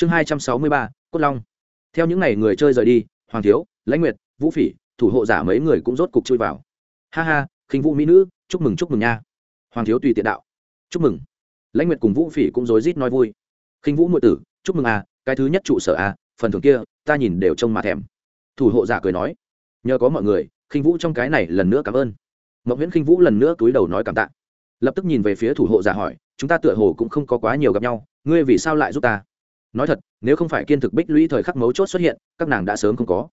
chương hai trăm sáu mươi ba, cốt long. Theo những ngày người chơi rời đi, hoàng thiếu, lãnh nguyệt, vũ phỉ, thủ hộ giả mấy người cũng rốt cục chui vào. Ha ha, khinh vũ mỹ nữ, chúc mừng chúc mừng nha. Hoàng thiếu tùy tiện đạo. Chúc mừng. Lãnh nguyệt cùng vũ phỉ cũng rối rít nói vui. Khinh vũ ngụy tử, chúc mừng à cái thứ nhất trụ sở à phần thưởng kia, ta nhìn đều trông mà thèm. Thủ hộ giả cười nói. Nhờ có mọi người, khinh vũ trong cái này lần nữa cảm ơn. Mậu nguyễn khinh vũ lần nữa túi đầu nói cảm tạ. Lập tức nhìn về phía thủ hộ giả hỏi, chúng ta tựa hồ cũng không có quá nhiều gặp nhau, ngươi vì sao lại giúp ta? Nói thật, nếu không phải kiên thực bích lũy thời khắc mấu chốt xuất hiện, các nàng đã sớm không có.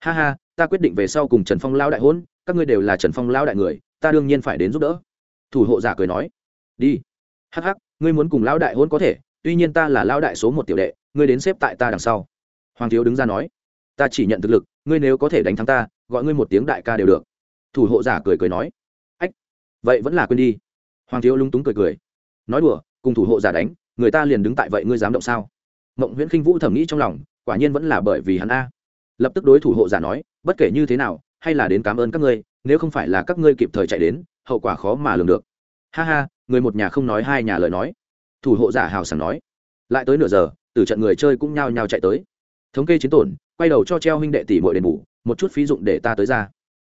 Ha ha, ta quyết định về sau cùng trần phong lao đại hôn, các ngươi đều là trần phong lao đại người, ta đương nhiên phải đến giúp đỡ. Thủ hộ giả cười nói. Đi. Hắc hắc, ngươi muốn cùng lao đại hôn có thể, tuy nhiên ta là lao đại số một tiểu đệ, ngươi đến xếp tại ta đằng sau. Hoàng thiếu đứng ra nói. Ta chỉ nhận thực lực, ngươi nếu có thể đánh thắng ta, gọi ngươi một tiếng đại ca đều được. Thủ hộ giả cười cười nói. Ách, vậy vẫn là quên đi. Hoàng thiếu lung túng cười cười. Nói đùa, cùng thủ hộ giả đánh, người ta liền đứng tại vậy, ngươi dám động sao? Mộng nguyễn khinh vũ thẩm nghĩ trong lòng, quả nhiên vẫn là bởi vì hắn a. Lập tức đối thủ hộ giả nói, bất kể như thế nào, hay là đến cảm ơn các ngươi, nếu không phải là các ngươi kịp thời chạy đến, hậu quả khó mà lường được. Ha ha, người một nhà không nói hai nhà lời nói. Thủ hộ giả hào sảng nói. Lại tới nửa giờ, từ trận người chơi cũng nhao nhao chạy tới. Thống kê chiến tổn, quay đầu cho treo huynh đệ tỷ mọi đền bù, một chút phí dụng để ta tới ra.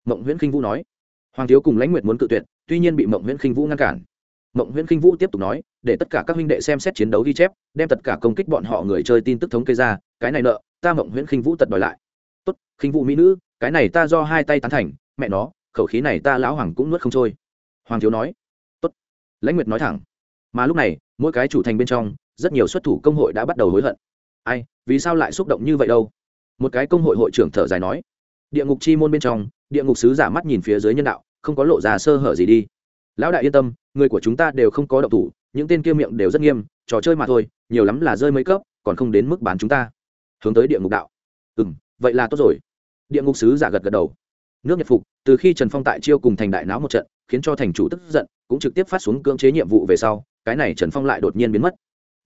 Mộng nguyễn khinh vũ nói. Hoàng thiếu cùng lãnh nguyệt muốn cự tuyệt, tuy nhiên bị mộng nguyễn khinh vũ ngăn cản mộng nguyễn khinh vũ tiếp tục nói, để tất cả các huynh đệ xem xét chiến đấu ghi chép, đem tất cả công kích bọn họ người chơi tin tức thống kê ra, cái này nợ, ta mộng nguyễn khinh vũ tật đòi lại. Tốt, khinh vũ mỹ nữ, cái này ta do hai tay tán thành, mẹ nó, khẩu khí này ta lão hoàng cũng nuốt không trôi. Hoàng thiếu nói. Tốt. Lãnh nguyệt nói thẳng. Mà lúc này, mỗi cái chủ thành bên trong, rất nhiều xuất thủ công hội đã bắt đầu hối hận. Ai, vì sao lại xúc động như vậy đâu? Một cái công hội hội trưởng thở dài nói. Địa ngục chi môn bên trong, địa ngục sứ giả mắt nhìn phía dưới nhân đạo, không có lộ ra sơ hở gì đi lão đại yên tâm, người của chúng ta đều không có động thủ, những tên kia miệng đều rất nghiêm, trò chơi mà thôi, nhiều lắm là rơi mấy cấp, còn không đến mức bán chúng ta. Hướng tới địa ngục đạo. Ừ m vậy là tốt rồi. Địa ngục sứ giả gật gật đầu. Nước nhật phục, từ khi trần phong tại chiêu cùng thành đại náo một trận, khiến cho thành chủ tức giận, cũng trực tiếp phát xuống cưỡng chế nhiệm vụ về sau, cái này trần phong lại đột nhiên biến mất.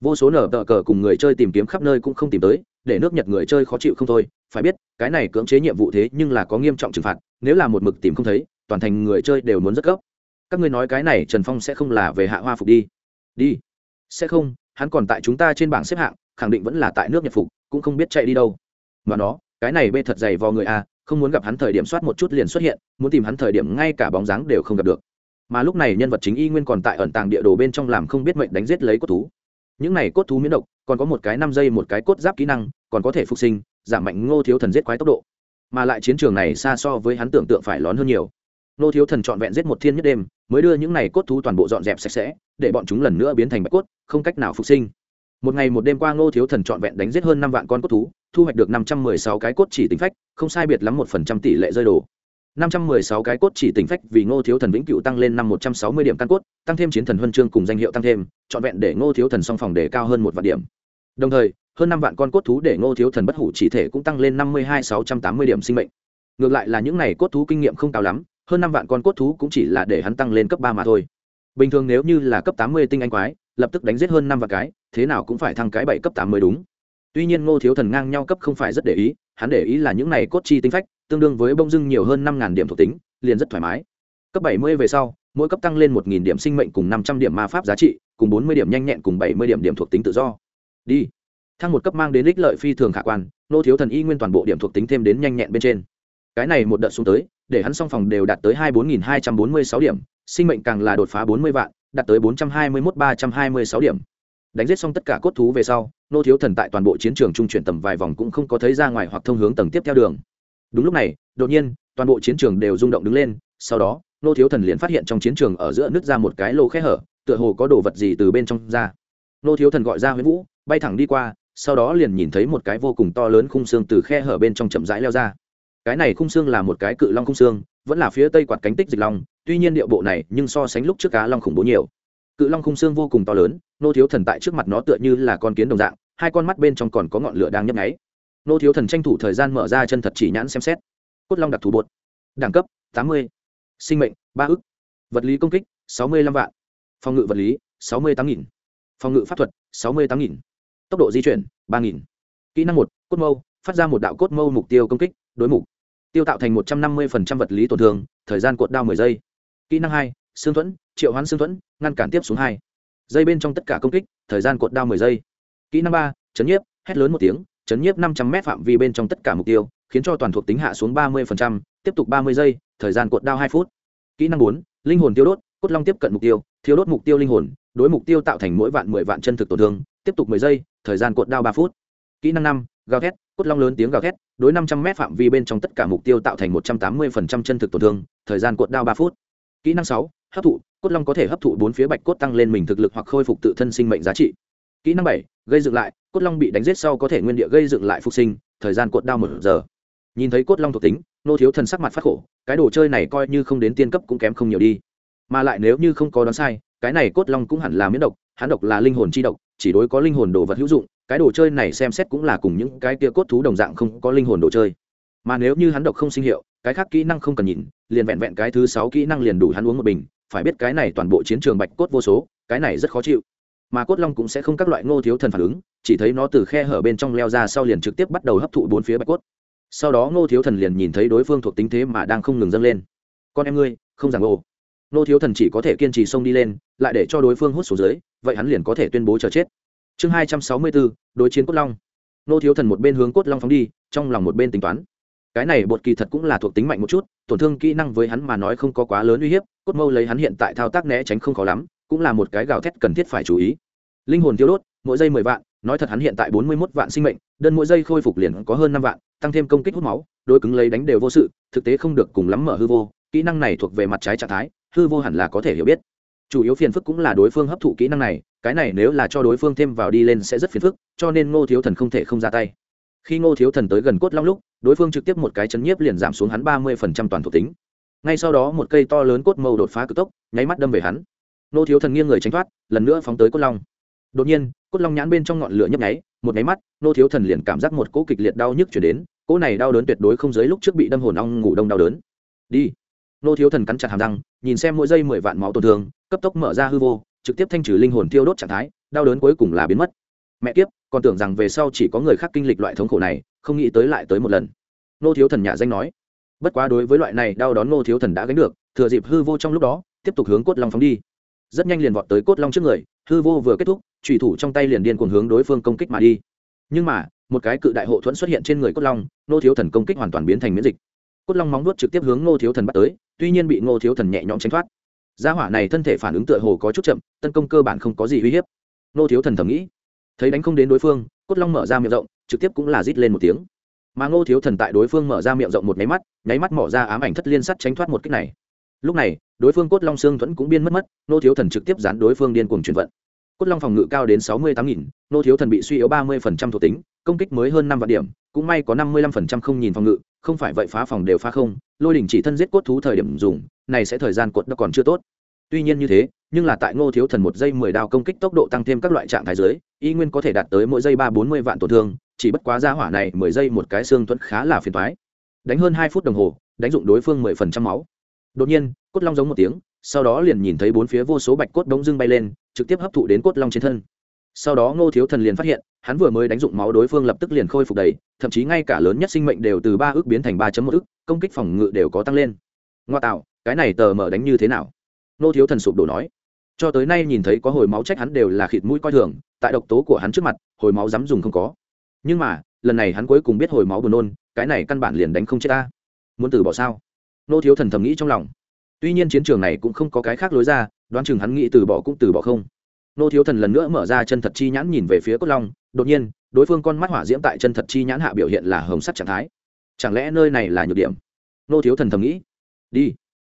Vô số nở tờ cờ cùng người chơi tìm kiếm khắp nơi cũng không tìm tới, để nước nhật người chơi khó chịu không thôi. Phải biết, cái này cưỡng chế nhiệm vụ thế nhưng là có nghiêm trọng trừng phạt, nếu là một mực tìm không thấy, toàn thành người chơi đều muốn rất gấp các ngươi nói cái này trần phong sẽ không là về hạ hoa phục đi. Đi. Sẽ không, hắn còn tại chúng ta trên bảng xếp hạng, khẳng định vẫn là tại nước nhật phục, cũng không biết chạy đi đâu. Mà nó, cái này bê thật dày vò người a, không muốn gặp hắn thời điểm soát một chút liền xuất hiện, muốn tìm hắn thời điểm ngay cả bóng dáng đều không gặp được. Mà lúc này nhân vật chính y nguyên còn tại ẩn tàng địa đồ bên trong làm không biết mệnh đánh giết lấy cốt thú. Những này cốt thú miễn độc, còn có một cái năm giây một cái cốt giáp kỹ năng, còn có thể phục sinh, giảm mạnh ngô thiếu thần giết quái tốc độ. Mà lại chiến trường này xa so với hắn tưởng tượng phải lón hơn nhiều. Nô thiếu thần trọn vẹn giết một thiên nhất đêm, mới đưa những này cốt thú toàn bộ dọn dẹp sạch sẽ, để bọn chúng lần nữa biến thành bạch cốt, không cách nào phục sinh. Một ngày một đêm qua ngô thiếu thần trọn vẹn đánh giết hơn năm vạn con cốt thú, thu hoạch được năm trăm mười sáu cái cốt chỉ tính phách, không sai biệt lắm một phần trăm tỷ lệ rơi đồ. năm trăm mười sáu cái cốt chỉ tính phách vì ngô thiếu thần vĩnh cựu tăng lên năm một trăm sáu mươi điểm căn cốt, tăng thêm chiến thần huân chương cùng danh hiệu tăng thêm, trọn vẹn để ngô thiếu thần song phòng đề cao hơn một vạn điểm. Đồng thời, hơn năm vạn con cốt thú để ngô thiếu thần bất hủ chỉ thể cũng tăng lên năm mươi hai sáu trăm tám mươi điểm sinh mệnh. Ngược lại là những này cốt thú kinh nghiệm không cao lắm hơn năm vạn con cốt thú cũng chỉ là để hắn tăng lên cấp ba mà thôi. Bình thường nếu như là cấp tám mươi tinh anh quái, lập tức đánh giết hơn năm vạn cái, thế nào cũng phải thăng cái bảy cấp tám mươi đúng. Tuy nhiên ngô thiếu thần ngang nhau cấp không phải rất để ý, hắn để ý là những này cốt chi tinh phách, tương đương với bông dưng nhiều hơn năm điểm thuộc tính, liền rất thoải mái. Cấp bảy mươi về sau, mỗi cấp tăng lên một điểm sinh mệnh cùng năm trăm điểm ma pháp giá trị, cùng bốn mươi điểm nhanh nhẹn cùng bảy mươi điểm điểm thuộc tính tự do. Đi. Thăng một cấp mang đến ích lợi phi thường khả quan nô thiếu thần y nguyên toàn bộ điểm thuộc tính thêm đến nhanh nhẹn bên trên cái này một đợt xuống tới, để hắn song phòng đều đạt tới hai bốn nghìn hai trăm bốn mươi sáu điểm, sinh mệnh càng là đột phá bốn mươi vạn, đạt tới bốn trăm hai mươi mốt ba trăm hai mươi sáu điểm. Đánh giết xong tất cả cốt thú về sau, nô thiếu thần tại toàn bộ chiến trường trung chuyển tầm vài vòng cũng không có thấy ra ngoài hoặc thông hướng tầng tiếp theo đường. Đúng lúc này, đột nhiên, toàn bộ chiến trường đều rung động đứng lên, sau đó, nô thiếu thần liền phát hiện trong chiến trường ở giữa nứt ra một cái lô khe hở, tựa hồ có đồ vật gì từ bên trong ra. Nô thiếu thần gọi ra huyễn vũ, bay thẳng đi qua, sau đó liền nhìn thấy một cái vô cùng to lớn khung xương từ khe hở bên trong chậm rãi leo ra cái này khung xương là một cái cự long khung xương, vẫn là phía tây quạt cánh tích dịch long, tuy nhiên điệu bộ này nhưng so sánh lúc trước cá long khủng bố nhiều. Cự long khung xương vô cùng to lớn, nô thiếu thần tại trước mặt nó tựa như là con kiến đồng dạng, hai con mắt bên trong còn có ngọn lửa đang nhấp nháy. Nô thiếu thần tranh thủ thời gian mở ra chân thật chỉ nhãn xem xét. Cốt long đặc thù bột. Đẳng cấp, tám mươi. Sinh mệnh, ba ức. Vật lý công kích, sáu mươi lăm vạn. Phòng ngự vật lý, sáu mươi tám nghìn. Phòng ngự pháp thuật, sáu mươi tám nghìn. Tốc độ di chuyển, ba nghìn. Kỹ năng một, cốt mâu, phát ra một đạo cốt mâu mục tiêu công kích đối mục. Tiêu tạo thành một trăm năm mươi vật lý tổn thương, thời gian cuộn đao mười giây. Kỹ năng hai, xương thuẫn, triệu hoán xương thuẫn, ngăn cản tiếp xuống hai. Dây bên trong tất cả công kích, thời gian cuộn đao mười giây. Kỹ năng ba, chấn nhiếp, hét lớn một tiếng, chấn nhiếp năm trăm m phạm vi bên trong tất cả mục tiêu, khiến cho toàn thuộc tính hạ xuống ba mươi tiếp tục ba mươi giây, thời gian cuộn đao hai phút. Kỹ năng bốn, linh hồn tiêu đốt, cốt long tiếp cận mục tiêu thiếu đốt mục tiêu linh hồn, đối mục tiêu tạo thành mỗi vạn mười vạn chân thực tổn thương, tiếp tục mười giây, thời gian cuộn đao ba phút. Kỹ năng năm, gào thét cốt long lớn tiếng gào thét, đối năm trăm m phạm vi bên trong tất cả mục tiêu tạo thành một trăm tám mươi chân thực tổn thương, thời gian cuộn đao ba phút. Kỹ năng sáu, hấp thụ, cốt long có thể hấp thụ bốn phía bạch cốt tăng lên mình thực lực hoặc khôi phục tự thân sinh mệnh giá trị. Kỹ năng bảy, gây dựng lại, cốt long bị đánh giết sau có thể nguyên địa gây dựng lại phục sinh, thời gian cuộn đao một giờ. Nhìn thấy cốt long thuộc tính, nô thiếu thần sắc mặt phát khổ, cái đồ chơi này coi như không đến tiên cấp cũng kém không nhiều đi. Mà lại nếu như không có đoán sai, cái này cốt long cũng hẳn là miễn độc, hắn độc là linh hồn chi độc, chỉ đối có linh hồn đồ vật hữu dụng cái đồ chơi này xem xét cũng là cùng những cái kia cốt thú đồng dạng không có linh hồn đồ chơi. Mà nếu như hắn độc không sinh hiệu, cái khác kỹ năng không cần nhìn, liền vẹn vẹn cái thứ sáu kỹ năng liền đủ hắn uống một bình, phải biết cái này toàn bộ chiến trường bạch cốt vô số, cái này rất khó chịu. Mà cốt long cũng sẽ không các loại ngô thiếu thần phản ứng, chỉ thấy nó từ khe hở bên trong leo ra sau liền trực tiếp bắt đầu hấp thụ bốn phía bạch cốt. Sau đó ngô thiếu thần liền nhìn thấy đối phương thuộc tính thế mà đang không ngừng dâng lên. Con em ngươi, không giảng ô ngô thiếu thần chỉ có thể kiên trì xông đi lên, lại để cho đối phương hút xuống dưới, vậy hắn liền có thể tuyên bố chờ chết chương hai trăm sáu mươi bốn đối chiến cốt long. Nô thiếu thần một bên hướng cốt long phóng đi, trong lòng một bên tính toán. Cái này bột kỳ thật cũng là thuộc tính mạnh một chút, tổn thương kỹ năng với hắn mà nói không có quá lớn uy hiếp, cốt mâu lấy hắn hiện tại thao tác né tránh không khó lắm, cũng là một cái gào thét cần thiết phải chú ý. Linh hồn tiêu đốt, mỗi giây mười vạn, nói thật hắn hiện tại bốn mươi mốt vạn sinh mệnh, đơn mỗi giây khôi phục liền có hơn năm vạn, tăng thêm công kích hút máu đôi cứng lấy đánh đều vô sự, thực tế không được cùng lắm mở hư vô, kỹ năng này thuộc về mặt trái trạng thái, hư vô hẳn là có thể hiểu biết chủ yếu phiền phức cũng là đối phương hấp thụ kỹ năng này, cái này nếu là cho đối phương thêm vào đi lên sẽ rất phiền phức, cho nên ngô thiếu thần không thể không ra tay. Khi ngô thiếu thần tới gần cốt long lúc, đối phương trực tiếp một cái chấn nhiếp liền giảm xuống hắn ba mươi phần trăm toàn thuộc tính. Ngay sau đó một cây to lớn cốt màu đột phá cực tốc, nháy mắt đâm về hắn. Ngô thiếu thần nghiêng người tránh thoát, lần nữa phóng tới cốt long. Đột nhiên, cốt long nhãn bên trong ngọn lửa nhấp nháy, một nháy mắt, ngô thiếu thần liền cảm giác một cỗ kịch liệt đau nhức chuyển đến, cỗ này đau đớn tuyệt đối không dưới lúc trước bị đâm hồn ong ngủ đông đau đớn. Đi. Ngô thiếu thần cắn chặt hàm răng nhìn xem mỗi giây mười vạn máu tổn thương, cấp tốc mở ra hư vô, trực tiếp thanh trừ linh hồn tiêu đốt trạng thái, đau đớn cuối cùng là biến mất. Mẹ kiếp, còn tưởng rằng về sau chỉ có người khác kinh lịch loại thống khổ này, không nghĩ tới lại tới một lần. Nô thiếu thần nhà danh nói. Bất quá đối với loại này đau đón nô thiếu thần đã gánh được, thừa dịp hư vô trong lúc đó, tiếp tục hướng cốt long phóng đi. Rất nhanh liền vọt tới cốt long trước người, hư vô vừa kết thúc trùy thủ trong tay liền điên cuồng hướng đối phương công kích mà đi. Nhưng mà, một cái cự đại hộ thuẫn xuất hiện trên người cốt long, nô thiếu thần công kích hoàn toàn biến thành miễn dịch cốt long móng nuốt trực tiếp hướng Ngô thiếu thần bắt tới, tuy nhiên bị Ngô thiếu thần nhẹ nhõm tránh thoát. Gia hỏa này thân thể phản ứng tựa hồ có chút chậm, tấn công cơ bản không có gì uy hiếp. Ngô thiếu thần thầm nghĩ, thấy đánh không đến đối phương, cốt long mở ra miệng rộng, trực tiếp cũng là rít lên một tiếng. Mà ngô thiếu thần tại đối phương mở ra miệng rộng một nháy mắt nháy mắt mỏ ra ám ảnh thất liên sắt tránh thoát một cách này. Lúc này, đối phương cốt long xương thuẫn cũng biên mất mất, ngô thiếu thần trực tiếp dán đối phương điên cuồng chuyển vận. Cốt long phòng ngự cao đến sáu mươi tám nghìn, ngô thiếu thần bị suy yếu ba mươi phần trăm thuộc tính, công kích mới hơn năm vạn điểm, cũng may có năm mươi lăm phần trăm không nhìn phòng ngự không phải vậy phá phòng đều phá không, lôi đỉnh chỉ thân giết cốt thú thời điểm dùng, này sẽ thời gian cột nó còn chưa tốt. Tuy nhiên như thế, nhưng là tại ngô thiếu thần một giây mười đao công kích tốc độ tăng thêm các loại trạng thái dưới, y nguyên có thể đạt tới mỗi giây ba bốn mươi vạn tổn thương, chỉ bất quá ra hỏa này mười giây một cái xương thuẫn khá là phiền thoái đánh hơn hai phút đồng hồ, đánh dụng đối phương mười phần trăm máu. Đột nhiên, cốt long giống một tiếng, sau đó liền nhìn thấy bốn phía vô số bạch cốt bỗng dưng bay lên, trực tiếp hấp thụ đến cốt long trên thân. Sau đó ngô thiếu thần liền phát hiện hắn vừa mới đánh dụng máu đối phương lập tức liền khôi phục đầy, thậm chí ngay cả lớn nhất sinh mệnh đều từ ba ước biến thành ba một ước, công kích phòng ngự đều có tăng lên. Ngoa tạo, cái này tờ mở đánh như thế nào? Nô thiếu thần sụp đổ nói. Cho tới nay nhìn thấy có hồi máu trách hắn đều là khịt mũi coi thường, tại độc tố của hắn trước mặt, hồi máu dám dùng không có. Nhưng mà, lần này hắn cuối cùng biết hồi máu buồn nôn, cái này căn bản liền đánh không chết ta. Muốn từ bỏ sao? Nô thiếu thần thầm nghĩ trong lòng. Tuy nhiên chiến trường này cũng không có cái khác lối ra, đoán chừng hắn nghĩ từ bỏ cũng từ bỏ không nô thiếu thần lần nữa mở ra chân thật chi nhãn nhìn về phía cốt long, đột nhiên, đối phương con mắt hỏa diễm tại chân thật chi nhãn hạ biểu hiện là hồng sắt trạng thái. Chẳng lẽ nơi này là nhược điểm? Nô thiếu thần thầm nghĩ. Đi.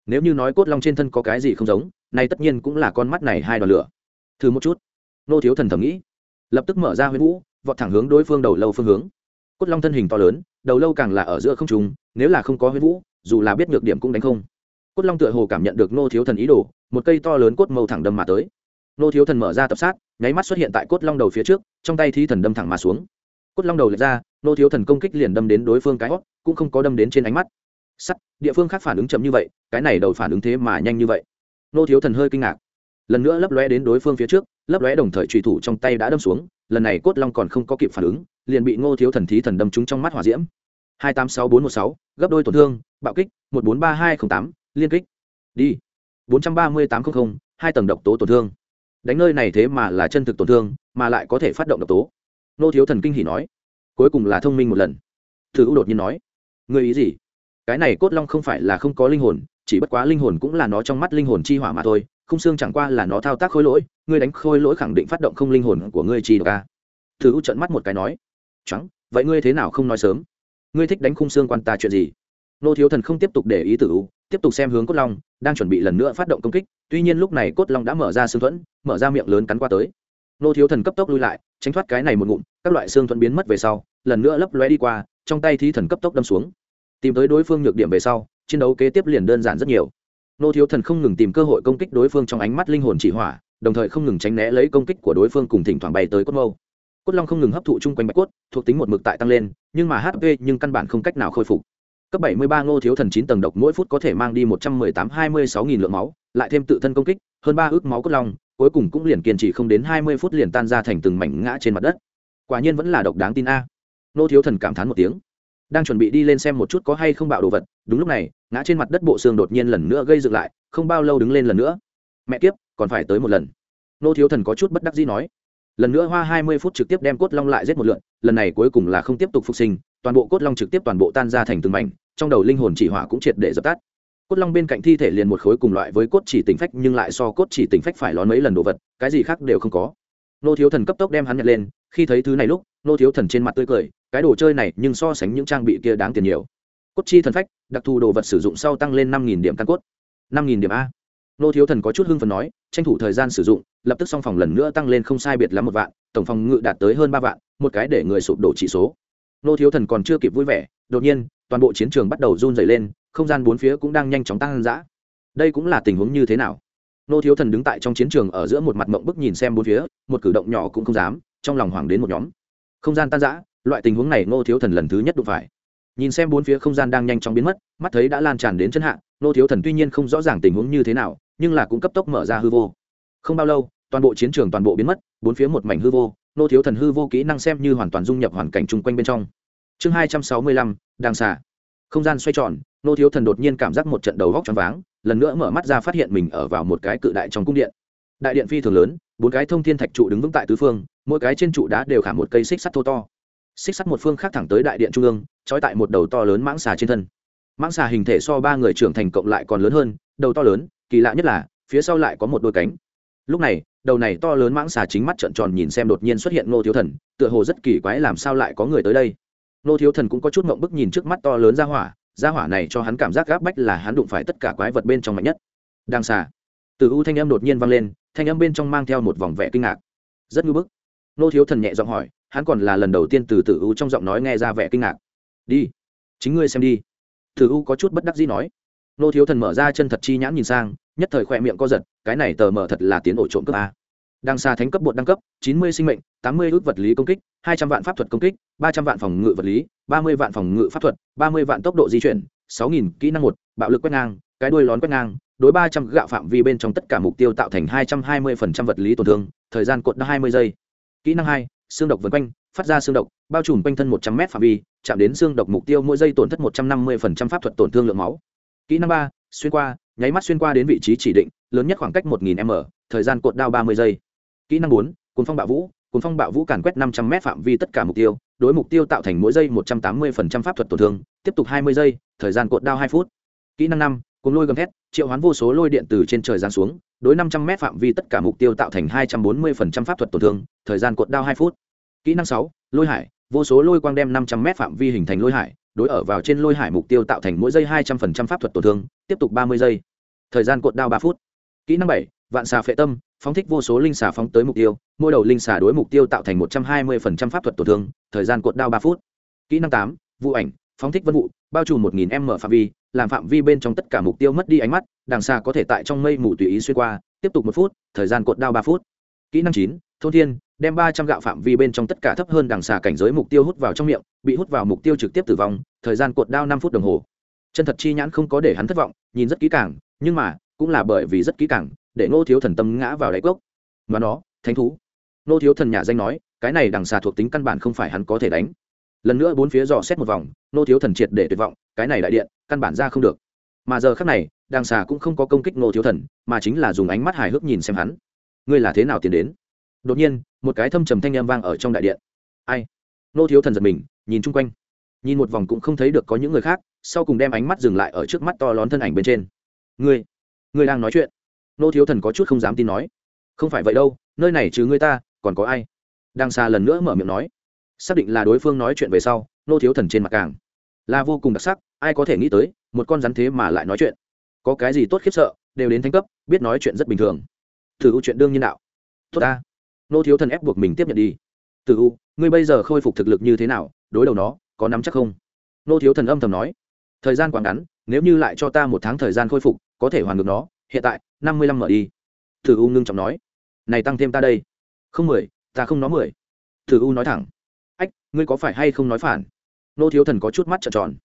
Nếu như nói cốt long trên thân có cái gì không giống nay tất nhiên cũng là con mắt này hai đoàn lửa. Thử một chút. Nô thiếu thần thầm nghĩ. Lập tức mở ra huyết vũ, vọt thẳng hướng đối phương đầu lâu phương hướng. Cốt long thân hình to lớn, đầu lâu càng là ở giữa không trùng nếu là không có huyết vũ, dù là biết nhược điểm cũng đánh không. Cốt long tựa hồ cảm nhận được nô thiếu thần ý đồ, một cây to lớn cốt màu thẳng đâm mà tới nô thiếu thần mở ra tập sát, nháy mắt xuất hiện tại cốt long đầu phía trước, trong tay thi thần đâm thẳng mà xuống. Cốt long đầu lệch ra, nô thiếu thần công kích liền đâm đến đối phương cái hót cũng không có đâm đến trên ánh mắt. Sắt, địa phương khác phản ứng chậm như vậy, cái này đầu phản ứng thế mà nhanh như vậy. Nô thiếu thần hơi kinh ngạc. Lần nữa lấp lóe đến đối phương phía trước, lấp lóe đồng thời trùy thủ trong tay đã đâm xuống, lần này cốt long còn không có kịp phản ứng, liền bị ngô thiếu thần thí thần đâm trúng trong mắt hỏa diễm. Hai tám sáu bốn một sáu, gấp đôi tổn thương, bạo kích, một bốn ba hai t r ă n h tám, liên kích. Đi. bốn trăm ba mươi tám trăm linh hai tầng độc tố tổn thương đánh nơi này thế mà là chân thực tổn thương, mà lại có thể phát động độc tố. Nô thiếu thần kinh hỉ nói. Cuối cùng là thông minh một lần. Thử u đột nhiên nói. Ngươi ý gì? Cái này cốt long không phải là không có linh hồn, chỉ bất quá linh hồn cũng là nó trong mắt linh hồn chi hỏa mà thôi không xương chẳng qua là nó thao tác khôi lỗi, ngươi đánh khôi lỗi khẳng định phát động không linh hồn của ngươi chi độc ca thử u trận mắt một cái nói. Trắng vậy ngươi thế nào không nói sớm? Ngươi thích đánh khung xương quan ta chuyện gì? Nô thiếu thần không tiếp tục để ý tử u tiếp tục xem hướng cốt long, đang chuẩn bị lần nữa phát động công kích, tuy nhiên lúc này cốt long đã mở ra xương thuẫn, mở ra miệng lớn cắn qua tới. Nô thiếu thần cấp tốc lui lại, tránh thoát cái này một ngụm, các loại xương thuẫn biến mất về sau, lần nữa lấp lóe đi qua, trong tay thí thần cấp tốc đâm xuống. Tìm tới đối phương nhược điểm về sau, chiến đấu kế tiếp liền đơn giản rất nhiều. Nô thiếu thần không ngừng tìm cơ hội công kích đối phương trong ánh mắt linh hồn chỉ hỏa, đồng thời không ngừng tránh né lấy công kích của đối phương cùng thỉnh thoảng bay tới cốt mâu. Cốt long không ngừng hấp thụ chung quanh bạch cốt, thuộc tính một mực tại tăng lên, nhưng mà hp nhưng căn bản không cách nào khôi phục cấp 73 ngô thiếu thần 9 tầng độc mỗi phút có thể mang đi 118-26 nghìn lượng máu lại thêm tự thân công kích hơn ba ước máu cốt long cuối cùng cũng liền kiên trì không đến 20 phút liền tan ra thành từng mảnh ngã trên mặt đất. Quả nhiên vẫn là độc đáng tin a. Ngô thiếu thần cảm thán một tiếng. Đang chuẩn bị đi lên xem một chút có hay không bạo đồ vật đúng lúc này ngã trên mặt đất bộ xương đột nhiên lần nữa gây dựng lại không bao lâu đứng lên lần nữa. Mẹ kiếp còn phải tới một lần. Ngô thiếu thần có chút bất đắc dĩ nói. Lần nữa hoa hai mươi phút trực tiếp đem cốt long lại giết một lượt, lần này cuối cùng là không tiếp tục phục sinh toàn bộ cốt long trực tiếp toàn bộ tan ra thành từng mảnh, trong đầu linh hồn chỉ hỏa cũng triệt để dập tắt. Cốt long bên cạnh thi thể liền một khối cùng loại với cốt chỉ tỉnh phách, nhưng lại so cốt chỉ tỉnh phách phải lón mấy lần đồ vật, cái gì khác đều không có. Nô thiếu thần cấp tốc đem hắn nhặt lên, khi thấy thứ này lúc, nô thiếu thần trên mặt tươi cười, cái đồ chơi này nhưng so sánh những trang bị kia đáng tiền nhiều. Cốt chi thần phách, đặc thù đồ vật sử dụng sau tăng lên năm nghìn điểm căn cốt. năm nghìn điểm a. Nô thiếu thần có chút hưng phần nói, tranh thủ thời gian sử dụng, lập tức xong phòng lần nữa tăng lên không sai biệt lắm một vạn, tổng phòng ngự đạt tới hơn ba vạn, một cái để người sụp đổ chỉ số nô thiếu thần còn chưa kịp vui vẻ, đột nhiên, toàn bộ chiến trường bắt đầu run dày lên, không gian bốn phía cũng đang nhanh chóng tăng dã. Đây cũng là tình huống như thế nào? Nô thiếu thần đứng tại trong chiến trường ở giữa một mặt mộng bức nhìn xem bốn phía, một cử động nhỏ cũng không dám, trong lòng hoảng đến một nhóm. Không gian tan giã loại tình huống này nô thiếu thần lần thứ nhất đụng phải. Nhìn xem bốn phía không gian đang nhanh chóng biến mất, mắt thấy đã lan tràn đến chân hạ, nô thiếu thần tuy nhiên không rõ ràng tình huống như thế nào, nhưng là cũng cấp tốc mở ra hư vô. Không bao lâu, toàn bộ chiến trường toàn bộ biến mất, bốn phía một mảnh hư vô nô thiếu thần hư vô kỹ năng xem như hoàn toàn dung nhập hoàn cảnh chung quanh bên trong. Chương hai trăm sáu mươi lăm đang xả không gian xoay tròn, nô thiếu thần đột nhiên cảm giác một trận đầu vóc t r váng, lần nữa mở mắt ra phát hiện mình ở vào một cái cự đại trong cung điện. Đại điện phi thường lớn, bốn cái thông thiên thạch trụ đứng vững tại tứ phương, mỗi cái trên trụ đá đều khả một cây xích sắt thô to. Xích sắt một phương khác thẳng tới đại điện trung ương, trói tại một đầu to lớn mãng xà trên thân. Mãng xà hình thể so ba người trưởng thành cộng lại còn lớn hơn, đầu to lớn, kỳ lạ nhất là, phía sau lại có một đôi cánh. Lúc này đầu này to lớn mãng xà chính mắt trợn tròn nhìn xem đột nhiên xuất hiện ngô thiếu thần, tựa hồ rất kỳ quái làm sao lại có người tới đây. Ngô thiếu thần cũng có chút mộng bức nhìn trước mắt to lớn ra hỏa ra hỏa này cho hắn cảm giác gáp bách là hắn đụng phải tất cả quái vật bên trong mạnh nhất. Đang xà. Từ u thanh âm đột nhiên vang lên, thanh âm bên trong mang theo một vòng vẻ kinh ngạc. Rất ngưỡng bức. Ngô thiếu thần nhẹ giọng hỏi, hắn còn là lần đầu tiên từ tử u trong giọng nói nghe ra vẻ kinh ngạc. Đi. Chính ngươi xem đi. Tử u có chút bất đắc dĩ nói. Nô thiếu thần mở ra chân thật chi nhãn nhìn sang nhất thời khỏe miệng co giật, cái này tờ mở thật là tiến ổ trộm cấp a. Đằng xa thánh cấp bột đăng cấp, chín mươi sinh mệnh, tám mươi ước vật lý công kích, hai trăm vạn pháp thuật công kích, ba trăm vạn phòng ngự vật lý, ba mươi vạn phòng ngự pháp thuật, ba mươi vạn tốc độ di chuyển, sáu nghìn kỹ năng một, bạo lực quét ngang, cái đuôi lón quét ngang, đối ba trăm gạo phạm vi bên trong tất cả mục tiêu tạo thành hai trăm hai mươi phần trăm vật lý tổn thương, thời gian cột hai mươi giây. Kỹ năng hai, xương độc vân quanh, phát ra xương độc, bao trùm quanh thân một trăm m phạm vi, chạm đến xương độc mục tiêu mỗi giây tổn thất một trăm năm mươi phần trăm pháp thuật tổn thương lượng máu. Kỹ năng ba, xuyên qua nháy mắt xuyên qua đến vị trí chỉ định, lớn nhất khoảng cách một nghìn m, thời gian cột đao ba mươi giây. Kỹ năng bốn, cuốn phong bạo vũ, cuốn phong bạo vũ càn quét năm trăm m phạm vi tất cả mục tiêu, đối mục tiêu tạo thành mỗi giây một trăm tám mươi pháp thuật tổn thương, tiếp tục hai mươi giây, thời gian cột đao hai phút. Kỹ năng năm, cuốn lôi gầm thét, triệu hoán vô số lôi điện từ trên trời giáng xuống, đối năm trăm m phạm vi tất cả mục tiêu tạo thành hai trăm bốn mươi pháp thuật tổn thương, thời gian cột đao hai phút. Kỹ năng sáu, lôi hải, vô số lôi quang đem năm trăm m phạm vi hình thành lôi hải, đối ở vào trên lôi hải mục tiêu tạo thành mỗi giây hai trăm phần trăm pháp thuật tổn thương, tiếp tục ba mươi giây thời gian cột đao ba phút. Kỹ năng bảy, vạn xà phệ tâm, phóng thích vô số linh xà phóng tới mục tiêu, mỗi đầu linh xà đối mục tiêu tạo thành một trăm hai mươi phần trăm pháp thuật tổn thương, thời gian cột đao ba phút. Kỹ năng tám, vụ ảnh, phóng thích vân vụ, bao trùm một nghìn m phạm vi, làm phạm vi bên trong tất cả mục tiêu mất đi ánh mắt, đằng xa có thể tại trong mây mù tùy ý xuyên qua, tiếp tục một phút, thời gian cột đao ba phút. Kỹ năng chín, thôn thiên, đem ba trăm gạo phạm vi bên trong tất cả thấp hơn đằng xà cảnh giới mục tiêu hút vào trong miệng, bị hút vào mục tiêu trực tiếp tử vong, thời gian cột đao năm phút đồng hồ. Chân thật chi nhãn không có để hắn thất vọng, nhìn rất kỹ càng nhưng mà, cũng là bởi vì rất kỹ càng, để ngô thiếu thần tâm ngã vào đáy cốc. Mà nó, thánh thú. Ngô thiếu thần nhà danh nói, cái này đằng xà thuộc tính căn bản không phải hắn có thể đánh. Lần nữa bốn phía dò xét một vòng, ngô thiếu thần triệt để tuyệt vọng, cái này đại điện, căn bản ra không được. Mà giờ khác này, đằng xà cũng không có công kích ngô thiếu thần, mà chính là dùng ánh mắt hài hước nhìn xem hắn. Ngươi là thế nào tiến đến? Đột nhiên, một cái thâm trầm thanh â m vang ở trong đại điện. Ai? Ngô thiếu thần giật mình, nhìn chung quanh. Nhìn một vòng cũng không thấy được có những người khác, sau cùng đem ánh mắt dừng lại ở trước mắt to lón thân ảnh bên trên ngươi ngươi đang nói chuyện. Nô thiếu thần có chút không dám tin nói. Không phải vậy đâu, nơi này chứ ngươi ta, còn có ai? Đang xa lần nữa mở miệng nói. Xác định là đối phương nói chuyện về sau, nô thiếu thần trên mặt càng là vô cùng đặc sắc, ai có thể nghĩ tới, một con rắn thế mà lại nói chuyện. Có cái gì tốt khiếp sợ, đều đến thanh cấp, biết nói chuyện rất bình thường. Thử u chuyện đương nhiên đạo. Tốt ta. Nô thiếu thần ép buộc mình tiếp nhận đi. Từ u, ngươi bây giờ khôi phục thực lực như thế nào, đối đầu nó, có nắm chắc không? Nô thiếu thần âm thầm nói. Thời gian quá ngắn nếu như lại cho ta một tháng thời gian khôi phục, có thể hoàn được nó, hiện tại, năm mươi lăm mở đi. Thử u ngưng trọng nói. Này tăng thêm ta đây. Không mười, ta không nói mười. Thử u nói thẳng. Ách, ngươi có phải hay không nói phản? Nô thiếu thần có chút mắt trợn tròn.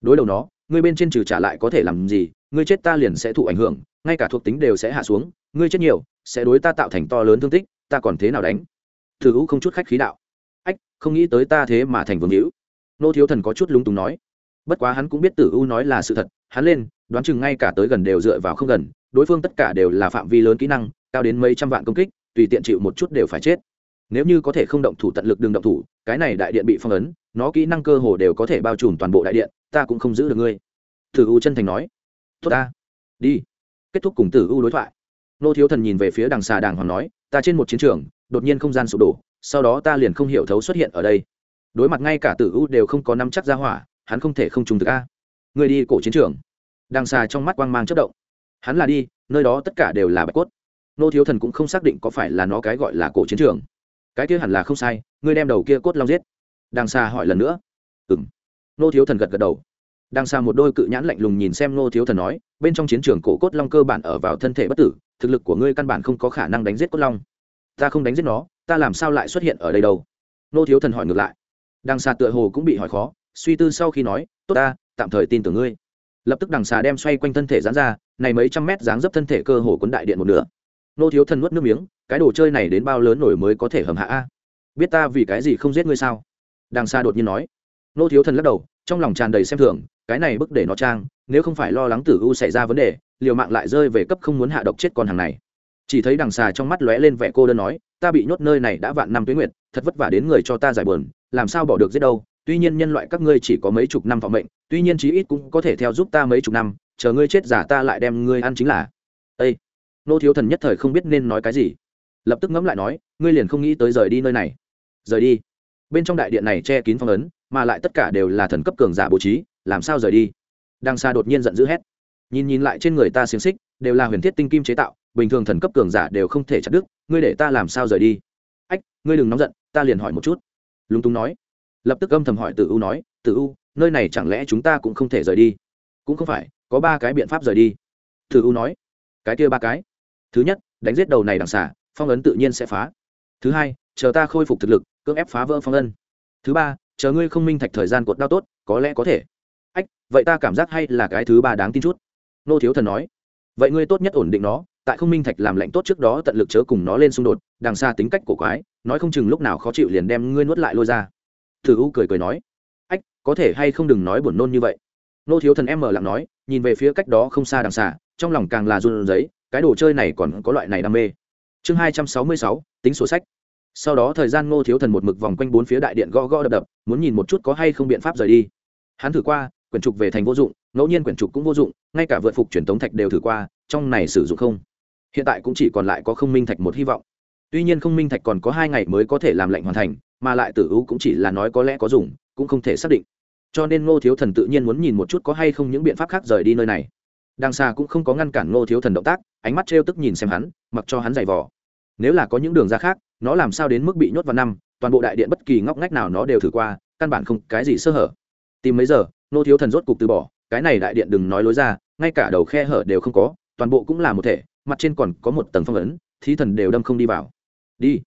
Đối đầu nó, ngươi bên trên trừ trả lại có thể làm gì, ngươi chết ta liền sẽ thụ ảnh hưởng, ngay cả thuộc tính đều sẽ hạ xuống, ngươi chết nhiều, sẽ đối ta tạo thành to lớn thương tích, ta còn thế nào đánh? Thử u không chút khách khí đạo. Ách, không nghĩ tới ta thế mà thành vương hữu. Nô thiếu thần có chút lúng túng nói bất quá hắn cũng biết tử u nói là sự thật, hắn lên, đoán chừng ngay cả tới gần đều dựa vào không gần, đối phương tất cả đều là phạm vi lớn kỹ năng, cao đến mấy trăm vạn công kích, tùy tiện chịu một chút đều phải chết. Nếu như có thể không động thủ tận lực đừng động thủ, cái này đại điện bị phong ấn, nó kỹ năng cơ hồ đều có thể bao trùm toàn bộ đại điện, ta cũng không giữ được ngươi. Tử u chân thành nói. Tốt ta, đi. Kết thúc cùng tử u đối thoại. Nô thiếu thần nhìn về phía đằng xà đàng hoàng nói, ta trên một chiến trường, đột nhiên không gian sụp đổ, sau đó ta liền không hiểu thấu xuất hiện ở đây. Đối mặt ngay cả tử u đều không có nắm chắc ra hỏa hắn không thể không trùng thực a. Người đi cổ chiến trường. Đằng xà trong mắt quang mang chất động. Hắn là đi, nơi đó tất cả đều là bạch cốt. Nô thiếu thần cũng không xác định có phải là nó cái gọi là cổ chiến trường. Cái kia hẳn là không sai, ngươi đem đầu kia cốt long giết. Đằng xà hỏi lần nữa. Ừ m nô thiếu thần gật gật đầu. Đằng xà một đôi cự nhãn lạnh lùng nhìn xem nô thiếu thần nói, bên trong chiến trường cổ cốt long cơ bản ở vào thân thể bất tử, thực lực của ngươi căn bản không có khả năng đánh giết cốt long. Ta không đánh giết nó, ta làm sao lại xuất hiện ở đây đâu? Nô thiếu thần hỏi ngược lại. Đằng xà tựa hồ cũng bị hỏi khó suy tư sau khi nói tốt ta tạm thời tin tưởng ngươi. Lập tức đằng xà đem xoay quanh thân thể dán ra này mấy trăm mét dáng dấp thân thể cơ hồ quấn đại điện một nửa. Nô thiếu thần nuốt nước miếng cái đồ chơi này đến bao lớn nổi mới có thể hầm hạ a? Biết ta vì cái gì không giết ngươi sao? Đằng xa đột nhiên nói. Nô thiếu thần lắc đầu trong lòng tràn đầy xem thường cái này bức để nó trang nếu không phải lo lắng tử u xảy ra vấn đề liều mạng lại rơi về cấp không muốn hạ độc chết con hàng này. Chỉ thấy đằng xà trong mắt lóe lên vẻ cô đơn nói ta bị nhốt nơi này đã vạn năm tuyến nguyệt thật vất vả đến người cho ta giải buồn, làm sao bỏ được giết đâu? Tuy nhiên nhân loại các ngươi chỉ có mấy chục năm vọng mệnh, tuy nhiên chí ít cũng có thể theo giúp ta mấy chục năm, chờ ngươi chết giả ta lại đem ngươi ăn chính là. Ây nô thiếu thần nhất thời không biết nên nói cái gì. Lập tức ngẫm lại nói, ngươi liền không nghĩ tới rời đi nơi này. Rời đi. Bên trong đại điện này che kín phong ấn, mà lại tất cả đều là thần cấp cường giả bố trí, làm sao rời đi? Đang xa đột nhiên giận dữ hét. Nhìn nhìn lại trên người ta xiềng xích, đều là huyền thiết tinh kim chế tạo, bình thường thần cấp cường giả đều không thể chặt đứt, ngươi để ta làm sao rời đi? Ách, ngươi đừng nóng giận, ta liền hỏi một chút. Lúng túng nói lập tức âm thầm hỏi tử u nói, tử u, nơi này chẳng lẽ chúng ta cũng không thể rời đi? Cũng không phải, có ba cái biện pháp rời đi. Tử u nói, cái kia ba cái. Thứ nhất, đánh giết đầu này đằng xả phong ấn tự nhiên sẽ phá. Thứ hai, chờ ta khôi phục thực lực, cưỡng ép phá vỡ phong ấn. Thứ ba, chờ ngươi không minh thạch thời gian cột đau tốt, có lẽ có thể. Ách, vậy ta cảm giác hay là cái thứ ba đáng tin chút. Nô thiếu thần nói, vậy ngươi tốt nhất ổn định nó, tại không minh thạch làm lạnh tốt trước đó tận lực chớ cùng nó lên xung đột, đằng xa tính cách cổ quái, nói không chừng lúc nào khó chịu liền đem ngươi nuốt lại lôi ra thử u cười cười nói, ách, có thể hay không đừng nói buồn nôn như vậy. Nô thiếu thần em mờ lặng nói, nhìn về phía cách đó không xa đằng xa, trong lòng càng là run giấy cái đồ chơi này còn có loại này đam mê. Chương hai trăm sáu mươi sáu, tính sổ sách. Sau đó thời gian ngô thiếu thần một mực vòng quanh bốn phía đại điện gõ gõ đập đập, muốn nhìn một chút có hay không biện pháp rời đi. Hắn thử qua, quyển trục về thành vô dụng, ngẫu nhiên quyển trục cũng vô dụng, ngay cả vượt phục truyền tống thạch đều thử qua, trong này sử dụng không. Hiện tại cũng chỉ còn lại có không minh thạch một hy vọng. Tuy nhiên không minh thạch còn có hai ngày mới có thể làm lệnh hoàn thành mà lại tử ưu cũng chỉ là nói có lẽ có dùng, cũng không thể xác định. Cho nên ngô thiếu thần tự nhiên muốn nhìn một chút có hay không những biện pháp khác rời đi nơi này. Đằng xa cũng không có ngăn cản ngô thiếu thần động tác, ánh mắt trêu tức nhìn xem hắn, mặc cho hắn giày vò. Nếu là có những đường ra khác, nó làm sao đến mức bị nhốt vào năm, toàn bộ đại điện bất kỳ ngóc ngách nào nó đều thử qua, căn bản không cái gì sơ hở. Tìm mấy giờ, ngô thiếu thần rốt cục từ bỏ, cái này đại điện đừng nói lối ra, ngay cả đầu khe hở đều không có, toàn bộ cũng là một thể, mặt trên còn có một tầng phong ấn, thí thần đều đâm không đi vào. Đi.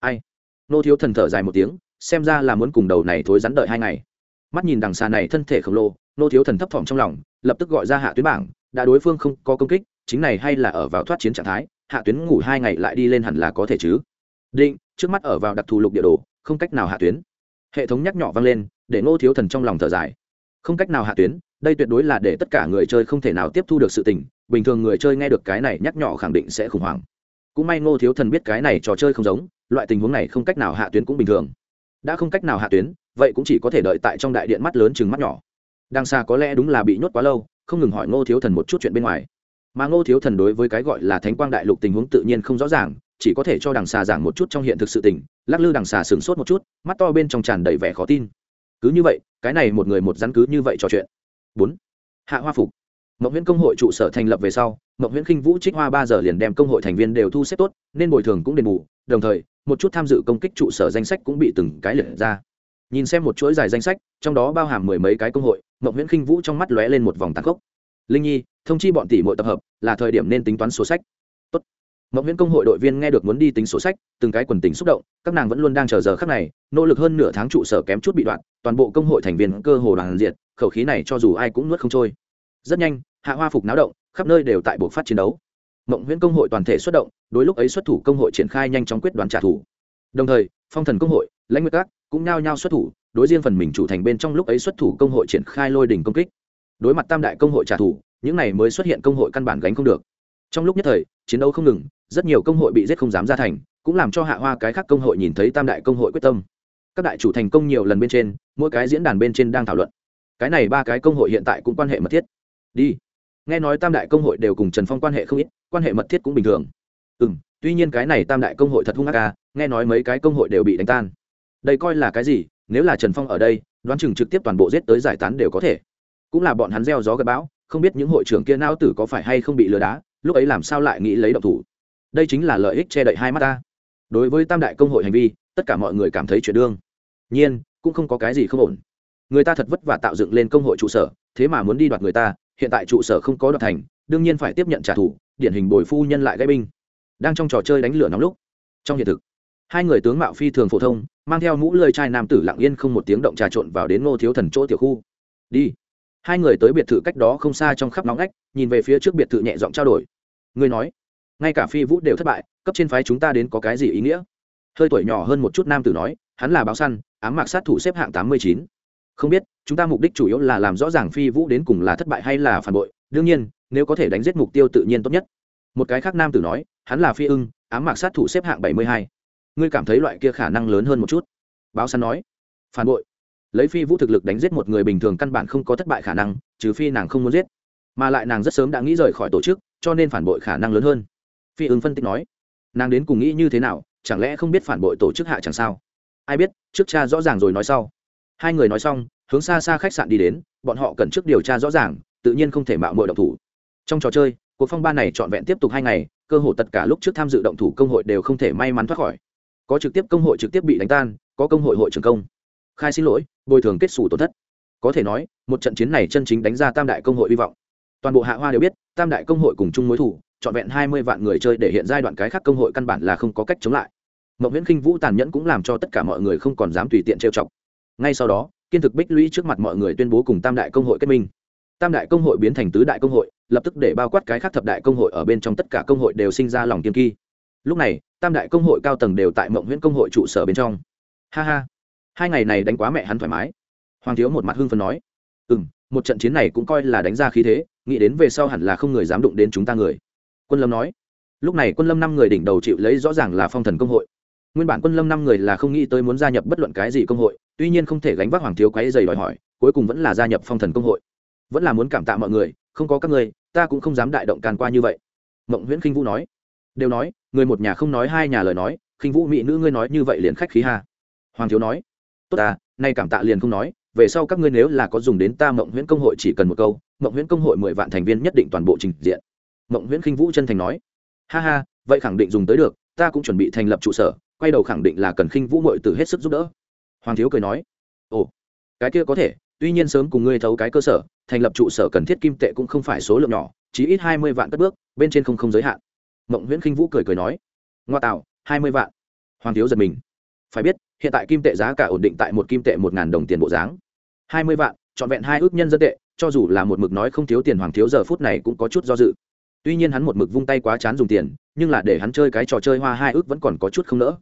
Ai? Nô thiếu thần thở dài một tiếng, xem ra là muốn cùng đầu này thối rắn đợi hai ngày. Mắt nhìn đằng xa này thân thể khổng lồ, nô thiếu thần thấp thỏm trong lòng, lập tức gọi ra hạ tuyến bảng, đã đối phương không có công kích, chính này hay là ở vào thoát chiến trạng thái, hạ tuyến ngủ hai ngày lại đi lên hẳn là có thể chứ. Định, trước mắt ở vào đặc thù lục địa đồ, không cách nào hạ tuyến. Hệ thống nhắc nhỏ vang lên, để ngô thiếu thần trong lòng thở dài. Không cách nào hạ tuyến, đây tuyệt đối là để tất cả người chơi không thể nào tiếp thu được sự tình, bình thường người chơi nghe được cái này nhắc nhỏ khẳng định sẽ khủng hoảng cũng may ngô thiếu thần biết cái này trò chơi không giống, loại tình huống này không cách nào hạ tuyến cũng bình thường. Đã không cách nào hạ tuyến, vậy cũng chỉ có thể đợi tại trong đại điện mắt lớn chừng mắt nhỏ. Đang xa có lẽ đúng là bị nhốt quá lâu, không ngừng hỏi ngô thiếu thần một chút chuyện bên ngoài. Mà ngô thiếu thần đối với cái gọi là thánh quang đại lục tình huống tự nhiên không rõ ràng, chỉ có thể cho đằng xà giảng một chút trong hiện thực sự tình, lắc lư đằng xà sửng sốt một chút, mắt to bên trong tràn đầy vẻ khó tin. Cứ như vậy, cái này một người một rắn cứ như vậy trò chuyện. Bốn. Hạ hoa phục. Mộng Huyễn công hội trụ sở thành lập về sau, Mộng Huyễn khinh vũ trích hoa ba giờ liền đem công hội thành viên đều thu xếp tốt, nên bồi thường cũng đền bù, đồng thời, một chút tham dự công kích trụ sở danh sách cũng bị từng cái liệt ra. Nhìn xem một chuỗi dài danh sách, trong đó bao hàm mười mấy cái công hội, Mộng Huyễn khinh vũ trong mắt lóe lên một vòng tàn khốc. Linh nhi, thông chi bọn tỷ muội tập hợp, là thời điểm nên tính toán sổ sách. Tốt. Mộng Huyễn công hội đội viên nghe được muốn đi tính sổ sách, từng cái quần tình xúc động, các nàng vẫn luôn đang chờ giờ khắc này, nỗ lực hơn nửa tháng trụ sở kém chút bị đoạn, toàn bộ công hội thành viên cơ hồ đoàn diệt, khẩu khí này cho dù ai cũng nuốt không trôi rất nhanh, hạ hoa phục náo động, khắp nơi đều tại buộc phát chiến đấu. Mộng nguyễn công hội toàn thể xuất động, đối lúc ấy xuất thủ công hội triển khai nhanh chóng quyết đoán trả thù. Đồng thời, phong thần công hội, lãnh nguyệt các cũng nhao nhao xuất thủ, đối riêng phần mình chủ thành bên trong lúc ấy xuất thủ công hội triển khai lôi đình công kích. Đối mặt tam đại công hội trả thù, những này mới xuất hiện công hội căn bản gánh không được. Trong lúc nhất thời, chiến đấu không ngừng, rất nhiều công hội bị giết không dám ra thành, cũng làm cho hạ hoa cái khác công hội nhìn thấy tam đại công hội quyết tâm. Các đại chủ thành công nhiều lần bên trên, mỗi cái diễn đàn bên trên đang thảo luận. Cái này ba cái công hội hiện tại cũng quan hệ mật thiết đi. Nghe nói tam đại công hội đều cùng trần phong quan hệ không ít, quan hệ mật thiết cũng bình thường. Ừ m tuy nhiên cái này tam đại công hội thật hung ác ca nghe nói mấy cái công hội đều bị đánh tan. Đây coi là cái gì? Nếu là trần phong ở đây, đoán chừng trực tiếp toàn bộ giết tới giải tán đều có thể. Cũng là bọn hắn gieo gió gặp bão, không biết những hội trưởng kia não tử có phải hay không bị lừa đá, lúc ấy làm sao lại nghĩ lấy độc thủ. Đây chính là lợi ích che đậy hai mắt ta. Đối với tam đại công hội hành vi, tất cả mọi người cảm thấy chuyện đương. Nhiên, cũng không có cái gì không ổn. Người ta thật vất vả tạo dựng lên công hội trụ sở, thế mà muốn đi đoạt người ta hiện tại trụ sở không có đoạt thành, đương nhiên phải tiếp nhận trả thù, điển hình bồi phu nhân lại gây binh. Đang trong trò chơi đánh lửa nóng lúc, trong hiện thực, hai người tướng mạo phi thường phổ thông, mang theo mũ lơi trai nam tử lặng yên không một tiếng động trà trộn vào đến ngô thiếu thần chỗ tiểu khu. Đi. Hai người tới biệt thự cách đó không xa trong khắp nóng ngách, nhìn về phía trước biệt thự nhẹ giọng trao đổi. Người nói, ngay cả phi vũ đều thất bại, cấp trên phái chúng ta đến có cái gì ý nghĩa? Hơi tuổi nhỏ hơn một chút nam tử nói, hắn là báo săn, ám mạc sát thủ xếp hạng tám mươi chín không biết, chúng ta mục đích chủ yếu là làm rõ ràng phi vũ đến cùng là thất bại hay là phản bội. Đương nhiên, nếu có thể đánh giết mục tiêu tự nhiên tốt nhất. Một cái khác nam tử nói, hắn là phi ưng, ám mạc sát thủ xếp hạng bảy mươi hai. Ngươi cảm thấy loại kia khả năng lớn hơn một chút? Báo săn nói, phản bội. Lấy phi vũ thực lực đánh giết một người bình thường căn bản không có thất bại khả năng, trừ phi nàng không muốn giết. Mà lại nàng rất sớm đã nghĩ rời khỏi tổ chức, cho nên phản bội khả năng lớn hơn. Phi ưng phân tích nói, nàng đến cùng nghĩ như thế nào, chẳng lẽ không biết phản bội tổ chức hạ chẳng sao? Ai biết, trước cha rõ ràng rồi nói sau hai người nói xong, hướng xa xa khách sạn đi đến, bọn họ cần trước điều tra rõ ràng, tự nhiên không thể mạo mọi động thủ. Trong trò chơi, cuộc phong ba này trọn vẹn tiếp tục hai ngày, cơ hội tất cả lúc trước tham dự động thủ công hội đều không thể may mắn thoát khỏi. Có trực tiếp công hội trực tiếp bị đánh tan, có công hội hội trưởng công. Khai xin lỗi, bồi thường kết xù tổn thất. Có thể nói, một trận chiến này chân chính đánh ra tam đại công hội hy vọng. Toàn bộ hạ hoa đều biết, tam đại công hội cùng chung mối thủ, trọn vẹn hai mươi vạn người chơi để hiện giai đoạn cái khác công hội căn bản là không có cách chống lại. Mậu nguyễn khinh vũ tàn nhẫn cũng làm cho tất cả mọi người không còn dám tùy tiện trêu chọc ngay sau đó, kiên thực bích lũy trước mặt mọi người tuyên bố cùng tam đại công hội kết minh. Tam đại công hội biến thành tứ đại công hội, lập tức để bao quát cái khác thập đại công hội ở bên trong tất cả công hội đều sinh ra lòng kiên kỳ lúc này, tam đại công hội cao tầng đều tại mộng nguyễn công hội trụ sở bên trong. Ha ha. Hai ngày này đánh quá mẹ hắn thoải mái. Hoàng thiếu một mặt hưng phần nói. Ừ m một trận chiến này cũng coi là đánh ra khí thế, nghĩ đến về sau hẳn là không người dám đụng đến chúng ta người. Quân lâm nói. Lúc này quân lâm năm người đỉnh đầu chịu lấy rõ ràng là phong thần công hội. Nguyên bản quân lâm năm người là không nghĩ tới muốn gia nhập bất luận cái gì công hội tuy nhiên không thể gánh vác hoàng thiếu quái dày đòi hỏi, cuối cùng vẫn là gia nhập phong thần công hội. Vẫn là muốn cảm tạ mọi người, không có các người ta cũng không dám đại động càn qua như vậy. Mộng nguyễn khinh vũ nói. Đều nói, người một nhà không nói hai nhà lời nói, khinh vũ mỹ nữ ngươi nói như vậy liền khách khí ha. Hoàng thiếu nói. Tốt à nay cảm tạ liền không nói, về sau các ngươi nếu là có dùng đến ta mộng nguyễn công hội chỉ cần một câu, mộng nguyễn công hội mười vạn thành viên nhất định toàn bộ trình diện. Mộng nguyễn khinh vũ chân thành nói. Ha ha, vậy khẳng định dùng tới được, ta cũng chuẩn bị thành lập trụ sở, quay đầu khẳng định là cần khinh vũ mội từ hết sức giúp đỡ hoàng thiếu cười nói, ồ, cái kia có thể, tuy nhiên sớm cùng ngươi thấu cái cơ sở, thành lập trụ sở cần thiết kim tệ cũng không phải số lượng nhỏ chỉ ít hai mươi vạn cất bước, bên trên không không giới hạn. Mộng nguyễn khinh vũ cười cười nói, ngoa tạo, hai mươi vạn. Hoàng thiếu giật mình. Phải biết, hiện tại kim tệ giá cả ổn định tại một kim tệ một ngàn đồng tiền bộ dáng. Hai mươi vạn, trọn vẹn hai ước nhân dân tệ, cho dù là một mực nói không thiếu tiền hoàng thiếu giờ phút này cũng có chút do dự. Tuy nhiên hắn một mực vung tay quá chán dùng tiền, nhưng là để hắn chơi cái trò chơi hoa hai ước vẫn còn có chút không nỡ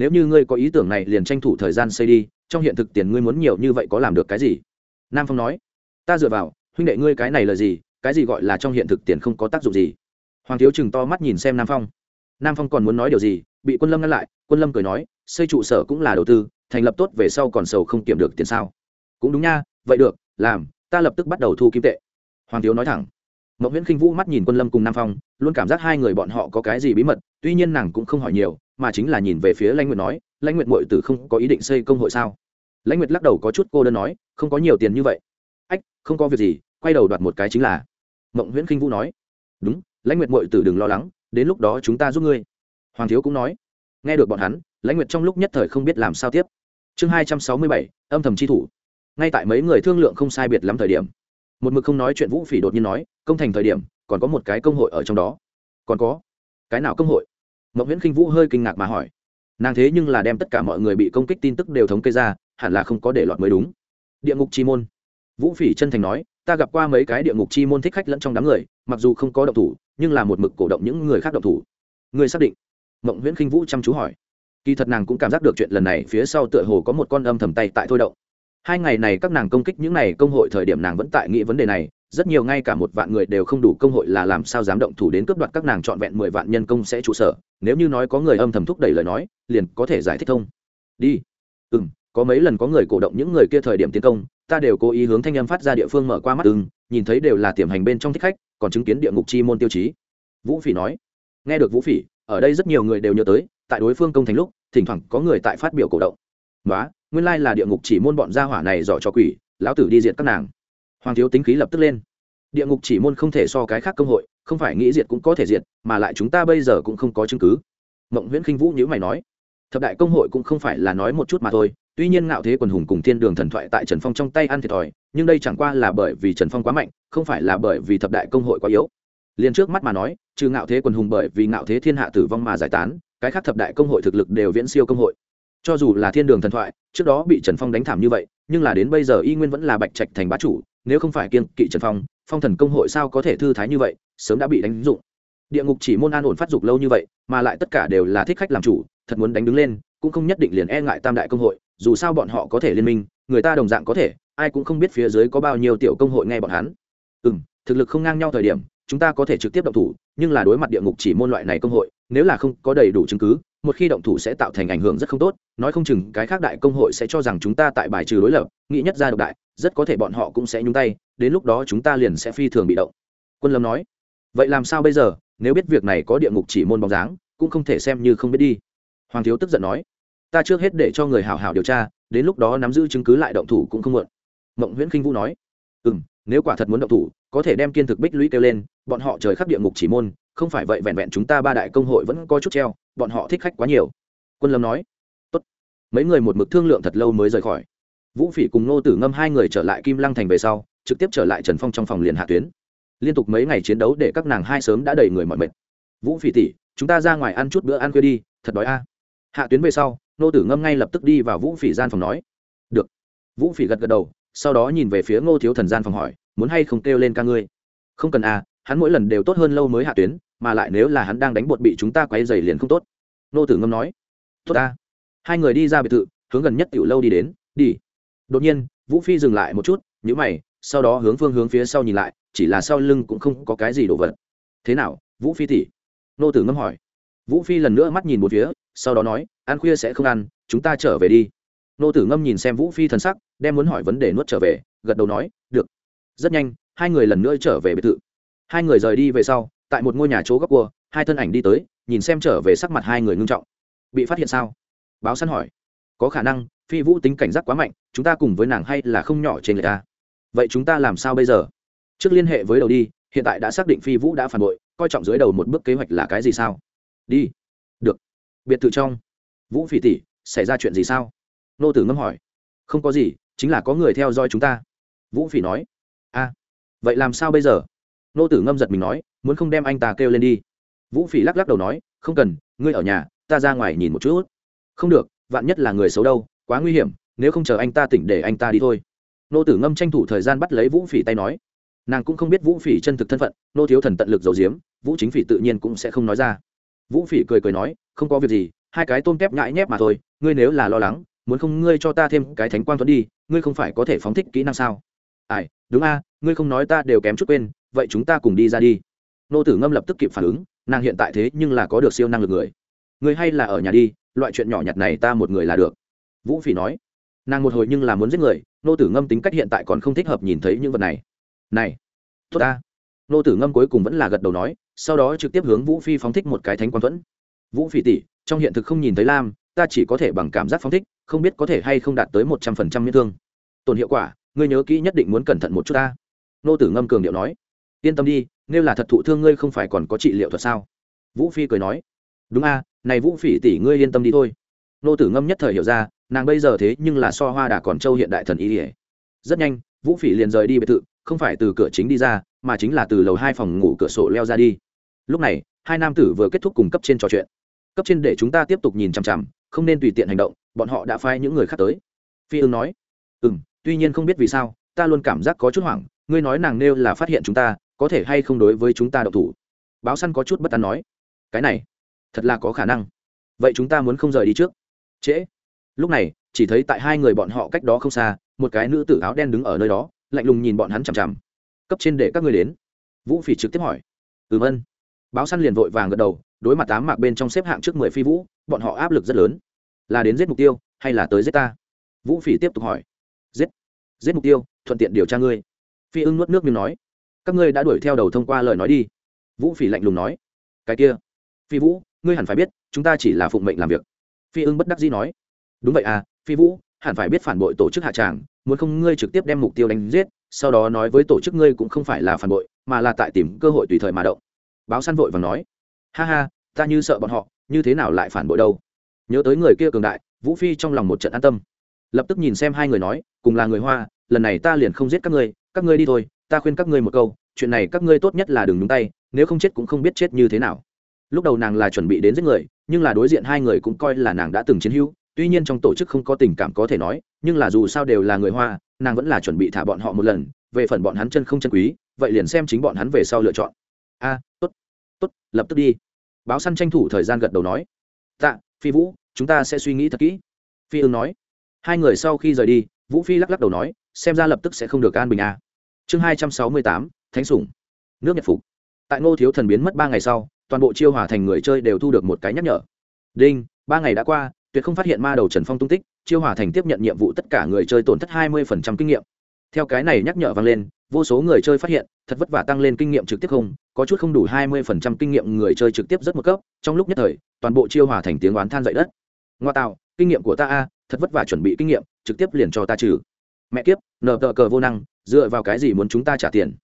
nếu như ngươi có ý tưởng này liền tranh thủ thời gian xây đi, trong hiện thực tiền ngươi muốn nhiều như vậy có làm được cái gì? Nam phong nói. Ta dựa vào, huynh đệ ngươi cái này là gì, cái gì gọi là trong hiện thực tiền không có tác dụng gì? Hoàng thiếu chừng to mắt nhìn xem nam phong. Nam phong còn muốn nói điều gì, bị quân lâm ngăn lại, quân lâm cười nói, xây trụ sở cũng là đầu tư, thành lập tốt về sau còn sầu không kiểm được tiền sao? Cũng đúng nha, vậy được, làm, ta lập tức bắt đầu thu kim tệ. Hoàng thiếu nói thẳng. Mộng viễn khinh vũ mắt nhìn quân lâm cùng nam phong, luôn cảm giác hai người bọn họ có cái gì bí mật, tuy nhiên nàng cũng không hỏi nhiều, mà chính là nhìn về phía lãnh nguyệt nói, lãnh nguyệt mội tử không có ý định xây công hội sao? Lãnh nguyệt lắc đầu có chút cô đơn nói, không có nhiều tiền như vậy. Ách, không có việc gì, quay đầu đoạt một cái chính là. Mộng viễn khinh vũ nói, đúng, lãnh nguyệt mội tử đừng lo lắng, đến lúc đó chúng ta giúp ngươi. Hoàng thiếu cũng nói, nghe được bọn hắn, lãnh nguyệt trong lúc nhất thời không biết làm sao tiếp. Chương hai trăm sáu mươi bảy, âm thầm chi thủ. Ngay tại mấy người thương lượng không sai biệt lắm thời điểm một mực không nói chuyện vũ phỉ đột nhiên nói, công thành thời điểm, còn có một cái công hội ở trong đó. Còn có? Cái nào công hội? Mậu nguyễn khinh vũ hơi kinh ngạc mà hỏi. Nàng thế nhưng là đem tất cả mọi người bị công kích tin tức đều thống kê ra, hẳn là không có để lọt mới đúng. Địa ngục chi môn. Vũ phỉ chân thành nói, ta gặp qua mấy cái địa ngục chi môn thích khách lẫn trong đám người, mặc dù không có động thủ, nhưng là một mực cổ động những người khác động thủ. Người xác định? Mộng nguyễn khinh vũ chăm chú hỏi. Kỳ thật nàng cũng cảm giác được chuyện lần này phía sau tựa hồ có một con âm thầm tay tại thôi động hai ngày này các nàng công kích những này công hội thời điểm nàng vẫn tại nghĩ vấn đề này, rất nhiều ngay cả một vạn người đều không đủ công hội là làm sao dám động thủ đến cướp đoạt các nàng trọn vẹn mười vạn nhân công sẽ trụ sở. Nếu như nói có người âm thầm thúc đẩy lời nói, liền có thể giải thích thông đi. Ừ m có mấy lần có người cổ động những người kia thời điểm tiến công, ta đều cố ý hướng thanh âm phát ra địa phương mở qua mắt. Ưng nhìn thấy đều là tiềm hành bên trong thích khách, còn chứng kiến địa ngục chi môn tiêu chí. Vũ phỉ nói. Nghe được vũ phỉ, ở đây rất nhiều người đều nhớ tới, tại đối phương công thành lúc, thỉnh thoảng có người tại phát biểu cổ động nói nguyên lai là địa ngục chỉ môn bọn gia hỏa này dò cho quỷ, lão tử đi diệt các nàng. Hoàng thiếu tính khí lập tức lên. Địa ngục chỉ môn không thể so cái khác công hội, không phải nghĩ diệt cũng có thể diệt, mà lại chúng ta bây giờ cũng không có chứng cứ. Mộng nguyễn khinh vũ nhữ mày nói. Thập đại công hội cũng không phải là nói một chút mà thôi, tuy nhiên ngạo thế quần hùng cùng thiên đường thần thoại tại trần phong trong tay ăn thiệt thòi, nhưng đây chẳng qua là bởi vì trần phong quá mạnh, không phải là bởi vì thập đại công hội quá yếu. Liền trước mắt mà nói, trừ ngạo thế quần hùng bởi vì ngạo thế thiên hạ tử vong mà giải tán, cái khác thập đại công hội thực lực đều viễn siêu công hội cho dù là thiên đường thần thoại, trước đó bị trần phong đánh thảm như vậy, nhưng là đến bây giờ y nguyên vẫn là bạch trạch thành bá chủ, nếu không phải kiên kỵ trần phong phong thần công hội sao có thể thư thái như vậy, sớm đã bị đánh dụng. Địa ngục chỉ môn an ổn phát dục lâu như vậy, mà lại tất cả đều là thích khách làm chủ, thật muốn đánh đứng lên, cũng không nhất định liền e ngại tam đại công hội, dù sao bọn họ có thể liên minh, người ta đồng dạng có thể, ai cũng không biết phía dưới có bao nhiêu tiểu công hội nghe bọn hắn. Ừ m thực lực không ngang nhau thời điểm, chúng ta có thể trực tiếp động thủ, nhưng là đối mặt địa ngục chỉ môn loại này công hội, nếu là không có đầy đủ chứng cứ một khi động thủ sẽ tạo thành ảnh hưởng rất không tốt, nói không chừng cái khác đại công hội sẽ cho rằng chúng ta tại bài trừ đối lập, nghĩ nhất ra độc đại, rất có thể bọn họ cũng sẽ nhúng tay, đến lúc đó chúng ta liền sẽ phi thường bị động. Quân lâm nói. Vậy làm sao bây giờ? Nếu biết việc này có địa ngục chỉ môn bóng dáng, cũng không thể xem như không biết đi. Hoàng thiếu tức giận nói. Ta trước hết để cho người hảo hảo điều tra, đến lúc đó nắm giữ chứng cứ lại động thủ cũng không muộn. Mộng nguyễn khinh vũ nói. Ừ m nếu quả thật muốn động thủ, có thể đem kiên thực bích lũy kêu lên, bọn họ trời khắp địa ngục chỉ môn, không phải vậy vẹn vẹn chúng ta ba đại công hội vẫn có chút treo bọn họ thích khách quá nhiều. Quân lâm nói, Tốt. mấy người một mực thương lượng thật lâu mới rời khỏi. Vũ phỉ cùng nô tử ngâm hai người trở lại kim lăng thành về sau, trực tiếp trở lại trần phong trong phòng liền hạ tuyến. Liên tục mấy ngày chiến đấu để các nàng hai sớm đã đầy người mọi mệt. Vũ phỉ tỉ chúng ta ra ngoài ăn chút bữa ăn khuya đi, thật đói a. Hạ tuyến về sau nô tử ngâm ngay lập tức đi vào vũ phỉ gian phòng nói, được. Vũ phỉ gật gật đầu, sau đó nhìn về phía ngô thiếu thần gian phòng hỏi, muốn hay không kêu lên ca ngươi? Không cần à hắn mỗi lần đều tốt hơn lâu mới hạ tuyến mà lại nếu là hắn đang đánh bột bị chúng ta quay dày liền không tốt. Nô tử ngâm nói, tốt ta. Hai người đi ra biệt thự, hướng gần nhất tiểu lâu đi đến, đi. Đột nhiên, vũ phi dừng lại một chút nhữ mày, sau đó hướng phương hướng phía sau nhìn lại, chỉ là sau lưng cũng không có cái gì đổ vật. Thế nào, vũ phi tỉ nô tử ngâm hỏi. Vũ phi lần nữa mắt nhìn một phía, sau đó nói, ăn khuya sẽ không ăn, chúng ta trở về đi. Nô tử ngâm nhìn xem vũ phi thần sắc, đem muốn hỏi vấn đề nuốt trở về, gật đầu nói, được. Rất nhanh, hai người lần nữa trở về biệt thự. Hai người rời đi về sau tại một ngôi nhà chỗ góc cua, hai thân ảnh đi tới, nhìn xem trở về sắc mặt hai người ngưng trọng. Bị phát hiện sao? Báo săn hỏi. Có khả năng, phi vũ tính cảnh giác quá mạnh, chúng ta cùng với nàng hay là không nhỏ trên người ta? Vậy chúng ta làm sao bây giờ? Trước liên hệ với đầu đi, hiện tại đã xác định phi vũ đã phản bội, coi trọng dưới đầu một bước kế hoạch là cái gì sao? Đi. Được. Biệt thự trong. Vũ phỉ tỷ, xảy ra chuyện gì sao? Nô tử ngâm hỏi. Không có gì, chính là có người theo dõi chúng ta. Vũ phỉ nói. A vậy làm sao bây giờ? Nô tử ngâm giật mình nói, muốn không đem anh ta kêu lên đi? Vũ phỉ lắc lắc đầu nói, không cần, ngươi ở nhà, ta ra ngoài nhìn một chút. Không được, vạn nhất là người xấu đâu, quá nguy hiểm, nếu không chờ anh ta tỉnh để anh ta đi thôi. Nô tử ngâm tranh thủ thời gian bắt lấy vũ phỉ tay nói. Nàng cũng không biết vũ phỉ chân thực thân phận, nô thiếu thần tận lực giấu giếm, vũ chính phỉ tự nhiên cũng sẽ không nói ra. Vũ phỉ cười cười nói, không có việc gì, hai cái tôm tép nhãi nhép mà thôi, ngươi nếu là lo lắng, muốn không ngươi cho ta thêm cái thánh quang thuẫn đi, ngươi không phải có thể phóng thích kỹ năng sao? Ai, đúng a, ngươi không nói ta đều kém chút quên, vậy chúng ta cùng đi ra đi. Nô tử ngâm lập tức kịp phản ứng, nàng hiện tại thế nhưng là có được siêu năng lực người. Người hay là ở nhà đi, loại chuyện nhỏ nhặt này ta một người là được. Vũ phỉ nói. Nàng một hồi nhưng là muốn giết người, nô tử ngâm tính cách hiện tại còn không thích hợp nhìn thấy những vật này. Này, tốt ta. Nô tử ngâm cuối cùng vẫn là gật đầu nói, sau đó trực tiếp hướng vũ phi phóng thích một cái thánh quang thuẫn. Vũ phỉ tỷ, trong hiện thực không nhìn thấy lam, ta chỉ có thể bằng cảm giác phóng thích, không biết có thể hay không đạt tới một trăm phần trăm miễn thương. Tổn hiệu quả ngươi nhớ kỹ nhất định muốn cẩn thận một chút ta. Nô tử ngâm cường điệu nói. Yên tâm đi, nếu là thật thụ thương ngươi không phải còn có trị liệu thuật sao? Vũ phi cười nói. Đúng a, này vũ phỉ tỷ ngươi yên tâm đi thôi. Nô tử ngâm nhất thời hiểu ra, nàng bây giờ thế nhưng là so hoa đà còn châu hiện đại thần y ỉa rất nhanh, vũ phỉ liền rời đi biệt thự, không phải từ cửa chính đi ra, mà chính là từ lầu hai phòng ngủ cửa sổ leo ra đi. Lúc này, hai nam tử vừa kết thúc cùng cấp trên trò chuyện. Cấp trên để chúng ta tiếp tục nhìn chằm chằm, không nên tùy tiện hành động, bọn họ đã phái những người khác tới. Phi ương nói. Ừ m tuy nhiên không biết vì sao, ta luôn cảm giác có chút hoảng, ngươi nói nàng nêu là phát hiện chúng ta, có thể hay không đối với chúng ta độc thủ? Báo săn có chút bất an nói. Cái này, thật là có khả năng. Vậy chúng ta muốn không rời đi trước? Trễ. Lúc này, chỉ thấy tại hai người bọn họ cách đó không xa, một cái nữ tử áo đen đứng ở nơi đó, lạnh lùng nhìn bọn hắn chằm chằm. Cấp trên để các ngươi đến. Vũ phỉ trực tiếp hỏi. Ừm ân báo săn liền vội vàng gật đầu, đối mặt tám mạc bên trong xếp hạng trước mười phi vũ, bọn họ áp lực rất lớn. Là đến giết mục tiêu, hay là tới giết ta? Vũ phỉ tiếp tục hỏi giết mục tiêu, thuận tiện điều tra ngươi. Phi ưng nuốt nước miếng nói. Các ngươi đã đuổi theo đầu thông qua lời nói đi. Vũ phỉ lạnh lùng nói. Cái kia, phi vũ, ngươi hẳn phải biết, chúng ta chỉ là phụng mệnh làm việc. Phi ưng bất đắc dĩ nói. Đúng vậy à phi vũ, hẳn phải biết phản bội tổ chức hạ tràng, muốn không ngươi trực tiếp đem mục tiêu đánh giết, sau đó nói với tổ chức ngươi cũng không phải là phản bội, mà là tại tìm cơ hội tùy thời mà động. Báo săn vội và nói. Ha ha, ta như sợ bọn họ, như thế nào lại phản bội đâu? Nhớ tới người kia cường đại, vũ phi trong lòng một trận an tâm lập tức nhìn xem hai người nói, cùng là người hoa, lần này ta liền không giết các ngươi các ngươi đi thôi, ta khuyên các ngươi một câu, chuyện này các ngươi tốt nhất là đừng nhúng tay, nếu không chết cũng không biết chết như thế nào. Lúc đầu nàng là chuẩn bị đến giết người, nhưng là đối diện hai người cũng coi là nàng đã từng chiến hữu, tuy nhiên trong tổ chức không có tình cảm có thể nói, nhưng là dù sao đều là người hoa, nàng vẫn là chuẩn bị thả bọn họ một lần, về phần bọn hắn chân không chân quý, vậy liền xem chính bọn hắn về sau lựa chọn. A, tốt tốt, lập tức đi. Báo săn tranh thủ thời gian gật đầu nói. Tạ, phi vũ, chúng ta sẽ suy nghĩ thật kỹ. Phi ưng nói hai người sau khi rời đi, vũ phi lắc lắc đầu nói, xem ra lập tức sẽ không được an bình a chương hai trăm sáu mươi tám, thánh sủng. Nước nhật phục. Tại ngô thiếu thần biến mất ba ngày sau, toàn bộ chiêu hòa thành người chơi đều thu được một cái nhắc nhở. Đinh, ba ngày đã qua, tuyệt không phát hiện ma đầu trần phong tung tích, chiêu hòa thành tiếp nhận nhiệm vụ tất cả người chơi tổn thất hai mươi kinh nghiệm. Theo cái này nhắc nhở vang lên, vô số người chơi phát hiện, thật vất vả tăng lên kinh nghiệm trực tiếp không, có chút không đủ hai mươi kinh nghiệm người chơi trực tiếp rất một cấp, trong lúc nhất thời, toàn bộ chiêu hòa thành tiếng oán than dậy đất. Ngoa tạo, kinh nghiệm của ta a thật vất vả chuẩn bị kinh nghiệm trực tiếp liền cho ta trừ. Mẹ kiếp nợ tờ cờ vô năng dựa vào cái gì muốn chúng ta trả tiền?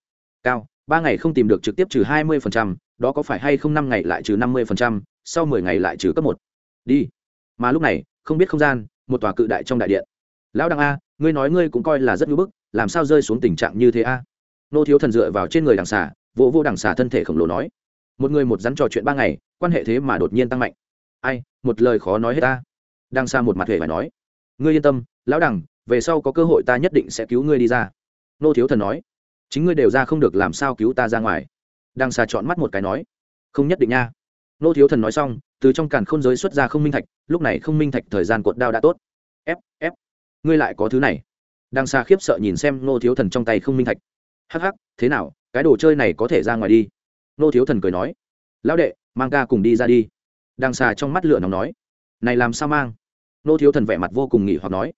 Cao ba ngày không tìm được trực tiếp trừ hai mươi phần trăm, đó có phải hay không năm ngày lại trừ năm mươi phần trăm? sau mười ngày lại trừ cấp một? Đi. Mà lúc này không biết không gian một tòa cự đại trong đại điện. Lão đăng a ngươi nói ngươi cũng coi là rất ngưỡng bức làm sao rơi xuống tình trạng như thế a? Nô thiếu thần dựa vào trên người đằng xà vỗ vô đằng xà thân thể khổng lồ nói. Một người một rắn trò chuyện ba ngày quan hệ thế mà đột nhiên tăng mạnh. Ai một lời khó nói hết ta. Đang xa một mặt hề phải nói, ngươi yên tâm, lão đằng về sau có cơ hội ta nhất định sẽ cứu ngươi đi ra. Nô thiếu thần nói, chính ngươi đều ra không được làm sao cứu ta ra ngoài. Đang xa chọn mắt một cái nói, không nhất định nha. Nô thiếu thần nói xong, từ trong càn khôn giới xuất ra không minh thạch, lúc này không minh thạch thời gian cuộn đao đã tốt. Ép ép, ngươi lại có thứ này. Đang xa khiếp sợ nhìn xem nô thiếu thần trong tay không minh thạch. Hắc hắc, thế nào, cái đồ chơi này có thể ra ngoài đi? Nô thiếu thần cười nói, lão đệ, mang ca cùng đi ra đi. Đang xa trong mắt lửa nóng nói này làm sao mang? Nô thiếu thần vẻ mặt vô cùng nghỉ hoặc nói.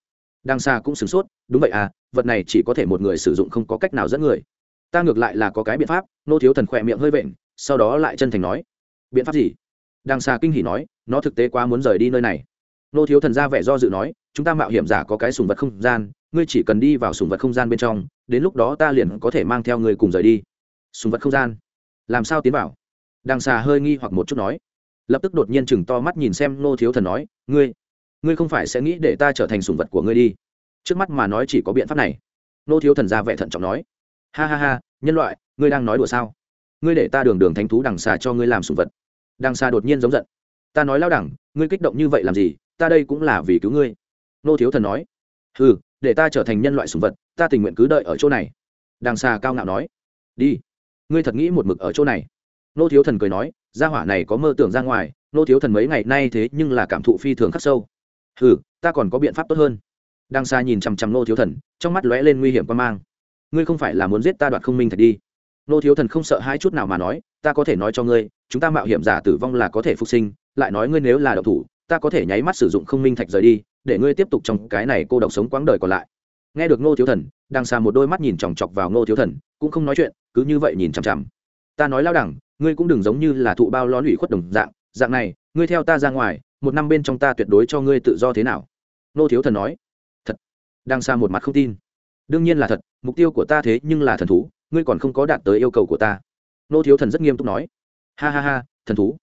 Đang xa cũng sửng sốt, đúng vậy à vật này chỉ có thể một người sử dụng không có cách nào dẫn người. Ta ngược lại là có cái biện pháp, nô thiếu thần khỏe miệng hơi vện, sau đó lại chân thành nói. Biện pháp gì? Đang xa kinh hỉ nói, nó thực tế quá muốn rời đi nơi này. Nô thiếu thần ra vẻ do dự nói, chúng ta mạo hiểm giả có cái sùng vật không gian, ngươi chỉ cần đi vào sùng vật không gian bên trong, đến lúc đó ta liền có thể mang theo ngươi cùng rời đi. Sùng vật không gian? Làm sao tiến vào? Đang xà hơi nghi hoặc một chút nói lập tức đột nhiên chừng to mắt nhìn xem nô thiếu thần nói, ngươi ngươi không phải sẽ nghĩ để ta trở thành sùng vật của ngươi đi? Trước mắt mà nói chỉ có biện pháp này. Nô thiếu thần ra vẻ thận trọng nói, ha ha ha, nhân loại, ngươi đang nói đùa sao? Ngươi để ta đường đường thánh thú đằng xà cho ngươi làm sùng vật. Đằng xà đột nhiên giống giận, ta nói lao đẳng, ngươi kích động như vậy làm gì? Ta đây cũng là vì cứu ngươi. Nô thiếu thần nói ừ để ta trở thành nhân loại sùng vật, ta tình nguyện cứ đợi ở chỗ này. Đằng xà cao ngạo nói, đi, ngươi thật nghĩ một mực ở chỗ này. Nô thiếu thần cười nói gia hỏa này có mơ tưởng ra ngoài, nô thiếu thần mấy ngày nay thế nhưng là cảm thụ phi thường khắc sâu. Ừ ta còn có biện pháp tốt hơn. Đang xa nhìn chằm chằm nô thiếu thần, trong mắt lóe lên nguy hiểm quan mang. Ngươi không phải là muốn giết ta đoạt không minh thạch đi. Nô thiếu thần không sợ hai chút nào mà nói, ta có thể nói cho ngươi, chúng ta mạo hiểm giả tử vong là có thể phục sinh, lại nói ngươi nếu là độc thủ, ta có thể nháy mắt sử dụng không minh thạch rời đi, để ngươi tiếp tục trong cái này cô độc sống quãng đời còn lại. Nghe được nô thiếu thần đang xa một đôi mắt nhìn chòng chọc vào nô thiếu thần, cũng không nói chuyện, cứ như vậy nhìn chằm chằm. Ta nói lao đẳng ngươi cũng đừng giống như là thụ bao lo lụy khuất đồng dạng dạng này, ngươi theo ta ra ngoài, một năm bên trong ta tuyệt đối cho ngươi tự do thế nào? Nô thiếu thần nói. Thật. Đang xa một mặt không tin. Đương nhiên là thật, mục tiêu của ta thế nhưng là thần thú, ngươi còn không có đạt tới yêu cầu của ta. Nô thiếu thần rất nghiêm túc nói. Ha ha ha, thần thú.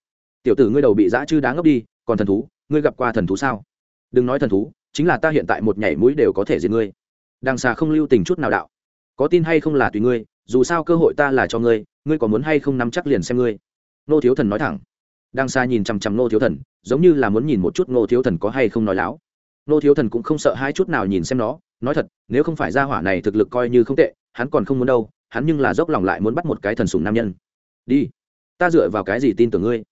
Tiểu tử ngươi đầu bị dã chư đáng ngốc đi, còn thần thú, ngươi gặp qua thần thú sao? Đừng nói thần thú, chính là ta hiện tại một nhảy mũi đều có thể diệt ngươi. Đằng xà không lưu tình chút nào đạo. Có tin hay không là tùy ngươi, dù sao cơ hội ta là cho ngươi ngươi có muốn hay không nắm chắc liền xem ngươi. Nô thiếu thần nói thẳng. Đang xa nhìn chằm chằm nô thiếu thần, giống như là muốn nhìn một chút nô thiếu thần có hay không nói láo. Nô thiếu thần cũng không sợ hai chút nào nhìn xem nó, nói thật, nếu không phải ra hỏa này thực lực coi như không tệ, hắn còn không muốn đâu, hắn nhưng là dốc lòng lại muốn bắt một cái thần sùng nam nhân. Đi, ta dựa vào cái gì tin tưởng ngươi?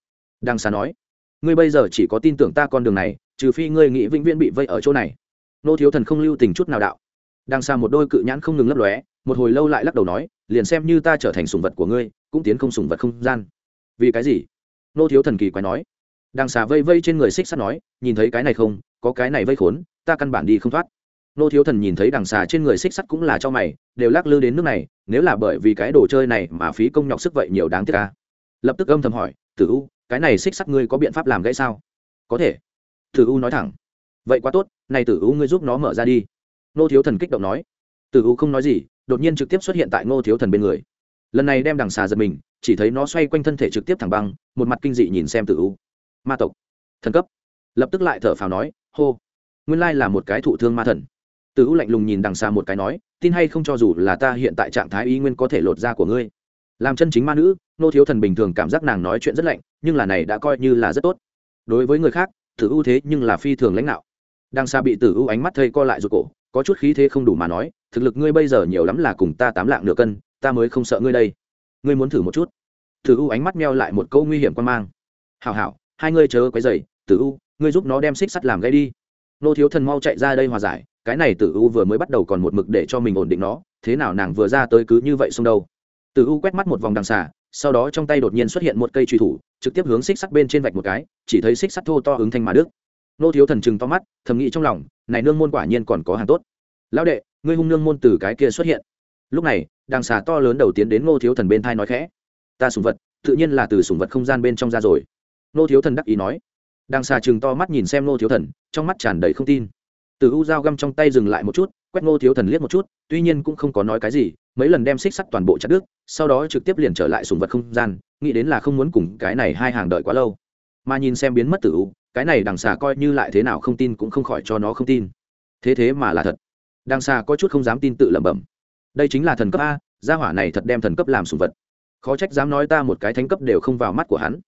Đằng xa nói. Ngươi bây giờ chỉ có tin tưởng ta con đường này, trừ phi ngươi nghĩ vĩnh viễn bị vây ở chỗ này. Nô thiếu thần không lưu tình chút nào đạo. Đang xa một đôi cự nhãn không ngừng lấp lóe một hồi lâu lại lắc đầu nói, liền xem như ta trở thành sùng vật của ngươi, cũng tiến không sùng vật không gian. Vì cái gì? Nô thiếu thần kỳ quái nói. Đằng xà vây vây trên người xích sắt nói, nhìn thấy cái này không, có cái này vây khốn, ta căn bản đi không thoát. Nô thiếu thần nhìn thấy đằng xà trên người xích sắt cũng là cho mày, đều lắc lư đến nước này, nếu là bởi vì cái đồ chơi này mà phí công nhọc sức vậy nhiều đáng tiếc ca lập tức âm thầm hỏi, tử u, cái này xích sắt ngươi có biện pháp làm gãy sao? Có thể. Tử u nói thẳng. Vậy quá tốt, này tử u ngươi giúp nó mở ra đi. Nô thiếu thần kích động nói. Tử u không nói gì đột nhiên trực tiếp xuất hiện tại Ngô thiếu thần bên người. Lần này đem đằng xà giật mình, chỉ thấy nó xoay quanh thân thể trực tiếp thẳng băng, một mặt kinh dị nhìn xem tử u. Ma tộc, thần cấp. Lập tức lại thở phào nói, hô. Nguyên lai là một cái thụ thương ma thần. Tử u lạnh lùng nhìn đằng xà một cái nói, tin hay không cho dù là ta hiện tại trạng thái y nguyên có thể lột da của ngươi. Làm chân chính ma nữ nô thiếu thần bình thường cảm giác nàng nói chuyện rất lạnh, nhưng là này đã coi như là rất tốt. Đối với người khác, tử u thế nhưng là phi thường lãnh đạo. Đang xa bị tử u ánh mắt thây co lại ruột cổ, có chút khí thế không đủ mà nói thực lực ngươi bây giờ nhiều lắm là cùng ta tám lạng nửa cân, ta mới không sợ ngươi đây. Ngươi muốn thử một chút. Tử u ánh mắt meo lại một câu nguy hiểm quan mang. Hảo hảo, hai ngươi chớ quấy dày tử u, ngươi giúp nó đem xích sắt làm gây đi. Nô thiếu thần mau chạy ra đây hòa giải, cái này tử u vừa mới bắt đầu còn một mực để cho mình ổn định nó, thế nào nàng vừa ra tới cứ như vậy xung đâu. Tử u quét mắt một vòng đằng xà, sau đó trong tay đột nhiên xuất hiện một cây truy thủ, trực tiếp hướng xích sắt bên trên vạch một cái, chỉ thấy xích sắt thô to ứng thanh mà đức nô thiếu thần chừng to mắt, thầm nghĩ trong lòng, này nương môn quả nhiên còn có hàng tốt. Lão đệ ngươi hung nương môn từ cái kia xuất hiện. Lúc này, đằng xà to lớn đầu tiến đến ngô thiếu thần bên thai nói khẽ, ta sùng vật, tự nhiên là từ sùng vật không gian bên trong ra rồi. Ngô thiếu thần đắc ý nói. Đằng xà chừng to mắt nhìn xem ngô thiếu thần, trong mắt tràn đầy không tin. Từ u dao găm trong tay dừng lại một chút, quét ngô thiếu thần liếc một chút, tuy nhiên cũng không có nói cái gì, mấy lần đem xích sắt toàn bộ chặt đứt, sau đó trực tiếp liền trở lại sùng vật không gian, nghĩ đến là không muốn cùng cái này hai hàng đợi quá lâu. Mà nhìn xem biến mất tử u, cái này đằng xà coi như lại thế nào không tin cũng không khỏi cho nó không tin. Thế thế mà là thật đằng xa có chút không dám tin tự lẩm bẩm. Đây chính là thần cấp a, gia hỏa này thật đem thần cấp làm sùng vật. Khó trách dám nói ta một cái thánh cấp đều không vào mắt của hắn.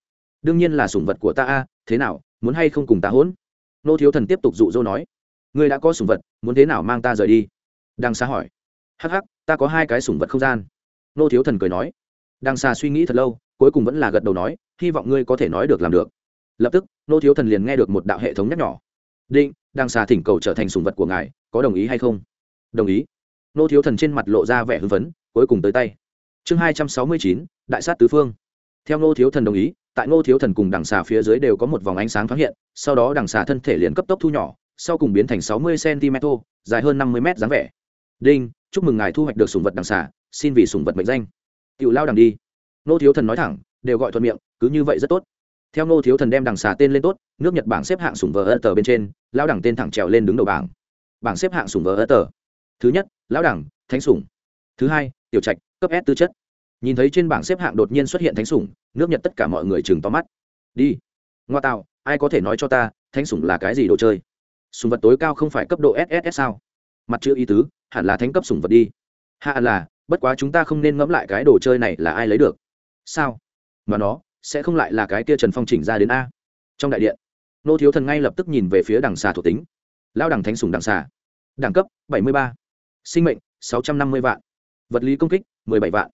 Đương nhiên là sùng vật của ta a, thế nào, muốn hay không cùng ta hỗn? Nô thiếu thần tiếp tục dụ dỗ nói. Ngươi đã có sùng vật, muốn thế nào mang ta rời đi? Đằng xa hỏi. Hắc hắc, ta có hai cái sùng vật không gian. Nô thiếu thần cười nói. Đằng xa suy nghĩ thật lâu, cuối cùng vẫn là gật đầu nói, hy vọng ngươi có thể nói được làm được. Lập tức, nô thiếu thần liền nghe được một đạo hệ thống nhắc nhỏ định đang xa thỉnh cầu trở thành sùng vật của ngài có đồng ý hay không? Đồng ý. Nô thiếu thần trên mặt lộ ra vẻ hưng phấn, cuối cùng tới tay. Chương hai trăm sáu mươi chín, đại sát tứ phương. Theo nô thiếu thần đồng ý, tại nô thiếu thần cùng đằng xà phía dưới đều có một vòng ánh sáng thoáng hiện, sau đó đằng xà thân thể liền cấp tốc thu nhỏ, sau cùng biến thành sáu mươi cm dài hơn năm mươi m dáng vẻ. Đinh, chúc mừng ngài thu hoạch được sùng vật đằng xà, xin vì sùng vật mệnh danh. Cựu lao đằng đi. Nô thiếu thần nói thẳng, đều gọi thuận miệng, cứ như vậy rất tốt. Theo nô thiếu thần đem đằng xà tên lên tốt, nước nhật bảng xếp hạng sùng vờ ơ tờ bên trên, lao đẳng tên thẳng trèo lên đứng đầu bảng bảng xếp hạng sủng vờ ơ tờ. Thứ nhất, lão đẳng, thánh sủng. Thứ hai, tiểu trạch, cấp s tư chất. Nhìn thấy trên bảng xếp hạng đột nhiên xuất hiện thánh sủng, nước nhật tất cả mọi người chừng to mắt. Đi. Ngoa tạo, ai có thể nói cho ta, thánh sủng là cái gì đồ chơi? Sùng vật tối cao không phải cấp độ sss sao? Mặt chữ ý tứ, hẳn là thánh cấp sùng vật đi. Hạ là, bất quá chúng ta không nên ngẫm lại cái đồ chơi này là ai lấy được. Sao? Mà nó, sẽ không lại là cái kia trần phong chỉnh ra đến a. Trong đại điện, nô thiếu thần ngay lập tức nhìn về phía đằng xà thuộc tính. Lao đằng thánh sùng đằng xà đẳng cấp, bảy mươi ba. Sinh mệnh, sáu trăm năm mươi vạn. Vật lý công kích, mười bảy vạn.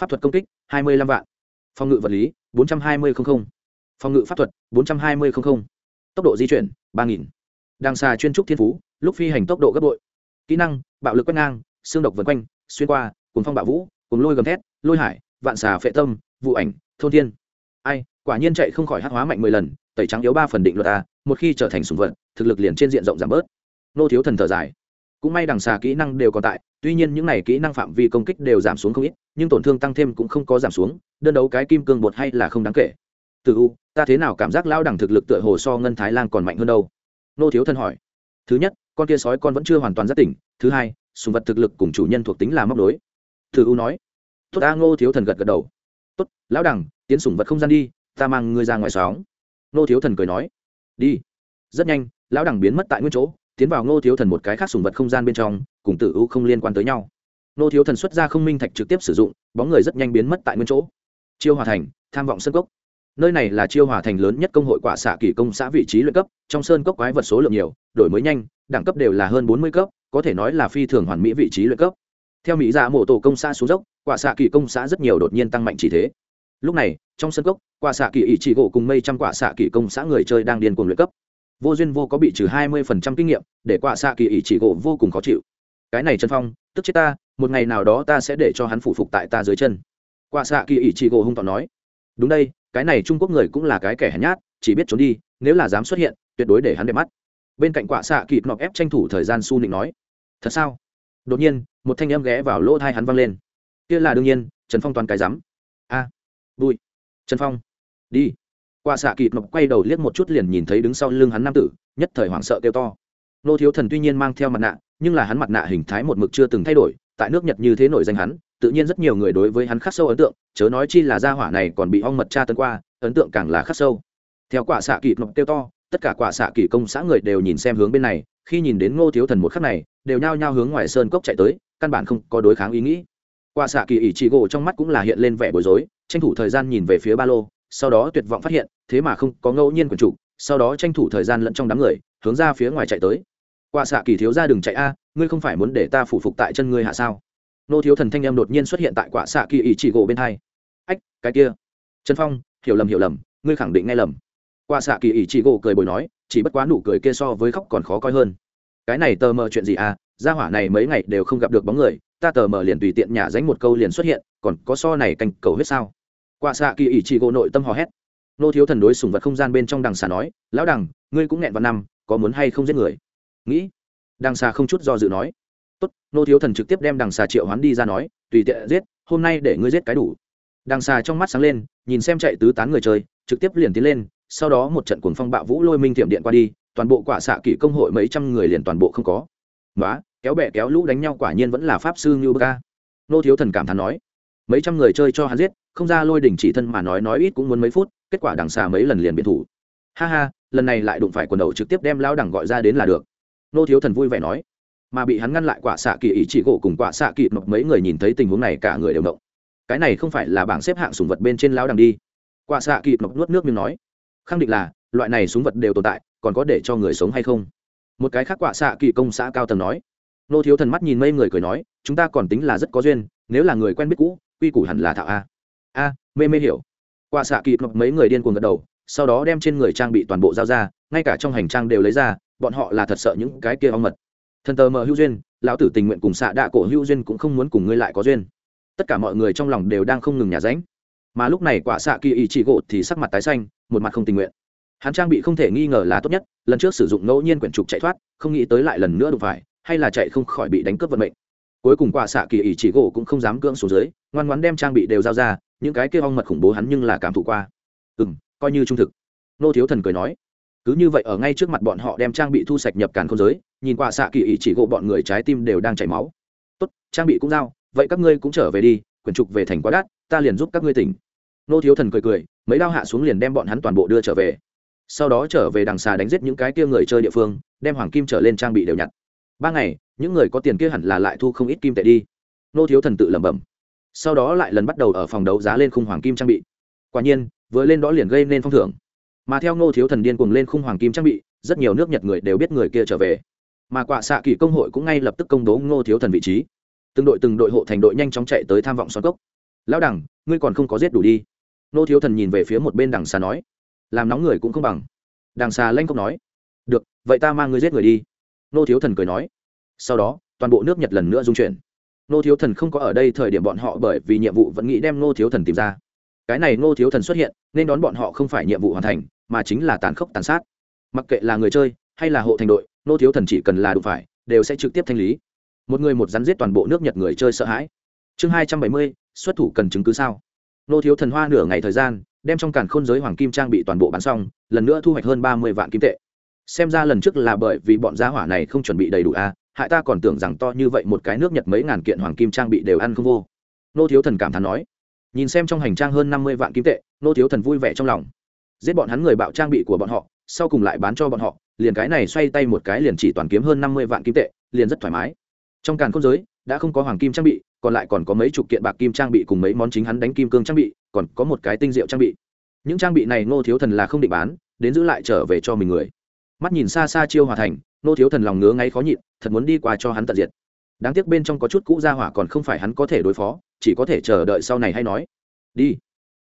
Pháp thuật công kích, hai mươi lăm vạn. Phòng ngự vật lý, bốn trăm hai mươi phòng ngự pháp thuật, bốn trăm hai mươi tốc độ di chuyển, ba nghìn. Đằng xà chuyên trúc thiên phú, lúc phi hành tốc độ gấp bội. Kỹ năng, bạo lực quét ngang, xương độc vần quanh, xuyên qua cùng phong bạo vũ cùng lôi gầm thét, lôi hải, vạn xà phệ tâm, vụ ảnh, thôn thiên. Ai, quả nhiên chạy không khỏi hát hóa mạnh mười lần, tẩy trắng yếu ba phần định luật a, một khi trở thành sùng vật, thực lực liền trên diện rộng giảm bớt. Nô thiếu thần thở dài cũng may đằng xà kỹ năng đều còn tại, tuy nhiên những này kỹ năng phạm vi công kích đều giảm xuống không ít, nhưng tổn thương tăng thêm cũng không có giảm xuống, đơn đấu cái kim cương bột hay là không đáng kể. Từ u, ta thế nào cảm giác lao đẳng thực lực tựa hồ so ngân thái lan còn mạnh hơn đâu? Nô thiếu thân hỏi. Thứ nhất, con kia sói con vẫn chưa hoàn toàn rất tỉnh. Thứ hai, sùng vật thực lực cùng chủ nhân thuộc tính là móc đối từ u nói. Tốt ta, ngô thiếu thần gật gật đầu. Tốt, lão đẳng, tiến sùng vật không gian đi, ta mang ngươi ra ngoài sóng. Nô thiếu thần cười nói. Đi. Rất nhanh, lão đẳng biến mất tại nguyên chỗ tiến vào ngô thiếu thần một cái khác sùng vật không gian bên trong, cùng tử u không liên quan tới nhau. Ngô thiếu thần xuất ra không minh thạch trực tiếp sử dụng, bóng người rất nhanh biến mất tại nguyên chỗ. Chiêu hòa thành, tham vọng sơn cốc. Nơi này là chiêu hòa thành lớn nhất công hội quả xạ kỳ công xã vị trí luyện cấp, trong sơn cốc quái vật số lượng nhiều, đổi mới nhanh, đẳng cấp đều là hơn bốn mươi cấp, có thể nói là phi thường hoàn mỹ vị trí luyện cấp. Theo mỹ dạ mổ tổ công xã xuống dốc, quả xạ kỳ công xã rất nhiều đột nhiên tăng mạnh chỉ thế. Lúc này, trong sân cốc, quả xạ kỳ ỷ chỉ gỗ cùng mây trăm quả xạ kỳ công xã người chơi đang điên cuồng luyện cấp vô duyên vô có bị trừ hai mươi phần trăm kinh nghiệm, để quả xạ kỳ ý chỉ gỗ vô cùng khó chịu. Cái này chân phong, tức chết ta, một ngày nào đó ta sẽ để cho hắn phủ phục tại ta dưới chân. Quả xạ kỳ ý chỉ gỗ hung tỏ nói. Đúng đây, cái này trung quốc người cũng là cái kẻ hèn nhát, chỉ biết trốn đi, nếu là dám xuất hiện, tuyệt đối để hắn đẹp mắt. Bên cạnh quả xạ kịp nọc ép tranh thủ thời gian su nịnh nói. Thật sao? Đột nhiên, một thanh âm ghé vào lỗ thai hắn văng lên. Kia là đương nhiên, trần phong toàn cái rắm a, vui. Trần phong, đi quả xạ kịp nọc quay đầu liếc một chút liền nhìn thấy đứng sau lưng hắn nam tử, nhất thời hoảng sợ kêu to. Nô thiếu thần tuy nhiên mang theo mặt nạ, nhưng là hắn mặt nạ hình thái một mực chưa từng thay đổi, tại nước nhật như thế nổi danh hắn, tự nhiên rất nhiều người đối với hắn khắc sâu ấn tượng, chớ nói chi là gia hỏa này còn bị ong mật tra tấn qua, ấn tượng càng là khắc sâu. Theo quả xạ kịp nộp kêu to, tất cả quả xạ kỳ công xã người đều nhìn xem hướng bên này, khi nhìn đến ngô thiếu thần một khắc này, đều nhao nhao hướng ngoài sơn cốc chạy tới, căn bản không có đối kháng ý nghĩ. Quả xạ kỳ ỷ trị gỗ trong mắt cũng là hiện lên vẻ bối rối, tranh thủ thời gian nhìn về phía ba lô sau đó tuyệt vọng phát hiện, thế mà không có ngẫu nhiên quần chủ, sau đó tranh thủ thời gian lẫn trong đám người, hướng ra phía ngoài chạy tới. Quả xạ kỳ thiếu ra đừng chạy a, ngươi không phải muốn để ta phủ phục tại chân ngươi hạ sao? Nô thiếu thần thanh em đột nhiên xuất hiện tại quả xạ kỳ ý chỉ gỗ bên hai. Ách, cái kia. Trần phong, hiểu lầm hiểu lầm, ngươi khẳng định nghe lầm. Quả xạ kỳ ý chỉ gỗ cười bồi nói, chỉ bất quá nụ cười kia so với khóc còn khó coi hơn. Cái này tờ mờ chuyện gì à gia hỏa này mấy ngày đều không gặp được bóng người, ta tờ mờ liền tùy tiện nhả dánh một câu liền xuất hiện, còn có so này canh cầu hết sao? Quả xạ kỳ ỷ chỉ gỗ nội tâm hò hét. Nô thiếu thần đối sùng vật không gian bên trong đằng xà nói, lão đằng, ngươi cũng nghẹn vào năm, có muốn hay không giết người? Nghĩ, đằng xà không chút do dự nói. Tốt. Nô thiếu thần trực tiếp đem đằng xà triệu hoán đi ra nói, tùy tiện giết, hôm nay để ngươi giết cái đủ. Đằng xà trong mắt sáng lên, nhìn xem chạy tứ tán người chơi, trực tiếp liền tiến lên, sau đó một trận cuồng phong bạo vũ lôi minh tiệm điện qua đi, toàn bộ quả xạ kỷ công hội mấy trăm người liền toàn bộ không có. Nói kéo bẹ kéo lũ đánh nhau quả nhiên vẫn là pháp sư như ca. Nô thiếu thần cảm thán nói mấy trăm người chơi cho hắn giết, không ra lôi đỉnh chỉ thân mà nói nói ít cũng muốn mấy phút, kết quả đằng xà mấy lần liền biệt thủ. Ha ha, lần này lại đụng phải quần đầu trực tiếp đem lao đẳng gọi ra đến là được. Nô thiếu thần vui vẻ nói. Mà bị hắn ngăn lại quả xạ kỳ ý chỉ gỗ cùng quả xạ kỳ mập mấy người nhìn thấy tình huống này cả người đều động. Cái này không phải là bảng xếp hạng sùng vật bên trên lao đằng đi. Quả xạ kỳ mập nuốt nước miếng nói. Khẳng định là, loại này súng vật đều tồn tại, còn có để cho người sống hay không? Một cái khác quả xạ kỳ công xã cao tầng nói. Nô thiếu thần mắt nhìn mấy người cười nói, chúng ta còn tính là rất có duyên, nếu là người quen biết cũ quy củ hẳn là thạo a. A, mê mê hiểu. Quả xạ kịp mập mấy người điên cuồng gật đầu, sau đó đem trên người trang bị toàn bộ giao ra, ngay cả trong hành trang đều lấy ra, bọn họ là thật sợ những cái kia ong mật. Thần tờ mờ hữu duyên, lão tử tình nguyện cùng xạ đạ cổ hữu duyên cũng không muốn cùng ngươi lại có duyên. Tất cả mọi người trong lòng đều đang không ngừng nhà ránh. Mà lúc này quả xạ kỳ ý chỉ gỗ thì sắc mặt tái xanh, một mặt không tình nguyện. Hắn trang bị không thể nghi ngờ là tốt nhất, lần trước sử dụng ngẫu nhiên quyển trục chạy thoát, không nghĩ tới lại lần nữa đụng phải, hay là chạy không khỏi bị đánh cướp vận mệnh. Cuối cùng quả xạ kỳ ý chỉ gỗ cũng không dám cưỡng xuống dưới ngoan ngoãn đem trang bị đều giao ra, những cái kia ong mật khủng bố hắn nhưng là cảm thụ qua. Ừ m coi như trung thực. Nô thiếu thần cười nói, cứ như vậy ở ngay trước mặt bọn họ đem trang bị thu sạch nhập càn không giới, nhìn qua xạ kỳ ý chỉ gộ bọn người trái tim đều đang chảy máu. Tốt, trang bị cũng giao, vậy các ngươi cũng trở về đi, quyển trục về thành quá đắt, ta liền giúp các ngươi tỉnh. Nô thiếu thần cười cười, mấy đao hạ xuống liền đem bọn hắn toàn bộ đưa trở về. Sau đó trở về đằng xà đánh giết những cái kia người chơi địa phương, đem hoàng kim trở lên trang bị đều nhặt. Ba ngày, những người có tiền kia hẳn là lại thu không ít kim tệ đi. Nô thiếu thần tự lẩm bẩm sau đó lại lần bắt đầu ở phòng đấu giá lên khung hoàng kim trang bị. Quả nhiên, vừa lên đó liền gây nên phong thưởng. Mà theo ngô thiếu thần điên cuồng lên khung hoàng kim trang bị, rất nhiều nước nhật người đều biết người kia trở về. Mà quả xạ kỳ công hội cũng ngay lập tức công bố ngô thiếu thần vị trí. Từng đội từng đội hộ thành đội nhanh chóng chạy tới tham vọng xoắn cốc. Lão đẳng, ngươi còn không có giết đủ đi. Ngô thiếu thần nhìn về phía một bên đằng xà nói. Làm nóng người cũng không bằng. Đằng xà lanh cốc nói. Được, vậy ta mang ngươi giết người đi. Ngô thiếu thần cười nói. Sau đó, toàn bộ nước nhật lần nữa dung chuyển. Nô thiếu thần không có ở đây thời điểm bọn họ bởi vì nhiệm vụ vẫn nghĩ đem nô thiếu thần tìm ra. Cái này nô thiếu thần xuất hiện nên đón bọn họ không phải nhiệm vụ hoàn thành mà chính là tàn khốc tàn sát. Mặc kệ là người chơi hay là hộ thành đội nô thiếu thần chỉ cần là đụng phải đều sẽ trực tiếp thanh lý. Một người một rắn giết toàn bộ nước nhật người chơi sợ hãi. Chương hai trăm bảy mươi xuất thủ cần chứng cứ sao? Nô thiếu thần hoa nửa ngày thời gian đem trong càn khôn giới hoàng kim trang bị toàn bộ bán xong lần nữa thu hoạch hơn ba mươi vạn kim tệ. Xem ra lần trước là bởi vì bọn gia hỏa này không chuẩn bị đầy đủ a à, hại ta còn tưởng rằng to như vậy một cái nước nhật mấy ngàn kiện hoàng kim trang bị đều ăn không vô. Nô thiếu thần cảm thán nói, nhìn xem trong hành trang hơn năm mươi vạn kim tệ, nô thiếu thần vui vẻ trong lòng. Giết bọn hắn người bạo trang bị của bọn họ, sau cùng lại bán cho bọn họ, liền cái này xoay tay một cái liền chỉ toàn kiếm hơn năm mươi vạn kim tệ, liền rất thoải mái. Trong càn khôn giới, đã không có hoàng kim trang bị, còn lại còn có mấy chục kiện bạc kim trang bị cùng mấy món chính hắn đánh kim cương trang bị, còn có một cái tinh diệu trang bị. Những trang bị này ngô thiếu thần là không định bán, đến giữ lại trở về cho mình người. Mắt nhìn xa xa chiêu hòa thành Nô thiếu thần lòng ngứa ngay khó nhịn, thật muốn đi qua cho hắn tận diệt. Đáng tiếc bên trong có chút cũ ra hỏa còn không phải hắn có thể đối phó, chỉ có thể chờ đợi sau này hay nói. Đi.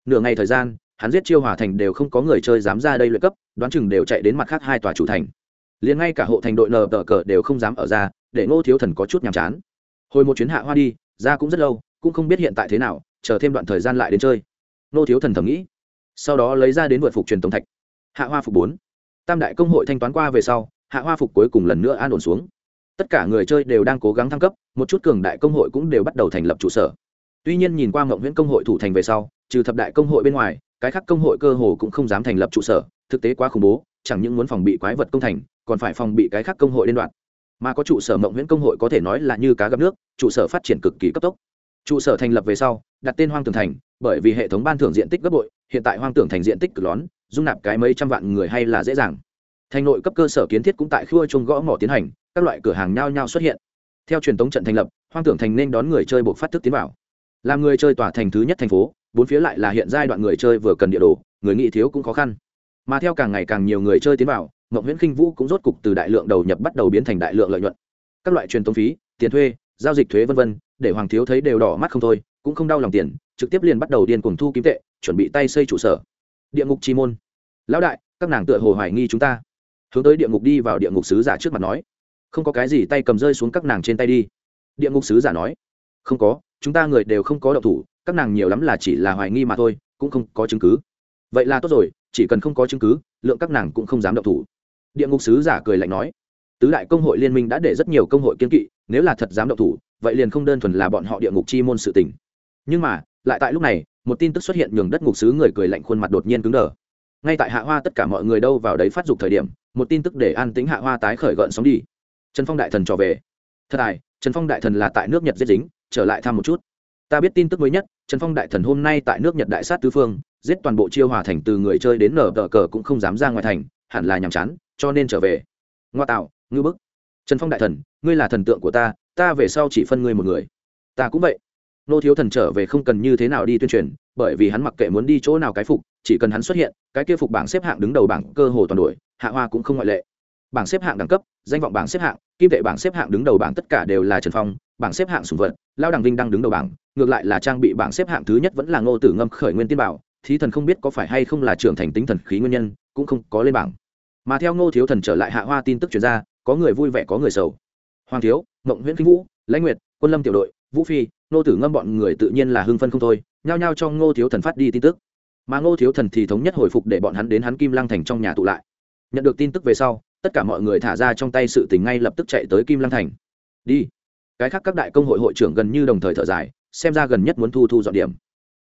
Nửa ngày thời gian, hắn giết chiêu hỏa thành đều không có người chơi dám ra đây luyện cấp, đoán chừng đều chạy đến mặt khác hai tòa chủ thành. Liền ngay cả hộ thành đội nờ tờ cờ đều không dám ở ra, để ngô thiếu thần có chút nhàm chán. Hồi một chuyến hạ hoa đi, ra cũng rất lâu, cũng không biết hiện tại thế nào, chờ thêm đoạn thời gian lại đến chơi. Ngô thiếu thần thầm nghĩ. Sau đó lấy ra đến vượt phục truyền tống thạch. Hạ hoa phục bốn. Tam đại công hội thanh toán qua về sau hạ hoa phục cuối cùng lần nữa an ổn xuống. Tất cả người chơi đều đang cố gắng thăng cấp, một chút cường đại công hội cũng đều bắt đầu thành lập trụ sở. Tuy nhiên nhìn qua ngộng nguyễn công hội thủ thành về sau, trừ thập đại công hội bên ngoài, cái khác công hội cơ hồ cũng không dám thành lập trụ sở, thực tế quá khủng bố, chẳng những muốn phòng bị quái vật công thành, còn phải phòng bị cái khác công hội liên đoạn. Mà có trụ sở mộng nguyễn công hội có thể nói là như cá gặp nước, trụ sở phát triển cực kỳ cấp tốc. Trụ sở thành lập về sau, đặt tên hoang tường thành, bởi vì hệ thống ban thưởng diện tích gấp bội, hiện tại hoang tưởng thành diện tích cực lón dung nạp cái mấy trăm vạn người hay là dễ dàng thành nội cấp cơ sở kiến thiết cũng tại khua chung gõ mỏ tiến hành, các loại cửa hàng nhao nhao xuất hiện. Theo truyền thống trận thành lập, hoang tưởng thành nên đón người chơi buộc phát thức tiến vào. Làm người chơi tỏa thành thứ nhất thành phố, bốn phía lại là hiện giai đoạn người chơi vừa cần địa đồ, người nghị thiếu cũng khó khăn. Mà theo càng ngày càng nhiều người chơi tiến vào, mộng nguyễn khinh vũ cũng rốt cục từ đại lượng đầu nhập bắt đầu biến thành đại lượng lợi nhuận. Các loại truyền thống phí, tiền thuê, giao dịch thuế v v để hoàng thiếu thấy đều đỏ mắt không thôi, cũng không đau lòng tiền, trực tiếp liền bắt đầu điên cuồng thu kiếm tệ, chuẩn bị tay xây trụ sở. Địa ngục chi môn. Lão đại, các nàng tựa hồ hoài nghi chúng ta hướng tới địa ngục đi vào địa ngục sứ giả trước mặt nói, không có cái gì tay cầm rơi xuống các nàng trên tay đi. Địa ngục sứ giả nói, không có, chúng ta người đều không có động thủ, các nàng nhiều lắm là chỉ là hoài nghi mà thôi, cũng không có chứng cứ. Vậy là tốt rồi, chỉ cần không có chứng cứ, lượng các nàng cũng không dám động thủ. Địa ngục sứ giả cười lạnh nói, tứ đại công hội liên minh đã để rất nhiều công hội kiên kỵ, nếu là thật dám động thủ, vậy liền không đơn thuần là bọn họ địa ngục chi môn sự tình. Nhưng mà, lại tại lúc này, một tin tức xuất hiện nhường đất ngục sứ người cười lạnh khuôn mặt đột nhiên cứng đờ. Ngay tại hạ hoa tất cả mọi người đâu vào đấy phát dục thời điểm một tin tức để an tính hạ hoa tái khởi gợn sóng đi. Trần phong đại thần trở về. Thật tài trần phong đại thần là tại nước nhật giết dính, trở lại thăm một chút. Ta biết tin tức mới nhất, trần phong đại thần hôm nay tại nước nhật đại sát tứ phương, giết toàn bộ chiêu hòa thành từ người chơi đến nở tờ cờ cũng không dám ra ngoài thành, hẳn là nhàm chán, cho nên trở về. Ngoa tạo, ngư bức. Trần phong đại thần, ngươi là thần tượng của ta ta về sau chỉ phân ngươi một người. Ta cũng vậy. Nô thiếu thần trở về không cần như thế nào đi tuyên truyền bởi vì hắn mặc kệ muốn đi chỗ nào cái phục, chỉ cần hắn xuất hiện, cái kia phục bảng xếp hạng đứng đầu bảng cơ hồ toàn đội hạ hoa cũng không ngoại lệ. Bảng xếp hạng đẳng cấp, danh vọng bảng xếp hạng, kim tệ bảng xếp hạng đứng đầu bảng tất cả đều là trần phong, bảng xếp hạng sùng vật, lao đằng vinh đang đứng đầu bảng, ngược lại là trang bị bảng xếp hạng thứ nhất vẫn là ngô tử ngâm khởi nguyên tiên bảo, thí thần không biết có phải hay không là trưởng thành tính thần khí nguyên nhân, cũng không có lên bảng. Mà theo ngô thiếu thần trở lại hạ hoa tin tức chuyển ra, có người vui vẻ có người sầu. Hoàng thiếu, mộng nguyễn kinh vũ, lãnh nguyệt, quân lâm tiểu đội, vũ phi ngô tử ngâm bọn người tự nhiên là hưng phân không thôi, nhao nhao cho ngô thiếu thần phát đi tin tức. Mà ngô thiếu thần thì thống nhất hồi phục để bọn hắn đến hắn kim lăng thành trong nhà tụ lại. Nhận được tin tức về sau, tất cả mọi người thả ra trong tay sự tình ngay lập tức chạy tới kim lăng thành. Đi. Cái khác các đại công hội hội trưởng gần như đồng thời thở dài, xem ra gần nhất muốn thu thu dọn điểm.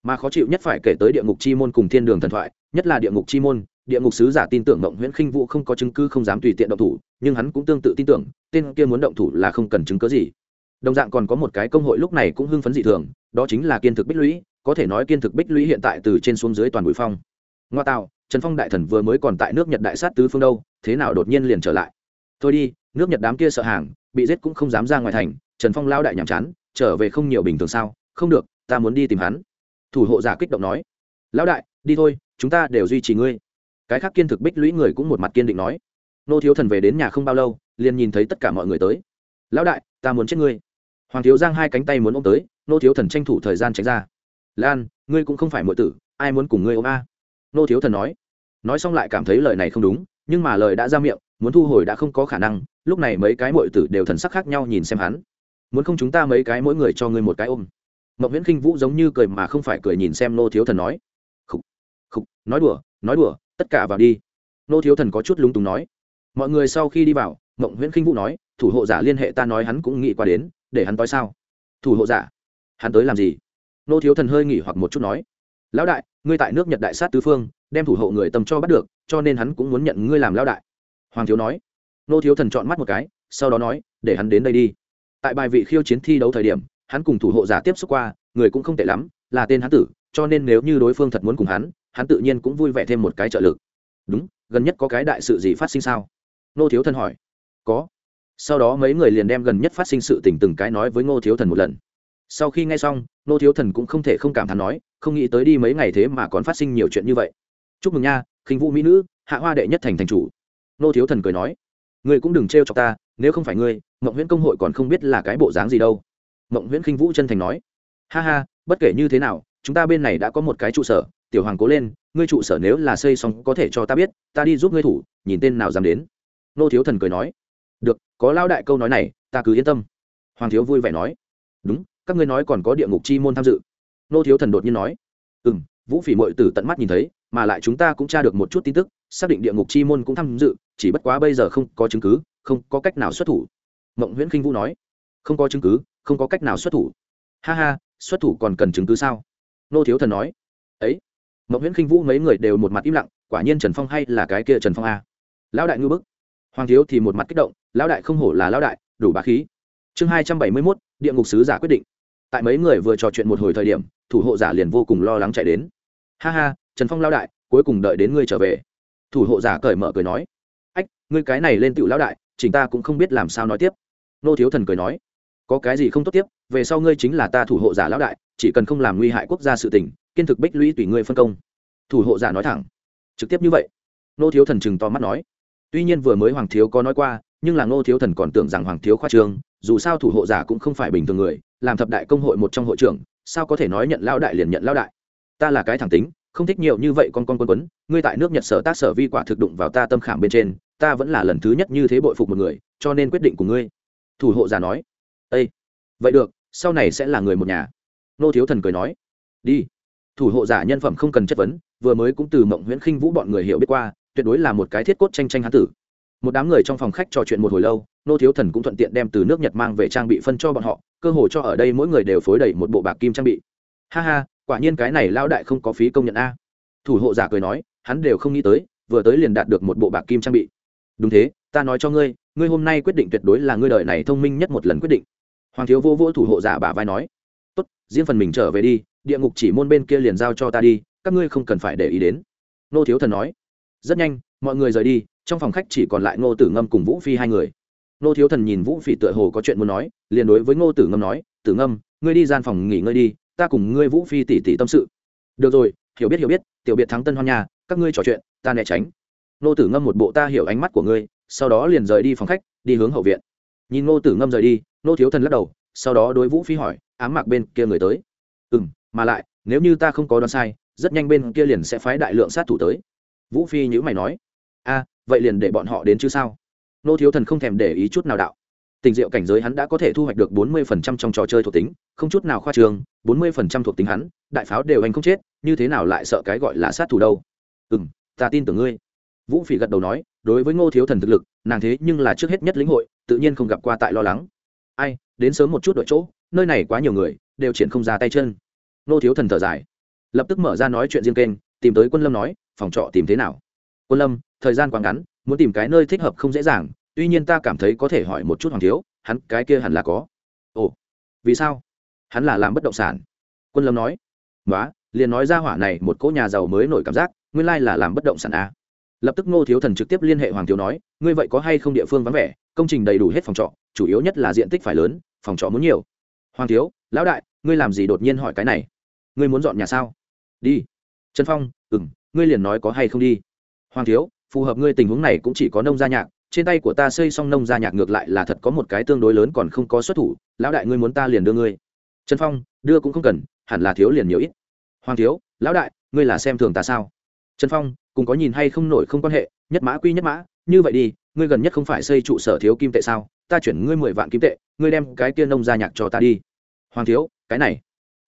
Mà khó chịu nhất phải kể tới địa ngục chi môn cùng thiên đường thần thoại, nhất là địa ngục chi môn, địa ngục sứ giả tin tưởng mộng nguyễn khinh vũ không có chứng cứ không dám tùy tiện động thủ, nhưng hắn cũng tương tự tin tưởng, tên kia muốn động thủ là không cần chứng cứ gì đồng dạng còn có một cái công hội lúc này cũng hưng phấn dị thường, đó chính là kiên thực bích lũy, có thể nói kiên thực bích lũy hiện tại từ trên xuống dưới toàn bụi phong. Ngoa tạo, trần phong đại thần vừa mới còn tại nước nhật đại sát tứ phương đâu, thế nào đột nhiên liền trở lại? Thôi đi, nước nhật đám kia sợ hàng, bị giết cũng không dám ra ngoài thành, trần phong lao đại nhàm chán, trở về không nhiều bình thường sao? Không được, ta muốn đi tìm hắn. Thủ hộ giả kích động nói. Lão đại, đi thôi, chúng ta đều duy trì ngươi. Cái khác kiên thực bích lũy người cũng một mặt kiên định nói. Nô thiếu thần về đến nhà không bao lâu, liền nhìn thấy tất cả mọi người tới. Lão đại, ta muốn chết ngươi hoàng thiếu giang hai cánh tay muốn ôm tới, nô thiếu thần tranh thủ thời gian tránh ra. Lan, ngươi cũng không phải mọi tử, ai muốn cùng ngươi ôm a? Nô thiếu thần nói. Nói xong lại cảm thấy lời này không đúng, nhưng mà lời đã ra miệng, muốn thu hồi đã không có khả năng, lúc này mấy cái mọi tử đều thần sắc khác nhau nhìn xem hắn. Muốn không chúng ta mấy cái mỗi người cho ngươi một cái ôm? Mậu viễn khinh vũ giống như cười mà không phải cười nhìn xem nô thiếu thần nói. Khục khục, nói đùa nói đùa, tất cả vào đi. Nô thiếu thần có chút lúng túng nói. Mọi người sau khi đi vào mộng nguyễn khinh vũ nói, thủ hộ giả liên hệ ta nói hắn cũng nghĩ qua đến để hắn tối sao? Thủ hộ giả, hắn tới làm gì? Nô thiếu thần hơi nghỉ hoặc một chút nói, lão đại, ngươi tại nước nhật đại sát tứ phương, đem thủ hộ người tầm cho bắt được, cho nên hắn cũng muốn nhận ngươi làm lão đại. Hoàng thiếu nói. Nô thiếu thần chọn mắt một cái, sau đó nói, để hắn đến đây đi. Tại bài vị khiêu chiến thi đấu thời điểm, hắn cùng thủ hộ giả tiếp xúc qua, người cũng không tệ lắm, là tên hắn tử, cho nên nếu như đối phương thật muốn cùng hắn hắn tự nhiên cũng vui vẻ thêm một cái trợ lực. Đúng, gần nhất có cái đại sự gì phát sinh sao? Nô thiếu thần hỏi. Có sau đó mấy người liền đem gần nhất phát sinh sự tình từng cái nói với ngô thiếu thần một lần. Sau khi nghe xong, Ngô thiếu thần cũng không thể không cảm thán nói, không nghĩ tới đi mấy ngày thế mà còn phát sinh nhiều chuyện như vậy. Chúc mừng nha, khinh vũ mỹ nữ, hạ hoa đệ nhất thành thành chủ. Ngô thiếu thần cười nói, ngươi cũng đừng trêu cho ta, nếu không phải ngươi, mộng huyễn công hội còn không biết là cái bộ dáng gì đâu. Mộng huyễn khinh vũ chân thành nói, ha ha, bất kể như thế nào, chúng ta bên này đã có một cái trụ sở, tiểu hoàng cố lên, ngươi trụ sở nếu là xây xong có thể cho ta biết, ta đi giúp ngươi thủ, nhìn tên nào dám đến. Nô thiếu thần cười nói được, có lao đại câu nói này, ta cứ yên tâm. Hoàng thiếu vui vẻ nói. Đúng, các ngươi nói còn có địa ngục chi môn tham dự. Nô thiếu thần đột nhiên nói. Ừ m vũ phỉ mội tử tận mắt nhìn thấy, mà lại chúng ta cũng tra được một chút tin tức, xác định địa ngục chi môn cũng tham dự, chỉ bất quá bây giờ không có chứng cứ, không có cách nào xuất thủ. Mộng nguyễn khinh vũ nói. Không có chứng cứ, không có cách nào xuất thủ. Ha ha, xuất thủ còn cần chứng cứ sao? Nô thiếu thần nói. Ấy. Mộng nguyễn khinh vũ mấy người đều một mặt im lặng, quả nhiên trần phong hay là cái kia trần phong a? Lão đại ngư bức hoàng thiếu thì một mặt kích động, lão đại không hổ là lão đại, đủ bá khí. Chương hai trăm bảy mươi mốt, địa ngục sứ giả quyết định. Tại mấy người vừa trò chuyện một hồi thời điểm, thủ hộ giả liền vô cùng lo lắng chạy đến. Ha ha, trần phong lão đại, cuối cùng đợi đến ngươi trở về. Thủ hộ giả cởi mở cười nói. Ách, ngươi cái này lên tựu lão đại, chỉnh ta cũng không biết làm sao nói tiếp. Nô thiếu thần cười nói. Có cái gì không tốt tiếp, về sau ngươi chính là ta thủ hộ giả lão đại, chỉ cần không làm nguy hại quốc gia sự tình, kiên thực bích lũy tùy ngươi phân công. Thủ hộ giả nói thẳng. Trực tiếp như vậy. Nô thiếu thần chừng to mắt nói tuy nhiên vừa mới hoàng thiếu có nói qua, nhưng là ngô thiếu thần còn tưởng rằng hoàng thiếu khoa trương, dù sao thủ hộ giả cũng không phải bình thường người, làm thập đại công hội một trong hội trưởng, sao có thể nói nhận lao đại liền nhận lao đại? Ta là cái thẳng tính, không thích nhiều như vậy con con quân quấn, ngươi tại nước nhật sở tác sở vi quả thực đụng vào ta tâm khảm bên trên, ta vẫn là lần thứ nhất như thế bội phục một người, cho nên quyết định của ngươi. Thủ hộ giả nói. Ây vậy được, sau này sẽ là người một nhà. Nô thiếu thần cười nói. Đi. Thủ hộ giả nhân phẩm không cần chất vấn, vừa mới cũng từ mộng nguyễn khinh vũ bọn người hiểu biết qua tuyệt đối là một cái thiết cốt tranh tranh hán tử. Một đám người trong phòng khách trò chuyện một hồi lâu, nô thiếu thần cũng thuận tiện đem từ nước nhật mang về trang bị phân cho bọn họ, cơ hồ cho ở đây mỗi người đều phối đầy một bộ bạc kim trang bị. Ha ha, quả nhiên cái này lao đại không có phí công nhận a. Thủ hộ giả cười nói, hắn đều không nghĩ tới, vừa tới liền đạt được một bộ bạc kim trang bị. Đúng thế, ta nói cho ngươi ngươi hôm nay quyết định tuyệt đối là ngươi đời này thông minh nhất một lần quyết định. Hoàng thiếu vô vô thủ hộ giả bả vai nói, tốt, riêng phần mình trở về đi, địa ngục chỉ môn bên kia liền giao cho ta đi, các ngươi không cần phải để ý đến. Nô thiếu thần nói rất nhanh, mọi người rời đi, trong phòng khách chỉ còn lại ngô tử ngâm cùng vũ phi hai người. Ngô thiếu thần nhìn vũ Phi tựa hồ có chuyện muốn nói, liền đối với ngô tử ngâm nói, tử ngâm, ngươi đi gian phòng nghỉ ngơi đi, ta cùng ngươi vũ phi tỉ tỉ tâm sự. Được rồi, hiểu biết hiểu biết, tiểu biệt thắng tân hoan nhà các ngươi trò chuyện, ta né tránh. Ngô tử ngâm một bộ ta hiểu ánh mắt của ngươi, sau đó liền rời đi phòng khách, đi hướng hậu viện. Nhìn ngô tử ngâm rời đi, Ngô thiếu thần lắc đầu, sau đó đối vũ phi hỏi, ám mạc bên kia người tới? Ừ mà lại, nếu như ta không có đoán sai, rất nhanh bên kia liền sẽ phái đại lượng sát thủ tới vũ phi nhữ mày nói, a, vậy liền để bọn họ đến chứ sao? Nô thiếu thần không thèm để ý chút nào đạo. Tình diệu cảnh giới hắn đã có thể thu hoạch được bốn mươi phần trăm trong trò chơi thuộc tính, không chút nào khoa trường bốn mươi phần trăm thuộc tính hắn, đại pháo đều anh không chết, như thế nào lại sợ cái gọi là sát thủ đâu? Ừ m ta tin tưởng ngươi. Vũ phỉ gật đầu nói, đối với ngô thiếu thần thực lực, nàng thế nhưng là trước hết nhất lĩnh hội, tự nhiên không gặp qua tại lo lắng. Ai, đến sớm một chút đội chỗ, nơi này quá nhiều người, đều triển không ra tay chân. Ngô thiếu thần thở dài, lập tức mở ra nói chuyện riêng kênh, tìm tới quân lâm nói phòng trọ tìm thế nào? Quân lâm, thời gian quá ngắn, muốn tìm cái nơi thích hợp không dễ dàng, tuy nhiên ta cảm thấy có thể hỏi một chút hoàng thiếu, hắn cái kia hẳn là có. Ồ, vì sao? Hắn là làm bất động sản. Quân lâm nói. Nói liền nói ra hỏa này một cỗ nhà giàu mới nổi cảm giác, nguyên lai là làm bất động sản à. lập tức ngô thiếu thần trực tiếp liên hệ hoàng thiếu nói, ngươi vậy có hay không địa phương vắng vẻ, công trình đầy đủ hết phòng trọ, chủ yếu nhất là diện tích phải lớn, phòng trọ muốn nhiều. Hoàng thiếu, lão đại, ngươi làm gì đột nhiên hỏi cái này? Ngươi muốn dọn nhà sao? Đi. Trần phong ừ m ngươi liền nói có hay không đi. Hoàng thiếu, phù hợp ngươi tình huống này cũng chỉ có nông gia nhạc, trên tay của ta xây xong nông gia nhạc ngược lại là thật có một cái tương đối lớn còn không có xuất thủ, lão đại ngươi muốn ta liền đưa ngươi. Trần phong, đưa cũng không cần, hẳn là thiếu liền nhiều ít. Hoàng thiếu, lão đại, ngươi là xem thường ta sao? Trần phong, cùng có nhìn hay không nổi không quan hệ, nhất mã quy nhất mã, như vậy đi, ngươi gần nhất không phải xây trụ sở thiếu kim tệ sao? Ta chuyển ngươi mười vạn kim tệ, ngươi đem cái kia nông gia nhạc cho ta đi. Hoàng thiếu, cái này.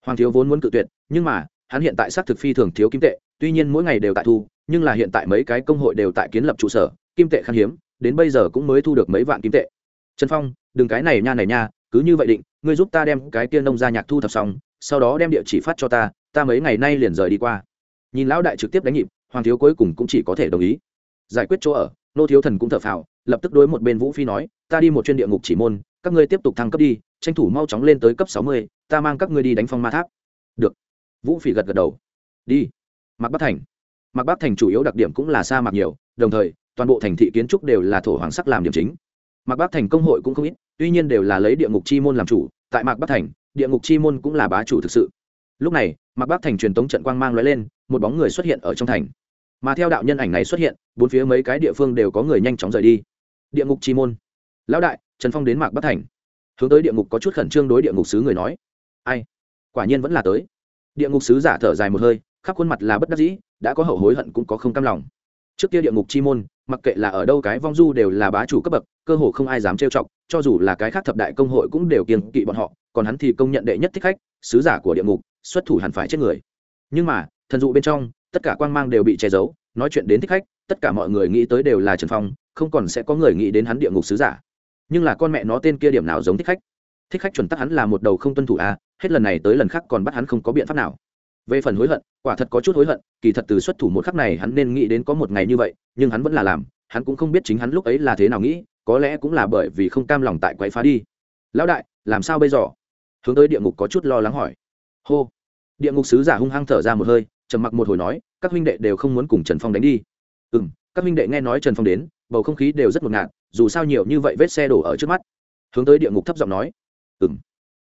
Hoàng thiếu vốn muốn cự tuyệt, nhưng mà hắn hiện tại xác thực phi thường thiếu kim tệ, tuy nhiên mỗi ngày đều tại thu, nhưng là hiện tại mấy cái công hội đều tại kiến lập trụ sở, kim tệ khan hiếm, đến bây giờ cũng mới thu được mấy vạn kim tệ. Trần phong, đừng cái này nha này nha, cứ như vậy định, ngươi giúp ta đem cái kia nông gia nhạc thu thập xong, sau đó đem địa chỉ phát cho ta ta mấy ngày nay liền rời đi qua. Nhìn lão đại trực tiếp đánh nhịp, hoàng thiếu cuối cùng cũng chỉ có thể đồng ý. Giải quyết chỗ ở, nô thiếu thần cũng thở phào, lập tức đối một bên vũ phi nói, ta đi một chuyên địa ngục chỉ môn, các ngươi tiếp tục thăng cấp đi, tranh thủ mau chóng lên tới cấp sáu mươi, ta mang các ngươi đi đánh phong ma tháp. Được vũ phỉ gật gật đầu. Đi. Mạc bắc thành. Mạc bắc thành chủ yếu đặc điểm cũng là sa mạc nhiều, đồng thời, toàn bộ thành thị kiến trúc đều là thổ hoàng sắc làm điểm chính. Mạc bắc thành công hội cũng không ít, tuy nhiên đều là lấy địa ngục chi môn làm chủ, tại mạc bắc thành, địa ngục chi môn cũng là bá chủ thực sự. Lúc này, mạc bắc thành truyền tống trận quang mang lóe lên, một bóng người xuất hiện ở trong thành. Mà theo đạo nhân ảnh này xuất hiện, bốn phía mấy cái địa phương đều có người nhanh chóng rời đi. Địa ngục chi môn. Lão đại, trần phong đến mạc bắc thành. Hướng tới địa ngục có chút khẩn trương đối địa ngục sứ người nói. Ai? Quả nhiên vẫn là tới địa ngục sứ giả thở dài một hơi, khắp khuôn mặt là bất đắc dĩ, đã có hậu hối hận cũng có không cam lòng. Trước kia địa ngục chi môn, mặc kệ là ở đâu cái vong du đều là bá chủ cấp bậc, cơ hồ không ai dám trêu chọc, cho dù là cái khác thập đại công hội cũng đều kiêng kỵ bọn họ, còn hắn thì công nhận đệ nhất thích khách, sứ giả của địa ngục, xuất thủ hẳn phải chết người. Nhưng mà, thần dụ bên trong, tất cả quang mang đều bị che giấu, nói chuyện đến thích khách, tất cả mọi người nghĩ tới đều là trần phong, không còn sẽ có người nghĩ đến hắn địa ngục sứ giả. Nhưng là con mẹ nó tên kia điểm nào giống thích khách? Thích khách chuẩn tắc hắn là một đầu không tuân thủ à hết lần này tới lần khác còn bắt hắn không có biện pháp nào. Về phần hối hận, quả thật có chút hối hận, kỳ thật từ xuất thủ một khắc này hắn nên nghĩ đến có một ngày như vậy, nhưng hắn vẫn là làm, hắn cũng không biết chính hắn lúc ấy là thế nào nghĩ, có lẽ cũng là bởi vì không cam lòng tại quậy phá đi. Lão đại, làm sao bây giờ? Hướng tới địa ngục có chút lo lắng hỏi. Hô. Địa ngục sứ giả hung hăng thở ra một hơi, trầm mặc một hồi nói, các huynh đệ đều không muốn cùng trần phong đánh đi. Ừ m các huynh đệ nghe nói trần phong đến, bầu không khí đều rất ngột ngạt, dù sao nhiều như vậy vết xe đổ ở trước mắt. Hướng tới địa ngục thấp giọng nói. Ừ m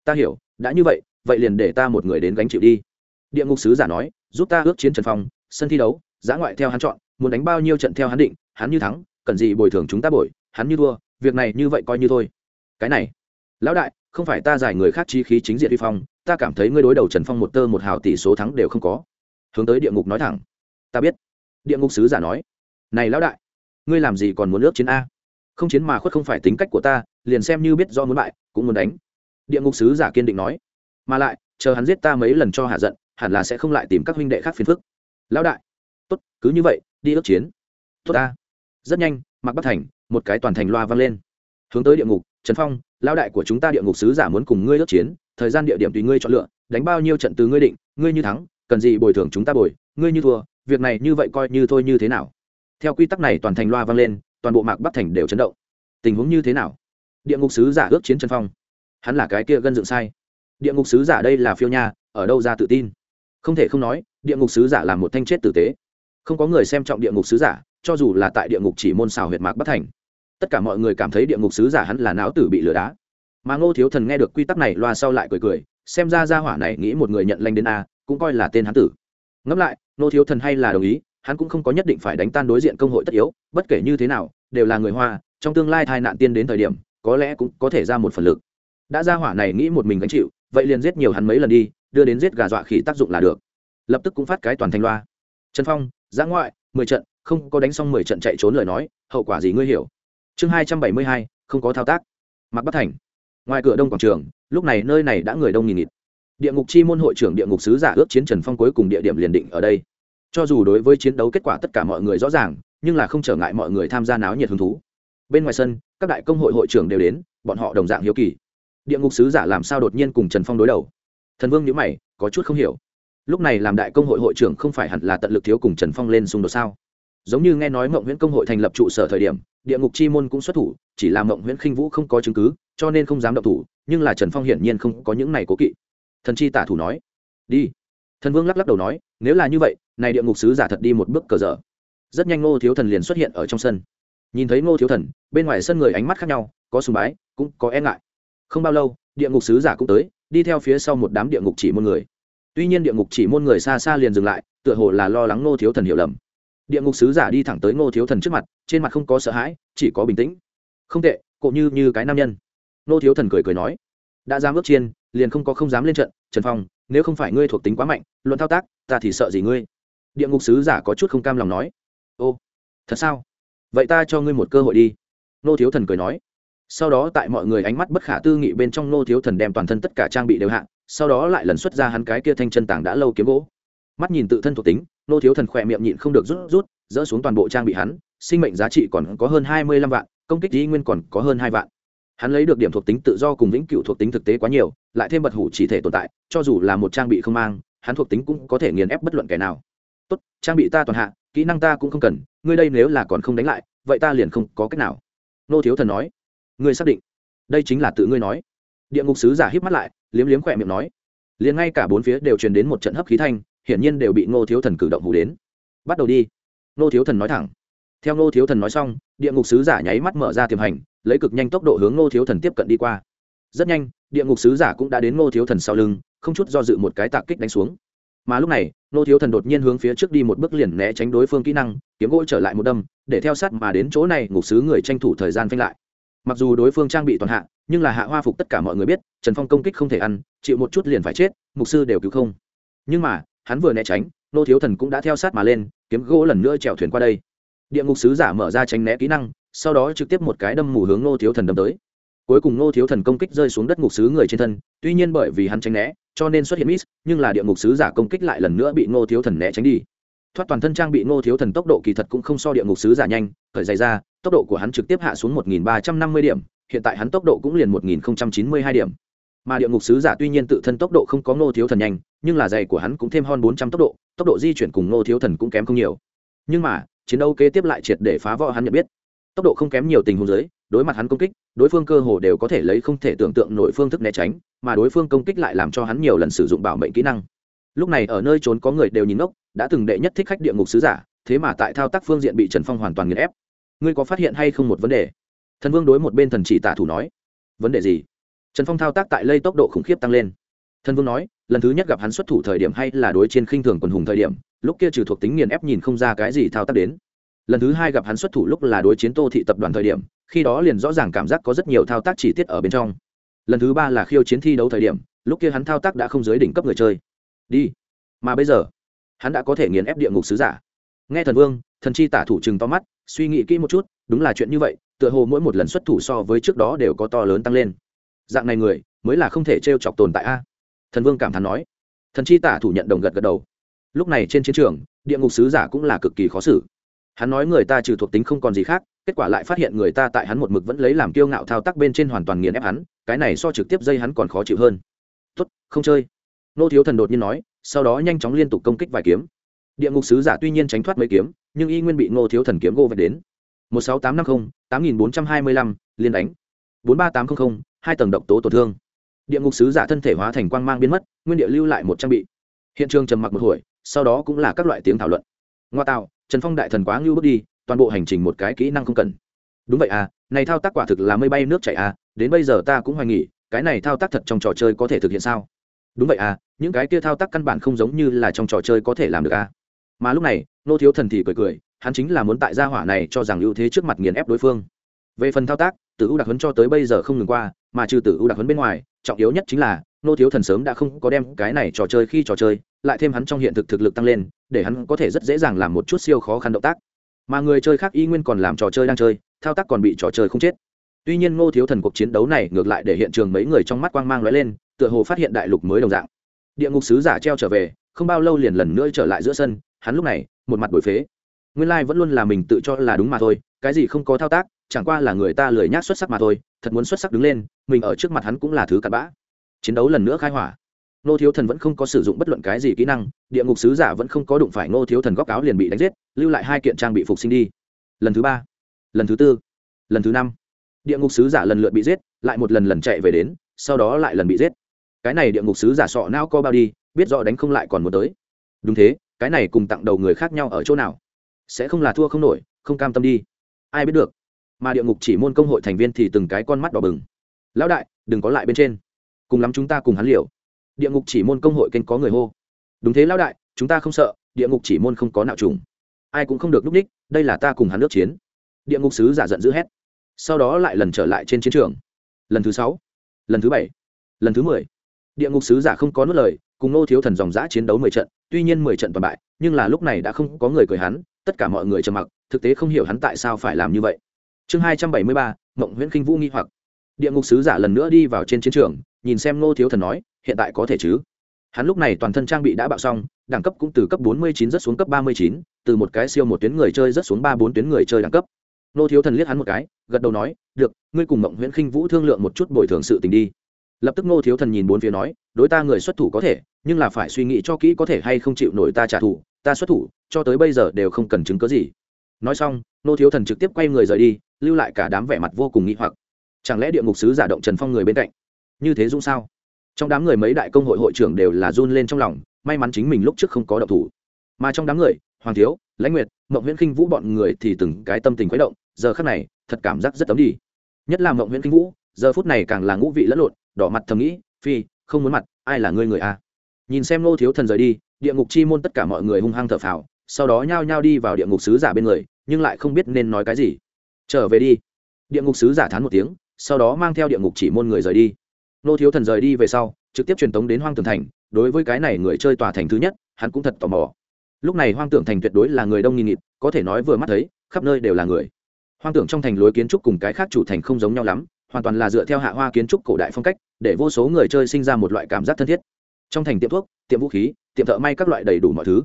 ta hiểu đã như vậy vậy liền để ta một người đến gánh chịu đi. Địa ngục sứ giả nói, giúp ta ước chiến trần phong, sân thi đấu giã ngoại theo hắn chọn, muốn đánh bao nhiêu trận theo hắn định, hắn như thắng, cần gì bồi thường chúng ta bồi, hắn như thua, việc này như vậy coi như thôi. Cái này, lão đại, không phải ta giải người khác chi khí chính diện vi phong, ta cảm thấy ngươi đối đầu trần phong một tơ một hào tỷ số thắng đều không có. Hướng tới địa ngục nói thẳng. Ta biết. Địa ngục sứ giả nói, này lão đại, ngươi làm gì còn muốn ước chiến a? Không chiến mà khuất không phải tính cách của ta, liền xem như biết do muốn bại, cũng muốn đánh địa ngục sứ giả kiên định nói, mà lại, chờ hắn giết ta mấy lần cho hạ giận, hẳn là sẽ không lại tìm các huynh đệ khác phiền phức. Lão đại. Tốt, cứ như vậy, đi ước chiến. Tốt ta. Rất nhanh mặc bắc thành, một cái toàn thành loa vang lên. Hướng tới địa ngục, trần phong, lão đại của chúng ta địa ngục sứ giả muốn cùng ngươi ước chiến, thời gian địa điểm tùy ngươi chọn lựa, đánh bao nhiêu trận từ ngươi định, ngươi như thắng, cần gì bồi thường chúng ta bồi, ngươi như thua, việc này như vậy coi như thôi như thế nào? Theo quy tắc này toàn thành loa vang lên, toàn bộ mạc bắc thành đều chấn động. Tình huống như thế nào? Địa ngục sứ giả ước chiến trần phong hắn là cái kia gân dựng sai. Địa ngục sứ giả đây là phiêu nha, ở đâu ra tự tin? Không thể không nói, địa ngục sứ giả là một thanh chết tử tế. Không có người xem trọng địa ngục sứ giả, cho dù là tại địa ngục chỉ môn xào huyệt mạc bất thành. Tất cả mọi người cảm thấy địa ngục sứ giả hắn là não tử bị lừa đá. Mà ngô thiếu thần nghe được quy tắc này loa sau lại cười cười, xem ra ra hỏa này nghĩ một người nhận lanh đến a, cũng coi là tên hắn tử. Ngẫm lại, ngô thiếu thần hay là đồng ý, hắn cũng không có nhất định phải đánh tan đối diện công hội tất yếu, bất kể như thế nào, đều là người hoa, trong tương lai tai nạn tiên đến thời điểm, có lẽ cũng có thể ra một phần lực đã ra hỏa này nghĩ một mình gánh chịu, vậy liền giết nhiều hắn mấy lần đi, đưa đến giết gà dọa khỉ tác dụng là được. Lập tức cũng phát cái toàn thanh loa. Trần phong, giã ngoại, mười trận, không có đánh xong mười trận chạy trốn lời nói, hậu quả gì ngươi hiểu? Chương hai trăm bảy mươi hai, không có thao tác. Mặc bắc thành. Ngoài cửa đông quảng trường, lúc này nơi này đã người đông nghìn nghịt. Địa ngục chi môn hội trưởng, địa ngục sứ giả ước chiến trần phong cuối cùng địa điểm liền định ở đây. Cho dù đối với chiến đấu kết quả tất cả mọi người rõ ràng, nhưng là không trở ngại mọi người tham gia náo nhiệt hứng thú. Bên ngoài sân, các đại công hội hội trưởng đều đến, bọn họ đồng dạng hiếu kỳ địa ngục sứ giả làm sao đột nhiên cùng trần phong đối đầu? Thần vương nhữ mày, có chút không hiểu. Lúc này làm đại công hội hội trưởng không phải hẳn là tận lực thiếu cùng trần phong lên xung đột sao? Giống như nghe nói mộng nguyễn công hội thành lập trụ sở thời điểm, địa ngục chi môn cũng xuất thủ, chỉ là mộng nguyễn khinh vũ không có chứng cứ, cho nên không dám động thủ, nhưng là trần phong hiển nhiên không có những này cố kỵ. Thần chi tả thủ nói, đi. Thần vương lắc lắc đầu nói, nếu là như vậy, này địa ngục sứ giả thật đi một bước cờ dở. Rất nhanh ngô thiếu thần liền xuất hiện ở trong sân. Nhìn thấy ngô thiếu thần, bên ngoài sân người ánh mắt khác nhau, có sùng bái, cũng có e ngại không bao lâu, địa ngục sứ giả cũng tới, đi theo phía sau một đám địa ngục chỉ môn người. Tuy nhiên địa ngục chỉ môn người xa xa liền dừng lại, tựa hồ là lo lắng ngô thiếu thần hiểu lầm. Địa ngục sứ giả đi thẳng tới ngô thiếu thần trước mặt, trên mặt không có sợ hãi, chỉ có bình tĩnh. Không tệ cộ như như cái nam nhân. Ngô thiếu thần cười cười nói, đã dám ước chiên, liền không có không dám lên trận, trần phong, nếu không phải ngươi thuộc tính quá mạnh, luận thao tác, ta thì sợ gì ngươi? Địa ngục sứ giả có chút không cam lòng nói, ô, thật sao? Vậy ta cho ngươi một cơ hội đi. Nô thiếu thần cười nói sau đó tại mọi người ánh mắt bất khả tư nghị bên trong nô thiếu thần đem toàn thân tất cả trang bị đều hạ, sau đó lại lần xuất ra hắn cái kia thanh chân tảng đã lâu kiếm gỗ. Mắt nhìn tự thân thuộc tính nô thiếu thần khỏe miệng nhịn không được rút rút, dỡ xuống toàn bộ trang bị hắn, sinh mệnh giá trị còn có hơn hai mươi lăm vạn, công kích dĩ nguyên còn có hơn hai vạn. Hắn lấy được điểm thuộc tính tự do cùng vĩnh cựu thuộc tính thực tế quá nhiều, lại thêm bật hủ chỉ thể tồn tại, cho dù là một trang bị không mang, hắn thuộc tính cũng có thể nghiền ép bất luận kẻ nào. Tốt, trang bị ta toàn hạ, kỹ năng ta cũng không cần, ngươi đây nếu là còn không đánh lại, vậy ta liền không có cách nào. Nô thiếu thần nói ngươi xác định. Đây chính là tự ngươi nói. Địa ngục sứ giả híp mắt lại, liếm liếm khỏe miệng nói. Liền ngay cả bốn phía đều truyền đến một trận hấp khí thanh, hiển nhiên đều bị ngô thiếu thần cử động hủ đến. Bắt đầu đi. Ngô thiếu thần nói thẳng. Theo ngô thiếu thần nói xong, địa ngục sứ giả nháy mắt mở ra tiềm hành, lấy cực nhanh tốc độ hướng ngô thiếu thần tiếp cận đi qua. Rất nhanh, địa ngục sứ giả cũng đã đến ngô thiếu thần sau lưng, không chút do dự một cái tạc kích đánh xuống. Mà lúc này, ngô thiếu thần đột nhiên hướng phía trước đi một bước liền né tránh đối phương kỹ năng, kiếm gỗ trở lại một đâm, để theo sát mà đến chỗ này ngục sứ người tranh thủ thời gian phanh lại mặc dù đối phương trang bị toàn hạ, nhưng là hạ hoa phục tất cả mọi người biết, trần phong công kích không thể ăn, chịu một chút liền phải chết, mục sư đều cứu không. Nhưng mà, hắn vừa né tránh, nô thiếu thần cũng đã theo sát mà lên, kiếm gỗ lần nữa chèo thuyền qua đây. Địa ngục sứ giả mở ra tránh né kỹ năng, sau đó trực tiếp một cái đâm mù hướng nô thiếu thần đâm tới. Cuối cùng nô thiếu thần công kích rơi xuống đất ngục sứ người trên thân, tuy nhiên bởi vì hắn tránh né, cho nên xuất hiện miss, nhưng là địa ngục sứ giả công kích lại lần nữa bị nô thiếu thần né tránh đi. Thoát toàn thân trang bị nô thiếu thần tốc độ kỳ thật cũng không so địa ngục sứ giả nhanh khởi dày ra tốc độ của hắn trực tiếp hạ xuống một nghìn ba trăm năm mươi điểm, hiện tại hắn tốc độ cũng liền một nghìn chín mươi hai điểm. Mà địa ngục sứ giả tuy nhiên tự thân tốc độ không có ngô thiếu thần nhanh, nhưng là giày của hắn cũng thêm hơn bốn trăm tốc độ tốc độ di chuyển cùng ngô thiếu thần cũng kém không nhiều. Nhưng mà, chiến đấu kế tiếp lại triệt để phá vỡ hắn nhận biết. Tốc độ không kém nhiều tình huống dưới, đối mặt hắn công kích, đối phương cơ hồ đều có thể lấy không thể tưởng tượng nổi phương thức né tránh, mà đối phương công kích lại làm cho hắn nhiều lần sử dụng bảo mệnh kỹ năng. Lúc này ở nơi trốn có người đều nhìn ngốc, đã từng đệ nhất thích khách địa ngục sứ giả, thế mà tại thao tác phương diện bị trần phong hoàn toàn nghiền ép ngươi có phát hiện hay không một vấn đề? Thần vương đối một bên thần chỉ tả thủ nói. Vấn đề gì? Trần phong thao tác tại lây tốc độ khủng khiếp tăng lên. Thần vương nói, lần thứ nhất gặp hắn xuất thủ thời điểm hay là đối trên khinh thường quần hùng thời điểm, lúc kia trừ thuộc tính nghiền ép nhìn không ra cái gì thao tác đến. Lần thứ hai gặp hắn xuất thủ lúc là đối chiến tô thị tập đoàn thời điểm, khi đó liền rõ ràng cảm giác có rất nhiều thao tác chi tiết ở bên trong. Lần thứ ba là khiêu chiến thi đấu thời điểm, lúc kia hắn thao tác đã không dưới đỉnh cấp người chơi. Đi. Mà bây giờ, hắn đã có thể nghiền ép địa ngục sứ giả. Nghe thần vương, thần chi tả thủ chừng to mắt suy nghĩ kỹ một chút, đúng là chuyện như vậy, tựa hồ mỗi một lần xuất thủ so với trước đó đều có to lớn tăng lên. Dạng này người, mới là không thể t r e o chọc tồn tại a. Thần vương cảm thán nói. Thần chi tả thủ nhận đồng gật gật đầu. Lúc này trên chiến trường, địa ngục sứ giả cũng là cực kỳ khó xử. Hắn nói người ta trừ thuộc tính không còn gì khác, kết quả lại phát hiện người ta tại hắn một mực vẫn lấy làm kiêu ngạo thao tác bên trên hoàn toàn nghiền ép hắn, cái này so trực tiếp dây hắn còn khó chịu hơn. Tốt, không chơi. Nô thiếu thần đột nhiên nói, sau đó nhanh chóng liên tục công kích vài kiếm địa ngục sứ giả tuy nhiên tránh thoát mấy kiếm, nhưng y nguyên bị ngô thiếu thần kiếm gô vạch đến. một sáu tám năm mươi tám nghìn bốn trăm hai mươi lăm, liên đánh. bốn ba tám trăm linh hai tầng độc tố tổn thương. Địa ngục sứ giả thân thể hóa thành quang mang biến mất, nguyên địa lưu lại một trang bị. Hiện trường trầm mặc một hồi, sau đó cũng là các loại tiếng thảo luận. Ngoa tạo, trần phong đại thần quá ngưu bước đi, toàn bộ hành trình một cái kỹ năng không cần. Đúng vậy à này thao tác quả thực là mây bay nước chảy à đến bây giờ ta cũng hoài nghỉ cái này thao tác thật trong trò chơi có thể thực hiện sao? Đúng vậy à những cái kia thao tác căn bản không giống như là trong trò chơi có thể làm được à mà lúc này, nô thiếu thần thì cười cười, hắn chính là muốn tại gia hỏa này cho rằng ưu thế trước mặt nghiền ép đối phương. Về phần thao tác, tử u đặc huấn cho tới bây giờ không ngừng qua, mà trừ tử u đặc huấn bên ngoài, trọng yếu nhất chính là, nô thiếu thần sớm đã không có đem cái này trò chơi khi trò chơi, lại thêm hắn trong hiện thực thực lực tăng lên, để hắn có thể rất dễ dàng làm một chút siêu khó khăn động tác. Mà người chơi khác y nguyên còn làm trò chơi đang chơi, thao tác còn bị trò chơi không chết. Tuy nhiên ngô thiếu thần cuộc chiến đấu này ngược lại để hiện trường mấy người trong mắt quang mang lóe lên, tựa hồ phát hiện đại lục mới đồng dạng. Địa ngục sứ giả treo trở về, không bao lâu liền lần nữa trở lại giữa sân hắn lúc này, một mặt đổi phế. Nguyên lai、like、vẫn luôn là mình tự cho là đúng mà thôi, cái gì không có thao tác, chẳng qua là người ta lười nhác xuất sắc mà thôi, thật muốn xuất sắc đứng lên, mình ở trước mặt hắn cũng là thứ cặn bã. Chiến đấu lần nữa khai hỏa. Nô thiếu thần vẫn không có sử dụng bất luận cái gì kỹ năng, địa ngục sứ giả vẫn không có đụng phải nô thiếu thần góc áo liền bị đánh giết, lưu lại hai kiện trang bị phục sinh đi. Lần thứ ba, lần thứ tư, lần thứ năm. Địa ngục sứ giả lần lượt bị giết, lại một lần lần chạy về đến, sau đó lại lần bị giết. Cái này địa ngục sứ giả sọ não co bao đi, biết rõ đánh không lại còn muốn tới. Đúng thế cái này cùng tặng đầu người khác nhau ở chỗ nào? Sẽ không là thua không nổi, không cam tâm đi. Ai biết được. Mà địa ngục chỉ môn công hội thành viên thì từng cái con mắt đỏ bừng. Lão đại, đừng có lại bên trên. Cùng lắm chúng ta cùng hắn liều. Địa ngục chỉ môn công hội kênh có người hô. Đúng thế lão đại, chúng ta không sợ, địa ngục chỉ môn không có nạo trùng. Ai cũng không được núp ních đây là ta cùng hắn nước chiến. Địa ngục sứ giả giận dữ hét. Sau đó lại lần trở lại trên chiến trường. Lần thứ sáu, lần thứ bảy, lần thứ mười. Địa ngục sứ giả không có nuốt lời, cùng nô thiếu thần dòng giã chiến đấu mười trận tuy nhiên mười trận toàn bại nhưng là lúc này đã không có người cười hắn tất cả mọi người trầm mặc thực tế không hiểu hắn tại sao phải làm như vậy. Chương hai trăm bảy mươi ba mộng nguyễn khinh vũ nghi hoặc. Địa ngục sứ giả lần nữa đi vào trên chiến trường nhìn xem Ngô thiếu thần nói hiện tại có thể chứ? Hắn lúc này toàn thân trang bị đã bạo xong đẳng cấp cũng từ cấp 49 rất xuống cấp 39, từ một cái siêu một tuyến người chơi rất xuống ba bốn tuyến người chơi đẳng cấp. Nô thiếu thần liếc hắn một cái gật đầu nói được ngươi cùng mộng Huyền khinh vũ thương lượng một chút bồi thường sự tình đi. Lập tức nô thiếu thần nhìn bốn phía nói đối ta người xuất thủ có thể nhưng là phải suy nghĩ cho kỹ có thể hay không chịu nổi ta trả thù, ta xuất thủ, cho tới bây giờ đều không cần chứng cớ gì. Nói xong, nô thiếu thần trực tiếp quay người rời đi, lưu lại cả đám vẻ mặt vô cùng nghĩ hoặc. Chẳng lẽ địa ngục sứ giả động trần phong người bên cạnh? Như thế dũng sao? Trong đám người mấy đại công hội hội trưởng đều là run lên trong lòng, may mắn chính mình lúc trước không có động thủ. Mà trong đám người, hoàng thiếu, lãnh nguyệt, mộng nguyễn khinh vũ bọn người thì từng cái tâm tình khuấy động, giờ khắc này, thật cảm giác rất tấm đi. Nhất là mộng nguyễn khinh vũ, giờ phút này càng là ngũ vị lẫn lộn, đỏ mặt thầm nghĩ, phi, không muốn mặt, ai là ngươi người a? Nhìn xem nô thiếu thần rời đi, địa ngục chi môn tất cả mọi người hung hăng thở phào, sau đó nhao nhao đi vào địa ngục sứ giả bên người, nhưng lại không biết nên nói cái gì. Trở về đi. Địa ngục sứ giả thán một tiếng, sau đó mang theo địa ngục chỉ môn người rời đi. Nô thiếu thần rời đi về sau, trực tiếp truyền tống đến hoang tường thành, đối với cái này người chơi tòa thành thứ nhất, hắn cũng thật tò mò. Lúc này hoang tưởng thành tuyệt đối là người đông nghìn nghịt, có thể nói vừa mắt thấy, khắp nơi đều là người. Hoang tưởng trong thành lối kiến trúc cùng cái khác chủ thành không giống nhau lắm, hoàn toàn là dựa theo hạ hoa kiến trúc cổ đại phong cách, để vô số người chơi sinh ra một loại cảm giác thân thiết trong thành tiệm thuốc, tiệm vũ khí, tiệm thợ may các loại đầy đủ mọi thứ.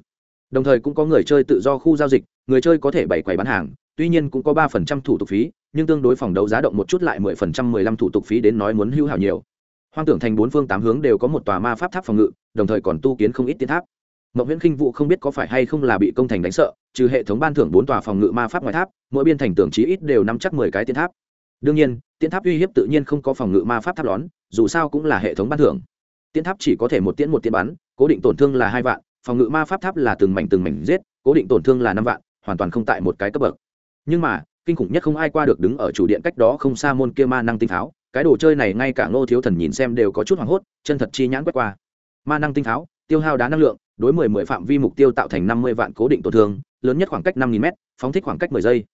Đồng thời cũng có người chơi tự do khu giao dịch, người chơi có thể bày quầy bán hàng, tuy nhiên cũng có ba phần trăm thủ tục phí, nhưng tương đối phòng đấu giá động một chút lại mười phần trăm mười lăm thủ tục phí đến nói muốn hữu hảo nhiều. Hoang tưởng thành bốn phương tám hướng đều có một tòa ma pháp tháp phòng ngự, đồng thời còn tu kiến không ít tiến tháp. Mậu nguyễn khinh vụ không biết có phải hay không là bị công thành đánh sợ, trừ hệ thống ban thưởng bốn tòa phòng ngự ma pháp ngoài tháp, mỗi biên thành tưởng chí ít đều nắm chắc mười cái tiến tháp. Đương nhiên tiến tháp uy hiếp tự nhiên không có phòng ngự ma pháp tháp đón dù sao cũng là hệ thống ban thưởng tiến tháp chỉ có thể một tiễn một tiễn bắn cố định tổn thương là hai vạn phòng ngự ma pháp tháp là từng mảnh từng mảnh giết cố định tổn thương là năm vạn hoàn toàn không tại một cái cấp bậc. Nhưng mà kinh khủng nhất không ai qua được đứng ở chủ điện cách đó không xa môn kia ma năng tinh tháo. cái đồ chơi này ngay cả ngô thiếu thần nhìn xem đều có chút hoảng hốt chân thật chi nhãn quét qua. Ma năng tinh tháo, tiêu hao đá năng lượng đối mười mười phạm vi mục tiêu tạo thành năm mươi vạn cố định tổn thương lớn nhất khoảng cách năm nghìn m phóng thích khoảng cách mười giây.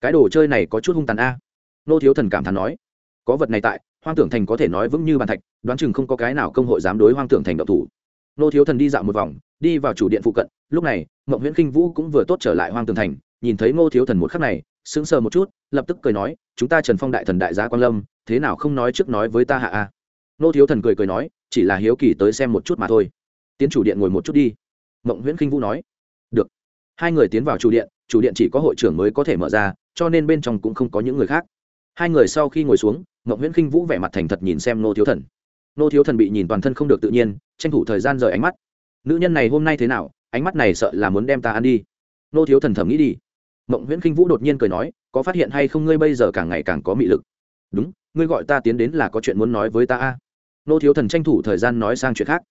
Cái đồ chơi này có chút hung tàn a. Ngô thiếu thần cảm thán nói có vật này tại hoang tưởng thành có thể nói vững như bàn thạch, đoán chừng không có cái nào công hội dám đối hoang tưởng thành độc thủ. Ngô thiếu thần đi dạo một vòng, đi vào chủ điện phụ cận, lúc này, mộng nguyễn kinh vũ cũng vừa tốt trở lại hoang tường thành, nhìn thấy ngô thiếu thần một khắc này, sững sờ một chút, lập tức cười nói, chúng ta trần phong đại thần đại gia quan lâm, thế nào không nói trước nói với ta hạ a? Ngô thiếu thần cười cười nói, chỉ là hiếu kỳ tới xem một chút mà thôi. Tiến chủ điện ngồi một chút đi. Mộng nguyễn kinh vũ nói, được. Hai người tiến vào chủ điện chủ điện chỉ có hội trưởng mới có thể mở ra, cho nên bên trong cũng không có những người khác. Hai người sau khi ngồi xuống mộng nguyễn kinh vũ vẻ mặt thành thật nhìn xem nô thiếu thần. Nô thiếu thần bị nhìn toàn thân không được tự nhiên, tranh thủ thời gian rời ánh mắt. Nữ nhân này hôm nay thế nào? Ánh mắt này sợ là muốn đem ta ăn đi. Nô thiếu thần thầm nghĩ đi. Mộng nguyễn khinh vũ đột nhiên cười nói, có phát hiện hay không ngươi bây giờ càng ngày càng có mị lực? Đúng, ngươi gọi ta tiến đến là có chuyện muốn nói với ta a. Nô thiếu thần tranh thủ thời gian nói sang chuyện khác.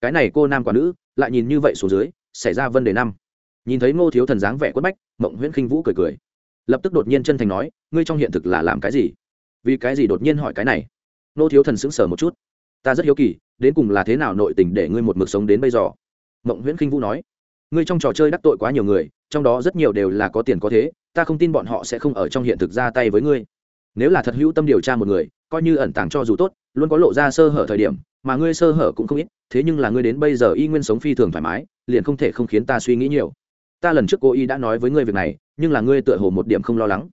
Cái này cô nam quả nữ, lại nhìn như vậy xuống dưới, xảy ra vấn đề năm. Nhìn thấy ngô thiếu thần dáng vẻ quất bách mộng nguyễn khinh vũ cười cười. Lập tức đột nhiên chân thành nói, ngươi trong hiện thực là làm cái gì? Vì cái gì đột nhiên hỏi cái này? Nô thiếu thần sững sờ một chút. Ta rất hiếu kỳ, đến cùng là thế nào nội tình để ngươi một mực sống đến bây giờ? Mộng nguyễn khinh vũ nói. Ngươi trong trò chơi đắc tội quá nhiều người, trong đó rất nhiều đều là có tiền có thế, ta không tin bọn họ sẽ không ở trong hiện thực ra tay với ngươi. Nếu là thật hữu tâm điều tra một người, coi như ẩn tàng cho dù tốt, luôn có lộ ra sơ hở thời điểm, mà ngươi sơ hở cũng không ít, thế nhưng là ngươi đến bây giờ y nguyên sống phi thường thoải mái, liền không thể không khiến ta suy nghĩ nhiều. Ta lần trước cô y đã nói với ngươi việc này, nhưng là ngươi tựa hồ một điểm không lo lắng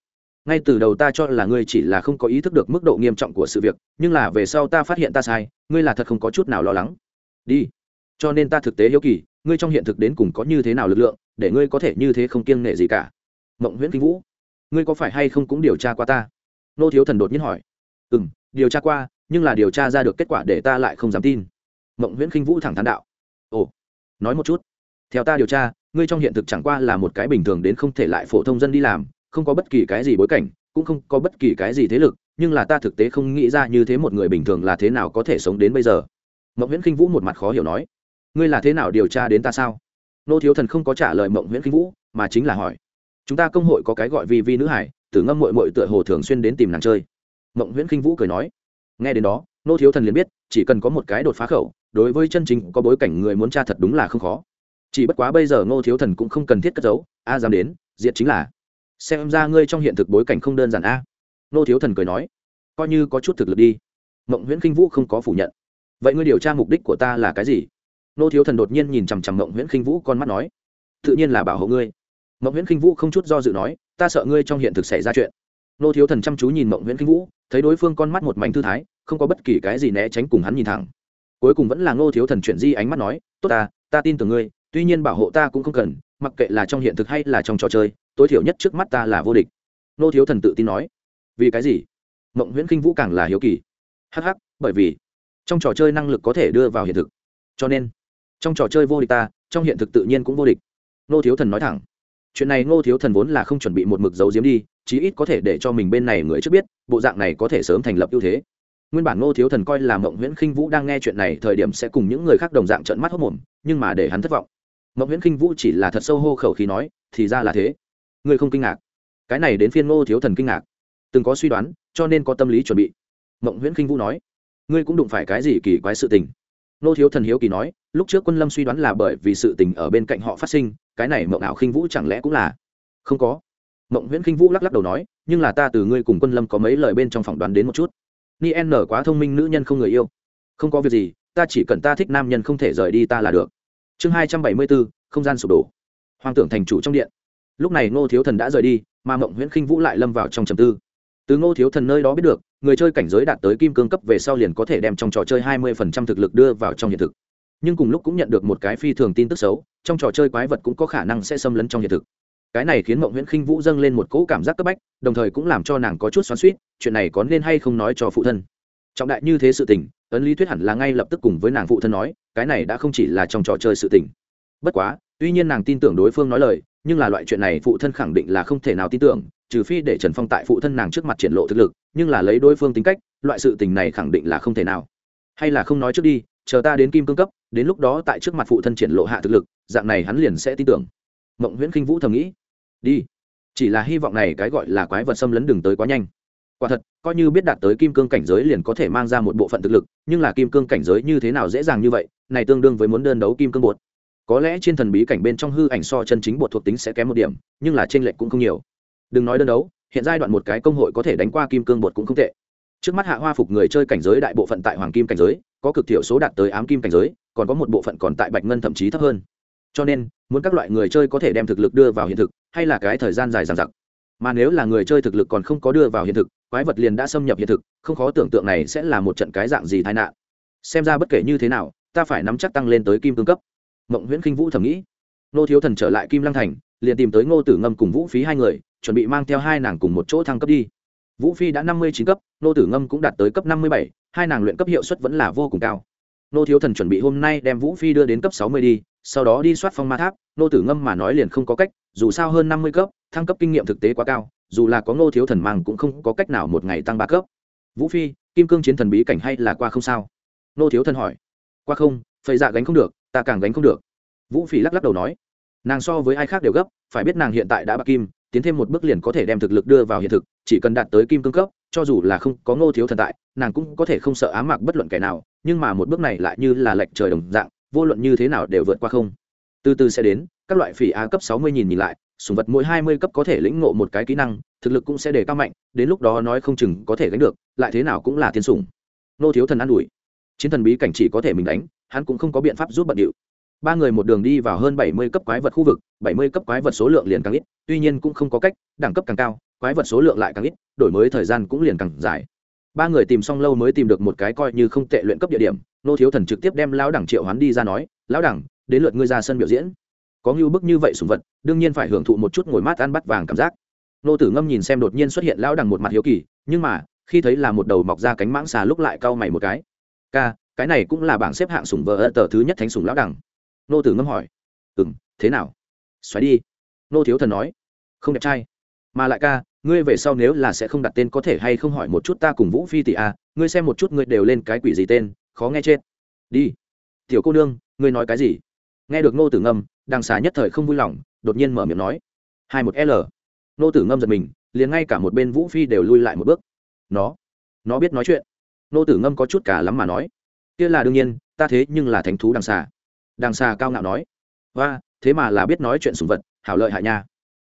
ngay từ đầu ta cho là ngươi chỉ là không có ý thức được mức độ nghiêm trọng của sự việc, nhưng là về sau ta phát hiện ta sai, ngươi là thật không có chút nào lo lắng. Đi. Cho nên ta thực tế hiếu kỳ, ngươi trong hiện thực đến cùng có như thế nào lực lượng, để ngươi có thể như thế không kiêng nể gì cả. Mộng nguyễn kinh vũ, ngươi có phải hay không cũng điều tra qua ta? Nô thiếu thần đột nhiên hỏi. Ừ m điều tra qua, nhưng là điều tra ra được kết quả để ta lại không dám tin. Mộng nguyễn kinh vũ thẳng thắn đạo. Ồ, nói một chút. Theo ta điều tra, ngươi trong hiện thực chẳng qua là một cái bình thường đến không thể lại phổ thông dân đi làm không có bất kỳ cái gì bối cảnh, cũng không có bất kỳ cái gì thế lực, nhưng là ta thực tế không nghĩ ra như thế một người bình thường là thế nào có thể sống đến bây giờ. Mộng nguyễn kinh vũ một mặt khó hiểu nói, ngươi là thế nào điều tra đến ta sao? Nô thiếu thần không có trả lời mộng nguyễn kinh vũ, mà chính là hỏi, chúng ta công hội có cái gọi vi vi nữ hải, tử ngâm mội mội tựa hồ thường xuyên đến tìm nàng chơi. Mộng nguyễn kinh vũ cười nói, nghe đến đó, nô thiếu thần liền biết, chỉ cần có một cái đột phá khẩu, đối với chân chính có bối cảnh người muốn tra thật đúng là không khó. Chỉ bất quá bây giờ ngô thiếu thần cũng không cần thiết cất giấu, a dám đến, diệt chính là xem ra ngươi trong hiện thực bối cảnh không đơn giản a. Nô thiếu thần cười nói, coi như có chút thực lực đi. Mộng nguyễn kinh vũ không có phủ nhận. Vậy ngươi điều tra mục đích của ta là cái gì? Nô thiếu thần đột nhiên nhìn chằm chằm mộng nguyễn khinh vũ con mắt nói, tự nhiên là bảo hộ ngươi. Mộng nguyễn khinh vũ không chút do dự nói, ta sợ ngươi trong hiện thực xảy ra chuyện. Nô thiếu thần chăm chú nhìn mộng nguyễn khinh vũ, thấy đối phương con mắt một mảnh thư thái, không có bất kỳ cái gì né tránh cùng hắn nhìn thẳng. Cuối cùng vẫn là nô thiếu thần chuyển di ánh mắt nói, tốt ta ta tin tưởng ngươi, tuy nhiên bảo hộ ta cũng không cần, mặc kệ là trong hiện thực hay là trong trò chơi tối thiểu nhất trước mắt ta là vô địch. Nô thiếu thần tự tin nói. Vì cái gì? Mộng nguyễn kinh vũ càng là hiếu kỳ. Hh bởi vì trong trò chơi năng lực có thể đưa vào hiện thực. Cho nên, trong trò chơi vô địch ta, trong hiện thực tự nhiên cũng vô địch. Nô thiếu thần nói thẳng. Chuyện này ngô thiếu thần vốn là không chuẩn bị một mực dấu diếm đi, chí ít có thể để cho mình bên này người trước biết, bộ dạng này có thể sớm thành lập ưu thế. Nguyên bản ngô thiếu thần coi là mộng nguyễn khinh vũ đang nghe chuyện này, thời điểm sẽ cùng những người khác đồng dạng trận mắt hốc mồm, nhưng mà để hắn thất vọng. Mộng nguyễn khinh vũ chỉ là thật sâu hô khẩu khí nói, thì ra là thế ngươi không kinh ngạc? Cái này đến phiên ngô thiếu thần kinh ngạc. Từng có suy đoán, cho nên có tâm lý chuẩn bị. Mộng nguyễn khinh vũ nói, ngươi cũng đụng phải cái gì kỳ quái sự tình? Ngô thiếu thần hiếu kỳ nói, lúc trước quân lâm suy đoán là bởi vì sự tình ở bên cạnh họ phát sinh, cái này mộng ảo khinh vũ chẳng lẽ cũng là? Không có. Mộng nguyễn khinh vũ lắc lắc đầu nói, nhưng là ta từ ngươi cùng quân lâm có mấy lời bên trong phỏng đoán đến một chút. Ni n quá thông minh nữ nhân không người yêu. Không có việc gì, ta chỉ cần ta thích nam nhân không thể rời đi ta là được. Chương hai trăm bảy mươi bốn, không gian sụp đổ. Hoàng tưởng thành chủ trong điện lúc này ngô thiếu thần đã rời đi, mà mộng nguyễn khinh vũ lại lâm vào trong trầm tư. Từ ngô thiếu thần nơi đó biết được, người chơi cảnh giới đạt tới kim cương cấp về sau liền có thể đem trong trò chơi hai mươi phần trăm thực lực đưa vào trong hiện thực. Nhưng cùng lúc cũng nhận được một cái phi thường tin tức xấu, trong trò chơi quái vật cũng có khả năng sẽ xâm lấn trong hiện thực. Cái này khiến mộng nguyễn khinh vũ dâng lên một cỗ cảm giác cấp bách, đồng thời cũng làm cho nàng có chút xoắn suýt chuyện này có nên hay không nói cho phụ thân. Trọng đại như thế sự tình, ấn lý thuyết hẳn là ngay lập tức cùng với nàng phụ thân nói, cái này đã không chỉ là trong trò chơi sự tình. Bất quá, tuy nhiên nàng tin tưởng đối phương nói lời nhưng là loại chuyện này phụ thân khẳng định là không thể nào tin tưởng, trừ phi để trần phong tại phụ thân nàng trước mặt triển lộ thực lực, nhưng là lấy đối phương tính cách, loại sự tình này khẳng định là không thể nào. Hay là không nói trước đi, chờ ta đến kim cương cấp, đến lúc đó tại trước mặt phụ thân triển lộ hạ thực lực, dạng này hắn liền sẽ tin tưởng. Mộng nguyễn khinh vũ thầm nghĩ. Đi. Chỉ là hy vọng này cái gọi là quái vật xâm lấn đừng tới quá nhanh. Quả thật, coi như biết đạt tới kim cương cảnh giới liền có thể mang ra một bộ phận thực lực, nhưng là kim cương cảnh giới như thế nào dễ dàng như vậy, này tương đương với muốn đơn đấu kim cương bột có lẽ trên thần bí cảnh bên trong hư ảnh so chân chính bột thuộc tính sẽ kém một điểm, nhưng là trên lệch cũng không nhiều. Đừng nói đơn đấu, hiện giai đoạn một cái công hội có thể đánh qua kim cương bột cũng không tệ. Trước mắt hạ hoa phục người chơi cảnh giới đại bộ phận tại hoàng kim cảnh giới, có cực thiểu số đạt tới ám kim cảnh giới, còn có một bộ phận còn tại bạch ngân thậm chí thấp hơn. Cho nên, muốn các loại người chơi có thể đem thực lực đưa vào hiện thực, hay là cái thời gian dài dằng dặc. Mà nếu là người chơi thực lực còn không có đưa vào hiện thực, quái vật liền đã xâm nhập hiện thực, không khó tưởng tượng này sẽ là một trận cái dạng gì tai nạn. Xem ra bất kể như thế nào, ta phải nắm chắc tăng lên tới kim cương cấp mộng nguyễn khinh vũ thầm nghĩ. Nô thiếu thần trở lại kim lăng thành, liền tìm tới ngô tử ngâm cùng vũ phí hai người, chuẩn bị mang theo hai nàng cùng một chỗ thăng cấp đi. Vũ phi đã năm mươi chín cấp nô tử ngâm cũng đạt tới cấp năm mươi bảy, hai nàng luyện cấp hiệu suất vẫn là vô cùng cao. Nô thiếu thần chuẩn bị hôm nay đem vũ phi đưa đến cấp sáu mươi đi, sau đó đi soát phong ma tháp nô tử ngâm mà nói liền không có cách, dù sao hơn năm mươi cấp, thăng cấp kinh nghiệm thực tế quá cao, dù là có ngô thiếu thần mang cũng không có cách nào một ngày tăng ba cấp. Vũ phi kim cương chiến thần bí cảnh hay là qua không sao? Nô thiếu thần hỏi. Qua không, phầy dạ gánh không được ta càng gánh không được. Vũ Phỉ lắc lắc đầu nói, nàng so với ai khác đều gấp, phải biết nàng hiện tại đã bạc kim, tiến thêm một bước liền có thể đem thực lực đưa vào hiện thực, chỉ cần đạt tới kim cương cấp, cho dù là không có ngô thiếu thần tại, nàng cũng có thể không sợ ám mạc bất luận kẻ nào, nhưng mà một bước này lại như là lệch trời đồng dạng, vô luận như thế nào đều vượt qua không. Từ từ sẽ đến, các loại phỉ a cấp sáu mươi nhìn nhìn lại, sùng vật mỗi hai mươi cấp có thể lĩnh ngộ một cái kỹ năng, thực lực cũng sẽ để cao mạnh, đến lúc đó nói không chừng có thể gánh được, lại thế nào cũng là thiên sủng. Nô thiếu thần an ủi, chiến thần bí cảnh chỉ có thể mình đánh hắn cũng không có biện pháp giúp bận điệu. Ba người một đường đi vào hơn bảy mươi cấp quái vật khu vực, bảy mươi cấp quái vật số lượng liền càng ít, tuy nhiên cũng không có cách, đẳng cấp càng cao, quái vật số lượng lại càng ít, đổi mới thời gian cũng liền càng dài. Ba người tìm xong lâu mới tìm được một cái coi như không tệ luyện cấp địa điểm, nô thiếu thần trực tiếp đem lão đẳng triệu hoán đi ra nói, lão đẳng, đến lượt ngươi ra sân biểu diễn. Có ngưu bức như vậy sùng vật, đương nhiên phải hưởng thụ một chút ngồi mát ăn bắt vàng cảm giác. Nô tử ngâm nhìn xem đột nhiên xuất hiện lão đẳng một mặt hiếu kỳ, nhưng mà, khi thấy là một đầu mọc ra cánh mãng xà lúc lại cau mày một cái. Ca cái này cũng là bảng xếp hạng sủng vờ tờ thứ nhất thánh sủng lão đẳng. Nô tử ngâm hỏi. Ừ m thế nào? Xoáy đi. Nô thiếu thần nói. Không đẹp trai. Mà lại ca ngươi về sau nếu là sẽ không đặt tên có thể hay không hỏi một chút ta cùng vũ phi tỷ a à, ngươi xem một chút ngươi đều lên cái quỷ gì tên khó nghe chết. Đi. Tiểu cô nương ngươi nói cái gì? Nghe được nô tử ngâm đằng xà nhất thời không vui lòng đột nhiên mở miệng nói. hai một l. Nô tử ngâm giật mình liền ngay cả một bên vũ phi đều lui lại một bước. Nó. Nó biết nói chuyện. Nô tử ngâm có chút cả lắm mà nói kia là đương nhiên, ta thế nhưng là thánh thú đằng xà. Đằng xà cao ngạo nói. Và thế mà là biết nói chuyện sùng vật, hảo lợi hại nha.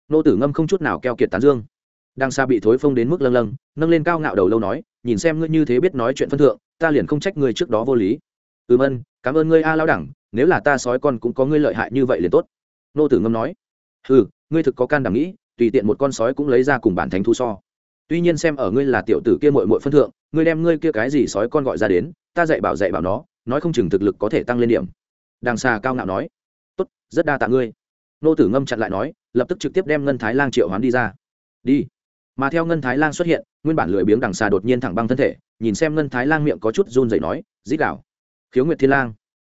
Nô tử ngâm không chút nào keo kiệt tán dương. Đằng xa bị thối phông đến mức lâng lâng, nâng lên cao ngạo đầu lâu nói, nhìn xem ngươi như thế biết nói chuyện phân thượng, ta liền không trách ngươi trước đó vô lý. Ừm ân, cảm ơn ngươi a lao đẳng, nếu là ta sói con cũng có ngươi lợi hại như vậy liền tốt. Nô tử ngâm nói. Ừ ngươi thực có can đảm nghĩ, tùy tiện một con sói cũng lấy ra cùng bản thánh thu so. Tuy nhiên xem ở ngươi là tiểu tử kia mội mội phân thượng ngươi đem ngươi kia cái gì sói con gọi ra đến, ta dạy bảo dạy bảo nó, nói không chừng thực lực có thể tăng lên điểm. Đằng xà cao ngạo nói, tốt, rất đa tạ ngươi. Nô tử ngâm chặn lại nói, lập tức trực tiếp đem ngân thái lang triệu hoán đi ra. Đi. Mà theo ngân thái lang xuất hiện, nguyên bản lười biếng đằng xà đột nhiên thẳng băng thân thể, nhìn xem ngân thái lang miệng có chút run dậy nói, dít đảo khiếu nguyệt thiên lang.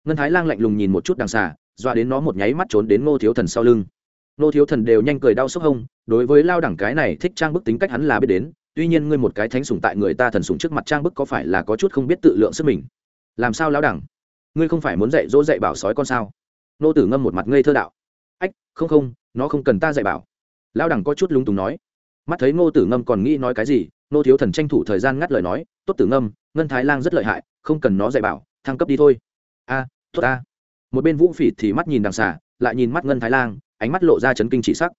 Ngân thái lang lạnh lùng nhìn một chút đằng xà doa đến nó một nháy mắt trốn đến ngô thiếu thần sau lưng. Ngô thiếu thần đều nhanh cười đau sốc hông, đối với lao đẳng cái này thích trang bức tính cách hắn là biết đến tuy nhiên ngươi một cái thánh sủng tại người ta thần sủng trước mặt trang bức có phải là có chút không biết tự lượng sức mình? Làm sao lão đẳng? Ngươi không phải muốn dạy dỗ dạy bảo sói con sao? Nô tử ngâm một mặt ngây thơ đạo. Ách, không không, nó không cần ta dạy bảo. Lão đẳng có chút lúng túng nói. Mắt thấy ngô tử ngâm còn nghĩ nói cái gì nô thiếu thần tranh thủ thời gian ngắt lời nói. Tốt tử ngâm, ngân thái lang rất lợi hại, không cần nó dạy bảo, thăng cấp đi thôi. A, tốt a một bên vũ phỉ thì mắt nhìn đằng xả lại nhìn mắt ngân thái lang, ánh mắt lộ ra chấn kinh chỉ sắc.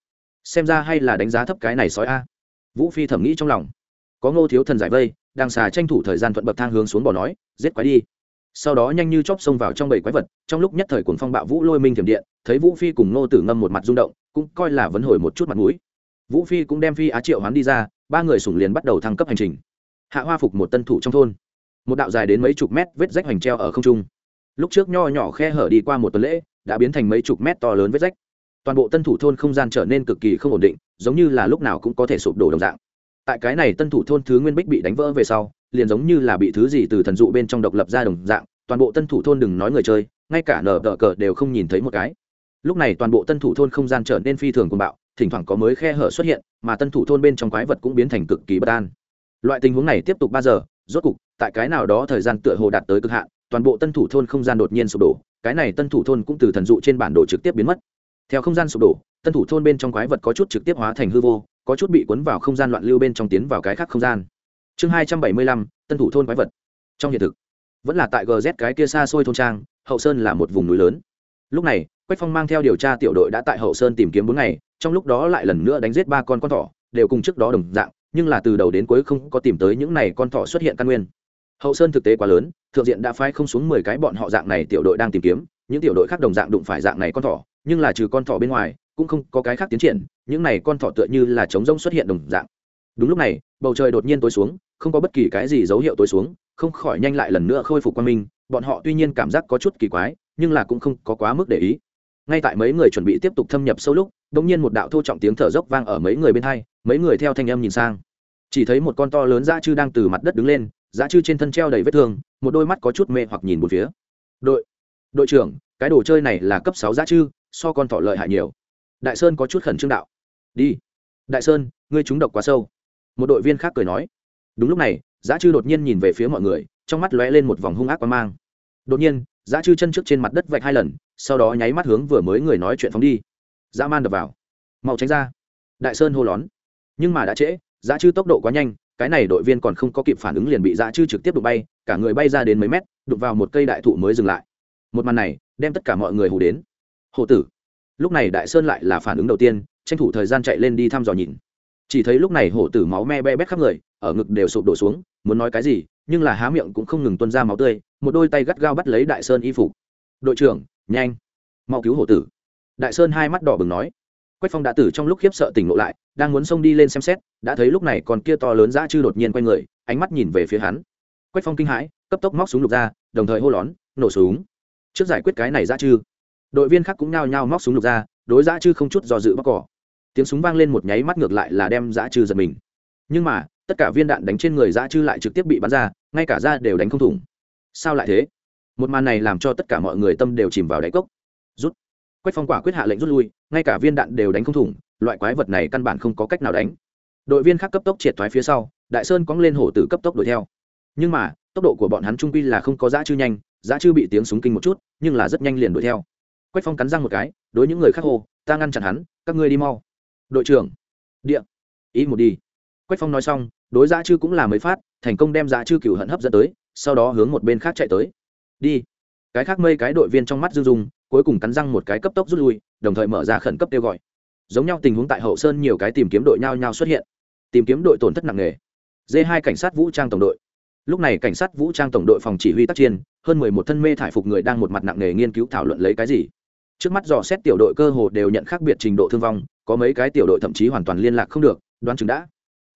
Xem ra hay là đánh giá thấp cái này sói a vũ phi thẩm nghĩ trong lòng. Có ngô thiếu thần giải vây, đang xà tranh thủ thời gian thuận bậc thang hướng xuống bỏ nói, giết quái đi. Sau đó nhanh như chóp xông vào trong bầy quái vật, trong lúc nhất thời cuồng phong bạo vũ lôi minh thiểm điện, thấy vũ phi cùng ngô tử ngâm một mặt rung động, cũng coi là vấn hồi một chút mặt mũi. Vũ phi cũng đem phi á triệu hoán đi ra, ba người sủng liền bắt đầu thăng cấp hành trình. Hạ hoa phục một tân thủ trong thôn. Một đạo dài đến mấy chục mét vết rách hoành treo ở không trung. Lúc trước nho nhỏ khe hở đi qua một tuần lễ, đã biến thành mấy chục mét to lớn vết rách toàn bộ tân thủ thôn không gian trở nên cực kỳ không ổn định, giống như là lúc nào cũng có thể sụp đổ đồng dạng. Tại cái này tân thủ thôn thứ nguyên bích bị đánh vỡ về sau, liền giống như là bị thứ gì từ thần dụ bên trong độc lập ra đồng dạng, toàn bộ tân thủ thôn đừng nói người chơi, ngay cả nở đỡ cờ đều không nhìn thấy một cái. Lúc này toàn bộ tân thủ thôn không gian trở nên phi thường cuồng bạo, thỉnh thoảng có mới khe hở xuất hiện, mà tân thủ thôn bên trong quái vật cũng biến thành cực kỳ bất an. Loại tình huống này tiếp tục ba giờ, rốt cục, tại cái nào đó thời gian tựa hồ đạt tới cực hạn, toàn bộ tân thủ thôn không gian đột nhiên sụp đổ, cái này tân thủ thôn cũng từ thần dụ trên bản đồ trực tiếp biến mất theo không gian sụp đổ, tân thủ thôn bên trong quái vật có chút trực tiếp hóa thành hư vô, có chút bị cuốn vào không gian loạn lưu bên trong tiến vào cái khác không gian. Chương hai trăm bảy mươi lăm, tân thủ thôn quái vật. Trong hiện thực, vẫn là tại gz cái kia xa xôi thôn trang, hậu sơn là một vùng núi lớn. Lúc này, quách phong mang theo điều tra tiểu đội đã tại hậu sơn tìm kiếm bốn ngày, trong lúc đó lại lần nữa đánh giết ba con con thỏ, đều cùng trước đó đồng dạng, nhưng là từ đầu đến cuối không có tìm tới những này con thỏ xuất hiện căn nguyên. Hậu sơn thực tế quá lớn, thượng diện đã phái không xuống mười cái bọn họ dạng này tiểu đội đang tìm kiếm, những tiểu đội khác đồng dạng đụng phải dạng này con thỏ nhưng là trừ con thỏ bên ngoài, cũng không có cái khác tiến triển, những này con thỏ tựa như là trống rông xuất hiện đồng dạng. Đúng lúc này, bầu trời đột nhiên tối xuống, không có bất kỳ cái gì dấu hiệu tối xuống, không khỏi nhanh lại lần nữa khôi phục quan minh, bọn họ tuy nhiên cảm giác có chút kỳ quái, nhưng là cũng không có quá mức để ý. Ngay tại mấy người chuẩn bị tiếp tục thâm nhập sâu lúc đ ỗ n g nhiên một đạo thô trọng tiếng thở dốc vang ở mấy người bên hai, mấy người theo thanh âm nhìn sang. Chỉ thấy một con to lớn dã chư đang từ mặt đất đứng lên, dã chư trên thân treo đầy vết thương, một đôi mắt có chút mê hoặc nhìn một phía. Đội đội trưởng, cái đồ chơi này là cấp sáu dã chư so con thỏ lợi hại nhiều. Đại sơn có chút khẩn trương đạo. Đi. Đại sơn, ngươi trúng độc quá sâu. Một đội viên khác cười nói. Đúng lúc này, Giá chư đột nhiên nhìn về phía mọi người, trong mắt lóe lên một vòng hung ác quá mang. Đột nhiên, Giá chư chân trước trên mặt đất vạch hai lần, sau đó nháy mắt hướng vừa mới người nói chuyện phóng đi. Dã man đập vào. Mau tránh ra. Đại sơn hô lón. Nhưng mà đã trễ, Giá chư tốc độ quá nhanh, cái này đội viên còn không có kịp phản ứng liền bị Giá chư trực tiếp đụng bay, cả người bay ra đến mấy mét, đụng vào một cây đại thụ mới dừng lại. Một màn này, đem tất cả mọi người hù đến hồ tử. Lúc này đại sơn lại là phản ứng đầu tiên, tranh thủ thời gian chạy lên đi thăm dò nhìn. Chỉ thấy lúc này hổ tử máu me be bét khắp người, ở ngực đều sụp đổ xuống, muốn nói cái gì, nhưng là há miệng cũng không ngừng tuân ra máu tươi, một đôi tay gắt gao bắt lấy đại sơn y phục. Đội trưởng, nhanh, mau cứu hổ tử. Đại sơn hai mắt đỏ bừng nói. Quách phong đã tử trong lúc khiếp sợ tỉnh ngộ lại, đang muốn xông đi lên xem xét, đã thấy lúc này còn kia to lớn dã chư đột nhiên quay người, ánh mắt nhìn về phía hắn. Quách phong kinh hãi, cấp tốc móc súng lục ra, đồng thời hô lón, nổ súng. Trước giải quyết cái này dã chư đội viên khác cũng nhao nhao móc súng lục ra, đối giã chư không chút do dự bóc cỏ. Tiếng súng vang lên một nháy mắt ngược lại là đem giã chư giật mình. Nhưng mà, tất cả viên đạn đánh trên người giã chư lại trực tiếp bị bắn ra, ngay cả ra đều đánh không thủng. Sao lại thế? Một màn này làm cho tất cả mọi người tâm đều chìm vào đáy cốc. Rút. Quách phong quả quyết hạ lệnh rút lui, ngay cả viên đạn đều đánh không thủng, loại quái vật này căn bản không có cách nào đánh. Đội viên khác cấp tốc triệt thoái phía sau, đại sơn cóng lên hổ tử cấp tốc đuổi theo. Nhưng mà, tốc độ của bọn hắn trung quy là không có giã chư nhanh giã chư bị tiếng súng kinh một chút, nhưng là rất nhanh liền đuổi theo quách phong cắn răng một cái, đối những người khác hô, ta ngăn chặn hắn, các ngươi đi mau. Đội trưởng. Địa. Ý một đi. Quách phong nói xong, đối dã chư cũng là mới phát, thành công đem dã chư cửu hận hấp dẫn tới, sau đó hướng một bên khác chạy tới. Đi. Cái khác mây cái đội viên trong mắt dư dùng cuối cùng cắn răng một cái cấp tốc rút lui, đồng thời mở ra khẩn cấp kêu gọi. Giống nhau tình huống tại hậu sơn nhiều cái tìm kiếm đội nhau nhau xuất hiện. Tìm kiếm đội tổn thất nặng nề. D hai cảnh sát vũ trang tổng đội. Lúc này cảnh sát vũ trang tổng đội phòng chỉ huy tác chiến, hơn mười một thân mê thải phục người đang một mặt nặng nề nghiên cứu thảo luận lấy cái gì trước mắt dò xét tiểu đội cơ hồ đều nhận khác biệt trình độ thương vong, có mấy cái tiểu đội thậm chí hoàn toàn liên lạc không được, đoán chừng đã.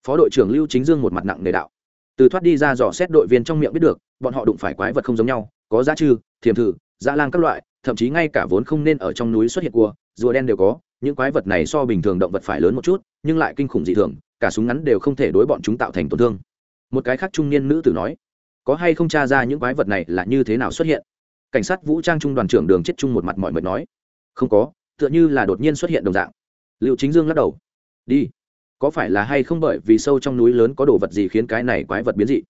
Phó đội trưởng lưu chính dương một mặt nặng nề đạo. Từ thoát đi ra dò xét đội viên trong miệng biết được, bọn họ đụng phải quái vật không giống nhau, có giá trư, thiềm thử, dã lang các loại, thậm chí ngay cả vốn không nên ở trong núi xuất hiện cua, rùa đen đều có, những quái vật này so bình thường động vật phải lớn một chút, nhưng lại kinh khủng dị thường, cả súng ngắn đều không thể đối bọn chúng tạo thành tổn thương. Một cái khác trung niên nữ tử nói, có hay không tra ra những quái vật này là như thế nào xuất hiện? Cảnh sát vũ trang trung đoàn trưởng đường chết chung một mặt mọi mệt nói. Không có, tựa như là đột nhiên xuất hiện đồng dạng. Liệu chính dương lắc đầu. Đi. Có phải là hay không bởi vì sâu trong núi lớn có đồ vật gì khiến cái này quái vật biến dị?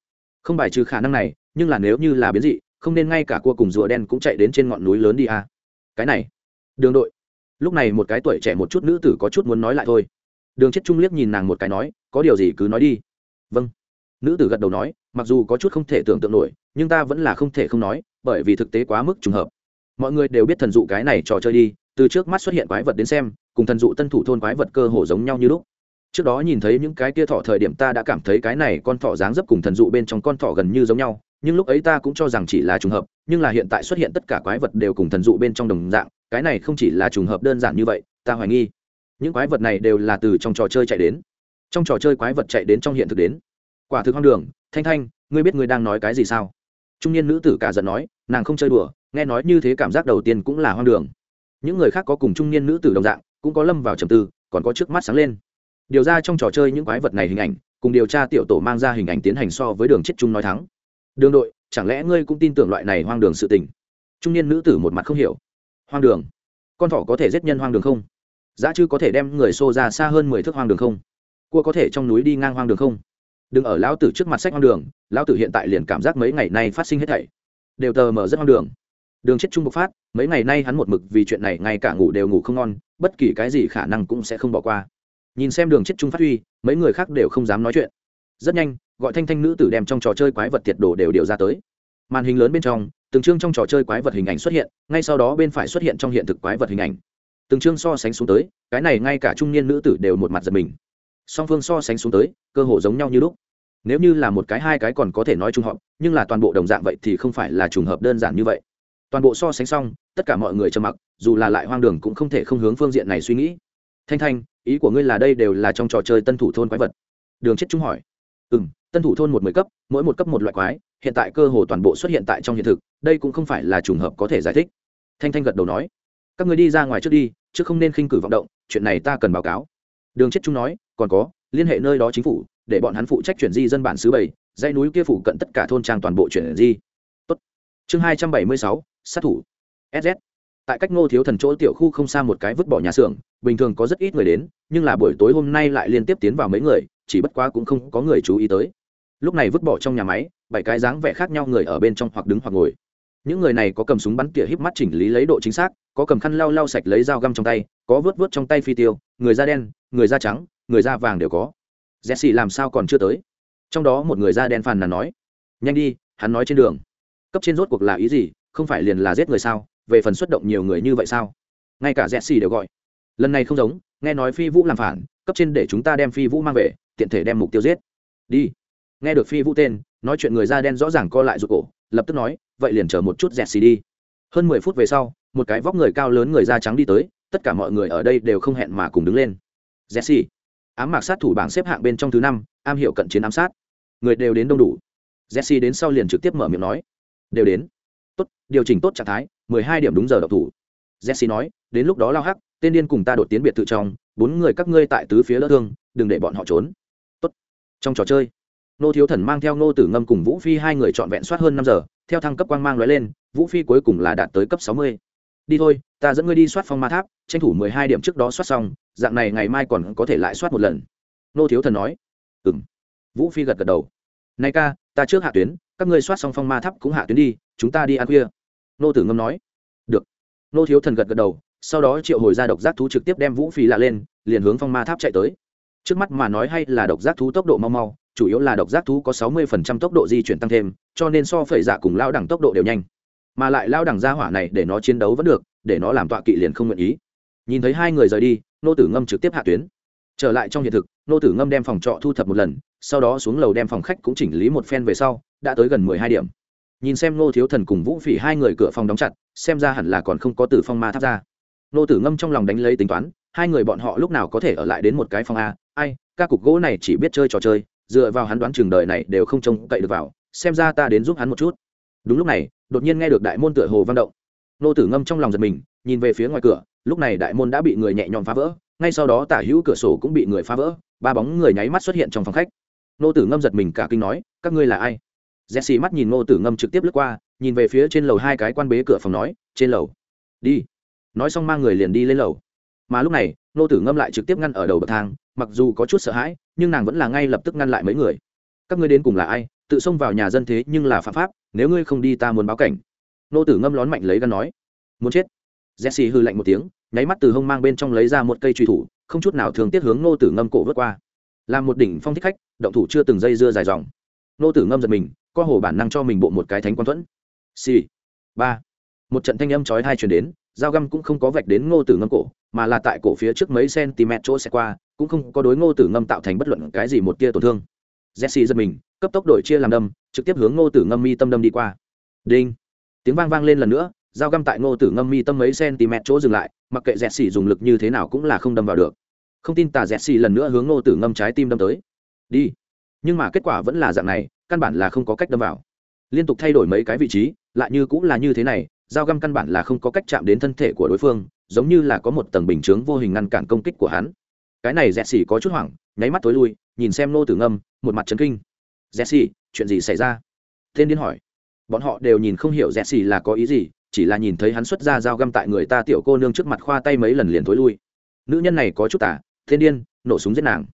Không bài trừ khả năng này, nhưng là nếu như là biến dị, không nên ngay cả cua cùng rùa đen cũng chạy đến trên ngọn núi lớn đi à. cái này. Đường đội. Lúc này một cái tuổi trẻ một chút nữ tử có chút muốn nói lại thôi. Đường chết trung liếc nhìn nàng một cái nói, có điều gì cứ nói đi. Vâng. Nữ tử gật đầu nói, mặc dù có chút không thể tưởng tượng nổi, nhưng ta vẫn là không thể không nói bởi vì thực tế quá mức trùng hợp. Mọi người đều biết thần dụ cái này trò chơi đi, từ trước mắt xuất hiện quái vật đến xem, cùng thần dụ tân thủ thôn quái vật cơ hồ giống nhau như lúc. Trước đó nhìn thấy những cái tia thỏ thời điểm ta đã cảm thấy cái này con thỏ dáng dấp cùng thần dụ bên trong con thỏ gần như giống nhau, nhưng lúc ấy ta cũng cho rằng chỉ là trùng hợp, nhưng là hiện tại xuất hiện tất cả quái vật đều cùng thần dụ bên trong đồng dạng, cái này không chỉ là trùng hợp đơn giản như vậy, ta hoài nghi, những quái vật này đều là từ trong trò chơi chạy đến. Trong trò chơi quái vật chạy đến trong hiện thực đến. Quả thực hoang đường, thanh thanh, ngươi biết ngươi đang nói cái gì sao? Trung niên nữ tử cả giận nói, nàng không chơi đùa, nghe nói như thế cảm giác đầu tiên cũng là hoang đường. Những người khác có cùng trung niên nữ tử đồng dạng, cũng có lâm vào trầm tư, còn có trước mắt sáng lên. Điều ra trong trò chơi những quái vật này hình ảnh, cùng điều tra tiểu tổ mang ra hình ảnh tiến hành so với đường chết chung nói thắng. Đường đội, chẳng lẽ ngươi cũng tin tưởng loại này hoang đường sự tình? Trung niên nữ tử một mặt không hiểu. Hoang đường? Con thỏ có thể giết nhân hoang đường không? Giá chư có thể đem người xô ra xa hơn mười thước hoang đường không? Cua có thể trong núi đi ngang hoang đường không? Đừng ở lão tử trước mặt sách ngang đường, lão tử hiện tại liền cảm giác mấy ngày nay phát sinh hết thảy. Đều tờ mở rất ngang đường. Đường chết trung bộc phát, mấy ngày nay hắn một mực vì chuyện này ngay cả ngủ đều ngủ không ngon, bất kỳ cái gì khả năng cũng sẽ không bỏ qua. Nhìn xem đường chết trung phát huy, mấy người khác đều không dám nói chuyện. Rất nhanh, gọi thanh thanh nữ tử đem trong trò chơi quái vật tiệt đồ đều điều ra tới. Màn hình lớn bên trong, từng chương trong trò chơi quái vật hình ảnh xuất hiện, ngay sau đó bên phải xuất hiện trong hiện thực quái vật hình ảnh. Từng chương so sánh xuống tới, cái này ngay cả trung niên nữ tử đều một mặt giật mình song phương so sánh xuống tới, cơ hồ giống nhau như lúc. Nếu như là một cái, hai cái còn có thể nói trùng hợp, nhưng là toàn bộ đồng dạng vậy thì không phải là trùng hợp đơn giản như vậy. Toàn bộ so sánh xong, tất cả mọi người trầm mặc, dù là lại hoang đường cũng không thể không hướng phương diện này suy nghĩ. Thanh thanh, ý của ngươi là đây đều là trong trò chơi tân thủ thôn quái vật? Đường chết trung hỏi. Ừ m tân thủ thôn một mười cấp, mỗi một cấp một loại quái, hiện tại cơ hồ toàn bộ xuất hiện tại trong hiện thực, đây cũng không phải là trùng hợp có thể giải thích. Thanh thanh gật đầu nói. Các người đi ra ngoài trước đi, chứ không nên khinh cử vọng động, chuyện này ta cần báo cáo. Đường chết trung nói còn có, liên hệ nơi đó chính phủ, để bọn hắn phụ trách chuyển di dân bản xứ bảy, dãy núi kia phủ cận tất cả thôn trang toàn bộ chuyển di. Tốt. chương hai trăm bảy mươi sáu, sát thủ. Sz tại cách ngô thiếu thần chỗ tiểu khu không xa một cái vứt bỏ nhà xưởng, bình thường có rất ít người đến, nhưng là buổi tối hôm nay lại liên tiếp tiến vào mấy người, chỉ bất quá cũng không có người chú ý tới. Lúc này vứt bỏ trong nhà máy, bảy cái dáng vẻ khác nhau người ở bên trong hoặc đứng hoặc ngồi. Những người này có cầm súng bắn tỉa híp mắt chỉnh lý lấy độ chính xác, có cầm khăn lau lau sạch lấy dao găm trong tay, có vớt vớt trong tay phi tiêu, người da đen, người da trắng người da vàng đều có. Jesse làm sao còn chưa tới? Trong đó một người da đen phàn nàn nói. Nhanh đi, hắn nói trên đường. Cấp trên rốt cuộc là ý gì? Không phải liền là giết người sao? Về phần xuất động nhiều người như vậy sao? Ngay cả jesse đều gọi. Lần này không giống, nghe nói phi vũ làm phản, cấp trên để chúng ta đem phi vũ mang về, tiện thể đem mục tiêu giết. Đi. Nghe được phi vũ tên, nói chuyện người da đen rõ ràng co lại ruột cổ, lập tức nói, vậy liền chờ một chút dẹt xì đi. Hơn mười phút về sau, một cái vóc người cao lớn người da trắng đi tới, tất cả mọi người ở đây đều không hẹn mà cùng đứng lên. Jesse ám mạc sát thủ bảng xếp hạng bên trong thứ năm, am hiểu cận chiến ám sát. Người đều đến đông đủ. Jesse đến sau liền trực tiếp mở miệng nói. Đều đến. Tốt, điều chỉnh tốt trạng thái, mười hai điểm đúng giờ độc thủ. Jesse nói, đến lúc đó lao hắc, tên điên cùng ta đột tiến biệt thự trong, bốn người các ngươi tại tứ phía lỡ thương, đừng để bọn họ trốn. Tốt. Trong trò chơi, nô thiếu thần mang theo nô tử ngâm cùng vũ phi hai người trọn vẹn soát hơn năm giờ, theo thăng cấp quang mang lóe lên, vũ phi cuối cùng là đạt tới cấp sáu mươi đi thôi, ta dẫn ngươi đi soát phong ma tháp, tranh thủ mười hai điểm trước đó soát xong, dạng này ngày mai còn có thể lại soát một lần. Nô thiếu thần nói. Ừ m vũ phi gật gật đầu. Nay ca, ta trước hạ tuyến, các ngươi soát xong phong ma tháp cũng hạ tuyến đi, chúng ta đi ăn khuya. Nô tử ngâm nói. Được. Nô thiếu thần gật gật đầu, sau đó triệu hồi ra độc giác thú trực tiếp đem vũ phi lạ lên, liền hướng phong ma tháp chạy tới. Trước mắt mà nói hay là độc giác thú tốc độ mau mau, chủ yếu là độc giác thú có sáu mươi phần trăm tốc độ di chuyển tăng thêm, cho nên so phẩy dạ cùng lao đẳng tốc độ đều nhanh mà lại lao đẳng gia hỏa này để nó chiến đấu vẫn được, để nó làm tọa kỵ liền không nguyện ý. Nhìn thấy hai người rời đi, nô tử ngâm trực tiếp hạ tuyến. Trở lại trong hiện thực, nô tử ngâm đem phòng trọ thu thập một lần, sau đó xuống lầu đem phòng khách cũng chỉnh lý một phen về sau, đã tới gần mười hai điểm. Nhìn xem nô thiếu thần cùng vũ phỉ hai người cửa phòng đóng chặt, xem ra hẳn là còn không có từ phong ma tháp ra. Nô tử ngâm trong lòng đánh lấy tính toán, hai người bọn họ lúc nào có thể ở lại đến một cái phòng a, ai, ca cục gỗ này chỉ biết chơi trò chơi, dựa vào hắn đoán trường đời này đều không trông cậy được vào, xem ra ta đến giúp hắn một chút. Đúng lúc này đột nhiên nghe được đại môn tựa hồ vang động. Nô tử ngâm trong lòng giật mình, nhìn về phía ngoài cửa, lúc này đại môn đã bị người nhẹ nhõm phá vỡ, ngay sau đó tả hữu cửa sổ cũng bị người phá vỡ, ba bóng người nháy mắt xuất hiện trong phòng khách. Nô tử ngâm giật mình cả kinh nói, các ngươi là ai? Jesse mắt nhìn nô tử ngâm trực tiếp lướt qua, nhìn về phía trên lầu hai cái quan bế cửa phòng nói, trên lầu. Đi. Nói xong mang người liền đi lên lầu. Mà lúc này nô tử ngâm lại trực tiếp ngăn ở đầu bậc thang, mặc dù có chút sợ hãi, nhưng nàng vẫn là ngay lập tức ngăn lại mấy người. Các ngươi đến cùng là ai? Tự xông vào nhà dân thế nhưng là phạm pháp, nếu ngươi không đi ta muốn báo cảnh. Nô tử ngâm lón mạnh lấy gắn nói. Muốn chết. Jesse hư lạnh một tiếng, nháy mắt từ hông mang bên trong lấy ra một cây truy thủ, không chút nào thường tiết hướng nô tử ngâm cổ vớt qua. Làm một đỉnh phong thích khách, động thủ chưa từng dây dưa dài dòng. Nô tử ngâm giật mình co hồ bản năng cho mình bộ một cái thánh quan thuẫn. Xì. Ba. Một trận thanh âm chói hai chuyển đến, dao găm cũng không có vạch đến ngô tử ngâm cổ, mà là tại cổ phía trước mấy cm chỗ xe qua, cũng không có đối ngô tử ngâm tạo thành bất luận cái gì một tia tổn thương jesse giật mình, cấp tốc đội chia làm đâm, trực tiếp hướng ngô tử ngâm mi tâm đâm đi qua. Đinh. Tiếng vang vang lên lần nữa, dao găm tại ngô tử ngâm mi tâm mấy cm chỗ dừng lại, mặc kệ jesse dùng lực như thế nào cũng là không đâm vào được. Không tin tà jesse lần nữa hướng ngô tử ngâm trái tim đâm tới. Đi. Nhưng mà kết quả vẫn là dạng này, căn bản là không có cách đâm vào. Liên tục thay đổi mấy cái vị trí, lại như cũng là như thế này, dao găm căn bản là không có cách chạm đến thân thể của đối phương, giống như là có một tầng bình chướng vô hình ngăn cản công kích của hắn. Cái này dẹt xỉ có chút hoảng, nháy mắt tối lui, nhìn xem nô tử ngâm một mặt trấn kinh. Jesse, chuyện gì xảy ra? Tên điên hỏi. Bọn họ đều nhìn không hiểu Jesse là có ý gì chỉ là nhìn thấy hắn xuất ra dao găm tại người ta tiểu cô nương trước mặt khoa tay mấy lần liền thối lui. Nữ nhân này có chút tả tên điên nổ súng giết nàng.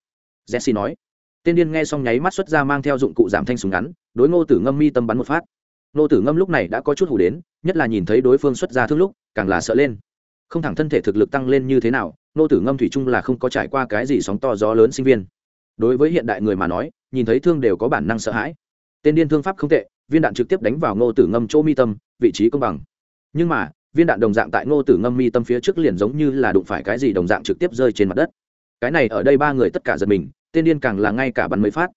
Jesse nói. Tên điên nghe xong nháy mắt xuất ra mang theo dụng cụ giảm thanh súng ngắn đối ngô tử ngâm mi tâm bắn một phát. Ngô tử ngâm lúc này đã có chút hủ đến nhất là nhìn thấy đối phương xuất ra thương lúc càng là sợ lên. Không thẳng thân thể thực lực tăng lên như thế nào ngô tử ngâm thủy chung là không có trải qua cái gì sóng to gió lớn sinh viên đối với hiện đại người mà nói, nhìn thấy thương đều có bản năng sợ hãi. Tên điên thương pháp không tệ, viên đạn trực tiếp đánh vào ngô tử ngâm chỗ mi tâm, vị trí công bằng. Nhưng mà, viên đạn đồng dạng tại ngô tử ngâm mi tâm phía trước liền giống như là đụng phải cái gì đồng dạng trực tiếp rơi trên mặt đất. Cái này ở đây ba người tất cả giật mình, tên điên càng là ngay cả bắn mấy phát.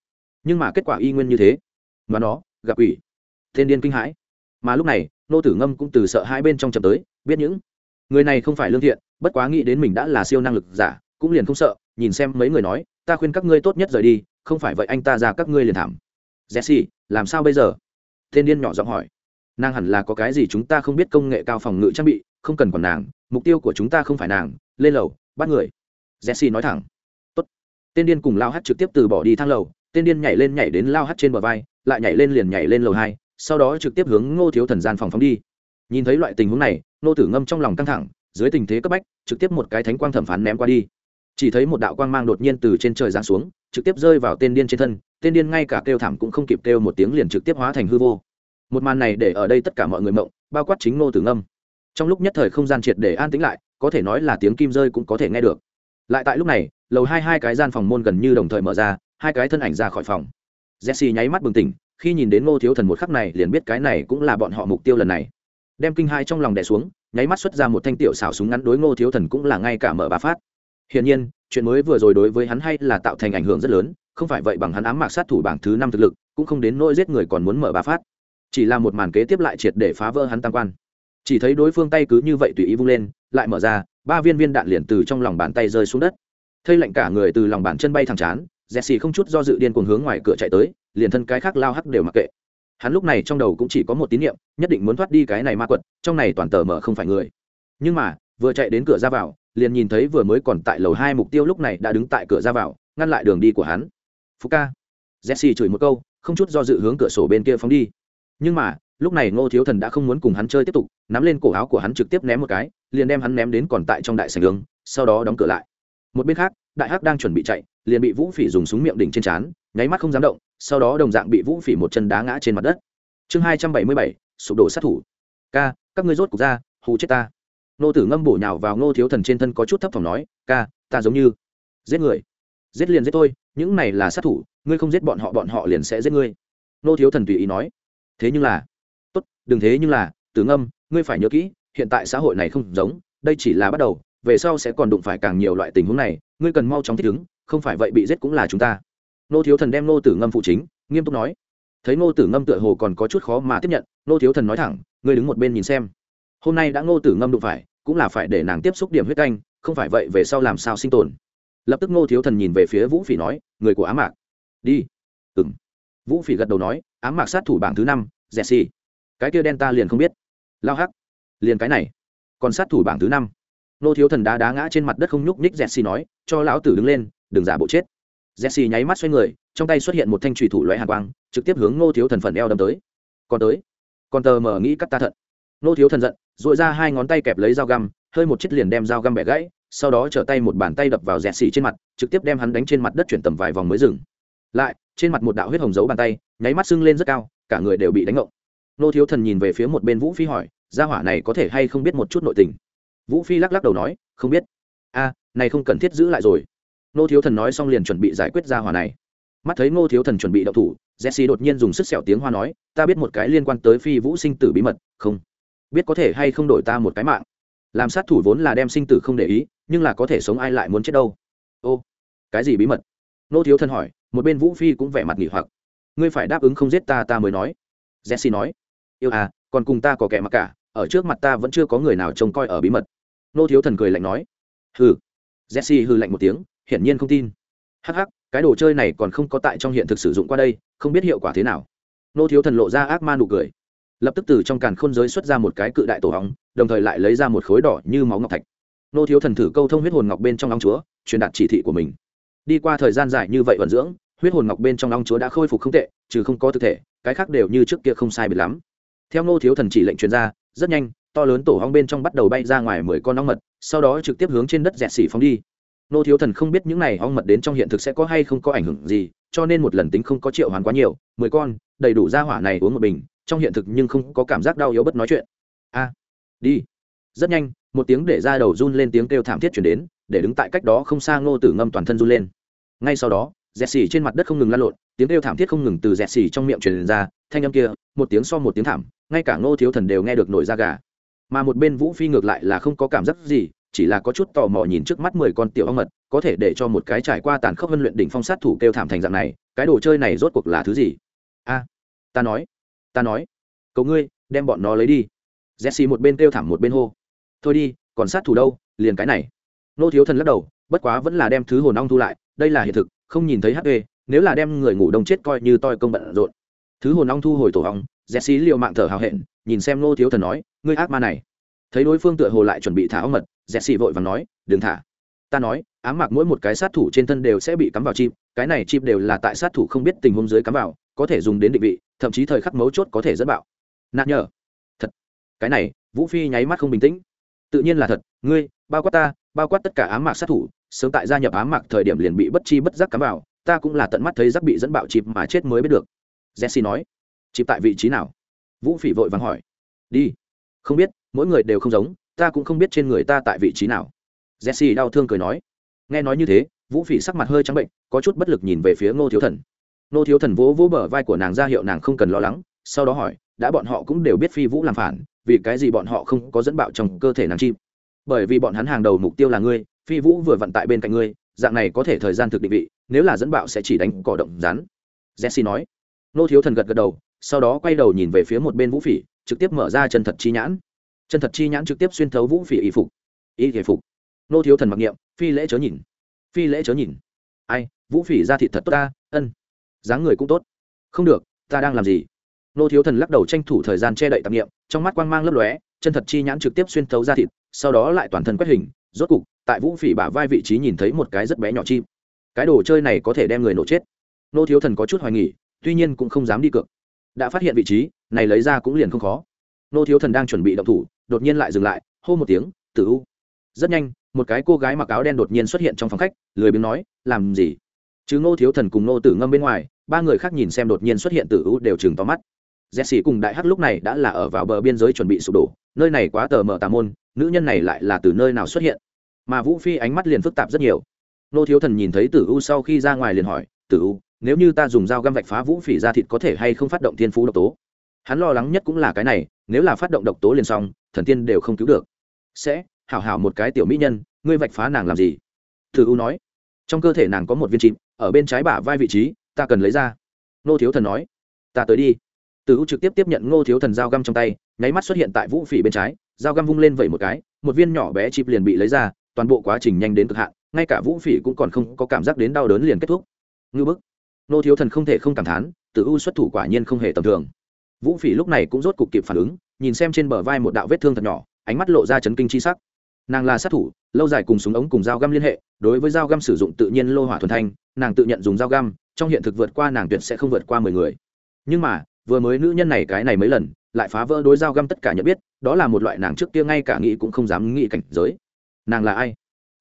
Nhưng mà kết quả y nguyên như thế. Mà nó, gặp ủy tên điên kinh hãi. Mà lúc này, ngô tử ngâm cũng từ sợ hai bên trong chậm tới, biết những người này không phải lương thiện, bất quá nghĩ đến mình đã là siêu năng lực giả, cũng liền không sợ, nhìn xem mấy người nói ta khuyên các ngươi tốt nhất rời đi, không phải vậy anh ta ra các ngươi liền thảm. Jesse, làm sao bây giờ? Tên điên nhỏ giọng hỏi. Nàng hẳn là có cái gì chúng ta không biết công nghệ cao phòng ngự trang bị, không cần còn nàng, mục tiêu của chúng ta không phải nàng, lên lầu, bắt người. Jesse nói thẳng. Tốt. tên điên cùng lao hát trực tiếp từ bỏ đi thang lầu tên điên nhảy lên nhảy đến lao hát trên bờ vai, lại nhảy lên liền nhảy lên lầu hai, sau đó trực tiếp hướng ngô thiếu thần gian phòng phóng đi. Nhìn thấy loại tình huống này, ngô tử ngâm trong lòng căng thẳng, dưới tình thế cấp bách, trực tiếp một cái thánh quang thẩm phán ném qua đi chỉ thấy một đạo quang mang đột nhiên từ trên trời giáng xuống, trực tiếp rơi vào tên điên trên thân, tên điên ngay cả kêu thảm cũng không kịp kêu một tiếng liền trực tiếp hóa thành hư vô. Một màn này để ở đây tất cả mọi người mộng, bao quát chính ngô tử ngâm. Trong lúc nhất thời không gian triệt để an tĩnh lại, có thể nói là tiếng kim rơi cũng có thể nghe được. Lại tại lúc này, lầu hai hai cái gian phòng môn gần như đồng thời mở ra, hai cái thân ảnh ra khỏi phòng. Jesse nháy mắt bừng tỉnh, khi nhìn đến ngô thiếu thần một khắc này liền biết cái này cũng là bọn họ mục tiêu lần này. Đem kinh hai trong lòng đè xuống, nháy mắt xuất ra một thanh tiểu xảo súng ngắn đối ngô thiếu thần cũng là ngay cả mở bá phát hiển nhiên, chuyện mới vừa rồi đối với hắn hay là tạo thành ảnh hưởng rất lớn, không phải vậy bằng hắn ám mạc sát thủ bảng thứ năm thực lực, cũng không đến nỗi giết người còn muốn mở bá phát. Chỉ là một màn kế tiếp lại triệt để phá vỡ hắn tam quan. Chỉ thấy đối phương tay cứ như vậy tùy ý vung lên, lại mở ra, ba viên viên đạn liền từ trong lòng bàn tay rơi xuống đất. Thây lạnh cả người từ lòng bàn chân bay thẳng chán, Jesse không chút do dự điên cuồng hướng ngoài cửa chạy tới, liền thân cái khác lao hắc đều mặc kệ. Hắn lúc này trong đầu cũng chỉ có một tín niệm, nhất định muốn thoát đi cái này ma quật, trong này toàn tờ mở không phải người. Nhưng mà, vừa chạy đến cửa ra vào liền nhìn thấy vừa mới còn tại lầu hai mục tiêu lúc này đã đứng tại cửa ra vào, ngăn lại đường đi của hắn. Phú ca. Jesse chửi một câu, không chút do dự hướng cửa sổ bên kia phóng đi. Nhưng mà, lúc này ngô thiếu thần đã không muốn cùng hắn chơi tiếp tục, nắm lên cổ áo của hắn trực tiếp ném một cái, liền đem hắn ném đến còn tại trong đại sành đường, sau đó đóng cửa lại. Một bên khác, đại hắc đang chuẩn bị chạy, liền bị vũ phỉ dùng súng miệng đỉnh trên trán, nháy mắt không dám động, sau đó đồng dạng bị vũ phỉ một chân đá ngã trên mặt đất. Chương hai trăm bảy mươi bảy, sụp đổ sát thủ. Ca, các ngươi rốt cục ra, hù chết ta nô tử ngâm bổ nhào vào ngô thiếu thần trên thân có chút thấp thỏm nói, ca, ta giống như giết người. Giết liền giết tôi những này là sát thủ, ngươi không giết bọn họ bọn họ liền sẽ giết ngươi. Nô thiếu thần tùy ý nói, thế nhưng là, tốt, đừng thế nhưng là, tử ngâm, ngươi phải nhớ kỹ, hiện tại xã hội này không giống, đây chỉ là bắt đầu, về sau sẽ còn đụng phải càng nhiều loại tình huống này, ngươi cần mau chóng thích ứng, không phải vậy bị giết cũng là chúng ta. Nô thiếu thần đem nô tử ngâm phụ chính, nghiêm túc nói, thấy nô tử ngâm tựa hồ còn có chút khó mà tiếp nhận nô thiếu thần nói thẳng, ngươi đứng một bên nhìn xem. Hôm nay đã nô tử ngâm đụng phải cũng là phải để nàng tiếp xúc điểm huyết canh, không phải vậy về sau làm sao sinh tồn. Lập tức Ngô thiếu thần nhìn về phía vũ phỉ nói, người của á mạc. Đi. Ừ m vũ phỉ gật đầu nói, ám mạc sát thủ bảng thứ năm, jesse. Cái kia đen ta liền không biết. Lao hắc. Liền cái này. Còn sát thủ bảng thứ năm. Ngô thiếu thần đá đá ngã trên mặt đất không nhúc nhích xì nói, cho lão tử đứng lên, đừng giả bộ chết. Jesse nháy mắt xoay người, trong tay xuất hiện một thanh trùy thủ loại hàn quang, trực tiếp hướng Ngô thiếu thần phần eo đâm tới. Còn tới. Còn tờ mở nghĩ cắt ta thận nô thiếu thần giận dội ra hai ngón tay kẹp lấy dao găm, hơi một chiếc liền đem dao găm bẻ gãy, sau đó trở tay một bàn tay đập vào rẽ xì trên mặt, trực tiếp đem hắn đánh trên mặt đất chuyển tầm vài vòng mới dừng. Lại, trên mặt một đạo huyết hồng giấu bàn tay, nháy mắt sưng lên rất cao, cả người đều bị đánh ngộng. Nô thiếu thần nhìn về phía một bên vũ phi hỏi, gia hỏa này có thể hay không biết một chút nội tình? Vũ phi lắc lắc đầu nói, không biết. A, này không cần thiết giữ lại rồi. Nô thiếu thần nói xong liền chuẩn bị giải quyết gia hỏa này. Mắt thấy nô thiếu thần chuẩn bị đậu thủ jesse đột nhiên dùng sức sẹo tiếng hoa nói, ta biết một cái liên quan tới phi vũ sinh tử bí mật, không? Biết có thể hay không đổi ta một cái mạng. Làm sát thủ vốn là đem sinh tử không để ý, nhưng là có thể sống ai lại muốn chết đâu. Ô, cái gì bí mật? Nô thiếu thần hỏi, một bên vũ phi cũng vẻ mặt nghỉ hoặc. Ngươi phải đáp ứng không giết ta ta mới nói. Jesse nói, yêu à còn cùng ta có kẻ mặc cả, ở trước mặt ta vẫn chưa có người nào trông coi ở bí mật. Nô thiếu thần cười lạnh nói, hừ. Jesse hừ lạnh một tiếng, hiển nhiên không tin. Hắc hắc, cái đồ chơi này còn không có tại trong hiện thực sử dụng qua đây, không biết hiệu quả thế nào. Nô thiếu thần lộ ra ác ma nụ cười lập tức từ trong càn khôn giới xuất ra một cái cự đại tổ hóng, đồng thời lại lấy ra một khối đỏ như máu ngọc thạch. Nô thiếu thần thử câu thông huyết hồn ngọc bên trong long chúa, truyền đạt chỉ thị của mình. Đi qua thời gian dài như vậy vận dưỡng, huyết hồn ngọc bên trong long chúa đã khôi phục không tệ, trừ không có thực thể, cái khác đều như trước kia không sai biệt lắm. Theo nô thiếu thần chỉ lệnh truyền ra, rất nhanh, to lớn tổ hong bên trong bắt đầu bay ra ngoài mười con ong mật, sau đó trực tiếp hướng trên đất dẹt xỉ phóng đi. Nô thiếu thần không biết những này ong mật đến trong hiện thực sẽ có hay không có ảnh hưởng gì, cho nên một lần tính không có triệu hoàn quá nhiều, mười con, đầy đủ ra hỏa này uống một bình trong hiện thực nhưng không có cảm giác đau yếu bất nói chuyện. A, đi. Rất nhanh, một tiếng để ra đầu run lên, tiếng kêu thảm thiết chuyển đến, để đứng tại cách đó không xa ngô tử ngâm toàn thân run lên. Ngay sau đó, dẹt xì trên mặt đất không ngừng lan lộn, tiếng kêu thảm thiết không ngừng từ dẹt xì trong miệng truyền ra, thanh âm kia, một tiếng so một tiếng thảm, ngay cả ngô thiếu thần đều nghe được nổi da gà. Mà một bên vũ phi ngược lại là không có cảm giác gì, chỉ là có chút tò mò nhìn trước mắt mười con tiểu ong mật, có thể để cho một cái trải qua tàn khốc huân luyện đỉnh phong sát thủ kêu thảm thành dạng này, cái đồ chơi này rốt cuộc là thứ gì? A, ta nói ta nói cậu ngươi, đem bọn nó lấy đi. Jesse một bên kêu thảm một bên hô, thôi đi, còn sát thủ đâu, liền cái này. Nô thiếu thần lắc đầu, bất quá vẫn là đem thứ hồn ong thu lại, đây là hiện thực, không nhìn thấy hp nếu là đem người ngủ đông chết coi như toi công bận rộn. Thứ hồn ong thu hồi tổ ong, jesse liệu mạng thở hào hẹn, nhìn xem nô thiếu thần nói, ngươi ác ma này. Thấy đối phương tựa hồ lại chuẩn bị thả ong mật, jesse vội và nói, đừng thả. Ta nói, ám mạc mỗi một cái sát thủ trên thân đều sẽ bị cắm vào chim, cái này chim đều là tại sát thủ không biết tình huống dưới cắm vào có thể dùng đến định vị, thậm chí thời khắc mấu chốt có thể dẫn bạo. Nạt nhở thật. Cái này, vũ phi nháy mắt không bình tĩnh. Tự nhiên là thật, ngươi, bao quát ta, bao quát tất cả ám mạc sát thủ, sớm tại gia nhập ám mạc thời điểm liền bị bất chi bất giác cắm vào, ta cũng là tận mắt thấy giác bị dẫn bạo chịp mà chết mới biết được. Jesse nói. Chịp tại vị trí nào? Vũ phỉ vội vàng hỏi. Đi. Không biết, mỗi người đều không giống, ta cũng không biết trên người ta tại vị trí nào. Jesse đau thương cười nói. Nghe nói như thế, vũ phỉ sắc mặt hơi trắng bệnh, có chút bất lực nhìn về phía ngô thiếu thần nô thiếu thần vỗ vỗ bờ vai của nàng ra hiệu nàng không cần lo lắng, sau đó hỏi, đã bọn họ cũng đều biết phi vũ làm phản, vì cái gì bọn họ không có dẫn bạo trong cơ thể nàng chim? Bởi vì bọn hắn hàng đầu mục tiêu là ngươi, phi vũ vừa vận tại bên cạnh ngươi, dạng này có thể thời gian thực định vị, nếu là dẫn bạo sẽ chỉ đánh cỏ động rắn. Jesse nói. Nô thiếu thần gật gật đầu, sau đó quay đầu nhìn về phía một bên vũ phỉ, trực tiếp mở ra chân thật chi nhãn. Chân thật chi nhãn trực tiếp xuyên thấu vũ phỉ y phục. Y thể phục. Nô thiếu thần mặc niệm, phi lễ chớ nhìn. Phi lễ chớ nhìn. Ai, vũ phỉ ra thịt thật tốt ta, ân dáng người cũng tốt. Không được, ta đang làm gì? Nô thiếu thần lắc đầu tranh thủ thời gian che đậy tạp nghiệm trong mắt quang mang lấp lóe, chân thật chi nhãn trực tiếp xuyên thấu ra thịt, sau đó lại toàn thân quét hình, rốt cục, tại vũ phỉ bả vai vị trí nhìn thấy một cái rất bé nhỏ chim. Cái đồ chơi này có thể đem người nổ chết. Nô thiếu thần có chút hoài nghỉ tuy nhiên cũng không dám đi cược. Đã phát hiện vị trí, này lấy ra cũng liền không khó. Nô thiếu thần đang chuẩn bị động thủ, đột nhiên lại dừng lại, hô một tiếng, tử u. Rất nhanh, một cái cô gái mặc áo đen đột nhiên xuất hiện trong phòng khách, lười biếng nói, làm gì? Chứ ngô thiếu thần cùng Ngô tử ngâm bên ngoài ba người khác nhìn xem đột nhiên xuất hiện tử u đều chừng to mắt Jesse cùng đại hắc lúc này đã là ở vào bờ biên giới chuẩn bị sụp đổ, nơi này quá tờ mờ tà môn, nữ nhân này lại là từ nơi nào xuất hiện? Mà Vũ Phi ánh mắt liền phức tạp rất nhiều. Ngô Thiếu Thần nhìn thấy Tử U sau khi ra ngoài liền hỏi, "Tử U, nếu như ta dùng dao găm vạch phá Vũ Phỉ ra thịt có thể hay không phát động thiên phú độc tố?" Hắn lo lắng nhất cũng là cái này, nếu là phát động độc tố liền xong, thần tiên đều không cứu được. "Sẽ, hảo hảo một cái tiểu mỹ nhân, ngươi vạch phá nàng làm gì?" Tử U nói. "Trong cơ thể nàng có một viên chìm, ở bên trái bả vai vị trí, ta cần lấy ra." Nô Thiếu Thần nói. "Ta tới đi." từ u trực tiếp tiếp nhận ngô thiếu thần dao găm trong tay nháy mắt xuất hiện tại vũ phỉ bên trái dao găm vung lên vẩy một cái một viên nhỏ bé chịp liền bị lấy ra toàn bộ quá trình nhanh đến cực hạn ngay cả vũ phỉ cũng còn không có cảm giác đến đau đớn liền kết thúc ngư bức ngô thiếu thần không thể không cảm thán từ u xuất thủ quả nhiên không hề tầm thường vũ phỉ lúc này cũng rốt cục kịp phản ứng nhìn xem trên bờ vai một đạo vết thương thật nhỏ ánh mắt lộ ra chấn kinh chi sắc nàng là sát thủ, lâu dài cùng súng ống cùng dao găm liên hệ, đối với dao găm sử dụng tự nhiên lô hỏa thuần thanh, nàng tự nhận dùng dao găm, trong hiện thực vượt qua nàng tuyệt sẽ không vượt qua mười người. Nhưng mà, vừa mới nữ nhân này cái này mấy lần, lại phá vỡ đối dao găm tất cả nhận biết, đó là một loại nàng trước kia ngay cả nghĩ cũng không dám nghĩ cảnh giới. Nàng là ai?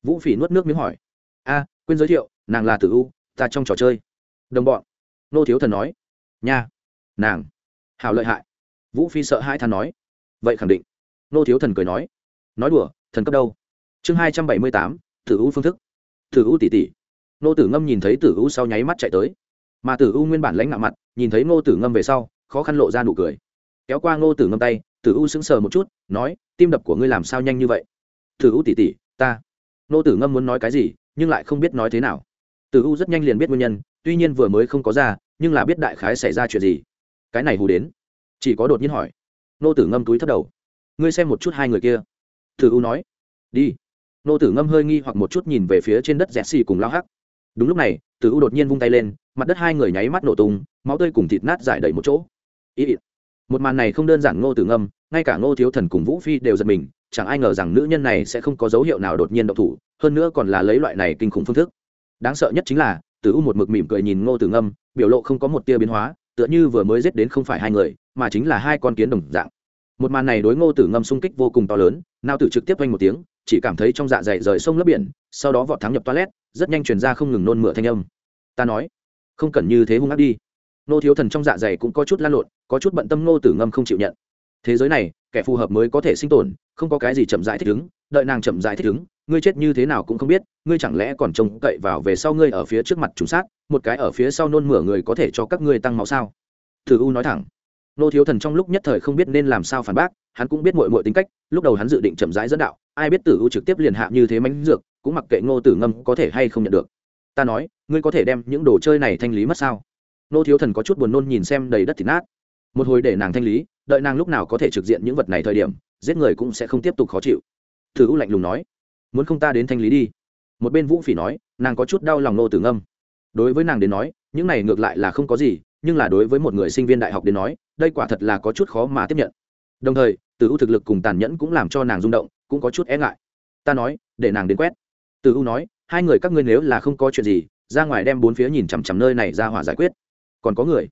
Vũ phỉ nuốt nước miếng hỏi. A, quên giới thiệu, nàng là tử u, ta trong trò chơi. Đồng bọn. Nô thiếu thần nói. Nha. Nàng. Hào lợi hại. Vũ phi sợ hai than nói. Vậy khẳng định. Nô thiếu thần cười nói. Nói đùa thần cấp đâu? Chương hai trăm bảy mươi tám, tử u phương thức. Tử u tỷ tỷ. Nô tử ngâm nhìn thấy tử u sau nháy mắt chạy tới. Mà tử u nguyên bản lãnh ngạo mặt, nhìn thấy nô tử ngâm về sau, khó khăn lộ ra nụ cười. Kéo qua nô tử ngâm tay, tử u sững sờ một chút, nói, tim đập của ngươi làm sao nhanh như vậy? Tử u tỷ tỷ, ta. Nô tử ngâm muốn nói cái gì, nhưng lại không biết nói thế nào. Tử u rất nhanh liền biết nguyên nhân, tuy nhiên vừa mới không có ra, nhưng là biết đại khái xảy ra chuyện gì. Cái này hù đến. Chỉ có đột nhiên hỏi. Nô tử ngâm túi thất đầu. Ngươi xem một chút hai người kia thử u nói. Đi. Nô tử ngâm hơi nghi hoặc một chút nhìn về phía trên đất rẽ xì cùng lao hắc. Đúng lúc này, tử u đột nhiên vung tay lên, mặt đất hai người nháy mắt nổ tung, máu tươi cùng thịt nát giải đầy một chỗ. Ý. Một màn này không đơn giản ngô tử ngâm, ngay cả ngô thiếu thần cùng vũ phi đều giật mình, chẳng ai ngờ rằng nữ nhân này sẽ không có dấu hiệu nào đột nhiên động thủ, hơn nữa còn là lấy loại này kinh khủng phương thức. Đáng sợ nhất chính là, tử u một mực mỉm cười nhìn ngô tử ngâm, biểu lộ không có một tia biến hóa, tựa như vừa mới giết đến không phải hai người, mà chính là hai con kiến đồng dạng một màn này đối ngô tử ngâm sung kích vô cùng to lớn, nao tử trực tiếp quanh một tiếng, chỉ cảm thấy trong dạ dày rời sông lấp biển, sau đó vọt thắng nhập toilet, rất nhanh chuyển ra không ngừng nôn mửa thanh âm. Ta nói, không cần như thế hung ác đi. Nô thiếu thần trong dạ dày cũng có chút lan lộn, có chút bận tâm Ngô tử ngâm không chịu nhận. Thế giới này, kẻ phù hợp mới có thể sinh tồn, không có cái gì chậm rãi thích ứng, đợi nàng chậm rãi thích ứng, ngươi chết như thế nào cũng không biết, ngươi chẳng lẽ còn trông cậy vào về sau ngươi ở phía trước mặt trùng sát, một cái ở phía sau nôn mửa người có thể cho các ngươi tăng máu sao? Thử u nói thẳng nô thiếu thần trong lúc nhất thời không biết nên làm sao phản bác, hắn cũng biết mội mội tính cách, lúc đầu hắn dự định chậm rãi dẫn đạo, ai biết tử u trực tiếp liền hạ như thế mánh dược, cũng mặc kệ ngô tử ngâm có thể hay không nhận được. Ta nói, ngươi có thể đem những đồ chơi này thanh lý mất sao? Nô thiếu thần có chút buồn nôn nhìn xem đầy đất thịt nát. Một hồi để nàng thanh lý, đợi nàng lúc nào có thể trực diện những vật này thời điểm, giết người cũng sẽ không tiếp tục khó chịu. Thử u lạnh lùng nói, muốn không ta đến thanh lý đi? Một bên vũ phỉ nói, nàng có chút đau lòng nô tử ngâm. Đối với nàng đến nói, những này ngược lại là không có gì nhưng là đối với một người sinh viên đại học đến nói, đây quả thật là có chút khó mà tiếp nhận. Đồng thời, từ u thực lực cùng tàn nhẫn cũng làm cho nàng rung động, cũng có chút e ngại. Ta nói, để nàng đến quét. Từ u nói, hai người các ngươi nếu là không có chuyện gì, ra ngoài đem bốn phía nhìn chằm chằm nơi này ra hỏa giải quyết. Còn có người.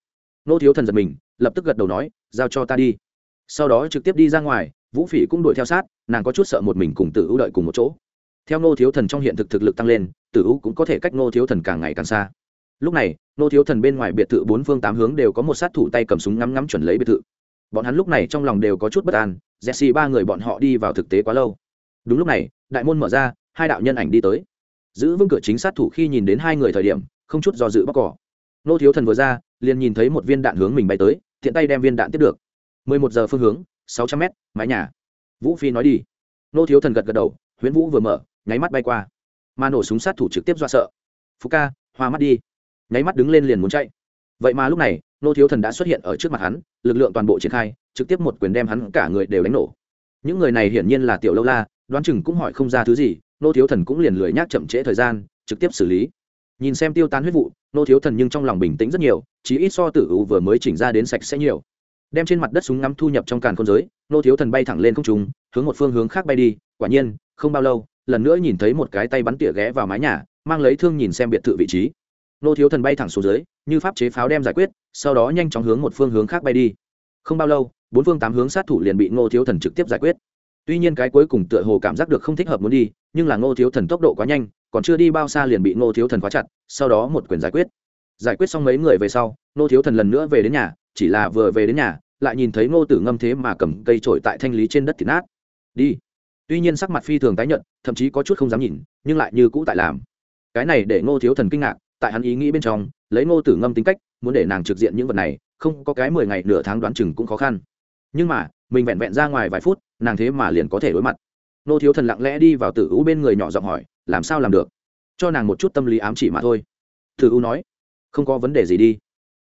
Nô thiếu thần giật mình, lập tức gật đầu nói, giao cho ta đi. Sau đó trực tiếp đi ra ngoài, vũ phỉ cũng đuổi theo sát, nàng có chút sợ một mình cùng tử u đợi cùng một chỗ. Theo nô thiếu thần trong hiện thực thực lực tăng lên tử u cũng có thể cách nô thiếu thần càng ngày càng xa lúc này, nô thiếu thần bên ngoài biệt thự bốn phương tám hướng đều có một sát thủ tay cầm súng ngắm ngắm chuẩn lấy biệt thự. Bọn hắn lúc này trong lòng đều có chút bất an, jesse ba người bọn họ đi vào thực tế quá lâu. Đúng lúc này, đại môn mở ra, hai đạo nhân ảnh đi tới. Giữ vững cửa chính sát thủ khi nhìn đến hai người thời điểm, không chút do dự bóc cỏ. Nô thiếu thần vừa ra, liền nhìn thấy một viên đạn hướng mình bay tới thiện tay đem viên đạn tiếp được. Mười một giờ phương hướng, sáu trăm m mái nhà. Vũ phi nói đi. Nô thiếu thần gật gật đầu, huyễn vũ vừa mở, nháy mắt bay qua. Mà nổ súng sát thủ trực tiếp do sợ. Phú ca, hoa mắt đi nháy mắt đứng lên liền muốn chạy. Vậy mà lúc này, nô thiếu thần đã xuất hiện ở trước mặt hắn, lực lượng toàn bộ triển khai, trực tiếp một quyền đem hắn cả người đều đánh nổ. Những người này hiển nhiên là tiểu lâu la, đoán chừng cũng hỏi không ra thứ gì, nô thiếu thần cũng liền lười nhác chậm trễ thời gian, trực tiếp xử lý. Nhìn xem tiêu tán huyết vụ, nô thiếu thần nhưng trong lòng bình tĩnh rất nhiều, chí ít so tử u vừa mới chỉnh ra đến sạch sẽ nhiều. Đem trên mặt đất súng ngắm thu nhập trong càn khôn giới, nô thiếu thần bay thẳng lên không trung, hướng một phương hướng khác bay đi, quả nhiên, không bao lâu, lần nữa nhìn thấy một cái tay bắn tỉa ghé vào mái nhà, mang lấy thương nhìn xem biệt thự vị trí nô thiếu thần bay thẳng xuống dưới, như pháp chế pháo đem giải quyết, sau đó nhanh chóng hướng một phương hướng khác bay đi. Không bao lâu, bốn phương tám hướng sát thủ liền bị ngô thiếu thần trực tiếp giải quyết. Tuy nhiên cái cuối cùng tựa hồ cảm giác được không thích hợp muốn đi, nhưng là ngô thiếu thần tốc độ quá nhanh, còn chưa đi bao xa liền bị ngô thiếu thần khóa chặt, sau đó một quyền giải quyết. Giải quyết xong mấy người về sau ngô thiếu thần lần nữa về đến nhà, chỉ là vừa về đến nhà, lại nhìn thấy ngô tử ngâm thế mà cầm cây trổi tại thanh lý trên đất thịt nát. Đi. Tuy nhiên sắc mặt phi thường tái nhận thậm chí có chút không dám nhìn, nhưng lại như cũ tại làm. Cái này để ngô thiếu thần kinh ngạc tại hắn ý nghĩ bên trong, lấy ngô tử ngâm tính cách, muốn để nàng trực diện những vật này, không có cái mười ngày nửa tháng đoán chừng cũng khó khăn. Nhưng mà, mình vẹn vẹn ra ngoài vài phút, nàng thế mà liền có thể đối mặt. Nô thiếu thần lặng lẽ đi vào tử u bên người nhỏ giọng hỏi, làm sao làm được? Cho nàng một chút tâm lý ám chỉ mà thôi. Tử u nói, không có vấn đề gì đi.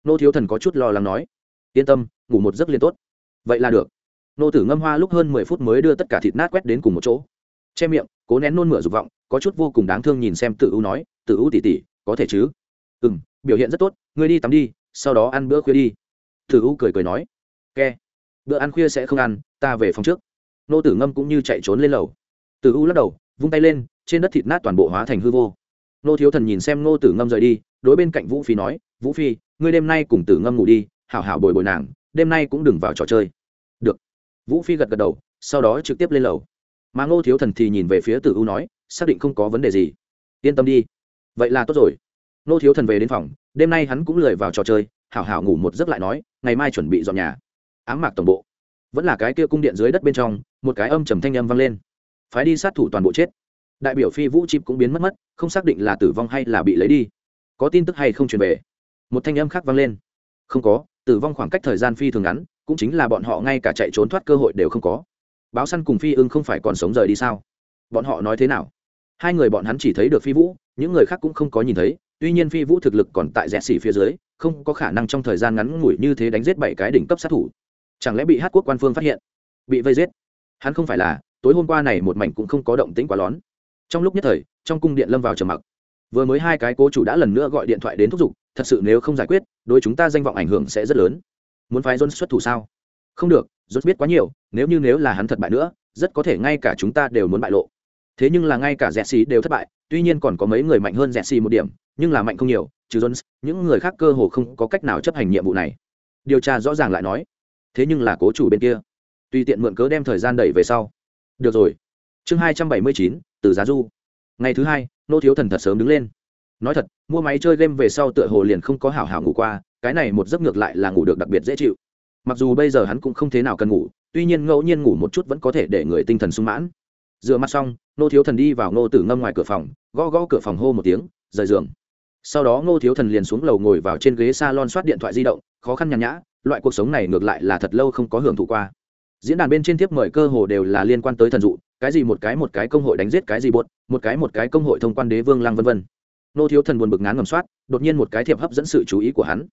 Nô thiếu thần có chút lo lắng nói, yên tâm, ngủ một giấc liền tốt. Vậy là được. Nô tử ngâm hoa lúc hơn mười phút mới đưa tất cả thịt nát quét đến cùng một chỗ. Che miệng, cố nén nôn mửa dục vọng, có chút vô cùng đáng thương nhìn xem tử u nói, tử u tỉ tỉ có thể chứ? Ừ m biểu hiện rất tốt, ngươi đi tắm đi, sau đó ăn bữa khuya đi. Tử u cười cười nói. Ke bữa ăn khuya sẽ không ăn, ta về phòng trước. Nô tử ngâm cũng như chạy trốn lên lầu. Tử u lắc đầu, vung tay lên, trên đất thịt nát toàn bộ hóa thành hư vô. Nô thiếu thần nhìn xem nô tử ngâm rời đi, đối bên cạnh vũ phi nói, vũ phi, ngươi đêm nay cùng tử ngâm ngủ đi, hảo hảo bồi bồi nàng, đêm nay cũng đừng vào trò chơi. Được. Vũ phi gật gật đầu, sau đó trực tiếp lên lầu. Mà ngô thiếu thần thì nhìn về phía tử u nói, xác định không có vấn đề gì. Yên tâm đi vậy là tốt rồi. Nô thiếu thần về đến phòng, đêm nay hắn cũng lười vào trò chơi, hảo hảo ngủ một giấc lại nói, ngày mai chuẩn bị dọn nhà. Ám mạc tổng bộ. Vẫn là cái kia cung điện dưới đất bên trong, một cái âm trầm thanh âm vang lên. Phái đi sát thủ toàn bộ chết. Đại biểu phi vũ chim cũng biến mất mất, không xác định là tử vong hay là bị lấy đi. Có tin tức hay không truyền về? Một thanh âm khác vang lên. Không có, tử vong khoảng cách thời gian phi thường ngắn, cũng chính là bọn họ ngay cả chạy trốn thoát cơ hội đều không có. Báo săn cùng phi ưng không phải còn sống rời đi sao? Bọn họ nói thế nào? Hai người bọn hắn chỉ thấy được phi vũ, những người khác cũng không có nhìn thấy, tuy nhiên phi vũ thực lực còn tại rẽ xỉ phía dưới, không có khả năng trong thời gian ngắn ngủi như thế đánh giết bảy cái đỉnh cấp sát thủ. Chẳng lẽ bị hát quốc quan phương phát hiện? Bị vây giết? Hắn không phải là, tối hôm qua này một mảnh cũng không có động tĩnh quá lón. Trong lúc nhất thời, trong cung điện lâm vào trầm mặc. Vừa mới hai cái cố chủ đã lần nữa gọi điện thoại đến thúc giục, thật sự nếu không giải quyết, đối chúng ta danh vọng ảnh hưởng sẽ rất lớn. Muốn phái john xuất thủ sao? Không được john biết quá nhiều, nếu như nếu là hắn thật bại nữa, rất có thể ngay cả chúng ta đều muốn bại lộ thế nhưng là ngay cả rẽ xì đều thất bại, tuy nhiên còn có mấy người mạnh hơn rẽ xì một điểm, nhưng là mạnh không nhiều, trừ jones, những người khác cơ hồ không có cách nào chấp hành nhiệm vụ này. Điều tra rõ ràng lại nói, thế nhưng là cố chủ bên kia. Tùy tiện mượn cớ đem thời gian đẩy về sau. Được rồi. Chương hai trăm bảy mươi chín từ giá du. Ngày thứ hai, nô thiếu thần thật sớm đứng lên. Nói thật, mua máy chơi game về sau tựa hồ liền không có hảo hảo ngủ qua, cái này một giấc ngược lại là ngủ được đặc biệt dễ chịu. Mặc dù bây giờ hắn cũng không thế nào cần ngủ, tuy nhiên ngẫu nhiên ngủ một chút vẫn có thể để người tinh thần sung mãn rửa mặt xong nô thiếu thần đi vào nô tử ngâm ngoài cửa phòng, gõ gõ cửa phòng hô một tiếng, rời giường. Sau đó ngô thiếu thần liền xuống lầu ngồi vào trên ghế s a lon soát điện thoại di động, khó khăn nhàn nhã, loại cuộc sống này ngược lại là thật lâu không có hưởng thụ qua. Diễn đàn bên trên tiếp mời cơ hồ đều là liên quan tới thần dụ, cái gì một cái một cái công hội đánh giết cái gì bột một cái một cái công hội thông quan đế vương lăng vân vân. Nô thiếu thần buồn bực ngán ngầm soát, đột nhiên một cái thiệp hấp dẫn sự chú ý của hắn.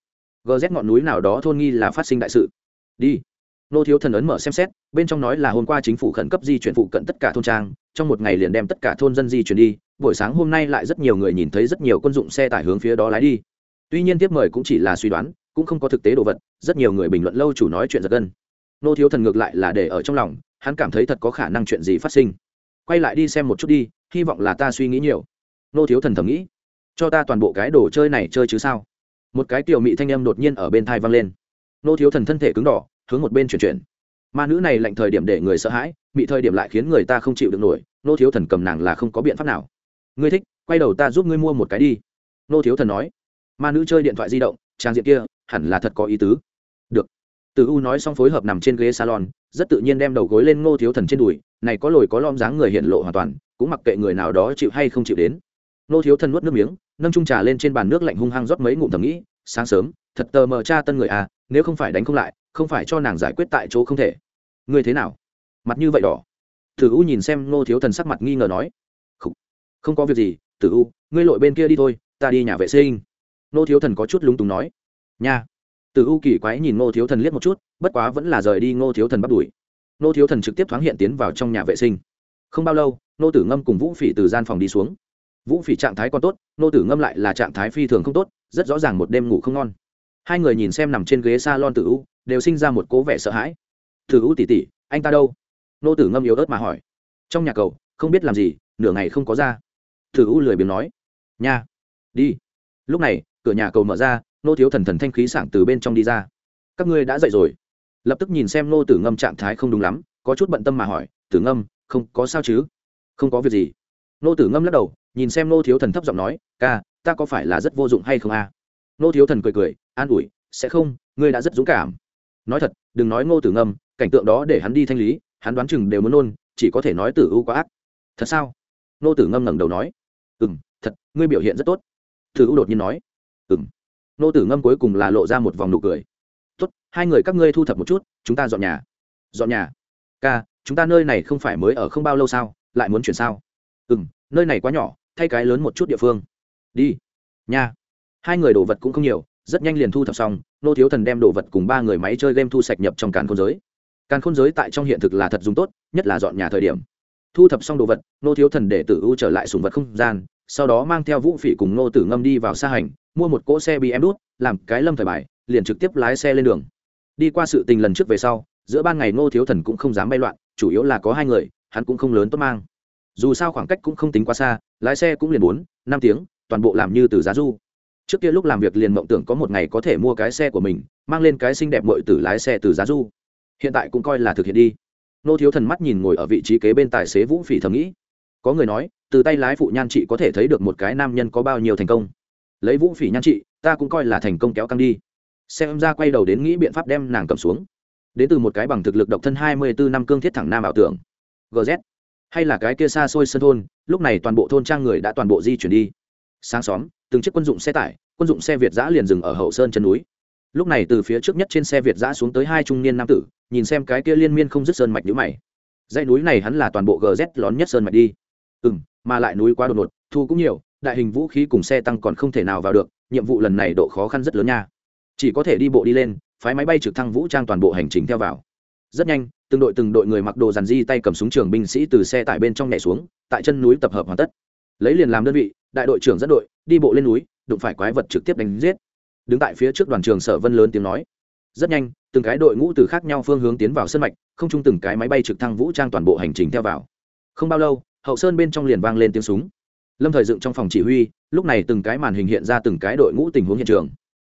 Gz ngọn núi nào đó thôn nghi là phát sinh đại sự. Đi nô thiếu thần ấn mở xem xét, bên trong nói là hôm qua chính phủ khẩn cấp di chuyển phụ cận tất cả thôn trang, trong một ngày liền đem tất cả thôn dân di chuyển đi, buổi sáng hôm nay lại rất nhiều người nhìn thấy rất nhiều quân dụng xe tải hướng phía đó lái đi. Tuy nhiên tiếp mời cũng chỉ là suy đoán, cũng không có thực tế đồ vật, rất nhiều người bình luận lâu chủ nói chuyện giật gân. Nô thiếu thần ngược lại là để ở trong lòng, hắn cảm thấy thật có khả năng chuyện gì phát sinh. Quay lại đi xem một chút đi, hy vọng là ta suy nghĩ nhiều. Nô thiếu thần thầm nghĩ, cho ta toàn bộ cái đồ chơi này chơi chứ sao? Một cái tiểu mị thanh âm đột nhiên ở bên thai vang lên. Nô thiếu thần thân thể cứng đỏ hướng một bên chuyển chuyển. Ma nữ này lạnh thời điểm để người sợ hãi bị thời điểm lại khiến người ta không chịu được nổi, nô thiếu thần cầm nàng là không có biện pháp nào. Ngươi thích, quay đầu ta giúp ngươi mua một cái đi. Nô thiếu thần nói. Ma nữ chơi điện thoại di động, trang diện kia, hẳn là thật có ý tứ. Được. Từ u nói xong phối hợp nằm trên ghế salon, rất tự nhiên đem đầu gối lên ngô thiếu thần trên đùi, này có lồi có lom dáng người hiện lộ hoàn toàn, cũng mặc kệ người nào đó chịu hay không chịu đến. Ngô thiếu thần nuốt nước miếng, nâng trung trà lên trên bàn nước lạnh hung hăng rót mấy ngụm thầm nghĩ, sáng sớm, thật tờ mờ cha tân người à nếu không phải đánh không lại không phải cho nàng giải quyết tại chỗ không thể. Ngươi thế nào? Mặt như vậy đỏ. Tử u nhìn xem ngô thiếu thần sắc mặt nghi ngờ nói. Không, không có việc gì tử u ngươi lội bên kia đi thôi ta đi nhà vệ sinh. Ngô thiếu thần có chút lúng túng nói. Nha. Tử u kỳ quái nhìn ngô thiếu thần liếc một chút bất quá vẫn là rời đi ngô thiếu thần bắt đuổi. Ngô thiếu thần trực tiếp thoáng hiện tiến vào trong nhà vệ sinh. Không bao lâu ngô tử ngâm cùng vũ phỉ từ gian phòng đi xuống. Vũ phỉ trạng thái còn tốt ngô tử ngâm lại là trạng thái phi thường không tốt rất rõ ràng một đêm ngủ không ngon. Hai người nhìn xem nằm trên ghế s a lon tử u đều sinh ra một cố vẻ sợ hãi. Thử u tỉ tỉ anh ta đâu? Nô tử ngâm yếu ớt mà hỏi. Trong nhà cầu không biết làm gì, nửa ngày không có ra. Thử u lười biếng nói. Nha, đi. Lúc này, cửa nhà cầu mở ra, nô thiếu thần thần thanh khí sảng từ bên trong đi ra. Các ngươi đã dậy rồi. Lập tức nhìn xem nô tử ngâm trạng thái không đúng lắm, có chút bận tâm mà hỏi, tử ngâm, không có sao chứ? Không có việc gì. Nô tử ngâm lắc đầu, nhìn xem nô thiếu thần thấp giọng nói, ca, ta có phải là rất vô dụng hay không a? À? nô thiếu thần cười cười, an ủi, sẽ không, ngươi đã rất dũng cảm nói thật, đừng nói ngô tử ngâm, cảnh tượng đó để hắn đi thanh lý, hắn đoán chừng đều muốn nôn, chỉ có thể nói tử u quá ác. Thật sao? Ngô tử ngâm ngẩng đầu nói. Ừ m thật, ngươi biểu hiện rất tốt. Tử u đột nhiên nói. Ừ m ngô tử ngâm cuối cùng là lộ ra một vòng nụ cười. Tốt, hai người các ngươi thu thập một chút, chúng ta dọn nhà. Dọn nhà? Ca, chúng ta nơi này không phải mới ở không bao lâu sao? Lại muốn chuyển sao? Ừ m nơi này quá nhỏ, thay cái lớn một chút địa phương. Đi. Nhà. Hai người đồ vật cũng không nhiều, rất nhanh liền thu thập xong nô thiếu thần đem đồ vật cùng ba người máy chơi game thu sạch nhập trong càn khôn giới. Càn khôn giới tại trong hiện thực là thật dùng tốt, nhất là dọn nhà thời điểm. Thu thập xong đồ vật, nô thiếu thần để tử u trở lại sùng vật không gian, sau đó mang theo vũ phỉ cùng nô tử ngâm đi vào xa hành, mua một cỗ xe bị em đút làm cái lâm thời bài, liền trực tiếp lái xe lên đường. Đi qua sự tình lần trước về sau, giữa ban ngày nô thiếu thần cũng không dám bay loạn, chủ yếu là có hai người, hắn cũng không lớn tốt mang. Dù sao khoảng cách cũng không tính quá xa, lái xe cũng liền bốn, năm tiếng, toàn bộ làm như từ giá du trước kia lúc làm việc liền mộng tưởng có một ngày có thể mua cái xe của mình, mang lên cái xinh đẹp mội từ lái xe từ giá du. Hiện tại cũng coi là thực hiện đi. Nô thiếu thần mắt nhìn ngồi ở vị trí kế bên tài xế vũ phỉ thầm nghĩ. Có người nói, từ tay lái phụ nhan chị có thể thấy được một cái nam nhân có bao nhiêu thành công. Lấy vũ phỉ nhan chị, ta cũng coi là thành công kéo căng đi. Xem ra quay đầu đến nghĩ biện pháp đem nàng cầm xuống. Đến từ một cái bằng thực lực độc thân hai mươi bốn năm cương thiết thẳng nam ảo tưởng. Gz hay là cái kia xa xôi sân thôn, lúc này toàn bộ thôn trang người đã toàn bộ di chuyển đi. Sáng xóm, từng chiếc quân dụng xe tải quân dụng xe việt giã liền dừng ở hậu sơn chân núi. Lúc này từ phía trước nhất trên xe việt giã xuống tới hai trung niên nam tử, nhìn xem cái kia liên miên không dứt sơn mạch nhữ mày. Dãy núi này hắn là toàn bộ gz lón nhất sơn mạch đi. Ừ m mà lại núi quá đột ngột, thu cũng nhiều, đại hình vũ khí cùng xe tăng còn không thể nào vào được, nhiệm vụ lần này độ khó khăn rất lớn nha. Chỉ có thể đi bộ đi lên, phái máy bay trực thăng vũ trang toàn bộ hành trình theo vào. Rất nhanh, từng đội từng đội người mặc đồ dàn di tay cầm súng trường binh sĩ từ xe tải bên trong nhảy xuống, tại chân núi tập hợp hoàn tất. Lấy liền làm đơn vị, đại đội trưởng dẫn đội, đi bộ lên núi đụng phải quái vật trực tiếp đánh giết. Đứng tại phía trước đoàn trường sở vân lớn tiếng nói. Rất nhanh, từng cái đội ngũ từ khác nhau phương hướng tiến vào sân mạch, không chung từng cái máy bay trực thăng vũ trang toàn bộ hành trình theo vào. Không bao lâu, hậu sơn bên trong liền vang lên tiếng súng. Lâm thời dựng trong phòng chỉ huy, lúc này từng cái màn hình hiện ra từng cái đội ngũ tình huống hiện trường.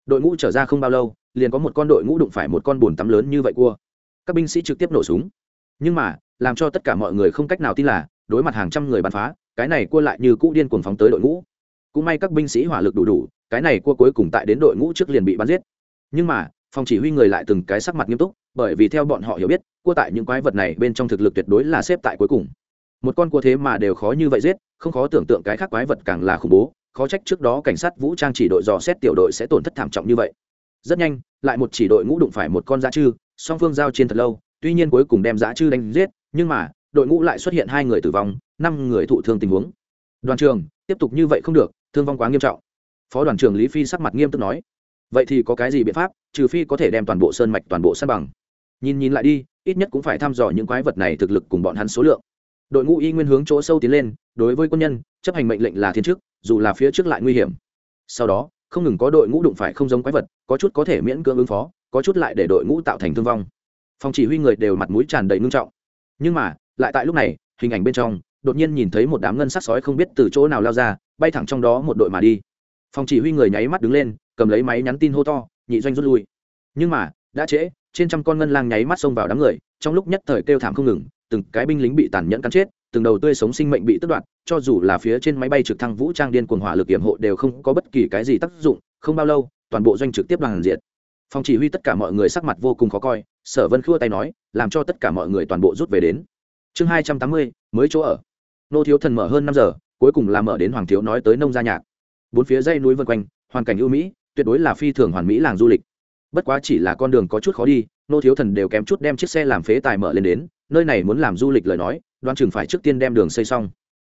Đội ngũ trở ra không bao lâu, liền có một con đội ngũ đụng phải một con bồn tắm lớn như vậy cua. Các binh sĩ trực tiếp nổ súng. Nhưng mà, làm cho tất cả mọi người không cách nào tin là, đối mặt hàng trăm người bắn phá, cái này cua lại như cũ điên cuồng phóng tới đội ngũ cũng may các binh sĩ hỏa lực đủ đủ, cái này cua cuối cùng tại đến đội ngũ trước liền bị bắn giết. Nhưng mà, phòng chỉ huy người lại từng cái sắc mặt nghiêm túc, bởi vì theo bọn họ hiểu biết, cua tại những quái vật này bên trong thực lực tuyệt đối là xếp tại cuối cùng. Một con cua thế mà đều khó như vậy giết, không khó tưởng tượng cái khác quái vật càng là khủng bố, khó trách trước đó cảnh sát vũ trang chỉ đội dò xét tiểu đội sẽ tổn thất thảm trọng như vậy. Rất nhanh, lại một chỉ đội ngũ đụng phải một con dã chư, song phương giao chiến thật lâu, tuy nhiên cuối cùng đem dã chư đánh giết, nhưng mà, đội ngũ lại xuất hiện hai người tử vong, năm người thụ thương tình huống. Đoàn trường, tiếp tục như vậy không được thương vong quá nghiêm trọng. Phó đoàn trưởng lý phi sắc mặt nghiêm túc nói, vậy thì có cái gì biện pháp, trừ phi có thể đem toàn bộ sơn mạch, toàn bộ sân bằng? Nhìn nhìn lại đi, ít nhất cũng phải thăm dò những quái vật này thực lực cùng bọn hắn số lượng. Đội ngũ y nguyên hướng chỗ sâu tiến lên, đối với quân nhân, chấp hành mệnh lệnh là thiên chức, dù là phía trước lại nguy hiểm. Sau đó, không ngừng có đội ngũ đụng phải không giống quái vật, có chút có thể miễn cưỡng ứng phó, có chút lại để đội ngũ tạo thành thương vong. Phòng chỉ huy người đều mặt mũi tràn đầy ngưng trọng. Nhưng mà, lại tại lúc này, hình ảnh bên trong đột nhiên nhìn thấy một đám ngân sắc sói không biết từ chỗ nào lao ra, bay thẳng trong đó một đội mà đi. Phòng chỉ huy người nháy mắt đứng lên, cầm lấy máy nhắn tin hô to, nhị doanh rút lui. Nhưng mà, đã trễ, trên trăm con ngân lang nháy mắt xông vào đám người, trong lúc nhất thời kêu thảm không ngừng, từng cái binh lính bị tàn nhẫn cắn chết, từng đầu tươi sống sinh mệnh bị tước đoạt, cho dù là phía trên máy bay trực thăng vũ trang điên cuồng hỏa lực yểm hộ đều không có bất kỳ cái gì tác dụng, không bao lâu, toàn bộ doanh trực tiếp đoàn diệt. Phòng chỉ huy tất cả mọi người sắc mặt vô cùng khó coi, sở vân khua tay nói, làm cho tất cả mọi người toàn bộ rút về đến. Chương hai trăm tám mươi, mới chỗ ở nô thiếu thần mở hơn năm giờ, cuối cùng là mở đến hoàng thiếu nói tới nông gia nhạc. Bốn phía dây núi vân quanh, hoàn cảnh ưu mỹ, tuyệt đối là phi thường hoàn mỹ làng du lịch. Bất quá chỉ là con đường có chút khó đi, nô thiếu thần đều kém chút đem chiếc xe làm phế tài mở lên đến, nơi này muốn làm du lịch lời nói đoan chừng phải trước tiên đem đường xây xong.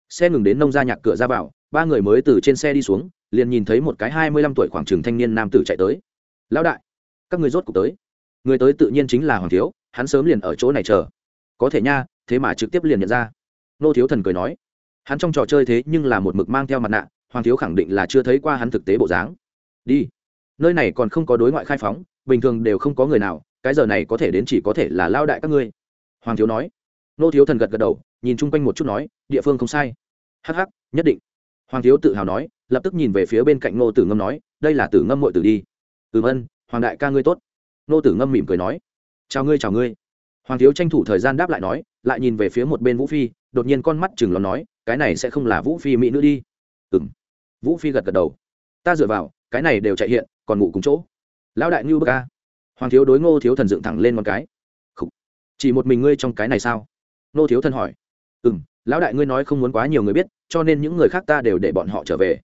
Xe ngừng đến nông gia nhạc cửa ra vào, ba người mới từ trên xe đi xuống, liền nhìn thấy một cái hai mươi lăm tuổi khoảng trường thanh niên nam tử chạy tới. Lão đại, các người rốt cuộc tới. Người tới tự nhiên chính là hoàng thiếu, hắn sớm liền ở chỗ này chờ. Có thể nha, thế mà trực tiếp liền nhận ra nô thiếu thần cười nói, hắn trong trò chơi thế nhưng là một mực mang theo mặt nạ, hoàng thiếu khẳng định là chưa thấy qua hắn thực tế bộ dáng. Đi. Nơi này còn không có đối ngoại khai phóng, bình thường đều không có người nào, cái giờ này có thể đến chỉ có thể là lao đại các ngươi. Hoàng thiếu nói. Nô thiếu thần gật gật đầu, nhìn chung quanh một chút nói, địa phương không sai. Hh nhất định. Hoàng thiếu tự hào nói, lập tức nhìn về phía bên cạnh nô tử ngâm nói, đây là tử ngâm mội tử đi. Ừm ân, hoàng đại ca ngươi tốt. Nô tử ngâm mỉm cười nói, chào ngươi chào ngươi. Hoàng thiếu tranh thủ thời gian đáp lại nói, lại nhìn về phía một bên vũ phi đột nhiên con mắt chừng lòng nói, cái này sẽ không là vũ phi mỹ nữ đi. Ừ m vũ phi gật gật đầu. Ta dựa vào, cái này đều chạy hiện, còn ngủ cùng chỗ. Lão đại ngưu bơ ca hoàng thiếu đối ngô thiếu thần dựng thẳng lên một cái. Chỉ một mình ngươi trong cái này sao? Ngô thiếu thần hỏi. Ừ m lão đại ngươi nói không muốn quá nhiều người biết, cho nên những người khác ta đều để bọn họ trở về.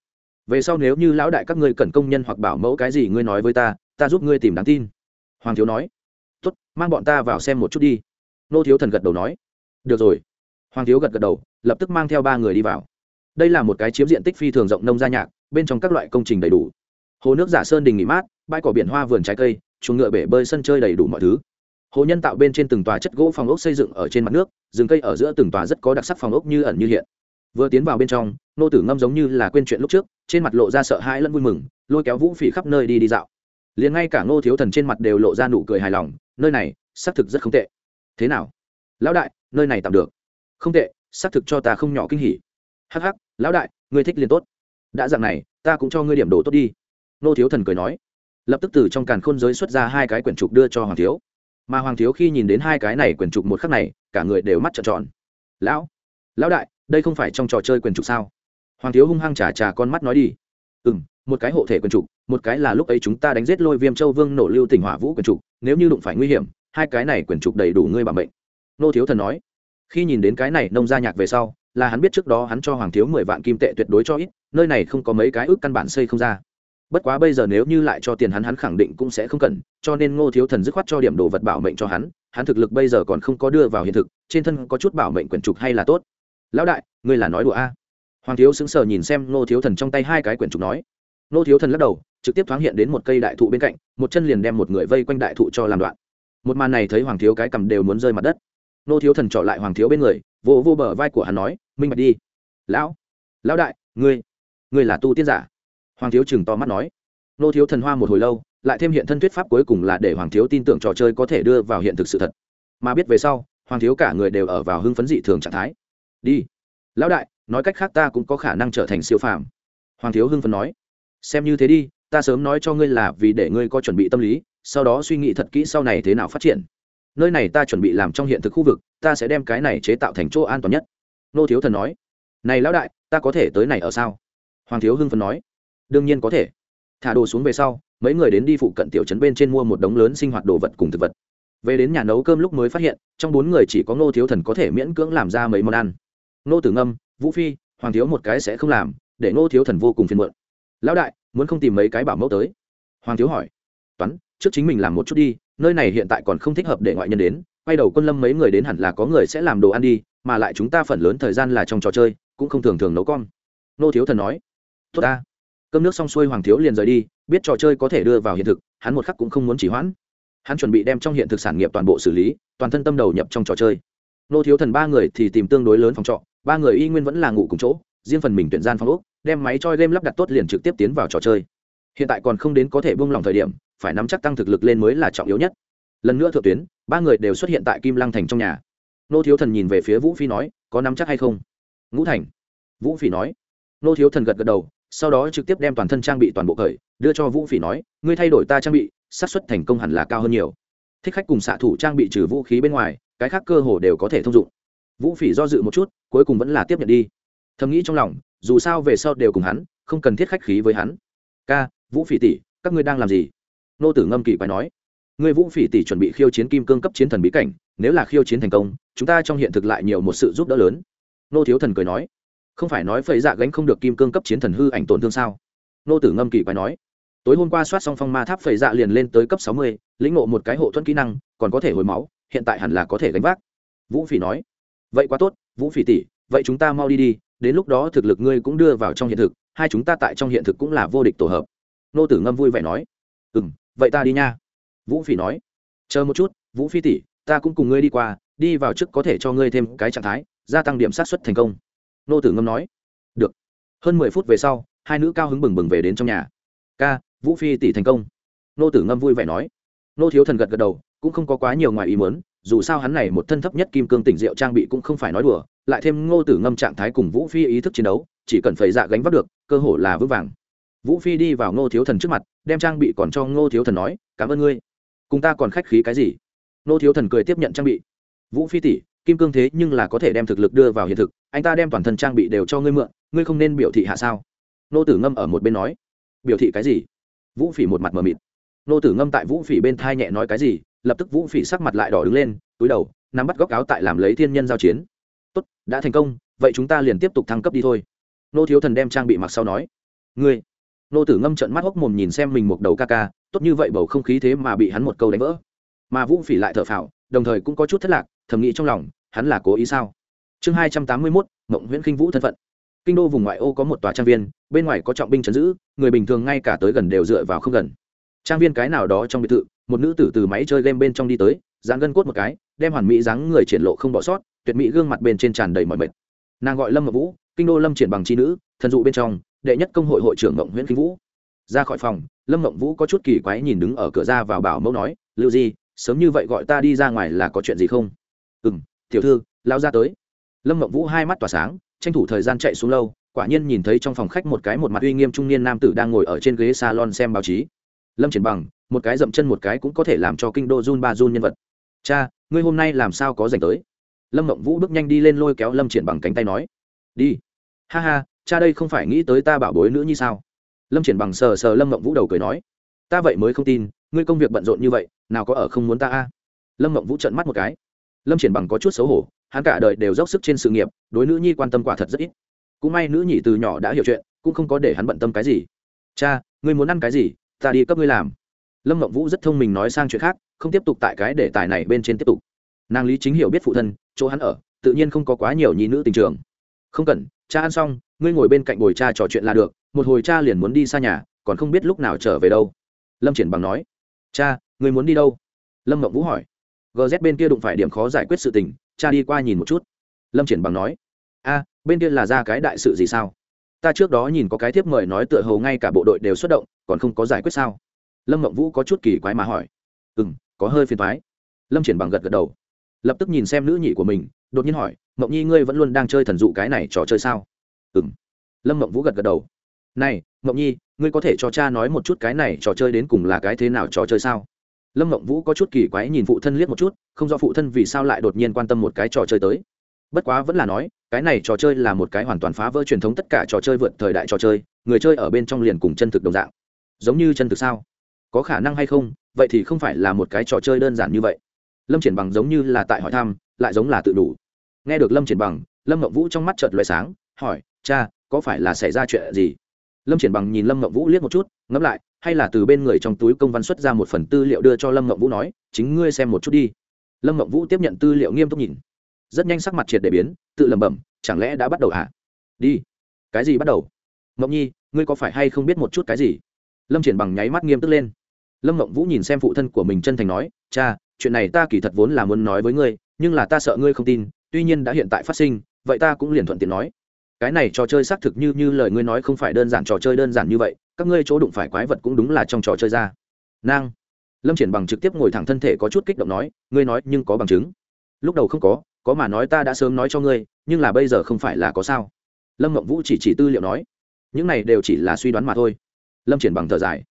Về sau nếu như lão đại các ngươi cần công nhân hoặc bảo mẫu cái gì ngươi nói với ta ta giúp ngươi tìm đáng tin. Hoàng thiếu nói. Tốt, mang bọn ta vào xem một chút đi. Nô thiếu thần gật đầu nói. Được rồi hoàng thiếu gật gật đầu, lập tức mang theo ba người đi vào. Đây là một cái chiếm diện tích phi thường rộng nông gia nhạc, bên trong các loại công trình đầy đủ. Hồ nước giả sơn đình nghỉ mát, bãi cỏ biển hoa vườn trái cây, chuồng ngựa bể bơi sân chơi đầy đủ mọi thứ. Hồ nhân tạo bên trên từng tòa chất gỗ phòng ốc xây dựng ở trên mặt nước, rừng cây ở giữa từng tòa rất có đặc sắc phòng ốc như ẩn như hiện. Vừa tiến vào bên trong, nô tử ngâm giống như là quên chuyện lúc trước, trên mặt lộ ra sợ hãi lẫn vui mừng, lôi kéo vũ phỉ khắp nơi đi đi dạo. Liền ngay cả ngô thiếu thần trên mặt đều lộ ra nụ cười hài lòng, nơi này, xác thực rất không tệ. Thế nào? Lão đại, nơi này tạm được không tệ, xác thực cho ta không nhỏ kinh hỉ. Hắc hắc, lão đại, ngươi thích liền tốt. Đã dạng này, ta cũng cho ngươi điểm đồ tốt đi. Nô thiếu thần cười nói. Lập tức từ trong càn khôn giới xuất ra hai cái quyển trục đưa cho hoàng thiếu. Mà hoàng thiếu khi nhìn đến hai cái này quyển trục một khắc này, cả người đều mắt trợn tròn. Lão lão đại, đây không phải trong trò chơi quyển trục sao? Hoàng thiếu hung hăng trả trả con mắt nói đi. Ừ m một cái hộ thể quyển trục, một cái là lúc ấy chúng ta đánh giết lôi viêm châu vương nổ lưu tỉnh hỏa vũ quyển trục, nếu như đụng phải nguy hiểm, hai cái này quyển trục đầy đủ ngươi bảo mệnh. Nô thiếu thần nói khi nhìn đến cái này nông gia nhạc về sau, là hắn biết trước đó hắn cho hoàng thiếu mười vạn kim tệ tuyệt đối cho ít, nơi này không có mấy cái ước căn bản xây không ra. Bất quá bây giờ nếu như lại cho tiền hắn hắn khẳng định cũng sẽ không cần, cho nên ngô thiếu thần dứt khoát cho điểm đồ vật bảo mệnh cho hắn hắn thực lực bây giờ còn không có đưa vào hiện thực, trên thân có chút bảo mệnh quyển trục hay là tốt. Lão đại, ngươi là nói đùa a? Hoàng thiếu sững sờ nhìn xem ngô thiếu thần trong tay hai cái quyển trục nói. Ngô thiếu thần lắc đầu, trực tiếp thoáng hiện đến một cây đại thụ bên cạnh, một chân liền đem một người vây quanh đại thụ cho làm đoạn. Một màn này thấy hoàng thiếu cái cầm đều muốn rơi mặt đất. Nô thiếu thần trọ lại hoàng thiếu bên người, vô vô bờ vai của hắn nói, minh bạch đi. Lão lão đại, ngươi ngươi là tu tiên giả? Hoàng thiếu chừng to mắt nói. Nô thiếu thần hoa một hồi lâu, lại thêm hiện thân thuyết pháp cuối cùng là để hoàng thiếu tin tưởng trò chơi có thể đưa vào hiện thực sự thật. Mà biết về sau, hoàng thiếu cả người đều ở vào hưng phấn dị thường trạng thái. Đi, lão đại, nói cách khác ta cũng có khả năng trở thành siêu phàm. Hoàng thiếu hưng phấn nói. Xem như thế đi, ta sớm nói cho ngươi là vì để ngươi có chuẩn bị tâm lý, sau đó suy nghĩ thật kỹ sau này thế nào phát triển nơi này ta chuẩn bị làm trong hiện thực khu vực, ta sẽ đem cái này chế tạo thành chỗ an toàn nhất. Nô thiếu thần nói. Này lão đại, ta có thể tới này ở sao? Hoàng thiếu hưng phấn nói. Đương nhiên có thể. Thả đồ xuống về sau, mấy người đến đi phụ cận tiểu trấn bên trên mua một đống lớn sinh hoạt đồ vật cùng thực vật. Về đến nhà nấu cơm lúc mới phát hiện, trong bốn người chỉ có ngô thiếu thần có thể miễn cưỡng làm ra mấy món ăn. Ngô tử ngâm, vũ phi, hoàng thiếu một cái sẽ không làm, để ngô thiếu thần vô cùng phiền muộn. Lão đại, muốn không tìm mấy cái bảo mẫu tới? Hoàng thiếu hỏi. Toán, trước chính mình làm một chút đi nơi này hiện tại còn không thích hợp để ngoại nhân đến, quay đầu quân lâm mấy người đến hẳn là có người sẽ làm đồ ăn đi, mà lại chúng ta phần lớn thời gian là trong trò chơi, cũng không thường thường nấu con. Nô thiếu thần nói. Tốt ta. Cơm nước xong xuôi hoàng thiếu liền rời đi, biết trò chơi có thể đưa vào hiện thực, hắn một khắc cũng không muốn chỉ hoãn. Hắn chuẩn bị đem trong hiện thực sản nghiệp toàn bộ xử lý, toàn thân tâm đầu nhập trong trò chơi. Nô thiếu thần ba người thì tìm tương đối lớn phòng trọ, ba người y nguyên vẫn là ngủ cùng chỗ, riêng phần mình tuyển gian phòng úc đem máy choi game lắp đặt tốt liền trực tiếp tiến vào trò chơi. Hiện tại còn không đến có thể buông lỏng thời điểm phải nắm chắc tăng thực lực lên mới là trọng yếu nhất. Lần nữa thượng tuyến, ba người đều xuất hiện tại kim lăng thành trong nhà. Nô thiếu thần nhìn về phía vũ phi nói, có nắm chắc hay không? Ngũ thành. Vũ phi nói. Nô thiếu thần gật gật đầu, sau đó trực tiếp đem toàn thân trang bị toàn bộ khởi đưa cho vũ Phi nói, ngươi thay đổi ta trang bị, xác suất thành công hẳn là cao hơn nhiều. Thích khách cùng xạ thủ trang bị trừ vũ khí bên ngoài, cái khác cơ hồ đều có thể thông dụng. Vũ phỉ do dự một chút, cuối cùng vẫn là tiếp nhận đi. Thầm nghĩ trong lòng, dù sao về sau đều cùng hắn, không cần thiết khách khí với hắn. Ca, vũ phỉ tỷ, các ngươi đang làm gì? Nô tử ngâm kỳ quái nói, ngươi vũ phỉ tỷ chuẩn bị khiêu chiến kim cương cấp chiến thần bí cảnh, nếu là khiêu chiến thành công, chúng ta trong hiện thực lại nhiều một sự giúp đỡ lớn. Nô thiếu thần cười nói, không phải nói phẩy dạ gánh không được kim cương cấp chiến thần hư ảnh tổn thương sao? Nô tử ngâm kỳ quái nói, tối hôm qua soát xong phong ma tháp phẩy dạ liền lên tới cấp sáu mươi, lĩnh ngộ một cái hộ thuẫn kỹ năng, còn có thể hồi máu, hiện tại hẳn là có thể gánh vác. Vũ phỉ nói, vậy quá tốt, vũ phỉ tỷ, vậy chúng ta mau đi đi, đến lúc đó thực lực ngươi cũng đưa vào trong hiện thực, hai chúng ta tại trong hiện thực cũng là vô địch tổ hợp. Nô tử ngâm vui vẻ nói ừ m vậy ta đi nha. Vũ phỉ nói. Chờ một chút, vũ phi tỷ, ta cũng cùng ngươi đi qua, đi vào trước có thể cho ngươi thêm cái trạng thái, gia tăng điểm sát xuất thành công. Nô tử ngâm nói. Được. Hơn mười phút về sau, hai nữ cao hứng bừng bừng về đến trong nhà. Ca, vũ phi tỷ thành công. Nô tử ngâm vui vẻ nói. Nô thiếu thần gật gật đầu, cũng không có quá nhiều ngoài ý muốn, dù sao hắn này một thân thấp nhất kim cương tỉnh rượu trang bị cũng không phải nói đùa, lại thêm ngô tử ngâm trạng thái cùng vũ phi ý thức chiến đấu, chỉ cần phải dạ gánh vác được, cơ hội là vững vàng vũ phi đi vào ngô thiếu thần trước mặt, đem trang bị còn cho ngô thiếu thần nói, cảm ơn ngươi. Cùng ta còn khách khí cái gì? Ngô thiếu thần cười tiếp nhận trang bị. Vũ phi tỷ, kim cương thế nhưng là có thể đem thực lực đưa vào hiện thực, anh ta đem toàn thân trang bị đều cho ngươi mượn, ngươi không nên biểu thị hạ sao? Nô tử ngâm ở một bên nói. Biểu thị cái gì? Vũ phỉ một mặt mờ mịt. Nô tử ngâm tại vũ phỉ bên thai nhẹ nói cái gì, lập tức vũ phỉ sắc mặt lại đỏ đứng lên, túi đầu, nắm bắt góc áo tại làm lấy thiên nhân giao chiến. Tốt, đã thành công, vậy chúng ta liền tiếp tục thăng cấp đi thôi. Nô thiếu thần đem trang bị mặc sau nói. Ngươi nô tử ngâm trận mắt hốc mồm nhìn xem mình một đầu ca ca, tốt như vậy bầu không khí thế mà bị hắn một câu đánh vỡ. Mà vũ phỉ lại thở phào, đồng thời cũng có chút thất lạc, thầm nghĩ trong lòng, hắn là cố ý sao? Chương hai trăm tám mươi mốt, mộng nguyễn khinh vũ thân phận. Kinh đô vùng ngoại ô có một tòa trang viên, bên ngoài có trọng binh chấn giữ, người bình thường ngay cả tới gần đều dựa vào không gần. Trang viên cái nào đó trong biệt thự, một nữ tử từ máy chơi game bên trong đi tới, dáng gân cốt một cái, đem hoàn mỹ dáng người triển lộ không bỏ sót, tuyệt mỹ gương mặt bên trên tràn đầy mọi mệt. Nàng gọi lâm ngọc vũ, kinh đô lâm triển bằng c h i nữ, thần dụ bên trong đệ nhất công hội hội trưởng mộng nguyễn kinh vũ. Ra khỏi phòng, lâm mộng vũ có chút kỳ quái nhìn đứng ở cửa ra vào bảo mẫu nói, lưu di, sớm như vậy gọi ta đi ra ngoài là có chuyện gì không? Ừ m tiểu thư lao ra tới. Lâm mộng vũ hai mắt tỏa sáng, tranh thủ thời gian chạy xuống lâu, quả nhiên nhìn thấy trong phòng khách một cái một mặt uy nghiêm trung niên nam tử đang ngồi ở trên ghế salon xem báo chí. Lâm triển bằng, một cái dậm chân một cái cũng có thể làm cho kinh đô run ba run nhân vật. Cha, ngươi hôm nay làm sao có dành tới? Lâm mộng vũ bước nhanh đi lên lôi kéo lâm triển bằng cánh tay nói. Đi. Ha ha cha đây không phải nghĩ tới ta bảo bối nữa như sao? Lâm triển bằng sờ sờ lâm mộng vũ đầu cười nói, ta vậy mới không tin, ngươi công việc bận rộn như vậy, nào có ở không muốn ta a? Lâm mộng vũ trợn mắt một cái. Lâm triển bằng có chút xấu hổ, hắn cả đời đều dốc sức trên sự nghiệp, đối nữ nhi quan tâm quả thật rất ít. Cũng may nữ nhị từ nhỏ đã hiểu chuyện, cũng không có để hắn bận tâm cái gì. Cha, ngươi muốn ăn cái gì, ta đi cấp ngươi làm. Lâm mộng vũ rất thông minh nói sang chuyện khác, không tiếp tục tại cái đề tài này bên trên tiếp tục. Nàng lý chính hiểu biết phụ thân, chỗ hắn ở, tự nhiên không có quá nhiều nhi nữ tình trường. Không cần cha ăn xong, ngươi ngồi bên cạnh bồi cha trò chuyện là được, một hồi cha liền muốn đi xa nhà, còn không biết lúc nào trở về đâu. Lâm triển bằng nói. Cha, ngươi muốn đi đâu? Lâm mộng vũ hỏi. Gz bên kia đụng phải điểm khó giải quyết sự tình, cha đi qua nhìn một chút. Lâm triển bằng nói. A, bên kia là ra cái đại sự gì sao? Ta trước đó nhìn có cái thiếp mời nói tựa hầu ngay cả bộ đội đều xuất động, còn không có giải quyết sao? Lâm mộng vũ có chút kỳ quái mà hỏi. Ừ m có hơi phiền thoái lâm triển bằng gật gật đầu. Lập tức nhìn xem nữ nhị của mình, đột nhiên hỏi mộng nhi ngươi vẫn luôn đang chơi thần dụ cái này trò chơi sao? Ừ m lâm mộng vũ gật gật đầu. Này, mộng nhi, ngươi có thể cho cha nói một chút cái này trò chơi đến cùng là cái thế nào trò chơi sao? Lâm mộng vũ có chút kỳ quái nhìn phụ thân liếc một chút, không do phụ thân vì sao lại đột nhiên quan tâm một cái trò chơi tới. Bất quá vẫn là nói, cái này trò chơi là một cái hoàn toàn phá vỡ truyền thống tất cả trò chơi vượt thời đại trò chơi, người chơi ở bên trong liền cùng chân thực đồng dạng. Giống như chân thực sao? Có khả năng hay không? Vậy thì không phải là một cái trò chơi đơn giản như vậy. Lâm triển bằng giống như là tại hỏi thăm, lại giống là tự đủ nghe được lâm triển bằng, lâm mậu vũ trong mắt chợt loại sáng, hỏi, cha, có phải là xảy ra chuyện gì? Lâm triển bằng nhìn lâm mậu vũ liếc một chút, ngẫm lại, hay là từ bên người trong túi công văn xuất ra một phần tư liệu đưa cho lâm mậu vũ nói, chính ngươi xem một chút đi. Lâm mậu vũ tiếp nhận tư liệu nghiêm túc nhìn. Rất nhanh sắc mặt triệt để biến, tự lẩm bẩm, chẳng lẽ đã bắt đầu hả? À? đi. Cái gì bắt đầu? Mộng nhi, ngươi có phải hay không biết một chút cái gì? Lâm triển bằng nháy mắt nghiêm túc lên. Lâm mộng vũ nhìn xem phụ thân của mình chân thành nói, cha, chuyện này ta kỳ thật vốn là muốn nói với ngươi, nhưng là ta sợ ngươi không tin tuy nhiên đã hiện tại phát sinh, vậy ta cũng liền thuận tiện nói. Cái này trò chơi xác thực như như lời ngươi nói không phải đơn giản trò chơi đơn giản như vậy, các ngươi chỗ đụng phải quái vật cũng đúng là trong trò chơi ra. Nang. Lâm triển bằng trực tiếp ngồi thẳng thân thể có chút kích động nói, ngươi nói nhưng có bằng chứng. Lúc đầu không có có mà nói ta đã sớm nói cho ngươi, nhưng là bây giờ không phải là có sao. Lâm mộng vũ chỉ chỉ tư liệu nói, những này đều chỉ là suy đoán mà thôi. Lâm triển bằng thở dài,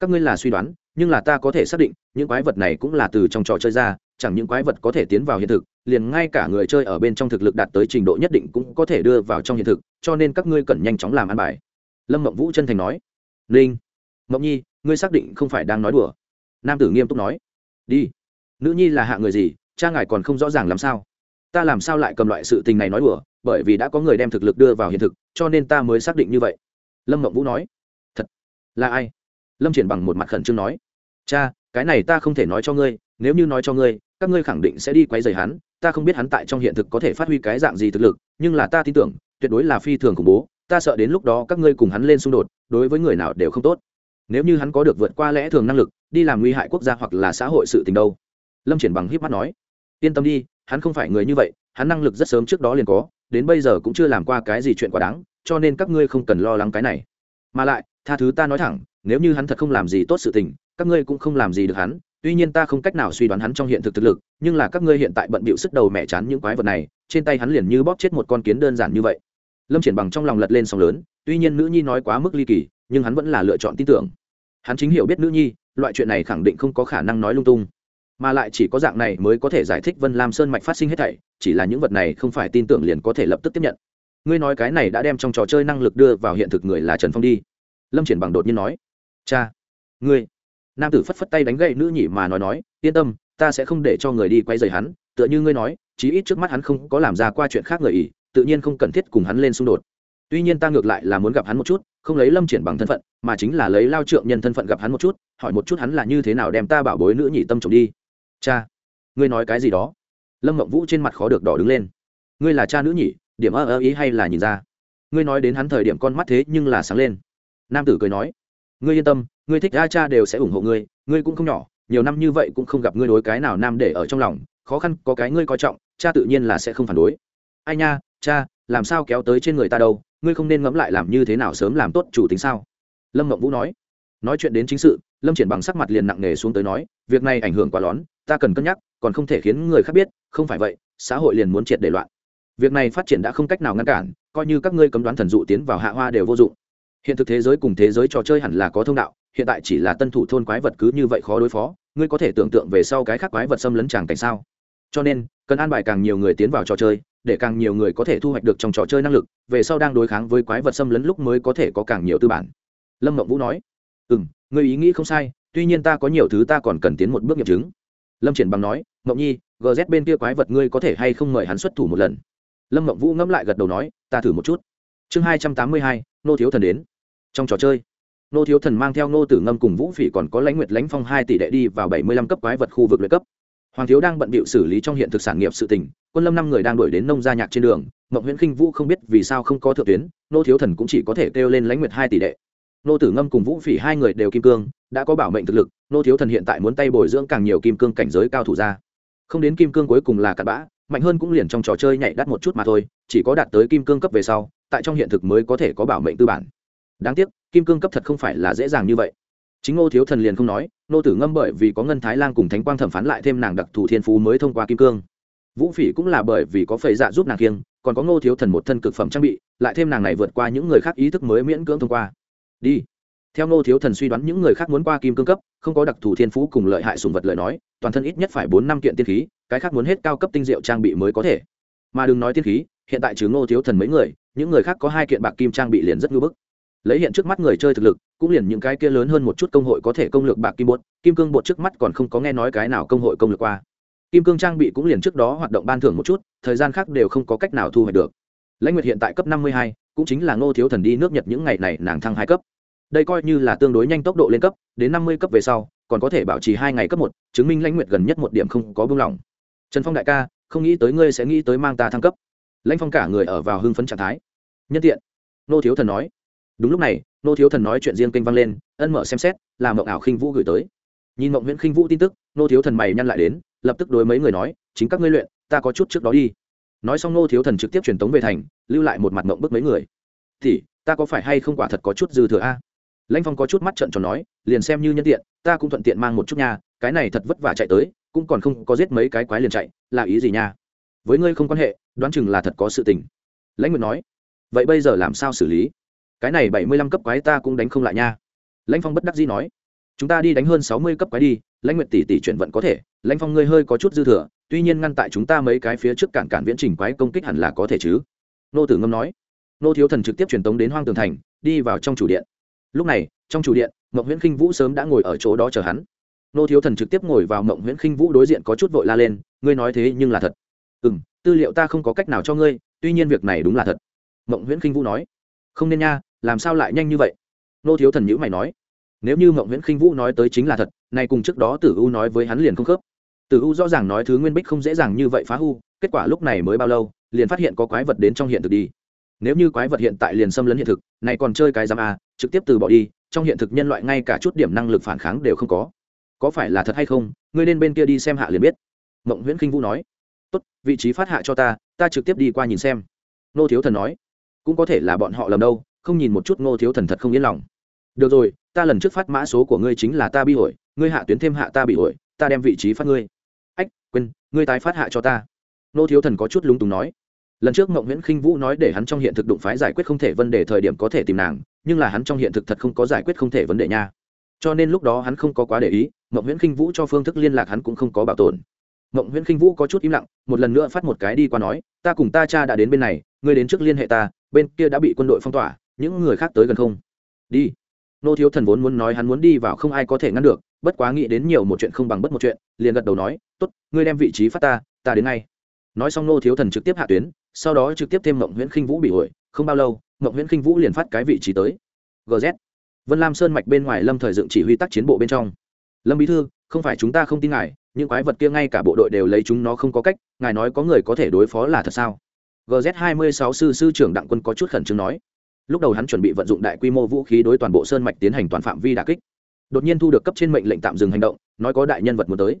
các ngươi là suy đoán, nhưng là ta có thể xác định, những quái vật này cũng là từ trong trò chơi ra, chẳng những quái vật có thể tiến vào hiện thực liền ngay cả người chơi ở bên trong thực lực đạt tới trình độ nhất định cũng có thể đưa vào trong hiện thực, cho nên các ngươi cần nhanh chóng làm ăn bài. Lâm mộng vũ chân thành nói. Linh, mộng nhi, ngươi xác định không phải đang nói đùa? Nam tử nghiêm túc nói. Đi. Nữ nhi là hạ người gì, cha ngài còn không rõ ràng làm sao? Ta làm sao lại cầm loại sự tình này nói đùa, bởi vì đã có người đem thực lực đưa vào hiện thực, cho nên ta mới xác định như vậy. Lâm mộng vũ nói. Thật? Là ai? Lâm triển bằng một mặt khẩn trương nói. Cha, cái này ta không thể nói cho ngươi, nếu như nói cho ngươi, các ngươi khẳng định sẽ đi quấy rầy hắn ta không biết hắn tại trong hiện thực có thể phát huy cái dạng gì thực lực, nhưng là ta tin tưởng, tuyệt đối là phi thường khủng bố, ta sợ đến lúc đó các ngươi cùng hắn lên xung đột, đối với người nào đều không tốt. Nếu như hắn có được vượt qua lẽ thường năng lực, đi làm nguy hại quốc gia hoặc là xã hội sự tình đâu. Lâm triển bằng híp mắt nói. Yên tâm đi, hắn không phải người như vậy, hắn năng lực rất sớm trước đó liền có, đến bây giờ cũng chưa làm qua cái gì chuyện quá đáng, cho nên các ngươi không cần lo lắng cái này. Mà lại, tha thứ ta nói thẳng, nếu như hắn thật không làm gì tốt sự tình, các ngươi cũng không làm gì được hắn tuy nhiên ta không cách nào suy đoán hắn trong hiện thực thực lực, nhưng là các ngươi hiện tại bận bịu sức đầu mẹ chán những quái vật này, trên tay hắn liền như bóp chết một con kiến đơn giản như vậy. Lâm triển bằng trong lòng lật lên sóng lớn, tuy nhiên nữ nhi nói quá mức ly kỳ, nhưng hắn vẫn là lựa chọn tin tưởng. Hắn chính hiểu biết nữ nhi, loại chuyện này khẳng định không có khả năng nói lung tung. Mà lại chỉ có dạng này mới có thể giải thích vân lam sơn mạch phát sinh hết thảy, chỉ là những vật này không phải tin tưởng liền có thể lập tức tiếp nhận. Ngươi nói cái này đã đem trong trò chơi năng lực đưa vào hiện thực người là trần phong đi. Lâm triển bằng đột nhiên nói, cha, ngươi nam tử phất phất tay đánh gậy nữ nhị mà nói nói, yên tâm, ta sẽ không để cho người đi quay dày hắn, tựa như ngươi nói, chí ít trước mắt hắn không có làm ra qua chuyện khác người ỉ tự nhiên không cần thiết cùng hắn lên xung đột. Tuy nhiên ta ngược lại là muốn gặp hắn một chút, không lấy lâm triển bằng thân phận, mà chính là lấy lao trượng nhân thân phận gặp hắn một chút, hỏi một chút hắn là như thế nào đem ta bảo bối nữ nhị tâm trộm đi. Cha, ngươi nói cái gì đó? Lâm mộng vũ trên mặt khó được đỏ đứng lên. Ngươi là cha nữ nhị, điểm ơ ơ ý hay là nhìn ra? Ngươi nói đến hắn thời điểm con mắt thế nhưng là sáng lên. Nam tử cười nói ngươi yên tâm, ngươi thích a cha đều sẽ ủng hộ ngươi ngươi cũng không nhỏ, nhiều năm như vậy cũng không gặp ngươi đối cái nào nam để ở trong lòng, khó khăn có cái ngươi coi trọng, cha tự nhiên là sẽ không phản đối. Ai nha, cha, làm sao kéo tới trên người ta đâu, ngươi không nên ngẫm lại làm như thế nào sớm làm tốt chủ tính sao? Lâm mộng vũ nói. Nói chuyện đến chính sự, lâm triển bằng sắc mặt liền nặng nề xuống tới nói, việc này ảnh hưởng quá lón, ta cần cân nhắc, còn không thể khiến người khác biết, không phải vậy, xã hội liền muốn triệt để loạn. Việc này phát triển đã không cách nào ngăn cản, coi như các ngươi cấm đoán thần dụ tiến vào hạ hoa đều vô dụng hiện thực thế giới cùng thế giới trò chơi hẳn là có thông đạo, hiện tại chỉ là tân thủ thôn quái vật cứ như vậy khó đối phó, ngươi có thể tưởng tượng về sau cái khác quái vật xâm lấn tràng cảnh sao? Cho nên, cần an bài càng nhiều người tiến vào trò chơi, để càng nhiều người có thể thu hoạch được trong trò chơi năng lực, về sau đang đối kháng với quái vật xâm lấn lúc mới có thể có càng nhiều tư bản. Lâm mộng vũ nói. Ừ m người ý nghĩ không sai, tuy nhiên ta có nhiều thứ ta còn cần tiến một bước nghiệm chứng. Lâm triển bằng nói. Mộng nhi gz bên kia quái vật ngươi có thể hay không mời hắn xuất thủ một lần? Lâm mộng vũ ngẫm lại gật đầu nói. Ta thử một chút. Chương hai trăm tám mươi hai, nô thiếu thần đến trong trò chơi, nô thiếu thần mang theo nô tử ngâm cùng vũ phỉ còn có lãnh nguyệt lãnh phong hai tỷ đệ đi vào bảy mươi lăm cấp quái vật khu vực luyện cấp. Hoàng thiếu đang bận bịu xử lý trong hiện thực sản nghiệp sự tình, quân lâm năm người đang đuổi đến nông gia nhạc trên đường, mộng nguyễn khinh vũ không biết vì sao không có thượng tuyến, nô thiếu thần cũng chỉ có thể kêu lên lãnh nguyệt hai tỷ đệ. Nô tử ngâm cùng vũ phỉ hai người đều kim cương, đã có bảo mệnh thực lực, nô thiếu thần hiện tại muốn tay bồi dưỡng càng nhiều kim cương cảnh giới cao thủ ra. Không đến kim cương cuối cùng là cặn bã, mạnh hơn cũng liền trong trò chơi nhảy đắt một chút mà thôi, chỉ có đạt tới kim cương cấp về sau, tại trong hiện thực mới có thể có bảo mệnh tư bản đáng tiếc, kim cương cấp thật không phải là dễ dàng như vậy. Chính ngô thiếu thần liền không nói, nô tử ngâm bởi vì có ngân thái lan cùng thánh quang thẩm phán lại thêm nàng đặc thù thiên phú mới thông qua kim cương. Vũ phỉ cũng là bởi vì có phầy dạ giúp nàng kiêng, còn có ngô thiếu thần một thân cực phẩm trang bị, lại thêm nàng này vượt qua những người khác ý thức mới miễn cưỡng thông qua. Đi. Theo ngô thiếu thần suy đoán những người khác muốn qua kim cương cấp, không có đặc thù thiên phú cùng lợi hại sùng vật lợi nói, toàn thân ít nhất phải bốn năm kiện tiên khí, cái khác muốn hết cao cấp tinh diệu trang bị mới có thể. Mà đừng nói tiên khí, hiện tại chứ ngô thiếu thần mấy người, những người khác có hai kiện bạc kim trang bị liền rất ngưỡng bức lấy hiện trước mắt người chơi thực lực, cũng liền những cái kia lớn hơn một chút công hội có thể công lược bạc kim bột, kim cương bột trước mắt còn không có nghe nói cái nào công hội công lược qua. Kim cương trang bị cũng liền trước đó hoạt động ban thưởng một chút, thời gian khác đều không có cách nào thu hoạch được. Lãnh nguyệt hiện tại cấp năm mươi hai, cũng chính là ngô thiếu thần đi nước nhật những ngày này nàng thăng hai cấp. Đây coi như là tương đối nhanh tốc độ lên cấp, đến năm mươi cấp về sau, còn có thể bảo trì hai ngày cấp một, chứng minh lãnh nguyệt gần nhất một điểm không có buông lỏng. Trần phong đại ca, không nghĩ tới ngươi sẽ nghĩ tới mang ta thăng cấp. Lãnh phong cả người ở vào hưng phấn trạng thái. Nhân tiện nô thiếu thần nói đúng lúc này, nô thiếu thần nói chuyện riêng kênh vang lên, ân mở xem xét, là mộng ảo khinh vũ gửi tới. Nhìn mộng nguyễn khinh vũ tin tức, nô thiếu thần mày nhăn lại đến, lập tức đối mấy người nói, chính các ngươi luyện, ta có chút trước đó đi. Nói xong nô thiếu thần trực tiếp truyền tống về thành, lưu lại một mặt mộng bức mấy người. Thì ta có phải hay không quả thật có chút dư thừa a? Lãnh phong có chút mắt trận tròn nói, liền xem như nhân tiện, ta cũng thuận tiện mang một chút nha, cái này thật vất vả chạy tới, cũng còn không có giết mấy cái quái liền chạy, là ý gì nha? Với ngươi không quan hệ, đoán chừng là thật có sự tình. Lãnh nguyệt nói, vậy bây giờ làm sao xử lý? Cái này bảy mươi lăm cấp quái ta cũng đánh không lại nha. Lãnh phong bất đắc dĩ nói, chúng ta đi đánh hơn sáu mươi cấp quái đi, lãnh nguyệt tỷ tỷ chuyển vận có thể, lãnh phong ngươi hơi có chút dư thừa, tuy nhiên ngăn tại chúng ta mấy cái phía trước cản cản viễn trình quái công kích hẳn là có thể chứ. Nô tử ngâm nói, nô thiếu thần trực tiếp truyền tống đến hoang tường thành, đi vào trong chủ điện. Lúc này, trong chủ điện, mộng nguyễn khinh vũ sớm đã ngồi ở chỗ đó chờ hắn. Nô thiếu thần trực tiếp ngồi vào mộng nguyễn khinh vũ đối diện có chút vội la lên, ngươi nói thế nhưng là thật. Ừ m tư liệu ta không có cách nào cho ngươi, tuy nhiên việc này đúng là thật. Mộng nguyễn khinh vũ nói, không nên nha làm sao lại nhanh như vậy? Nô thiếu thần nhữ mày nói, nếu như mộng nguyễn khinh vũ nói tới chính là thật, nay cùng trước đó tử u nói với hắn liền không khớp. Tử u rõ ràng nói thứ nguyên bích không dễ dàng như vậy phá hư, kết quả lúc này mới bao lâu, liền phát hiện có quái vật đến trong hiện thực đi. Nếu như quái vật hiện tại liền xâm lấn hiện thực, này còn chơi cái giam a, trực tiếp từ bỏ đi, trong hiện thực nhân loại ngay cả chút điểm năng lực phản kháng đều không có. Có phải là thật hay không, ngươi lên bên kia đi xem hạ liền biết. Mộng nguyễn khinh vũ nói, tốt, vị trí phát hạ cho ta ta trực tiếp đi qua nhìn xem. Nô thiếu thần nói, cũng có thể là bọn họ lầm đâu không nhìn một chút ngô thiếu thần thật không yên lòng. Được rồi, ta lần trước phát mã số của ngươi chính là ta bị ổi ngươi hạ tuyến thêm hạ ta bị ổi ta đem vị trí phát ngươi. Ách, quên, ngươi tái phát hạ cho ta. Nô thiếu thần có chút lúng túng nói. Lần trước mộng nguyễn khinh vũ nói để hắn trong hiện thực đụng phái giải quyết không thể vấn đề thời điểm có thể tìm nàng, nhưng là hắn trong hiện thực thật không có giải quyết không thể vấn đề nha. Cho nên lúc đó hắn không có quá để ý, mộng nguyễn khinh vũ cho phương thức liên lạc hắn cũng không có bảo tồn. Mộng nguyễn khinh vũ có chút im lặng, một lần nữa phát một cái đi qua nói, ta cùng ta cha đã đến bên này, ngươi đến trước liên hệ ta, bên kia đã bị quân đội phong tỏa những người khác tới gần không? Đi. Nô thiếu thần vốn muốn nói hắn muốn đi vào không ai có thể ngăn được, bất quá nghĩ đến nhiều một chuyện không bằng bất một chuyện, liền gật đầu nói, tốt, ngươi đem vị trí phát ta ta đến ngay. Nói xong nô thiếu thần trực tiếp hạ tuyến, sau đó trực tiếp thêm mộng nguyễn khinh vũ bị ổi, không bao lâu, mộng nguyễn khinh vũ liền phát cái vị trí tới. Gz vân lam sơn mạch bên ngoài lâm thời dựng chỉ huy tác chiến bộ bên trong. Lâm bí thư, không phải chúng ta không tin ngài, những quái vật kia ngay cả bộ đội đều lấy chúng nó không có cách, ngài nói có người có thể đối phó là thật sao? Gz hai mươi sáu sư sư trưởng đặng quân có chút khẩn trương nói lúc đầu hắn chuẩn bị vận dụng đại quy mô vũ khí đối toàn bộ sơn mạch tiến hành toàn phạm vi đà kích. Đột nhiên thu được cấp trên mệnh lệnh tạm dừng hành động, nói có đại nhân vật muốn tới.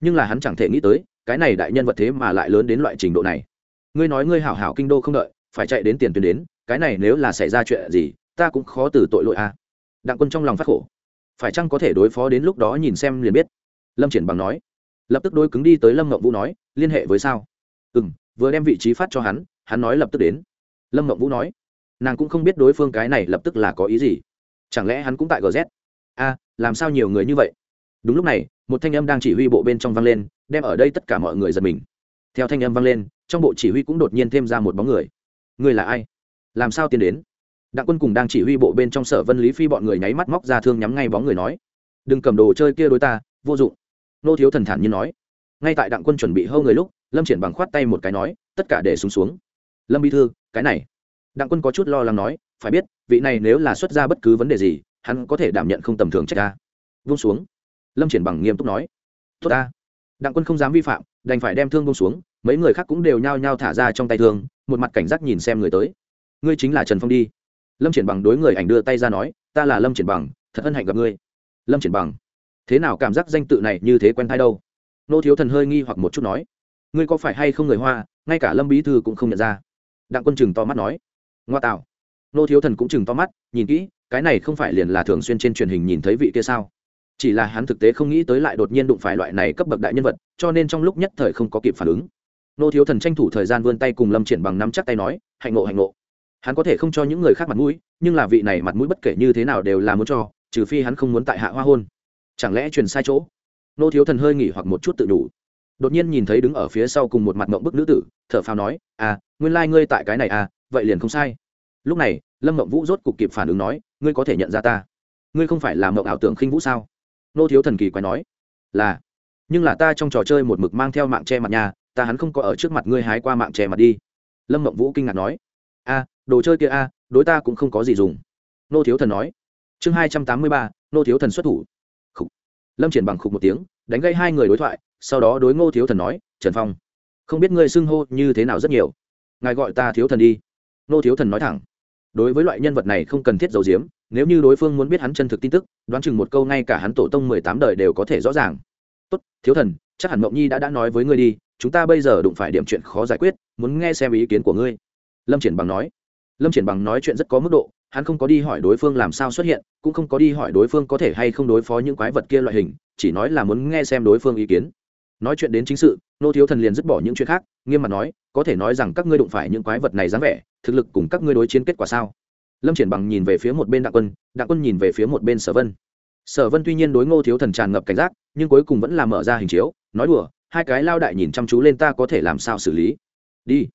Nhưng là hắn chẳng thể nghĩ tới, cái này đại nhân vật thế mà lại lớn đến loại trình độ này. Ngươi nói ngươi hảo hảo kinh đô không đợi, phải chạy đến tiền tuyến đến, cái này nếu là xảy ra chuyện gì, ta cũng khó từ tội lỗi a. À. đặng quân trong lòng phát khổ. Phải chăng có thể đối phó đến lúc đó nhìn xem liền biết. Lâm triển bằng nói. Lập tức đôi cứng đi tới lâm ngậm vũ nói, liên hệ với sao? Ừ m vừa đem vị trí phát cho hắn hắn nói lập tức đến. Lâm mộng vũ nói nàng cũng không biết đối phương cái này lập tức là có ý gì. Chẳng lẽ hắn cũng tại gz a, làm sao nhiều người như vậy? Đúng lúc này, một thanh âm đang chỉ huy bộ bên trong vang lên, đem ở đây tất cả mọi người giật mình. Theo thanh âm vang lên, trong bộ chỉ huy cũng đột nhiên thêm ra một bóng người. Người là ai? Làm sao tiến đến? Đặng quân cùng đang chỉ huy bộ bên trong sở vân lý phi bọn người nháy mắt móc ra thương nhắm ngay bóng người nói, đừng cầm đồ chơi kia đối ta, vô dụng. Nô thiếu thần thản như nói. Ngay tại đặng quân chuẩn bị hâu người lúc, lâm triển bằng khoát tay một cái nói, tất cả để xuống xuống. Lâm bi thư, cái này đặng quân có chút lo lắng nói, phải biết, vị này nếu là xuất ra bất cứ vấn đề gì, hắn có thể đảm nhận không tầm thường trách ta. Vung xuống. Lâm triển bằng nghiêm túc nói, tốt ta. Đặng quân không dám vi phạm, đành phải đem thương vung xuống, mấy người khác cũng đều nhao nhao thả ra trong tay thương, một mặt cảnh giác nhìn xem người tới. Ngươi chính là trần phong đi. Lâm triển bằng đối người ảnh đưa tay ra nói, ta là lâm triển bằng, thật ân hạnh gặp ngươi. Lâm triển bằng, thế nào cảm giác danh tự này như thế quen thai đâu? Nô thiếu thần hơi nghi hoặc một chút nói, ngươi có phải hay không người hoa, ngay cả lâm bí thư cũng không nhận ra. Đặng quân chừng to mắt nói ngoa tạo. Nô thiếu thần cũng chừng to mắt, nhìn kỹ, cái này không phải liền là thường xuyên trên truyền hình nhìn thấy vị kia sao? Chỉ là hắn thực tế không nghĩ tới lại đột nhiên đụng phải loại này cấp bậc đại nhân vật, cho nên trong lúc nhất thời không có kịp phản ứng. Nô thiếu thần tranh thủ thời gian vươn tay cùng lâm triển bằng nắm chắc tay nói, hạnh ngộ hạnh ngộ. Hắn có thể không cho những người khác mặt mũi, nhưng là vị này mặt mũi bất kể như thế nào đều là muốn cho, trừ phi hắn không muốn tại hạ hoa hôn. Chẳng lẽ truyền sai chỗ? Nô thiếu thần hơi nghỉ hoặc một chút tự đủ. Đột nhiên nhìn thấy đứng ở phía sau cùng một mặt mộng bức nữ tử, thở phào nói à nguyên lai、like、ngươi tại cái này à vậy liền không sai. Lúc này, lâm mộng vũ rốt cục kịp phản ứng nói, ngươi có thể nhận ra ta. Ngươi không phải là mộng ảo tưởng khinh vũ sao? Nô thiếu thần kỳ quái nói, là, nhưng là ta trong trò chơi một mực mang theo mạng che mặt nhà, ta hắn không có ở trước mặt ngươi hái qua mạng che mặt đi. Lâm mộng vũ kinh ngạc nói, a, đồ chơi kia a, đối ta cũng không có gì dùng. Nô thiếu thần nói, chương hai trăm tám mươi ba, nô thiếu thần xuất thủ. Khúc. lâm triển bằng khục một tiếng, đánh gây hai người đối thoại, sau đó đối ngô thiếu thần nói, trần phong, không biết ngươi xưng hô như thế nào rất nhiều. Ngài gọi ta thiếu thần đi nô thiếu thần nói thẳng, đối với loại nhân vật này không cần thiết giấu giếm, nếu như đối phương muốn biết hắn chân thực tin tức, đoán chừng một câu ngay cả hắn tổ tông mười tám đời đều có thể rõ ràng. Tốt, thiếu thần, chắc hẳn mộng nhi đã đã nói với ngươi đi, chúng ta bây giờ đụng phải điểm chuyện khó giải quyết, muốn nghe xem ý kiến của ngươi. Lâm triển bằng nói. Lâm triển bằng nói chuyện rất có mức độ, hắn không có đi hỏi đối phương làm sao xuất hiện, cũng không có đi hỏi đối phương có thể hay không đối phó những quái vật kia loại hình, chỉ nói là muốn nghe xem đối phương ý kiến nói chuyện đến chính sự, nô thiếu thần liền dứt bỏ những chuyện khác, nghiêm mặt nói, có thể nói rằng các ngươi đụng phải những quái vật này dáng vẻ, thực lực cùng các ngươi đối chiến kết quả sao? Lâm triển bằng nhìn về phía một bên đặng quân đặng quân nhìn về phía một bên sở vân. Sở vân tuy nhiên đối ngô thiếu thần tràn ngập cảnh giác, nhưng cuối cùng vẫn là mở ra hình chiếu, nói đùa, hai cái lao đại nhìn chăm chú lên ta có thể làm sao xử lý? Đi.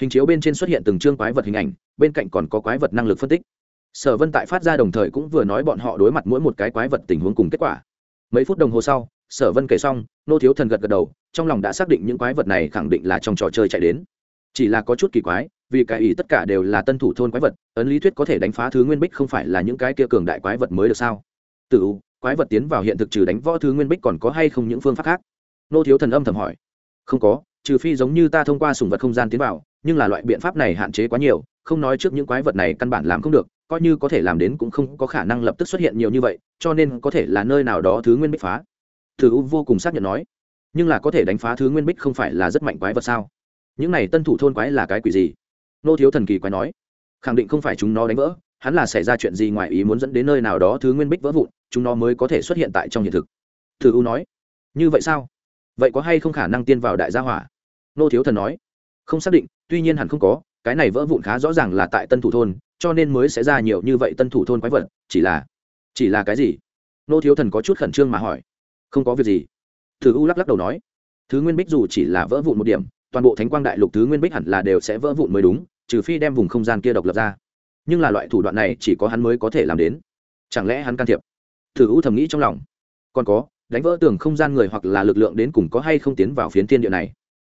Hình chiếu bên trên xuất hiện từng chương quái vật hình ảnh, bên cạnh còn có quái vật năng lực phân tích. Sở vân tại phát ra đồng thời cũng vừa nói bọn họ đối mặt mỗi một cái quái vật tình huống cùng kết quả. Mấy phút đồng hồ sau sở vân kể xong, nô thiếu thần gật gật đầu, trong lòng đã xác định những quái vật này khẳng định là trong trò chơi chạy đến. Chỉ là có chút kỳ quái, vì cái ý tất cả đều là tân thủ thôn quái vật, ấn lý thuyết có thể đánh phá thứ nguyên bích không phải là những cái kia cường đại quái vật mới được sao? Tự quái vật tiến vào hiện thực trừ đánh võ thứ nguyên bích còn có hay không những phương pháp khác? Nô thiếu thần âm thầm hỏi. Không có, trừ phi giống như ta thông qua sùng vật không gian tiến vào, nhưng là loại biện pháp này hạn chế quá nhiều, không nói trước những quái vật này căn bản làm không được, coi như có thể làm đến cũng không có khả năng lập tức xuất hiện nhiều như vậy, cho nên có thể là nơi nào đó thứ nguyên bích phá thử u vô cùng xác nhận nói, nhưng là có thể đánh phá thứ nguyên bích không phải là rất mạnh quái vật sao? Những này tân thủ thôn quái là cái quỷ gì? Nô thiếu thần kỳ quái nói, khẳng định không phải chúng nó đánh vỡ, hắn là xảy ra chuyện gì ngoài ý muốn dẫn đến nơi nào đó thứ nguyên bích vỡ vụn, chúng nó mới có thể xuất hiện tại trong hiện thực. Thử u nói, như vậy sao? Vậy có hay không khả năng tiên vào đại gia hỏa? Nô thiếu thần nói, không xác định, tuy nhiên hẳn không có, cái này vỡ vụn khá rõ ràng là tại tân thủ thôn, cho nên mới sẽ ra nhiều như vậy tân thủ thôn quái vật, chỉ là chỉ là cái gì? Nô thiếu thần có chút khẩn trương mà hỏi không có việc gì. Thử u lắc lắc đầu nói, thứ nguyên bích dù chỉ là vỡ vụn một điểm, toàn bộ thánh quang đại lục thứ nguyên bích hẳn là đều sẽ vỡ vụn mới đúng, trừ phi đem vùng không gian kia độc lập ra. Nhưng là loại thủ đoạn này chỉ có hắn mới có thể làm đến. Chẳng lẽ hắn can thiệp? Thử u thầm nghĩ trong lòng. Còn có, đánh vỡ tường không gian người hoặc là lực lượng đến cùng có hay không tiến vào phiến thiên địa này?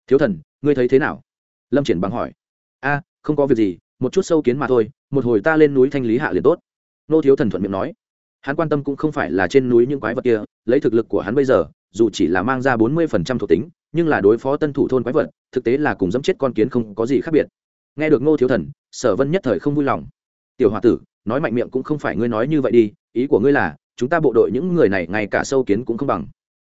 Thiếu thần, ngươi thấy thế nào? Lâm triển bằng hỏi. A, không có việc gì, một chút sâu kiến mà thôi, một hồi ta lên núi thanh lý hạ liền tốt. Nô thiếu thần thuận miệng nói hắn quan tâm cũng không phải là trên núi những quái vật kia, lấy thực lực của hắn bây giờ, dù chỉ là mang ra bốn mươi phần trăm thuộc tính, nhưng là đối phó tân thủ thôn quái vật, thực tế là cùng dẫm chết con kiến không có gì khác biệt. Nghe được ngô thiếu thần, sở vân nhất thời không vui lòng. Tiểu h o a tử, nói mạnh miệng cũng không phải ngươi nói như vậy đi, ý của ngươi là, chúng ta bộ đội những người này ngay cả sâu kiến cũng không bằng.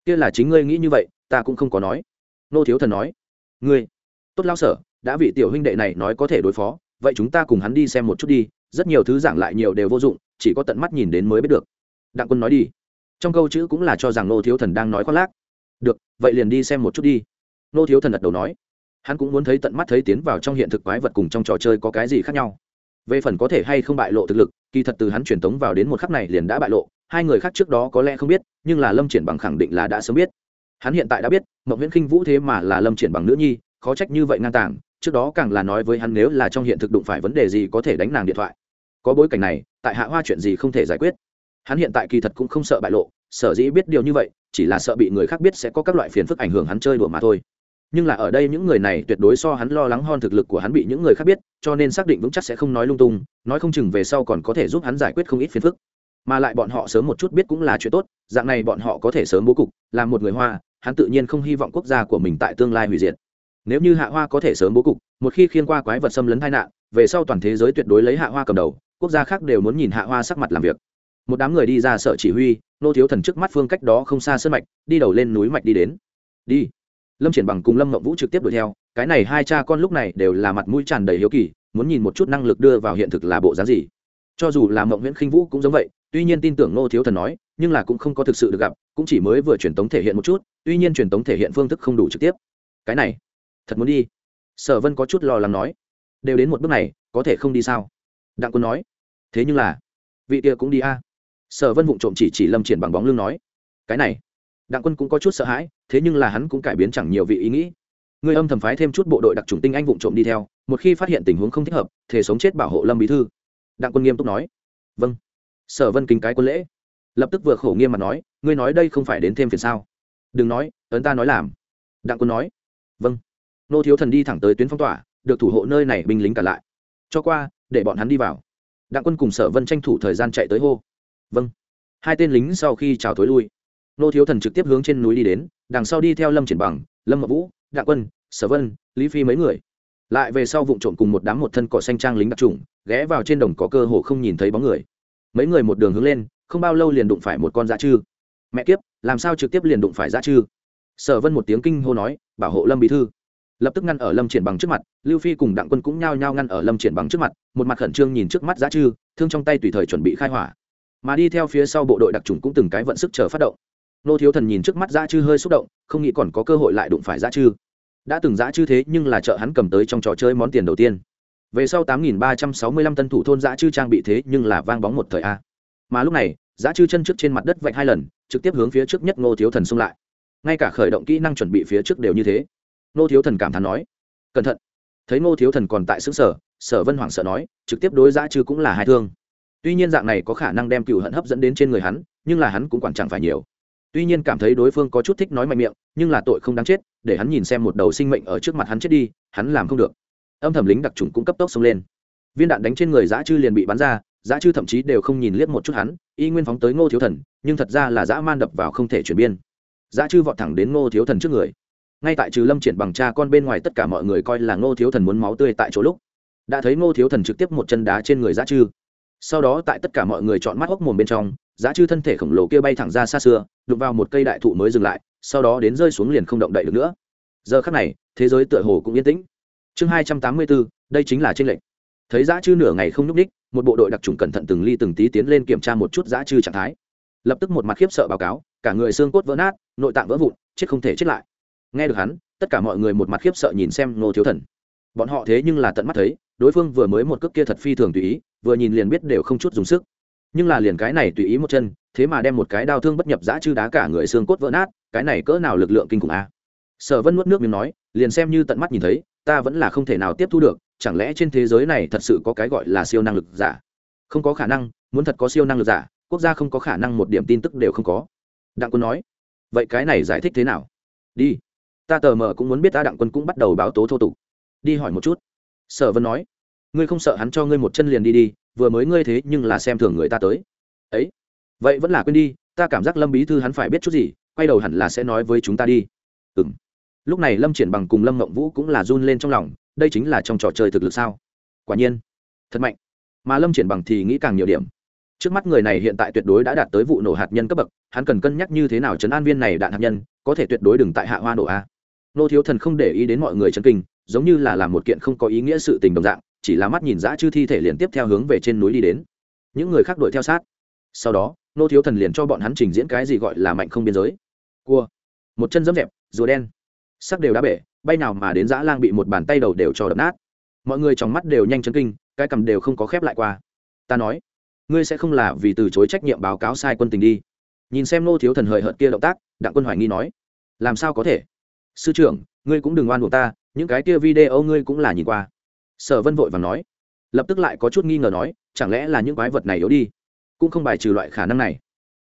Kia là chính ngươi nghĩ như vậy, ta cũng không có nói. Ngô thiếu thần nói. Ngươi, tốt lao sở, đã vị tiểu huynh đệ này nói có thể đối phó, vậy chúng ta cùng hắn đi xem một chút đi rất nhiều thứ giảng lại nhiều đều vô dụng, chỉ có tận mắt nhìn đến mới biết được. Đặng quân nói đi. Trong câu chữ cũng là cho rằng nô thiếu thần đang nói khoác lác. Được, vậy liền đi xem một chút đi. Nô thiếu thần gật đầu nói. Hắn cũng muốn thấy tận mắt thấy tiến vào trong hiện thực quái vật cùng trong trò chơi có cái gì khác nhau. Về phần có thể hay không bại lộ thực lực, kỳ thật từ hắn truyền tống vào đến một khắc này liền đã bại lộ, hai người khác trước đó có lẽ không biết, nhưng là lâm triển bằng khẳng định là đã sớm biết. Hắn hiện tại đã biết mậu viễn khinh vũ thế mà là lâm triển bằng nữ nhi, khó trách như vậy ngang tàng, trước đó càng là nói với hắn nếu là trong hiện thực đụng phải vấn đề gì có thể đánh nàng điện thoại có bối cảnh này, tại hạ hoa chuyện gì không thể giải quyết. Hắn hiện tại kỳ thật cũng không sợ bại lộ, sở dĩ biết điều như vậy, chỉ là sợ bị người khác biết sẽ có các loại phiền phức ảnh hưởng hắn chơi đùa mà thôi. Nhưng là ở đây những người này tuyệt đối so hắn lo lắng hơn thực lực của hắn bị những người khác biết, cho nên xác định vững chắc sẽ không nói lung tung, nói không chừng về sau còn có thể giúp hắn giải quyết không ít phiền phức. Mà lại bọn họ sớm một chút biết cũng là chuyện tốt, dạng này bọn họ có thể sớm bố cục, làm một người hoa, hắn tự nhiên không hy vọng quốc gia của mình tại tương lai hủy diệt. Nếu như hạ hoa có thể sớm bố cục, một khi khiên qua quái vật xâm lấn tai nạn, về sau toàn thế giới tuyệt đối lấy hạ hoa cầm đầu quốc gia khác đều muốn nhìn hạ hoa sắc mặt làm việc. Một đám người đi ra sở chỉ huy, nô thiếu thần trước mắt phương cách đó không xa sân mạch, đi đầu lên núi mạch đi đến. Đi. Lâm triển bằng cùng lâm mộng vũ trực tiếp đuổi theo, cái này hai cha con lúc này đều là mặt mũi tràn đầy hiếu kỳ, muốn nhìn một chút năng lực đưa vào hiện thực là bộ dáng gì. Cho dù là mộng nguyễn khinh vũ cũng giống vậy, tuy nhiên tin tưởng nô thiếu thần nói, nhưng là cũng không có thực sự được gặp, cũng chỉ mới vừa truyền tống thể hiện một chút, tuy nhiên truyền tống thể hiện phương thức không đủ trực tiếp. Cái này, thật muốn đi. Sở vân có chút lo lắng nói, đều đến một bước này, có thể không đi sao? Đặng quân nói thế nhưng là, vị kia cũng đi a. Sở vân vụng trộm chỉ chỉ lâm triển bằng bóng lưng nói, cái này, đặng quân cũng có chút sợ hãi, thế nhưng là hắn cũng cải biến chẳng nhiều vị ý nghĩ. Người âm thầm phái thêm chút bộ đội đặc trùng tinh anh vụng trộm đi theo, một khi phát hiện tình huống không thích hợp thể sống chết bảo hộ lâm bí thư. Đặng quân nghiêm túc nói vâng. Sở vân kính cái quân lễ, lập tức vừa khổ nghiêm mà nói, ngươi nói đây không phải đến thêm phiền sao? Đừng nói, ấn ta nói làm. Đặng quân nói vâng. Nô thiếu thần đi thẳng tới tuyến phong tỏa, được thủ hộ nơi này binh lính cả lại. Cho qua, để bọn hắn đi vào đặng quân cùng sở vân tranh thủ thời gian chạy tới hô. Vâng. Hai tên lính sau khi chào thối lui, nô thiếu thần trực tiếp hướng trên núi đi đến, đằng sau đi theo lâm triển bằng, lâm mậu vũ, đặng quân, sở vân, lý phi mấy người. Lại về sau vụ trộm cùng một đám một thân cỏ xanh trang lính đặc trùng, ghé vào trên đồng có cơ hồ không nhìn thấy bóng người. Mấy người một đường hướng lên, không bao lâu liền đụng phải một con dã chư. Mẹ kiếp, làm sao trực tiếp liền đụng phải dã chư? Sở vân một tiếng kinh hô nói, bảo hộ lâm bí thư lập tức ngăn ở lâm triển bằng trước mặt, lưu phi cùng đặng quân cũng nhao nhao ngăn ở lâm triển bằng trước mặt, một mặt khẩn trương nhìn trước mắt giá chư thương trong tay tùy thời chuẩn bị khai hỏa. Mà đi theo phía sau bộ đội đặc trùng cũng từng cái vận sức chờ phát động. Nô thiếu thần nhìn trước mắt giá chư hơi xúc động, không nghĩ còn có cơ hội lại đụng phải giá chư đã từng giá chư thế nhưng là chợ hắn cầm tới trong trò chơi món tiền đầu tiên. Về sau tám nghìn ba trăm sáu mươi lăm tân thủ thôn giá chư trang bị thế nhưng là vang bóng một thời a. Mà lúc này, giá chư chân trước trên mặt đất vạch hai lần, trực tiếp hướng phía trước nhất ngô thiếu thần xung lại. Ngay cả khởi động kỹ năng chuẩn bị phía trước đều như thế. Nô thiếu thần cảm thán nói, cẩn thận. Thấy nô thiếu thần còn tại xứ sở sở vân hoàng sợ nói, trực tiếp đối giã chư cũng là hai thương. Tuy nhiên dạng này có khả năng đem cựu hận hấp dẫn đến trên người hắn, nhưng là hắn cũng quản chẳng phải nhiều. Tuy nhiên cảm thấy đối phương có chút thích nói mạnh miệng, nhưng là tội không đáng chết, để hắn nhìn xem một đầu sinh mệnh ở trước mặt hắn chết đi, hắn làm không được. Âm thầm lính đặc trùng cũng cấp tốc xông lên. Viên đạn đánh trên người giã chư liền bị bắn ra, giã chư thậm chí đều không nhìn liếc một chút hắn, y nguyên phóng tới ngô thiếu thần, nhưng thật ra là dã man đập vào không thể chuyển biên. Giã chư vọt thẳng đến ngô thiếu thần trước người ngay tại trừ lâm triển bằng cha con bên ngoài tất cả mọi người coi là ngô thiếu thần muốn máu tươi tại chỗ lúc, đã thấy ngô thiếu thần trực tiếp một chân đá trên người giá chư. Sau đó tại tất cả mọi người chọn mắt hốc mồm bên trong, giá chư thân thể khổng lồ kia bay thẳng ra xa xưa, đụng vào một cây đại thụ mới dừng lại, sau đó đến rơi xuống liền không động đậy được nữa. Giờ khắc này, thế giới tựa hồ cũng yên tĩnh. Chương hai trăm tám mươi bốn, đây chính là trên lệnh thấy giá chư nửa ngày không nhúc ních một bộ đội đặc trùng cẩn thận từng ly từng tí tiến lên kiểm tra một chút giá chư trạng thái. Lập tức một mặt khiếp sợ báo cáo, cả người xương cốt vỡ nát, nội tạng vỡ vụn, chết không thể chết lại nghe được hắn, tất cả mọi người một mặt khiếp sợ nhìn xem nô thiếu thần. Bọn họ thế nhưng là tận mắt thấy, đối phương vừa mới một cước kia thật phi thường tùy ý, vừa nhìn liền biết đều không chút dùng sức. Nhưng là liền cái này tùy ý một chân, thế mà đem một cái đau thương bất nhập giã chư đá cả người xương cốt vỡ nát, cái này cỡ nào lực lượng kinh khủng a. Sở vân nuốt nước miếng nói, liền xem như tận mắt nhìn thấy, ta vẫn là không thể nào tiếp thu được, chẳng lẽ trên thế giới này thật sự có cái gọi là siêu năng lực giả? Không có khả năng, muốn thật có siêu năng lực giả, quốc gia không có khả năng một điểm tin tức đều không có. Đặng quân nói, vậy cái này giải thích thế nào? Đi ta tờ mờ cũng muốn biết ta đặng quân cũng bắt đầu báo tố thô tục. Đi hỏi một chút. Sở vân nói, ngươi không sợ hắn cho ngươi một chân liền đi đi, vừa mới ngươi thế nhưng là xem thường người ta tới. Ấy, vậy vẫn là quên đi, ta cảm giác lâm bí thư hắn phải biết chút gì, quay đầu hẳn là sẽ nói với chúng ta đi. Ừ m lúc này lâm triển bằng cùng lâm mộng vũ cũng là run lên trong lòng, đây chính là trong trò chơi thực lực sao? Quả nhiên. Thật mạnh. Mà lâm triển bằng thì nghĩ càng nhiều điểm. Trước mắt người này hiện tại tuyệt đối đã đạt tới vụ nổ hạt nhân cấp bậc, hắn cần cân nhắc như thế nào chấn an viên này đạn hạt nhân, có thể tuyệt đối đừng tại hạ hoa nổ a nô thiếu thần không để ý đến mọi người chân kinh, giống như là làm một kiện không có ý nghĩa sự tình đồng dạng, chỉ là mắt nhìn dã chư thi thể liền tiếp theo hướng về trên núi đi đến. Những người khác đuổi theo sát. Sau đó, nô thiếu thần liền cho bọn hắn trình diễn cái gì gọi là mạnh không biên giới. Cua. Một chân dẫm dẹp, rùa đen. Sắc đều đã bể, bay nào mà đến dã lang bị một bàn tay đầu đều cho đập nát. Mọi người trong mắt đều nhanh chấn kinh, cái cầm đều không có khép lại qua. Ta nói, ngươi sẽ không là vì từ chối trách nhiệm báo cáo sai quân tình đi. Nhìn xem nô thiếu thần hời hợt kia động tác, đặng quân hoài nghi nói, làm sao có thể? Sư trưởng, ngươi cũng đừng oan buộc ta, những cái kia video ngươi cũng là nhìn qua. Sở vân vội và nói. Lập tức lại có chút nghi ngờ nói, chẳng lẽ là những quái vật này yếu đi? Cũng không bài trừ loại khả năng này.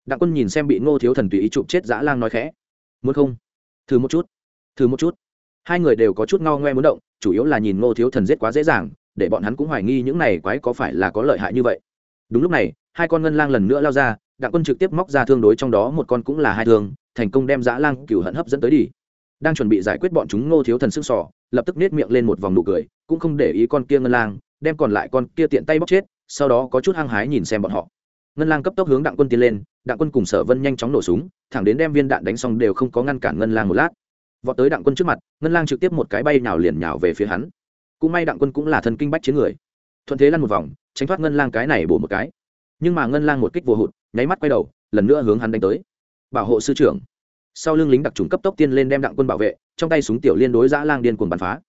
Đặng quân nhìn xem bị ngô thiếu thần tùy ý chụp chết dã lang nói khẽ. Muốn không? Thử một chút. Thử một chút. Hai người đều có chút ngao ngoe muốn động, chủ yếu là nhìn ngô thiếu thần giết quá dễ dàng, để bọn hắn cũng hoài nghi những này quái có phải là có lợi hại như vậy. Đúng lúc này, hai con ngân lang lần nữa lao ra, đặng quân trực tiếp móc ra thương đối trong đó một con cũng là hai thương, thành công đem dã lang cửu hận hấp dẫn tới đi đang chuẩn bị giải quyết bọn chúng ngô thiếu thần sức sỏ, lập tức nết miệng lên một vòng nụ cười, cũng không để ý con kia ngân lang, đem còn lại con kia tiện tay bóc chết, sau đó có chút hăng hái nhìn xem bọn họ. Ngân lang cấp tốc hướng đặng quân tiến lên, đặng quân cùng sở vân nhanh chóng nổ súng, thẳng đến đem viên đạn đánh xong đều không có ngăn cản ngân lang một lát. Vọt tới đặng quân trước mặt, ngân lang trực tiếp một cái bay nhào liền nhào về phía hắn. Cũng may đặng quân cũng là thần kinh bách chiến người. Thuận thế lăn một vòng, tránh thoát ngân lang cái này bổ một cái. Nhưng mà ngân lang một kích vô hụt, nháy mắt quay đầu, lần nữa hướng hắn đánh tới. Bảo hộ sư trưởng sau lưng lính đặc trùng cấp tốc tiên lên đem đặng quân bảo vệ, trong tay súng tiểu liên đối dã lang điên cuồng bắn phá.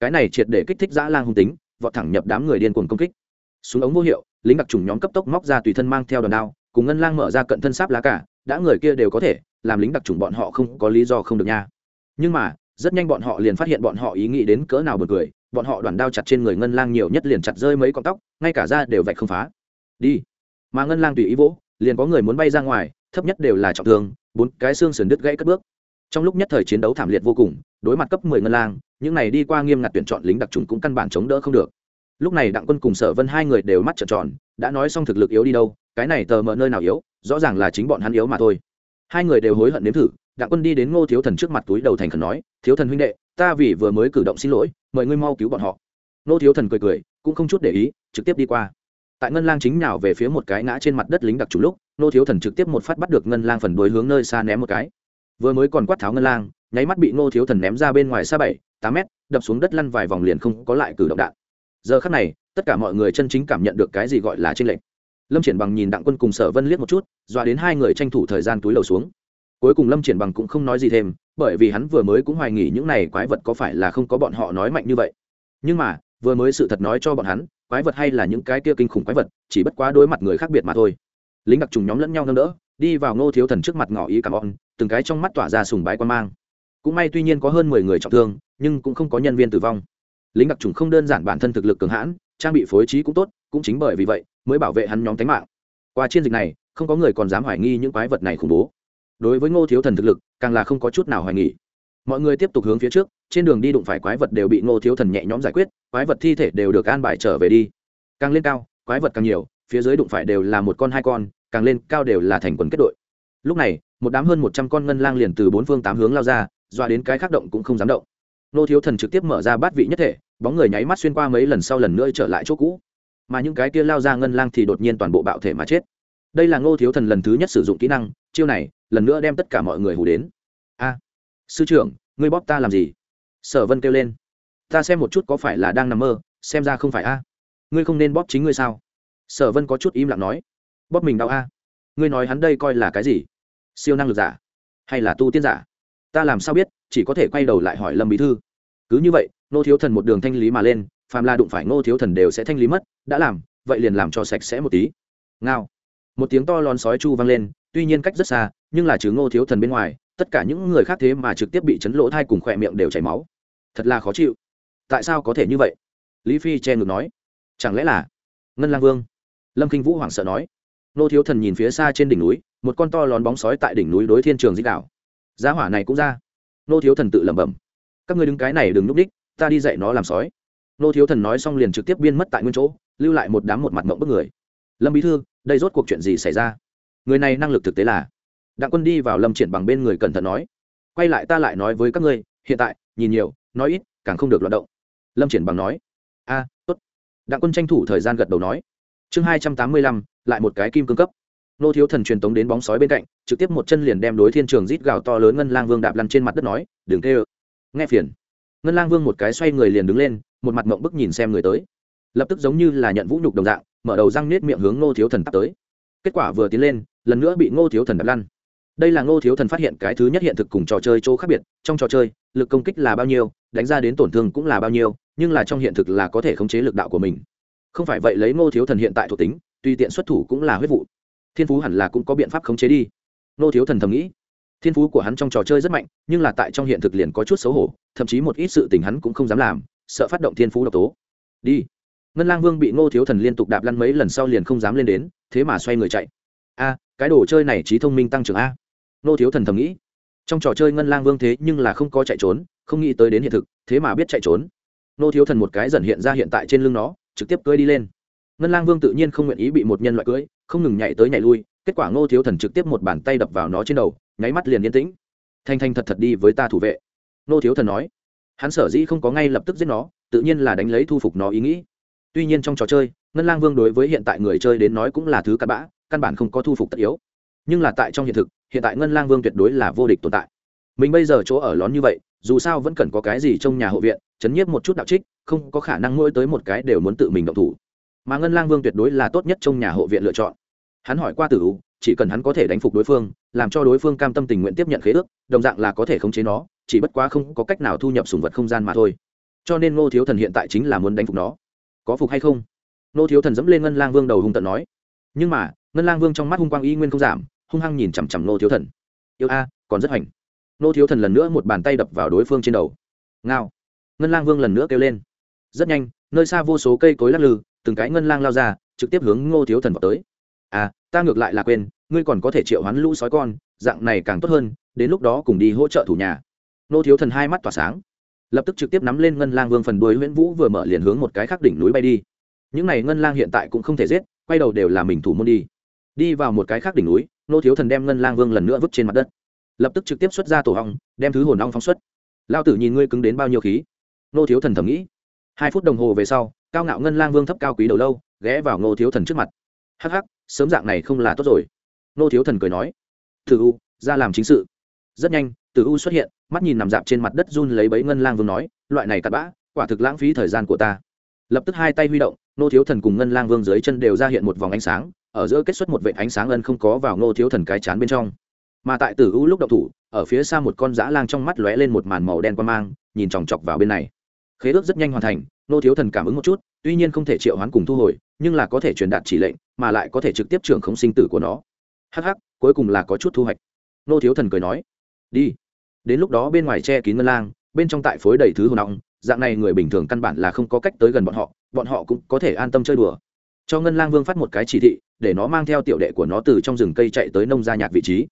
Cái này triệt để kích thích dã lang hung tính, vọt thẳng nhập đám người điên cuồng công kích. Súng ống vô hiệu, lính đặc trùng nhóm cấp tốc móc ra tùy thân mang theo đòn đao, cùng ngân lang mở ra cận thân sáp lá cả, đã người kia đều có thể, làm lính đặc trùng bọn họ không có lý do không được nha. Nhưng mà, rất nhanh bọn họ liền phát hiện bọn họ ý nghĩ đến cỡ nào bật cười, bọn họ đoàn đao chặt trên người ngân lang nhiều nhất liền chặt rơi mấy con tóc, ngay cả da đều vạch không phá. Đi. Mà ngân lang tùy ý vỗ, liền có người muốn bay ra ngoài, thấp nhất đều là trọng thương bốn cái xương sườn đứt gãy cất bước. Trong lúc nhất thời chiến đấu thảm liệt vô cùng, đối mặt cấp mười ngân lang, những này đi qua nghiêm ngặt tuyển chọn lính đặc trùng cũng căn bản chống đỡ không được. Lúc này đặng quân cùng sở vân hai người đều mắt trợn tròn, đã nói xong thực lực yếu đi đâu, cái này tờ mờ nơi nào yếu, rõ ràng là chính bọn hắn yếu mà thôi. Hai người đều hối hận nếm thử, đặng quân đi đến ngô thiếu thần trước mặt túi đầu thành khẩn nói, thiếu thần huynh đệ, ta vì vừa mới cử động xin lỗi, mời ngươi mau cứu bọn họ. Ngô thiếu thần cười cười, cũng không chút để ý, trực tiếp đi qua tại ngân lang chính nào về phía một cái ngã trên mặt đất lính đặc trùng lúc, nô thiếu thần trực tiếp một phát bắt được ngân lang phần đuôi hướng nơi xa ném một cái. Vừa mới còn quát tháo ngân lang, nháy mắt bị nô thiếu thần ném ra bên ngoài xa bảy, tám mét, đập xuống đất lăn vài vòng liền không có lại cử động đạn. Giờ khắc này, tất cả mọi người chân chính cảm nhận được cái gì gọi là tranh lệch. Lâm triển bằng nhìn đặng quân cùng sở vân liếc một chút, dọa đến hai người tranh thủ thời gian túi lầu xuống. Cuối cùng lâm triển bằng cũng không nói gì thêm, bởi vì hắn vừa mới cũng hoài nghỉ những này quái vật có phải là không có bọn họ nói mạnh như vậy. Nhưng mà, vừa mới sự thật nói cho bọn hắn quái vật hay là những cái kia kinh khủng quái vật, chỉ bất quá đối mặt người khác biệt mà thôi. Lính đặc trùng nhóm lẫn nhau nâng đỡ, đi vào ngô thiếu thần trước mặt ngỏ ý cảm ơn, từng cái trong mắt tỏa ra sùng bái quan mang. Cũng may tuy nhiên có hơn mười người trọng thương, nhưng cũng không có nhân viên tử vong. Lính đặc trùng không đơn giản bản thân thực lực cường hãn, trang bị phối trí cũng tốt, cũng chính bởi vì vậy mới bảo vệ hắn nhóm tánh mạng. Qua chiến dịch này, không có người còn dám hoài nghi những quái vật này khủng bố. Đối với ngô thiếu thần thực lực, càng là không có chút nào hoài nghi mọi người tiếp tục hướng phía trước, trên đường đi đụng phải quái vật đều bị ngô thiếu thần nhẹ nhõm giải quyết, quái vật thi thể đều được an bài trở về đi. Càng lên cao, quái vật càng nhiều, phía dưới đụng phải đều là một con hai con, càng lên cao đều là thành quần kết đội. Lúc này, một đám hơn một trăm con ngân lang liền từ bốn phương tám hướng lao ra, dọa đến cái khác động cũng không dám động. Ngô thiếu thần trực tiếp mở ra bát vị nhất thể, bóng người nháy mắt xuyên qua mấy lần sau lần nữa trở lại chỗ cũ. Mà những cái kia lao ra ngân lang thì đột nhiên toàn bộ bạo thể mà chết. Đây là ngô thiếu thần lần thứ nhất sử dụng kỹ năng, chiêu này, lần nữa đem tất cả mọi người hù đến sư trưởng, ngươi bóp ta làm gì? Sở vân kêu lên. Ta xem một chút có phải là đang nằm mơ, xem ra không phải a. Ngươi không nên bóp chính ngươi sao? Sở vân có chút im lặng nói. Bóp mình đau a? Ngươi nói hắn đây coi là cái gì? Siêu năng lực giả? Hay là tu tiên giả? Ta làm sao biết, chỉ có thể quay đầu lại hỏi lâm bí thư. Cứ như vậy nô thiếu thần một đường thanh lý mà lên, phàm là đụng phải ngô thiếu thần đều sẽ thanh lý mất, đã làm, vậy liền làm cho sạch sẽ một tí. Ngao. Một tiếng to lon sói chu vang lên, tuy nhiên cách rất xa, nhưng là chứ ngô thiếu thần bên ngoài tất cả những người khác thế mà trực tiếp bị chấn lỗ thai cùng khỏe miệng đều chảy máu. Thật là khó chịu. Tại sao có thể như vậy? Lý phi che ngực nói. Chẳng lẽ là ngân lang vương? Lâm kinh vũ hoảng sợ nói. Nô thiếu thần nhìn phía xa trên đỉnh núi, một con to lón bóng sói tại đỉnh núi đối thiên trường dích đảo giá hỏa này cũng ra. Nô thiếu thần tự lẩm bẩm. Các ngươi đứng cái này đừng núp đích, ta đi dạy nó làm sói. Nô thiếu thần nói xong liền trực tiếp biên mất tại nguyên chỗ, lưu lại một đám một mặt mộng bức người. Lâm bí thư, đây rốt cuộc chuyện gì xảy ra? Người này năng lực thực tế là đặng quân đi vào lâm triển bằng bên người cẩn thận nói, quay lại ta lại nói với các ngươi, hiện tại, nhìn nhiều, nói ít, càng không được loạt động. Lâm triển bằng nói, a, tốt. Đặng quân tranh thủ thời gian gật đầu nói, chương hai trăm tám mươi lăm, lại một cái kim cương cấp. Nô thiếu thần truyền tống đến bóng sói bên cạnh, trực tiếp một chân liền đem đối thiên trường rít gào to lớn ngân lang vương đạp lăn trên mặt đất nói, đừng kê ơ nghe phiền. Ngân lang vương một cái xoay người liền đứng lên, một mặt mộng bức nhìn xem người tới. Lập tức giống như là nhận vũ nhục đồng dạng, mở đầu răng nết miệng hướng ngô thiếu thần tắt tới. Kết quả vừa tiến lên, lần nữa bị ngô thiếu thần đạp lăn đây là ngô thiếu thần phát hiện cái thứ nhất hiện thực cùng trò chơi chỗ khác biệt, trong trò chơi, lực công kích là bao nhiêu, đánh ra đến tổn thương cũng là bao nhiêu, nhưng là trong hiện thực là có thể khống chế lực đạo của mình. Không phải vậy lấy ngô thiếu thần hiện tại thuộc tính, tùy tiện xuất thủ cũng là huyết vụ. Thiên phú hẳn là cũng có biện pháp khống chế đi. Ngô thiếu thần thầm nghĩ. Thiên phú của hắn trong trò chơi rất mạnh, nhưng là tại trong hiện thực liền có chút xấu hổ, thậm chí một ít sự tình hắn cũng không dám làm, sợ phát động thiên phú độc tố. Đi. Ngân lang vương bị ngô thiếu thần liên tục đạp lăn mấy lần sau liền không dám lên đến, thế mà xoay người chạy. A, cái đồ chơi này trí thông minh tăng trưởng a. Nô thiếu thần thầm nghĩ. Trong trò chơi ngân lang vương thế nhưng là không có chạy trốn, không nghĩ tới đến hiện thực, thế mà biết chạy trốn. Nô thiếu thần một cái dần hiện ra hiện tại trên lưng nó, trực tiếp cưỡi đi lên. Ngân lang vương tự nhiên không nguyện ý bị một nhân loại cưỡi, không ngừng nhảy tới nhảy lui, kết quả Nô thiếu thần trực tiếp một bàn tay đập vào nó trên đầu, nháy mắt liền yên tĩnh. Thanh thanh thật thật đi với ta thủ vệ. Nô thiếu thần nói. Hắn sở dĩ không có ngay lập tức giết nó, tự nhiên là đánh lấy thu phục nó ý nghĩ. Tuy nhiên trong trò chơi, ngân lang vương đối với hiện tại người chơi đến nói cũng là thứ cặn bã, căn bản không có thu phục tất yếu. Nhưng là tại trong hiện thực hiện tại ngân lang vương tuyệt đối là vô địch tồn tại. Mình bây giờ chỗ ở lón như vậy, dù sao vẫn cần có cái gì trong nhà hộ viện, chấn nhiếp một chút đạo trích, không có khả năng mỗi tới một cái đều muốn tự mình động thủ. Mà ngân lang vương tuyệt đối là tốt nhất trong nhà hộ viện lựa chọn. Hắn hỏi qua tử u, chỉ cần hắn có thể đánh phục đối phương, làm cho đối phương cam tâm tình nguyện tiếp nhận khế ước, đồng dạng là có thể khống chế nó, chỉ bất quá không có cách nào thu nhập sùng vật không gian mà thôi. Cho nên ngô thiếu thần hiện tại chính là muốn đánh phục nó. Có phục hay không? Ngô thiếu thần dẫm lên ngân lang vương đầu hung tận nói. Nhưng mà, ngân lang vương trong mắt hung quang y nguyên không giảm hung hăng nhìn chằm chằm nô thiếu thần. Yêu a, còn rất hoành. Nô thiếu thần lần nữa một bàn tay đập vào đối phương trên đầu. Ngao. Ngân lang vương lần nữa kêu lên. Rất nhanh, nơi xa vô số cây cối lắc lư, từng cái ngân lang lao ra, trực tiếp hướng ngô thiếu thần vào tới. À ta ngược lại là quên, ngươi còn có thể triệu hoán lũ sói con, dạng này càng tốt hơn, đến lúc đó cùng đi hỗ trợ thủ nhà. Nô thiếu thần hai mắt tỏa sáng. Lập tức trực tiếp nắm lên ngân lang vương phần đuôi nguyễn vũ vừa mở liền hướng một cái khác đỉnh núi bay đi. Những này ngân lang hiện tại cũng không thể giết, quay đầu đều là mình thủ môn đi. Đi vào một cái khác đỉnh núi nô thiếu thần đem ngân lang vương lần nữa vứt trên mặt đất. Lập tức trực tiếp xuất ra tổ hong, đem thứ hồn ong phóng xuất. Lao tử nhìn ngươi cứng đến bao nhiêu khí? Nô thiếu thần thầm nghĩ. Hai phút đồng hồ về sau, cao ngạo ngân lang vương thấp cao quý đầu lâu, ghé vào Nô thiếu thần trước mặt. Hắc hắc, sớm dạng này không là tốt rồi. Nô thiếu thần cười nói. Tử u, ra làm chính sự. Rất nhanh, Tử u xuất hiện, mắt nhìn nằm dạp trên mặt đất run lấy bấy ngân lang vương nói, loại này cặn bã, quả thực lãng phí thời gian của ta. Lập tức hai tay huy động, nô thiếu thần cùng ngân lang vương dưới chân đều ra hiện một vòng ánh sáng ở giữa kết xuất một vệ ánh sáng ân không có vào nô thiếu thần cái chán bên trong. Mà tại tử u lúc đậu thủ, ở phía xa một con dã lang trong mắt lóe lên một màn màu đen qua mang, nhìn chòng chọc vào bên này. Khế ước rất nhanh hoàn thành nô thiếu thần cảm ứng một chút, tuy nhiên không thể triệu hoán cùng thu hồi, nhưng là có thể truyền đạt chỉ lệnh, mà lại có thể trực tiếp trưởng khống sinh tử của nó. Hắc hắc, cuối cùng là có chút thu hoạch. Nô thiếu thần cười nói, đi. Đến lúc đó bên ngoài che kín ngân lang, bên trong tại phối đầy thứ hồn ong, dạng này người bình thường căn bản là không có cách tới gần bọn họ bọn họ cũng có thể an tâm chơi đùa. Cho ngân lang vương phát một cái chỉ thị để nó mang theo tiểu đệ của nó từ trong rừng cây chạy tới nông gia nhạc vị trí.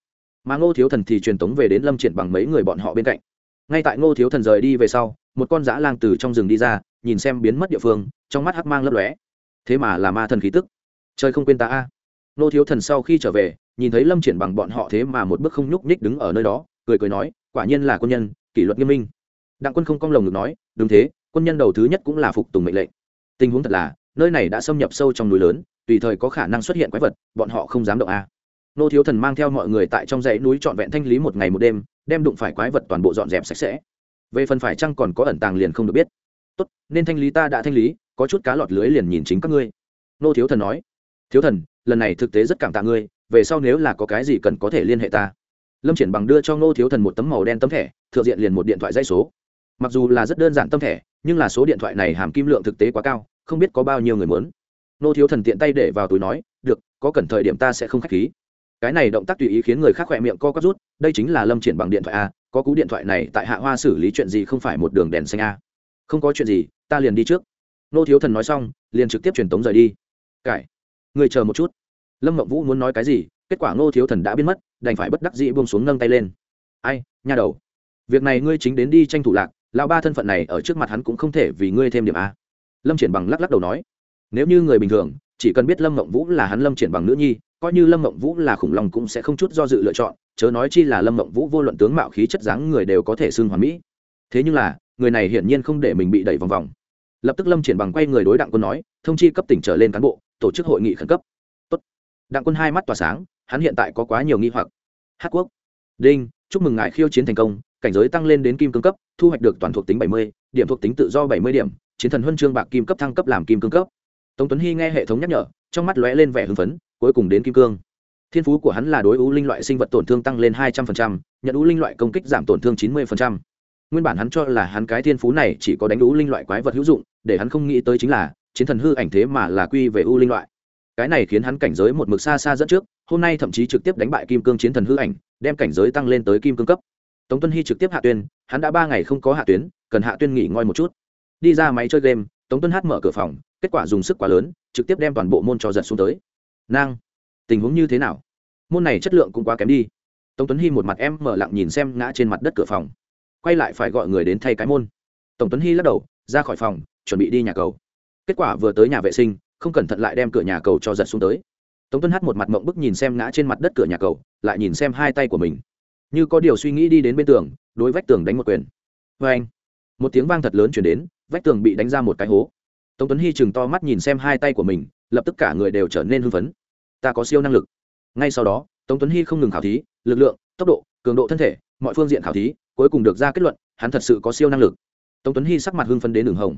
Mà ngô thiếu thần thì truyền tống về đến lâm triển bằng mấy người bọn họ bên cạnh. Ngay tại ngô thiếu thần rời đi về sau, một con dã lang từ trong rừng đi ra, nhìn xem biến mất địa phương, trong mắt hắc mang lấp lóe. Thế mà là ma thần khí tức. Trời không quên ta a. Ngô thiếu thần sau khi trở về, nhìn thấy lâm triển bằng bọn họ thế mà một bước không nhúc nhích đứng ở nơi đó, cười cười nói, quả nhiên là quân nhân, kỷ luật nghiêm minh. Đặng quân không cong lồng ngực nói, đúng thế, quân nhân đầu thứ nhất cũng là phục tùng mệnh lệnh. Tình huống thật là, nơi này đã xâm nhập sâu trong núi lớn tùy thời có khả năng xuất hiện quái vật, bọn họ không dám động a. Nô thiếu thần mang theo mọi người tại trong dãy núi trọn vẹn thanh lý một ngày một đêm, đem đụng phải quái vật toàn bộ dọn dẹp sạch sẽ. Về phần phải chăng còn có ẩn tàng liền không được biết. Tốt, nên thanh lý ta đã thanh lý, có chút cá lọt lưới liền nhìn chính các ngươi. Nô thiếu thần nói. Thiếu thần, lần này thực tế rất cảm tạ ngươi, về sau nếu là có cái gì cần có thể liên hệ ta. Lâm triển bằng đưa cho nô thiếu thần một tấm màu đen tấm thẻ, thượng diện liền một điện thoại dây số. Mặc dù là rất đơn giản tấm thẻ, nhưng là số điện thoại này hàm kim lượng thực tế quá cao, không biết có bao nhiêu người muốn. Nô thiếu thần tiện tay để vào túi nói, được, có cần thời điểm ta sẽ không k h á c h khí. Cái này động tác tùy ý khiến người khác khỏe miệng co quắp rút, đây chính là lâm triển bằng điện thoại a, có cú điện thoại này tại hạ hoa xử lý chuyện gì không phải một đường đèn xanh a? Không có chuyện gì, ta liền đi trước. Nô thiếu thần nói xong, liền trực tiếp truyền tống rời đi. Cải, người chờ một chút. Lâm mộng vũ muốn nói cái gì, kết quả ngô thiếu thần đã biến mất, đành phải bất đắc dĩ buông xuống nâng tay lên. Ai nhà đầu, việc này ngươi chính đến đi tranh thủ lạc, lão ba thân phận này ở trước mặt hắn cũng không thể vì ngươi thêm điểm a. Lâm triển bằng lắc lắc đầu nói nếu như người bình thường, chỉ cần biết lâm mộng vũ là hắn lâm triển bằng nữ nhi, coi như lâm mộng vũ là khủng long cũng sẽ không chút do dự lựa chọn, chớ nói chi là lâm mộng vũ vô luận tướng mạo khí chất dáng người đều có thể xưng hoàn mỹ. Thế nhưng là, người này hiển nhiên không để mình bị đẩy vòng vòng. Lập tức lâm triển bằng quay người đối đặng quân nói, thông chi cấp tỉnh trở lên cán bộ, tổ chức hội nghị khẩn cấp. Tốt. đặng quân hai mắt tỏa sáng, hắn hiện tại có quá nhiều nghi hoặc. Hát quốc. Đinh, chúc mừng ngài khiêu chiến thành công, cảnh giới tăng lên đến kim cương cấp, thu hoạch được toàn thuộc tính bảy mươi, điểm thuộc tính tự do bảy mươi điểm, chiến thần huân chương bạc kim cấp thăng cấp làm kim cương cấp tống tuấn hy nghe hệ thống nhắc nhở, trong mắt lóe lên vẻ hưng phấn, cuối cùng đến kim cương. Thiên phú của hắn là đối ưu linh loại sinh vật tổn thương tăng lên hai trăm linh nhận ưu linh loại công kích giảm tổn thương chín mươi nguyên bản hắn cho là hắn cái thiên phú này chỉ có đánh ưu linh loại quái vật hữu dụng, để hắn không nghĩ tới chính là, chiến thần hư ảnh thế mà là quy về ưu linh loại. Cái này khiến hắn cảnh giới một mực xa xa dẫn trước, hôm nay thậm chí trực tiếp đánh bại kim cương chiến thần hư ảnh, đem cảnh giới tăng lên tới kim cương cấp. Tống tuân hy trực tiếp hạ tuyên hắn đã ba ngày không có hạ tuyến, cần hạ tuyên nghỉ ngơi một chút. Đi ra máy chơi game, tống tuân hát mở cửa phòng kết quả dùng sức quá lớn, trực tiếp đem toàn bộ môn cho giật xuống tới. Nang, tình huống như thế nào? Môn này chất lượng cũng quá kém đi. Tống tuấn hy một mặt em mở lặng nhìn xem ngã trên mặt đất cửa phòng. Quay lại phải gọi người đến thay cái môn. Tổng tuấn hy lắc đầu, ra khỏi phòng, chuẩn bị đi nhà cầu. Kết quả vừa tới nhà vệ sinh, không cẩn thận lại đem cửa nhà cầu cho giật xuống tới. Tống tuấn hát một mặt mộng bức nhìn xem ngã trên mặt đất cửa nhà cầu, lại nhìn xem hai tay của mình. Như có điều suy nghĩ đi đến bên tường, đối vách tường đánh một quyền. Vê anh một tiếng vang thật lớn chuyển đến, vách tường bị đánh ra một cái hố tống tuấn hy chừng to mắt nhìn xem hai tay của mình, lập tức cả người đều trở nên hưng phấn. Ta có siêu năng lực. Ngay sau đó, tống tuấn hy không ngừng khảo thí, lực lượng, tốc độ, cường độ thân thể, mọi phương diện khảo thí, cuối cùng được ra kết luận, hắn thật sự có siêu năng lực. Tống tuấn hy sắc mặt hưng phấn đến đường hồng.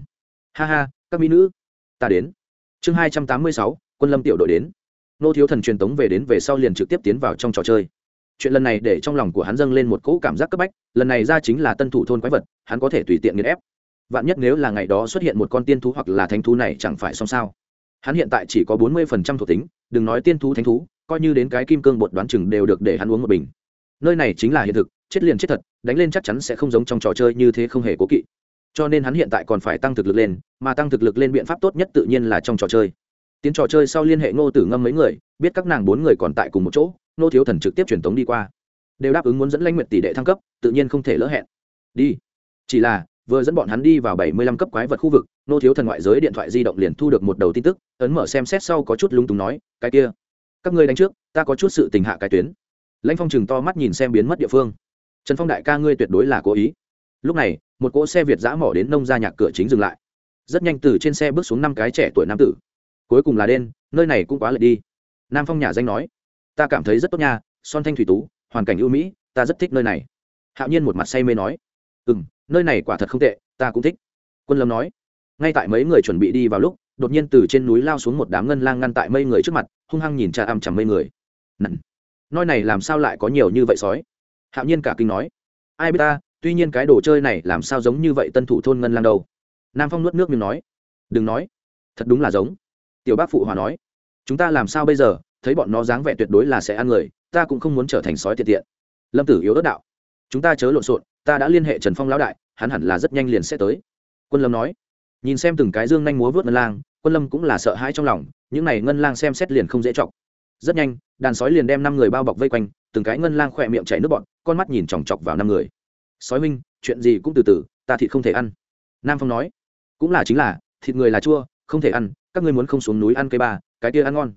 Ha ha, các mỹ nữ, ta đến. Chương hai trăm tám mươi sáu, quân lâm tiểu đội đến. Nô thiếu thần truyền tống về đến về sau liền trực tiếp tiến vào trong trò chơi. Chuyện lần này để trong lòng của hắn dâng lên một cỗ cảm giác cấp bách, lần này ra chính là tân thủ thôn quái vật, hắn có thể tùy tiện nghiền ép vạn nhất nếu là ngày đó xuất hiện một con tiên thú hoặc là thánh thú này chẳng phải xong sao? Hắn hiện tại chỉ có bốn mươi phần trăm thuộc tính, đừng nói tiên thú, thánh thú, coi như đến cái kim cương bột đoán chừng đều được để hắn uống một bình. Nơi này chính là hiện thực, chết liền chết thật, đánh lên chắc chắn sẽ không giống trong trò chơi như thế không hề cố kỵ. Cho nên hắn hiện tại còn phải tăng thực lực lên, mà tăng thực lực lên biện pháp tốt nhất tự nhiên là trong trò chơi. Tiến trò chơi sau liên hệ ngô tử ngâm mấy người, biết các nàng bốn người còn tại cùng một chỗ nô thiếu thần trực tiếp truyền tống đi qua. Đều đáp ứng muốn dẫn lãnh nguyện tỷ đệ thăng cấp, tự nhiên không thể lỡ hẹn. Đi. Chỉ là vừa dẫn bọn hắn đi vào bảy mươi lăm cấp quái vật khu vực, nô thiếu thần ngoại giới điện thoại di động liền thu được một đầu tin tức, ấn mở xem xét sau có chút lung túng nói, cái kia, các ngươi đánh trước, ta có chút sự tình hạ cái tuyến. Lãnh phong chừng to mắt nhìn xem biến mất địa phương. Trần phong đại ca ngươi tuyệt đối là cố ý. Lúc này, một cỗ xe việt giã mỏ đến nông ra nhạc cửa chính dừng lại. Rất nhanh từ trên xe bước xuống năm cái trẻ tuổi nam tử. Cuối cùng là đen, nơi này cũng quá lệch đi. Nam phong nhà danh nói. Ta cảm thấy rất tốt nha, son thanh thủy tú, hoàn cảnh ưu mỹ, ta rất thích nơi này. Hạo nhiên một mặt say mê nói. Ừ m nơi này quả thật không tệ, ta cũng thích. Quân lâm nói. Ngay tại mấy người chuẩn bị đi vào lúc, đột nhiên từ trên núi lao xuống một đám ngân lang ngăn tại mây người trước mặt, hung hăng nhìn cha chằm mây người. Nặng nơi này làm sao lại có nhiều như vậy sói? Hạo nhiên cả kinh nói. Ai biết ta, tuy nhiên cái đồ chơi này làm sao giống như vậy tân thủ thôn ngân lang đâu. Nam phong nuốt nước miếng nói. Đừng nói, thật đúng là giống. Tiểu bác phụ hòa nói. Chúng ta làm sao bây giờ, thấy bọn nó dáng vẻ tuyệt đối là sẽ ăn người, ta cũng không muốn trở thành sói tiện tiện. Lâm tử yếu đất đạo. Chúng ta chớ lộn xộn ta đã liên hệ trần phong lão đại, hắn hẳn là rất nhanh liền sẽ tới. Quân lâm nói. Nhìn xem từng cái dương nhanh múa vớt ngân lang, quân lâm cũng là sợ hãi trong lòng, những này ngân lang xem xét liền không dễ chọc. Rất nhanh, đàn sói liền đem năm người bao bọc vây quanh, từng cái ngân lang khỏe miệng chảy nước bọn con mắt nhìn chòng chọc vào năm người. Sói minh, chuyện gì cũng từ từ, ta thịt không thể ăn. Nam phong nói. Cũng là chính là, thịt người là chua, không thể ăn, các ngươi muốn không xuống núi ăn cây ba, cái kia ăn ngon.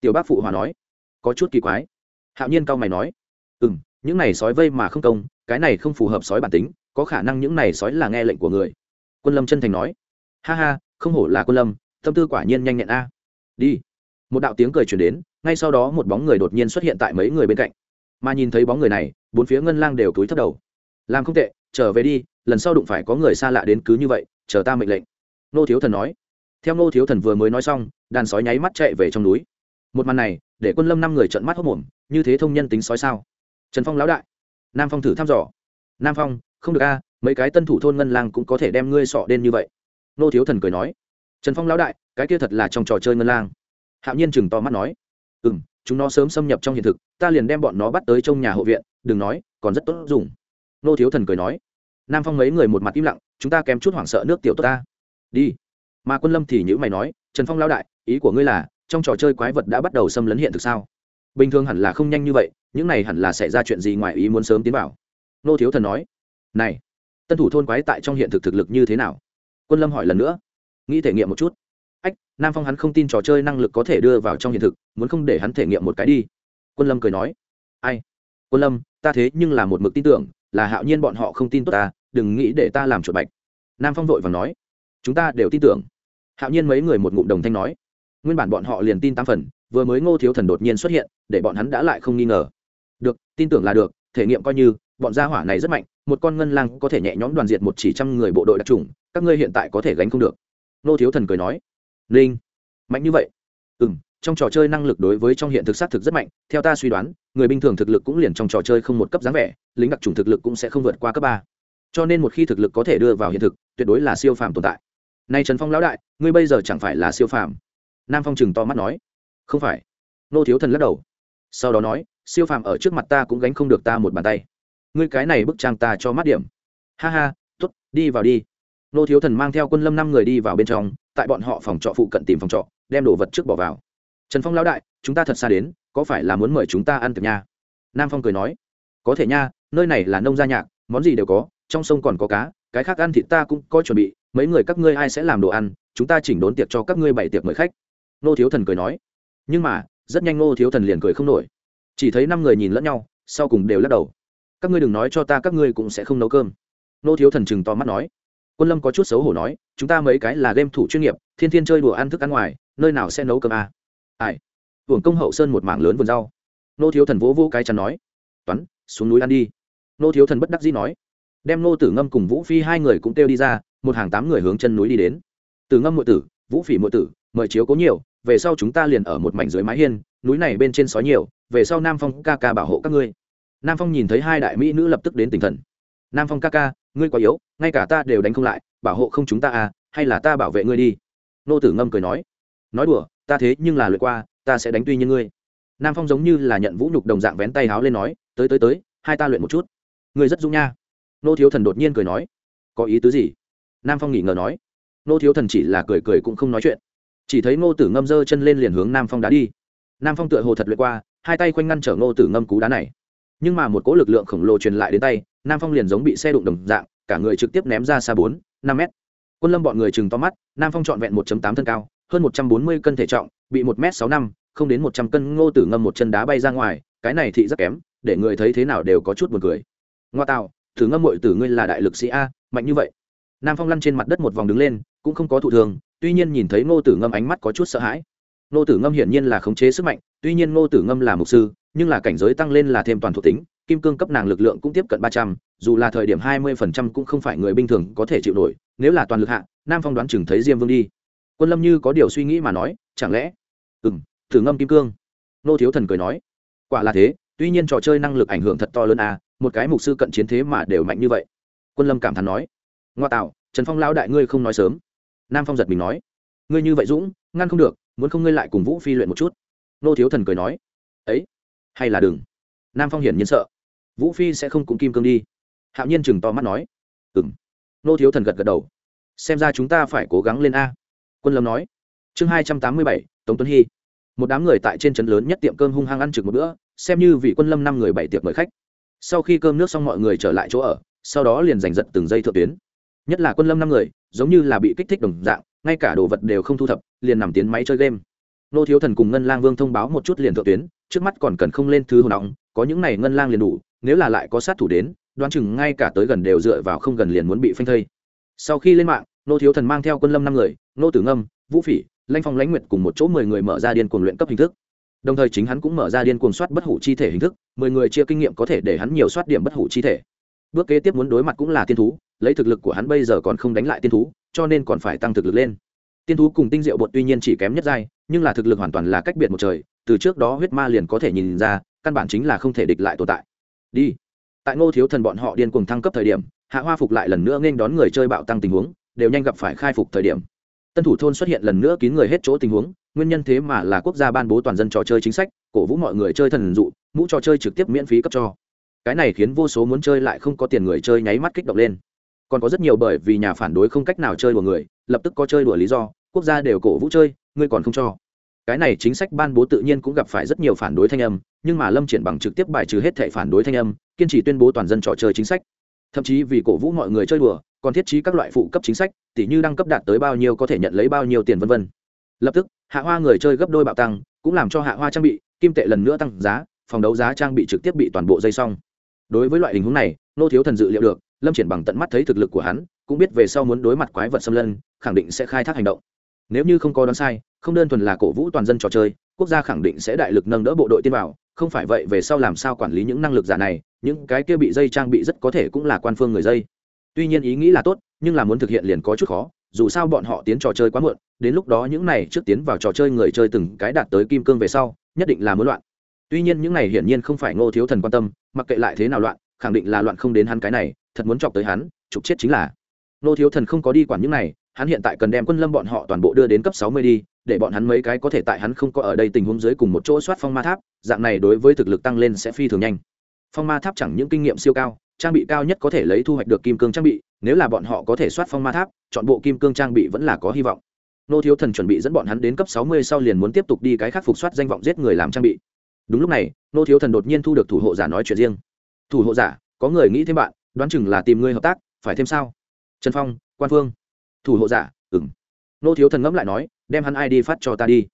Tiểu bác phụ hòa nói. Có chút kỳ quái. Hạo nhiên cao mày nói. Ừ m những này sói vây mà không công cái này không phù hợp sói bản tính, có khả năng những này sói là nghe lệnh của người. Quân lâm chân thành nói. Ha ha, không hổ là quân lâm, tâm tư quả nhiên nhanh nhẹn a. Đi. Một đạo tiếng cười chuyển đến, ngay sau đó một bóng người đột nhiên xuất hiện tại mấy người bên cạnh. Mà nhìn thấy bóng người này, bốn phía ngân lang đều túi thất đầu. Làm không tệ, trở về đi, lần sau đụng phải có người xa lạ đến cứ như vậy, chờ ta mệnh lệnh. Nô thiếu thần nói. Theo nô thiếu thần vừa mới nói xong, đàn sói nháy mắt chạy về trong núi. Một màn này, để quân lâm năm người trận mắt hốc mồm như thế thông nhân tính sói sao? Trần phong lão đại nam phong thử thăm dò. Nam phong, không được a, mấy cái tân thủ thôn ngân lang cũng có thể đem ngươi sọ đen như vậy. Nô thiếu thần cười nói. Trần phong lão đại, cái kia thật là trong trò chơi ngân lang. Hạo nhiên chừng to mắt nói. Ừ m chúng nó sớm xâm nhập trong hiện thực, ta liền đem bọn nó bắt tới trong nhà hộ viện, đừng nói, còn rất tốt dùng. Nô thiếu thần cười nói. Nam phong mấy người một mặt im lặng, chúng ta kém chút hoảng sợ nước tiểu tốt ta. Đi. Mà quân lâm thì nhữ mày nói, trần phong lão đại, ý của ngươi là, trong trò chơi quái vật đã bắt đầu xâm lấn hiện thực sao? Bình thường hẳn là không nhanh như vậy những này hẳn là xảy ra chuyện gì ngoài ý muốn sớm tiến vào. Nô thiếu thần nói, này, tân thủ thôn quái tại trong hiện thực thực lực như thế nào? Quân lâm hỏi lần nữa, nghĩ thể nghiệm một chút. Ách, nam phong hắn không tin trò chơi năng lực có thể đưa vào trong hiện thực, muốn không để hắn thể nghiệm một cái đi. Quân lâm cười nói, ai? Quân lâm, ta thế nhưng là một mực tin tưởng, là hạo nhiên bọn họ không tin tốt ta, đừng nghĩ để ta làm chuột bạch. Nam phong vội và nói, chúng ta đều tin tưởng. Hạo nhiên mấy người một ngụm đồng thanh nói, nguyên bản bọn họ liền tin tam phần, vừa mới ngô thiếu thần đột nhiên xuất hiện, để bọn hắn đã lại không nghi ngờ được, tin tưởng là được, thể nghiệm coi như, bọn gia hỏa này rất mạnh, một con ngân lang có thể nhẹ nhõm đoàn diệt một chỉ trăm người bộ đội đặc trùng các ngươi hiện tại có thể gánh không được. Nô thiếu thần cười nói. Linh, mạnh như vậy. Ừ m trong trò chơi năng lực đối với trong hiện thực xác thực rất mạnh, theo ta suy đoán, người bình thường thực lực cũng liền trong trò chơi không một cấp dáng vẻ, lính đặc trùng thực lực cũng sẽ không vượt qua cấp ba. Cho nên một khi thực lực có thể đưa vào hiện thực, tuyệt đối là siêu phàm tồn tại. Nay trần phong lão đại, ngươi bây giờ chẳng phải là siêu phàm? Nam phong chừng to mắt nói. Không phải. Nô thiếu thần lắc đầu. Sau đó nói siêu phàm ở trước mặt ta cũng gánh không được ta một bàn tay. Ngươi cái này bức trang ta cho mát điểm. Ha ha t ố t đi vào đi. Nô thiếu thần mang theo quân lâm năm người đi vào bên trong, tại bọn họ phòng trọ phụ cận tìm phòng trọ, đem đồ vật trước bỏ vào. Trần phong lão đại, chúng ta thật xa đến, có phải là muốn mời chúng ta ăn tiệc nha? Nam phong cười nói. Có thể nha, nơi này là nông gia nhạc, món gì đều có, trong sông còn có cá, cái khác ăn thịt ta cũng có chuẩn bị, mấy người các ngươi ai sẽ làm đồ ăn, chúng ta chỉnh đốn tiệc cho các ngươi bảy tiệc mời khách. Nô thiếu thần cười nói. Nhưng mà, rất nhanh nô thiếu thần liền cười không nổi chỉ thấy năm người nhìn lẫn nhau, sau cùng đều lắc đầu. Các ngươi đừng nói cho ta các ngươi cũng sẽ không nấu cơm. Nô thiếu thần chừng to mắt nói. Quân lâm có chút xấu hổ nói, chúng ta mấy cái là game thủ chuyên nghiệp, thiên thiên chơi đùa ăn thức ăn ngoài, nơi nào sẽ nấu cơm à? ai? Hưởng công hậu sơn một mảng lớn vườn rau. Nô thiếu thần vỗ vỗ cái chắn nói. Toán, xuống núi ăn đi. Nô thiếu thần bất đắc dĩ nói. Đem nô tử ngâm cùng vũ phi hai người cũng kêu đi ra, một hàng tám người hướng chân núi đi đến. Tử ngâm muội tử, vũ phỉ muội tử, mời chiếu cố nhiều, về sau chúng ta liền ở một mảnh dưới mái hiên núi này bên trên sói nhiều, về sau nam phong ca ca bảo hộ các ngươi. Nam phong nhìn thấy hai đại mỹ nữ lập tức đến tinh thần. Nam phong ca ca, ngươi quá yếu, ngay cả ta đều đánh không lại, bảo hộ không chúng ta à hay là ta bảo vệ ngươi đi. Nô tử ngâm cười nói. Nói đùa, ta thế nhưng là lượt qua, ta sẽ đánh tuy như ngươi. Nam phong giống như là nhận vũ nhục đồng dạng vén tay háo lên nói, tới tới tới, hai ta luyện một chút. Ngươi rất dũng nha. Nô thiếu thần đột nhiên cười nói. Có ý tứ gì? Nam phong nghỉ ngờ nói. Nô thiếu thần chỉ là cười cười cũng không nói chuyện. Chỉ thấy ngô tử ngâm giơ chân lên liền hướng nam phong đá đi nam phong tựa hồ thật luyện qua, hai tay quanh ngăn trở ngô tử ngâm cú đá này. Nhưng mà một cỗ lực lượng khổng lồ truyền lại đến tay, nam phong liền giống bị xe đụng đồng dạng, cả người trực tiếp ném ra xa bốn, năm mét. Quân lâm bọn người chừng to mắt, nam phong trọn vẹn một tám thân cao, hơn một trăm bốn mươi cân thể trọng, bị một m sáu năm, không đến một trăm cân ngô tử ngâm một chân đá bay ra ngoài, cái này thị rất kém, để người thấy thế nào đều có chút buồn cười. Ngoa tạo thử ngâm mội tử ngươi là đại lực sĩ a, mạnh như vậy. Nam phong lăn trên mặt đất một vòng đứng lên, cũng không có thụ thường, tuy nhiên nhìn thấy ngô tử ngâm ánh mắt có chút sợ hãi ngô tử ngâm hiển nhiên là khống chế sức mạnh, tuy nhiên ngô tử ngâm là mục sư, nhưng là cảnh giới tăng lên là thêm toàn thuộc tính, kim cương cấp nàng lực lượng cũng tiếp cận ba trăm, dù là thời điểm hai mươi phần trăm cũng không phải người bình thường có thể chịu nổi, nếu là toàn lực hạ, nam phong đoán chừng thấy diêm vương đi. Quân lâm như có điều suy nghĩ mà nói, chẳng lẽ ừ m thử ngâm kim cương. Nô thiếu thần cười nói, quả là thế, tuy nhiên trò chơi năng lực ảnh hưởng thật to lớn à một cái mục sư cận chiến thế mà đều mạnh như vậy. Quân lâm cảm thán nói, ngoa tạo, trần phong lao đại ngươi không nói sớm. Nam phong giật mình nói, ngươi như vậy dũng, ngăn không được muốn không ngươi lại cùng vũ phi luyện một chút nô thiếu thần cười nói ấy hay là đừng nam phong hiển nhiên sợ vũ phi sẽ không cùng kim cương đi hạo nhiên chừng to mắt nói ừng nô thiếu thần gật gật đầu xem ra chúng ta phải cố gắng lên a quân lâm nói chương hai trăm tám mươi bảy tống tuấn hy một đám người tại trên trấn lớn nhất tiệm cơm hung hăng ăn trực một bữa xem như vị quân lâm năm người bảy tiệc mời khách sau khi cơm nước xong mọi người trở lại chỗ ở sau đó liền giành giật từng giây thượng tuyến nhất là quân lâm năm người giống như là bị kích thích đồng dạng ngay cả đồ vật đều không thu thập, liền nằm tiến máy chơi game. Nô thiếu thần cùng ngân lang vương thông báo một chút liền thượng tuyến, trước mắt còn cần không lên thứ hồn nóng, có những này ngân lang liền đủ, nếu là lại có sát thủ đến, đoán chừng ngay cả tới gần đều dựa vào không gần liền muốn bị phanh thây. Sau khi lên mạng, nô thiếu thần mang theo quân lâm năm người, nô tử ngâm, vũ phỉ, lanh phong lãnh nguyệt cùng một chỗ mười người mở ra điên cuồng luyện cấp hình thức. Đồng thời chính hắn cũng mở ra điên cuồng soát bất hủ chi thể hình thức, mười người chia kinh nghiệm có thể để hắn nhiều soát điểm bất hủ chi thể. Bước kế tiếp muốn đối mặt cũng là tiên thú, lấy thực lực của hắn bây giờ còn không đánh lại tiên thú cho nên còn phải tăng thực lực lên. Tiên thú cùng tinh diệu bột tuy nhiên chỉ kém nhất giai, nhưng là thực lực hoàn toàn là cách biệt một trời, từ trước đó huyết ma liền có thể nhìn ra, căn bản chính là không thể địch lại tồn tại. Đi. Tại ngô thiếu thần bọn họ điên cuồng thăng cấp thời điểm, hạ hoa phục lại lần nữa nên đón người chơi bạo tăng tình huống, đều nhanh gặp phải khai phục thời điểm. Tân thủ thôn xuất hiện lần nữa kín người hết chỗ tình huống, nguyên nhân thế mà là quốc gia ban bố toàn dân trò chơi chính sách, cổ vũ mọi người chơi thần dụ, mũ trò chơi trực tiếp miễn phí cấp cho. Cái này khiến vô số muốn chơi lại không có tiền người chơi nháy mắt kích động lên còn có rất nhiều bởi vì nhà phản đối không cách nào chơi đùa người, lập tức có chơi đùa lý do, quốc gia đều cổ vũ chơi, ngươi còn không cho. Cái này chính sách ban bố tự nhiên cũng gặp phải rất nhiều phản đối thanh âm, nhưng mà lâm triển bằng trực tiếp bài trừ hết thệ phản đối thanh âm, kiên trì tuyên bố toàn dân trò chơi chính sách. Thậm chí vì cổ vũ mọi người chơi đùa, còn thiết trí các loại phụ cấp chính sách, tỉ như đăng cấp đạt tới bao nhiêu có thể nhận lấy bao nhiêu tiền vân vân. Lập tức, hạ hoa người chơi gấp đôi bạo tăng, cũng làm cho hạ hoa trang bị, kim tệ lần nữa tăng giá, phòng đấu giá trang bị trực tiếp bị toàn bộ dây xong. Đối với loại tình huống này, nô thiếu thần dự liệu được lâm triển bằng tận mắt thấy thực lực của hắn, cũng biết về sau muốn đối mặt quái vật xâm lân, khẳng định sẽ khai thác hành động. Nếu như không có đoán sai, không đơn thuần là cổ vũ toàn dân trò chơi, quốc gia khẳng định sẽ đại lực nâng đỡ bộ đội tiên vào không phải vậy, về sau làm sao quản lý những năng lực giả này, những cái kia bị dây trang bị rất có thể cũng là quan phương người dây. Tuy nhiên ý nghĩ là tốt, nhưng là muốn thực hiện liền có chút khó, dù sao bọn họ tiến trò chơi quá muộn, đến lúc đó những này trước tiến vào trò chơi người chơi từng cái đạt tới kim cương về sau, nhất định là muốn loạn. Tuy nhiên những này hiển nhiên không phải ngô thiếu thần quan tâm, mặc kệ lại thế nào loạn, khẳng định là loạn không đến hắn cái này thật muốn chọc tới hắn, trục chết chính là. Nô thiếu thần không có đi quản những này, hắn hiện tại cần đem quân lâm bọn họ toàn bộ đưa đến cấp sáu mươi đi, để bọn hắn mấy cái có thể tại hắn không có ở đây tình huống dưới cùng một chỗ soát phong ma tháp, dạng này đối với thực lực tăng lên sẽ phi thường nhanh. Phong ma tháp chẳng những kinh nghiệm siêu cao, trang bị cao nhất có thể lấy thu hoạch được kim cương trang bị, nếu là bọn họ có thể soát phong ma tháp, chọn bộ kim cương trang bị vẫn là có hy vọng. Nô thiếu thần chuẩn bị dẫn bọn hắn đến cấp sáu mươi sau liền muốn tiếp tục đi cái khắc phục soát danh vọng giết người làm trang bị. Đúng lúc này, nô thiếu thần đột nhiên thu được thủ hộ giả nói chuyện riêng. Thủ hộ giả, có người nghĩ thêm bạn đoán chừng là tìm ngươi hợp tác, phải thêm sao? Trần phong, quan phương. Thủ hộ giả ừng nô thiếu thần ngẫm lại nói, đem hắn ai đi phát cho ta đi.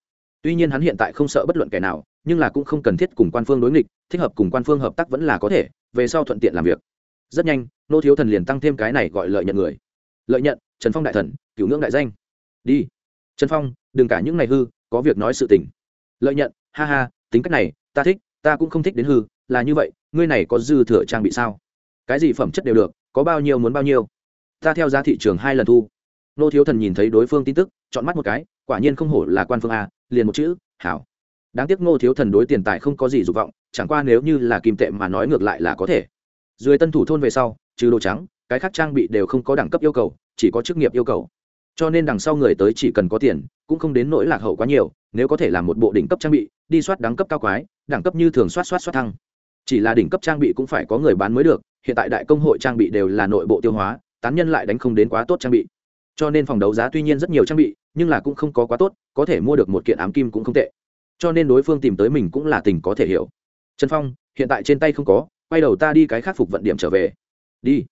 Tuy nhiên hắn hiện tại không sợ bất luận kẻ nào, nhưng là cũng không cần thiết cùng quan phương đối nghịch, thích hợp cùng quan phương hợp tác vẫn là có thể, về sau thuận tiện làm việc. Rất nhanh, nô thiếu thần liền tăng thêm cái này gọi lợi nhận người. Lợi nhận, trần phong đại thần, cửu ngưỡng đại danh. Đi. Trần phong, đừng cả những ngày hư, có việc nói sự tình. Lợi nhận, ha ha, tính cách này, ta thích, ta cũng không thích đến hư, là như vậy, ngươi này có dư thừa trang bị sao? Cái gì phẩm chất đều được, có bao nhiêu muốn bao nhiêu. Ta theo giá thị trường hai lần thu. Nô thiếu thần nhìn thấy đối phương tin tức, chọn mắt một cái, quả nhiên không hổ là quan phương a, liền một chữ, hảo. Đáng tiếc nô thiếu thần đối tiền tài không có gì dục vọng, chẳng qua nếu như là kim tệ mà nói ngược lại là có thể. Dưới tân thủ thôn về sau, trừ đồ trắng, cái khác trang bị đều không có đẳng cấp yêu cầu, chỉ có chức nghiệp yêu cầu. Cho nên đằng sau người tới chỉ cần có tiền, cũng không đến nỗi lạc hậu quá nhiều, nếu có thể làm một bộ đỉnh cấp trang bị, đi soát đẳng cấp cao quái, đẳng cấp như thường soát soát soát thăng chỉ là đỉnh cấp trang bị cũng phải có người bán mới được, hiện tại đại công hội trang bị đều là nội bộ tiêu hóa, tán nhân lại đánh không đến quá tốt trang bị. Cho nên phòng đấu giá tuy nhiên rất nhiều trang bị, nhưng là cũng không có quá tốt, có thể mua được một kiện ám kim cũng không tệ. Cho nên đối phương tìm tới mình cũng là tình có thể hiểu. Trần phong, hiện tại trên tay không có, quay đầu ta đi cái khắc phục vận điểm trở về. Đi.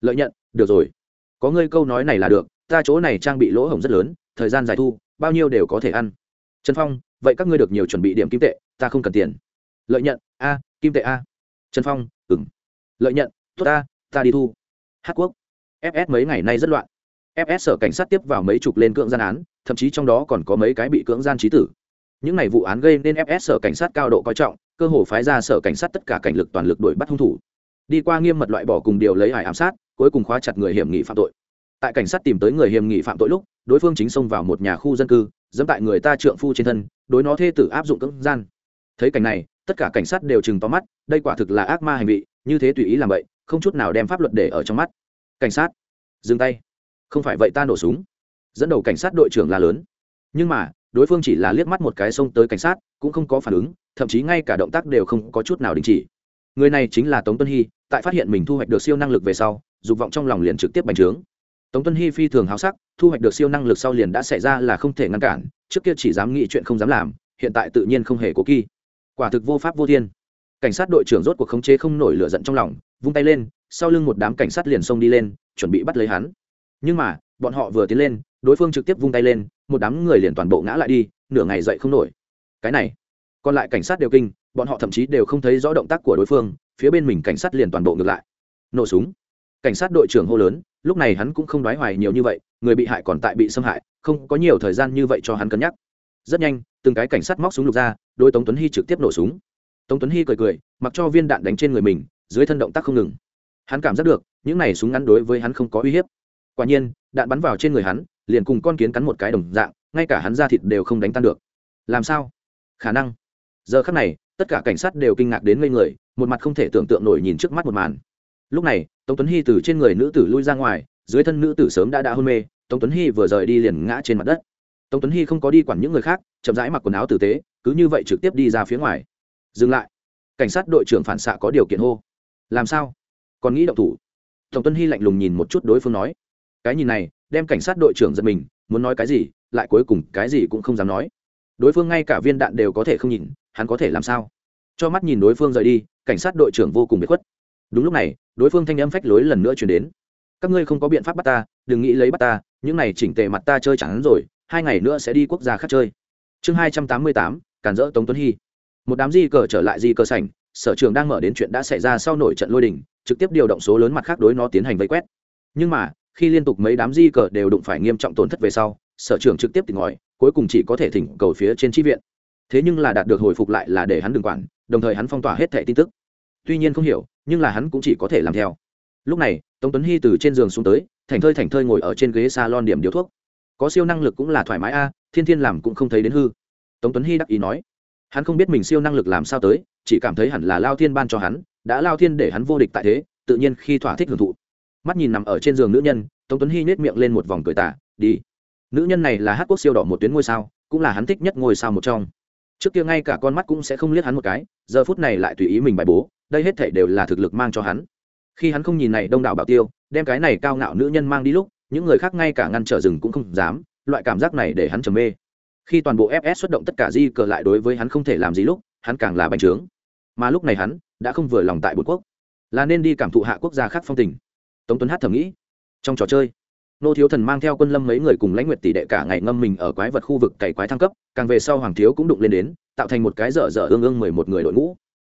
Lợi nhận, được rồi. Có ngươi câu nói này là được, ta chỗ này trang bị lỗ hổng rất lớn, thời gian dài thu, bao nhiêu đều có thể ăn. Trần phong, vậy các ngươi được nhiều chuẩn bị điểm kim tệ, ta không cần tiền lợi nhận, a, kim tệ a. Trần phong ừng lợi nhận, tốt ta ta đi thu. Hát quốc. Fs mấy ngày nay rất loạn. Fs sở cảnh sát tiếp vào mấy chục lên cưỡng gian án, thậm chí trong đó còn có mấy cái bị cưỡng gian trí tử. Những ngày vụ án gây nên fs sở cảnh sát cao độ coi trọng, cơ hồ phái ra sở cảnh sát tất cả cảnh lực toàn lực đuổi bắt hung thủ. Đi qua nghiêm mật loại bỏ cùng điều lấy hải ám sát, cuối cùng khóa chặt người hiểm nghị phạm tội. Tại cảnh sát tìm tới người hiểm nghị phạm tội lúc, đối phương chính xông vào một nhà khu dân cư dẫm tại người ta trượng phu trên thân, đối nó thê tử áp dụng cưỡng gian. Thấy cảnh này tất cả cảnh sát đều chừng to mắt, đây quả thực là ác ma hành vị, như thế tùy ý làm vậy không chút nào đem pháp luật để ở trong mắt. Cảnh sát, dừng tay. Không phải vậy ta nổ súng. Dẫn đầu cảnh sát đội trưởng là lớn. Nhưng mà, đối phương chỉ là liếc mắt một cái xông tới cảnh sát, cũng không có phản ứng, thậm chí ngay cả động tác đều không có chút nào đình chỉ. Người này chính là tống tuân hy, tại phát hiện mình thu hoạch được siêu năng lực về sau, dục vọng trong lòng liền trực tiếp bành trướng. Tống tuân hy phi thường háo sắc, thu hoạch được siêu năng lực sau liền đã xảy ra là không thể ngăn cản, trước kia chỉ dám nghĩ chuyện không dám làm, hiện tại tự nhiên không hề cố kỳ quả thực vô pháp vô thiên. Cảnh sát đội trưởng rốt cuộc khống chế không nổi lửa giận trong lòng, vung tay lên, sau lưng một đám cảnh sát liền xông đi lên, chuẩn bị bắt lấy hắn. Nhưng mà, bọn họ vừa tiến lên, đối phương trực tiếp vung tay lên, một đám người liền toàn bộ ngã lại đi, nửa ngày dậy không nổi. Cái này, còn lại cảnh sát đều kinh, bọn họ thậm chí đều không thấy rõ động tác của đối phương, phía bên mình cảnh sát liền toàn bộ ngược lại. Nổ súng. Cảnh sát đội trưởng hô lớn, lúc này hắn cũng không đoái hoài nhiều như vậy, người bị hại còn tại bị xâm hại, không có nhiều thời gian như vậy cho hắn cân nhắc. Rất nhanh, từng cái cảnh sát móc súng lục ra đôi tống tuấn hy trực tiếp nổ súng. Tống tuấn hy cười cười, mặc cho viên đạn đánh trên người mình, dưới thân động tác không ngừng. Hắn cảm giác được, những này súng ngắn đối với hắn không có uy hiếp. Quả nhiên, đạn bắn vào trên người hắn, liền cùng con kiến cắn một cái đồng dạng, ngay cả hắn ra thịt đều không đánh tan được. Làm sao? Khả năng. Giờ khắc này, tất cả cảnh sát đều kinh ngạc đến ngây người, một mặt không thể tưởng tượng nổi nhìn trước mắt một màn. Lúc này, tống tuấn hy từ trên người nữ tử lui ra ngoài, dưới thân nữ tử sớm đã đã hôn mê, tống tuấn hy vừa rời đi liền ngã trên mặt đất. Tống tuấn hy không có đi quản những người khác, chậm rãi mặc quần áo tử tế cứ như vậy trực tiếp đi ra phía ngoài. Dừng lại. Cảnh sát đội trưởng phản xạ có điều kiện hô. Làm sao? Còn nghĩ động thủ? Tổng tuân hy lạnh lùng nhìn một chút đối phương nói. Cái nhìn này, đem cảnh sát đội trưởng giật mình, muốn nói cái gì, lại cuối cùng cái gì cũng không dám nói. Đối phương ngay cả viên đạn đều có thể không nhìn, hắn có thể làm sao? Cho mắt nhìn đối phương rời đi, cảnh sát đội trưởng vô cùng bị khuất. Đúng lúc này, đối phương thanh âm phách lối lần nữa chuyển đến. Các ngươi không có biện pháp bắt ta, đừng nghĩ lấy bắt ta, những này chỉnh tề mặt ta chơi chẳng hắn rồi, hai ngày nữa sẽ đi quốc gia khác chơi. Chương hai trăm tám mươi tám cản rỡ tống tuấn hy một đám di cờ trở lại di cờ sảnh sở trường đang mở đến chuyện đã xảy ra sau nổi trận lôi đình trực tiếp điều động số lớn mặt khác đối nó tiến hành vây quét nhưng mà khi liên tục mấy đám di cờ đều đụng phải nghiêm trọng tổn thất về sau sở trường trực tiếp tỉnh ngòi cuối cùng chỉ có thể thỉnh cầu phía trên tri viện thế nhưng là đạt được hồi phục lại là để hắn đừng quản đồng thời hắn phong tỏa hết thẻ tin tức tuy nhiên không hiểu nhưng là hắn cũng chỉ có thể làm theo lúc này tống tuấn hy từ trên giường xuống tới thành thơi thành thơi ngồi ở trên ghế s a lon điểm điếu thuốc có siêu năng lực cũng là thoải mái a thiên thiên làm cũng không thấy đến hư tống tuấn hy đắc ý nói, hắn không biết mình siêu năng lực làm sao tới, chỉ cảm thấy hẳn là lao thiên ban cho hắn, đã lao thiên để hắn vô địch tại thế, tự nhiên khi thỏa thích hưởng thụ. Mắt nhìn nằm ở trên giường nữ nhân, tống tuấn hy nhét miệng lên một vòng cười tả đi. Nữ nhân này là hát quốc siêu đỏ một tuyến ngôi sao, cũng là hắn thích nhất ngôi sao một trong. Trước kia ngay cả con mắt cũng sẽ không liếc hắn một cái, giờ phút này lại tùy ý mình bài bố, đây hết thể đều là thực lực mang cho hắn. Khi hắn không nhìn này đông đảo bảo tiêu, đem cái này cao ngạo nữ nhân mang đi lúc, những người khác ngay cả ngăn trở rừng cũng không dám, loại cảm giác này để hắn trầm mê khi toàn bộ fs xuất động tất cả di cờ lại đối với hắn không thể làm gì lúc, hắn càng là bành trướng. Mà lúc này hắn đã không vừa lòng tại bột quốc, là nên đi cảm thụ hạ quốc gia khác phong tình. Tống tuấn hát thầm nghĩ, trong trò chơi, nô thiếu thần mang theo quân lâm mấy người cùng lãnh nguyệt tỷ đệ cả ngày ngâm mình ở quái vật khu vực cày quái thăng cấp, càng về sau hoàng thiếu cũng đụng lên đến, tạo thành một cái dở dở ương ương mười một người đội ngũ.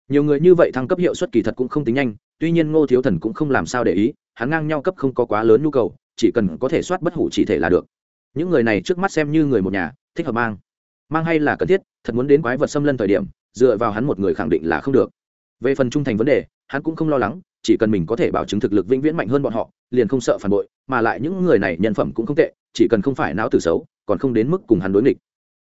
Nhiều người như vậy thăng cấp hiệu suất kỳ thật cũng không tính nhanh, tuy nhiên ngô thiếu thần cũng không làm sao để ý, hắn ngang nhau cấp không có quá lớn nhu cầu, chỉ cần có thể soát bất hủ chỉ thể là được những người này trước mắt xem như người một nhà, thích hợp mang. Mang hay là cần thiết, thật muốn đến quái vật xâm lân thời điểm, dựa vào hắn một người khẳng định là không được. Về phần trung thành vấn đề, hắn cũng không lo lắng, chỉ cần mình có thể bảo chứng thực lực vĩnh viễn mạnh hơn bọn họ, liền không sợ phản bội, mà lại những người này nhân phẩm cũng không tệ, chỉ cần không phải não tử xấu, còn không đến mức cùng hắn đối nghịch.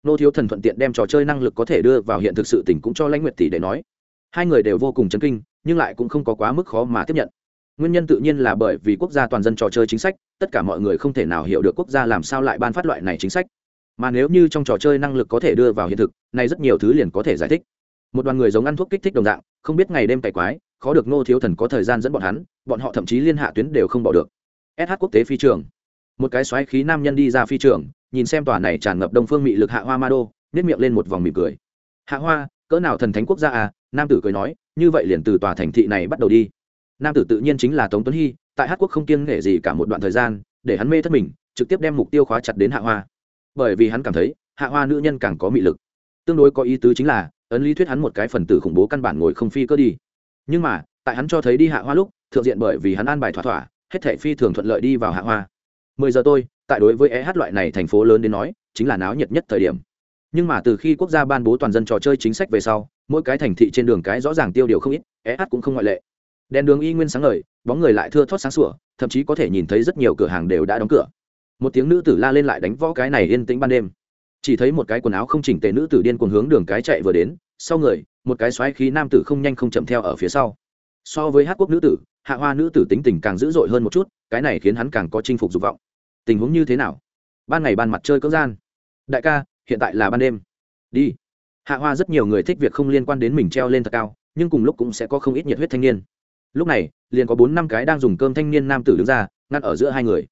Nô thiếu thần thuận tiện đem trò chơi năng lực có thể đưa vào hiện thực sự tỉnh cũng cho lãnh nguyệt tỷ để nói. Hai người đều vô cùng chấn kinh, nhưng lại cũng không có quá mức khó mà tiếp nhận nguyên nhân tự nhiên là bởi vì quốc gia toàn dân trò chơi chính sách, tất cả mọi người không thể nào hiểu được quốc gia làm sao lại ban phát loại này chính sách. Mà nếu như trong trò chơi năng lực có thể đưa vào hiện thực, này rất nhiều thứ liền có thể giải thích. Một đoàn người giống ăn thuốc kích thích đồng dạng, không biết ngày đêm cày quái, khó được nô thiếu thần có thời gian dẫn bọn hắn, bọn họ thậm chí liên hạ tuyến đều không bỏ được. Sh quốc tế phi trường. Một cái xoáy khí nam nhân đi ra phi trường, nhìn xem tòa này tràn ngập đông phương mị lực hạ hoa ma đô nếp miệng lên một vòng mỉm cười. Hạ hoa, cỡ nào thần thánh quốc gia à? Nam tử cười nói, như vậy liền từ tòa thành thị này bắt đầu đi nam tử tự nhiên chính là tống tuấn hy tại hát quốc không kiêng nghệ gì cả một đoạn thời gian để hắn mê thất mình trực tiếp đem mục tiêu khóa chặt đến hạ hoa bởi vì hắn cảm thấy hạ hoa nữ nhân càng có mị lực tương đối có ý tứ chính là ấn lý thuyết hắn một cái phần tử khủng bố căn bản ngồi không phi cơ đi nhưng mà tại hắn cho thấy đi hạ hoa lúc thượng diện bởi vì hắn an bài thỏa thỏa hết thảy phi thường thuận lợi đi vào hạ hoa mười giờ tôi tại đối với eh loại này thành phố lớn đến nói chính là náo nhiệt nhất thời điểm nhưng mà từ khi quốc gia ban bố toàn dân trò chơi chính sách về sau mỗi cái thành thị trên đường cái rõ ràng tiêu điều không ít eh cũng không ngoại lệ đèn đường y nguyên sáng ngời, bóng người lại thưa thót sáng sủa, thậm chí có thể nhìn thấy rất nhiều cửa hàng đều đã đóng cửa. Một tiếng nữ tử la lên lại đánh võ cái này yên tĩnh ban đêm. Chỉ thấy một cái quần áo không chỉnh tề nữ tử điên cuồng hướng đường cái chạy vừa đến, sau người, một cái xoáy khí nam tử không nhanh không chậm theo ở phía sau. So với hát quốc nữ tử, hạ hoa nữ tử tính tình càng dữ dội hơn một chút, cái này khiến hắn càng có chinh phục dục vọng. Tình huống như thế nào? Ban ngày ban mặt chơi cưỡng gian. Đại ca, hiện tại là ban đêm. Đi. Hạ hoa rất nhiều người thích việc không liên quan đến mình treo lên thật cao, nhưng cùng lúc cũng sẽ có không ít nhiệt huyết thanh niên lúc này, liền có bốn năm cái đang dùng cơm thanh niên nam tử đứng ra, ngăn ở giữa hai người.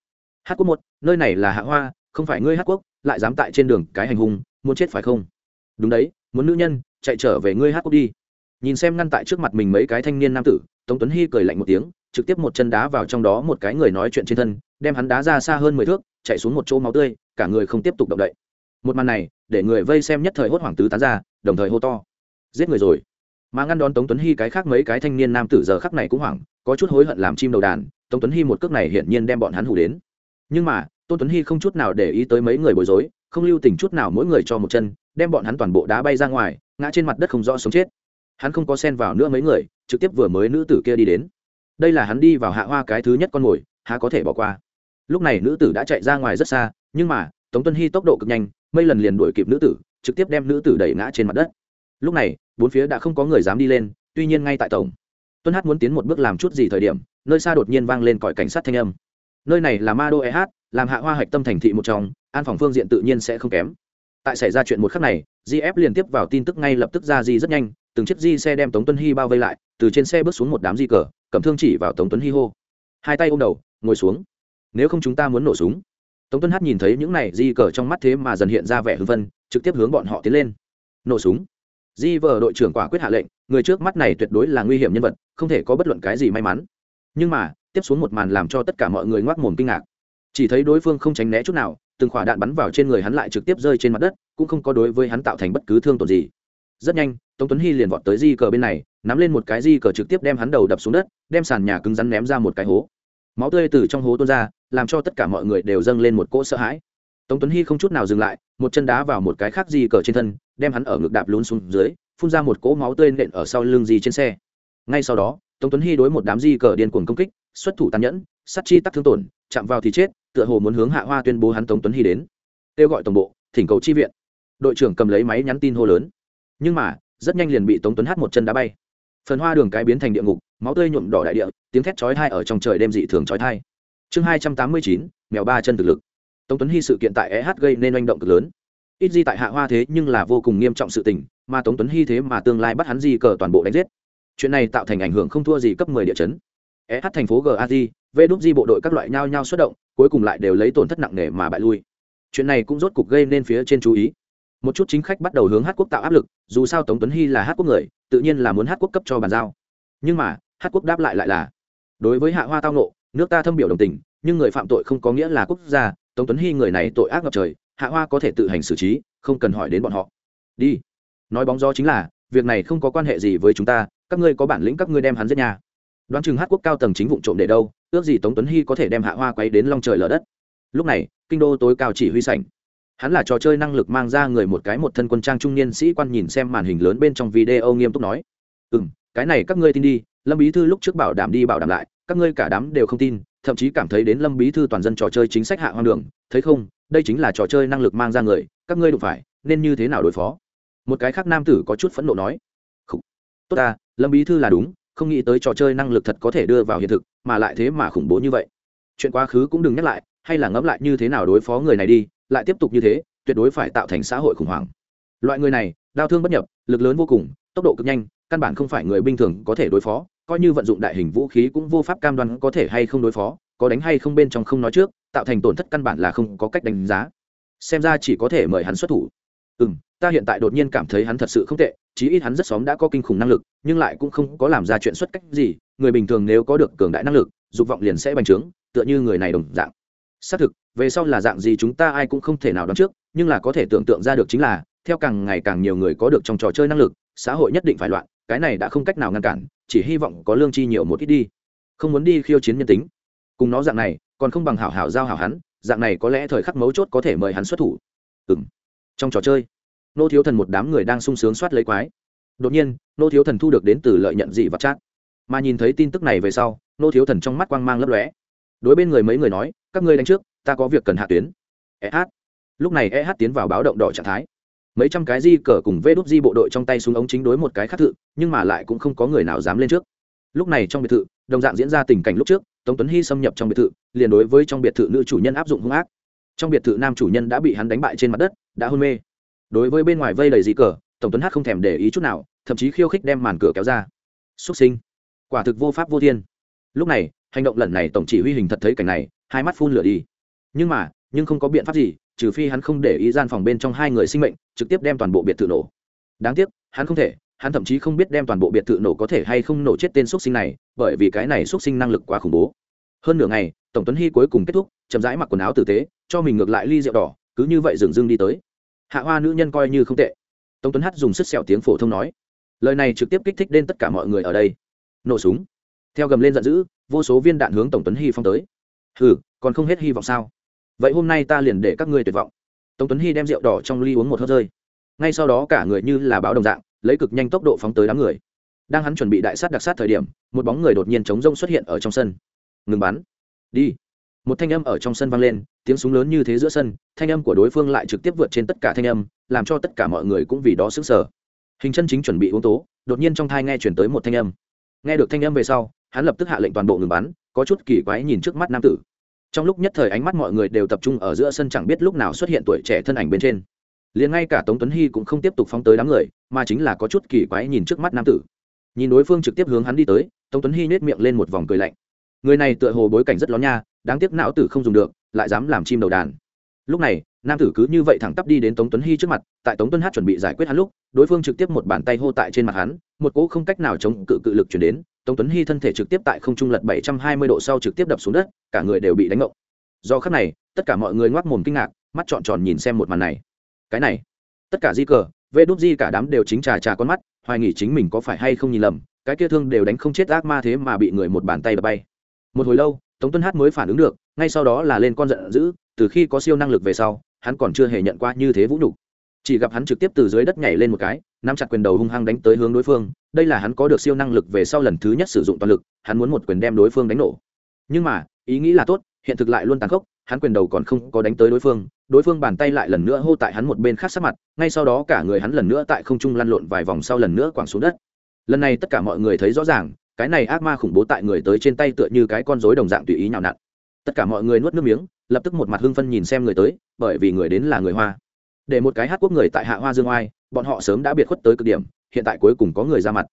Hát quốc một, nơi này là hạ hoa, không phải ngươi hát quốc, lại dám tại trên đường cái hành hung, muốn chết phải không? Đúng đấy, muốn nữ nhân, chạy trở về ngươi hát quốc đi. Nhìn xem ngăn tại trước mặt mình mấy cái thanh niên nam tử, tống tuấn hy cười lạnh một tiếng, trực tiếp một chân đá vào trong đó một cái người nói chuyện trên thân, đem hắn đá ra xa hơn mười thước, chạy xuống một chỗ máu tươi, cả người không tiếp tục động đậy. Một màn này, để người vây xem nhất thời hốt hoảng tứ tán ra, đồng thời hô to. Giết người rồi mà ngăn đón tống tuấn hy cái khác mấy cái thanh niên nam tử giờ khắc này cũng hoảng, có chút hối hận làm chim đầu đàn, tống tuấn hy một cước này hiển nhiên đem bọn hắn hủ đến. Nhưng mà tôn tuấn hy không chút nào để ý tới mấy người bối rối, không lưu tình chút nào mỗi người cho một chân, đem bọn hắn toàn bộ đá bay ra ngoài, ngã trên mặt đất không rõ sống chết. Hắn không có xen vào nữa mấy người, trực tiếp vừa mới nữ tử kia đi đến. Đây là hắn đi vào hạ hoa cái thứ nhất con mồi, há có thể bỏ qua. Lúc này nữ tử đã chạy ra ngoài rất xa, nhưng mà, tống Tuấn hy tốc độ cực nhanh, mấy lần liền đuổi kịp nữ tử, trực tiếp đem nữ tử đẩy ngã trên mặt đất lúc này, bốn phía đã không có người dám đi lên, tuy nhiên ngay tại tổng. Tuân hát muốn tiến một bước làm chút gì thời điểm, nơi xa đột nhiên vang lên còi cảnh sát thanh âm. Nơi này là ma đô eh làm hạ hoa hạch tâm thành thị một trong, an phòng phương diện tự nhiên sẽ không kém. Tại xảy ra chuyện một khắc này gf liên tiếp vào tin tức ngay lập tức ra di rất nhanh, từng chiếc di xe đem tống tuấn hy bao vây lại, từ trên xe bước xuống một đám di cờ, cầm thương chỉ vào tống tuấn hy hô. Hai tay ôm đầu, ngồi xuống. Nếu không chúng ta muốn nổ súng. Tống tuấn hát nhìn thấy những này di cờ trong mắt thế mà dần hiện ra vẻ hưng vân trực tiếp hướng bọn họ tiến lên. Nổ súng di vờ đội trưởng quả quyết hạ lệnh, người trước mắt này tuyệt đối là nguy hiểm nhân vật, không thể có bất luận cái gì may mắn. Nhưng mà, tiếp xuống một màn làm cho tất cả mọi người ngoác mồm kinh ngạc. Chỉ thấy đối phương không tránh né chút nào, từng khỏa đạn bắn vào trên người hắn lại trực tiếp rơi trên mặt đất, cũng không có đối với hắn tạo thành bất cứ thương tổn gì. Rất nhanh, tống tuấn hy liền vọt tới di cờ bên này, nắm lên một cái di cờ trực tiếp đem hắn đầu đập xuống đất, đem sàn nhà cứng rắn ném ra một cái hố. Máu tươi từ trong hố tuôn ra, làm cho tất cả mọi người đều dâng lên một cỗ sợ hãi. Tống tuấn hy không chút nào dừng lại một chân đá vào một cái khác di cờ trên thân, đem hắn ở ngực đạp lún xuống dưới, phun ra một cỗ máu tươi nện ở sau lưng di trên xe. Ngay sau đó, tống tuấn hy đối một đám di cờ điên cuồng công kích, xuất thủ tàn nhẫn sắt chi tắc thương tổn, chạm vào thì chết, tựa hồ muốn hướng hạ hoa tuyên bố hắn tống tuấn hy đến. Kêu gọi tổng bộ, thỉnh cầu chi viện. Đội trưởng cầm lấy máy nhắn tin hô lớn. Nhưng mà, rất nhanh liền bị tống tuấn hát một chân đá bay. Phần hoa đường cái biến thành địa ngục, máu tươi nhuộm đỏ đại địa, tiếng thét chói thai ở trong trời đêm dị thường chói thai chương hai trăm tám mươi chín, mèo ba chân thực lực tống tuấn hy sự kiện tại eh gây nên oanh động cực lớn. Ít di tại hạ hoa thế nhưng là vô cùng nghiêm trọng sự tình, mà tống tuấn hy thế mà tương lai bắt hắn di cờ toàn bộ đánh giết. Chuyện này tạo thành ảnh hưởng không thua gì cấp 10 địa chấn. Eh thành phố gaz vê đúc di bộ đội các loại nhao nhao xuất động, cuối cùng lại đều lấy tổn thất nặng nề mà bại lui. Chuyện này cũng rốt cục gây nên phía trên chú ý. Một chút chính khách bắt đầu hướng hát quốc tạo áp lực, dù sao tống tuấn hy là hát quốc người, tự nhiên là muốn hát quốc cấp cho bàn giao. Nhưng mà, hát quốc đáp lại lại là, đối với hạ hoa tao nộ nước ta thâm biểu đồng tình, nhưng người phạm tội không có nghĩa là quốc gia tống tuấn hy người này tội ác ngập trời, hạ hoa có thể tự hành xử trí, không cần hỏi đến bọn họ. Đi. Nói bóng gió chính là, việc này không có quan hệ gì với chúng ta, các ngươi có bản lĩnh các ngươi đem hắn giết nhà. Đoán chừng hát quốc cao tầng chính vụ trộm để đâu, ước gì tống tuấn hy có thể đem hạ hoa quay đến long trời lở đất. Lúc này, kinh đô tối cao chỉ huy sảnh. Hắn là trò chơi năng lực mang ra người một cái một thân quân trang trung niên sĩ quan nhìn xem màn hình lớn bên trong video nghiêm túc nói. Ừ m cái này các ngươi tin đi, lâm bí thư lúc trước bảo đảm đi bảo đảm lại, các ngươi cả đám đều không tin thậm chí cảm thấy đến lâm bí thư toàn dân trò chơi chính sách hạ hoang đường, thấy không, đây chính là trò chơi năng lực mang ra người, các ngươi đụng phải, nên như thế nào đối phó? Một cái khác nam tử có chút phẫn nộ nói. Tốt ta, lâm bí thư là đúng, không nghĩ tới trò chơi năng lực thật có thể đưa vào hiện thực, mà lại thế mà khủng bố như vậy. Chuyện quá khứ cũng đừng nhắc lại, hay là ngẫm lại như thế nào đối phó người này đi, lại tiếp tục như thế, tuyệt đối phải tạo thành xã hội khủng hoảng. Loại người này, đau thương bất nhập, lực lớn vô cùng, tốc độ cực nhanh, căn bản không phải người bình thường có thể đối phó coi như vận dụng đại hình vũ khí cũng vô pháp cam đoan có thể hay không đối phó, có đánh hay không bên trong không nói trước, tạo thành tổn thất căn bản là không có cách đánh giá. Xem ra chỉ có thể mời hắn xuất thủ. Ừ m ta hiện tại đột nhiên cảm thấy hắn thật sự không tệ, chí ít hắn rất xóm đã có kinh khủng năng lực, nhưng lại cũng không có làm ra chuyện xuất cách gì, người bình thường nếu có được cường đại năng lực, dục vọng liền sẽ bành trướng, tựa như người này đồng dạng. Xác thực, về sau là dạng gì chúng ta ai cũng không thể nào đoán trước, nhưng là có thể tưởng tượng ra được chính là, theo càng ngày càng nhiều người có được trong trò chơi năng lực, xã hội nhất định phải loạn cái này đã không cách nào ngăn cản, chỉ hy vọng có lương chi nhiều một ít đi. Không muốn đi khiêu chiến nhân tính. Cùng nó dạng này, còn không bằng hảo hảo giao hảo hắn, dạng này có lẽ thời khắc mấu chốt có thể mời hắn xuất thủ. Ừ m trong trò chơi, nô thiếu thần một đám người đang sung sướng soát lấy quái. Đột nhiên, nô thiếu thần thu được đến từ lợi nhận dị vật chát mà nhìn thấy tin tức này về sau, nô thiếu thần trong mắt quang mang lấp lóe. Đối bên người mấy người nói, các ngươi đánh trước, ta có việc cần hạ tuyến. Eh lúc này eh tiến vào báo động đỏ trạng thái mấy trăm cái di cờ cùng vê đút di bộ đội trong tay xuống ống chính đối một cái khác thự, nhưng mà lại cũng không có người nào dám lên trước. Lúc này trong biệt thự, đồng dạng diễn ra tình cảnh lúc trước, tống tuấn hy xâm nhập trong biệt thự, liền đối với trong biệt thự nữ chủ nhân áp dụng hung ác. Trong biệt thự nam chủ nhân đã bị hắn đánh bại trên mặt đất, đã hôn mê. Đối với bên ngoài vây đầy di cờ tổng tuấn hát không thèm để ý chút nào, thậm chí khiêu khích đem màn cửa kéo ra. Xuất sinh. Quả thực vô pháp vô thiên. Lúc này, hành động lần này tổng chỉ huy hình thật thấy cảnh này, hai mắt phun lửa đi. Nhưng mà nhưng không có biện pháp gì, trừ phi hắn không để ý gian phòng bên trong hai người sinh mệnh, trực tiếp đem toàn bộ biệt thự nổ. Đáng tiếc, hắn không thể, hắn thậm chí không biết đem toàn bộ biệt thự nổ có thể hay không nổ chết tên x sinh này, bởi vì cái này x sinh năng lực quá khủng bố. Hơn nửa ngày, tổng tuấn hy cuối cùng kết thúc, chậm rãi mặc quần áo tử tế, cho mình ngược lại ly rượu đỏ, cứ như vậy dừng dưng đi tới. Hạ hoa nữ nhân coi như không tệ. Tống tuấn hát dùng sức sẹo tiếng phổ thông nói. Lời này trực tiếp kích thích lên tất cả mọi người ở đây. Nổ súng. Theo gầm lên giận dữ, vô số viên đạn hướng tổng tuấn hy phong tới. Hừ, còn không hết hy vọng sao? Vậy hôm nay ta liền để các ngươi tuyệt vọng. Tống tuấn hy đem rượu đỏ trong ly uống một hớt rơi. Ngay sau đó cả người như là báo đồng dạng, lấy cực nhanh tốc độ phóng tới đám người. Đang hắn chuẩn bị đại sát đặc sát thời điểm, một bóng người đột nhiên chống rông xuất hiện ở trong sân. Ngừng bắn. Đi. Một thanh âm ở trong sân vang lên, tiếng súng lớn như thế giữa sân, thanh âm của đối phương lại trực tiếp vượt trên tất cả thanh âm, làm cho tất cả mọi người cũng vì đó sững sờ. Hình chân chính chuẩn bị uống tố, đột nhiên trong thai nghe chuyển tới một thanh âm. Nghe được thanh âm về sau, hắn lập tức hạ lệnh toàn bộ ngừng bắn, có chút kỳ quái nhìn trước mắt nam tử trong lúc nhất thời ánh mắt mọi người đều tập trung ở giữa sân chẳng biết lúc nào xuất hiện tuổi trẻ thân ảnh bên trên. Liền ngay cả tống tuấn hy cũng không tiếp tục phóng tới đám người, mà chính là có chút kỳ quái nhìn trước mắt nam tử. Nhìn đối phương trực tiếp hướng hắn đi tới, tống tuấn hy nết miệng lên một vòng cười lạnh. Người này tựa hồ bối cảnh rất ló nha, đáng tiếc não tử không dùng được, lại dám làm chim đầu đàn. Lúc này nam tử cứ như vậy thẳng tắp đi đến tống tuấn hy trước mặt, tại tống tuấn hát chuẩn bị giải quyết hắn lúc, đối phương trực tiếp một bàn tay hô tại trên mặt hắn, một cỗ không cách nào chống cự cự lực chuyển đến, tống tuấn hy thân thể trực tiếp tại không trung lật bảy trăm hai mươi độ sau trực tiếp đập xuống đất, cả người đều bị đánh ngộng. Do khắc này, tất cả mọi người ngoác mồm kinh ngạc, mắt trọn tròn nhìn xem một màn này. Cái này, tất cả di cờ, vê đúc di cả đám đều chính trà trà con mắt, hoài nghỉ chính mình có phải hay không nhìn lầm, cái kia thương đều đánh không chết ác ma thế mà bị người một bàn tay đập bay. Một hồi lâu, tống tuấn hát mới phản ứng được, ngay sau đó là lên con giận dữ, từ khi có siêu năng lực về sau hắn còn chưa hề nhận qua như thế vũ nhục. Chỉ gặp hắn trực tiếp từ dưới đất nhảy lên một cái, nắm chặt quyền đầu hung hăng đánh tới hướng đối phương, đây là hắn có được siêu năng lực về sau lần thứ nhất sử dụng toàn lực, hắn muốn một quyền đem đối phương đánh nổ. Nhưng mà, ý nghĩ là tốt, hiện thực lại luôn tàn khốc, hắn quyền đầu còn không có đánh tới đối phương đối phương bàn tay lại lần nữa hô tại hắn một bên khác sát mặt, ngay sau đó cả người hắn lần nữa tại không trung lăn lộn vài vòng sau lần nữa quẳng xuống đất. Lần này tất cả mọi người thấy rõ ràng, cái này ác ma khủng bố tại người tới trên tay tựa như cái con rối đồng dạng tùy ý nhào nặn. Tất cả mọi người nuốt nước miếng lập tức một mặt hưng phân nhìn xem người tới, bởi vì người đến là người hoa. Để một cái hát quốc người tại hạ hoa dương oai, bọn họ sớm đã biệt khuất tới cực điểm, hiện tại cuối cùng có người ra mặt.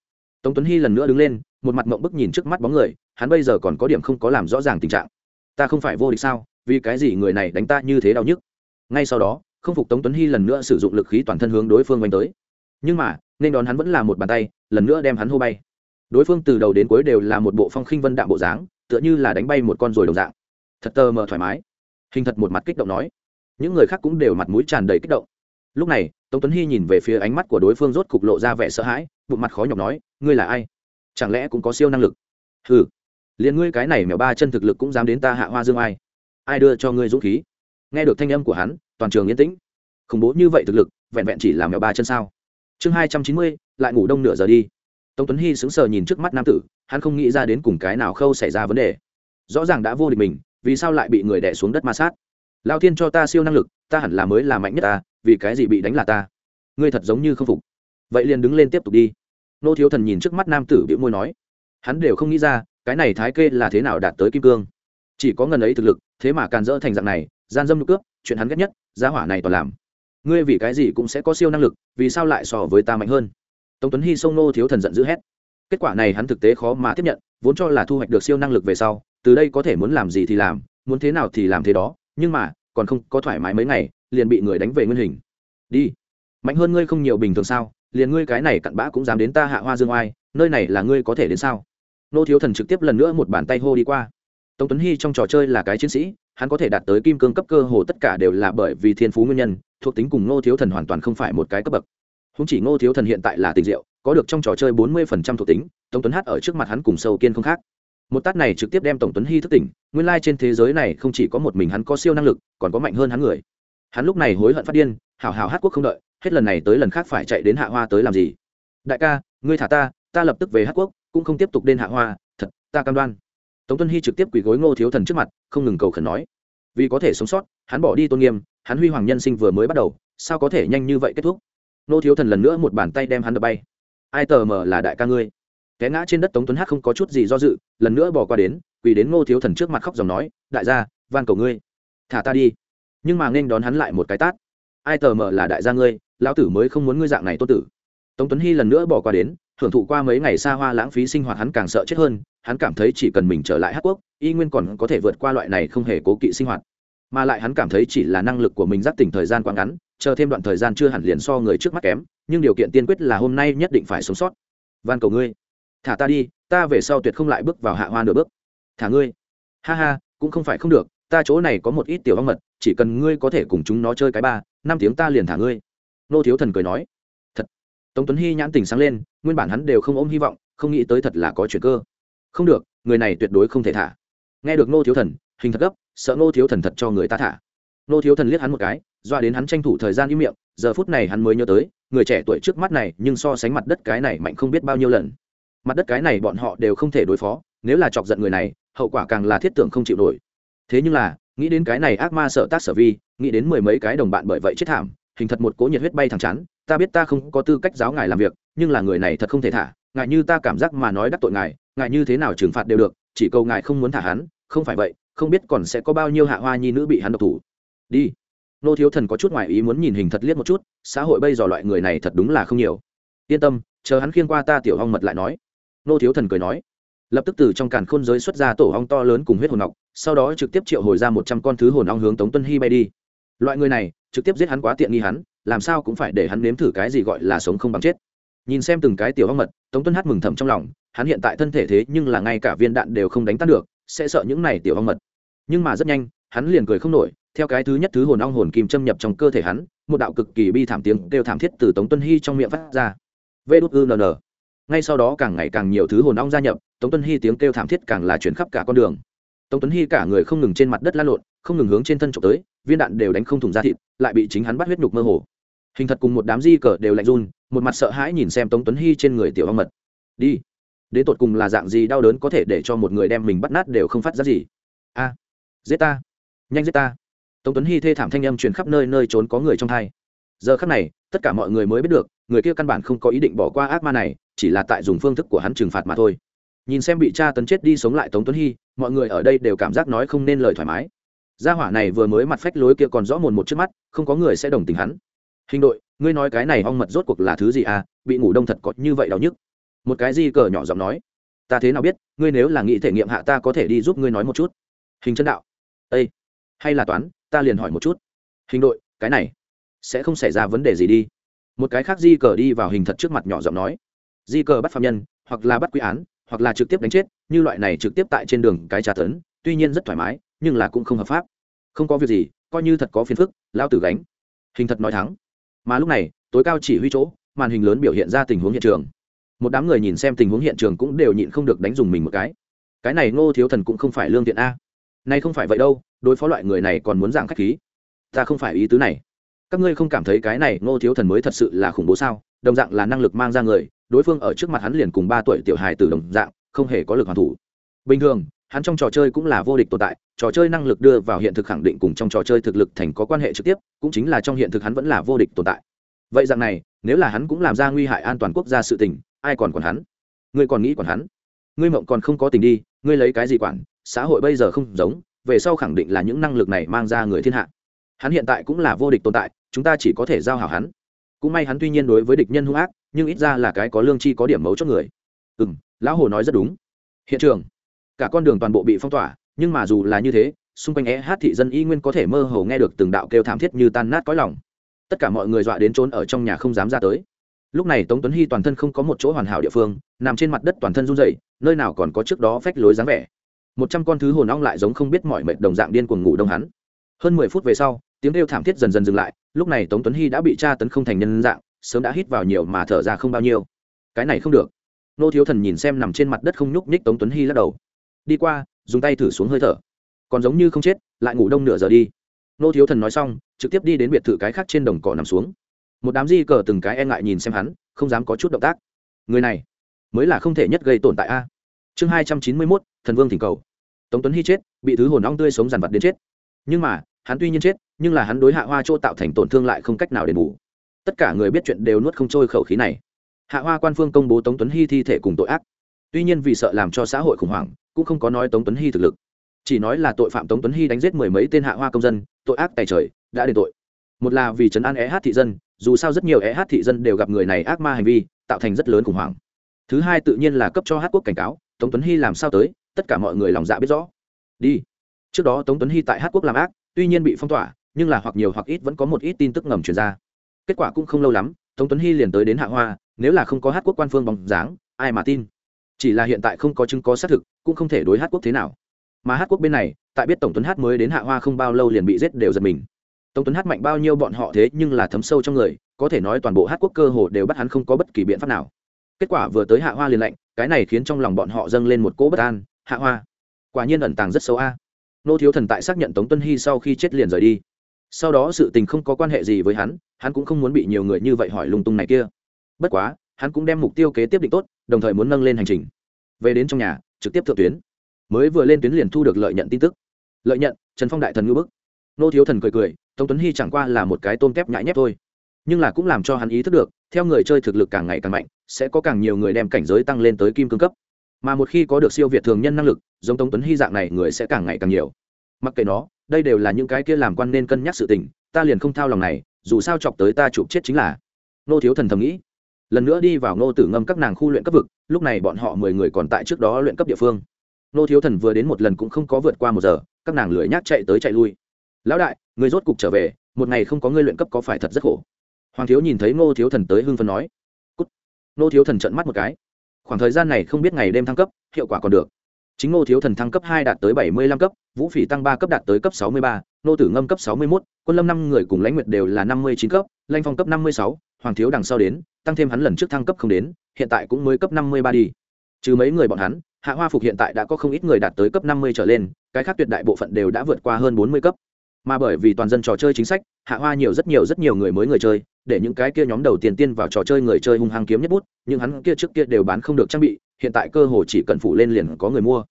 Tống tuấn hy lần nữa đứng lên, một mặt mộng bức nhìn trước mắt bóng người, hắn bây giờ còn có điểm không có làm rõ ràng tình trạng. Ta không phải vô địch sao, vì cái gì người này đánh ta như thế đau nhức? Ngay sau đó, không phục tống tuấn hy lần nữa sử dụng lực khí toàn thân hướng đối phương oanh tới. Nhưng mà, nên đón hắn vẫn là một bàn tay, lần nữa đem hắn hô bay. Đối phương từ đầu đến cuối đều là một bộ phong khinh vân đạm bộ dáng, tựa như là đánh bay một con ruồi đồng dạng. Thật tơ mờ thoải mái hình thật một mặt kích động nói. Những người khác cũng đều mặt mũi tràn đầy kích động. Lúc này, tống tuấn hy nhìn về phía ánh mắt của đối phương rốt cục lộ ra vẻ sợ hãi, bụng mặt khó nhọc nói, ngươi là ai? Chẳng lẽ cũng có siêu năng lực? Ừ liền ngươi cái này mèo ba chân thực lực cũng dám đến ta hạ hoa dương ai? Ai đưa cho ngươi dũng khí? Nghe được thanh âm của hắn, toàn trường yên tĩnh. Khủng bố như vậy thực lực, vẹn vẹn chỉ là mèo ba chân sao? Chương hai trăm chín mươi, lại ngủ đông nửa giờ đi. Tống tuấn hy sững sờ nhìn trước mắt nam tử, hắn không nghĩ ra đến cùng cái nào khâu xảy ra vấn đề. Rõ ràng đã vô địch mình vì sao lại bị người đẻ xuống đất ma sát? Lao thiên cho ta siêu năng lực, ta hẳn là mới là mạnh nhất ta, vì cái gì bị đánh là ta? Ngươi thật giống như không phục. Vậy liền đứng lên tiếp tục đi. Nô thiếu thần nhìn trước mắt nam tử bị môi nói, hắn đều không nghĩ ra, cái này thái kê là thế nào đạt tới kim cương. Chỉ có ngần ấy thực lực, thế mà càn dỡ thành dạng này, gian dâm nhục cướp, chuyện hắn ghét nhất giá hỏa này toàn làm. Ngươi vì cái gì cũng sẽ có siêu năng lực, vì sao lại so với ta mạnh hơn? Tống tuấn hy sông nô thiếu thần giận dữ hét. Kết quả này hắn thực tế khó mà tiếp nhận, vốn cho là thu hoạch được siêu năng lực về sau từ đây có thể muốn làm gì thì làm, muốn thế nào thì làm thế đó, nhưng mà, còn không có thoải mái mấy ngày, liền bị người đánh về nguyên hình. Đi. Mạnh hơn ngươi không nhiều bình thường sao, liền ngươi cái này cặn bã cũng dám đến ta hạ hoa dương oai, nơi này là ngươi có thể đến sao? Nô thiếu thần trực tiếp lần nữa một bàn tay hô đi qua. Tống tuấn hy trong trò chơi là cái chiến sĩ, hắn có thể đạt tới kim cương cấp cơ hồ tất cả đều là bởi vì thiên phú nguyên nhân, thuộc tính cùng nô thiếu thần hoàn toàn không phải một cái cấp bậc. Không chỉ nô thiếu thần hiện tại là tình diệu, có được trong trò chơi bốn mươi phần trăm thuộc tính, tống tuấn hát ở trước mặt hắn cùng sâu kiên không khác một tát này trực tiếp đem tổng tuấn hy thức tỉnh, nguyên lai、like、trên thế giới này không chỉ có một mình hắn có siêu năng lực, còn có mạnh hơn hắn người. Hắn lúc này hối hận phát điên hảo hảo hát quốc không đợi, hết lần này tới lần khác phải chạy đến hạ hoa tới làm gì? Đại ca, ngươi thả ta ta lập tức về hát quốc, cũng không tiếp tục đến hạ hoa, thật, ta cam đoan. Tống tuấn hy trực tiếp quỳ gối ngô thiếu thần trước mặt, không ngừng cầu khẩn nói. Vì có thể sống sót, hắn bỏ đi tôn nghiêm, hắn huy hoàng nhân sinh vừa mới bắt đầu, sao có thể nhanh như vậy kết thúc? Ngô thiếu thần lần nữa một bàn tay đem hắn đập bay. Ai tờ mờ là đại ca ngươi? Té ngã trên đất tống tuấn hát không có chút gì do dự, lần nữa bỏ qua đến, quỳ đến ngô thiếu thần trước mặt khóc dòng nói, đại gia, van cầu ngươi, thả ta đi. Nhưng mà nên đón hắn lại một cái tát. Ai tờ mờ là đại gia ngươi, lão tử mới không muốn ngươi dạng này tốt tử. Tống tuấn hy lần nữa bỏ qua đến, hưởng thụ qua mấy ngày xa hoa lãng phí sinh hoạt hắn càng sợ chết hơn, hắn cảm thấy chỉ cần mình trở lại hát quốc, y nguyên còn có thể vượt qua loại này không hề cố kỵ sinh hoạt. Mà lại hắn cảm thấy chỉ là năng lực của mình giáp tỉnh thời gian quá ngắn, chờ thêm đoạn thời gian chưa hẳn liền so người trước mắt kém, nhưng điều kiện tiên quyết là hôm nay nhất định phải sống sót. Van cầu ngươi thả ta đi, ta về sau tuyệt không lại bước vào hạ hoa nửa bước. Thả ngươi. Ha ha, cũng không phải không được, ta chỗ này có một ít tiểu ong mật, chỉ cần ngươi có thể cùng chúng nó chơi cái ba, năm tiếng ta liền thả ngươi. Nô thiếu thần cười nói. Thật. Tống tuấn hy nhãn tình sáng lên, nguyên bản hắn đều không ôm hy vọng, không nghĩ tới thật là có chuyện cơ. Không được, người này tuyệt đối không thể thả. Nghe được nô thiếu thần, hình thật gấp, sợ nô thiếu thần thật cho người ta thả. Nô thiếu thần liếc hắn một cái, doa đến hắn tranh thủ thời gian im miệng, giờ phút này hắn mới nhớ tới, người trẻ tuổi trước mắt này nhưng so sánh mặt đất cái này mạnh không biết bao nhiêu lần mặt đất cái này bọn họ đều không thể đối phó, nếu là chọc giận người này, hậu quả càng là thiết tưởng không chịu nổi. Thế nhưng là, nghĩ đến cái này ác ma sợ tác sở vi, nghĩ đến mười mấy cái đồng bạn bởi vậy chết thảm, hình thật một cố nhiệt huyết bay thẳng chắn ta biết ta không có tư cách giáo ngài làm việc, nhưng là người này thật không thể thả, ngài như ta cảm giác mà nói đắc tội ngài ngài như thế nào trừng phạt đều được, chỉ cầu ngài không muốn thả hắn, không phải vậy, không biết còn sẽ có bao nhiêu hạ hoa nhi nữ bị hắn độc thủ. Đi. Nô thiếu thần có chút ngoài ý muốn nhìn hình thật liếc một chút, xã hội bây giờ loại người này thật đúng là không nhiều. Yên tâm, chờ hắn khiên qua ta tiểu hong mật lại nói nô thiếu thần cười nói, lập tức từ trong càn khôn giới xuất ra tổ hong to lớn cùng huyết hồn ngọc, sau đó trực tiếp triệu hồi ra một trăm con thứ hồn ong hướng tống tuân hy bay đi. Loại người này, trực tiếp giết hắn quá tiện nghi hắn, làm sao cũng phải để hắn nếm thử cái gì gọi là sống không bằng chết. Nhìn xem từng cái tiểu ong mật, tống tuân hát mừng thầm trong lòng, hắn hiện tại thân thể thế nhưng là ngay cả viên đạn đều không đánh tan được, sẽ sợ những này tiểu ong mật. Nhưng mà rất nhanh, hắn liền cười không nổi, theo cái thứ nhất thứ hồn ong hồn kim châm nhập trong cơ thể hắn, một đạo cực kỳ bi thảm tiếng kêu thảm thiết từ tống tuân hy trong miệng phát ra. Vê đút ư nn ngay sau đó càng ngày càng nhiều thứ hồn ong gia nhập, tống tuân hy tiếng kêu thảm thiết càng là chuyển khắp cả con đường. Tống tuấn hy cả người không ngừng trên mặt đất lan lộn, không ngừng hướng trên thân trộm tới, viên đạn đều đánh không thủng da thịt, lại bị chính hắn bắt huyết nhục mơ hồ. Hình thật cùng một đám di cờ đều lạnh run, một mặt sợ hãi nhìn xem tống tuấn hy trên người tiểu ong mật. Đi. Đến tột cùng là dạng gì đau đớn có thể để cho một người đem mình bắt nát đều không phát ra gì? A. Giết ta. Nhanh giết ta. Tống tuấn hy thê thảm thanh âm truyền khắp nơi nơi trốn có người trong thai. Giờ khắc này, tất cả mọi người mới biết được, người kia căn bản không có ý định bỏ qua ác ma này chỉ là tại dùng phương thức của hắn trừng phạt mà thôi. Nhìn xem bị cha tấn chết đi sống lại tống tuấn hy, mọi người ở đây đều cảm giác nói không nên lời thoải mái. Gia hỏa này vừa mới mặt phách lối kia còn rõ mồn một trước mắt, không có người sẽ đồng tình hắn. Hình đội, ngươi nói cái này ong mật rốt cuộc là thứ gì à? Bị ngủ đông thật có như vậy đau nhức. Một cái di cờ nhỏ giọng nói. Ta thế nào biết, ngươi nếu là nghĩ thể nghiệm hạ ta có thể đi giúp ngươi nói một chút. Hình chân đạo. Ây hay là toán, ta liền hỏi một chút. Hình đội, cái này sẽ không xảy ra vấn đề gì đi. Một cái khác di cờ đi vào hình thật trước mặt nhỏ giọng nói di cờ bắt phạm nhân, hoặc là bắt quy án, hoặc là trực tiếp đánh chết, như loại này trực tiếp tại trên đường cái trà tấn, tuy nhiên rất thoải mái, nhưng là cũng không hợp pháp. Không có việc gì, coi như thật có phiền phức, lao tử gánh. Hình thật nói thắng. Mà lúc này, tối cao chỉ huy chỗ, màn hình lớn biểu hiện ra tình huống hiện trường. Một đám người nhìn xem tình huống hiện trường cũng đều nhịn không được đánh dùng mình một cái. Cái này ngô thiếu thần cũng không phải lương thiện a. Nay không phải vậy đâu, đối phó loại người này còn muốn dạng khách khí. Ta không phải ý tứ này. Các ngươi không cảm thấy cái này ngô thiếu thần mới thật sự là khủng bố sao? Đồng dạng là năng lực mang ra người đối phương ở trước mặt hắn liền cùng ba tuổi tiểu hài từ đồng dạng, không hề có lực hoàn thủ. Bình thường, hắn trong trò chơi cũng là vô địch tồn tại, trò chơi năng lực đưa vào hiện thực khẳng định cùng trong trò chơi thực lực thành có quan hệ trực tiếp, cũng chính là trong hiện thực hắn vẫn là vô địch tồn tại. Vậy dạng này, nếu là hắn cũng làm ra nguy hại an toàn quốc gia sự tình, ai còn còn hắn? Ngươi còn nghĩ còn hắn? Ngươi mộng còn không có tình đi, ngươi lấy cái gì quản? Xã hội bây giờ không giống, về sau khẳng định là những năng lực này mang ra người thiên hạ. Hắn hiện tại cũng là vô địch tồn tại, chúng ta chỉ có thể giao hảo hắn cũng may hắn tuy nhiên đối với địch nhân hung ác, nhưng ít ra là cái có lương chi có điểm mấu chốt người. Ừ m lão hồ nói rất đúng. Hiện trường, cả con đường toàn bộ bị phong tỏa, nhưng mà dù là như thế, xung quanh é hát thị dân y nguyên có thể mơ hồ nghe được từng đạo kêu thảm thiết như tan nát cõi lòng. Tất cả mọi người dọa đến trốn ở trong nhà không dám ra tới. Lúc này tống tuấn hy toàn thân không có một chỗ hoàn hảo địa phương, nằm trên mặt đất toàn thân run dậy nơi nào còn có trước đó phách lối dáng vẻ. Một trăm con thứ hồn ong lại giống không biết mọi mệt đồng dạng điên cuồng ngủ đông hắn. Hơn mười phút về sau, tiếng kêu thảm thiết dần dần dừng lại lúc này tống tuấn hy đã bị tra tấn không thành nhân dạng, sớm đã hít vào nhiều mà thở ra không bao nhiêu. Cái này không được. Nô thiếu thần nhìn xem nằm trên mặt đất không nhúc nhích tống tuấn hy lắc đầu. Đi qua, dùng tay thử xuống hơi thở. Còn giống như không chết, lại ngủ đông nửa giờ đi. Nô thiếu thần nói xong, trực tiếp đi đến biệt thự cái khác trên đồng cỏ nằm xuống. Một đám di cờ từng cái e ngại nhìn xem hắn, không dám có chút động tác. Người này, mới là không thể nhất gây tổn tại a. Chương hai trăm chín mươi mốt, thần vương thỉnh cầu. Tống tuấn hy chết, bị thứ hồn ong tươi sống dằn vặt đến chết. Nhưng mà, hắn tuy nhiên chết nhưng là hắn đối hạ hoa chỗ tạo thành tổn thương lại không cách nào đền bù. Tất cả người biết chuyện đều nuốt không trôi khẩu khí này. Hạ hoa quan phương công bố tống tuấn hy thi thể cùng tội ác. Tuy nhiên vì sợ làm cho xã hội khủng hoảng, cũng không có nói tống tuấn hy thực lực. Chỉ nói là tội phạm tống tuấn hy đánh giết mười mấy tên hạ hoa công dân, tội ác tài trời, đã đền tội. Một là vì trấn an é hát thị dân, dù sao rất nhiều é hát thị dân đều gặp người này ác ma hành vi, tạo thành rất lớn khủng hoảng. Thứ hai tự nhiên là cấp cho hát quốc cảnh cáo, tống tuấn hy làm sao tới, tất cả mọi người lòng dạ biết rõ. Đi. Trước đó tống tuấn hy tại hát quốc làm ác, tuy nhiên bị phong tỏa nhưng là hoặc nhiều hoặc ít vẫn có một ít tin tức ngầm truyền ra. Kết quả cũng không lâu lắm, tống tuấn hy liền tới đến hạ hoa, nếu là không có hát quốc quan phương bóng dáng, ai mà tin? Chỉ là hiện tại không có chứng có xác thực, cũng không thể đối hát quốc thế nào. Mà hát quốc bên này, tại biết tổng tuấn hát mới đến hạ hoa không bao lâu liền bị giết đều giật mình. Tổng tuấn hát mạnh bao nhiêu bọn họ thế nhưng là thấm sâu trong người, có thể nói toàn bộ hát quốc cơ hồ đều bắt hắn không có bất kỳ biện pháp nào. Kết quả vừa tới hạ hoa liền lạnh, cái này khiến trong lòng bọn họ dâng lên một cỗ bất an, hạ hoa. Quả nhiên ẩn tàng rất xấu a. Nô thiếu thần tại xác nhận tống tuân hy sau khi chết liền rời đi sau đó sự tình không có quan hệ gì với hắn hắn cũng không muốn bị nhiều người như vậy hỏi lung tung này kia. Bất quá, hắn cũng đem mục tiêu kế tiếp định tốt, đồng thời muốn nâng lên hành trình. Về đến trong nhà, trực tiếp thượng tuyến. Mới vừa lên tuyến liền thu được lợi nhận tin tức. Lợi nhận, trần phong đại thần ngữ bức. Nô thiếu thần cười cười, tống tuấn hy chẳng qua là một cái tôm kép nhãi nhép thôi. Nhưng là cũng làm cho hắn ý thức được, theo người chơi thực lực càng ngày càng mạnh, sẽ có càng nhiều người đem cảnh giới tăng lên tới kim cương cấp. Mà một khi có được siêu việt thường nhân năng lực, giống tống tuấn hy dạng này người sẽ càng ngày càng nhiều. Mặc kệ nó đây đều là những cái kia làm quan nên cân nhắc sự tình, ta liền không thao lòng này, dù sao chọc tới ta chụp chết chính là. Nô thiếu thần thầm nghĩ. Lần nữa đi vào nô tử ngâm các nàng khu luyện cấp vực, lúc này bọn họ mười người còn tại trước đó luyện cấp địa phương. Nô thiếu thần vừa đến một lần cũng không có vượt qua một giờ, các nàng lười nhác chạy tới chạy lui. Lão đại, người rốt cục trở về, một ngày không có người luyện cấp có phải thật rất khổ? Hoàng thiếu nhìn thấy nô thiếu thần tới hưng phấn nói. Cút. Nô thiếu thần trận mắt một cái. Khoảng thời gian này không biết ngày đêm thăng cấp, hiệu quả còn được chính ngô thiếu thần thăng cấp hai đạt tới bảy mươi lăm cấp, vũ phỉ tăng ba cấp đạt tới cấp sáu mươi ba, nô tử ngâm cấp sáu mươi mốt, quân lâm năm người cùng lãnh nguyệt đều là năm mươi chín cấp, lanh phong cấp năm mươi sáu, hoàng thiếu đằng sau đến, tăng thêm hắn lần trước thăng cấp không đến, hiện tại cũng mới cấp năm mươi ba đi. Trừ mấy người bọn hắn, hạ hoa phục hiện tại đã có không ít người đạt tới cấp năm mươi trở lên, cái khác tuyệt đại bộ phận đều đã vượt qua hơn bốn mươi cấp mà bởi vì toàn dân trò chơi chính sách, hạ hoa nhiều rất nhiều rất nhiều người mới người chơi, để những cái kia nhóm đầu tiên tiên vào trò chơi người chơi hung hăng kiếm nhất bút, nhưng hắn kia trước kia đều bán không được trang bị, hiện tại cơ hồ chỉ cần phủ lên liền có người mua.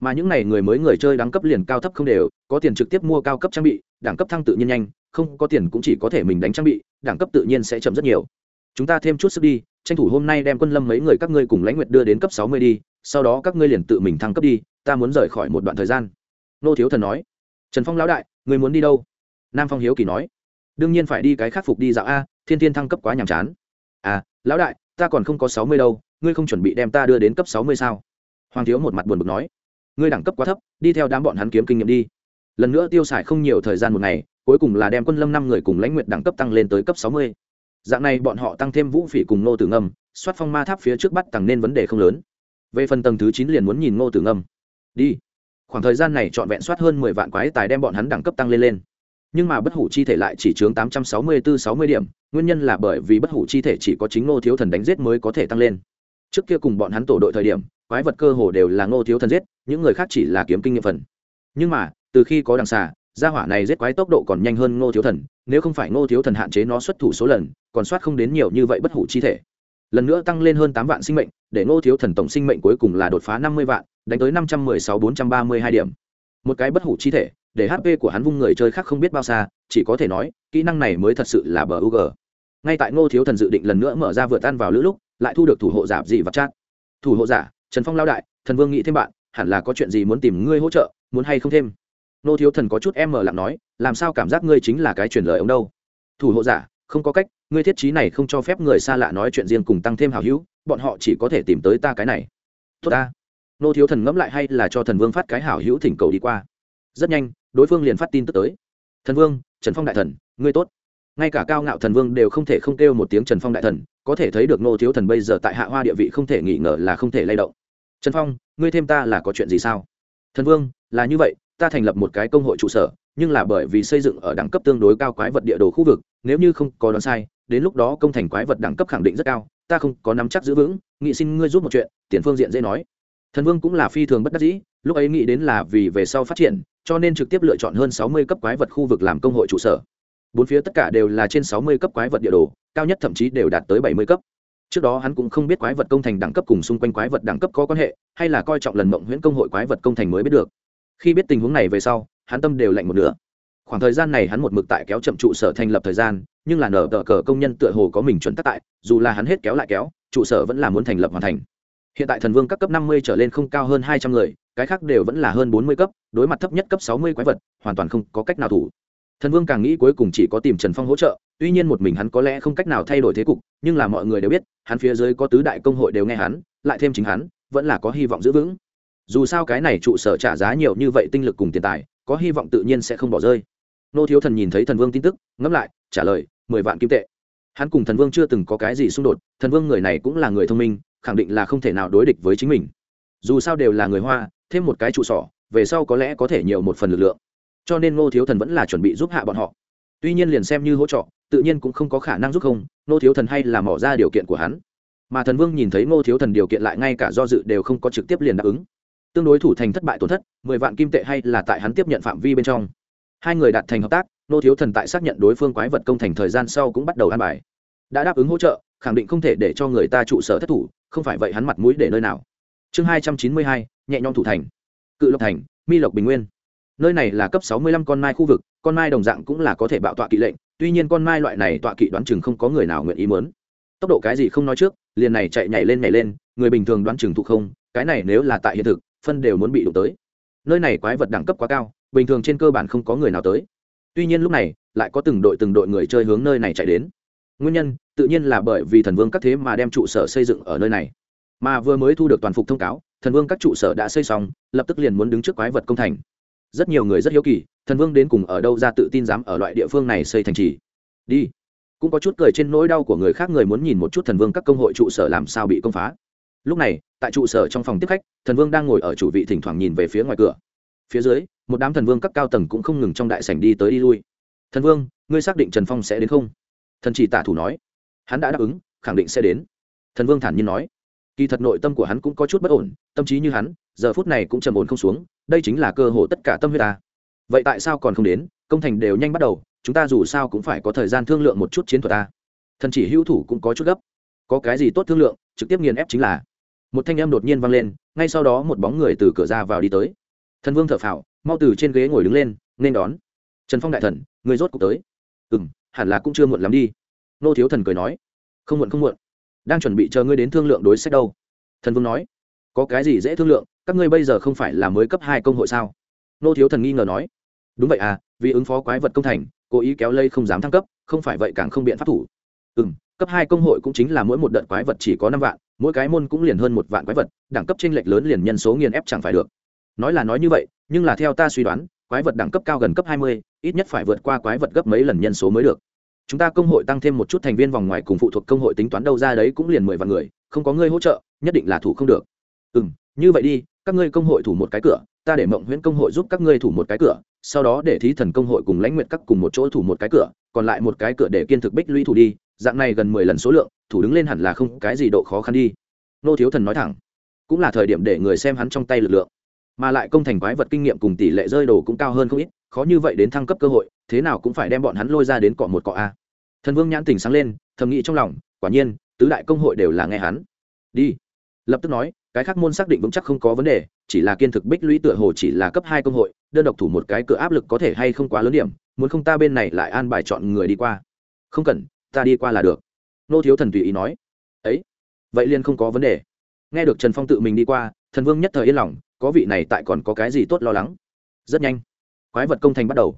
Mà những n à y người mới người chơi đẳng cấp liền cao thấp không đều, có tiền trực tiếp mua cao cấp trang bị, đẳng cấp thăng tự nhiên nhanh, không có tiền cũng chỉ có thể mình đánh trang bị, đẳng cấp tự nhiên sẽ chậm rất nhiều. Chúng ta thêm chút sức đi, tranh thủ hôm nay đem quân lâm mấy người các ngươi cùng lãnh nguyệt đưa đến cấp sáu mươi đi, sau đó các ngươi liền tự mình thăng cấp đi, ta muốn rời khỏi một đoạn thời gian. Nô thiếu thần nói. Trần phong lão đại người muốn đi đâu? Nam phong hiếu kỳ nói. Đương nhiên phải đi cái khắc phục đi dạo a, thiên thiên thăng cấp quá nhàm chán. À lão đại, ta còn không có sáu mươi đâu, ngươi không chuẩn bị đem ta đưa đến cấp sáu mươi sao? Hoàng thiếu một mặt buồn bực nói. Ngươi đẳng cấp quá thấp, đi theo đám bọn hắn kiếm kinh nghiệm đi. Lần nữa tiêu xài không nhiều thời gian một ngày, cuối cùng là đem quân lâm năm người cùng lãnh nguyện đẳng cấp tăng lên tới cấp sáu mươi. Dạng này bọn họ tăng thêm vũ phỉ cùng nô tử ngâm, soát phong ma tháp phía trước bắt tăng nên vấn đề không lớn. Về phần tầng thứ chín liền muốn nhìn ngô tử ngâm. Đi khoảng thời gian này trọn vẹn soát hơn mười vạn quái tài đem bọn hắn đẳng cấp tăng lên lên. Nhưng mà bất hủ chi thể lại chỉ chướng tám trăm sáu mươi bốn sáu mươi điểm, nguyên nhân là bởi vì bất hủ chi thể chỉ có chính ngô thiếu thần đánh giết mới có thể tăng lên. Trước kia cùng bọn hắn tổ đội thời điểm, quái vật cơ hồ đều là ngô thiếu thần giết, những người khác chỉ là kiếm kinh nghiệm phần. Nhưng mà, từ khi có đằng xà, gia hỏa này giết quái tốc độ còn nhanh hơn ngô thiếu thần, nếu không phải ngô thiếu thần hạn chế nó xuất thủ số lần, còn soát không đến nhiều như vậy bất hủ chi thể lần nữa tăng lên hơn tám vạn sinh mệnh, để ngô thiếu thần tổng sinh mệnh cuối cùng là đột phá năm mươi vạn, đánh tới năm trăm mười sáu bốn trăm ba mươi hai điểm. Một cái bất hủ chi thể, để hp của hắn vung người chơi khác không biết bao xa, chỉ có thể nói, kỹ năng này mới thật sự là bờ u g ngay tại ngô thiếu thần dự định lần nữa mở ra vượt tan vào lữ lúc, lại thu được thủ hộ giả gì vật chat thủ hộ giả, trần phong lao đại, thần vương nghĩ thêm bạn, hẳn là có chuyện gì muốn tìm ngươi hỗ trợ, muốn hay không thêm? Ngô thiếu thần có chút em mở lặng nói, làm sao cảm giác ngươi chính là cái truyền lời ông đâu? Thủ hộ giả không có cách, ngươi thiết trí này không cho phép người xa lạ nói chuyện riêng cùng tăng thêm hào hữu, bọn họ chỉ có thể tìm tới ta cái này. Tốt ta. Nô thiếu thần ngẫm lại hay là cho thần vương phát cái hảo hữu thỉnh cầu đi qua. Rất nhanh, đối phương liền phát tin tức tới. Thần vương, trần phong đại thần, ngươi tốt. Ngay cả cao ngạo thần vương đều không thể không kêu một tiếng trần phong đại thần, có thể thấy được nô thiếu thần bây giờ tại hạ hoa địa vị không thể nghi ngờ là không thể lay động. Trần phong, ngươi thêm ta là có chuyện gì sao? Thần vương, là như vậy ta thành lập một cái công hội trụ sở, nhưng là bởi vì xây dựng ở đẳng cấp tương đối cao quái vật địa đồ khu vực, nếu như không có đoán sai, đến lúc đó công thành quái vật đẳng cấp khẳng định rất cao, ta không có nắm chắc giữ vững, nghị xin ngươi giúp một chuyện, tiền phương diện dễ nói. Thần vương cũng là phi thường bất đắc dĩ, lúc ấy nghĩ đến là vì về sau phát triển, cho nên trực tiếp lựa chọn hơn sáu mươi cấp quái vật khu vực làm công hội trụ sở. Bốn phía tất cả đều là trên sáu mươi cấp quái vật địa đồ, cao nhất thậm chí đều đạt tới bảy mươi cấp. Trước đó hắn cũng không biết quái vật công thành đẳng cấp cùng xung quanh quái vật đẳng cấp có quan hệ, hay là coi trọng lần mộng huyễn công hội quái vật công thành mới biết được khi biết tình huống này về sau, hắn tâm đều lạnh một nửa. Khoảng thời gian này hắn một mực tại kéo chậm trụ sở thành lập thời gian, nhưng là nở tờ cờ công nhân tựa hồ có mình chuẩn tắc tại, dù là hắn hết kéo lại kéo, trụ sở vẫn là muốn thành lập hoàn thành. Hiện tại thần vương các cấp năm mươi trở lên không cao hơn hai trăm người, cái khác đều vẫn là hơn bốn mươi cấp, đối mặt thấp nhất cấp sáu mươi quái vật, hoàn toàn không có cách nào thủ. Thần vương càng nghĩ cuối cùng chỉ có tìm trần phong hỗ trợ, tuy nhiên một mình hắn có lẽ không cách nào thay đổi thế cục, nhưng là mọi người đều biết, hắn phía dưới có tứ đại công hội đều nghe hắn, lại thêm chính hắn, vẫn là có hy vọng giữ vững dù sao cái này trụ sở trả giá nhiều như vậy tinh lực cùng tiền tài, có hy vọng tự nhiên sẽ không bỏ rơi. Nô thiếu thần nhìn thấy thần vương tin tức, ngẫm lại, trả lời, mười vạn kim tệ. Hắn cùng thần vương chưa từng có cái gì xung đột, thần vương người này cũng là người thông minh, khẳng định là không thể nào đối địch với chính mình. Dù sao đều là người hoa, thêm một cái trụ sở, về sau có lẽ có thể nhiều một phần lực lượng. Cho nên nô thiếu thần vẫn là chuẩn bị giúp hạ bọn họ. Tuy nhiên liền xem như hỗ trợ, tự nhiên cũng không có khả năng giúp không, Nô thiếu thần hay là mỏ ra điều kiện của hắn. Mà thần vương nhìn thấy nô thiếu thần điều kiện lại ngay cả do dự đều không có trực tiếp liền đáp ứng tương đối thủ thành thất bại tổn thất, mười vạn kim tệ hay là tại hắn tiếp nhận phạm vi bên trong. Hai người đạt thành hợp tác, nô thiếu thần tại xác nhận đối phương quái vật công thành thời gian sau cũng bắt đầu ăn bài. Đã đáp ứng hỗ trợ, khẳng định không thể để cho người ta trụ sở thất thủ, không phải vậy hắn mặt mũi để nơi nào. Chương hai trăm chín mươi hai, nhẹ nhõm thủ thành. Cự lộc thành, mi lộc bình nguyên. Nơi này là cấp sáu mươi lăm con mai khu vực, con mai đồng dạng cũng là có thể bạo tọa kỵ lệnh, tuy nhiên con mai loại này tọa kỵ đoán chừng không có người nào nguyện ý mớn. Tốc độ cái gì không nói trước, liền này chạy nhảy lên nhảy lên, người bình thường đoán chừng thụ không, cái này nếu là tại hiện thực phân đều muốn bị đụng tới. Nơi này quái vật đẳng cấp quá cao, bình thường trên cơ bản không có người nào tới. Tuy nhiên lúc này, lại có từng đội từng đội người chơi hướng nơi này chạy đến. Nguyên nhân, tự nhiên là bởi vì thần vương các thế mà đem trụ sở xây dựng ở nơi này. Mà vừa mới thu được toàn phục thông cáo, thần vương các trụ sở đã xây xong, lập tức liền muốn đứng trước quái vật công thành. Rất nhiều người rất hiếu kỳ, thần vương đến cùng ở đâu ra tự tin dám ở loại địa phương này xây thành trì. Đi. Cũng có chút cười trên nỗi đau của người khác người muốn nhìn một chút thần vương các công hội trụ sở làm sao bị công phá. Lúc này tại trụ sở trong phòng tiếp khách, thần vương đang ngồi ở chủ vị thỉnh thoảng nhìn về phía ngoài cửa. Phía dưới, một đám thần vương các cao tầng cũng không ngừng trong đại sảnh đi tới đi lui. Thần vương, ngươi xác định trần phong sẽ đến không? Thần chỉ tả thủ nói. Hắn đã đáp ứng, khẳng định sẽ đến. Thần vương thản nhiên nói. Kỳ thật nội tâm của hắn cũng có chút bất ổn, tâm trí như hắn, giờ phút này cũng trầm ổn không xuống, đây chính là cơ hội tất cả tâm huyết ta. Vậy tại sao còn không đến? Công thành đều nhanh bắt đầu, chúng ta dù sao cũng phải có thời gian thương lượng một chút chiến thuật ta. Thần chỉ hữu thủ cũng có chút gấp. Có cái gì tốt thương lượng, trực tiếp nghiền ép chính là một thanh em đột nhiên vang lên, ngay sau đó một bóng người từ cửa ra vào đi tới. Thần vương thở phào, mau từ trên ghế ngồi đứng lên, nên đón. Trần phong đại thần, người rốt cuộc tới. Ừ m hẳn là cũng chưa muộn lắm đi. Nô thiếu thần cười nói. Không muộn không muộn. Đang chuẩn bị chờ ngươi đến thương lượng đối sách đâu. Thần vương nói. Có cái gì dễ thương lượng, các ngươi bây giờ không phải là mới cấp hai công hội sao? Nô thiếu thần nghi ngờ nói. Đúng vậy à vì ứng phó quái vật công thành, cố ý kéo lây không dám thăng cấp, không phải vậy càng không biện pháp thủ. Ừ m cấp hai công hội cũng chính là mỗi một đợt quái vật chỉ có năm vạn mỗi cái môn cũng liền hơn một vạn quái vật, đẳng cấp t r ê n lệch lớn liền nhân số nghiền ép chẳng phải được. Nói là nói như vậy, nhưng là theo ta suy đoán, quái vật đẳng cấp cao gần cấp hai mươi, ít nhất phải vượt qua quái vật gấp mấy lần nhân số mới được. Chúng ta công hội tăng thêm một chút thành viên vòng ngoài cùng phụ thuộc công hội tính toán đâu ra đấy cũng liền mười vạn người, không có ngươi hỗ trợ, nhất định là thủ không được. Ừ m như vậy đi, các ngươi công hội thủ một cái cửa, ta để mộng huyễn công hội giúp các ngươi thủ một cái cửa, sau đó để thí thần công hội cùng lãnh nguyện các cùng một chỗ thủ một cái cửa, còn lại một cái cửa để kiên thực bích lũy thủ đi dạng này gần mười lần số lượng, thủ đứng lên hẳn là không cái gì độ khó khăn đi. Nô thiếu thần nói thẳng, cũng là thời điểm để người xem hắn trong tay lực lượng. Mà lại công thành quái vật kinh nghiệm cùng tỷ lệ rơi đồ cũng cao hơn không ít, khó như vậy đến thăng cấp cơ hội, thế nào cũng phải đem bọn hắn lôi ra đến cọ một cọ a. Thần vương nhãn tình sáng lên, thầm nghĩ trong lòng, quả nhiên, tứ đại công hội đều là nghe hắn. Đi. Lập tức nói, cái khác môn xác định vững chắc không có vấn đề, chỉ là kiên thực bích lũy tựa hồ chỉ là cấp hai công hội, đơn độc thủ một cái cửa áp lực có thể hay không quá lớn điểm, muốn không ta bên này lại an bài chọn người đi qua. Không cần ta đi qua là được. Nô thiếu thần tùy ý nói. Ấy, vậy liền không có vấn đề. Nghe được trần phong tự mình đi qua, thần vương nhất thời yên lòng, có vị này tại còn có cái gì tốt lo lắng? Rất nhanh, quái vật công thành bắt đầu.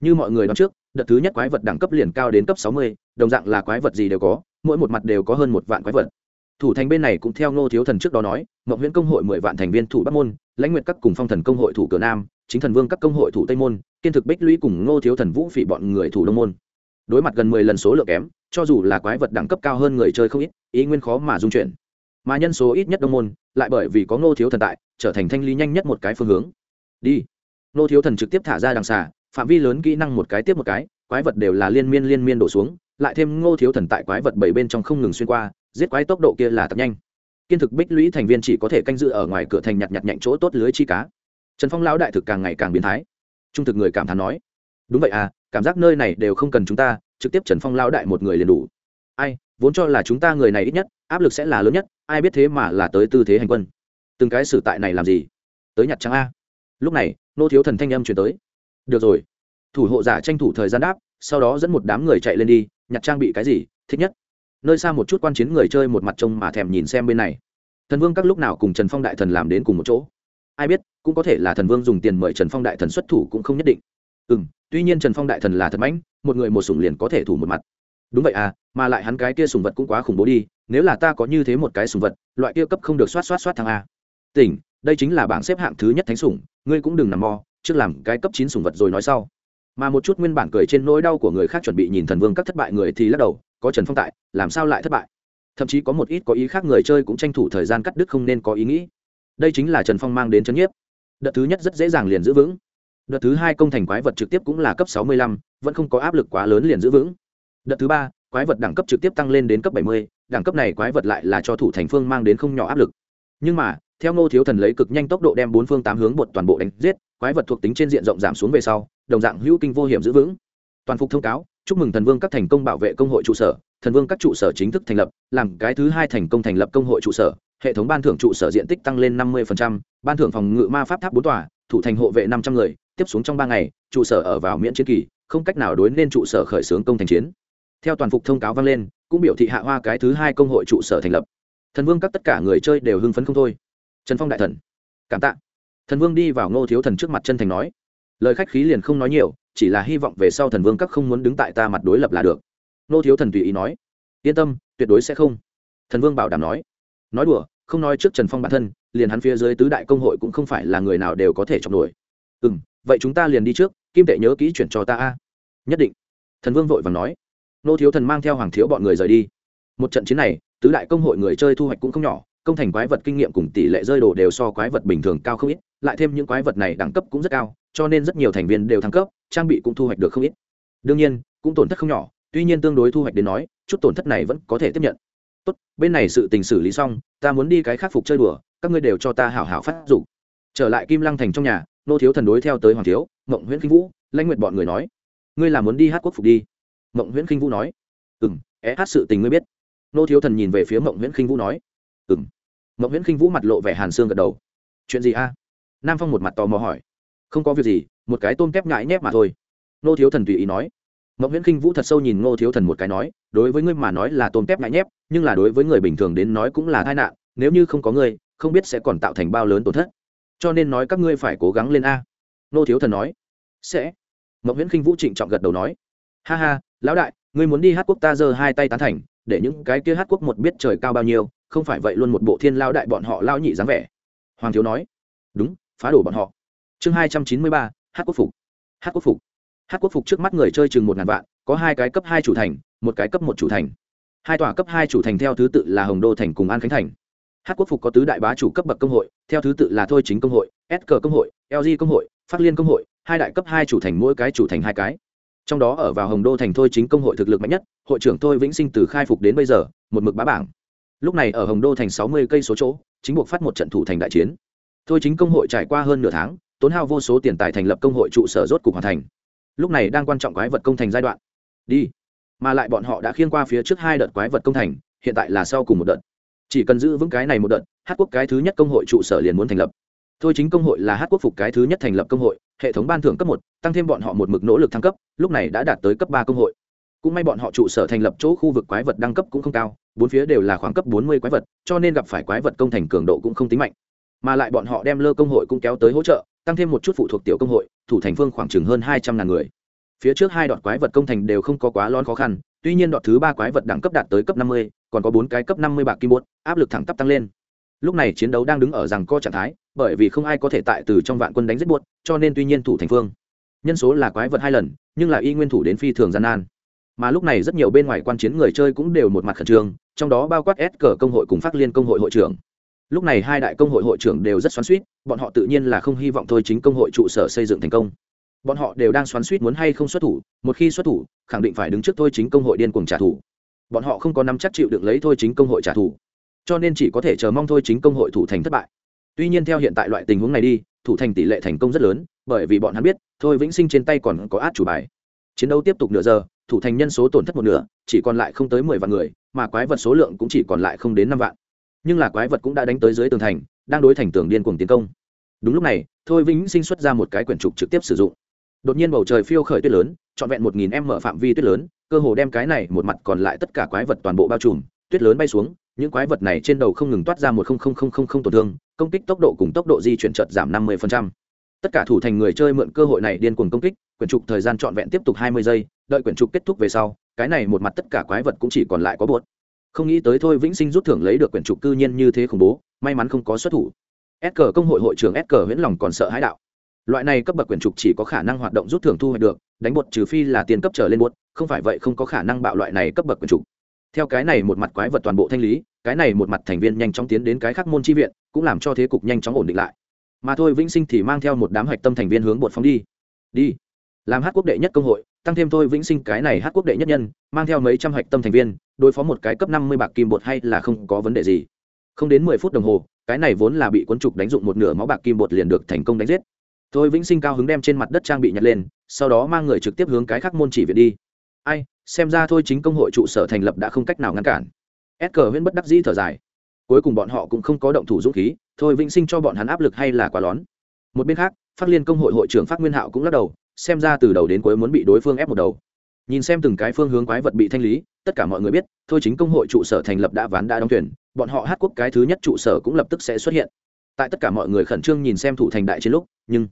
Như mọi người đoán trước, đợt thứ nhất quái vật đẳng cấp liền cao đến cấp sáu mươi, đồng dạng là quái vật gì đều có, mỗi một mặt đều có hơn một vạn quái vật. Thủ thành bên này cũng theo ngô thiếu thần trước đó nói mậu huyễn công hội mười vạn thành viên thủ bắc môn, lãnh nguyện các cùng phong thần công hội thủ cửa nam, chính thần vương các công hội thủ tây môn, kiên thực bích lũy cùng ngô thiếu thần vũ phỉ bọn người thủ đông môn. Đối mặt gần mười lần số lượng kém cho dù là quái vật đẳng cấp cao hơn người chơi không ít, ý nguyên khó mà dung chuyển. Mà nhân số ít nhất đông môn, lại bởi vì có ngô thiếu thần tại, trở thành thanh lý nhanh nhất một cái phương hướng. Đi. Ngô thiếu thần trực tiếp thả ra đằng xà, phạm vi lớn kỹ năng một cái tiếp một cái, quái vật đều là liên miên liên miên đổ xuống, lại thêm ngô thiếu thần tại quái vật bảy bên trong không ngừng xuyên qua, giết quái tốc độ kia là tập nhanh. Kiên thực bích lũy thành viên chỉ có thể canh giữ ở ngoài cửa thành nhặt nhặt nhạnh chỗ tốt lưới chi cá. Trần phong lão đại thực càng ngày càng biến thái. Trung thực người cảm thán nói, đúng vậy à cảm giác nơi này đều không cần chúng ta trực tiếp trần phong lão đại một người liền đủ. Ai, vốn cho là chúng ta người này ít nhất, áp lực sẽ là lớn nhất, ai biết thế mà là tới tư thế hành quân. Từng cái xử tại này làm gì? Tới nhặt trắng a. Lúc này, nô thiếu thần thanh âm chuyển tới. Được rồi. Thủ hộ giả tranh thủ thời gian đáp, sau đó dẫn một đám người chạy lên đi, nhặt trang bị cái gì, thích nhất. Nơi xa một chút quan chiến người chơi một mặt trông mà thèm nhìn xem bên này. Thần vương các lúc nào cùng trần phong đại thần làm đến cùng một chỗ? Ai biết, cũng có thể là thần vương dùng tiền mời trần phong đại thần xuất thủ cũng không nhất định ừ m tuy nhiên trần phong đại thần là thật mãnh, một người một sủng liền có thể thủ một mặt. Đúng vậy à mà lại hắn cái kia sùng vật cũng quá khủng bố đi, nếu là ta có như thế một cái sùng vật, loại kia cấp không được soát soát soát thằng a. Tỉnh, đây chính là bảng xếp hạng thứ nhất thánh sủng, ngươi cũng đừng nằm mò, trước làm cái cấp chín sùng vật rồi nói sau. Mà một chút nguyên bản cười trên nỗi đau của người khác chuẩn bị nhìn thần vương các thất bại người thì lắc đầu, có trần phong tại, làm sao lại thất bại? Thậm chí có một ít có ý khác người chơi cũng tranh thủ thời gian cắt đứt không nên có ý nghĩ. Đây chính là trần phong mang đến c h ấ n nhiếp. Đợt thứ nhất rất dễ dàng liền giữ vững đợt thứ hai công thành quái vật trực tiếp cũng là cấp sáu mươi lăm, vẫn không có áp lực quá lớn liền giữ vững. Đợt thứ ba, quái vật đẳng cấp trực tiếp tăng lên đến cấp bảy mươi, đẳng cấp này quái vật lại là cho thủ thành phương mang đến không nhỏ áp lực. Nhưng mà, theo ngô thiếu thần lấy cực nhanh tốc độ đem bốn phương tám hướng bột toàn bộ đánh giết, quái vật thuộc tính trên diện rộng giảm xuống về sau, đồng dạng hữu kinh vô hiểm giữ vững. Toàn phục thông cáo, chúc mừng thần vương các thành công bảo vệ công hội trụ sở. Thần vương các trụ sở chính thức thành lập, làm cái thứ hai thành công thành lập công hội trụ sở. Hệ thống ban thưởng trụ sở diện tích tăng lên năm mươi ban thưởng phòng ngự ma pháp tháp bốn tòa, thủ thành hộ vệ năm trăm người tiếp xuống trong ba ngày, trụ sở ở vào miễn chiến kỳ, không cách nào đối nên trụ sở khởi xướng công thành chiến. Theo toàn phục thông cáo vang lên, cũng biểu thị hạ hoa cái thứ hai công hội trụ sở thành lập. Thần vương các tất cả người chơi đều hưng phấn không thôi. Trần phong đại thần. Cảm tạ. Thần vương đi vào ngô thiếu thần trước mặt chân thành nói. Lời khách khí liền không nói nhiều, chỉ là hy vọng về sau thần vương các không muốn đứng tại ta mặt đối lập là được. Ngô thiếu thần tùy ý nói. Yên tâm, tuyệt đối sẽ không. Thần vương bảo đảm nói. Nói đùa, không nói trước trần phong bản thân, liền hắn phía dưới tứ đại công hội cũng không phải là người nào đều có thể chọc nổi. Ừ m vậy chúng ta liền đi trước, kim tệ nhớ kỹ chuyển cho ta a. Nhất định. Thần vương vội vàng nói. Nô thiếu thần mang theo hoàng thiếu bọn người rời đi. Một trận chiến này, tứ đại công hội người chơi thu hoạch cũng không nhỏ, công thành quái vật kinh nghiệm cùng tỷ lệ rơi đồ đều so quái vật bình thường cao không ít, lại thêm những quái vật này đẳng cấp cũng rất cao, cho nên rất nhiều thành viên đều thăng cấp, trang bị cũng thu hoạch được không ít. Đương nhiên, cũng tổn thất không nhỏ, tuy nhiên tương đối thu hoạch đến nói, chút tổn thất này vẫn có thể tiếp nhận. Tốt, bên này sự tình xử lý xong, ta muốn đi cái khắc phục chơi đùa, các ngươi đều cho ta hảo hảo phát dụng trở lại kim lăng thành trong nhà nô thiếu thần đối theo tới hoàng thiếu, mộng nguyễn kinh vũ, lãnh nguyện bọn người nói, ngươi là muốn đi hát quốc phục đi? Mộng nguyễn kinh vũ nói ừ m é hát sự tình ngươi biết. Nô thiếu thần nhìn về phía mộng nguyễn kinh vũ nói ừ m mộng nguyễn khinh vũ mặt lộ vẻ hàn xương gật đầu, chuyện gì a? Nam phong một mặt tò mò hỏi, không có việc gì, một cái tôm kép ngại nhép mà thôi. Nô thiếu thần tùy ý nói, mộng nguyễn khinh vũ thật sâu nhìn ngô thiếu thần một cái nói, đối với ngươi mà nói là tôm kép ngại nhép, nhưng là đối với người bình thường đến nói cũng là tai nạn, nếu như không có ngươi, không biết sẽ còn tạo thành bao lớn tổn thất cho nên nói các ngươi phải cố gắng lên a. Nô thiếu thần nói. Sẽ. Mộng nguyễn khinh vũ trịnh trọng gật đầu nói. Ha ha, lão đại, ngươi muốn đi hát quốc ta giơ hai tay tán thành, để những cái kia hát quốc một biết trời cao bao nhiêu, không phải vậy luôn một bộ thiên lao đại bọn họ lao nhị dáng vẻ. Hoàng thiếu nói. Đúng, phá đổ bọn họ. Chương hai trăm chín mươi ba, hát quốc phục. Hát quốc phục. Hát quốc phục trước mắt người chơi chừng một ngàn vạn, có hai cái cấp hai chủ thành, một cái cấp một chủ thành. Hai tòa cấp hai chủ thành theo thứ tự là hồng đô thành cùng an khánh thành hát quốc phục có tứ đại bá chủ cấp bậc công hội, theo thứ tự là thôi chính công hội, s cờ công hội lg công hội, phát liên công hội, hai đại cấp hai chủ thành mỗi cái chủ thành hai cái. Trong đó ở vào hồng đô thành thôi chính công hội thực lực mạnh nhất, hội trưởng thôi vĩnh sinh từ khai phục đến bây giờ, một mực bá bảng. Lúc này ở hồng đô thành sáu mươi cây số chỗ, chính buộc phát một trận thủ thành đại chiến. Thôi chính công hội trải qua hơn nửa tháng, tốn hao vô số tiền tài thành lập công hội trụ sở rốt cục hoàn thành. Lúc này đang quan trọng quái vật công thành giai đoạn. Đi. Mà lại bọn họ đã khiên qua phía trước hai đợt quái vật công thành, hiện tại là sau cùng một đợt chỉ cần giữ vững cái này một đợt, hát quốc cái thứ nhất công hội trụ sở liền muốn thành lập. Thôi chính công hội là hát quốc phục cái thứ nhất thành lập công hội, hệ thống ban thưởng cấp một, tăng thêm bọn họ một mực nỗ lực thăng cấp, lúc này đã đạt tới cấp ba công hội. Cũng may bọn họ trụ sở thành lập chỗ khu vực quái vật đăng cấp cũng không cao, bốn phía đều là khoảng cấp bốn mươi quái vật, cho nên gặp phải quái vật công thành cường độ cũng không tính mạnh. Mà lại bọn họ đem lơ công hội cũng kéo tới hỗ trợ, tăng thêm một chút phụ thuộc tiểu công hội, thủ thành phương khoảng chừng hơn hai trăm ngàn người. Phía trước hai đoạn quái vật công thành đều không có quá lon khó khăn, tuy nhiên đoạn thứ ba quái vật đẳng cấp đạt tới cấp năm mươi còn có bốn cái cấp năm mươi bạc kim bốt, áp lực thẳng tắp tăng lên. Lúc này chiến đấu đang đứng ở rằng co trạng thái, bởi vì không ai có thể tại từ trong vạn quân đánh giết buốt cho nên tuy nhiên thủ thành phương. Nhân số là quái vật hai lần, nhưng là y nguyên thủ đến phi thường gian nan. Mà lúc này rất nhiều bên ngoài quan chiến người chơi cũng đều một mặt khẩn trương, trong đó bao quát s cờ công hội cùng phát liên công hội hội trưởng. Lúc này hai đại công hội hội trưởng đều rất xoắn suýt bọn họ tự nhiên là không hy vọng thôi chính công hội trụ sở xây dựng thành công. Bọn họ đều đang xoắn suýt muốn hay không xuất thủ, một khi xuất thủ, khẳng định phải đứng trước thôi chính công hội điên cuồng trả thù bọn họ không có nắm chắc chịu được lấy thôi chính công hội trả thù, cho nên chỉ có thể chờ mong thôi chính công hội thủ thành thất bại. Tuy nhiên theo hiện tại loại tình huống này đi, thủ thành tỷ lệ thành công rất lớn, bởi vì bọn hắn biết, thôi vĩnh sinh trên tay còn có át chủ bài. Chiến đấu tiếp tục nửa giờ, thủ thành nhân số tổn thất một nửa, chỉ còn lại không tới mười vạn người, mà quái vật số lượng cũng chỉ còn lại không đến năm vạn. Nhưng là quái vật cũng đã đánh tới dưới tường thành, đang đối thành tường điên cuồng tiến công. Đúng lúc này, thôi vĩnh sinh xuất ra một cái quyển trục trực tiếp sử dụng. Đột nhiên bầu trời phiêu khởi tuyết lớn, trọn vẹn một nghìn em mở phạm vi tuyết lớn cơ hồ đem cái này một mặt còn lại tất cả quái vật toàn bộ bao trùm, tuyết lớn bay xuống, những quái vật này trên đầu không ngừng toát ra một không không không không không tổn thương, công kích tốc độ cùng tốc độ di chuyển chợt giảm năm mươi tất cả thủ thành người chơi mượn cơ hội này điên cuồng công kích, quyển trục thời gian trọn vẹn tiếp tục hai mươi giây, đợi quyển trục kết thúc về sau, cái này một mặt tất cả quái vật cũng chỉ còn lại có buốt không nghĩ tới thôi vĩnh sinh rút thưởng lấy được quyển trục cư nhiên như thế khủng bố, may mắn không có xuất thủ. S cờ công hội hội trưởng s cờ huyễn lòng còn sợ hãi đạo. Loại này cấp bậc quyển trục chỉ có khả năng hoạt động rút thưởng thu hoạch được, đánh bột trừ phi là tiền cấp trở lên bột không phải vậy không có khả năng bạo loại này cấp bậc quyển chủ. theo cái này một mặt quái vật toàn bộ thanh lý, cái này một mặt thành viên nhanh chóng tiến đến cái khác môn chi viện, cũng làm cho thế cục nhanh chóng ổn định lại. Mà thôi, vĩnh sinh thì mang theo một đám hạch tâm thành viên hướng bột phóng đi. Đi. Làm hát quốc đệ nhất công hội, tăng thêm thôi, vĩnh sinh cái này hát quốc đệ nhất nhân, mang theo mấy trăm hạch tâm thành viên, đối phó một cái cấp năm mươi bạc kim bột hay là không có vấn đề gì. Không đến mười phút đồng hồ, cái này vốn là bị cuốn trục đánh dụng một nửa máu bạc kim bột liền được thành công đánh giết. Thôi, vĩnh sinh cao hứng đem trên mặt đất trang bị nhặt lên, sau đó mang người trực tiếp hướng cái khác môn chỉ viện đi ai, xem ra thôi chính công hội trụ sở thành lập đã không cách nào ngăn cản. S cờ huyễn bất đắc dĩ thở dài. Cuối cùng bọn họ cũng không có động thủ dũng khí, thôi vĩnh sinh cho bọn hắn áp lực hay là quá lón. Một bên khác, phát liên công hội hội trưởng phát nguyên hạo cũng lắc đầu, xem ra từ đầu đến cuối muốn bị đối phương ép một đầu. Nhìn xem từng cái phương hướng quái vật bị thanh lý, tất cả mọi người biết, thôi chính công hội trụ sở thành lập đã ván đã đóng tuyển bọn họ hát quốc cái thứ nhất trụ sở cũng lập tức sẽ xuất hiện. Tại tất cả mọi người khẩn trương nhìn xem thủ thành đại chiến lúc, nhưng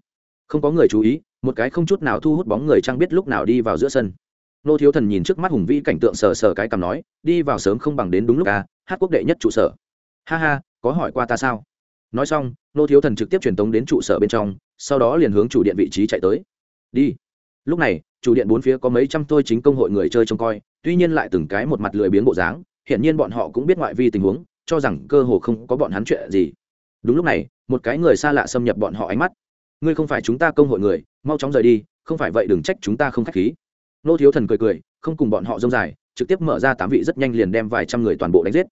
không có người chú ý, một cái không chút nào thu hút bóng người trang biết lúc nào đi vào giữa sân nô thiếu thần nhìn trước mắt hùng vĩ cảnh tượng sờ sờ cái cằm nói, đi vào sớm không bằng đến đúng lúc à hát quốc đệ nhất trụ sở. Ha ha, có hỏi qua ta sao? Nói xong, nô thiếu thần trực tiếp truyền tống đến trụ sở bên trong, sau đó liền hướng chủ điện vị trí chạy tới. Đi. Lúc này, chủ điện bốn phía có mấy trăm tôi chính công hội người chơi trông coi, tuy nhiên lại từng cái một mặt lười biếng bộ dáng, hiển nhiên bọn họ cũng biết ngoại vi tình huống, cho rằng cơ hồ không có bọn hắn chuyện gì. Đúng lúc này, một cái người xa lạ xâm nhập bọn họ ánh mắt. Ngươi không phải chúng ta công hội người, mau chóng rời đi, không phải vậy đừng trách chúng ta không k h á c h khí nô thiếu thần cười cười, không cùng bọn họ dông dài, trực tiếp mở ra tám vị rất nhanh liền đem vài trăm người toàn bộ đánh giết.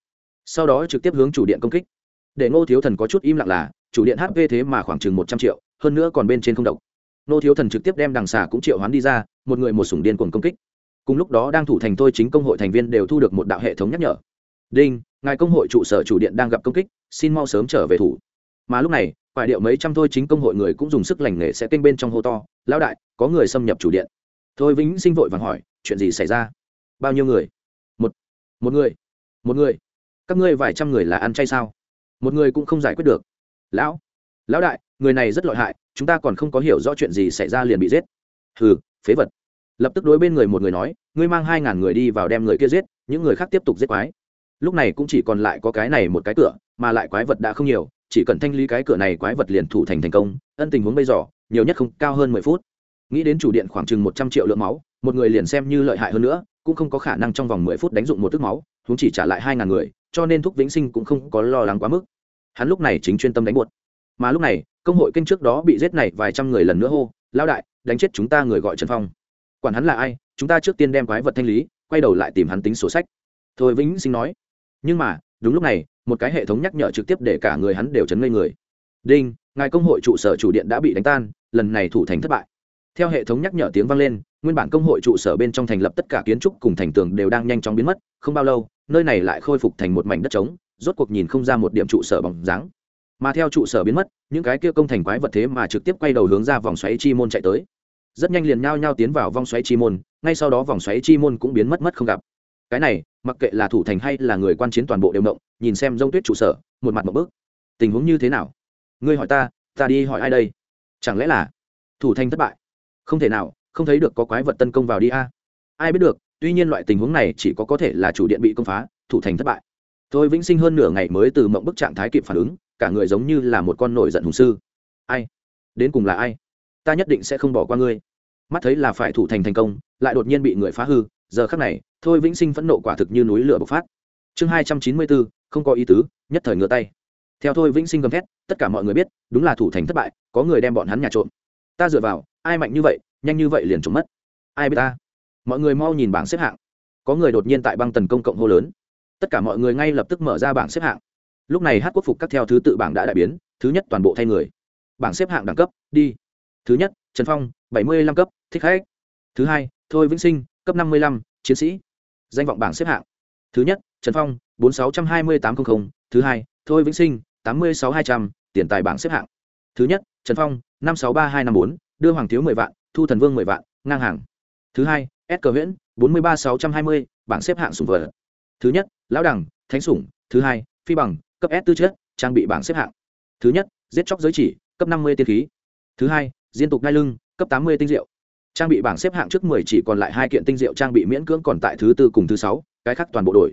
Sau đó trực tiếp hướng chủ điện công kích. Để Nô thiếu thần có chút im lặng là, chủ điện hp thế mà khoảng chừng một trăm triệu, hơn nữa còn bên trên không độc. Nô thiếu thần trực tiếp đem đằng xà cũng triệu hoán đi ra, một người một sủng điên cuồng công kích. Cùng lúc đó đang thủ thành thôi chính công hội thành viên đều thu được một đạo hệ thống nhắc nhở. Đinh, ngài công hội trụ sở chủ điện đang gặp công kích, xin mau sớm trở về thủ. Mà lúc này quại điệu mấy trăm thôi chính công hội người cũng dùng sức lành nghề sẽ kênh bên trong hô to, lão đại, có người xâm nhập chủ điện thôi vĩnh sinh vội vàng hỏi, chuyện gì xảy ra? Bao nhiêu người? Một một người một người. Các ngươi vài trăm người là ăn chay sao? Một người cũng không giải quyết được. Lão lão đại, người này rất lợi hại, chúng ta còn không có hiểu rõ chuyện gì xảy ra liền bị giết. Hừ, phế vật. Lập tức đối bên người một người nói, ngươi mang hai ngàn người đi vào đem người kia giết, những người khác tiếp tục giết quái. Lúc này cũng chỉ còn lại có cái này một cái cửa, mà lại quái vật đã không nhiều, chỉ cần thanh lý cái cửa này quái vật liền thủ thành thành công, ân tình huống bây giờ, nhiều nhất không cao hơn mười phút nghĩ đến chủ điện khoảng chừng một trăm triệu lượng máu, một người liền xem như lợi hại hơn nữa, cũng không có khả năng trong vòng mười phút đánh dụng một tức máu chúng chỉ trả lại hai ngàn người, cho nên thúc vĩnh sinh cũng không có lo lắng quá mức. Hắn lúc này chính chuyên tâm đánh buột. Mà lúc này, công hội kênh trước đó bị giết này vài trăm người lần nữa hô lao đại, đánh chết chúng ta người gọi trần phong. Quản hắn là ai, chúng ta trước tiên đem quái vật thanh lý, quay đầu lại tìm hắn tính sổ sách. Thôi vĩnh sinh nói. Nhưng mà, đúng lúc này, một cái hệ thống nhắc nhở trực tiếp để cả người hắn đều chấn ngây người. Đinh, ngài công hội trụ sở chủ điện đã bị đánh tan, lần này thủ thành thất bại theo hệ thống nhắc nhở tiếng vang lên, nguyên bản công hội trụ sở bên trong thành lập tất cả kiến trúc cùng thành tường đều đang nhanh chóng biến mất, không bao lâu, nơi này lại khôi phục thành một mảnh đất trống, rốt cuộc nhìn không ra một điểm trụ sở bằng dáng. Mà theo trụ sở biến mất, những cái kia công thành quái vật thế mà trực tiếp quay đầu hướng ra vòng xoáy chi môn chạy tới. Rất nhanh liền nhao nhao tiến vào vòng xoáy chi môn, ngay sau đó vòng xoáy chi môn cũng biến mất mất không gặp. Cái này, mặc kệ là thủ thành hay là người quan chiến toàn bộ đều động, nhìn xem rông tuyết trụ sở, một mặt một bước. Tình huống như thế nào? Ngươi hỏi ta ta đi hỏi ai đây? Chẳng lẽ là thủ thành thất bại? Không thể nào, không thấy được có quái vật tấn công vào đi a. Ai biết được, tuy nhiên loại tình huống này chỉ có có thể là chủ điện bị công phá, thủ thành thất bại. Thôi vĩnh sinh hơn nửa ngày mới từ mộng bức trạng thái kịp phản ứng, cả người giống như là một con nổi giận hùng sư. Ai? Đến cùng là ai? Ta nhất định sẽ không bỏ qua ngươi. Mắt thấy là phải thủ thành thành công, lại đột nhiên bị người phá hư, giờ khắc này, thôi vĩnh sinh phẫn nộ quả thực như núi lửa bộc phát. Chương hai trăm chín mươi bốn, không có ý tứ, nhất thời ngửa tay. Theo thôi vĩnh sinh gầm thét, tất cả mọi người biết, đúng là thủ thành thất bại, có người đem bọn hắn nhà trộm ta dựa vào, ai mạnh như vậy, nhanh như vậy liền trộm mất. Ai biết ta? Mọi người mau nhìn bảng xếp hạng. Có người đột nhiên tại băng tần công cộng hô lớn. Tất cả mọi người ngay lập tức mở ra bảng xếp hạng. Lúc này hát quốc phục các theo thứ tự bảng đã đại biến, thứ nhất toàn bộ thay người. Bảng xếp hạng đẳng cấp, đi. Thứ nhất, trần phong, bảy mươi năm cấp, thích khách. Thứ hai, thôi vĩnh sinh, cấp năm mươi lăm, chiến sĩ. Danh vọng bảng xếp hạng. Thứ nhất, trần phong, bốn sáu trăm hai mươi tám trăm linh thứ hai, thôi vĩnh sinh, tám mươi sáu hai trăm, tiền tài bảng xếp hạng. Thứ nhất, trần phong năm sáu ba hai năm bốn, đưa hoàng thiếu mười vạn, thu thần vương mười vạn, ngang hàng. Thứ hai, s cờ huyễn bốn mươi ba sáu trăm hai mươi, bảng xếp hạng sùng vở thứ nhất, lão đẳng thánh sủng. Thứ hai, phi bằng, cấp s tư chất, trang bị bảng xếp hạng. Thứ nhất, giết chóc giới chỉ, cấp năm mươi tiên khí. Thứ hai, diên tục ngai lưng, cấp tám mươi tinh diệu. Trang bị bảng xếp hạng trước mười chỉ còn lại hai kiện tinh diệu trang bị miễn cưỡng còn tại thứ tư cùng thứ sáu, cái khác toàn bộ đổi.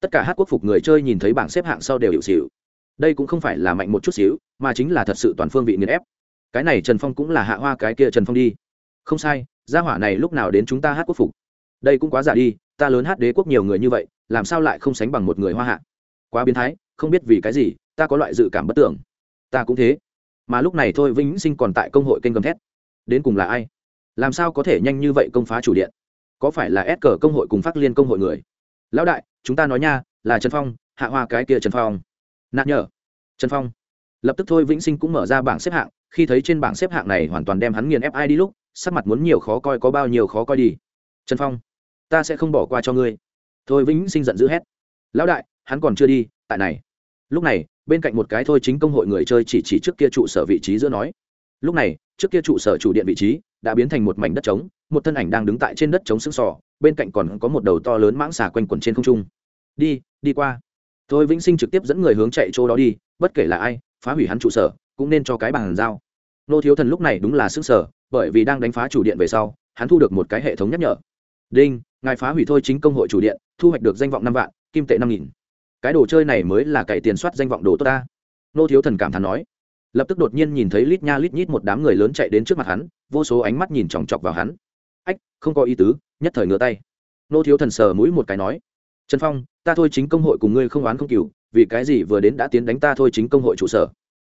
Tất cả hát quốc phục người chơi nhìn thấy bảng xếp hạng sau đều hiệu xịu đây cũng không phải là mạnh một chút xíu, mà chính là thật sự toàn phương vị nghiền ép cái này trần phong cũng là hạ hoa cái kia trần phong đi. Không sai, gia hỏa này lúc nào đến chúng ta hát quốc phục? Đây cũng quá giả đi, ta lớn hát đế quốc nhiều người như vậy, làm sao lại không sánh bằng một người hoa hạ? Quá biến thái, không biết vì cái gì, ta có loại dự cảm bất tưởng. Ta cũng thế. Mà lúc này thôi vĩnh sinh còn tại công hội kênh gầm thét. Đến cùng là ai? Làm sao có thể nhanh như vậy công phá chủ điện? Có phải là ép cờ công hội cùng phát liên công hội người? Lão đại, chúng ta nói nha, là trần phong, hạ hoa cái kia trần phong. Nạn nhở. Trần phong. Lập tức thôi vĩnh sinh cũng mở ra bảng xếp hạng khi thấy trên bảng xếp hạng này hoàn toàn đem hắn nghiền ép ai đi lúc, sắc mặt muốn nhiều khó coi có bao nhiêu khó coi đi. Trần phong, ta sẽ không bỏ qua cho ngươi. Thôi vĩnh sinh giận dữ hét. Lão đại, hắn còn chưa đi, tại này. Lúc này, bên cạnh một cái thôi chính công hội người chơi chỉ chỉ trước kia trụ sở vị trí giữa nói. Lúc này, trước kia trụ sở chủ điện vị trí đã biến thành một mảnh đất trống, một thân ảnh đang đứng tại trên đất trống xương sò bên cạnh còn có một đầu to lớn mãng xà quanh quẩn trên không trung. Đi đi qua. Thôi vĩnh sinh trực tiếp dẫn người hướng chạy chỗ đó đi, bất kể là ai, phá hủy hắn trụ sở, cũng nên cho cái bàn giao nô thiếu thần lúc này đúng là xứng sở bởi vì đang đánh phá chủ điện về sau, hắn thu được một cái hệ thống nhắc nhở. Đinh, ngài phá hủy thôi chính công hội chủ điện, thu hoạch được danh vọng năm vạn, kim tệ năm nghìn. Cái đồ chơi này mới là cậy tiền soát danh vọng đồ tốt ta. Nô thiếu thần cảm thán nói. Lập tức đột nhiên nhìn thấy lít nha lít nhít một đám người lớn chạy đến trước mặt hắn, vô số ánh mắt nhìn chòng chọc vào hắn. Ách, không có ý tứ, nhất thời ngửa tay. Nô thiếu thần sờ mũi một cái nói. Trần phong, ta thôi chính công hội cùng ngươi không oán không cừu, vì cái gì vừa đến đã tiến đánh ta thôi chính công hội trụ sở.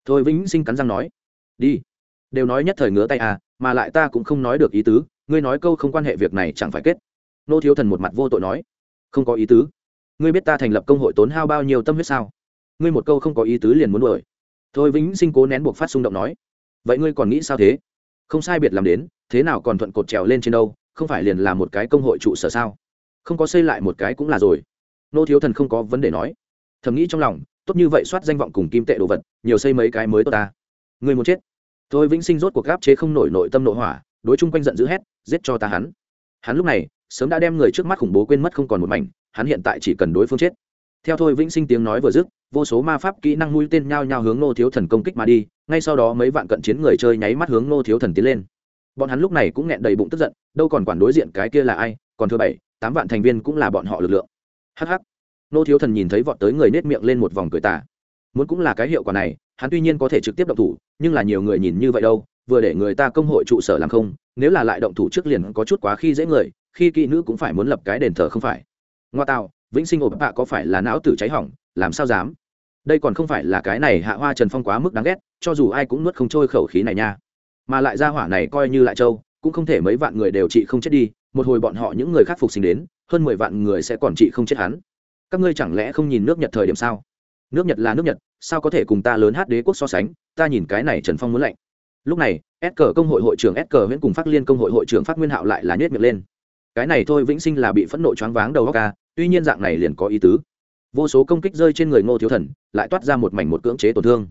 Thôi vĩnh sinh cắn răng nói. Đi đều nói nhất thời ngứa tay à mà lại ta cũng không nói được ý tứ, ngươi nói câu không quan hệ việc này chẳng phải kết. Nô thiếu thần một mặt vô tội nói, không có ý tứ. Ngươi biết ta thành lập công hội tốn hao bao nhiêu tâm huyết sao? Ngươi một câu không có ý tứ liền muốn đuổi. Thôi vĩnh sinh cố nén buộc phát xung động nói, vậy ngươi còn nghĩ sao thế? Không sai biệt làm đến, thế nào còn thuận cột trèo lên trên đâu, không phải liền là một cái công hội trụ sở sao? Không có xây lại một cái cũng là rồi. Nô thiếu thần không có vấn đề nói. Thầm nghĩ trong lòng, tốt như vậy soát danh vọng cùng kim tệ đồ vật, nhiều xây mấy cái mới tốt ta. Người muốn chết thôi vĩnh sinh rốt cuộc gáp chế không nổi nội tâm nội hỏa, đối chung quanh giận dữ hét, giết cho ta hắn. Hắn lúc này, sớm đã đem người trước mắt khủng bố quên mất không còn một mảnh, hắn hiện tại chỉ cần đối phương chết. Theo thôi vĩnh sinh tiếng nói vừa dứt, vô số ma pháp kỹ năng mũi tên nhao nhao hướng nô thiếu thần công kích mà đi, ngay sau đó mấy vạn cận chiến người chơi nháy mắt hướng nô thiếu thần tiến lên. Bọn hắn lúc này cũng nghẹn đầy bụng tức giận, đâu còn quản đối diện cái kia là ai, còn thứ bảy, tám vạn thành viên cũng là bọn họ lực lượng. Hh nô thiếu thần nhìn thấy vọt tới người nết miệng lên một vòng cười tà. Muốn cũng là cái hiệu quả này hắn tuy nhiên có thể trực tiếp động thủ, nhưng là nhiều người nhìn như vậy đâu, vừa để người ta công hội trụ sở làm không, nếu là lại động thủ trước liền có chút quá khi dễ người, khi kỹ nữ cũng phải muốn lập cái đền thờ không phải. Ngoa tạo, vĩnh sinh ổ bạ có phải là não tử cháy hỏng, làm sao dám? Đây còn không phải là cái này hạ hoa trần phong quá mức đáng ghét, cho dù ai cũng nuốt không trôi khẩu khí này nha. Mà lại ra hỏa này coi như lại châu cũng không thể mấy vạn người đều trị không chết đi, một hồi bọn họ những người khác phục sinh đến, hơn mười vạn người sẽ còn trị không chết hắn. Các ngươi chẳng lẽ không nhìn nước nhật thời điểm sao? Nước nhật là nước nhật sao có thể cùng ta lớn hát đế quốc so sánh ta nhìn cái này trần phong muốn lạnh lúc này s cờ công hội hội trưởng s cờ viễn cùng phát liên công hội hội trưởng phát nguyên hạo lại là nhét miệng lên cái này thôi vĩnh sinh là bị phẫn nộ choáng váng đầu góc ca, tuy nhiên dạng này liền có ý tứ vô số công kích rơi trên người ngô thiếu thần lại toát ra một mảnh một cưỡng chế tổn thương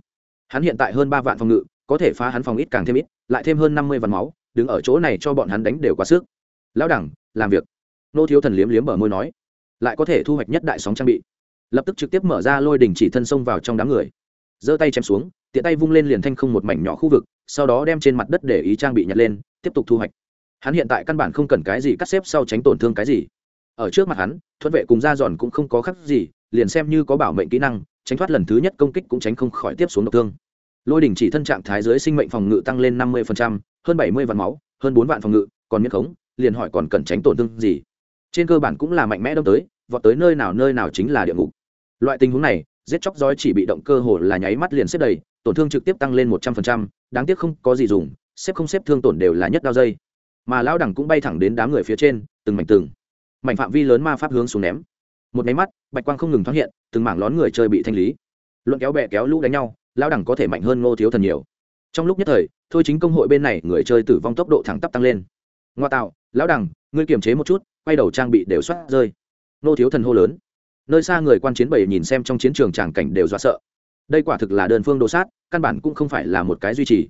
hắn hiện tại hơn ba vạn phòng ngự có thể phá hắn phòng ít càng thêm ít lại thêm hơn năm mươi vạn máu đứng ở chỗ này cho bọn hắn đánh đều quá sức lão đẳng làm việc ngô thiếu thần liếm liếm bờ môi nói lại có thể thu hoạch nhất đại sóng trang bị lập tức trực tiếp mở ra lôi đỉnh chỉ thân xông vào trong đám người. Giơ tay chém xuống, tiện tay vung lên liền thanh không một mảnh nhỏ khu vực, sau đó đem trên mặt đất để ý trang bị nhặt lên, tiếp tục thu hoạch. Hắn hiện tại căn bản không cần cái gì cắt xếp sau tránh tổn thương cái gì. Ở trước mặt hắn, thuận vệ cùng da giòn cũng không có khắc gì, liền xem như có bảo mệnh kỹ năng, tránh thoát lần thứ nhất công kích cũng tránh không khỏi tiếp xuống độc thương. Lôi đỉnh chỉ thân trạng thái dưới sinh mệnh phòng ngự tăng lên năm mươi hơn bảy mươi vạn máu, hơn bốn vạn phòng ngự, còn miễn khống, liền hỏi còn cần tránh tổn thương gì. Trên cơ bản cũng là mạnh mẽ đâm tới vọt tới nơi nào nơi nào chính là địa ngục. Loại tình huống này, giết chóc giói chỉ bị động cơ hồ là nháy mắt liền xếp đầy, tổn thương trực tiếp tăng lên một trăm phần đáng tiếc không có gì dùng, xếp không xếp thương tổn đều là nhất đao dây. Mà lão đẳng cũng bay thẳng đến đám người phía trên, từng mảnh từng mảnh phạm vi lớn ma pháp hướng xuống ném. Một máy mắt, bạch quang không ngừng thoáng hiện, từng mảng lón người chơi bị thanh lý. Luận kéo bè kéo lũ đánh nhau, lão đẳng có thể mạnh hơn ngô thiếu thần nhiều. Trong lúc nhất thời, thôi chính công hội bên này người chơi tử vong tốc độ thẳng tắp tăng lên. Ngoa tạo, lão đẳng, ngươi kiềm chế một chút, quay đầu trang bị đều soát rơi nô thiếu thần hô lớn. Nơi xa người quan chiến bảy nhìn xem trong chiến trường tràng cảnh đều dọa sợ. Đây quả thực là đơn phương đồ sát, căn bản cũng không phải là một cái duy trì.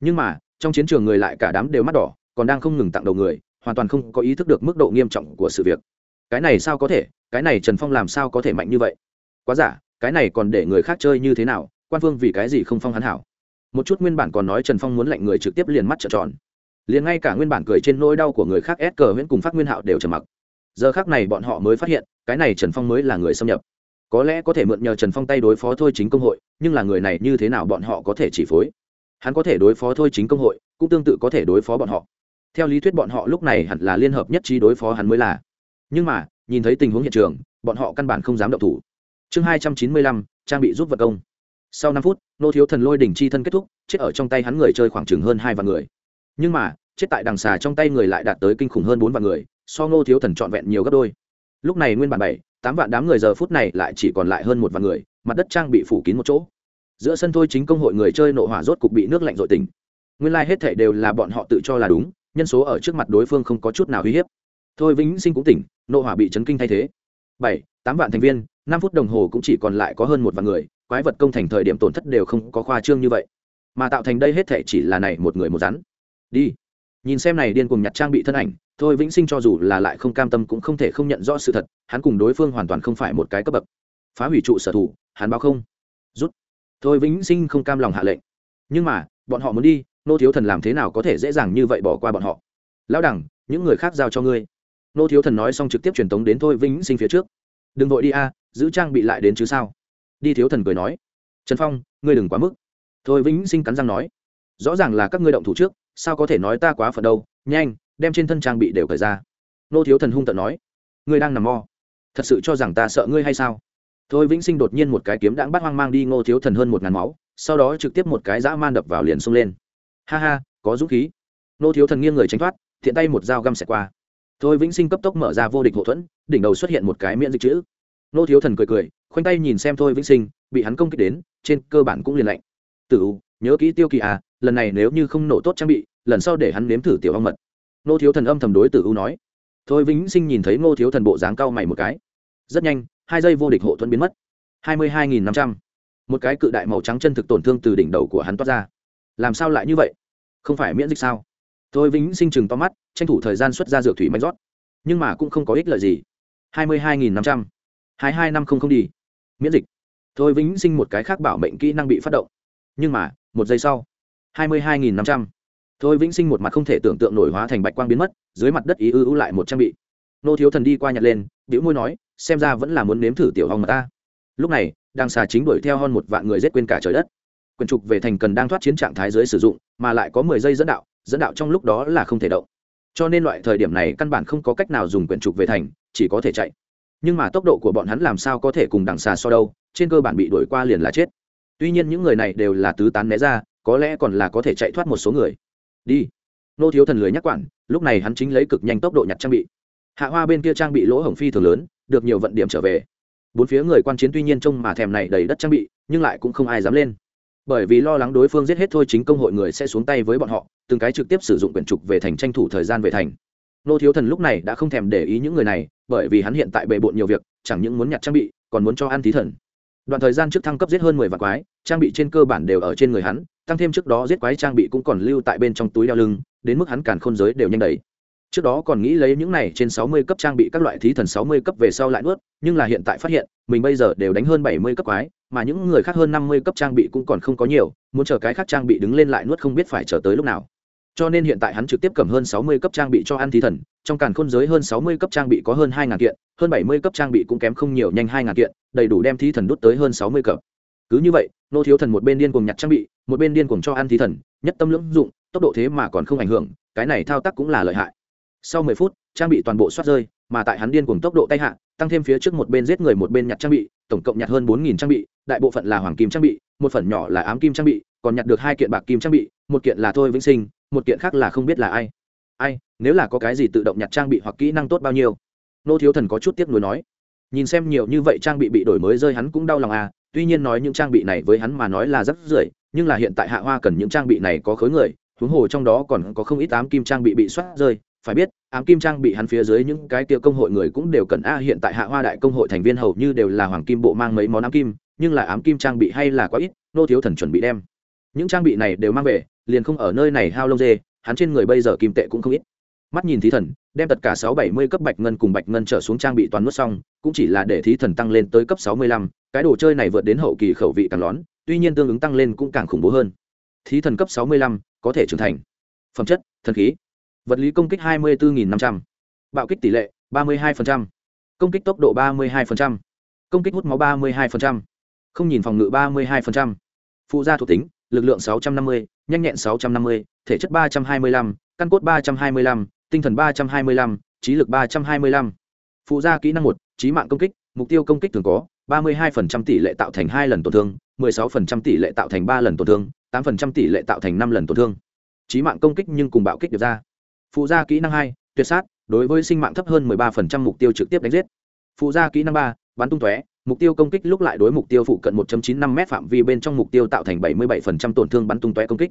Nhưng mà, trong chiến trường người lại cả đám đều mắt đỏ, còn đang không ngừng tặng đầu người, hoàn toàn không có ý thức được mức độ nghiêm trọng của sự việc. Cái này sao có thể? Cái này trần phong làm sao có thể mạnh như vậy? Quá giả, cái này còn để người khác chơi như thế nào? Quan phương vì cái gì không phong hắn hảo? Một chút nguyên bản còn nói trần phong muốn lạnh người trực tiếp liền mắt trợn tròn. Liền ngay cả nguyên bản cười trên nỗi đau của người khác ép cờ huyễn cùng phát nguyên hạo đều trầm mặc giờ khác này bọn họ mới phát hiện, cái này trần phong mới là người xâm nhập. Có lẽ có thể mượn nhờ trần phong tay đối phó thôi chính công hội, nhưng là người này như thế nào bọn họ có thể chỉ phối? Hắn có thể đối phó thôi chính công hội, cũng tương tự có thể đối phó bọn họ. Theo lý thuyết bọn họ lúc này hẳn là liên hợp nhất trí đối phó hắn mới là. Nhưng mà, nhìn thấy tình huống hiện trường, bọn họ căn bản không dám động thủ. Chương hai trăm chín mươi lăm, trang bị giúp vật công. Sau năm phút, nô thiếu thần lôi đỉnh chi thân kết thúc, chết ở trong tay hắn người chơi khoảng chừng hơn hai vạn người. Nhưng mà, chết tại đằng xà trong tay người lại đạt tới kinh khủng hơn bốn vạn người so Ngô thiếu thần trọn vẹn nhiều gấp đôi. Lúc này nguyên bản bảy, tám vạn đám người giờ phút này lại chỉ còn lại hơn một vạn người, mặt đất trang bị phủ kín một chỗ. Giữa sân thôi chính công hội người chơi nộ hỏa rốt cục bị nước lạnh dội tỉnh. Nguyên lai、like、hết thể đều là bọn họ tự cho là đúng, nhân số ở trước mặt đối phương không có chút nào uy hiếp. Thôi vĩnh sinh cũng tỉnh, nộ hỏa bị chấn kinh thay thế. Bảy, tám vạn thành viên, năm phút đồng hồ cũng chỉ còn lại có hơn một vạn người, quái vật công thành thời điểm tổn thất đều không có khoa trương như vậy. Mà tạo thành đây hết thể chỉ là này một người một rắn. Đi nhìn xem này điên cùng nhặt trang bị thân ảnh, thôi vĩnh sinh cho dù là lại không cam tâm cũng không thể không nhận rõ sự thật, hắn cùng đối phương hoàn toàn không phải một cái cấp bậc. Phá hủy trụ sở thủ, hắn báo không. Rút. Thôi vĩnh sinh không cam lòng hạ lệnh. Nhưng mà, bọn họ muốn đi, nô thiếu thần làm thế nào có thể dễ dàng như vậy bỏ qua bọn họ? Lão đẳng, những người khác giao cho ngươi. Nô thiếu thần nói xong trực tiếp truyền tống đến thôi vĩnh sinh phía trước. Đừng vội đi a, giữ trang bị lại đến chứ sao? Đi thiếu thần cười nói. Trần phong, ngươi đừng quá mức. Thôi vĩnh sinh cắn răng nói. Rõ ràng là các ngươi động thủ trước sao có thể nói ta quá phận đâu, nhanh, đem trên thân trang bị đều cởi ra. Nô thiếu thần hung tận nói, ngươi đang nằm mo thật sự cho rằng ta sợ ngươi hay sao? Thôi vĩnh sinh đột nhiên một cái kiếm đãng bắt hoang mang đi, ngô thiếu thần hơn một ngàn máu, sau đó trực tiếp một cái dã man đập vào liền xông lên. Ha ha, có dũng khí. Nô thiếu thần nghiêng người tránh thoát thiện tay một dao găm xẹt qua. Thôi vĩnh sinh cấp tốc mở ra vô địch hậu thuẫn, đỉnh đầu xuất hiện một cái miễn dịch chữ. Nô thiếu thần cười cười, khoanh tay nhìn xem thôi vĩnh sinh, bị hắn công kích đến, trên cơ bản cũng liền lạnh. Tử nhớ kỹ tiêu kỳ à lần này nếu như không nổ tốt trang bị, lần sau để hắn nếm thử tiểu hoang mật. Nô thiếu thần âm thầm đối tử u nói. Thôi vĩnh sinh nhìn thấy ngô thiếu thần bộ dáng cao mày một cái. Rất nhanh, hai giây vô địch hộ thuẫn biến mất. Hai mươi hai nghìn năm trăm. Một cái cự đại màu trắng chân thực tổn thương từ đỉnh đầu của hắn toát ra. Làm sao lại như vậy? Không phải miễn dịch sao? Thôi vĩnh sinh chừng to mắt, tranh thủ thời gian xuất ra dược thủy mạnh rót. Nhưng mà cũng không có ích lợi gì. Hai mươi hai nghìn năm trăm. hai hai năm không không đi. Miễn dịch. Thôi vĩnh sinh một cái khác bảo mệnh kỹ năng bị phát động. Nhưng mà, một giây sau hai mươi hai nghìn năm trăm. Thôi vĩnh sinh một mặt không thể tưởng tượng nổi hóa thành bạch quang biến mất, dưới mặt đất ý ư ư lại một trang bị. Nô thiếu thần đi qua nhặt lên biểu môi nói, xem ra vẫn là muốn nếm thử tiểu hong mà ta. Lúc này đang xà chính đuổi theo hơn một vạn người giết quên cả trời đất. Quyền trục về thành cần đang thoát chiến trạng thái dưới sử dụng, mà lại có mười giây dẫn đạo dẫn đạo trong lúc đó là không thể động. Cho nên loại thời điểm này căn bản không có cách nào dùng quyển trục về thành, chỉ có thể chạy. Nhưng mà tốc độ của bọn hắn làm sao có thể cùng đằng xà so đâu, trên cơ bản bị đuổi qua liền là chết. Tuy nhiên những người này đều là tứ tán né ra có lẽ còn là có thể chạy thoát một số người. Đi. Nô thiếu thần lưới nhắc quản, lúc này hắn chính lấy cực nhanh tốc độ nhặt trang bị. Hạ hoa bên kia trang bị lỗ hổng phi thường lớn, được nhiều vận điểm trở về. Bốn phía người quan chiến tuy nhiên trông mà thèm này đầy đất trang bị, nhưng lại cũng không ai dám lên. Bởi vì lo lắng đối phương giết hết thôi chính công hội người sẽ xuống tay với bọn họ, từng cái trực tiếp sử dụng quyển trục về thành tranh thủ thời gian về thành. Nô thiếu thần lúc này đã không thèm để ý những người này, bởi vì hắn hiện tại bề bộn nhiều việc, chẳng những muốn nhặt trang bị, còn muốn cho ăn thí thần đoạn thời gian trước thăng cấp giết hơn mười vạn quái, trang bị trên cơ bản đều ở trên người hắn, tăng thêm trước đó giết quái trang bị cũng còn lưu tại bên trong túi đeo lưng, đến mức hắn càn khôn giới đều nhanh đầy. Trước đó còn nghĩ lấy những này trên sáu mươi cấp trang bị các loại thí thần sáu mươi cấp về sau lại nuốt, nhưng là hiện tại phát hiện, mình bây giờ đều đánh hơn bảy mươi cấp quái, mà những người khác hơn năm mươi cấp trang bị cũng còn không có nhiều, muốn chờ cái khác trang bị đứng lên lại nuốt không biết phải chờ tới lúc nào cho nên hiện tại hắn trực tiếp cầm hơn sáu mươi cấp trang bị cho ăn thí thần, trong càn khôn giới hơn sáu mươi cấp trang bị có hơn hai ngàn kiện, hơn bảy mươi cấp trang bị cũng kém không nhiều nhanh hai ngàn kiện, đầy đủ đem thí thần đút tới hơn sáu mươi cấp. Cứ như vậy, nô thiếu thần một bên điên cuồng nhặt trang bị, một bên điên cuồng cho ăn thí thần, nhất tâm lưỡng dụng, tốc độ thế mà còn không ảnh hưởng, cái này thao tác cũng là lợi hại. Sau mười phút, trang bị toàn bộ soát rơi, mà tại hắn điên cuồng tốc độ tay hạ, tăng thêm phía trước một bên giết người một bên nhặt trang bị, tổng cộng nhặt hơn bốn nghìn trang bị, đại bộ phận là hoàng kim trang bị, một phần nhỏ là ám kim trang bị, còn nhặt được hai kiện bạc kim trang bị, một kiện là thôi vĩnh sinh một kiện khác là không biết là ai. Ai, nếu là có cái gì tự động nhặt trang bị hoặc kỹ năng tốt bao nhiêu? Nô thiếu thần có chút tiếc nuối nói. Nhìn xem nhiều như vậy trang bị bị đổi mới rơi hắn cũng đau lòng à tuy nhiên nói những trang bị này với hắn mà nói là rất rưởi, nhưng là hiện tại hạ hoa cần những trang bị này có khối người, huống hồ trong đó còn có không ít ám kim trang bị bị soát rơi, phải biết, ám kim trang bị hắn phía dưới những cái tiêu công hội người cũng đều cần a, hiện tại hạ hoa đại công hội thành viên hầu như đều là hoàng kim bộ mang mấy món ám kim, nhưng là ám kim trang bị hay là quá ít, nô thiếu thần chuẩn bị đem. Những trang bị này đều mang về liền không ở nơi này hao lông dê, hắn trên người bây giờ kim tệ cũng không ít. Mắt nhìn thí thần, đem tất cả sáu bảy mươi cấp bạch ngân cùng bạch ngân trở xuống trang bị toàn nuốt xong, cũng chỉ là để thí thần tăng lên tới cấp sáu mươi lăm, cái đồ chơi này vượt đến hậu kỳ khẩu vị càng lón, tuy nhiên tương ứng tăng lên cũng càng khủng bố hơn. Thí thần cấp sáu mươi lăm, có thể trưởng thành. Phẩm chất, thần khí. Vật lý công kích hai mươi bốn năm trăm. Bạo kích tỷ lệ, ba mươi hai công kích tốc độ ba mươi hai công kích hút máu ba mươi hai không nhìn phòng ngự ba mươi hai phụ gia thuộc tính, lực lượng sáu trăm năm mươi nhanh nhẹn 650, thể chất 325, căn cốt 325, tinh thần 325, trí lực 325. Phụ gia kỹ năng 1, trí mạng công kích, mục tiêu công kích thường có 32% tỷ lệ tạo thành 2 lần tổn thương, 16% tỷ lệ tạo thành 3 lần tổn thương, 8% tỷ lệ tạo thành 5 lần tổn thương. Trí mạng công kích nhưng cùng bạo kích được ra. Phụ gia kỹ năng 2, tuyệt sát, đối với sinh mạng thấp hơn 13% mục tiêu trực tiếp đánh giết. Phụ gia kỹ năng 3, bắn tung tóe, mục tiêu công kích lúc lại đối mục tiêu phụ cận 1.95 m phạm vi bên trong mục tiêu tạo thành 77% tổn thương bắn tung tóe công kích.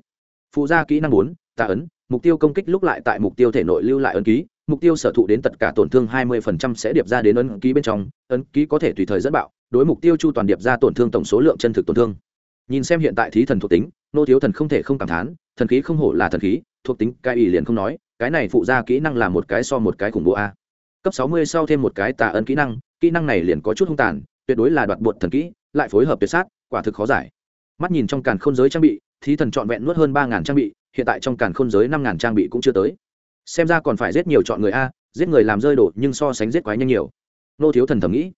Phụ gia kỹ năng bốn tạ ấn, mục tiêu công kích lúc lại tại mục tiêu thể nội lưu lại ấn ký, mục tiêu sở thụ đến tất cả tổn thương 20% sẽ điệp ra đến ấn ký bên trong, ấn ký có thể tùy thời dẫn bạo, đối mục tiêu chu toàn điệp ra tổn thương tổng số lượng chân thực tổn thương. Nhìn xem hiện tại thí thần thuộc tính, nô thiếu thần không thể không cảm thán, thần khí không hổ là thần khí, thuộc tính cái ý liền không nói, cái này phụ ra kỹ năng là một cái so một cái khủng bố a. Cấp sáu mươi sau thêm một cái tà ấn kỹ năng kỹ năng này liền có chút hung tàn tuyệt đối là đoạt bột thần kỹ, lại phối hợp tuyệt sát, quả thực khó giải. Mắt nhìn trong càn khôn giới trang bị, thí thần trọn vẹn nuốt hơn ba ngàn trang bị, hiện tại trong càn khôn giới năm ngàn trang bị cũng chưa tới. Xem ra còn phải giết nhiều chọn người a, giết người làm rơi đổ nhưng so sánh giết quái nhanh nhiều. Nô thiếu thần thầm nghĩ.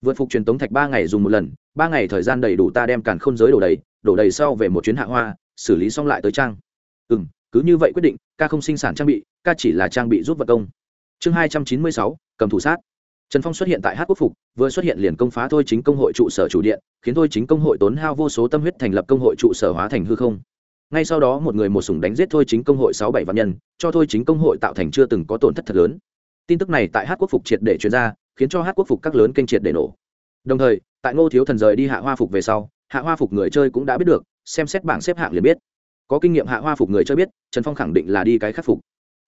Vượt phục truyền tống thạch ba ngày dùng một lần, ba ngày thời gian đầy đủ ta đem càn khôn giới đổ đầy đổ đầy sau về một chuyến hạ hoa, xử lý xong lại tới trang. Ừ m cứ như vậy quyết định, ca không sinh sản trang bị, ca chỉ là trang bị giúp vật công. Chương hai trăm chín mươi sáu, cầm thủ sát trần phong xuất hiện tại hát quốc phục, vừa xuất hiện liền công phá thôi chính công hội trụ sở chủ điện, khiến thôi chính công hội tốn hao vô số tâm huyết thành lập công hội trụ sở hóa thành hư không. Ngay sau đó một người một sủng đánh giết thôi chính công hội sáu bảy vạn nhân, cho thôi chính công hội tạo thành chưa từng có tổn thất thật lớn. Tin tức này tại hát quốc phục triệt để chuyển ra, khiến cho hát quốc phục các lớn kênh triệt để nổ. Đồng thời, tại ngô thiếu thần rời đi hạ hoa phục về sau, hạ hoa phục người chơi cũng đã biết được, xem xét bảng xếp hạng liền biết. Có kinh nghiệm hạ hoa phục người chơi biết, trần phong khẳng định là đi cái khắc phục.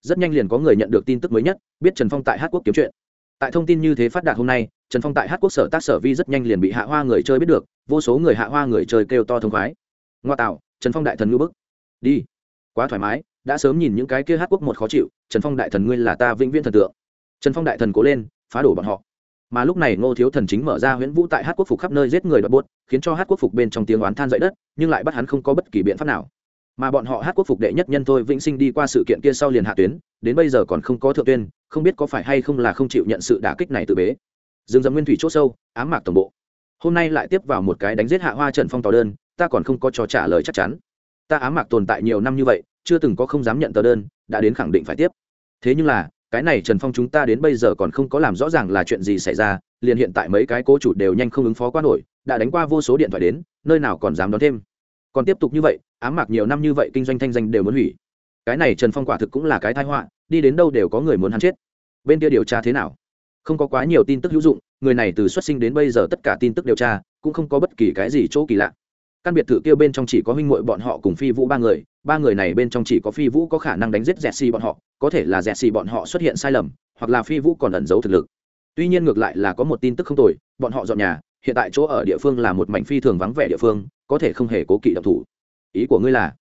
Rất nhanh liền có người nhận được tin tức mới nhất, biết trần phong tại hát quốc kiếm chuyện tại thông tin như thế phát đạt hôm nay, trần phong tại hát quốc sở tác sở vi rất nhanh liền bị hạ hoa người chơi biết được, vô số người hạ hoa người chơi kêu to thông khoái. Ngoa tạo, trần phong đại thần ngư bức. Đi. Quá thoải mái, đã sớm nhìn những cái kia hát quốc một khó chịu, trần phong đại thần ngươi là ta vĩnh viễn thần tượng. Trần phong đại thần cố lên, phá đổ bọn họ. Mà lúc này ngô thiếu thần chính mở ra huyễn vũ tại hát quốc phục khắp nơi giết người đoạt buốt khiến cho hát quốc phục bên trong tiếng oán than dậy đất, nhưng lại bắt hắn không có bất kỳ biện pháp nào. Mà bọn họ hát quốc phục đệ nhất nhân thôi vĩnh sinh đi qua sự kiện kia sau liền hạ tuyến đến bây giờ còn không có thượng tuyên, không biết có phải hay không là không chịu nhận sự đả kích này tự bế. Dương dầm nguyên thủy c h ỗ sâu, ám mạc tổng bộ. Hôm nay lại tiếp vào một cái đánh giết hạ hoa trần phong tờ đơn, ta còn không có cho trả lời chắc chắn. Ta ám mạc tồn tại nhiều năm như vậy, chưa từng có không dám nhận tờ đơn, đã đến khẳng định phải tiếp. Thế nhưng là, cái này trần phong chúng ta đến bây giờ còn không có làm rõ ràng là chuyện gì xảy ra, liền hiện tại mấy cái cố chủ đều nhanh không ứng phó quá nổi, đã đánh qua vô số điện thoại đến, nơi nào còn dám đón thêm. Còn tiếp tục như vậy, ám mạc nhiều năm như vậy kinh doanh thanh danh đều muốn hủy cái này trần phong quả thực cũng là cái thái họa, đi đến đâu đều có người muốn hắn chết. Bên kia điều tra thế nào? Không có quá nhiều tin tức hữu dụng, người này từ xuất sinh đến bây giờ tất cả tin tức điều tra, cũng không có bất kỳ cái gì chỗ kỳ lạ. Căn biệt thự kia bên trong chỉ có huynh muội bọn họ cùng phi vũ ba người ba người này bên trong chỉ có phi vũ có khả năng đánh giết dẹt xì bọn họ, có thể là dẹt xì bọn họ xuất hiện sai lầm, hoặc là phi vũ còn ẩn giấu thực lực. Tuy nhiên ngược lại là có một tin tức không tồi, bọn họ dọn nhà, hiện tại chỗ ở địa phương là một mảnh phi thường vắng vẻ địa phương, có thể không hề cố kỵ độc thủ. Ý của ngươi là,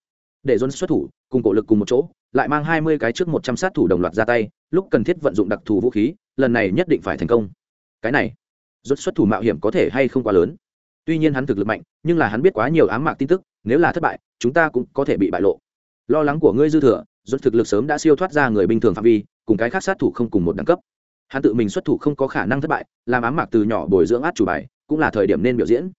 để dôn xuất thủ cùng cổ lực cùng một chỗ, lại mang hai mươi cái trước một trăm sát thủ đồng loạt ra tay, lúc cần thiết vận dụng đặc thù vũ khí, lần này nhất định phải thành công. Cái này, rốt xuất thủ mạo hiểm có thể hay không quá lớn. Tuy nhiên hắn thực lực mạnh, nhưng là hắn biết quá nhiều ám mạc tin tức, nếu là thất bại, chúng ta cũng có thể bị bại lộ. Lo lắng của ngươi dư thừa, rốt thực lực sớm đã siêu thoát ra người bình thường phạm vi, cùng cái khác sát thủ không cùng một đẳng cấp. Hắn tự mình xuất thủ không có khả năng thất bại, làm ám mạc từ nhỏ bồi dưỡng át chủ bài, cũng là thời điểm nên biểu diễn.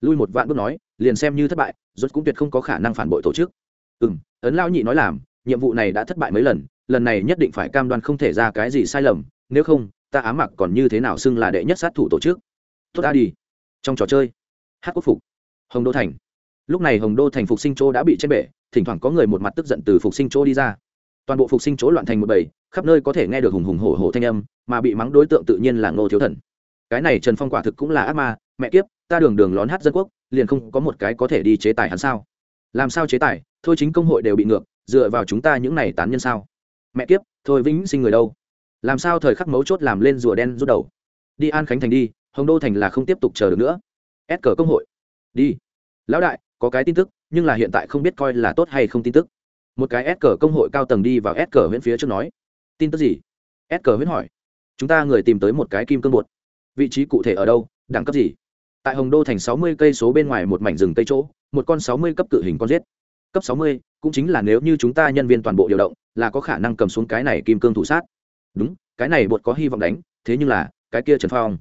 Lui một vạn bước nói, liền xem như thất bại, rốt cũng tuyệt không có khả năng phản bội tổ chức ừ m ấn lao nhị nói làm, nhiệm vụ này đã thất bại mấy lần lần này nhất định phải cam đoan không thể ra cái gì sai lầm, nếu không, ta ám mặc còn như thế nào xưng là đệ nhất sát thủ tổ chức. Tốt ta đi. Trong trò chơi, hát quốc phục. Hồng đô thành. Lúc này hồng đô thành phục sinh chỗ đã bị chết bể, thỉnh thoảng có người một mặt tức giận từ phục sinh chỗ đi ra. Toàn bộ phục sinh chỗ loạn thành một bầy, khắp nơi có thể nghe được hùng hùng hổ hổ thanh âm, mà bị mắng đối tượng tự nhiên là ngô thiếu thần. Cái này trần phong quả thực cũng là ác ma, mẹ kiếp, ta đường đường lón hát dân quốc, liền không có một cái có thể đi chế tài hắn sao? Làm sao chế tài, thôi chính công hội đều bị ngược, dựa vào chúng ta những này tán nhân sao? Mẹ kiếp, thôi vĩnh sinh người đâu? Làm sao thời khắc mấu chốt làm lên rùa đen rút đầu? Đi an khánh thành đi, hồng đô thành là không tiếp tục chờ được nữa. Ép cờ công hội. Đi. Lão đại, có cái tin tức, nhưng là hiện tại không biết coi là tốt hay không tin tức. Một cái ép cờ công hội cao tầng đi vào ép cờ huyện phía trước nói. Tin tức gì? Ép cờ huyện hỏi. Chúng ta người tìm tới một cái kim cương bột. Vị trí cụ thể ở đâu, đẳng cấp gì? Tại hồng đô thành sáu mươi cây số bên ngoài một mảnh rừng cây chỗ một con sáu mươi cấp cự hình con giết. Cấp sáu mươi cũng chính là nếu như chúng ta nhân viên toàn bộ điều động, là có khả năng cầm xuống cái này kim cương thủ sát. Đúng, cái này bột có hy vọng đánh, thế nhưng là, cái kia trần phong.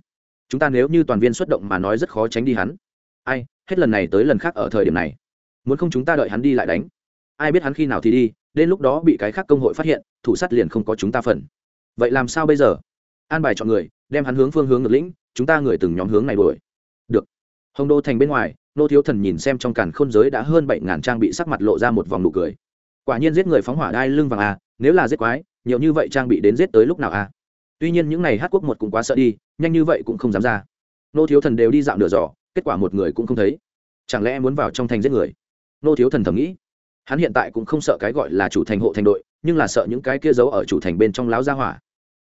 Chúng ta nếu như toàn viên xuất động mà nói rất khó tránh đi hắn. Ai, hết lần này tới lần khác ở thời điểm này. Muốn không chúng ta đợi hắn đi lại đánh. Ai biết hắn khi nào thì đi, đến lúc đó bị cái khác công hội phát hiện, thủ sát liền không có chúng ta phần. Vậy làm sao bây giờ? An bài chọn người, đem hắn hướng phương hướng ngược lĩnh, chúng ta người từng nhóm hướng này đuổi. Được. Hồng đô thành bên ngoài nô thiếu thần nhìn xem trong càn khôn giới đã hơn bảy ngàn trang bị sắc mặt lộ ra một vòng nụ cười. Quả nhiên giết người phóng hỏa đai lưng vàng à nếu là giết quái, nhiều như vậy trang bị đến giết tới lúc nào à? Tuy nhiên những n à y hát quốc một cũng quá sợ đi, nhanh như vậy cũng không dám ra. Nô thiếu thần đều đi dạo nửa giỏ, kết quả một người cũng không thấy. Chẳng lẽ muốn vào trong thành giết người? Nô thiếu thần thầm nghĩ. Hắn hiện tại cũng không sợ cái gọi là chủ thành hộ thành đội, nhưng là sợ những cái kia giấu ở chủ thành bên trong láo gia hỏa.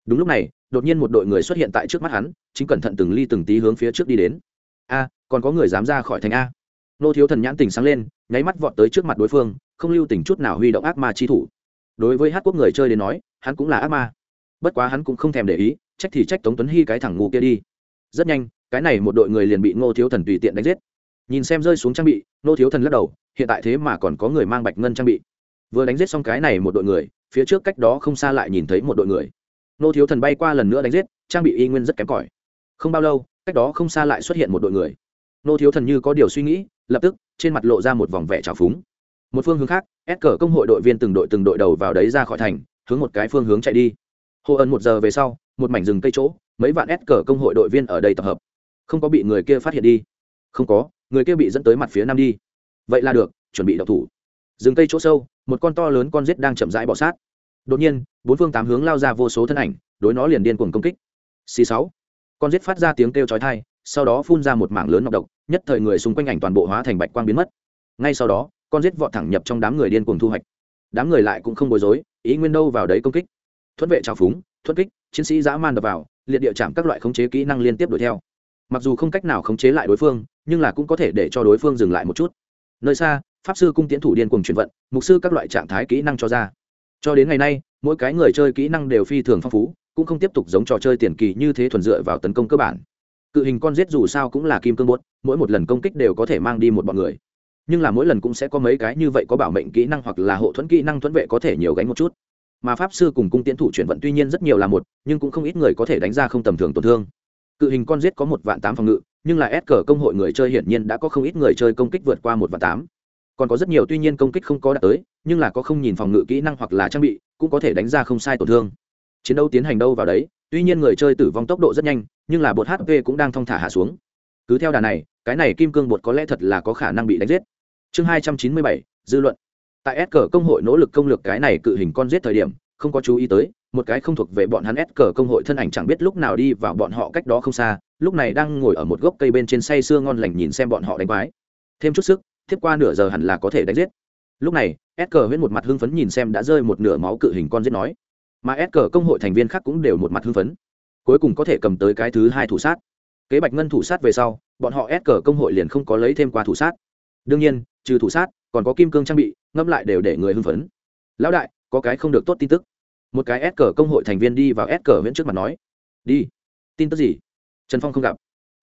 Đúng lúc này, đột nhiên một đội người xuất hiện tại trước mắt hắn, chính cẩn thận từng ly từng tí hướng phía trước đi đến a, còn có người dám ra khỏi thành a. Nô thiếu thần nhãn tình sáng lên, nháy mắt vọt tới trước mặt đối phương, không lưu tình chút nào huy động ác ma chi thủ. Đối với hát quốc người chơi đến nói, hắn cũng là ác ma. Bất quá hắn cũng không thèm để ý, trách thì trách tống tuấn hy cái thẳng ngu kia đi. Rất nhanh, cái này một đội người liền bị ngô thiếu thần tùy tiện đánh giết. Nhìn xem rơi xuống trang bị, ngô thiếu thần lắc đầu, hiện tại thế mà còn có người mang bạch ngân trang bị. Vừa đánh giết xong cái này một đội người, phía trước cách đó không xa lại nhìn thấy một đội người. Ngô thiếu thần bay qua lần nữa đánh giết, trang bị y nguyên rất kém cỏi. Không bao lâu cách đó không xa lại xuất hiện một đội người. Nô thiếu thần như có điều suy nghĩ, lập tức, trên mặt lộ ra một vòng vẻ trào phúng. Một phương hướng khác ép cờ công hội đội viên từng đội từng đội đầu vào đấy ra khỏi thành, hướng một cái phương hướng chạy đi. Hồ ẩn một giờ về sau, một mảnh rừng cây chỗ, mấy vạn ép cờ công hội đội viên ở đây tập hợp. Không có bị người kia phát hiện đi. Không có, người kia bị dẫn tới mặt phía nam đi. Vậy là được, chuẩn bị đậu thủ. Rừng cây chỗ sâu, một con to lớn con rết đang chậm rãi bỏ sát. Đột nhiên, bốn phương tám hướng lao ra vô số thân ảnh, đối nó liền điên cuồng công kích. C sáu con rết phát ra tiếng kêu chói tai, sau đó phun ra một mảng lớn nọc độc, nhất thời người xung quanh ảnh toàn bộ hóa thành bạch quang biến mất. Ngay sau đó, con rết vọt thẳng nhập trong đám người điên cuồng thu hoạch. Đám người lại cũng không bối rối, ý nguyên đâu vào đấy công kích. Thuận vệ trào phúng, thuận kích, chiến sĩ dã man đập vào, liệt địa chạm các loại khống chế kỹ năng liên tiếp đuổi theo. Mặc dù không cách nào khống chế lại đối phương, nhưng là cũng có thể để cho đối phương dừng lại một chút. Nơi xa, pháp sư cung tiến thủ điên cùng chuyển vận, mục sư các loại trạng thái kỹ năng cho ra. Cho đến ngày nay, mỗi cái người chơi kỹ năng đều phi thường phong phú cũng không tiếp tục giống trò chơi tiền kỳ như thế thuần dựa vào tấn công cơ bản. Cự hình con giết dù sao cũng là kim cương bốt mỗi một lần công kích đều có thể mang đi một bọn người. Nhưng là mỗi lần cũng sẽ có mấy cái như vậy có bảo mệnh kỹ năng hoặc là hộ thuẫn kỹ năng thuẫn vệ có thể nhiều gánh một chút. Mà pháp sư cùng cung tiến thủ chuyển vận tuy nhiên rất nhiều là một, nhưng cũng không ít người có thể đánh ra không tầm thường tổn thương. Cự hình con giết có một vạn tám phòng ngự, nhưng là s cờ công hội người chơi hiển nhiên đã có không ít người chơi công kích vượt qua một vạn tám. Còn có rất nhiều tuy nhiên công kích không có đạt tới, nhưng là có không nhìn phòng ngự kỹ năng hoặc là trang bị, cũng có thể đánh ra không sai tổn thương chiến đấu tiến hành đâu vào đấy, tuy nhiên người chơi tử vong tốc độ rất nhanh, nhưng là bột hp cũng đang thong thả hạ xuống. Cứ theo đà này, cái này kim cương bột có lẽ thật là có khả năng bị đánh giết. Chương hai trăm chín mươi bảy, dư luận. Tại s cờ công hội nỗ lực công lược cái này cự hình con giết thời điểm, không có chú ý tới, một cái không thuộc về bọn hắn s cờ công hội thân ảnh chẳng biết lúc nào đi vào bọn họ cách đó không xa, lúc này đang ngồi ở một gốc cây bên trên say sưa ngon lành nhìn xem bọn họ đánh quái. Thêm chút sức, tiếp qua nửa giờ hẳn là có thể đánh giết. Lúc này, s cờ huyết một mặt hưng phấn nhìn xem đã rơi một nửa máu cự hình con giết nói mà s cờ công hội thành viên khác cũng đều một mặt hưng phấn. Cuối cùng có thể cầm tới cái thứ hai thủ sát. Kế bạch ngân thủ sát về sau, bọn họ s cờ công hội liền không có lấy thêm qua thủ sát. Đương nhiên, trừ thủ sát, còn có kim cương trang bị ngâm lại đều để người hưng phấn. Lão đại, có cái không được tốt tin tức. Một cái s cờ công hội thành viên đi vào s cờ huyễn trước mặt nói, đi, tin tức gì? Trần phong không gặp.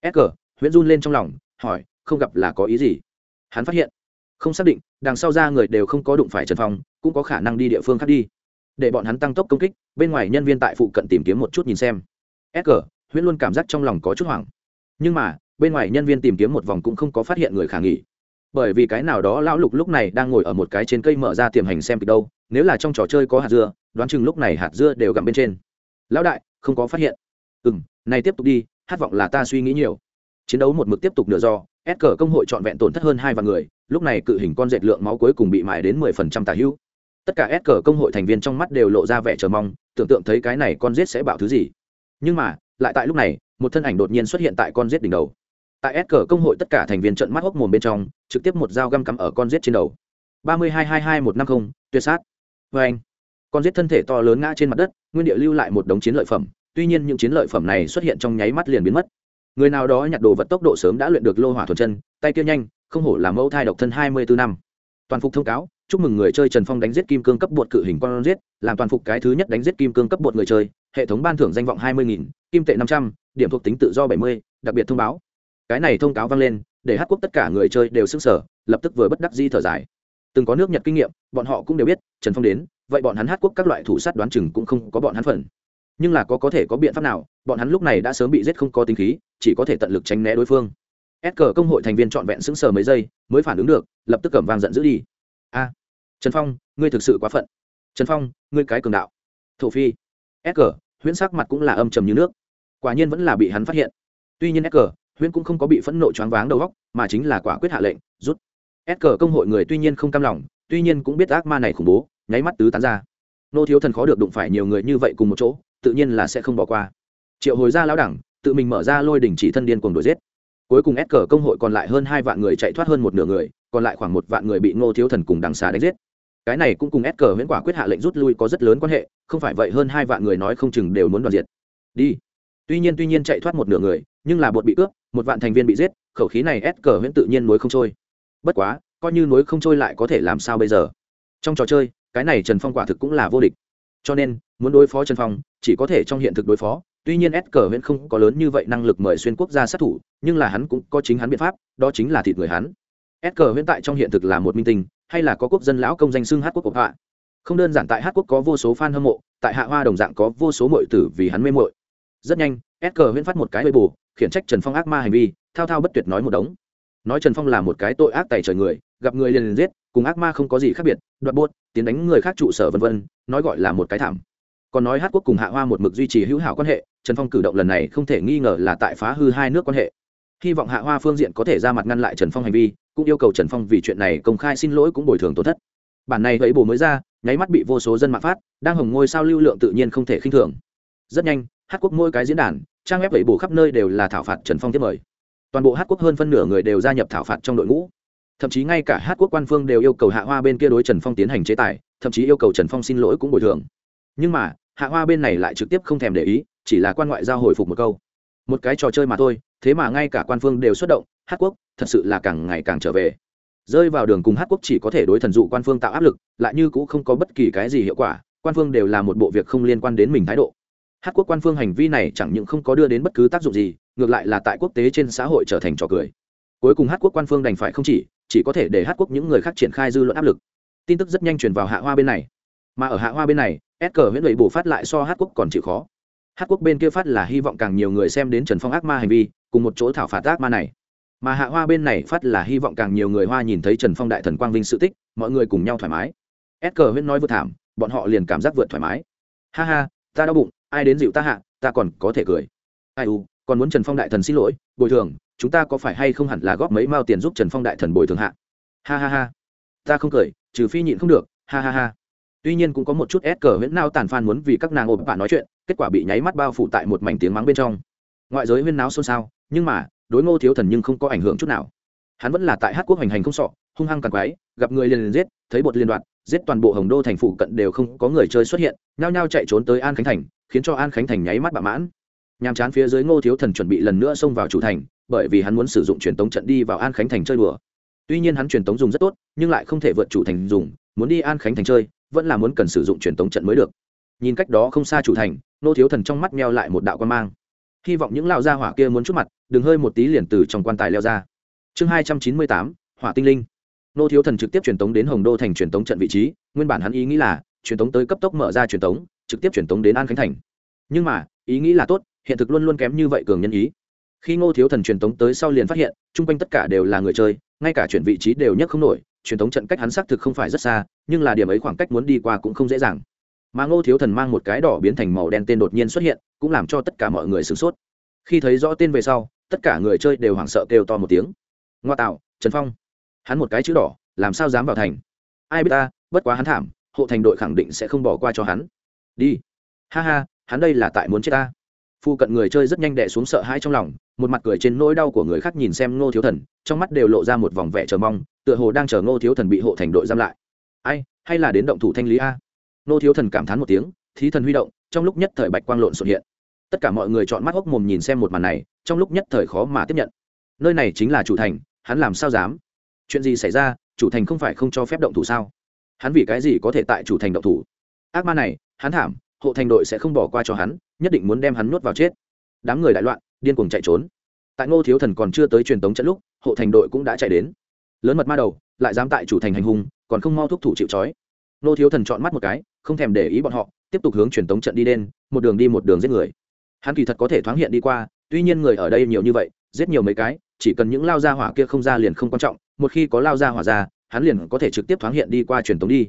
S cờ huyễn run lên trong lòng, hỏi, không gặp là có ý gì? Hắn phát hiện, không xác định, đằng sau ra người đều không có đụng phải trần phong, cũng có khả năng đi địa phương khác đi để bọn hắn tăng tốc công kích, bên ngoài nhân viên tại phụ cận tìm kiếm một chút nhìn xem. S cờ huyễn luôn cảm giác trong lòng có chút hoảng. Nhưng mà, bên ngoài nhân viên tìm kiếm một vòng cũng không có phát hiện người khả nghỉ bởi vì cái nào đó lão lục lúc này đang ngồi ở một cái trên cây mở ra tiềm hành xem kịch đâu, nếu là trong trò chơi có hạt dưa, đoán chừng lúc này hạt dưa đều gặm bên trên. Lão đại, không có phát hiện. Ừ m này tiếp tục đi, hát vọng là ta suy nghĩ nhiều. Chiến đấu một mực tiếp tục nửa do, s cờ công hội trọn vẹn tổn thất hơn hai vạn người, lúc này cự hình con dệt lượng máu cuối cùng bị mại đến mười phần trăm tà hữu tất cả s cờ công hội thành viên trong mắt đều lộ ra vẻ chờ mong, tưởng tượng thấy cái này con rết sẽ bảo thứ gì. Nhưng mà, lại tại lúc này, một thân ảnh đột nhiên xuất hiện tại con rết đỉnh đầu. Tại s cờ công hội tất cả thành viên trận mắt hốc mồm bên trong, trực tiếp một dao găm cắm ở con rết trên đầu. ba mươi hai hai hai một năm mươi tuyệt sát. Vê anh, con rết thân thể to lớn ngã trên mặt đất, nguyên địa lưu lại một đống chiến lợi phẩm. Tuy nhiên những chiến lợi phẩm này xuất hiện trong nháy mắt liền biến mất. Người nào đó nhặt đồ vật tốc độ sớm đã luyện được lô hỏa thuần chân, tay kia nhanh, không hổ là mẫu thai độc thân hai mươi bốn năm toàn phục thông cáo, chúc mừng người chơi trần phong đánh giết kim cương cấp bột cự hình con giết, làm toàn phục cái thứ nhất đánh giết kim cương cấp bột người chơi, hệ thống ban thưởng danh vọng hai mươi nghìn, kim tệ năm trăm, điểm thuộc tính tự do bảy mươi, đặc biệt thông báo. Cái này thông cáo vang lên, để hát quốc tất cả người chơi đều xưng sở lập tức vừa bất đắc di thở dài. Từng có nước nhật kinh nghiệm, bọn họ cũng đều biết, trần phong đến, vậy bọn hắn hát quốc các loại thủ sát đoán chừng cũng không có bọn hắn phần. Nhưng là có có thể có biện pháp nào, bọn hắn lúc này đã sớm bị giết không có tính khí, chỉ có thể tận lực tránh né đối phương s cờ công hội thành viên trọn vẹn sững sờ mấy giây, mới phản ứng được, lập tức cầm vang giận dữ đi. A, trần phong, ngươi thực sự quá phận. Trần phong, ngươi cái cường đạo. Thổ phi, s cờ, huyễn sắc mặt cũng là âm trầm như nước. Quả nhiên vẫn là bị hắn phát hiện. Tuy nhiên s cờ, huyễn cũng không có bị phẫn nộ choáng váng đầu góc mà chính là quả quyết hạ lệnh, rút. S cờ công hội người tuy nhiên không cam lòng, tuy nhiên cũng biết ác ma này khủng bố, nháy mắt tứ tán ra. Nô thiếu thần khó được đụng phải nhiều người như vậy cùng một chỗ, tự nhiên là sẽ không bỏ qua. Triệu hồi ra lão đẳng, tự mình mở ra lôi đỉnh chỉ thân điên cuồng đuổi giết cuối cùng ép cờ công hội còn lại hơn hai vạn người chạy thoát hơn một nửa người, còn lại khoảng một vạn người bị ngô thiếu thần cùng đằng xà đánh giết. Cái này cũng cùng ép cờ huyễn quả quyết hạ lệnh rút lui có rất lớn quan hệ, không phải vậy hơn hai vạn người nói không chừng đều muốn đoàn diệt. Đi. Tuy nhiên tuy nhiên chạy thoát một nửa người, nhưng là bột bị cướp, một vạn thành viên bị giết, khẩu khí này ép cờ huyễn tự nhiên nối không trôi. Bất quá, coi như nối không trôi lại có thể làm sao bây giờ? Trong trò chơi, cái này trần phong quả thực cũng là vô địch. Cho nên, muốn đối phó trần phong, chỉ có thể trong hiện thực đối phó. Tuy nhiên s cờ huyễn không có lớn như vậy năng lực mời xuyên quốc gia sát thủ nhưng là hắn cũng có chính hắn biện pháp, đó chính là thịt người hắn. S cờ huyễn tại trong hiện thực là một minh tinh, hay là có quốc dân lão công danh xưng hát quốc cộng hạ không đơn giản tại hát quốc có vô số f a n hâm mộ, tại hạ hoa đồng dạng có vô số mọi tử vì hắn mê mội rất nhanh, s cờ huyễn phát một cái bê bù khiển trách trần phong ác ma hành vi, thao thao bất tuyệt nói một đống. Nói trần phong là một cái tội ác tài trời người, gặp người liền liền giết, cùng ác ma không có gì khác biệt, đoạt buốt tiến đánh người khác trụ sở vân vân, nói gọi là một cái thảm. Còn nói hát quốc cùng hạ hoa một mực duy trì hữu hảo quan hệ, trần phong cử động lần này không thể nghi ngờ là tại phá hư hai nước quan hệ hy vọng hạ hoa phương diện có thể ra mặt ngăn lại trần phong hành vi, cũng yêu cầu trần phong vì chuyện này công khai xin lỗi cũng bồi thường tổn thất. Bản này vậy bồ mới ra, nháy mắt bị vô số dân mạng phát, đang hồng ngôi sao lưu lượng tự nhiên không thể khinh thường. Rất nhanh, hát quốc mỗi cái diễn đàn, trang web vậy bồ khắp nơi đều là thảo phạt trần phong tiếp mời. Toàn bộ hát quốc hơn phân nửa người đều gia nhập thảo phạt trong đội ngũ. Thậm chí ngay cả hát quốc quan phương đều yêu cầu hạ hoa bên kia đối trần phong tiến hành chế tài, thậm chí yêu cầu trần phong xin lỗi cũng bồi thường. Nhưng mà, hạ hoa bên này lại trực tiếp không thèm để ý, chỉ là quan ngoại giao hồi phục một câu. Một cái trò chơi mà thôi thế mà ngay cả quan phương đều xuất động, hát quốc thật sự là càng ngày càng trở về. Rơi vào đường cùng hát quốc chỉ có thể đối thần dụ quan phương tạo áp lực, lại như cũng không có bất kỳ cái gì hiệu quả, quan phương đều là một bộ việc không liên quan đến mình thái độ. Hát quốc quan phương hành vi này chẳng những không có đưa đến bất cứ tác dụng gì, ngược lại là tại quốc tế trên xã hội trở thành trò cười. Cuối cùng hát quốc quan phương đành phải không chỉ chỉ có thể để hát quốc những người khác triển khai dư luận áp lực. Tin tức rất nhanh truyền vào hạ hoa bên này. Mà ở hạ hoa bên này, s cờ huyễn lụy bổ phát lại so hát quốc còn chịu khó hát quốc bên kia phát là hy vọng càng nhiều người xem đến trần phong ác ma hành vi, cùng một chỗ thảo phạt ác ma này. Mà hạ hoa bên này phát là hy vọng càng nhiều người hoa nhìn thấy trần phong đại thần quang vinh sự tích, mọi người cùng nhau thoải mái. S cờ huyễn nói vượt thảm, bọn họ liền cảm giác vượt thoải mái. Ha ha, ta đau bụng, ai đến dịu ta hạ, ta còn có thể cười. Ai u, còn muốn trần phong đại thần xin lỗi, bồi thường, chúng ta có phải hay không hẳn là góp mấy mao tiền giúp trần phong đại thần bồi thường hạ? Ha ha ha, ta không cười, trừ phi nhịn không được, ha ha ha. Tuy nhiên cũng có một chút ép cờ huyễn nao tàn phan muốn vì các nàng ổn bạn nói chuyện kết quả bị nháy mắt bao phủ tại một mảnh tiếng mắng bên trong. Ngoại giới huyên náo xôn xao, nhưng mà, đối ngô thiếu thần nhưng không có ảnh hưởng chút nào. Hắn vẫn là tại hát quốc hoành hành không sọ, hung hăng càng quái gặp người liền liền giết, thấy bột liên đoạn, giết toàn bộ hồng đô thành phủ cận đều không có người chơi xuất hiện, nhao nhao chạy trốn tới an khánh thành, khiến cho an khánh thành nháy mắt bạo mãn. Nhàm chán phía dưới ngô thiếu thần chuẩn bị lần nữa xông vào chủ thành, bởi vì hắn muốn sử dụng truyền tống trận đi vào an khánh thành chơi đùa. Tuy nhiên hắn truyền tống dùng rất tốt, nhưng lại không thể vượt chủ thành dùng, muốn đi an khánh thành chơi, vẫn là muốn cần sử dụng truyền tống trận mới được nhìn cách đó không xa chủ thành, nô thiếu thần trong mắt meo lại một đạo quan mang. Hy vọng những lao gia hỏa kia muốn chút mặt, đừng hơi một tí liền từ trong quan tài leo ra. Chương hai trăm chín mươi tám, hỏa tinh linh. Nô thiếu thần trực tiếp truyền tống đến hồng đô thành truyền tống trận vị trí, nguyên bản hắn ý nghĩ là, truyền tống tới cấp tốc mở ra truyền tống, trực tiếp truyền tống đến an khánh thành. Nhưng mà, ý nghĩ là tốt, hiện thực luôn luôn kém như vậy cường nhân ý. Khi ngô thiếu thần truyền tống tới sau liền phát hiện, chung quanh tất cả đều là người chơi, ngay cả chuyển vị trí đều nhất không nổi, truyền tống trận cách hắn xác thực không phải rất xa, nhưng là điểm ấy khoảng cách muốn đi qua cũng không dễ dàng mà ngô thiếu thần mang một cái đỏ biến thành màu đen tên đột nhiên xuất hiện, cũng làm cho tất cả mọi người sửng sốt. Khi thấy rõ tên về sau, tất cả người chơi đều hoảng sợ kêu to một tiếng. Ngoa tạo, trần phong. Hắn một cái chữ đỏ, làm sao dám vào thành? Ai biết ta, bất quá hắn thảm, hộ thành đội khẳng định sẽ không bỏ qua cho hắn. Đi. Ha ha, hắn đây là tại muốn chết ta. Phu cận người chơi rất nhanh đẻ xuống sợ hãi trong lòng, một mặt cười trên nỗi đau của người khác nhìn xem ngô thiếu thần, trong mắt đều lộ ra một vòng vẻ chờ mong, tựa hồ đang chờ ngô thiếu thần bị hộ thành đội giam lại. Ai, hay là đến động thủ thanh lý a? Nô thiếu thần cảm thán một tiếng, thí thần huy động, trong lúc nhất thời bạch quang lộn xuất hiện. Tất cả mọi người chọn mắt hốc mồm nhìn xem một màn này, trong lúc nhất thời khó mà tiếp nhận. Nơi này chính là chủ thành, hắn làm sao dám? Chuyện gì xảy ra, chủ thành không phải không cho phép động thủ sao? Hắn vì cái gì có thể tại chủ thành động thủ? Ác ma này, hắn thảm, hộ thành đội sẽ không bỏ qua cho hắn, nhất định muốn đem hắn nuốt vào chết. Đám người đại loạn, điên cuồng chạy trốn. Tại ngô thiếu thần còn chưa tới truyền tống trận lúc, hộ thành đội cũng đã chạy đến. Lớn mật ma đầu, lại dám tại chủ thành hành hung, còn không mau thúc thủ chịu trói. Ngô thiếu thần chọn mắt một cái không thèm để ý bọn họ, tiếp tục hướng truyền tống trận đi đen một đường đi một đường giết người. Hắn kỳ thật có thể thoáng hiện đi qua, tuy nhiên người ở đây nhiều như vậy, giết nhiều mấy cái, chỉ cần những lao ra hỏa kia không ra liền không quan trọng, một khi có lao ra hỏa ra, hắn liền có thể trực tiếp thoáng hiện đi qua truyền tống đi.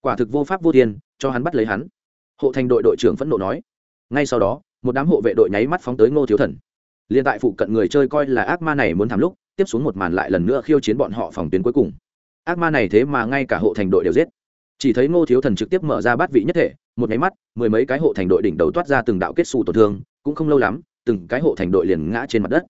Quả thực vô pháp vô thiên, cho hắn bắt lấy hắn. Hộ thành đội đội trưởng phẫn nộ nói. Ngay sau đó, một đám hộ vệ đội nháy mắt phóng tới ngô thiếu thần. Liền tại phụ cận người chơi coi là ác ma này muốn thảm lúc, tiếp xuống một màn lại lần nữa khiêu chiến bọn họ phòng tuyến cuối cùng. Ác ma này thế mà ngay cả hộ thành đội đều giết chỉ thấy ngô thiếu thần trực tiếp mở ra bát vị nhất thể, một nháy mắt, mười mấy cái hộ thành đội đỉnh đầu toát ra từng đạo kết xù tổn thương, cũng không lâu lắm, từng cái hộ thành đội liền ngã trên mặt đất.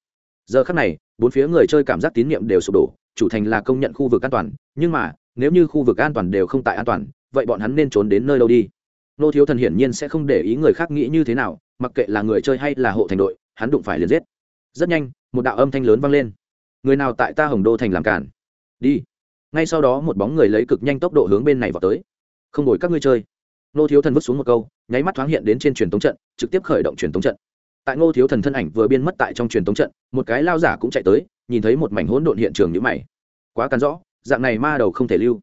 Giờ khắc này, bốn phía người chơi cảm giác tín nhiệm đều sụp đổ, chủ thành là công nhận khu vực an toàn, nhưng mà, nếu như khu vực an toàn đều không tại an toàn, vậy bọn hắn nên trốn đến nơi đâu đi? Nô thiếu thần hiển nhiên sẽ không để ý người khác nghĩ như thế nào, mặc kệ là người chơi hay là hộ thành đội, hắn đụng phải liền giết. Rất nhanh, một đạo âm thanh lớn vang lên. Người nào tại ta hồng đô thành làm cản đi ngay sau đó một bóng người lấy cực nhanh tốc độ hướng bên này vào tới. Không đổi các ngươi chơi. Nô thiếu thần vứt xuống một câu, nháy mắt thoáng hiện đến trên truyền tống trận, trực tiếp khởi động truyền tống trận. Tại ngô thiếu thần thân ảnh vừa biên mất tại trong truyền tống trận, một cái lao giả cũng chạy tới, nhìn thấy một mảnh hỗn độn hiện trường như mày. Quá cắn rõ, dạng này ma đầu không thể lưu.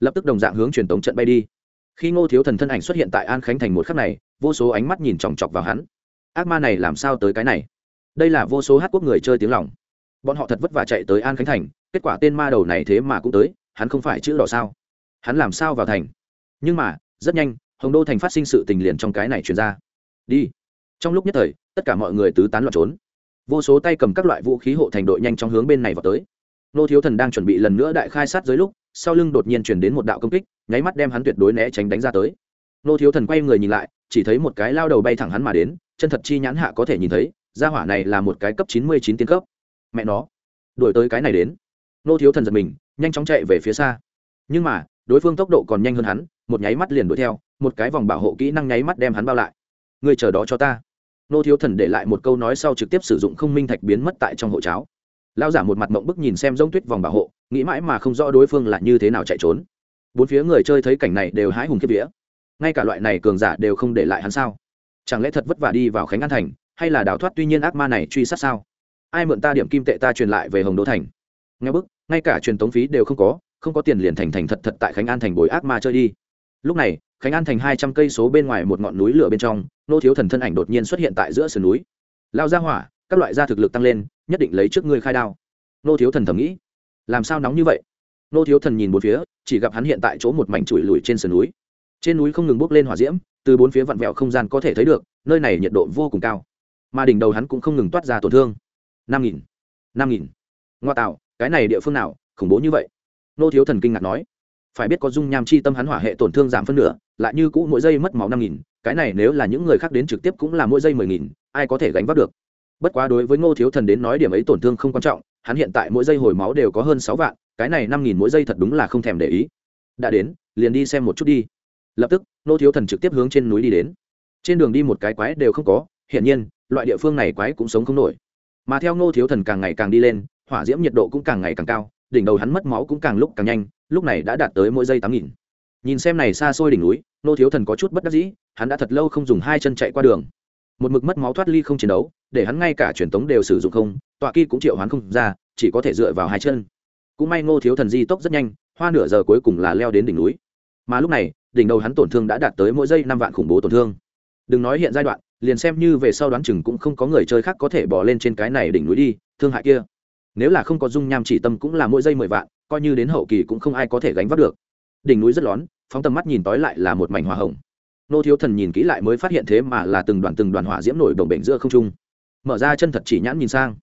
Lập tức đồng dạng hướng truyền tống trận bay đi. Khi ngô thiếu thần thân ảnh xuất hiện tại an khánh thành một khắc này, vô số ánh mắt nhìn chòng chọc vào hắn. Ác ma này làm sao tới cái này? Đây là vô số hát quốc người chơi tiếng lòng. Bọn họ thật vất vả chạy tới an khánh thành kết quả tên ma đầu này thế mà cũng tới, hắn không phải chữ đỏ sao? Hắn làm sao vào thành? Nhưng mà, rất nhanh, hồng đô thành phát sinh sự tình liền trong cái này chuyển ra. Đi. Trong lúc nhất thời, tất cả mọi người tứ tán loạn trốn. Vô số tay cầm các loại vũ khí hộ thành đội nhanh trong hướng bên này vào tới. Nô thiếu thần đang chuẩn bị lần nữa đại khai sát dưới lúc, sau lưng đột nhiên chuyển đến một đạo công kích, nháy mắt đem hắn tuyệt đối né tránh đánh ra tới. Nô thiếu thần quay người nhìn lại, chỉ thấy một cái lao đầu bay thẳng hắn mà đến, chân thật chi nhãn hạ có thể nhìn thấy, gia hỏa này là một cái cấp chín mươi chín tiến cấp. Mẹ nó, đuổi tới cái này đến nô thiếu thần giật mình, nhanh chóng chạy về phía xa. Nhưng mà, đối phương tốc độ còn nhanh hơn hắn, một nháy mắt liền đuổi theo, một cái vòng bảo hộ kỹ năng nháy mắt đem hắn bao lại. Người chờ đó cho ta. Nô thiếu thần để lại một câu nói sau trực tiếp sử dụng không minh thạch biến mất tại trong hộ cháo. Lao giả một mặt mộng bức nhìn xem giống tuyết vòng bảo hộ, nghĩ mãi mà không rõ đối phương là như thế nào chạy trốn. Bốn phía người chơi thấy cảnh này đều hái hùng kiếp vía. Ngay cả loại này cường giả đều không để lại hắn sao? Chẳng lẽ thật vất vả đi vào khánh an thành, hay là đào thoát tuy nhiên ác ma này truy sát sao? Ai mượn ta điểm kim tệ ta truyền lại về hồng đô thành? Nghe bức ngay cả truyền tống phí đều không có không có tiền liền thành thành thật thật tại khánh an thành bồi ác ma chơi đi. Lúc này, khánh an thành hai trăm cây số bên ngoài một ngọn núi lửa bên trong, nô thiếu thần thân ảnh đột nhiên xuất hiện tại giữa sườn núi. Lao ra hỏa, các loại gia thực lực tăng lên, nhất định lấy trước ngươi khai đao. Nô thiếu thần thầm nghĩ. Làm sao nóng như vậy? Nô thiếu thần nhìn bốn phía, chỉ gặp hắn hiện tại chỗ một mảnh chùi lùi trên sườn núi. Trên núi không ngừng bốc lên hỏa diễm, từ bốn phía vặn vẹo không gian có thể thấy được, nơi này nhiệt độ vô cùng cao. Mà đỉnh đầu hắn cũng không ngừng toát ra tổn thương. Năm nghìn năm nghìn. Ngoa tạo cái này địa phương nào, khủng bố như vậy? Nô thiếu thần kinh ngạc nói. Phải biết có dung nham chi tâm hắn hỏa hệ tổn thương giảm phân nửa, lại như cũ mỗi giây mất máu năm nghìn, cái này nếu là những người khác đến trực tiếp cũng là mỗi giây mười nghìn, ai có thể gánh vác được? Bất quá đối với ngô thiếu thần đến nói điểm ấy tổn thương không quan trọng, hắn hiện tại mỗi giây hồi máu đều có hơn sáu vạn, cái này năm nghìn mỗi giây thật đúng là không thèm để ý. Đã đến, liền đi xem một chút đi. Lập tức, ngô thiếu thần trực tiếp hướng trên núi đi đến. Trên đường đi một cái quái đều không có, hiển nhiên, loại địa phương này quái cũng sống không nổi. Mà theo ngô thiếu thần càng ngày càng đi lên hỏa diễm nhiệt độ cũng càng ngày càng cao, đỉnh đầu hắn mất máu cũng càng lúc càng nhanh, lúc này đã đạt tới mỗi giây tám nghìn. Nhìn xem này xa xôi đỉnh núi, nô thiếu thần có chút bất đắc dĩ, hắn đã thật lâu không dùng hai chân chạy qua đường. Một mực mất máu thoát ly không chiến đấu, để hắn ngay cả truyền tống đều sử dụng không, tọa kỳ cũng triệu hắn không ra, chỉ có thể dựa vào hai chân. Cũng may ngô thiếu thần di tốc rất nhanh, hoa nửa giờ cuối cùng là leo đến đỉnh núi. Mà lúc này, đỉnh đầu hắn tổn thương đã đạt tới mỗi giây năm vạn khủng bố tổn thương. Đừng nói hiện giai đoạn, liền xem như về sau đoán chừng cũng không có người chơi khác có thể bỏ lên trên cái này đỉnh núi đi, thương hại kia nếu là không có dung nham chỉ tâm cũng là mỗi giây mười vạn, coi như đến hậu kỳ cũng không ai có thể gánh vác được. Đỉnh núi rất lón, phóng tầm mắt nhìn tối lại là một mảnh hỏa hồng. Nô thiếu thần nhìn kỹ lại mới phát hiện thế mà là từng đoàn từng đoàn hỏa diễm nổi đồng bệnh giữa không trung. Mở ra chân thật chỉ nhãn nhìn sang.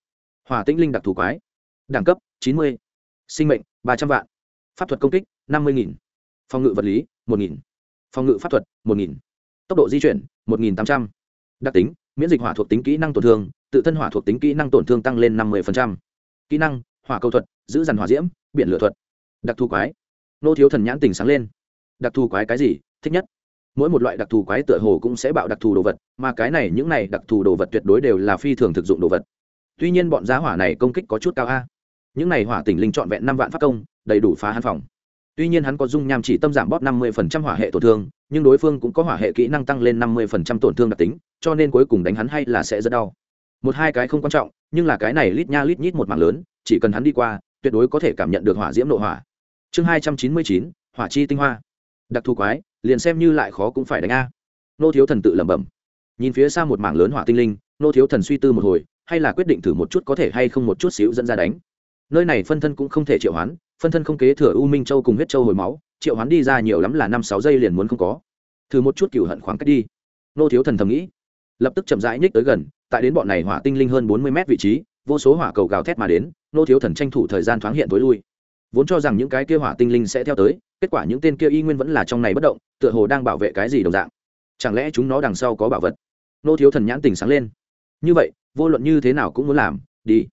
Hỏa tĩnh linh đặc thù quái. Đẳng cấp, chín mươi. Sinh mệnh, ba trăm vạn. Pháp thuật công kích, năm mươi nghìn. Phòng ngự vật lý, một nghìn. Phòng ngự pháp thuật, một nghìn. Tốc độ di chuyển, một nghìn tám trăm. Đặc tính, miễn dịch hỏa thuộc tính kỹ năng tổn thương, tự thân hỏa thuộc tính kỹ năng tổn thương tăng lên năm mươi kỹ năng, hỏa cầu thuật, giữ dằn hỏa diễm, biển lửa thuật. Đặc thù quái. Nô thiếu thần nhãn tình sáng lên. Đặc thù quái cái gì? Thích nhất. Mỗi một loại đặc thù quái tựa hồ cũng sẽ bạo đặc thù đồ vật, mà cái này, những này đặc thù đồ vật tuyệt đối đều là phi thường thực dụng đồ vật. Tuy nhiên bọn giá hỏa này công kích có chút cao a. Những này hỏa tỉnh linh trọn vẹn năm vạn phát công, đầy đủ phá hắn phòng. Tuy nhiên hắn có dung nham chỉ tâm giảm bóp năm mươi phần trăm hỏa hệ tổn thương, nhưng đối phương cũng có hỏa hệ kỹ năng tăng lên năm mươi phần trăm tổn thương đặc tính, cho nên cuối cùng đánh hắn hay là sẽ rất đau. Một hai cái không quan trọng nhưng là cái này lít nha lít nhít một mảng lớn, chỉ cần hắn đi qua, tuyệt đối có thể cảm nhận được hỏa diễm nội hỏa. Chương hai trăm chín mươi chín, hỏa chi tinh hoa. Đặc thù quái, liền xem như lại khó cũng phải đánh a. Nô thiếu thần tự lẩm bẩm. Nhìn phía xa một mảng lớn hỏa tinh linh, nô thiếu thần suy tư một hồi, hay là quyết định thử một chút có thể hay không một chút xíu dẫn ra đánh. Nơi này phân thân cũng không thể triệu hoán, phân thân không kế thừa u minh châu cùng huyết châu hồi máu, triệu hoán đi ra nhiều lắm là năm sáu giây liền muốn không có. Thử một chút cựu hận khoảng cách đi. Nô thiếu thần thầm nghĩ, lập tức chậm rãi nhích tới gần tại đến bọn này hỏa tinh linh hơn bốn mươi mét vị trí, vô số hỏa cầu gào thét mà đến, nô thiếu thần tranh thủ thời gian thoáng hiện tối lui. Vốn cho rằng những cái kia hỏa tinh linh sẽ theo tới, kết quả những tên kia y nguyên vẫn là trong này bất động, tựa hồ đang bảo vệ cái gì đồng dạng. Chẳng lẽ chúng nó đằng sau có bảo vật? Nô thiếu thần nhãn tình sáng lên. Như vậy, vô luận như thế nào cũng muốn làm, đi.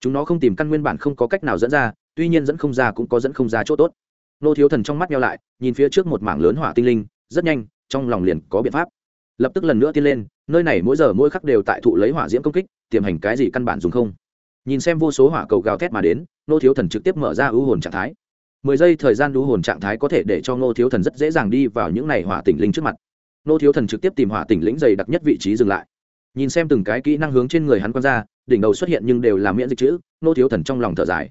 Chúng nó không tìm căn nguyên bản không có cách nào dẫn ra, tuy nhiên dẫn không ra cũng có dẫn không ra chỗ tốt. Nô thiếu thần trong mắt nhau lại, nhìn phía trước một mảng lớn hỏa tinh linh, rất nhanh, trong lòng liền có biện pháp lập tức lần nữa tiên lên, nơi này mỗi giờ mỗi khắc đều tại thụ lấy hỏa diễm công kích, tiềm hành cái gì căn bản dùng không. Nhìn xem vô số hỏa cầu gào thét mà đến nô thiếu thần trực tiếp mở ra ưu hồn trạng thái. Mười giây thời gian ưu hồn trạng thái có thể để cho nô thiếu thần rất dễ dàng đi vào những n à y hỏa tỉnh linh trước mặt. Nô thiếu thần trực tiếp tìm hỏa tỉnh lĩnh dày đặc nhất vị trí dừng lại. Nhìn xem từng cái kỹ năng hướng trên người hắn quăng ra, đỉnh đầu xuất hiện nhưng đều là miễn dịch chữ nô thiếu thần trong lòng thở dài.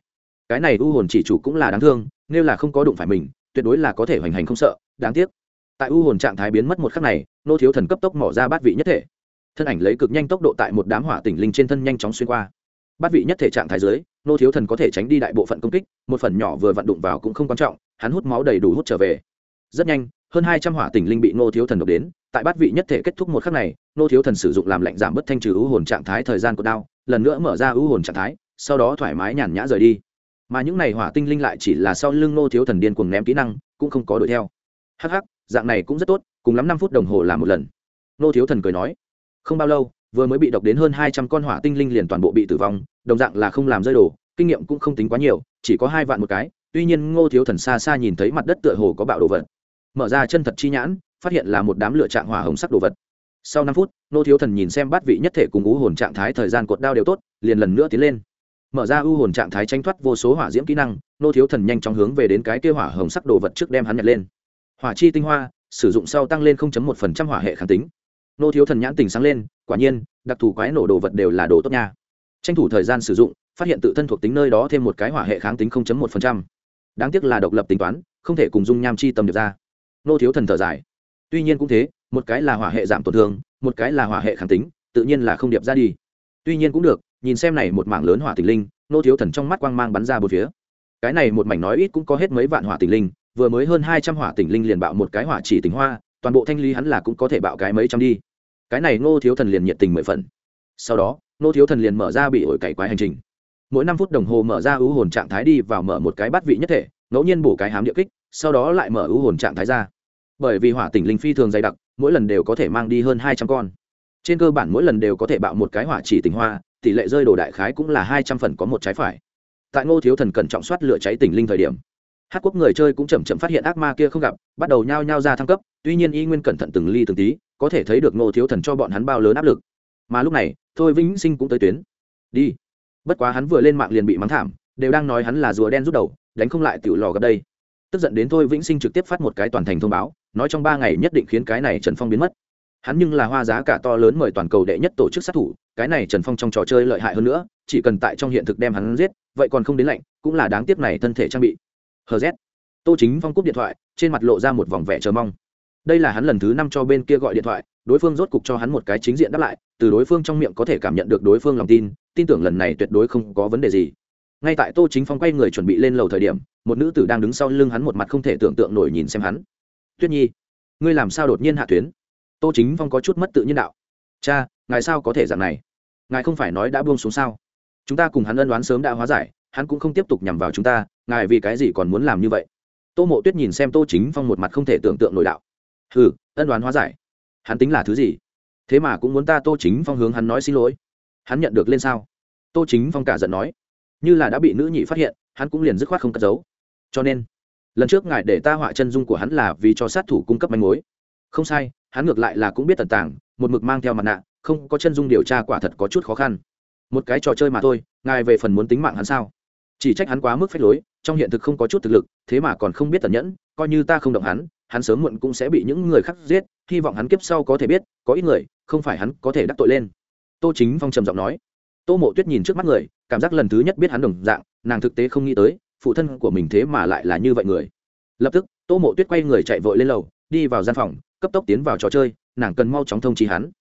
Cái này ưu hồn chỉ chủ cũng là đáng thương, nếu là không có đụng phải mình, tuyệt đối là có thể hoành hành không sợ, đáng tiếc tại u hồn trạng thái biến mất một khắc này, nô thiếu thần cấp tốc mỏ ra bát vị nhất thể. Thân ảnh lấy cực nhanh tốc độ tại một đám hỏa tỉnh linh trên thân nhanh chóng xuyên qua. Bát vị nhất thể trạng thái dưới, nô thiếu thần có thể tránh đi đại bộ phận công kích, một phần nhỏ vừa vặn đụng vào cũng không quan trọng, hắn hút máu đầy đủ hút trở về. Rất nhanh, hơn hai trăm hỏa tỉnh linh bị nô thiếu thần độc đến, tại bát vị nhất thể kết thúc một khắc này, nô thiếu thần sử dụng làm lạnh giảm bớt thanh trừ ưu hồn trạng thái thời gian của đao, lần nữa mở ra ưu hồn trạng thái, sau đó thoải mái nhàn nhã rời đi. Mà những n à y hỏa tinh linh lại chỉ là sau lưng nô thiếu thần điên cuồng ném kỹ năng, cũng không có đuổi theo. Hh dạng này cũng rất tốt, cùng lắm năm phút đồng hồ làm một lần. Nô thiếu thần cười nói, không bao lâu, vừa mới bị độc đến hơn hai trăm con hỏa tinh linh liền toàn bộ bị tử vong, đồng dạng là không làm rơi đổ kinh nghiệm cũng không tính quá nhiều, chỉ có hai vạn một cái. Tuy nhiên ngô thiếu thần xa xa nhìn thấy mặt đất tựa hồ có bạo đồ vật. Mở ra chân thật chi nhãn, phát hiện là một đám lửa trạng hỏa hồng sắc đồ vật. Sau năm phút nô thiếu thần nhìn xem bát vị nhất thể cùng u hồn trạng thái thời gian cột đao đều tốt, liền lần nữa tiến lên. Mở ra u hồn trạng thái tranh thoát vô số hỏa diễm kỹ năng nô thiếu thần nhanh chóng hướng về đến cái kêu hỏa hồng sắc đồ vật trước đem hắn nhặt lên hỏa chi tinh hoa, sử dụng sau tăng lên 0.1% hỏa hệ kháng tính. Nô thiếu thần nhãn tình sáng lên, quả nhiên, đặc thù quái nổ đồ vật đều là đồ tốt nha. Tranh thủ thời gian sử dụng, phát hiện tự thân thuộc tính nơi đó thêm một cái hỏa hệ kháng tính 0.1%. đáng tiếc là độc lập tính toán, không thể cùng dung nham chi tâm được ra. Nô thiếu thần thở dài. Tuy nhiên cũng thế, một cái là hỏa hệ giảm tổn thương, một cái là hỏa hệ kháng tính, tự nhiên là không điệp ra đi. Tuy nhiên cũng được, nhìn xem này một mảng lớn hỏa tình linh, nô thiếu thần trong mắt quang mang bắn ra bốn phía. Cái này một mảnh nói ít cũng có hết mấy vạn hỏa tình linh vừa mới hơn hai trăm hỏa tỉnh linh liền bạo một cái hỏa chỉ tình hoa, toàn bộ thanh lý hắn là cũng có thể bạo cái mấy trăm đi. Cái này ngô thiếu thần liền nhiệt tình mười phần. Sau đó, ngô thiếu thần liền mở ra bị ổi cày quái hành trình. Mỗi năm phút đồng hồ mở ra ưu hồn trạng thái đi vào mở một cái bắt vị nhất thể, ngẫu nhiên bổ cái hám địa kích, sau đó lại mở ưu hồn trạng thái ra. Bởi vì hỏa tỉnh linh phi thường dày đặc, mỗi lần đều có thể mang đi hơn hai trăm con. Trên cơ bản mỗi lần đều có thể bạo một cái hỏa chỉ tình hoa, tỷ lệ rơi đồ đại khái cũng là hai trăm phần có một trái phải. Tại ngô thiếu thần cẩn trọng soát lửa cháy tỉnh linh thời điểm hát quốc người chơi cũng chậm chậm phát hiện ác ma kia không gặp, bắt đầu nhao nhao ra thăng cấp, tuy nhiên y nguyên cẩn thận từng ly từng tí, có thể thấy được ngô thiếu thần cho bọn hắn bao lớn áp lực. Mà lúc này, thôi vĩnh sinh cũng tới tuyến. Đi. Bất quá hắn vừa lên mạng liền bị mắng thảm, đều đang nói hắn là rùa đen rút đầu, đánh không lại tiểu lò gặp đây. Tức giận đến thôi vĩnh sinh trực tiếp phát một cái toàn thành thông báo, nói trong ba ngày nhất định khiến cái này trần phong biến mất. Hắn nhưng là hoa giá cả to lớn mời toàn cầu đệ nhất tổ chức sát thủ, cái này trần phong trong trò chơi lợi hại hơn nữa, chỉ cần tại trong hiện thực đem hắn giết, vậy còn không đến lạnh, cũng là đáng tiếc này thân thể trang bị hz tô chính phong cúp điện thoại, trên mặt lộ ra một vòng vẻ chờ mong. Đây là hắn lần thứ năm cho bên kia gọi điện thoại, đối phương rốt cục cho hắn một cái chính diện đáp lại, từ đối phương trong miệng có thể cảm nhận được đối phương lòng tin tin tưởng lần này tuyệt đối không có vấn đề gì. Ngay tại tô chính phong quay người chuẩn bị lên lầu thời điểm, một nữ tử đang đứng sau lưng hắn một mặt không thể tưởng tượng nổi nhìn xem hắn. Tuyết nhi, ngươi làm sao đột nhiên hạ tuyến? Tô chính phong có chút mất tự nhiên đạo. Cha, ngài sao có thể dạng này? Ngài không phải nói đã buông xuống sao? Chúng ta cùng hắn ân đoán sớm đã hóa giải hắn cũng không tiếp tục nhằm vào chúng ta ngài vì cái gì còn muốn làm như vậy? Tô mộ tuyết nhìn xem tô chính phong một mặt không thể tưởng tượng nổi đạo. Hừ ân đoán hóa giải. Hắn tính là thứ gì? Thế mà cũng muốn ta tô chính phong hướng hắn nói xin lỗi. Hắn nhận được lên sao? Tô chính phong cả giận nói. Như là đã bị nữ nhị phát hiện hắn cũng liền dứt khoát không cất giấu. Cho nên lần trước ngài để ta họa chân dung của hắn là vì cho sát thủ cung cấp manh mối. Không sai hắn ngược lại là cũng biết tận tảng, một mực mang theo mặt nạ không có chân dung điều tra quả thật có chút khó khăn. Một cái trò chơi mà thôi ngài về phần muốn tính mạng hắn sao? Chỉ trách hắn quá mức phép lối, trong hiện thực không có chút thực lực, thế mà còn không biết tẩn nhẫn, coi như ta không động hắn hắn sớm muộn cũng sẽ bị những người khác giết, hy vọng hắn kiếp sau có thể biết, có ít người, không phải hắn có thể đắc tội lên. Tô chính phong trầm giọng nói. Tô mộ tuyết nhìn trước mắt người, cảm giác lần thứ nhất biết hắn đồng dạng, nàng thực tế không nghĩ tới, phụ thân của mình thế mà lại là như vậy người. Lập tức, tô mộ tuyết quay người chạy vội lên lầu, đi vào gian phòng, cấp tốc tiến vào trò chơi, nàng cần mau chóng thông trí hắn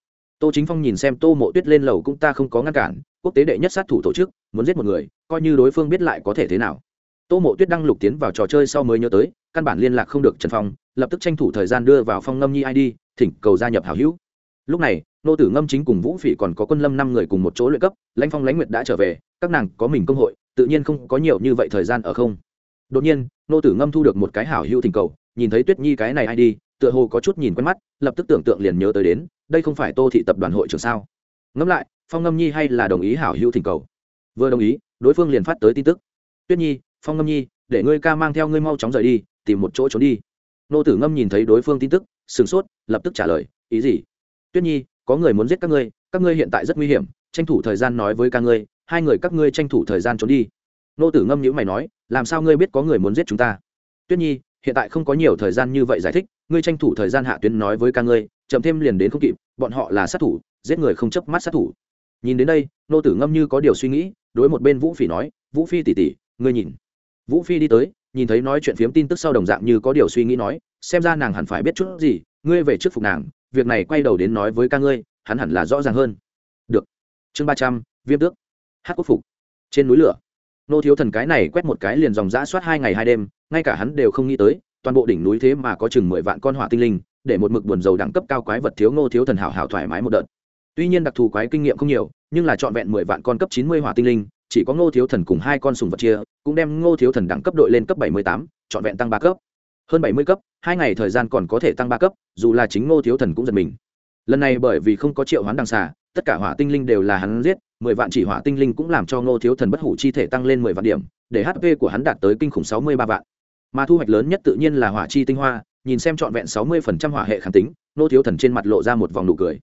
tô chính phong nhìn xem tô mộ tuyết lên lầu cũng ta không có ngăn cản, quốc tế đệ nhất sát thủ tổ chức, muốn giết một người, coi như đối phương biết lại có thể thế nào. Tô mộ tuyết đăng lục tiến vào trò chơi sau mới nhớ tới, căn bản liên lạc không được trần phong, lập tức tranh thủ thời gian đưa vào phong ngâm nhi id thỉnh cầu gia nhập hảo hữu. Lúc này, nô tử ngâm chính cùng vũ phỉ còn có quân lâm năm người cùng một chỗ luyện cấp, lãnh phong lãnh nguyệt đã trở về, các nàng có mình công hội, tự nhiên không có nhiều như vậy thời gian ở không. Đột nhiên, nô tử ngâm thu được một cái hảo hữu thỉnh cầu, nhìn thấy tuyết nhi cái này id tựa hồ có chút nhìn quen mắt, lập tức tưởng tượng liền nhớ tới đến, đây không phải tô thị tập đoàn hội trưởng sao? Ngẫm lại, phong ngâm nhi hay là đồng ý hảo hữu thỉnh cầu? Vừa đồng ý, đối phương liền phát tới tin tức. Tuyết nhi, phong ngâm nhi, để ngươi ca mang theo ngươi mau chóng rời đi, tìm một chỗ trốn đi. Nô tử ngâm nhìn thấy đối phương tin tức, sửng sốt, lập tức trả lời, ý gì? Tuyết nhi, có người muốn giết các ngươi các ngươi hiện tại rất nguy hiểm, tranh thủ thời gian nói với ca ngươi, hai người các ngươi tranh thủ thời gian trốn đi. Nô tử ngâm nhữ mày nói, làm sao ngươi biết có người muốn giết chúng ta? Tuyết nhi hiện tại không có nhiều thời gian như vậy giải thích, ngươi tranh thủ thời gian hạ tuyến nói với ca ngươi, chậm thêm liền đến không kịp, bọn họ là sát thủ, giết người không chấp mắt sát thủ. Nhìn đến đây, nô tử ngâm như có điều suy nghĩ, đối một bên vũ phỉ nói, vũ phi tỉ tỉ ngươi nhìn. Vũ phi đi tới, nhìn thấy nói chuyện phiếm tin tức sau đồng dạng như có điều suy nghĩ nói, xem ra nàng hẳn phải biết chút gì, ngươi về trước phục nàng, việc này quay đầu đến nói với ca ngươi, hắn hẳn là rõ ràng hơn. Được. Chương ba trăm, viêm tước. Hát quốc phục. Trên núi lửa nô thiếu thần cái này quét một cái liền dòng giã soát hai ngày hai đêm, ngay cả hắn đều không nghĩ tới, toàn bộ đỉnh núi thế mà có chừng mười vạn con hỏa tinh linh, để một mực buồn dầu đẳng cấp cao quái vật thiếu ngô thiếu thần hảo hảo thoải mái một đợt. Tuy nhiên đặc thù quái kinh nghiệm không nhiều, nhưng là trọn vẹn mười vạn con cấp chín mươi hỏa tinh linh, chỉ có ngô thiếu thần cùng hai con sùng vật chia, cũng đem ngô thiếu thần đẳng cấp đội lên cấp bảy mươi tám, trọn vẹn tăng ba cấp. Hơn bảy mươi cấp, hai ngày thời gian còn có thể tăng ba cấp, dù là chính ngô thiếu thần cũng giật mình. Lần này bởi vì không có triệu hoán đằng xà, tất cả hỏa tinh linh đều là hắn giết mười vạn chỉ hỏa tinh linh cũng làm cho ngô thiếu thần bất hủ chi thể tăng lên mười vạn điểm, để hp của hắn đạt tới kinh khủng sáu mươi ba vạn. Mà thu hoạch lớn nhất tự nhiên là hỏa chi tinh hoa, nhìn xem trọn vẹn sáu mươi phần trăm hỏa hệ kháng tính, Ngô thiếu thần trên mặt lộ ra một vòng nụ cười.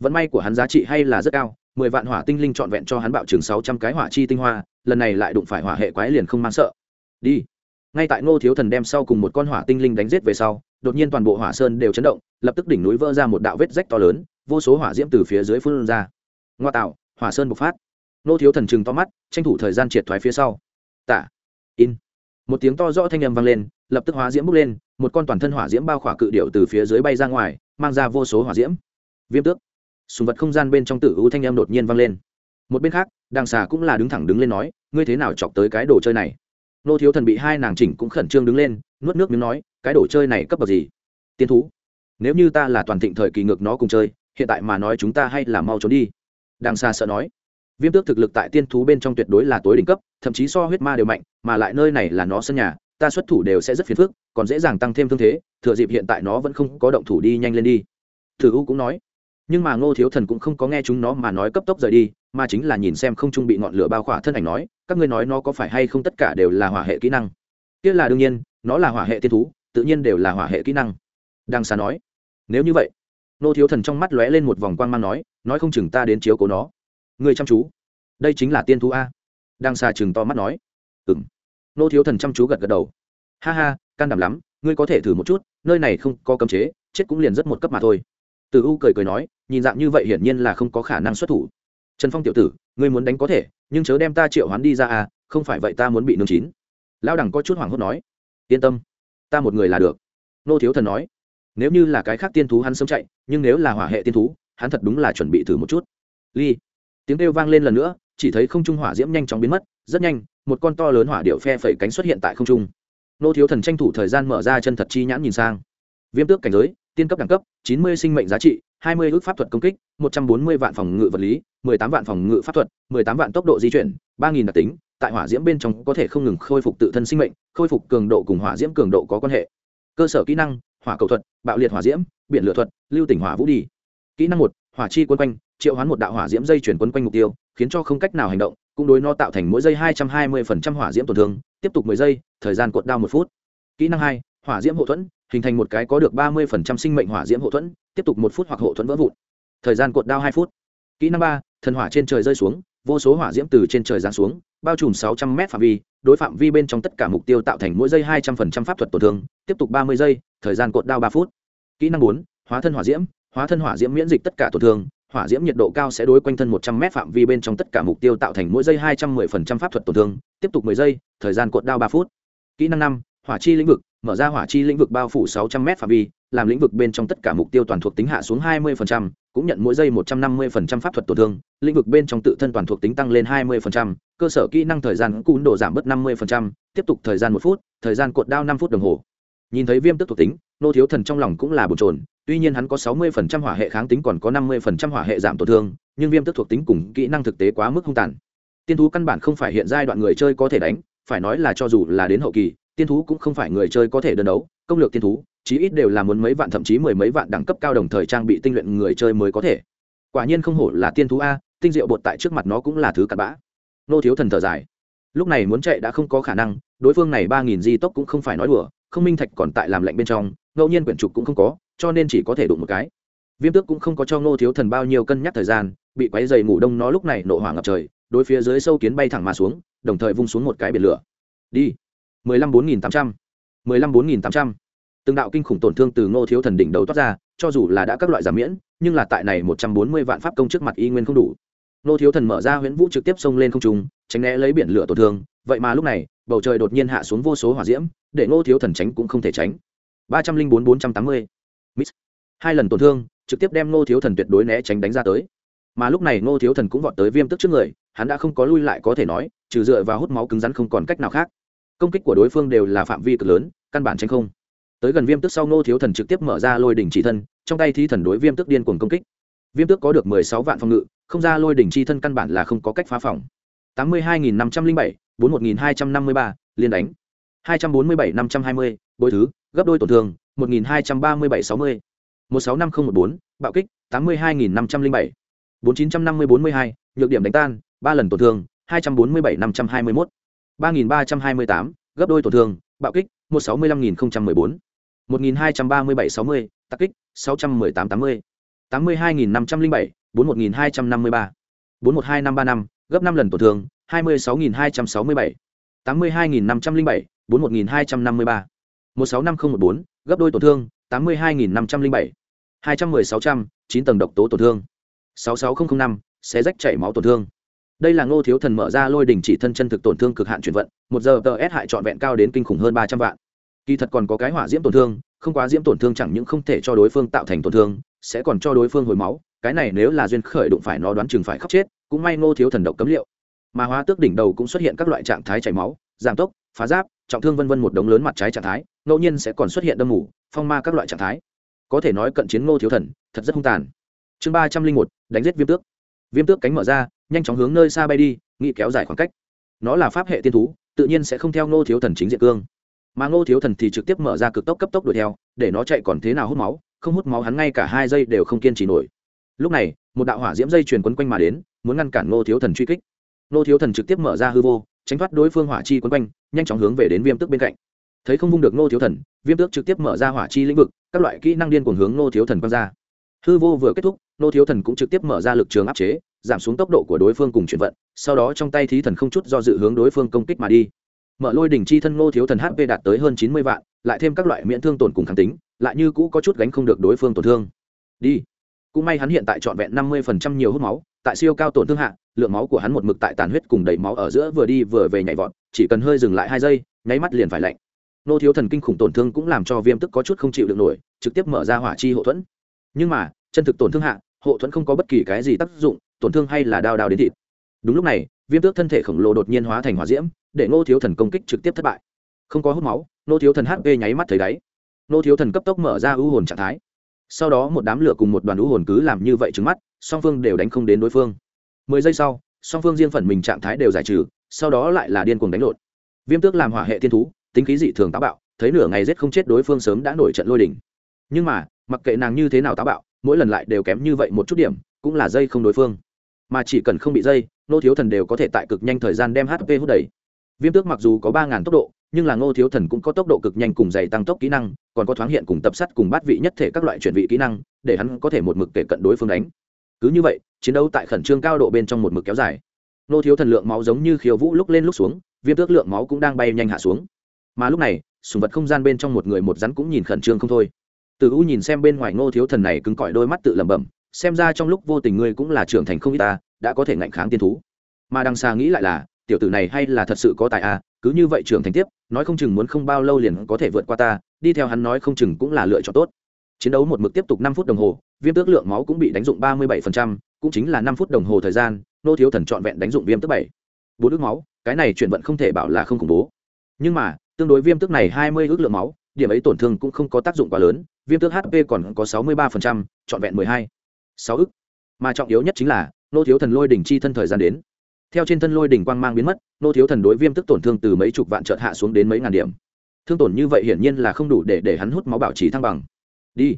Vận may của hắn giá trị hay là rất cao, mười vạn hỏa tinh linh trọn vẹn cho hắn bạo chừng sáu trăm cái hỏa chi tinh hoa, lần này lại đụng phải hỏa hệ quái liền không mang sợ. Đi. Ngay tại ngô thiếu thần đem sau cùng một con hỏa tinh linh đánh giết về sau, đột nhiên toàn bộ hỏa sơn đều chấn động, lập tức đỉnh núi vỡ ra một đạo vết rách to lớn, vô số hỏa diễm từ phía dưới phun ra. Ngoa tạo hỏa sơn bộc phát. Nô thiếu thần chừng to mắt, tranh thủ thời gian triệt thoái phía sau. Tả, in. Một tiếng to rõ thanh âm vang lên, lập tức hóa diễm bốc lên, một con toàn thân hỏa diễm bao khỏa cự điệu từ phía dưới bay ra ngoài, mang ra vô số hỏa diễm. Viêm tước. Sùng vật không gian bên trong tử u thanh âm đột nhiên vang lên. Một bên khác đàng xà cũng là đứng thẳng đứng lên nói, ngươi thế nào chọc tới cái đồ chơi này? Nô thiếu thần bị hai nàng chỉnh cũng khẩn trương đứng lên, nuốt nước miếng nói, cái đồ chơi này cấp bậc gì? Tiên thú. Nếu như ta là toàn thịnh thời kỳ ngược nó cùng chơi, hiện tại mà nói chúng ta hay là mau trốn đi đàng xa sợ nói, viêm tước thực lực tại tiên thú bên trong tuyệt đối là tối đỉnh cấp, thậm chí so huyết ma đều mạnh, mà lại nơi này là nó sân nhà, ta xuất thủ đều sẽ rất phiền phức, còn dễ dàng tăng thêm thương thế, thừa dịp hiện tại nó vẫn không có động thủ đi nhanh lên đi. Thử u cũng nói, nhưng mà ngô thiếu thần cũng không có nghe chúng nó mà nói cấp tốc rời đi, mà chính là nhìn xem không trung bị ngọn lửa bao khỏa thân ảnh nói, các ngươi nói nó có phải hay không tất cả đều là hỏa hệ kỹ năng? Kia là đương nhiên, nó là hỏa hệ tiên thú, tự nhiên đều là hỏa hệ kỹ năng. Đang xa nói, nếu như vậy nô thiếu thần trong mắt lóe lên một vòng quang mang nói nói không chừng ta đến chiếu cố nó. Người chăm chú. Đây chính là tiên thú a. Đang xa chừng to mắt nói. Ừ m nô thiếu thần chăm chú gật gật đầu. Ha ha, can đảm lắm, ngươi có thể thử một chút, nơi này không có cấm chế, chết cũng liền rất một cấp mà thôi. Từ u cười cười nói, nhìn dạng như vậy hiển nhiên là không có khả năng xuất thủ. Trần phong tiểu tử, ngươi muốn đánh có thể, nhưng chớ đem ta triệu hoán đi ra à không phải vậy ta muốn bị nương chín. Lão đẳng có chút hoảng hốt nói. Yên tâm, ta một người là được. Nô thiếu thần nói nếu như là cái khác tiên thú hắn sớm chạy, nhưng nếu là hỏa hệ tiên thú, hắn thật đúng là chuẩn bị thử một chút. Ly. Tiếng kêu vang lên lần nữa, chỉ thấy không trung hỏa diễm nhanh chóng biến mất, rất nhanh, một con to lớn hỏa điệu phe phẩy cánh xuất hiện tại không trung. Nô thiếu thần tranh thủ thời gian mở ra chân thật chi nhãn nhìn sang. Viêm tước cảnh giới, tiên cấp đẳng cấp, chín mươi sinh mệnh giá trị, hai mươi ước pháp thuật công kích, một trăm bốn mươi vạn phòng ngự vật lý, mười tám vạn phòng ngự pháp thuật, mười tám vạn tốc độ di chuyển, ba nghìn đặc tính, tại hỏa diễm bên trong có thể không ngừng khôi phục tự thân sinh mệnh, khôi phục cường độ cùng hỏa diễm cường độ có quan hệ. Cơ sở kỹ năng hỏa cầu thuật, bạo liệt hỏa diễm, biển lửa thuật, lưu tỉnh hỏa vũ đi. Kỹ năng một, hỏa chi quân quanh, triệu hoán một đạo hỏa diễm dây chuyển quấn quanh mục tiêu, khiến cho không cách nào hành động, cũng đối nó tạo thành mỗi giây hai trăm hai mươi phần trăm hỏa diễm tổn thương, tiếp tục mười giây, thời gian cột đao một phút. Kỹ năng hai, hỏa diễm hậu thuẫn, hình thành một cái có được ba mươi phần trăm sinh mệnh hỏa diễm hậu thuẫn, tiếp tục một phút hoặc hậu thuẫn vỡ vụn. Thời gian cột đao hai phút. Kỹ năng ba, thần hỏa trên trời rơi xuống, vô số hỏa diễm từ trên trời giáng xuống, bao trùm sáu trăm m phạm vi đối phạm vi bên trong tất cả mục tiêu tạo thành mỗi giây hai trăm phần trăm pháp thuật tổn thương, tiếp tục ba mươi giây, thời gian cột đao ba phút. Kỹ năng bốn, hóa thân hỏa diễm. Hóa thân hỏa diễm miễn dịch tất cả tổn thương, hỏa diễm nhiệt độ cao sẽ đối quanh thân một trăm m phạm vi bên trong tất cả mục tiêu tạo thành mỗi giây hai trăm mười phần trăm pháp thuật tổn thương, tiếp tục mười giây, thời gian cột đao ba phút. Kỹ năng năm, hỏa chi lĩnh vực. Mở ra hỏa chi lĩnh vực bao phủ sáu trăm m phạm vi, làm lĩnh vực bên trong tất cả mục tiêu toàn thuộc tính hạ xuống hai mươi cũng nhận mỗi giây một trăm năm mươi pháp thuật tổn thương lĩnh vực bên trong tự thân toàn thuộc tính tăng lên hai mươi cơ sở kỹ năng thời gian cún độ giảm bớt năm mươi tiếp tục thời gian một phút thời gian cột đao năm phút đồng hồ. Nhìn thấy viêm tức thuộc tính nô thiếu thần trong lòng cũng là bồn chồn, tuy nhiên hắn có sáu mươi hỏa hệ kháng tính còn có năm mươi hỏa hệ giảm tổn thương nhưng viêm tức thuộc tính cùng kỹ năng thực tế quá mức không tàn. Tiên thú căn bản không phải hiện giai đoạn người chơi có thể đánh phải nói là cho dù là đến hậu kỳ tiên thú cũng không phải người chơi có thể đơn đấu, công lược tiên thú, chí ít đều là muốn mấy vạn thậm chí mười mấy vạn đẳng cấp cao đồng thời trang bị tinh luyện người chơi mới có thể. Quả nhiên không hổ là tiên thú a, tinh diệu bột tại trước mặt nó cũng là thứ cặn bã. Nô thiếu thần thở dài. Lúc này muốn chạy đã không có khả năng, đối phương này ba nghìn di tốc cũng không phải nói đùa, không minh thạch còn tại làm lạnh bên trong, ngẫu nhiên quyển trục cũng không có, cho nên chỉ có thể đụng một cái. Viêm tước cũng không có cho ngô thiếu thần bao nhiêu cân nhắc thời gian, bị quáy dày ngủ đông nó lúc này nộ hỏa ngập trời, đối phía dưới sâu kiến bay thẳng mà xuống, đồng thời vung xuống một cái biển lửa. Đi mười lăm bốn nghìn tám trăm. mười lăm bốn nghìn tám trăm. Từng đạo kinh khủng tổn thương từ ngô thiếu thần đỉnh đầu toát ra, cho dù là đã các loại giảm miễn, nhưng là tại này một trăm bốn mươi vạn pháp công trước mặt y nguyên không đủ. Ngô thiếu thần mở ra huyễn vũ trực tiếp xông lên không trung, tránh né lấy biển lửa tổn thương. Vậy mà lúc này, bầu trời đột nhiên hạ xuống vô số hỏa diễm, để ngô thiếu thần tránh cũng không thể tránh. ba trăm linh bốn bốn trăm tám mươi. Hai lần tổn thương, trực tiếp đem ngô thiếu thần tuyệt đối né tránh đánh ra tới. Mà lúc này ngô thiếu thần cũng vọt tới viêm tức trước người, hắn đã không có lui lại có thể nói, trừ dựa vào hút máu cứng rắn không còn cách nào khác công kích của đối phương đều là phạm vi cực lớn, căn bản tranh không. Tới gần viêm tức sau nô thiếu thần trực tiếp mở ra lôi đỉnh chỉ thân, trong tay thi thần đối viêm tức điên cuồng công kích. Viêm tước có được mười sáu vạn phòng ngự, không ra lôi đỉnh chi thân căn bản là không có cách phá phòng. tám mươi hai nghìn năm trăm linh bảy, bốn một nghìn hai trăm năm mươi ba, liên đánh. hai trăm bốn mươi bảy, năm trăm hai mươi bôi thứ, gấp đôi tổn thương, một nghìn hai trăm ba mươi bảy, sáu mươi. một sáu năm không một bốn, bạo kích, tám mươi hai nghìn năm trăm linh bảy. bốn chín trăm năm mươi, bốn mươi hai, nhược điểm đánh tan, ba lần tổn thương, hai trăm bốn mươi bảy, năm trăm hai mươi mốt ba nghìn ba trăm hai mươi tám, gấp đôi tổn thương, bạo kích, một sáu mươi lăm nghìn không trăm mười bốn. một nghìn hai trăm ba mươi bảy sáu mươi kích, sáu trăm mười tám tám mươi. tám mươi hai nghìn năm trăm linh bảy, bốn một nghìn hai trăm năm mươi ba. bốn một hai năm ba năm gấp năm lần tổn thương, hai mươi sáu nghìn hai trăm sáu mươi bảy. tám mươi hai nghìn năm trăm linh bảy, bốn một nghìn hai trăm năm mươi ba. một sáu năm không một bốn, gấp đôi tổn thương, tám mươi hai nghìn năm trăm linh bảy. hai trăm mười sáu trăm, chín tầng độc tố tổn thương. sáu sáu nghìn năm, xé rách chảy máu tổn thương đây là ngô thiếu thần mở ra lôi đình chỉ thân chân thực tổn thương cực hạn chuyển vận, một giờ tờ s hại trọn vẹn cao đến kinh khủng hơn ba trăm vạn. Kỳ thật còn có cái hỏa diễm tổn thương, không quá diễm tổn thương chẳng những không thể cho đối phương tạo thành tổn thương, sẽ còn cho đối phương hồi máu, cái này nếu là duyên khởi đụng phải nó đoán chừng phải khóc chết, cũng may ngô thiếu thần độc cấm liệu. Mà hóa tước đỉnh đầu cũng xuất hiện các loại trạng thái chảy máu, giảm tốc, phá giáp, trọng thương vân vân một đống lớn mặt trái trạng thái, ngẫu nhiên sẽ còn xuất hiện đâm mủ phong ma các loại trạng thái. Có thể nói cận chiến ngô thiếu thần, thật rất hung tàn. Chương ba trăm linh một, đánh giết viêm tước. Viêm tước cánh mở ra nhanh chóng hướng nơi xa bay đi, nghĩ kéo dài khoảng cách. Nó là pháp hệ tiên thú, tự nhiên sẽ không theo ngô thiếu thần chính diện cương. Mà ngô thiếu thần thì trực tiếp mở ra cực tốc cấp tốc đuổi theo, để nó chạy còn thế nào hút máu, không hút máu hắn ngay cả hai giây đều không kiên trì nổi. Lúc này, một đạo hỏa diễm dây truyền quấn quanh mà đến, muốn ngăn cản ngô thiếu thần truy kích. Ngô thiếu thần trực tiếp mở ra hư vô, tránh thoát đối phương hỏa chi quấn quanh, nhanh chóng hướng về đến viêm tước bên cạnh. Thấy không vung được ngô thiếu thần, viêm tước trực tiếp mở ra hỏa chi lĩnh vực, các loại kỹ năng điên cuồng hướng ngô thiếu thần quăng ra. Hư vô vừa kết thúc, ngô thiếu thần cũng trực tiếp mở ra lực trường áp chế giảm xuống tốc độ của đối phương cùng chuyển vận, sau đó trong tay thí thần không chút do dự hướng đối phương công kích mà đi. Mở lôi đỉnh chi thân ngô thiếu thần hp đạt tới hơn chín mươi vạn, lại thêm các loại miễn thương tổn cùng kháng tính, lại như cũ có chút gánh không được đối phương tổn thương. Đi. Cũng may hắn hiện tại trọn vẹn năm mươi phần trăm nhiều hút máu, tại siêu cao tổn thương hạ, lượng máu của hắn một mực tại tàn huyết cùng đầy máu ở giữa vừa đi vừa về nhảy vọt, chỉ cần hơi dừng lại hai giây, nháy mắt liền phải lạnh. Nô thiếu thần kinh khủng tổn thương cũng làm cho viêm tức có chút không chịu được nổi, trực tiếp mở ra hỏa chi hộ thuẫn. Nhưng mà, chân thực tổn thương hạ, hộ thuẫn không có bất kỳ cái gì tác dụng tổn thương hay là đao đao đến thịt. Đúng lúc này, viêm tước thân thể khổng lồ đột nhiên hóa thành hỏa diễm, để ngô thiếu thần công kích trực tiếp thất bại. Không có hút máu nô thiếu thần hp nháy mắt thấy đáy. Nô thiếu thần cấp tốc mở ra ưu hồn trạng thái. Sau đó một đám lửa cùng một đoàn ưu hồn cứ làm như vậy trứng mắt, song phương đều đánh không đến đối phương. Mười giây sau, song phương riêng phần mình trạng thái đều giải trừ, sau đó lại là điên cuồng đánh lộn. Viêm tước làm hỏa hệ thiên thú, tính khí dị thường táo bạo, thấy nửa ngày rét không chết đối phương sớm đã nổi trận lôi đỉnh nhưng mà, mặc kệ nàng như thế nào táo bạo, mỗi lần lại đều kém như vậy một chút điểm, cũng là dây không đối phương mà chỉ cần không bị dây nô thiếu thần đều có thể tại cực nhanh thời gian đem hp hút đầy. Viêm tước mặc dù có ba ngàn tốc độ, nhưng là ngô thiếu thần cũng có tốc độ cực nhanh cùng dày tăng tốc kỹ năng, còn có thoáng hiện cùng tập sắt cùng bát vị nhất thể các loại chuyển vị kỹ năng, để hắn có thể một mực kể cận đối phương đánh. Cứ như vậy, chiến đấu tại khẩn trương cao độ bên trong một mực kéo dài. Nô thiếu thần lượng máu giống như khiêu vũ lúc lên lúc xuống, viêm tước lượng máu cũng đang bay nhanh hạ xuống. Mà lúc này, sùng vật không gian bên trong một người một rắn cũng nhìn khẩn trương không thôi. Từ u nhìn xem bên ngoài ngô thiếu thần này cứng cỏi đôi mắt tự lẩm bẩm xem ra trong lúc vô tình ngươi cũng là trưởng thành không ít ta, đã có thể ngạnh kháng tiên thú. Mà đằng xa nghĩ lại là, tiểu tử này hay là thật sự có tài à cứ như vậy trưởng thành tiếp, nói không chừng muốn không bao lâu liền có thể vượt qua ta, đi theo hắn nói không chừng cũng là lựa chọn tốt. Chiến đấu một mực tiếp tục năm phút đồng hồ, viêm tước lượng máu cũng bị đánh dụng ba mươi bảy cũng chính là năm phút đồng hồ thời gian, nô thiếu thần trọn vẹn đánh dụng viêm tước bảy. Bốn ước máu, cái này chuyển vận không thể bảo là không khủng bố. Nhưng mà, tương đối viêm tước này hai mươi ước lượng máu, điểm ấy tổn thương cũng không có tác dụng quá lớn, viêm tước hp còn có sáu mươi ba trọn vẹn mười hai sáu ức, mà trọng yếu nhất chính là nô thiếu thần lôi đỉnh chi thân thời gian đến. Theo trên thân lôi đỉnh quang mang biến mất nô thiếu thần đối viêm tức tổn thương từ mấy chục vạn trợt hạ xuống đến mấy ngàn điểm. Thương tổn như vậy hiển nhiên là không đủ để để hắn hút máu bảo trì thăng bằng. Đi.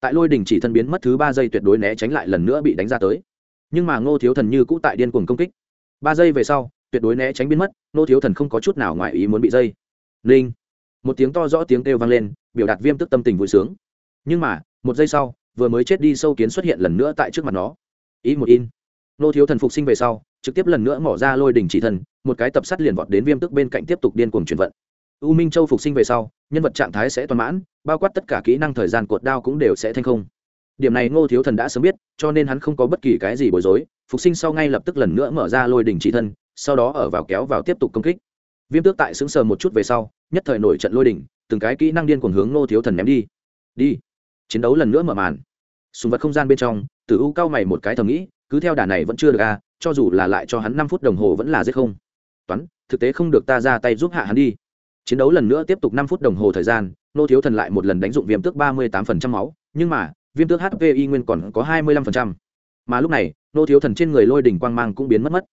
Tại lôi đỉnh chỉ thân biến mất thứ ba giây tuyệt đối né tránh lại lần nữa bị đánh ra tới. Nhưng mà ngô thiếu thần như cũ tại điên cuồng công kích. Ba giây về sau tuyệt đối né tránh biến mất ngô thiếu thần không có chút nào ngoài ý muốn bị dây. Linh. Một tiếng to rõ tiếng kêu vang lên biểu đạt viêm tức tâm tình vui sướng. Nhưng mà một giây sau vừa mới chết đi sâu kiến xuất hiện lần nữa tại trước mặt nó. Ý một in. Nô thiếu thần phục sinh về sau, trực tiếp lần nữa mỏ ra lôi đỉnh chỉ thần, một cái tập sắt liền vọt đến viêm tức bên cạnh tiếp tục điên cuồng chuyển vận. U minh châu phục sinh về sau, nhân vật trạng thái sẽ toàn mãn, bao quát tất cả kỹ năng thời gian cột đao cũng đều sẽ thành không. Điểm này ngô thiếu thần đã sớm biết, cho nên hắn không có bất kỳ cái gì bối rối, phục sinh sau ngay lập tức lần nữa mở ra lôi đỉnh chỉ thân sau đó ở vào kéo vào tiếp tục công kích. Viêm tước tại xứng sờ một chút về sau, nhất thời nổi trận lôi đỉnh, từng cái kỹ năng điên cuồng hướng ngô thiếu thần ném đi. Đi chiến đấu lần nữa mở màn. Sùng vật không gian bên trong tử u cao mày một cái thầm nghĩ cứ theo đà này vẫn chưa được a à, cho dù là lại cho hắn năm phút đồng hồ vẫn là giết không. Toán thực tế không được ta ra tay giúp hạ hắn đi. Chiến đấu lần nữa tiếp tục năm phút đồng hồ thời gian nô thiếu thần lại một lần đánh dụng viêm tước ba mươi tám phần trăm máu nhưng mà viêm tước hp y nguyên còn có hai mươi lăm phần trăm. Mà lúc này nô thiếu thần trên người lôi đỉnh quang mang cũng biến mất mất.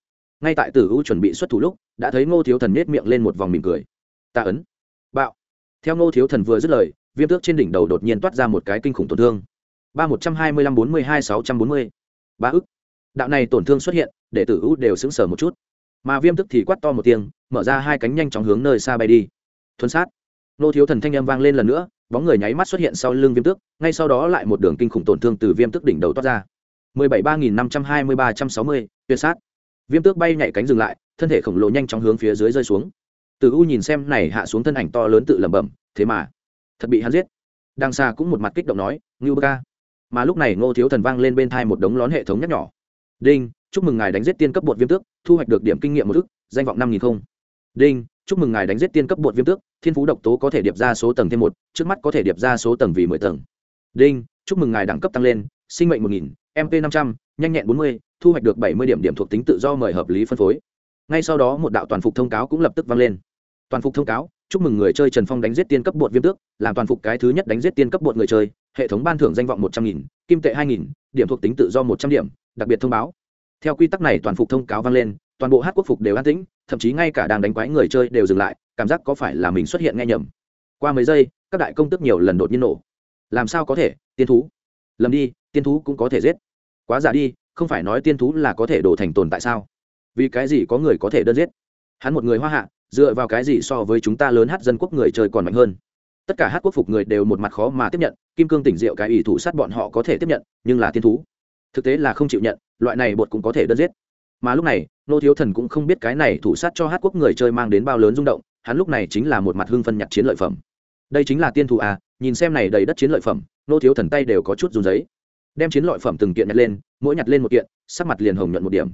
Ngay tại tử u chuẩn bị xuất thủ lúc đã thấy ngô thiếu thần nết miệng lên một vòng mỉm cười. Tạ ấn. Bạo. Theo ngô thiếu thần vừa dứt lời viêm tước trên đỉnh đầu đột nhiên toát ra một cái kinh khủng tổn thương. Ba một trăm hai mươi lăm bốn mươi hai sáu trăm bốn mươi. Ba ức. Đạo này tổn thương xuất hiện để tử u đều sững sờ một chút. Mà viêm tức thì quát to một tiếng, mở ra hai cánh nhanh chóng hướng nơi xa bay đi. Thuần sát. Nô thiếu thần thanh â m vang lên lần nữa, bóng người nháy mắt xuất hiện sau lưng viêm tước, ngay sau đó lại một đường kinh khủng tổn thương từ viêm tước đỉnh đầu toát ra. Mười bảy ba nghìn năm trăm hai mươi ba trăm sáu mươi, tuyệt sát. Viêm tước bay nhảy cánh dừng lại, thân thể khổng lồ nhanh chóng hướng phía dưới rơi xuống. Từ u nhìn xem này hạ xuống thân ảnh to lớn tự lẩm bẩm, thế mà thật bị hắn giết. Đằng xa cũng một mặt kích động nói, ngưu bơ ca. Mà lúc này ngô thiếu thần vang lên bên thai một đống lón hệ thống nhắc nhỏ đinh, chúc mừng ngài đánh giết tiên cấp bột viêm tước, thu hoạch được điểm kinh nghiệm một ức danh vọng năm nghìn không. Đinh, chúc mừng ngài đánh giết tiên cấp bột viêm tước, thiên phú độc tố có thể điệp ra số tầng thêm một, trước mắt có thể điệp ra số tầng vì mười tầng. Đinh, chúc mừng ngài đẳng cấp tăng lên, sinh mệnh một nghìn mp năm trăm, nhanh nhẹn bốn mươi, thu hoạch được bảy mươi điểm điểm thuộc tính tự do mời hợp lý phân phối. Ngay sau đó một đạo toàn phục thông cáo cũng lập tức vang lên. Toàn phục thông cáo chúc mừng người chơi trần phong đánh giết tiên cấp bột viêm tước, làm toàn phục cái thứ nhất đánh giết tiên cấp bột người chơi, hệ thống ban thưởng danh vọng một trăm nghìn, kim tệ hai nghìn, điểm thuộc tính tự do một trăm điểm, đặc biệt thông báo. Theo quy tắc này toàn phục thông cáo vang lên, toàn bộ hát quốc phục đều an tĩnh, thậm chí ngay cả đang đánh quái người chơi đều dừng lại, cảm giác có phải là mình xuất hiện nghe nhầm. Qua mấy giây, các đại công tức nhiều lần đột nhiên nổ. Làm sao có thể, tiên thú? Lầm đi, tiên thú cũng có thể giết. Quá giả đi, không phải nói tiên thú là có thể đổ thành tồn tại sao? Vì cái gì có người có thể đơn giết? Hắn một người hoa hạ dựa vào cái gì so với chúng ta lớn hát dân quốc người chơi còn mạnh hơn? Tất cả hát quốc phục người đều một mặt khó mà tiếp nhận, kim cương tỉnh rượu cái ủy thủ sát bọn họ có thể tiếp nhận, nhưng là tiên thú. Thực tế là không chịu nhận, loại này bột cũng có thể đơn giết. Mà lúc này, nô thiếu thần cũng không biết cái này thủ sát cho hát quốc người chơi mang đến bao lớn rung động, hắn lúc này chính là một mặt hưng phân nhặt chiến lợi phẩm. Đây chính là tiên thù à nhìn xem này đầy đất chiến lợi phẩm, nô thiếu thần tay đều có chút run giấy đem chiến lợi phẩm từng kiện nhặt lên, mỗi nhặt lên một kiện, sắc mặt liền hồng nhuận một điểm.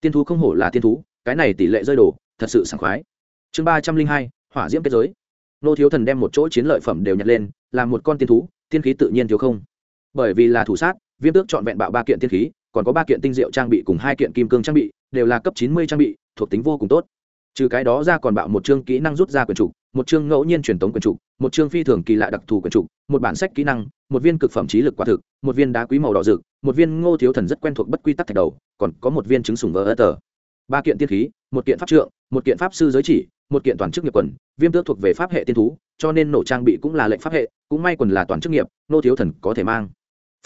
Tiên thú không hổ là tiên thú, cái này tỷ lệ rơi đồ thật sự sảng khoái chương ba trăm linh hai, hỏa diễm kết giới. Nô thiếu thần đem một chỗ chiến lợi phẩm đều nhặt lên làm một con tiên thú, tiên khí tự nhiên thiếu không. Bởi vì là thủ sát, viêm tước trọn vẹn bạo ba kiện tiên khí, còn có ba kiện tinh diệu trang bị cùng hai kiện kim cương trang bị, đều là cấp chín mươi trang bị, thuộc tính vô cùng tốt. Trừ cái đó ra còn bạo một chương kỹ năng rút ra quyền trục, một chương ngẫu nhiên truyền tống quyền trục, một chương phi thường kỳ lạ đặc thù quyền trục, một bản sách kỹ năng, một viên cực phẩm trí lực quả thực, một viên đá quý màu đỏ rực, một viên ngô thiếu thần rất quen thuộc bất quy tắc thạch đầu, còn có một viên trứng sùng vỡ ơ tờ. Ba kiện tiên khí, một kiện pháp trượng, một kiện pháp sư giới chỉ một kiện toàn chức nghiệp quần, viêm tước thuộc về pháp hệ tiên thú, cho nên nổ trang bị cũng là lệnh pháp hệ, cũng may quần là toàn chức nghiệp, nô thiếu thần có thể mang.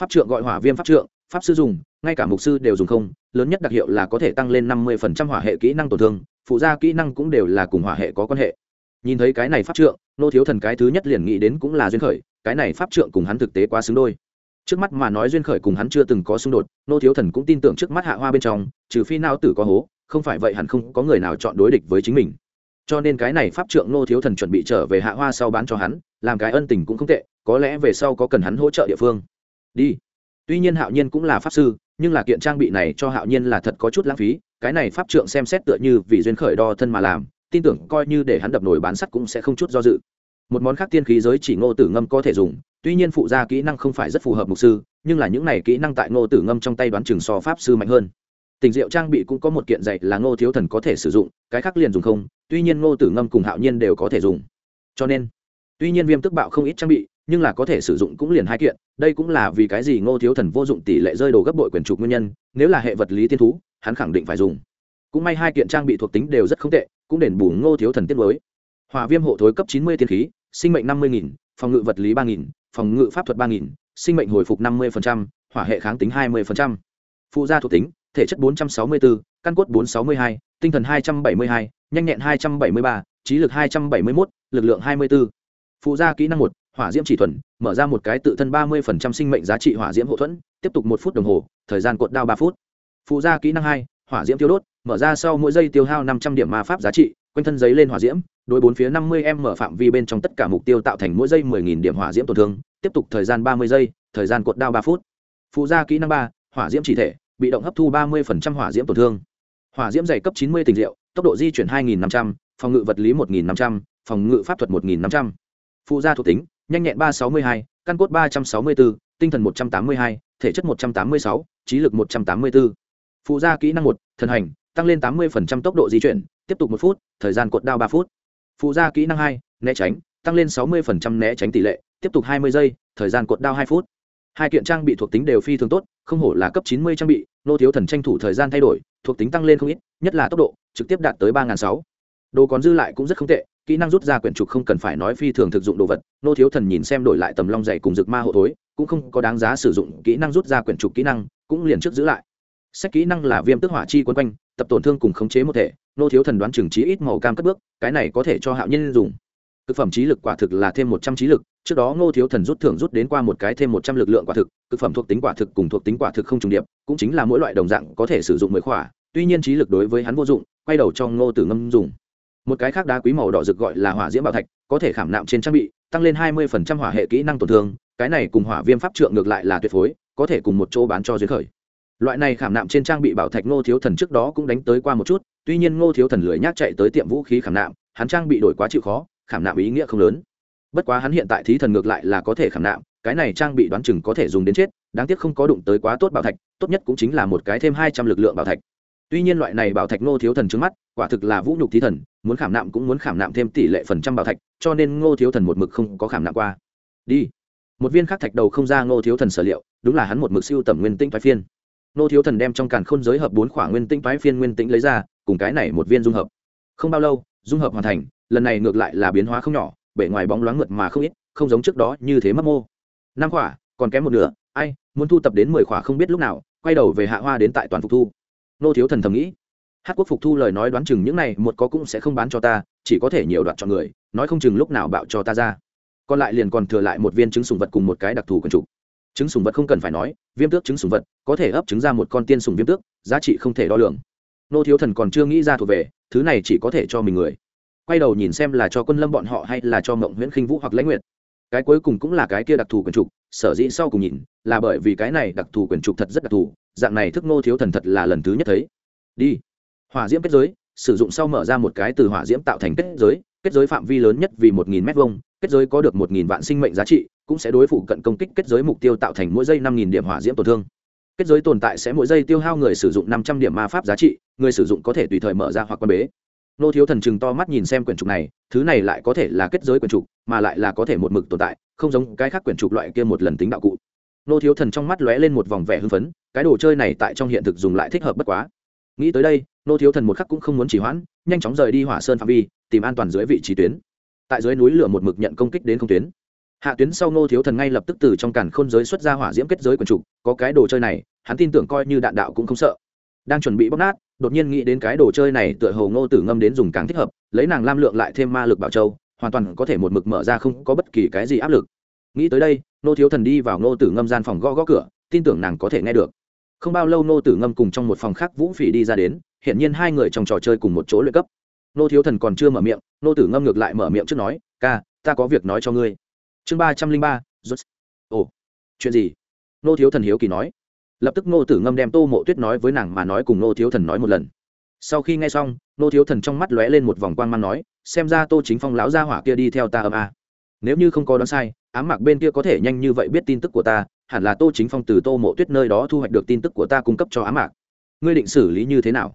Pháp trượng gọi hỏa viêm pháp trượng, pháp sư dùng, ngay cả mục sư đều dùng không, lớn nhất đặc hiệu là có thể tăng lên năm mươi phần trăm hỏa hệ kỹ năng tổn thương, phụ gia kỹ năng cũng đều là cùng hỏa hệ có quan hệ. Nhìn thấy cái này pháp trượng, nô thiếu thần cái thứ nhất liền nghĩ đến cũng là duyên khởi, cái này pháp trượng cùng hắn thực tế quá xứng đôi. Trước mắt mà nói duyên khởi cùng hắn chưa từng có xung đột, nô thiếu thần cũng tin tưởng trước mắt hạ hoa bên trong, trừ phi nao tử có hố, không phải vậy hẳn không có người nào chọn đối địch với chính mình cho nên cái này pháp trượng nô thiếu thần chuẩn bị trở về hạ hoa sau bán cho hắn, làm cái ân tình cũng không tệ, có lẽ về sau có cần hắn hỗ trợ địa phương. Đi. Tuy nhiên hạo nhiên cũng là pháp sư, nhưng là kiện trang bị này cho hạo nhiên là thật có chút lãng phí, cái này pháp trượng xem xét tựa như vì duyên khởi đo thân mà làm, tin tưởng coi như để hắn đập nổi bán sắt cũng sẽ không chút do dự. Một món khác tiên khí giới chỉ ngô tử ngâm có thể dùng, tuy nhiên phụ gia kỹ năng không phải rất phù hợp mục sư, nhưng là những này kỹ năng tại ngô tử ngâm trong tay đoán chừng so pháp sư mạnh hơn tình diệu trang bị cũng có một kiện dạy là ngô thiếu thần có thể sử dụng, cái khác liền dùng không, tuy nhiên ngô tử ngâm cùng hạo nhiên đều có thể dùng. Cho nên, tuy nhiên viêm tức bạo không ít trang bị, nhưng là có thể sử dụng cũng liền hai kiện, đây cũng là vì cái gì ngô thiếu thần vô dụng tỷ lệ rơi đồ gấp bội quyền trục nguyên nhân, nếu là hệ vật lý tiên thú, hắn khẳng định phải dùng. Cũng may hai kiện trang bị thuộc tính đều rất không tệ, cũng đền bù ngô thiếu thần tiết mới. Hòa viêm hộ thối cấp chín mươi tiên khí, sinh mệnh năm mươi nghìn, phòng ngự vật lý ba nghìn, phòng ngự pháp thuật ba nghìn, sinh mệnh hồi phục năm mươi hỏa hệ kháng tính hai mươi phụ gia thuộc tính thể chất 464, căn cốt 462, tinh thần 272, nhanh nhẹn 273, trí lực 271, lực lượng 24. Phụ gia kỹ năng 1, hỏa diễm chỉ thuần, mở ra một cái tự thân 30% sinh mệnh giá trị hỏa diễm hộ thuẫn, tiếp tục 1 phút đồng hồ, thời gian cuộn đao 3 phút. Phụ gia kỹ năng 2, hỏa diễm tiêu đốt, mở ra sau mỗi giây tiêu hao 500 điểm ma pháp giá trị, quanh thân giấy lên hỏa diễm, đối bốn phía 50m mở phạm vi bên trong tất cả mục tiêu tạo thành mỗi giây 10000 điểm hỏa diễm tổn thương, tiếp tục thời gian 30 giây, thời gian cuộn đao 3 phút. Phụ gia kỹ năng 3, hỏa diễm chỉ thể, bị động hấp thu ba mươi hỏa diễm tổn thương. Hỏa diễm dày cấp chín mươi tình rượu, tốc độ di chuyển hai nghìn năm trăm phòng ngự vật lý một nghìn năm trăm phòng ngự pháp thuật một nghìn năm trăm. Phụ gia thuộc tính nhanh nhẹn ba sáu mươi hai căn cốt ba trăm sáu mươi bốn tinh thần một trăm tám mươi hai thể chất một trăm tám mươi sáu trí lực một trăm tám mươi bốn. Phụ gia kỹ năng một thần hành tăng lên tám mươi tốc độ di chuyển tiếp tục một phút thời gian cột đao ba phút. Phụ gia kỹ năng hai né tránh tăng lên sáu mươi né tránh tỷ lệ tiếp tục hai mươi giây thời gian cột đao hai phút hai kiện trang bị thuộc tính đều phi thường tốt, không hổ là cấp chín mươi trang bị, nô thiếu thần tranh thủ thời gian thay đổi, thuộc tính tăng lên không ít, nhất là tốc độ, trực tiếp đạt tới ba sáu. Đồ còn dư lại cũng rất không tệ, kỹ năng rút ra quyển trục không cần phải nói phi thường thực dụng đồ vật, nô thiếu thần nhìn xem đổi lại tầm long dày cùng rực ma hộ thối, cũng không có đáng giá sử dụng kỹ năng rút ra quyển trục kỹ năng, cũng liền trước giữ lại. Sách kỹ năng là viêm tức hỏa chi quân quanh, tập tổn thương cùng khống chế một thể, nô thiếu thần đoán trừng trí ít màu cam cất bước, cái này có thể cho hạo nhân dùng. Thực phẩm trí lực quả thực là thêm một trăm trí lực trước đó ngô thiếu thần rút thưởng rút đến qua một cái thêm một trăm lực lượng quả thực thực phẩm thuộc tính quả thực cùng thuộc tính quả thực không trùng điệp, cũng chính là mỗi loại đồng dạng có thể sử dụng mười khỏa, tuy nhiên trí lực đối với hắn vô dụng, quay đầu cho ngô tử ngâm dùng. Một cái khác đá quý màu đỏ rực gọi là hỏa diễm bảo thạch, có thể khảm nạm trên trang bị, tăng lên hai mươi phần trăm hỏa hệ kỹ năng tổn thương, cái này cùng hỏa viêm pháp trượng ngược lại là tuyệt phối, có thể cùng một chỗ bán cho duyên khởi. Loại này khảm nạm trên trang bị bảo thạch ngô thiếu thần trước đó cũng đánh tới qua một chút, tuy nhiên ngô thiếu thần lười nhác chạy tới tiệm vũ khí khảm nạm, hắn trang bị đổi quá chịu khó, khảm nạm ý nghĩa không lớn bất quá hắn hiện tại thí thần ngược lại là có thể khảm nạm, cái này trang bị đoán chừng có thể dùng đến chết, đáng tiếc không có đụng tới quá tốt bảo thạch, tốt nhất cũng chính là một cái thêm hai trăm lực lượng bảo thạch. Tuy nhiên loại này bảo thạch ngô thiếu thần trước mắt, quả thực là vũ nhục thí thần, muốn khảm nạm cũng muốn khảm nạm thêm tỷ lệ phần trăm bảo thạch, cho nên ngô thiếu thần một mực không có khảm nạm qua. Đi. Một viên khắc thạch đầu không ra ngô thiếu thần sở liệu, đúng là hắn một mực siêu tầm nguyên tinh thoái phiên. Ngô thiếu thần đem trong càn khôn giới hợp bốn khoảng nguyên tinh thoái phiên nguyên tinh lấy ra, cùng cái này một viên dung hợp. Không bao lâu, dung hợp hoàn thành, lần này ngược lại là biến hóa không nhỏ bể ngoài bóng loáng mượt mà không ít, không giống trước đó như thế mấp mô. Năm khỏa, còn kém một nửa, ai, muốn thu tập đến mười khỏa không biết lúc nào, quay đầu về hạ hoa đến tại toàn phục thu. Nô thiếu thần thầm nghĩ. Hát quốc phục thu lời nói đoán chừng những này, một có cũng sẽ không bán cho ta, chỉ có thể nhiều đoạn chọn người, nói không chừng lúc nào bạo cho ta ra. Còn lại liền còn thừa lại một viên trứng sùng vật cùng một cái đặc thù quần trục trứng sùng vật không cần phải nói, viêm tước trứng sùng vật, có thể ấp trứng ra một con tiên sùng viêm tước, giá trị không thể đo lường. Nô thiếu thần còn chưa nghĩ ra thuộc về, thứ này chỉ có thể cho mình người quay đầu nhìn xem là cho quân lâm bọn họ hay là cho mộng nguyễn khinh vũ hoặc lãnh nguyệt. Cái cuối cùng cũng là cái kia đặc thù quyền trục, sở dĩ sau cùng nhìn, là bởi vì cái này đặc thù quyền trục thật rất đặc thù, dạng này thức ngô thiếu thần thật là lần thứ nhất thấy. Đi. Hỏa diễm kết giới, sử dụng sau mở ra một cái từ hỏa diễm tạo thành kết giới kết giới phạm vi lớn nhất vì một nghìn m hai kết giới có được một nghìn vạn sinh mệnh giá trị, cũng sẽ đối phụ cận công kích kết giới mục tiêu tạo thành mỗi giây năm nghìn điểm hỏa diễm tổn thương. Kết giới tồn tại sẽ mỗi giây tiêu hao người sử dụng năm trăm điểm ma pháp giá trị, người sử dụng có thể tùy thời mở ra hoặc quan bế nô thiếu thần chừng to mắt nhìn xem quyển trục này, thứ này lại có thể là kết giới quyển trục, mà lại là có thể một mực tồn tại, không giống cái khác quyển trục loại kia một lần tính đạo cụ. Nô thiếu thần trong mắt lóe lên một vòng vẻ hưng phấn, cái đồ chơi này tại trong hiện thực dùng lại thích hợp bất quá. Nghĩ tới đây, nô thiếu thần một khắc cũng không muốn chỉ hoãn, nhanh chóng rời đi hỏa sơn phạm vi, tìm an toàn dưới vị trí tuyến. Tại dưới núi lửa một mực nhận công kích đến không tuyến. Hạ tuyến sau nô thiếu thần ngay lập tức từ trong cản khôn giới xuất ra hỏa diễm kết giới quần trục, có cái đồ chơi này, hắn tin tưởng coi như đạn đạo cũng không sợ. Đang chuẩn bị bóc nát đột nhiên nghĩ đến cái đồ chơi này tựa hồ ngô tử ngâm đến dùng càng thích hợp, lấy nàng lam lượng lại thêm ma lực bảo châu, hoàn toàn có thể một mực mở ra không có bất kỳ cái gì áp lực. Nghĩ tới đây nô thiếu thần đi vào nô tử ngâm gian phòng gõ gõ cửa, tin tưởng nàng có thể nghe được. Không bao lâu nô tử ngâm cùng trong một phòng khác vũ phỉ đi ra đến hiện nhiên hai người trong trò chơi cùng một chỗ luyện cấp. Nô thiếu thần còn chưa mở miệng nô tử ngâm ngược lại mở miệng trước nói, ca, ta có việc nói cho ngươi. Chương ba trăm linh ba ồ, chuyện gì? Nô thiếu thần hiếu kỳ nói lập tức Ngô tử ngâm đem tô mộ tuyết nói với nàng mà nói cùng Ngô thiếu thần nói một lần. Sau khi nghe xong, Ngô thiếu thần trong mắt lóe lên một vòng quang mang nói, xem ra tô chính phong lão gia hỏa kia đi theo ta âm a. Nếu như không có đoán sai, ám mạc bên kia có thể nhanh như vậy biết tin tức của ta, hẳn là tô chính phong từ tô mộ tuyết nơi đó thu hoạch được tin tức của ta cung cấp cho ám mạc. Ngươi định xử lý như thế nào?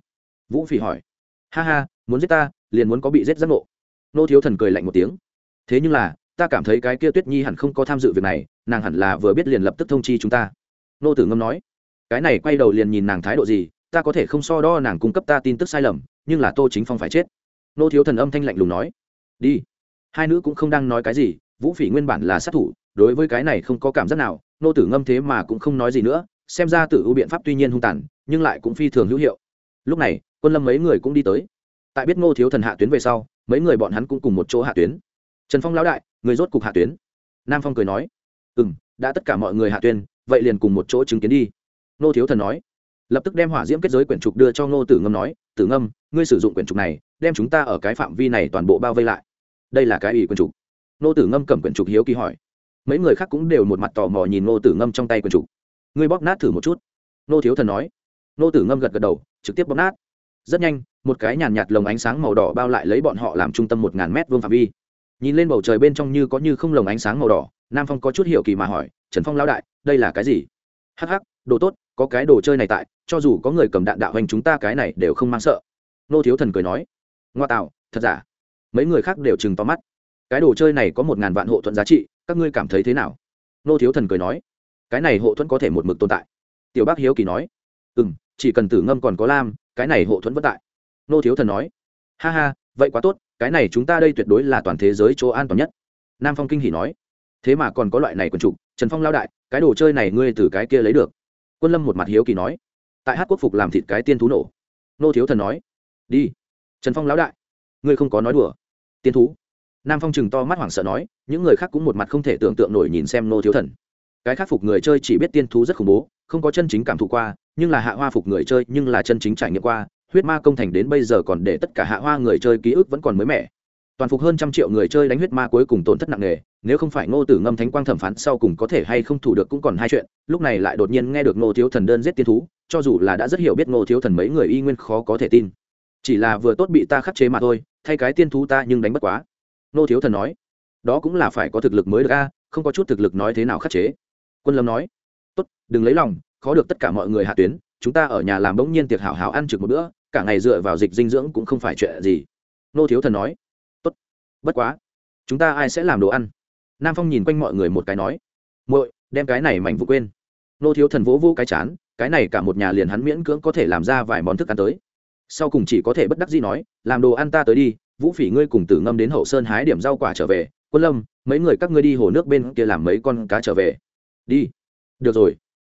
Vũ phỉ hỏi. Ha ha, muốn giết ta, liền muốn có bị giết giác ngộ. Nô thiếu thần cười lạnh một tiếng. Thế nhưng là, ta cảm thấy cái kia tuyết nhi hẳn không có tham dự việc này, nàng hẳn là vừa biết liền lập tức thông chi chúng ta. Nô tử ngâm nói cái này quay đầu liền nhìn nàng thái độ gì, ta có thể không so đo nàng cung cấp ta tin tức sai lầm, nhưng là tô chính phong phải chết. Nô thiếu thần âm thanh lạnh lùng nói. Đi. Hai nữ cũng không đang nói cái gì, vũ phỉ nguyên bản là sát thủ, đối với cái này không có cảm giác nào, nô tử ngâm thế mà cũng không nói gì nữa, xem ra tử ưu biện pháp tuy nhiên hung tàn, nhưng lại cũng phi thường hữu hiệu. Lúc này, quân lâm mấy người cũng đi tới. Tại biết ngô thiếu thần hạ tuyến về sau, mấy người bọn hắn cũng cùng một chỗ hạ tuyến. Trần phong lão đại, người rốt cục hạ tuyến. Nam phong cười nói. Ừ m đã tất cả mọi người hạ tuyến, vậy liền cùng một chỗ chứng kiến đi. Nô thiếu thần nói. Lập tức đem hỏa diễm kết giới quyển trục đưa cho ngô tử ngâm nói, tử ngâm, ngươi sử dụng quyển trục này, đem chúng ta ở cái phạm vi này toàn bộ bao vây lại. Đây là cái ủy quyển trục. Ngô tử ngâm cầm quyển trục hiếu kỳ hỏi. Mấy người khác cũng đều một mặt tò mò nhìn ngô tử ngâm trong tay quyển trục. Ngươi bóp nát thử một chút. Ngô thiếu thần nói. Ngô tử ngâm gật gật đầu, trực tiếp bóp nát. Rất nhanh, một cái nhàn nhạt lồng ánh sáng màu đỏ bao lại lấy bọn họ làm trung tâm một ngàn mét vuông phạm vi. Nhìn lên bầu trời bên trong như có như không lồng ánh sáng màu đỏ, nam phong có chút hiểu kỳ mà hỏi, trần phong lão đại, đây là cái gì? Hắc hắc, đồ tốt có cái đồ chơi này tại, cho dù có người cầm đạn đạo hành chúng ta cái này đều không mang sợ. Nô thiếu thần cười nói. Ngoa tạo, thật giả? Mấy người khác đều chừng to mắt. Cái đồ chơi này có một ngàn vạn hộ thuận giá trị, các ngươi cảm thấy thế nào? Nô thiếu thần cười nói. Cái này hộ thuẫn có thể một mực tồn tại. Tiểu bác hiếu kỳ nói. Ừ m chỉ cần tử ngâm còn có lam, cái này hộ thuẫn vất tại. Nô thiếu thần nói. Ha ha, vậy quá tốt, cái này chúng ta đây tuyệt đối là toàn thế giới chỗ an toàn nhất. Nam phong kinh hỉ nói. Thế mà còn có loại này quần trục trần phong lao đại, cái đồ chơi này ngươi từ cái kia lấy được quân lâm một mặt hiếu kỳ nói, tại hát quốc phục làm thịt cái tiên thú nổ. Nô thiếu thần nói, đi, trần phong lão đại, ngươi không có nói đùa. Tiên thú. Nam phong chừng to mắt hoảng sợ nói, những người khác cũng một mặt không thể tưởng tượng nổi nhìn xem nô thiếu thần. Cái khắc phục người chơi chỉ biết tiên thú rất khủng bố, không có chân chính cảm thụ qua, nhưng là hạ hoa phục người chơi nhưng là chân chính trải nghiệm qua, huyết ma công thành đến bây giờ còn để tất cả hạ hoa người chơi ký ức vẫn còn mới mẻ. Toàn phục hơn trăm triệu người chơi đánh huyết ma cuối cùng tổn thất nặng nề nếu không phải ngô tử ngâm thánh quang thẩm phán sau cùng có thể hay không thủ được cũng còn hai chuyện, lúc này lại đột nhiên nghe được ngô thiếu thần đơn giết tiên thú, cho dù là đã rất hiểu biết ngô thiếu thần mấy người y nguyên khó có thể tin. Chỉ là vừa tốt bị ta khắc chế mà thôi, thay cái tiên thú ta nhưng đánh bất quá. Ngô thiếu thần nói, đó cũng là phải có thực lực mới được a, không có chút thực lực nói thế nào khắc chế. Quân lâm nói, tốt, đừng lấy lòng, khó được tất cả mọi người hạ tuyến, chúng ta ở nhà làm bỗng nhiên tiệc hảo hảo ăn trực một bữa, cả ngày dựa vào dịch dinh dưỡng cũng không phải chuyện gì. Nô thiếu thần nói, tốt, bất quá, chúng ta ai sẽ làm đồ ăn? Nam phong nhìn quanh mọi người một cái nói, muội, đem cái này mảnh vụ quên. Nô thiếu thần vỗ vô cái chán, cái này cả một nhà liền hắn miễn cưỡng có thể làm ra vài món thức ăn tới. Sau cùng chỉ có thể bất đắc dĩ nói, làm đồ ăn ta tới đi, vũ phỉ ngươi cùng tử ngâm đến hậu sơn hái điểm rau quả trở về, quân lâm, mấy người các ngươi đi hồ nước bên kia làm mấy con cá trở về. Đi. Được rồi.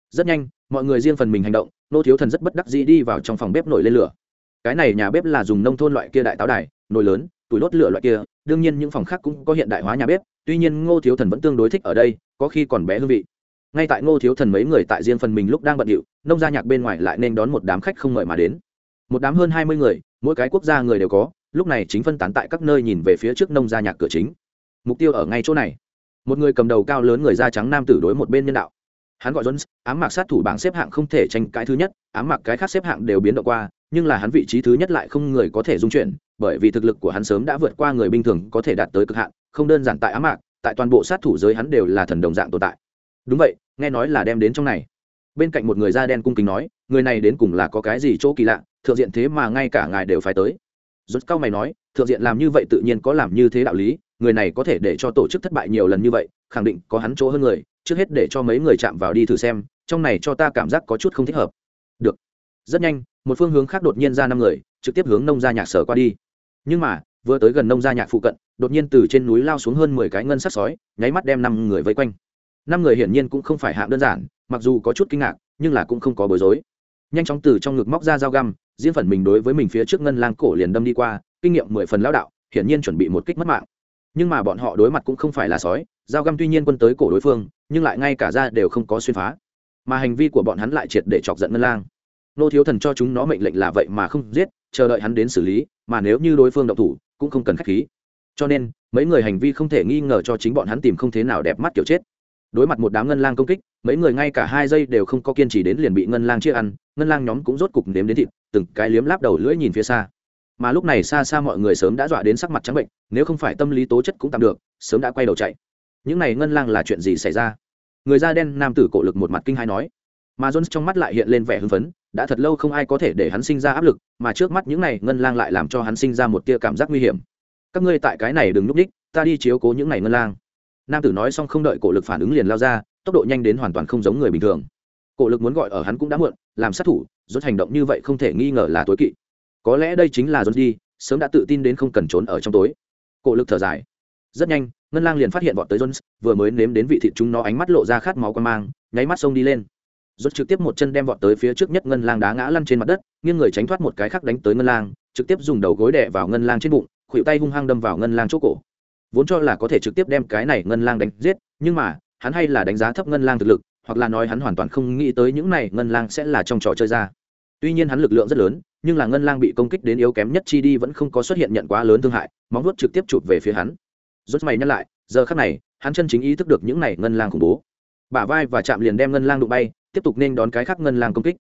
Rất nhanh, mọi người riêng phần mình hành động, nô thiếu thần rất bất đắc dĩ đi vào trong phòng bếp nổi lên lửa. Cái này nhà bếp là dùng nông thôn loại kia đại táo đài, nồi lớn túi đốt lửa loại kia đương nhiên những phòng khác cũng có hiện đại hóa nhà bếp, tuy nhiên ngô thiếu thần vẫn tương đối thích ở đây, có khi còn bé hương vị. Ngay tại ngô thiếu thần mấy người tại riêng phần mình lúc đang bận điệu, nông gia nhạc bên ngoài lại nên đón một đám khách không mời mà đến. Một đám hơn hai mươi người, mỗi cái quốc gia người đều có, lúc này chính phân tán tại các nơi nhìn về phía trước nông gia nhạc cửa chính. Mục tiêu ở ngay chỗ này. Một người cầm đầu cao lớn người da trắng nam tử đối một bên nhân đạo. Hắn gọi jones, ám mạc sát thủ bảng xếp hạng không thể tranh cãi thứ nhất, ám mạc cái khác xếp hạng đều biến động qua nhưng là hắn vị trí thứ nhất lại không người có thể dung chuyển, bởi vì thực lực của hắn sớm đã vượt qua người bình thường có thể đạt tới cực hạn, không đơn giản tại ám mạc, tại toàn bộ sát thủ giới hắn đều là thần đồng dạng tồn tại. Đúng vậy, nghe nói là đem đến trong này. Bên cạnh một người da đen cung kính nói, người này đến cùng là có cái gì chỗ kỳ lạ, thượng diện thế mà ngay cả ngài đều phải tới. Rốt cao mày nói, thượng diện làm như vậy tự nhiên có làm như thế đạo lý, người này có thể để cho tổ chức thất bại nhiều lần như vậy, khẳng định có hắn chỗ hơn người, trước hết để cho mấy người chạm vào đi thử xem, trong này cho ta cảm giác có chút không thích hợp. Được. Rất nhanh một phương hướng khác đột nhiên ra năm người, trực tiếp hướng nông gia nhạc sở qua đi. Nhưng mà, vừa tới gần nông gia nhạc phụ cận, đột nhiên từ trên núi lao xuống hơn mười cái ngân sắc sói, nháy mắt đem năm người vây quanh. Năm người hiển nhiên cũng không phải hạng đơn giản, mặc dù có chút kinh ngạc, nhưng là cũng không có bối rối. Nhanh chóng từ trong ngực móc ra dao găm diễn phần mình đối với mình phía trước ngân lang cổ liền đâm đi qua, kinh nghiệm mười phần lao đạo, hiển nhiên chuẩn bị một kích mất mạng. Nhưng mà bọn họ đối mặt cũng không phải là sói, dao găm tuy nhiên quân tới cổ đối phương, nhưng lại ngay cả ra đều không có xuyên phá. Mà hành vi của bọn hắn lại triệt để chọc giận ngân lang nô thiếu thần cho chúng nó mệnh lệnh là vậy mà không giết, chờ đợi hắn đến xử lý, mà nếu như đối phương động thủ, cũng không cần k h á c h khí. Cho nên, mấy người hành vi không thể nghi ngờ cho chính bọn hắn tìm không thế nào đẹp mắt kiểu chết. Đối mặt một đám ngân lang công kích, mấy người ngay cả hai giây đều không có kiên trì đến liền bị ngân lang chia ăn, ngân lang nhóm cũng rốt cục nếm đến thịt, từng cái liếm láp đầu lưỡi nhìn phía xa. Mà lúc này xa xa mọi người sớm đã dọa đến sắc mặt trắng bệnh, nếu không phải tâm lý tố chất cũng tạm được, sớm đã quay đầu chạy. Những này ngân lang là chuyện gì xảy ra? Người da đen nam tử cổ lực một mặt kinh hai nói. Mà jones trong mắt lại hiện lên vẻ hưng phấn đã thật lâu không ai có thể để hắn sinh ra áp lực, mà trước mắt những này ngân lang lại làm cho hắn sinh ra một tia cảm giác nguy hiểm. Các ngươi tại cái này đừng núp ních ta đi chiếu cố những này ngân lang. Nam tử nói xong không đợi cổ lực phản ứng liền lao ra, tốc độ nhanh đến hoàn toàn không giống người bình thường. Cổ lực muốn gọi ở hắn cũng đã muộn, làm sát thủ, rốt hành động như vậy không thể nghi ngờ là tối kỵ. Có lẽ đây chính là rốt đi, sớm đã tự tin đến không cần trốn ở trong tối. Cổ lực thở dài. Rất nhanh, ngân lang liền phát hiện vọt tới jones, vừa mới nếm đến vị thịt chúng nó ánh mắt lộ ra khát máu quan mang, nháy mắt xông đi lên rốt trực tiếp một chân đem vọt tới phía trước nhất ngân lang đá ngã lăn trên mặt đất, nghiêng người tránh thoát một cái khác đánh tới ngân lang, trực tiếp dùng đầu gối đè vào ngân lang trên bụng, khuỷu tay hung hăng đâm vào ngân lang chỗ cổ. Vốn cho là có thể trực tiếp đem cái này ngân lang đánh giết, nhưng mà, hắn hay là đánh giá thấp ngân lang thực lực, hoặc là nói hắn hoàn toàn không nghĩ tới những này ngân lang sẽ là trong trò chơi ra. Tuy nhiên hắn lực lượng rất lớn, nhưng là ngân lang bị công kích đến yếu kém nhất chi đi vẫn không có xuất hiện nhận quá lớn thương hại, móng vuốt trực tiếp chụp về phía hắn. Rốt mày nhắc lại, giờ khắc này, hắn chân chính ý thức được những này ngân lang khủng bố. Bả vai và chạm liền đem ngân lang đụng bay tiếp tục nên đón cái khác ngân lang công kích.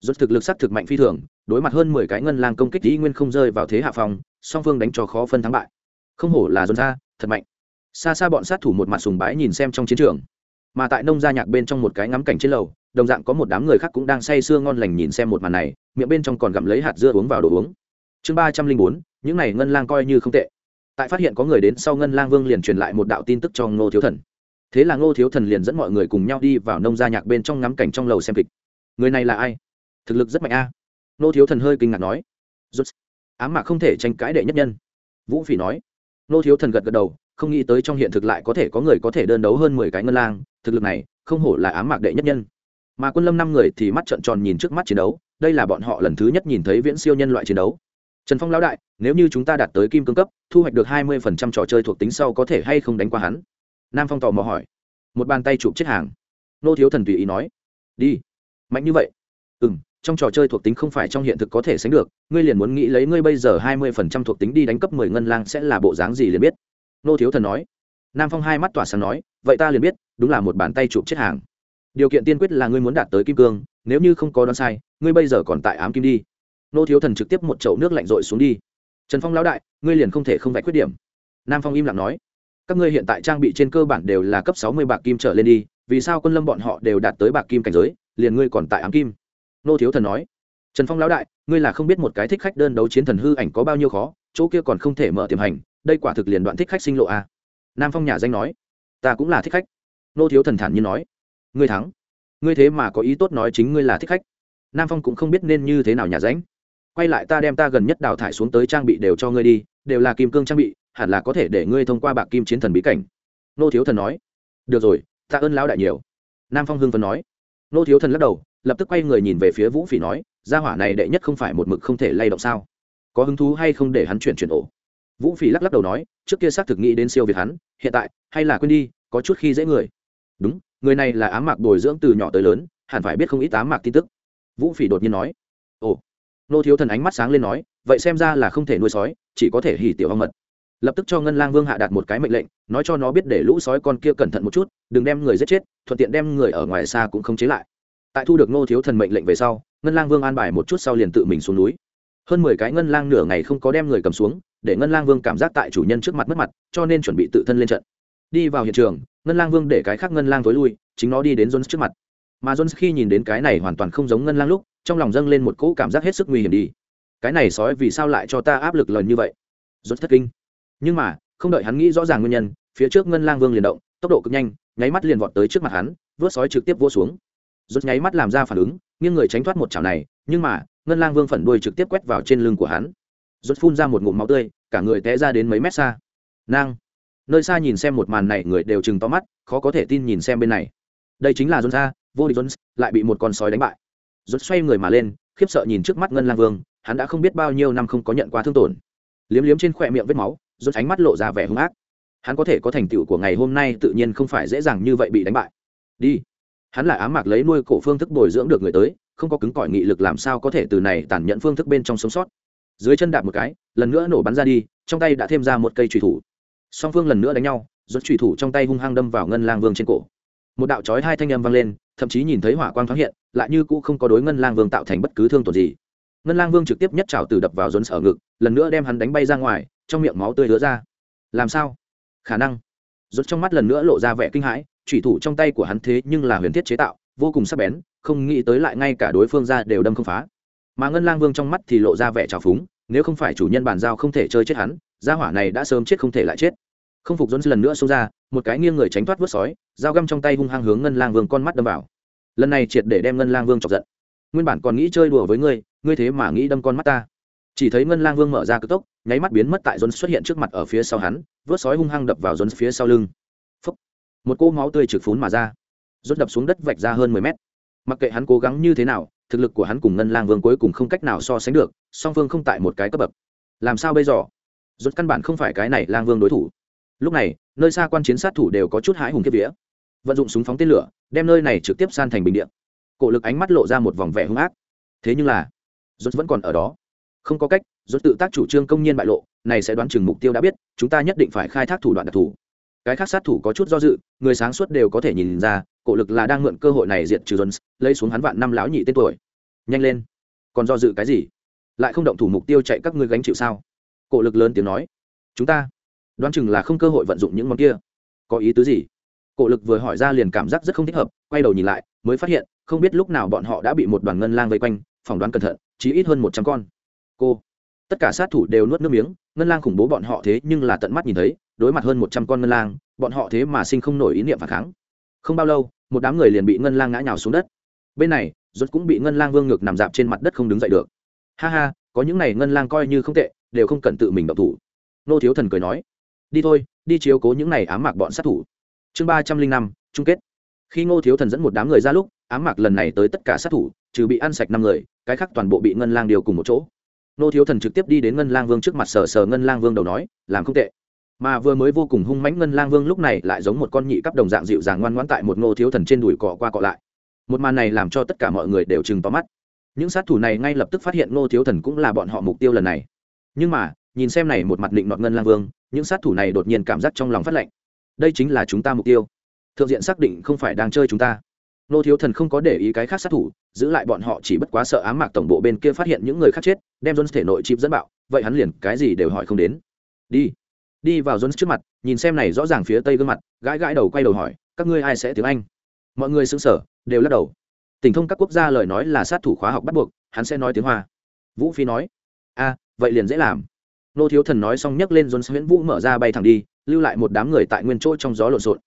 Rốt thực lực sắc thực mạnh phi thường, đối mặt hơn mười cái ngân lang công kích ý nguyên không rơi vào thế hạ phòng, song phương đánh cho khó phân thắng bại. Không hổ là dồn ra thật mạnh. Xa xa bọn sát thủ một mặt sùng bái nhìn xem trong chiến trường. Mà tại nông gia nhạc bên trong một cái ngắm cảnh trên lầu, đồng dạng có một đám người khác cũng đang say sưa ngon lành nhìn xem một màn này, miệng bên trong còn gặm lấy hạt dưa uống vào đồ uống. Chương ba trăm linh bốn, những này ngân lang coi như không tệ. Tại phát hiện có người đến sau ngân lang vương liền truyền lại một đạo tin tức cho ngô thiếu thần thế là ngô thiếu thần liền dẫn mọi người cùng nhau đi vào nông gia nhạc bên trong ngắm cảnh trong lầu xem kịch. Người này là ai? Thực lực rất mạnh a. Ngô thiếu thần hơi kinh ngạc nói. Rút ám mạc không thể tranh cãi đệ nhất nhân. Vũ phỉ nói. Ngô thiếu thần gật gật đầu, không nghĩ tới trong hiện thực lại có thể có người có thể đơn đấu hơn mười cái ngân lang, thực lực này không hổ là ám mạc đệ nhất nhân. Mà quân lâm năm người thì mắt trợn tròn nhìn trước mắt chiến đấu, đây là bọn họ lần thứ nhất nhìn thấy viễn siêu nhân loại chiến đấu. Trần phong lão đại, nếu như chúng ta đạt tới kim cương cấp, thu hoạch được hai mươi phần trăm trò chơi thuộc tính sau có thể hay không đánh qua hắn? Nam phong tò mò hỏi. Một bàn tay chụp chết hàng. Nô thiếu thần tùy ý nói. Đi. Mạnh như vậy. Ừ m trong trò chơi thuộc tính không phải trong hiện thực có thể sánh được, ngươi liền muốn nghĩ lấy ngươi bây giờ hai mươi phần trăm thuộc tính đi đánh cấp mười ngân lang sẽ là bộ dáng gì liền biết. Nô thiếu thần nói. Nam phong hai mắt tỏa sáng nói, vậy ta liền biết, đúng là một bàn tay chụp chết hàng. Điều kiện tiên quyết là ngươi muốn đạt tới kim cương, nếu như không có đoán sai, ngươi bây giờ còn tại ám kim đi. Nô thiếu thần trực tiếp một chậu nước lạnh rội xuống đi. Trần phong lão đại, ngươi liền không thể không vạch khuyết điểm. Nam phong im lặng nói các ngươi hiện tại trang bị trên cơ bản đều là cấp sáu mươi bạc kim trở lên đi, vì sao quân lâm bọn họ đều đạt tới bạc kim cảnh giới, liền ngươi còn tại ám kim? Nô thiếu thần nói. Trần phong lão đại, ngươi là không biết một cái thích khách đơn đấu chiến thần hư ảnh có bao nhiêu khó, chỗ kia còn không thể mở tiềm hành, đây quả thực liền đoạn thích khách sinh lộ a. À. nam phong nhà danh nói. Ta cũng là thích khách. Nô thiếu thần thản như nói. Ngươi thắng. Ngươi thế mà có ý tốt nói chính ngươi là thích khách. Nam phong cũng không biết nên như thế nào nhà ránh quay lại ta đem ta gần nhất đào thải xuống tới trang bị đều cho ngươi đi, đều là kim cương trang bị hẳn là có thể để ngươi thông qua bạc kim chiến thần bí cảnh. Nô thiếu thần nói. Được rồi, tạ ơn lão đại nhiều. Nam phong hưng phấn nói. Nô thiếu thần lắc đầu, lập tức quay người nhìn về phía vũ phỉ nói, gia hỏa này đệ nhất không phải một mực không thể lay động sao? Có hứng thú hay không để hắn chuyển chuyển ổ? Vũ phỉ lắc lắc đầu nói, trước kia xác thực nghĩ đến siêu việt hắn, hiện tại, hay là quên đi, có chút khi dễ người. Đúng, người này là ám mạc bồi dưỡng từ nhỏ tới lớn, hẳn phải biết không ít ám mạc tin tức. Vũ phỉ đột nhiên nói. Ồ. Nô thiếu thần ánh mắt sáng lên nói, vậy xem ra là không thể nuôi sói, chỉ có thể hỉ tiểu hoang mật lập tức cho ngân lang vương hạ đạt một cái mệnh lệnh, nói cho nó biết để lũ sói con kia cẩn thận một chút, đừng đem người giết chết, thuận tiện đem người ở ngoài xa cũng không chế lại. Tại thu được Ngô thiếu thần mệnh lệnh về sau, ngân lang vương an bài một chút sau liền tự mình xuống núi. Hơn mười cái ngân lang nửa ngày không có đem người cầm xuống, để ngân lang vương cảm giác tại chủ nhân trước mặt mất mặt, cho nên chuẩn bị tự thân lên trận. Đi vào hiện trường, ngân lang vương để cái khác ngân lang t ố i lui, chính nó đi đến jones trước mặt. Mà jones khi nhìn đến cái này hoàn toàn không giống ngân lang lúc, trong lòng dâng lên một cỗ cảm giác hết sức nguy hiểm đi. Cái này sói vì sao lại cho ta áp lực lần như vậy? Jones thất kinh nhưng mà, không đợi hắn nghĩ rõ ràng nguyên nhân, phía trước ngân lang vương liền động, tốc độ cực nhanh, nháy mắt liền vọt tới trước mặt hắn, vớt sói trực tiếp vô xuống. Rút nháy mắt làm ra phản ứng, nghiêng người tránh thoát một chảo này, nhưng mà, ngân lang vương phần đuôi trực tiếp quét vào trên lưng của hắn. Rút phun ra một ngụm máu tươi, cả người té ra đến mấy mét xa. Nang! Nơi xa nhìn xem một màn này, người đều chừng to mắt, khó có thể tin nhìn xem bên này. Đây chính là jones ra, vô địch jones lại bị một con sói đánh bại. Jones xoay người mà lên, khiếp sợ nhìn trước mắt ngân lang vương, hắn đã không biết bao nhiêu năm không có nhận qua thương tổn. Liếm liếm trên khỏe miệng vết máu. Rốt ánh mắt lộ ra vẻ hung ác. Hắn có thể có thành tựu của ngày hôm nay tự nhiên không phải dễ dàng như vậy bị đánh bại. Đi. Hắn là ám mạc lấy nuôi cổ phương thức bồi dưỡng được người tới, không có cứng cỏi nghị lực làm sao có thể từ này tàn nhẫn phương thức bên trong sống sót. Dưới chân đạp một cái, lần nữa nổ bắn ra đi, trong tay đã thêm ra một cây trùy thủ. Song phương lần nữa đánh nhau, rốt trùy thủ trong tay hung hăng đâm vào ngân lang vương trên cổ. Một đạo chói hai thanh âm vang lên, thậm chí nhìn thấy hỏa quang thoáng hiện, lại như cũ không có đối ngân lang vương tạo thành bất cứ thương tổn gì. Ngân lang vương trực tiếp nhất trào từ đập vào rốn sở ngực, lần nữa đem hắn đánh bay ra ngoài trong miệng máu tươi lứa ra. Làm sao? Khả năng. Rốt trong mắt lần nữa lộ ra vẻ kinh hãi, chủy thủ trong tay của hắn thế nhưng là huyền thiết chế tạo, vô cùng sắc bén, không nghĩ tới lại ngay cả đối phương ra đều đâm không phá. Mà ngân lang vương trong mắt thì lộ ra vẻ trào phúng, nếu không phải chủ nhân bàn giao không thể chơi chết hắn, gia hỏa này đã sớm chết không thể lại chết. Không phục jones lần nữa xông ra, một cái nghiêng người tránh thoát vớt sói, dao găm trong tay hung hăng hướng ngân lang vương con mắt đâm vào. Lần này triệt để đem ngân lang vương chọc giận. Nguyên bản còn nghĩ chơi đùa với ngươi ngươi thế mà nghĩ đâm con mắt ta. Chỉ thấy ngân lang vương mở ra cực tốc nháy mắt biến mất tại jones xuất hiện trước mặt ở phía sau hắn, vớt sói hung hăng đập vào jones phía sau lưng. Phúc. một cỗ máu tươi trực phún mà ra. Rốt đập xuống đất vạch ra hơn mười mét. Mặc kệ hắn cố gắng như thế nào, thực lực của hắn cùng ngân lang vương cuối cùng không cách nào so sánh được, song phương không tại một cái cấp bậc. Làm sao bây giờ? Rốt căn bản không phải cái này lang vương đối thủ. Lúc này, nơi xa quan chiến sát thủ đều có chút hãi hùng kia vía. Vận dụng súng phóng tên lửa, đem nơi này trực tiếp san thành bình địa. cổ lực ánh mắt lộ ra một vòng vẻ hung ác. Thế nhưng là rốt vẫn còn ở đó không có cách, rốt tự tác chủ trương công nhiên bại lộ, này sẽ đoán chừng mục tiêu đã biết, chúng ta nhất định phải khai thác thủ đoạn đặc thù. Cái khác sát thủ có chút do dự, người sáng suốt đều có thể nhìn ra, cổ lực là đang mượn cơ hội này diệt trừ jones, lấy xuống hắn vạn năm lão nhị tên tuổi. Nhanh lên. Còn do dự cái gì? Lại không động thủ mục tiêu chạy các ngươi gánh chịu sao? Cổ lực lớn tiếng nói. Chúng ta đoán chừng là không cơ hội vận dụng những món kia. Có ý tứ gì? Cổ lực vừa hỏi ra liền cảm giác rất không thích hợp, quay đầu nhìn lại, mới phát hiện, không biết lúc nào bọn họ đã bị một đoàn ngân lang vây quanh, phỏng đoán cẩn thận chỉ ít hơn một trăm con cô. Tất cả sát thủ đều nuốt nước miếng, ngân lang khủng bố bọn họ thế nhưng là tận mắt nhìn thấy, đối mặt hơn một trăm con ngân lang, bọn họ thế mà sinh không nổi ý niệm phản kháng. Không bao lâu, một đám người liền bị ngân lang ngã nhào xuống đất. Bên này, rốt cũng bị ngân lang vương ngược nằm dạp trên mặt đất không đứng dậy được. Ha ha, có những này ngân lang coi như không tệ, đều không cần tự mình động thủ. Nô thiếu thần cười nói, đi thôi, đi chiếu cố những này ám mạc bọn sát thủ. Chương ba trăm linh năm, chung kết. Khi ngô thiếu thần dẫn một đám người ra lúc, ám mạc lần này tới tất cả sát thủ, trừ bị ăn sạch năm người, cái khác toàn bộ bị ngân lang điều cùng một chỗ nô thiếu thần trực tiếp đi đến ngân lang vương trước mặt sờ sờ ngân lang vương đầu nói, làm không tệ. Mà vừa mới vô cùng hung mãnh ngân lang vương lúc này lại giống một con nhị cắp đồng dạng dịu dàng ngoan ngoãn tại một nô thiếu thần trên đùi cọ qua cọ lại. Một màn này làm cho tất cả mọi người đều chừng to mắt. Những sát thủ này ngay lập tức phát hiện nô thiếu thần cũng là bọn họ mục tiêu lần này. Nhưng mà, nhìn xem này một mặt định nọt ngân lang vương, những sát thủ này đột nhiên cảm giác trong lòng phát lệnh đây chính là chúng ta mục tiêu. Thượng diện xác định không phải đang chơi chúng ta. Nô thiếu thần không có để ý cái khác sát thủ giữ lại bọn họ chỉ bất quá sợ ám mạc tổng bộ bên kia phát hiện những người khác chết, đem jones thể nội chịp dẫn bạo, vậy hắn liền cái gì đều hỏi không đến. Đi. Đi vào jones trước mặt, nhìn xem này rõ ràng phía tây gương mặt, gãi gãi đầu quay đầu hỏi, các ngươi ai sẽ tiếng anh? Mọi người xứng sở đều lắc đầu. Tình thông các quốc gia lời nói là sát thủ khóa học bắt buộc, hắn sẽ nói tiếng hoa. Vũ phi nói, a, vậy liền dễ làm. Nô thiếu thần nói xong nhấc lên jones nguyễn vũ mở ra bay thẳng đi, lưu lại một đám người tại nguyên chỗ trong gió lộn xộn.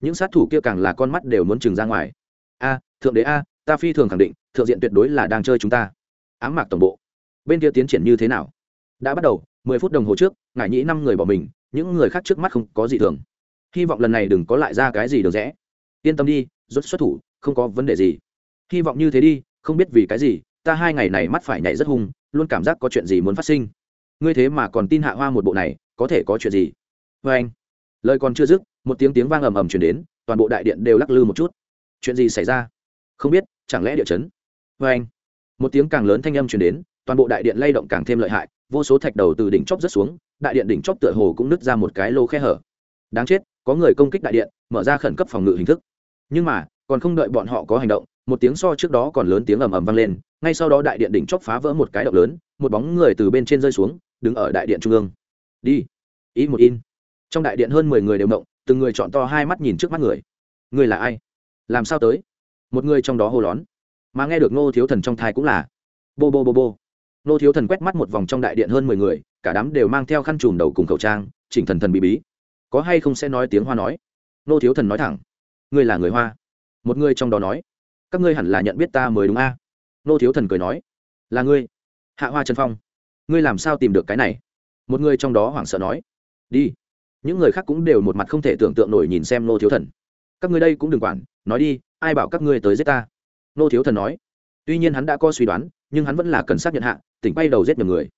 Những sát thủ kia càng là con mắt đều muốn chừng ra ngoài. A, thượng đế a ta phi thường khẳng định, thượng diện tuyệt đối là đang chơi chúng ta. Ám mạc tổng bộ. Bên kia tiến triển như thế nào? Đã bắt đầu, mười phút đồng hồ trước ngại nhĩ năm người bỏ mình, những người khác trước mắt không có gì thường. Hy vọng lần này đừng có lại ra cái gì được rẽ. Yên tâm đi rút xuất thủ, không có vấn đề gì. Hy vọng như thế đi, không biết vì cái gì, ta hai ngày này mắt phải nhảy rất hung, luôn cảm giác có chuyện gì muốn phát sinh. Ngươi thế mà còn tin hạ hoa một bộ này, có thể có chuyện gì? Vê anh, lời còn chưa dứt, một tiếng tiếng vang ầm ầm chuyển đến, toàn bộ đại điện đều lắc lư một chút. Chuyện gì xảy ra? Không biết, chẳng lẽ địa chấn? Vê anh. Một tiếng càng lớn thanh âm chuyển đến, toàn bộ đại điện lay động càng thêm lợi hại, vô số thạch đầu từ đỉnh chóp rớt xuống, đại điện đỉnh chóp tựa hồ cũng nứt ra một cái lô khe hở. Đáng chết, có người công kích đại điện, mở ra khẩn cấp phòng ngự hình thức. Nhưng mà, còn không đợi bọn họ có hành động, một tiếng so trước đó còn lớn tiếng ầm ầm vang lên, ngay sau đó đại điện đỉnh chóp phá vỡ một cái động lớn, một bóng người từ bên trên rơi xuống, đứng ở đại điện trung ương. Đi. Ý một in. Trong đại điện hơn mười người đều động, từng người chọn to hai mắt nhìn trước mắt người. Người là ai? Làm sao tới? Một người trong đó hô lón. Mà nghe được ngô thiếu thần trong thai cũng là bô bô bô bô. Ngô thiếu thần quét mắt một vòng trong đại điện hơn mười người, cả đám đều mang theo khăn trùm đầu cùng khẩu trang, chỉnh thần thần bí bí. Có hay không sẽ nói tiếng hoa nói? Ngô thiếu thần nói thẳng. Ngươi là người hoa. Một người trong đó nói. Các ngươi hẳn là nhận biết ta mới đúng a. À? ngô thiếu thần cười nói. Là ngươi. Hạ hoa trần phong. Ngươi làm sao tìm được cái này? Một người trong đó hoảng sợ nói. Đi. Những người khác cũng đều một mặt không thể tưởng tượng nổi nhìn xem nô thiếu thần. Các ngươi đây cũng đừng quản nói đi, ai bảo các ngươi tới giết ta? Nô thiếu thần nói. Tuy nhiên hắn đã có suy đoán, nhưng hắn vẫn là cần xác nhận hạ, tỉnh bay đầu giết nhiều người.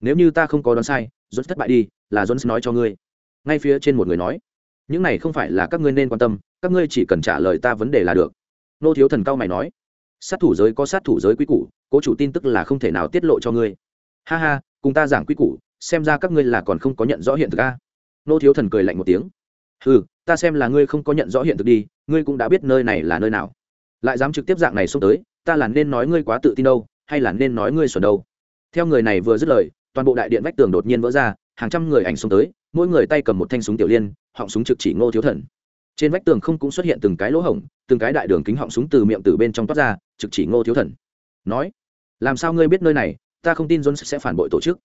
Nếu như ta không có đoán sai dốt thất bại đi, là dốt nói cho ngươi. Ngay phía trên một người nói. Những này không phải là các ngươi nên quan tâm, các ngươi chỉ cần trả lời ta vấn đề là được. Nô thiếu thần cao mày nói. Sát thủ giới có sát thủ giới quý củ, cố chủ tin tức là không thể nào tiết lộ cho ngươi. Ha ha, cùng ta giảng quý củ, xem ra các ngươi là còn không có nhận rõ hiện thực a. Nô thiếu thần cười lạnh một tiếng. Ừ ta xem là ngươi không có nhận rõ hiện thực đi, ngươi cũng đã biết nơi này là nơi nào. Lại dám trực tiếp dạng này xông tới, ta là nên nói ngươi quá tự tin đâu, hay là nên nói ngươi xuẩn đâu? Theo người này vừa dứt lời, toàn bộ đại điện vách tường đột nhiên vỡ ra, hàng trăm người ảnh xông tới, mỗi người tay cầm một thanh súng tiểu liên, họng súng trực chỉ ngô thiếu thần. Trên vách tường không cũng xuất hiện từng cái lỗ hổng, từng cái đại đường kính họng súng từ miệng từ bên trong toát ra, trực chỉ ngô thiếu thần. Nói, làm sao ngươi biết nơi này, ta không tin john sẽ phản bội tổ chức.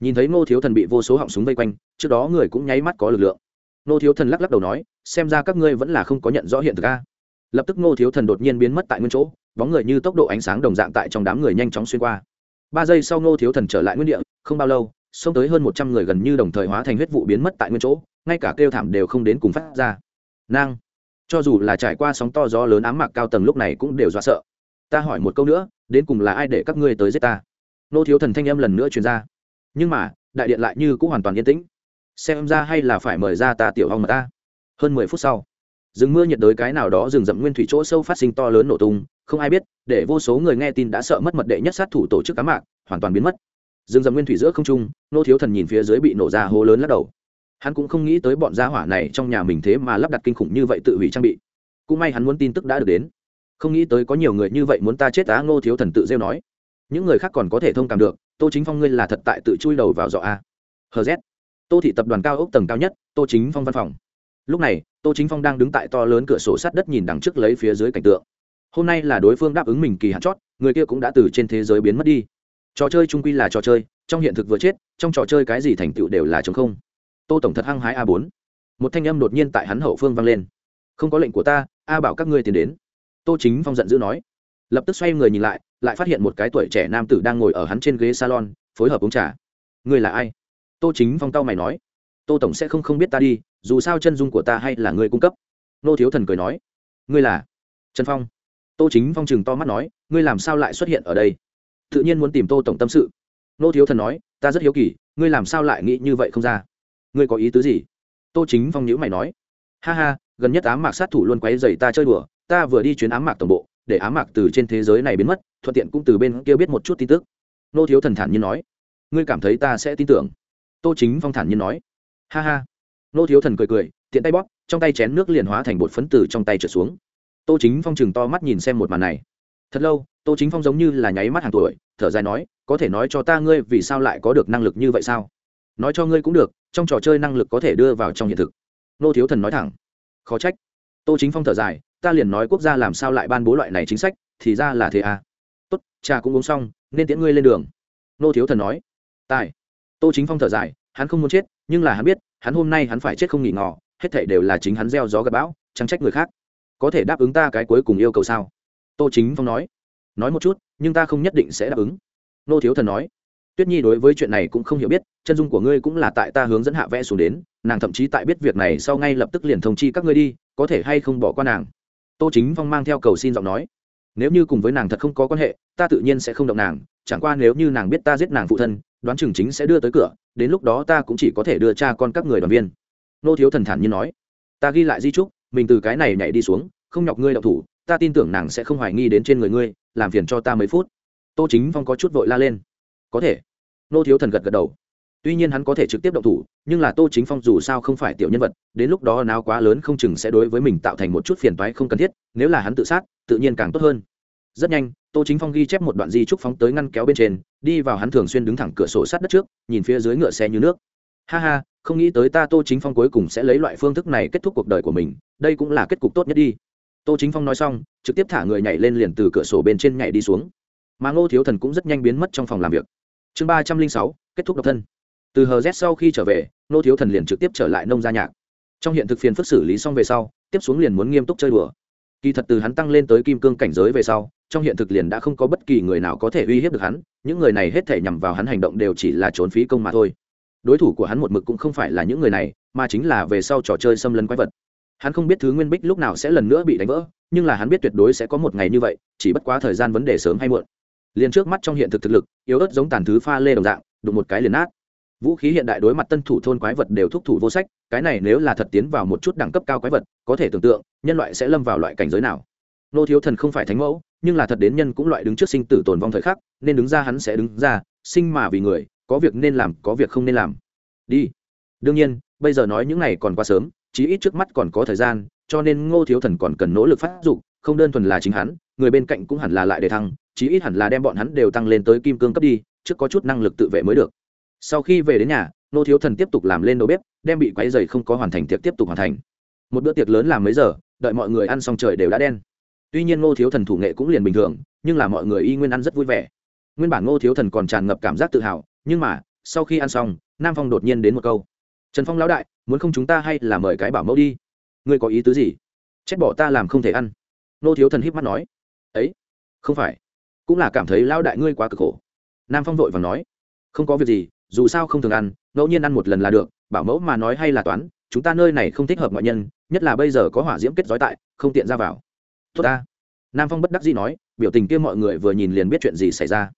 Nhìn thấy ngô thiếu thần bị vô số họng súng vây quanh, trước đó người cũng nháy mắt có lực lượng. Nô thiếu thần lắc lắc đầu nói, xem ra các ngươi vẫn là không có nhận rõ hiện thực a. Lập tức Nô thiếu thần đột nhiên biến mất tại nguyên chỗ, bóng người như tốc độ ánh sáng đồng dạng tại trong đám người nhanh chóng xuyên qua. Ba giây sau Nô thiếu thần trở lại nguyên địa, không bao lâu, xông tới hơn một trăm người gần như đồng thời hóa thành huyết vụ biến mất tại nguyên chỗ, ngay cả kêu thảm đều không đến cùng phát ra. Nang! Cho dù là trải qua sóng to gió lớn ám mạc cao tầng lúc này cũng đều do sợ. Ta hỏi một câu nữa, đến cùng là ai để các ngươi tới giết ta? Nô thiếu thần thanh âm lần nữa truyền ra. Nhưng mà, đại điện lại như cũng hoàn toàn yên tĩnh xem ra hay là phải mời ra ta tiểu hong mà ta. Hơn mười phút sau, rừng mưa nhiệt đới cái nào đó rừng rậm nguyên thủy chỗ sâu phát sinh to lớn nổ tung, không ai biết, để vô số người nghe tin đã sợ mất mật đệ nhất sát thủ tổ chức cá mạc, hoàn toàn biến mất. Rừng rậm nguyên thủy giữa không trung, nô thiếu thần nhìn phía dưới bị nổ ra hố lớn lắc đầu. Hắn cũng không nghĩ tới bọn gia hỏa này trong nhà mình thế mà lắp đặt kinh khủng như vậy tự hủy trang bị. Cũng may hắn muốn tin tức đã được đến. Không nghĩ tới có nhiều người như vậy muốn ta chết á ngô thiếu thần tự rêu nói. Những người khác còn có thể thông cảm được, tô chính phong ngươi là thật tại tự chui đầu vào dọ a. Hz tô thị tập đoàn cao ốc tầng cao nhất, tô chính phong văn phòng. Lúc này, tô chính phong đang đứng tại to lớn cửa sổ sát đất nhìn đằng trước lấy phía dưới cảnh tượng. Hôm nay là đối phương đáp ứng mình kỳ hạn chót, người kia cũng đã từ trên thế giới biến mất đi. Trò chơi trung quy là trò chơi, trong hiện thực vừa chết, trong trò chơi cái gì thành tựu đều là chống không. Tô tổng thật hăng hái a bốn. Một thanh âm đột nhiên tại hắn hậu phương vang lên. Không có lệnh của ta, a bảo các ngươi tiến đến. Tô chính phong giận dữ nói. Lập tức xoay người nhìn lại lại phát hiện một cái tuổi trẻ nam tử đang ngồi ở hắn trên ghế salon, phối hợp uống trà. Ngươi là ai? Tô chính phong tao mày nói, tô tổng sẽ không không biết ta đi, dù sao chân dung của ta hay là người cung cấp. Nô thiếu thần cười nói, ngươi là trần phong. Tô chính phong chừng to mắt nói, ngươi làm sao lại xuất hiện ở đây? Tự nhiên muốn tìm tô tổng tâm sự. Nô thiếu thần nói, ta rất hiếu kỳ, ngươi làm sao lại nghĩ như vậy không ra? Ngươi có ý tứ gì? Tô chính phong nhữ mày nói, ha ha, gần nhất ám mạc sát thủ luôn quấy dày ta chơi đùa, ta vừa đi chuyến ám mạc tổng bộ, để ám mạc từ trên thế giới này biến mất, thuận tiện cũng từ bên kia biết một chút tin tức. Nô thiếu thần thản nhiên nói, ngươi cảm thấy ta sẽ tin tưởng? Tô chính phong thản nhiên nói. Ha ha. Nô thiếu thần cười cười, tiện tay bóp, trong tay chén nước liền hóa thành bột phấn từ trong tay trở xuống. Tô chính phong chừng to mắt nhìn xem một màn này. Thật lâu, tô chính phong giống như là nháy mắt hàng tuổi, thở dài nói, có thể nói cho ta ngươi vì sao lại có được năng lực như vậy sao? Nói cho ngươi cũng được, trong trò chơi năng lực có thể đưa vào trong hiện thực. Nô thiếu thần nói thẳng. Khó trách. Tô chính phong thở dài, ta liền nói quốc gia làm sao lại ban bố loại này chính sách, thì ra là thế à. Tốt cha cũng uống xong, nên tiễn ngươi lên đường. Nô thiếu thần nói. Tài tô chính phong thở dài, hắn không muốn chết, nhưng là hắn biết, hắn hôm nay hắn phải chết không nghỉ ngỏ hết thảy đều là chính hắn gieo gió gặp bão, chẳng trách người khác. Có thể đáp ứng ta cái cuối cùng yêu cầu sao? Tô chính phong nói. Nói một chút, nhưng ta không nhất định sẽ đáp ứng. Nô thiếu thần nói. Tuyết nhi đối với chuyện này cũng không hiểu biết, chân dung của ngươi cũng là tại ta hướng dẫn hạ vẽ xuống đến, nàng thậm chí tại biết việc này sau ngay lập tức liền thông chi các ngươi đi, có thể hay không bỏ qua nàng? Tô chính phong mang theo cầu xin giọng nói. Nếu như cùng với nàng thật không có quan hệ, ta tự nhiên sẽ không động nàng, chẳng qua nếu như nàng biết ta giết nàng phụ thân đoán chừng chính sẽ đưa tới cửa, đến lúc đó ta cũng chỉ có thể đưa cha con các người đoàn viên. Nô thiếu thần thản nhiên nói. Ta ghi lại di trúc, mình từ cái này nhảy đi xuống, không nhọc ngươi đậu thủ, ta tin tưởng nàng sẽ không hoài nghi đến trên người ngươi, làm phiền cho ta mấy phút. Tô chính phong có chút vội la lên. Có thể. Nô thiếu thần gật gật đầu. Tuy nhiên hắn có thể trực tiếp động thủ, nhưng là tô chính phong dù sao không phải tiểu nhân vật, đến lúc đó nào quá lớn không chừng sẽ đối với mình tạo thành một chút phiền toái không cần thiết, nếu là hắn tự sát, tự nhiên càng tốt hơn rất nhanh, tô chính phong ghi chép một đoạn di trúc phóng tới ngăn kéo bên trên, đi vào hắn thường xuyên đứng thẳng cửa sổ sát đất trước, nhìn phía dưới ngựa xe như nước. Ha ha, không nghĩ tới ta tô chính phong cuối cùng sẽ lấy loại phương thức này kết thúc cuộc đời của mình, đây cũng là kết cục tốt nhất đi. Tô chính phong nói xong, trực tiếp thả người nhảy lên liền từ cửa sổ bên trên nhảy đi xuống. Mà ngô thiếu thần cũng rất nhanh biến mất trong phòng làm việc. Chương ba trăm linh sáu, kết thúc độc thân. Từ hờ z sau khi trở về, ngô thiếu thần liền trực tiếp trở lại nông gia nhạc. Trong hiện thực phiền phức xử lý xong về sau, tiếp xuống liền muốn nghiêm túc chơi đùa. Kỳ thật từ hắn tăng lên tới kim cương cảnh giới về sau trong hiện thực liền đã không có bất kỳ người nào có thể uy hiếp được hắn, những người này hết thể nhằm vào hắn hành động đều chỉ là trốn phí công mà thôi. Đối thủ của hắn một mực cũng không phải là những người này, mà chính là về sau trò chơi xâm lấn quái vật. Hắn không biết thứ nguyên bích lúc nào sẽ lần nữa bị đánh vỡ, nhưng là hắn biết tuyệt đối sẽ có một ngày như vậy, chỉ bất quá thời gian vấn đề sớm hay muộn. Liền trước mắt trong hiện thực thực lực, yếu ớt giống tàn thứ pha lê đồng dạng, đụng một cái liền nát. Vũ khí hiện đại đối mặt tân thủ thôn quái vật đều thúc thủ vô sách, cái này nếu là thật tiến vào một chút đẳng cấp cao quái vật, có thể tưởng tượng, nhân loại sẽ lâm vào loại cảnh giới nào nô thiếu thần không phải thánh mẫu, nhưng là thật đến nhân cũng loại đứng trước sinh tử tồn vong thời khắc, nên đứng ra hắn sẽ đứng ra, sinh mà vì người, có việc nên làm, có việc không nên làm. Đi. Đương nhiên, bây giờ nói những này còn quá sớm, chí ít trước mắt còn có thời gian, cho nên ngô thiếu thần còn cần nỗ lực phát dụng không đơn thuần là chính hắn, người bên cạnh cũng hẳn là lại để thăng, chí ít hẳn là đem bọn hắn đều tăng lên tới kim cương cấp đi, trước có chút năng lực tự vệ mới được. Sau khi về đến nhà, ngô thiếu thần tiếp tục làm lên đầu bếp, đem bị quáy dày không có hoàn thành tiệc tiếp tục hoàn thành. Một bữa tiệc lớn làm mấy giờ, đợi mọi người ăn xong trời đều đã đen tuy nhiên ngô thiếu thần thủ nghệ cũng liền bình thường, nhưng là mọi người y nguyên ăn rất vui vẻ. Nguyên bản ngô thiếu thần còn tràn ngập cảm giác tự hào, nhưng mà, sau khi ăn xong, nam phong đột nhiên đến một câu. Trần phong lão đại, muốn không chúng ta hay là mời cái bảo mẫu đi? Ngươi có ý tứ gì? Chết bỏ ta làm không thể ăn. Ngô thiếu thần híp mắt nói. Ấy, không phải. Cũng là cảm thấy lão đại ngươi quá cực khổ. Nam phong vội và nói. Không có việc gì, dù sao không thường ăn, ngẫu nhiên ăn một lần là được, bảo mẫu mà nói hay là toán, chúng ta nơi này không thích hợp ngoại nhân, nhất là bây giờ có hỏa diễm kết giói tại, không tiện ra vào tốt ta. Nam phong bất đắc dĩ nói, biểu tình kia mọi người vừa nhìn liền biết chuyện gì xảy ra.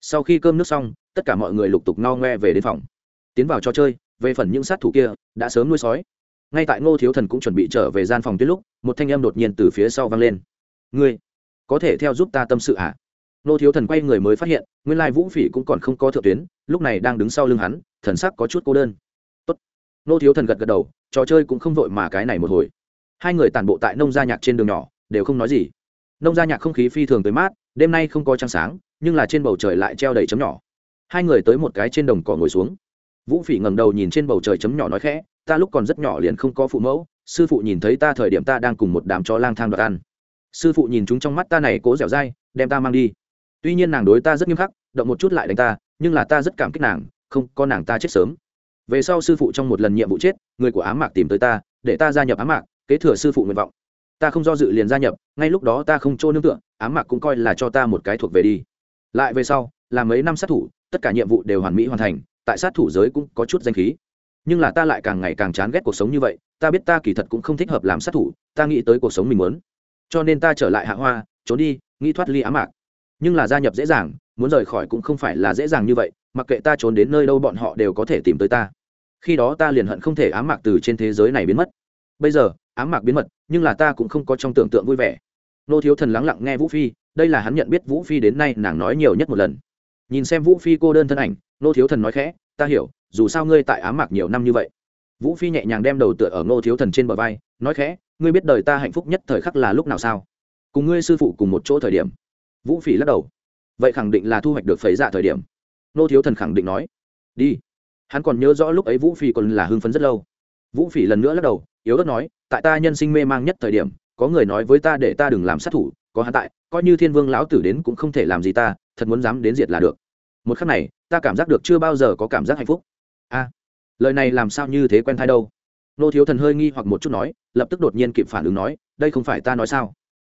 Sau khi cơm nước xong, tất cả mọi người lục tục no ngoe về đến phòng. Tiến vào trò chơi, về phần những sát thủ kia, đã sớm nuôi sói. Ngay tại ngô thiếu thần cũng chuẩn bị trở về gian phòng tuyết lúc, một thanh âm đột nhiên từ phía sau vang lên. Ngươi, có thể theo giúp ta tâm sự à ngô thiếu thần quay người mới phát hiện, nguyên lai vũ phỉ cũng còn không có thượng tuyến, lúc này đang đứng sau lưng hắn, thần sắc có chút cô đơn. Tốt. ngô thiếu thần gật gật đầu, trò chơi cũng không vội mà cái này một hồi. Hai người tản bộ tại nông gia nhạc trên đường nhỏ đều không nói gì. Nông gia nhạc không khí phi thường tới mát, đêm nay không có trăng sáng, nhưng là trên bầu trời lại treo đầy chấm nhỏ. Hai người tới một cái trên đồng cỏ ngồi xuống. Vũ phỉ ngẩng đầu nhìn trên bầu trời chấm nhỏ nói khẽ, ta lúc còn rất nhỏ liền không có phụ mẫu, sư phụ nhìn thấy ta thời điểm ta đang cùng một đám chó lang thang đoạt ăn. Sư phụ nhìn chúng trong mắt ta này cố dẻo dai, đem ta mang đi. Tuy nhiên nàng đối ta rất nghiêm khắc, động một chút lại đánh ta, nhưng là ta rất cảm kích nàng, không, có nàng ta chết sớm. Về sau sư phụ trong một lần nhiệm vụ chết, người của ám mạc tìm tới ta, để ta gia nhập ám mạc, kế thừa sư phụ nguyện vọng ta không do dự liền gia nhập, ngay lúc đó ta không trô nương tựa, ám mạc cũng coi là cho ta một cái thuộc về đi. Lại về sau, là mấy năm sát thủ, tất cả nhiệm vụ đều hoàn mỹ hoàn thành, tại sát thủ giới cũng có chút danh khí. Nhưng là ta lại càng ngày càng chán ghét cuộc sống như vậy, ta biết ta kỳ thật cũng không thích hợp làm sát thủ, ta nghĩ tới cuộc sống mình muốn. Cho nên ta trở lại hạ hoa, trốn đi, nghĩ thoát ly ám mạc. Nhưng là gia nhập dễ dàng, muốn rời khỏi cũng không phải là dễ dàng như vậy, mặc kệ ta trốn đến nơi đâu bọn họ đều có thể tìm tới ta. Khi đó ta liền hận không thể ám mạc từ trên thế giới này biến mất. Bây giờ ám mạc biến mật, nhưng là ta cũng không có trong tưởng tượng vui vẻ. Nô thiếu thần lắng lặng nghe vũ phi, đây là hắn nhận biết vũ phi đến nay nàng nói nhiều nhất một lần. Nhìn xem vũ phi cô đơn thân ảnh, nô thiếu thần nói khẽ, ta hiểu, dù sao ngươi tại ám mạc nhiều năm như vậy. Vũ phi nhẹ nhàng đem đầu tựa ở nô thiếu thần trên bờ vai, nói khẽ, ngươi biết đời ta hạnh phúc nhất thời khắc là lúc nào sao? Cùng ngươi sư phụ cùng một chỗ thời điểm. Vũ Phi lắc đầu. Vậy khẳng định là thu hoạch được phấy dạ thời điểm. Nô thiếu thần khẳng định nói. Đi. Hắn còn nhớ rõ lúc ấy vũ Phi còn là hưng phấn rất lâu vũ phỉ lần nữa lắc đầu, yếu ớt nói, tại ta nhân sinh mê mang nhất thời điểm, có người nói với ta để ta đừng làm sát thủ, có hắn tại, coi như thiên vương lão tử đến cũng không thể làm gì ta, thật muốn dám đến diệt là được. Một khắc này, ta cảm giác được chưa bao giờ có cảm giác hạnh phúc. A, lời này làm sao như thế quen thai đâu? Nô thiếu thần hơi nghi hoặc một chút nói, lập tức đột nhiên kịp phản ứng nói, đây không phải ta nói sao?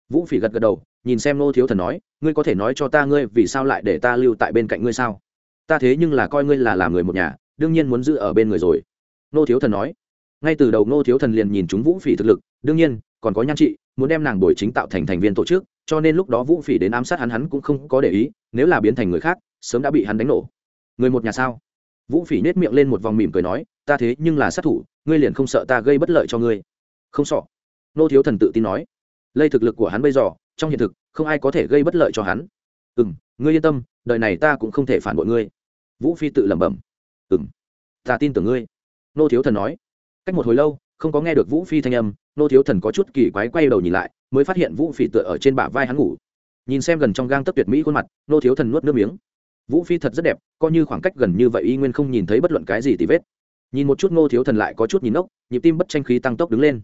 Vũ phỉ gật gật đầu, nhìn xem nô thiếu thần nói, ngươi có thể nói cho ta ngươi vì sao lại để ta lưu tại bên cạnh ngươi sao? Ta thế nhưng là coi ngươi là làm người một nhà, đương nhiên muốn giữ ở bên người rồi. Nô thiếu thần nói ngay từ đầu nô thiếu thần liền nhìn chúng vũ phỉ thực lực, đương nhiên, còn có nhan trị, muốn đem nàng đổi chính tạo thành thành viên tổ chức, cho nên lúc đó vũ phỉ đến ám sát hắn hắn cũng không có để ý, nếu là biến thành người khác, sớm đã bị hắn đánh nổ. Người một nhà sao? Vũ phỉ nết miệng lên một vòng mỉm cười nói, ta thế nhưng là sát thủ, ngươi liền không sợ ta gây bất lợi cho ngươi? Không sợ. Nô thiếu thần tự tin nói. Lây thực lực của hắn bây giờ, trong hiện thực, không ai có thể gây bất lợi cho hắn. Ừ m ngươi yên tâm, đời này ta cũng không thể phản bội ngươi. Vũ phi tự lẩm bẩm. Ừ m ta tin tưởng ngươi. Nô thiếu thần nói cách một hồi lâu, không có nghe được vũ phi thanh âm, nô thiếu thần có chút kỳ quái quay đầu nhìn lại, mới phát hiện vũ phi tựa ở trên bả vai hắn ngủ. Nhìn xem gần trong gang tấc tuyệt mỹ khuôn mặt, nô thiếu thần nuốt nước miếng. Vũ phi thật rất đẹp, coi như khoảng cách gần như vậy y nguyên không nhìn thấy bất luận cái gì tì vết. Nhìn một chút nô thiếu thần lại có chút nhìn ốc, nhịp tim bất tranh khí tăng tốc đứng lên.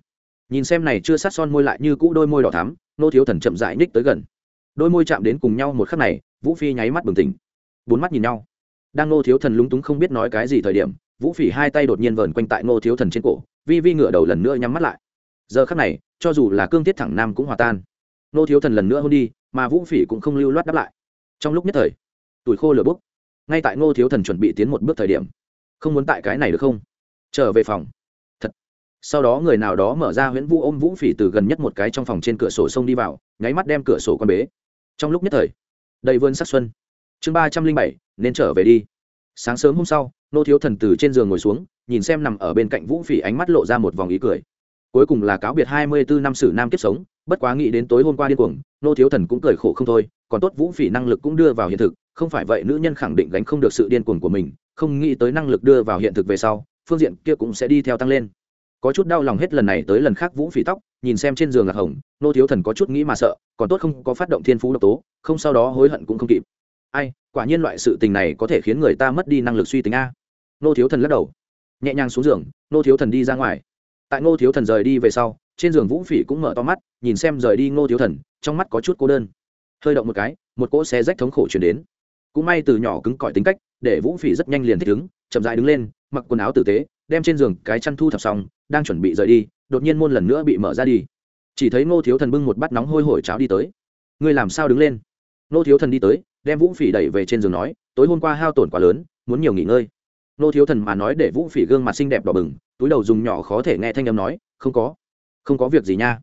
Nhìn xem này chưa sát son môi lại như cũ đôi môi đỏ thắm, nô thiếu thần chậm dại ních tới gần. Đôi môi chạm đến cùng nhau một khắc này, vũ phi nháy mắt bừng tỉnh. Bốn mắt nhìn nhau. Đang nô thiếu thần lúng túng không biết nói cái gì thời điểm vũ phỉ hai tay đột nhiên vờn quanh tại Ngô thiếu thần trên cổ, vi vi ngửa đầu lần nữa nhắm mắt lại. Giờ khắc này, cho dù là cương thiết thẳng nam cũng hòa tan. Ngô thiếu thần lần nữa hôn đi, mà vũ phỉ cũng không lưu loát đáp lại. Trong lúc nhất thời, tuổi khô lửa bốc. Ngay tại Ngô thiếu thần chuẩn bị tiến một bước thời điểm, không muốn tại cái này được không? Trở về phòng. Thật. Sau đó người nào đó mở ra huyễn vũ ôm vũ phỉ từ gần nhất một cái trong phòng trên cửa sổ sông đi vào, nháy mắt đem cửa sổ con bế. Trong lúc nhất thời, đầy vươn sắc xuân. Chương ba trăm linh bảy, nên trở về đi sáng sớm hôm sau, nô thiếu thần từ trên giường ngồi xuống, nhìn xem nằm ở bên cạnh vũ phỉ ánh mắt lộ ra một vòng ý cười. Cuối cùng là cáo biệt hai mươi bốn năm sử nam kiếp sống, bất quá nghĩ đến tối hôm qua điên cuồng, nô thiếu thần cũng cười khổ không thôi, còn tốt vũ phỉ năng lực cũng đưa vào hiện thực, không phải vậy nữ nhân khẳng định gánh không được sự điên cuồng của mình, không nghĩ tới năng lực đưa vào hiện thực về sau, phương diện kia cũng sẽ đi theo tăng lên. Có chút đau lòng hết lần này tới lần khác vũ phỉ tóc, nhìn xem trên giường lạc hồng, nô thiếu thần có chút nghĩ mà sợ, còn tốt không có phát động thiên phú độc tố, không sau đó hối hận cũng không kịp. Ai quả nhiên loại sự tình này có thể khiến người ta mất đi năng lực suy tính a. Nô thiếu thần lắc đầu. Nhẹ nhàng xuống giường nô thiếu thần đi ra ngoài. Tại nô thiếu thần rời đi về sau, trên giường vũ phỉ cũng mở to mắt, nhìn xem rời đi nô thiếu thần, trong mắt có chút cô đơn. Hơi động một cái, một cỗ xe rách thống khổ chuyển đến. Cũng may từ nhỏ cứng cỏi tính cách, để vũ phỉ rất nhanh liền thích ứng, chậm dại đứng lên, mặc quần áo tử tế, đem trên giường cái chăn thu thập xong, đang chuẩn bị rời đi, đột nhiên môn lần nữa bị mở ra đi. Chỉ thấy ngô thiếu thần bưng một bát nóng hôi hổi cháo đi tới. Ngươi làm sao đứng lên? Ngô thiếu thần đi tới đem vũ phỉ đẩy về trên giường nói, tối hôm qua hao tổn quá lớn, muốn nhiều nghỉ ngơi. Nô thiếu thần mà nói để vũ phỉ gương mặt xinh đẹp đỏ bừng, túi đầu dùng nhỏ khó thể nghe thanh âm nói, không có không có việc gì nha,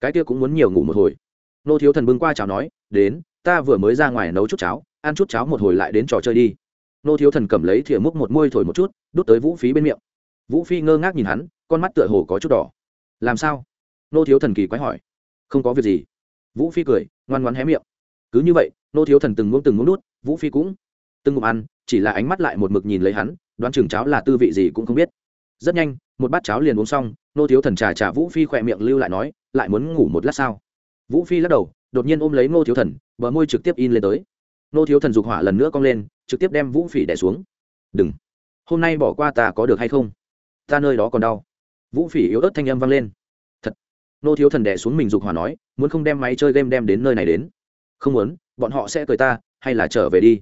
cái kia cũng muốn nhiều ngủ một hồi. Nô thiếu thần bưng qua cháo nói, đến, ta vừa mới ra ngoài nấu chút cháo, ăn chút cháo một hồi lại đến trò chơi đi. Nô thiếu thần cầm lấy thìa múc một môi thổi một chút, đút tới vũ phí bên miệng. Vũ phi ngơ ngác nhìn hắn, con mắt tựa hồ có chút đỏ. Làm sao? Nô thiếu thần kỳ quái hỏi. Không có việc gì. Vũ phi cười, ngoan ngoan hé miệng. Cứ như vậy nô thiếu thần từng muốn từng muốn nút vũ phi cũng từng ngụm ăn, chỉ là ánh mắt lại một mực nhìn lấy hắn, đoán chừng cháo là tư vị gì cũng không biết. Rất nhanh, một bát cháo liền uống xong, nô thiếu thần trà trà vũ phi khỏe miệng lưu lại nói, lại muốn ngủ một lát sao? Vũ phi lắc đầu, đột nhiên ôm lấy nô thiếu thần, bờ môi trực tiếp in lên tới. Nô thiếu thần dục hỏa lần nữa cong lên, trực tiếp đem vũ phỉ đẻ xuống. Đừng, hôm nay bỏ qua ta có được hay không? Ta nơi đó còn đau. Vũ phỉ yếu ớt thanh âm vang lên. Thật. Nô thiếu thần đẻ xuống mình dục hỏa nói, muốn không đem máy chơi game đem đến nơi này đến? Không muốn, bọn họ sẽ cười ta, hay là trở về đi?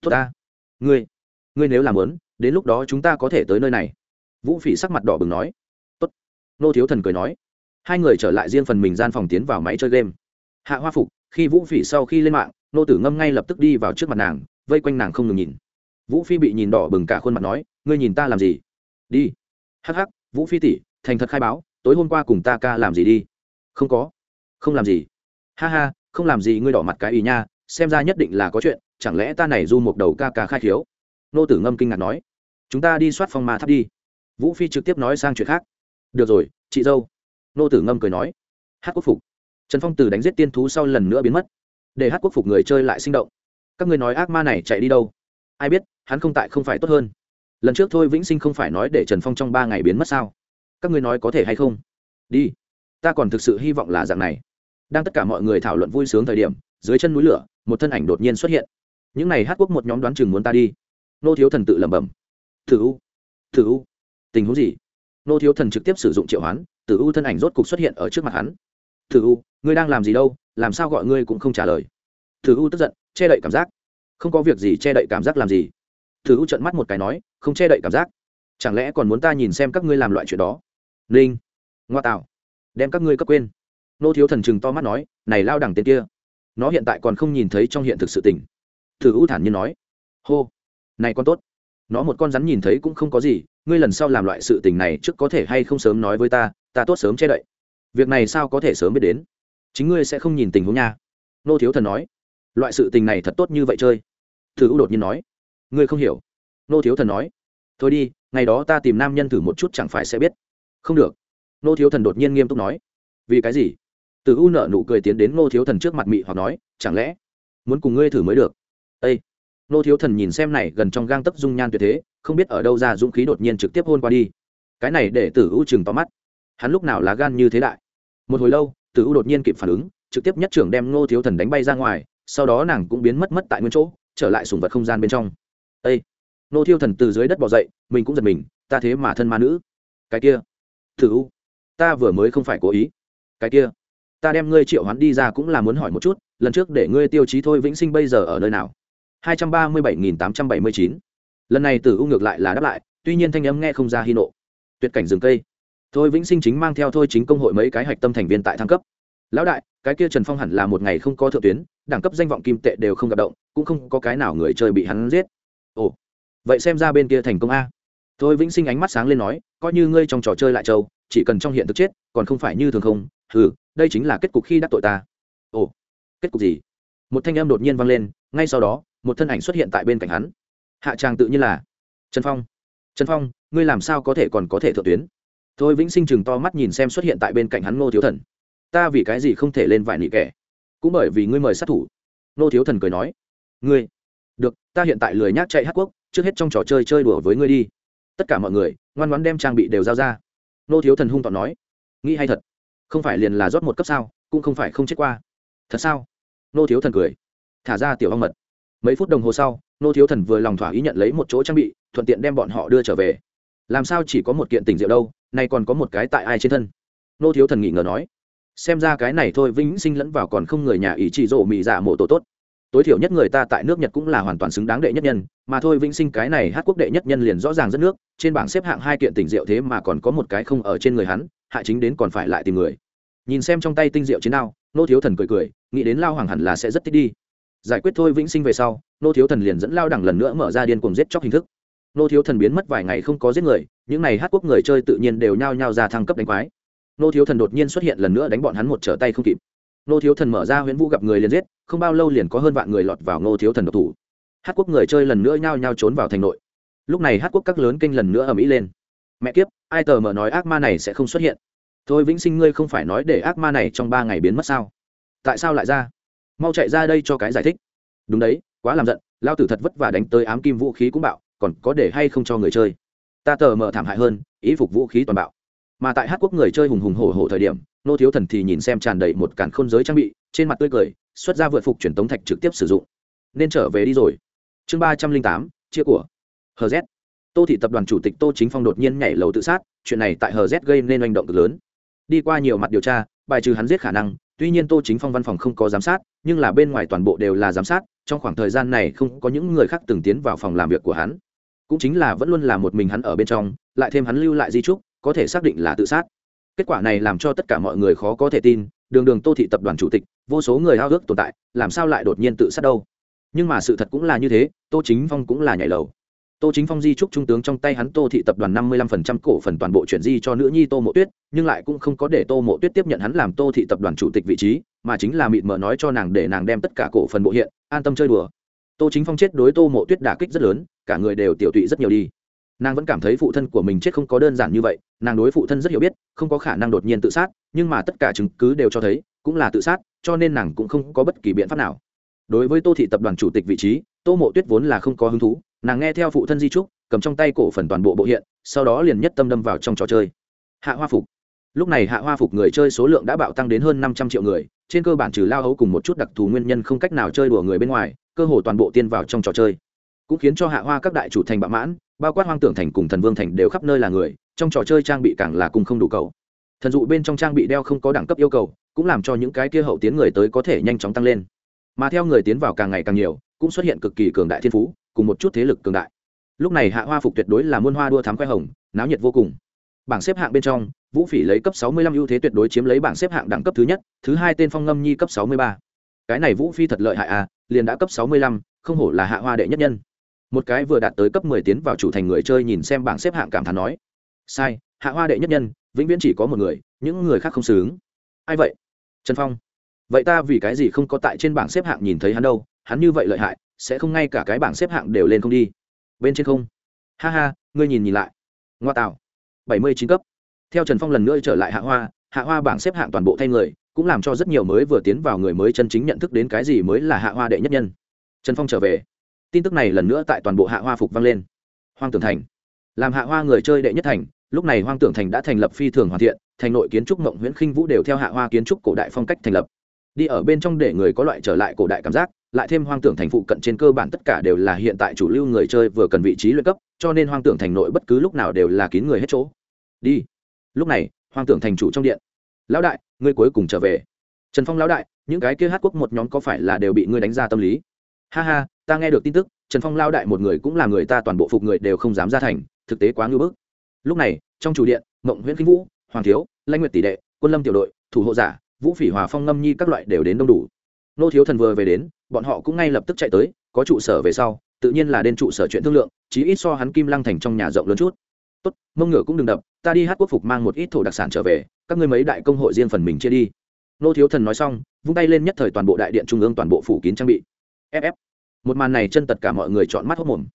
Tốt ta. Ngươi ngươi nếu làm muốn, đến lúc đó chúng ta có thể tới nơi này. Vũ phỉ sắc mặt đỏ bừng nói. Tốt. Nô thiếu thần cười nói. Hai người trở lại riêng phần mình gian phòng tiến vào máy chơi game. Hạ hoa phục, khi vũ phỉ sau khi lên mạng, nô tử ngâm ngay lập tức đi vào trước mặt nàng, vây quanh nàng không ngừng nhìn. Vũ phi bị nhìn đỏ bừng cả khuôn mặt nói, ngươi nhìn ta làm gì? Đi. Hắc hắc, vũ phi tỷ, thành thật khai báo, tối hôm qua cùng ta ca làm gì đi? Không có. Không làm gì. Ha ha không làm gì ngươi đỏ mặt cái ý nha, xem ra nhất định là có chuyện, chẳng lẽ ta này du một đầu ca ca khai thiếu nô tử ngâm kinh ngạc nói. Chúng ta đi soát phong ma tháp đi. Vũ phi trực tiếp nói sang chuyện khác. Được rồi, chị dâu. Nô tử ngâm cười nói. Hát quốc phục. Trần phong từ đánh giết tiên thú sau lần nữa biến mất. Để hát quốc phục người chơi lại sinh động. Các người nói ác ma này chạy đi đâu? Ai biết, hắn không tại không phải tốt hơn. Lần trước thôi vĩnh sinh không phải nói để trần phong trong ba ngày biến mất sao? Các người nói có thể hay không? Đi. Ta còn thực sự hy vọng là dạng này đang tất cả mọi người thảo luận vui sướng thời điểm, dưới chân núi lửa, một thân ảnh đột nhiên xuất hiện. Những n à y hát quốc một nhóm đoán chừng muốn ta đi. Nô thiếu thần tự lẩm bẩm. Thử u thử u, tình huống gì? Nô thiếu thần trực tiếp sử dụng triệu hoán, tử u thân ảnh rốt cục xuất hiện ở trước mặt hắn. Thử u, ngươi đang làm gì đâu? Làm sao gọi ngươi cũng không trả lời. Thử u tức giận, che đậy cảm giác. Không có việc gì che đậy cảm giác làm gì? Thử u trận mắt một cái nói, không che đậy cảm giác. Chẳng lẽ còn muốn ta nhìn xem các ngươi làm loại chuyện đó? Linh, ngoa tạo. Đem các ngươi cấp quên nô thiếu thần chừng to mắt nói, này lao đẳng tên kia, nó hiện tại còn không nhìn thấy trong hiện thực sự tình. Thử u thản nhiên nói, hô, này con tốt, nó một con rắn nhìn thấy cũng không có gì, ngươi lần sau làm loại sự tình này trước có thể hay không sớm nói với ta ta tốt sớm che đậy. Việc này sao có thể sớm biết đến? Chính ngươi sẽ không nhìn tình huống nha. Nô thiếu thần nói, loại sự tình này thật tốt như vậy chơi. Thử u đột nhiên nói, ngươi không hiểu. Nô thiếu thần nói, thôi đi, ngày đó ta tìm nam nhân thử một chút chẳng phải sẽ biết. Không được. Nô thiếu thần đột nhiên nghiêm túc nói, vì cái gì? Từ u nợ nụ cười tiến đến Ngô thiếu thần trước mặt mị hoặc nói, chẳng lẽ muốn cùng ngươi thử mới được? Ây Ngô thiếu thần nhìn xem này gần trong gang tấp dung nhan tuyệt thế, không biết ở đâu ra dũng khí đột nhiên trực tiếp hôn qua đi. Cái này để tử u chừng tóm mắt. Hắn lúc nào lá gan như thế đại một hồi lâu tử u đột nhiên kịp phản ứng, trực tiếp nhất trưởng đem Ngô thiếu thần đánh bay ra ngoài, sau đó nàng cũng biến mất mất tại nguyên chỗ, trở lại sùng vật không gian bên trong. Ây Ngô thiếu thần từ dưới đất bỏ dậy, mình cũng giật mình, ta thế mà thân ma nữ. Cái kia. Tử u, ta vừa mới không phải cố ý. Cái kia ta đem ngươi triệu hoán đi ra cũng là muốn hỏi một chút, lần trước để ngươi tiêu chí thôi vĩnh sinh bây giờ ở nơi nào? 237.879. lần này tử u ngược lại là đáp lại, tuy nhiên thanh âm nghe không ra hy nộ. Tuyệt cảnh rừng cây. Thôi vĩnh sinh chính mang theo thôi chính công hội mấy cái hạch tâm thành viên tại thăng cấp. Lão đại, cái kia trần phong hẳn là một ngày không có thượng tuyến, đẳng cấp danh vọng kim tệ đều không gặp động, cũng không có cái nào người chơi bị hắn giết. Ồ, vậy xem ra bên kia thành công a. Thôi vĩnh sinh ánh mắt sáng lên nói, coi như ngươi trong trò chơi lại châu chỉ cần trong hiện thực chết, còn không phải như thường không ừ đây chính là kết cục khi đắc tội ta. Ồ, kết cục gì? Một thanh âm đột nhiên vang lên, ngay sau đó, một thân ảnh xuất hiện tại bên cạnh hắn. Hạ tràng tự nhiên là trần phong. Trần phong, ngươi làm sao có thể còn có thể thượng tuyến? Thôi vĩnh sinh chừng to mắt nhìn xem xuất hiện tại bên cạnh hắn ngô thiếu thần. Ta vì cái gì không thể lên vải nị kẻ? Cũng bởi vì ngươi mời sát thủ. Ngô thiếu thần cười nói, ngươi, được, ta hiện tại lười nhác chạy hát quốc, trước hết trong trò chơi chơi đùa với ngươi đi. Tất cả mọi người, ngoan ngoãn đem trang bị đều giao ra. Ngô thiếu thần hung tỏ nói, nghĩ hay thật không phải liền là rót một cấp sao, cũng không phải không chết qua. Thật sao? Nô thiếu thần cười. Thả ra tiểu hoang mật. Mấy phút đồng hồ sau, nô thiếu thần vừa lòng thỏa ý nhận lấy một chỗ trang bị, thuận tiện đem bọn họ đưa trở về. Làm sao chỉ có một kiện tình rượu đâu, nay còn có một cái tại ai trên thân? Nô thiếu thần nghĩ ngờ nói. Xem ra cái này thôi, vĩnh sinh lẫn vào còn không người nhà ý chỉ rộ mị giả mộ tổ tốt. Tối thiểu nhất người ta tại nước nhật cũng là hoàn toàn xứng đáng đệ nhất nhân, mà thôi, vĩnh sinh cái này hát quốc đệ nhất nhân liền rõ ràng rất nước, trên bảng xếp hạng hai kiện tình rượu thế mà còn có một cái không ở trên người hắn hại chính đến còn phải lại tìm người. Nhìn xem trong tay tinh rượu chiến nào nô thiếu thần cười cười, nghĩ đến lao hoàng hẳn là sẽ rất thích đi. Giải quyết thôi vĩnh sinh về sau, nô thiếu thần liền dẫn lao đẳng lần nữa mở ra điên cuồng giết chóc hình thức. Nô thiếu thần biến mất vài ngày không có giết người, những n à y hát quốc người chơi tự nhiên đều nhao nhao ra thăng cấp đánh quái. Nô thiếu thần đột nhiên xuất hiện lần nữa đánh bọn hắn một trở tay không kịp. Nô thiếu thần mở ra huyễn vũ gặp người liền giết, không bao lâu liền có hơn vạn người lọt vào nô thiếu thần độc thủ. Hát quốc người chơi lần nữa nhao nhao trốn vào thành nội. Lúc này hát quốc các lớn kênh lần nữa ầm ĩ lên mẹ kiếp, ai tờ mở nói ác ma này sẽ không xuất hiện? Thôi vĩnh sinh ngươi không phải nói để ác ma này trong ba ngày biến mất sao? Tại sao lại ra? Mau chạy ra đây cho cái giải thích. Đúng đấy, quá làm giận, lao tử thật vất vả đánh tới ám kim vũ khí cũng bạo, còn có để hay không cho người chơi? Ta tờ mờ thảm hại hơn, ý phục vũ khí toàn bạo. Mà tại hát quốc người chơi hùng hùng hổ hổ thời điểm, nô thiếu thần thì nhìn xem tràn đầy một cản khôn giới trang bị, trên mặt tươi cười, xuất ra vượt phục truyền tống thạch trực tiếp sử dụng. Nên trở về đi rồi. Chương ba trăm linh tám, chia của. Hz tô thị tập đoàn chủ tịch tô chính phong đột nhiên nhảy lầu tự sát, chuyện này tại hờ z gây nên oanh động cực lớn. Đi qua nhiều mặt điều tra, bài trừ hắn giết khả năng, tuy nhiên tô chính phong văn phòng không có giám sát, nhưng là bên ngoài toàn bộ đều là giám sát, trong khoảng thời gian này không có những người khác từng tiến vào phòng làm việc của hắn. Cũng chính là vẫn luôn là một mình hắn ở bên trong, lại thêm hắn lưu lại di trúc, có thể xác định là tự sát. Kết quả này làm cho tất cả mọi người khó có thể tin, đường đường tô thị tập đoàn chủ tịch, vô số người hao ước tồn tại, làm sao lại đột nhiên tự sát đâu? Nhưng mà sự thật cũng là như thế, tô chính phong cũng là nhảy lầu tô chính phong di trúc trung tướng trong tay hắn tô thị tập đoàn năm mươi lăm phần trăm cổ phần toàn bộ chuyển di cho nữ nhi tô mộ tuyết, nhưng lại cũng không có để tô mộ tuyết tiếp nhận hắn làm tô thị tập đoàn chủ tịch vị trí, mà chính là mịt mờ nói cho nàng để nàng đem tất cả cổ phần bộ hiện, an tâm chơi đùa. Tô chính phong chết đối tô mộ tuyết đả kích rất lớn, cả người đều tiểu tụy rất nhiều đi. Nàng vẫn cảm thấy phụ thân của mình chết không có đơn giản như vậy, nàng đối phụ thân rất hiểu biết, không có khả năng đột nhiên tự sát, nhưng mà tất cả chứng cứ đều cho thấy, cũng là tự sát, cho nên nàng cũng không có bất kỳ biện pháp nào. Đối với tô thị tập đoàn chủ tịch vị trí, tô mộ tuyết vốn là không có hứng thú nàng nghe theo phụ thân di trúc, cầm trong tay cổ phần toàn bộ bộ hiện, sau đó liền nhất tâm đâm vào trong trò chơi. Hạ hoa phục. Lúc này hạ hoa phục người chơi số lượng đã bạo tăng đến hơn năm trăm triệu người, trên cơ bản trừ lao hấu cùng một chút đặc thù nguyên nhân không cách nào chơi đùa người bên ngoài, cơ hồ toàn bộ tiên vào trong trò chơi. Cũng khiến cho hạ hoa các đại chủ thành bạo mãn, bao quát hoang tưởng thành cùng thần vương thành đều khắp nơi là người, trong trò chơi trang bị càng là cùng không đủ cầu. Thần dụ bên trong trang bị đeo không có đẳng cấp yêu cầu, cũng làm cho những cái kia hậu tiến người tới có thể nhanh chóng tăng lên. Mà theo người tiến vào càng ngày càng nhiều, cũng xuất hiện cực kỳ cường đại thiên phú cùng một chút thế lực cường đại. Lúc này hạ hoa phục tuyệt đối là muôn hoa đua thám khoe hồng náo nhiệt vô cùng. Bảng xếp hạng bên trong vũ phỉ lấy cấp 65 ưu thế tuyệt đối chiếm lấy bảng xếp hạng đẳng cấp thứ nhất thứ hai tên phong ngâm nhi cấp 63. cái này vũ phi thật lợi hại à liền đã cấp 65, không hổ là hạ hoa đệ nhất nhân. Một cái vừa đạt tới cấp 10 tiến vào chủ thành người chơi nhìn xem bảng xếp hạng cảm thán nói sai hạ hoa đệ nhất nhân vĩnh viễn chỉ có một người những người khác không xứng. Ai vậy? Trần phong. Vậy ta vì cái gì không có tại trên bảng xếp hạng nhìn thấy hắn đâu hắn như vậy lợi hại sẽ không ngay cả cái bảng xếp hạng đều lên không đi. Bên trên không. Ha ha, ngươi nhìn nhìn lại. Ngoa tạo. Bảy mươi chín cấp. Theo trần phong lần nữa trở lại hạ hoa hạ hoa bảng xếp hạng toàn bộ thay người, cũng làm cho rất nhiều mới vừa tiến vào người mới chân chính nhận thức đến cái gì mới là hạ hoa đệ nhất nhân. Trần phong trở về. Tin tức này lần nữa tại toàn bộ hạ hoa phục vang lên. Hoang tưởng thành. Làm hạ hoa người chơi đệ nhất thành, lúc này hoang tưởng thành đã thành lập phi thường hoàn thiện, thành nội kiến trúc mộng nguyễn khinh vũ đều theo hạ hoa kiến trúc cổ đại phong cách thành lập đi ở bên trong để người có loại trở lại cổ đại cảm giác, lại thêm hoang tưởng thành phụ cận trên cơ bản tất cả đều là hiện tại chủ lưu người chơi vừa cần vị trí luyện cấp, cho nên hoang tưởng thành nội bất cứ lúc nào đều là kín người hết chỗ. Đi. Lúc này, hoang tưởng thành chủ trong điện. Lão đại, ngươi cuối cùng trở về. Trần phong lão đại, những cái kia hát quốc một nhóm có phải là đều bị ngươi đánh ra tâm lý? Ha ha, ta nghe được tin tức, trần phong lao đại một người cũng là người ta toàn bộ phục người đều không dám ra thành, thực tế quá ngưỡng bức. Lúc này, trong chủ điện, mộng nguyễn kinh vũ, hoàng thiếu, lanh nguyệt tỷ đệ, quân lâm tiểu đội, thủ hộ giả vũ phỉ hòa phong ngâm nhi các loại đều đến đông đủ. Nô thiếu thần vừa về đến, bọn họ cũng ngay lập tức chạy tới, có trụ sở về sau, tự nhiên là đến trụ sở chuyện thương lượng, chí ít so hắn kim lăng thành trong nhà rộng lớn chút. Tốt, mông ngựa cũng đừng đập, ta đi hát quốc phục mang một ít thổ đặc sản trở về, các ngươi mấy đại công hội riêng phần mình chia đi. Nô thiếu thần nói xong, vung tay lên nhất thời toàn bộ đại điện trung ương toàn bộ phủ kín trang bị. Ff một màn này chân tất cả mọi người chọn mắt hốc mồm.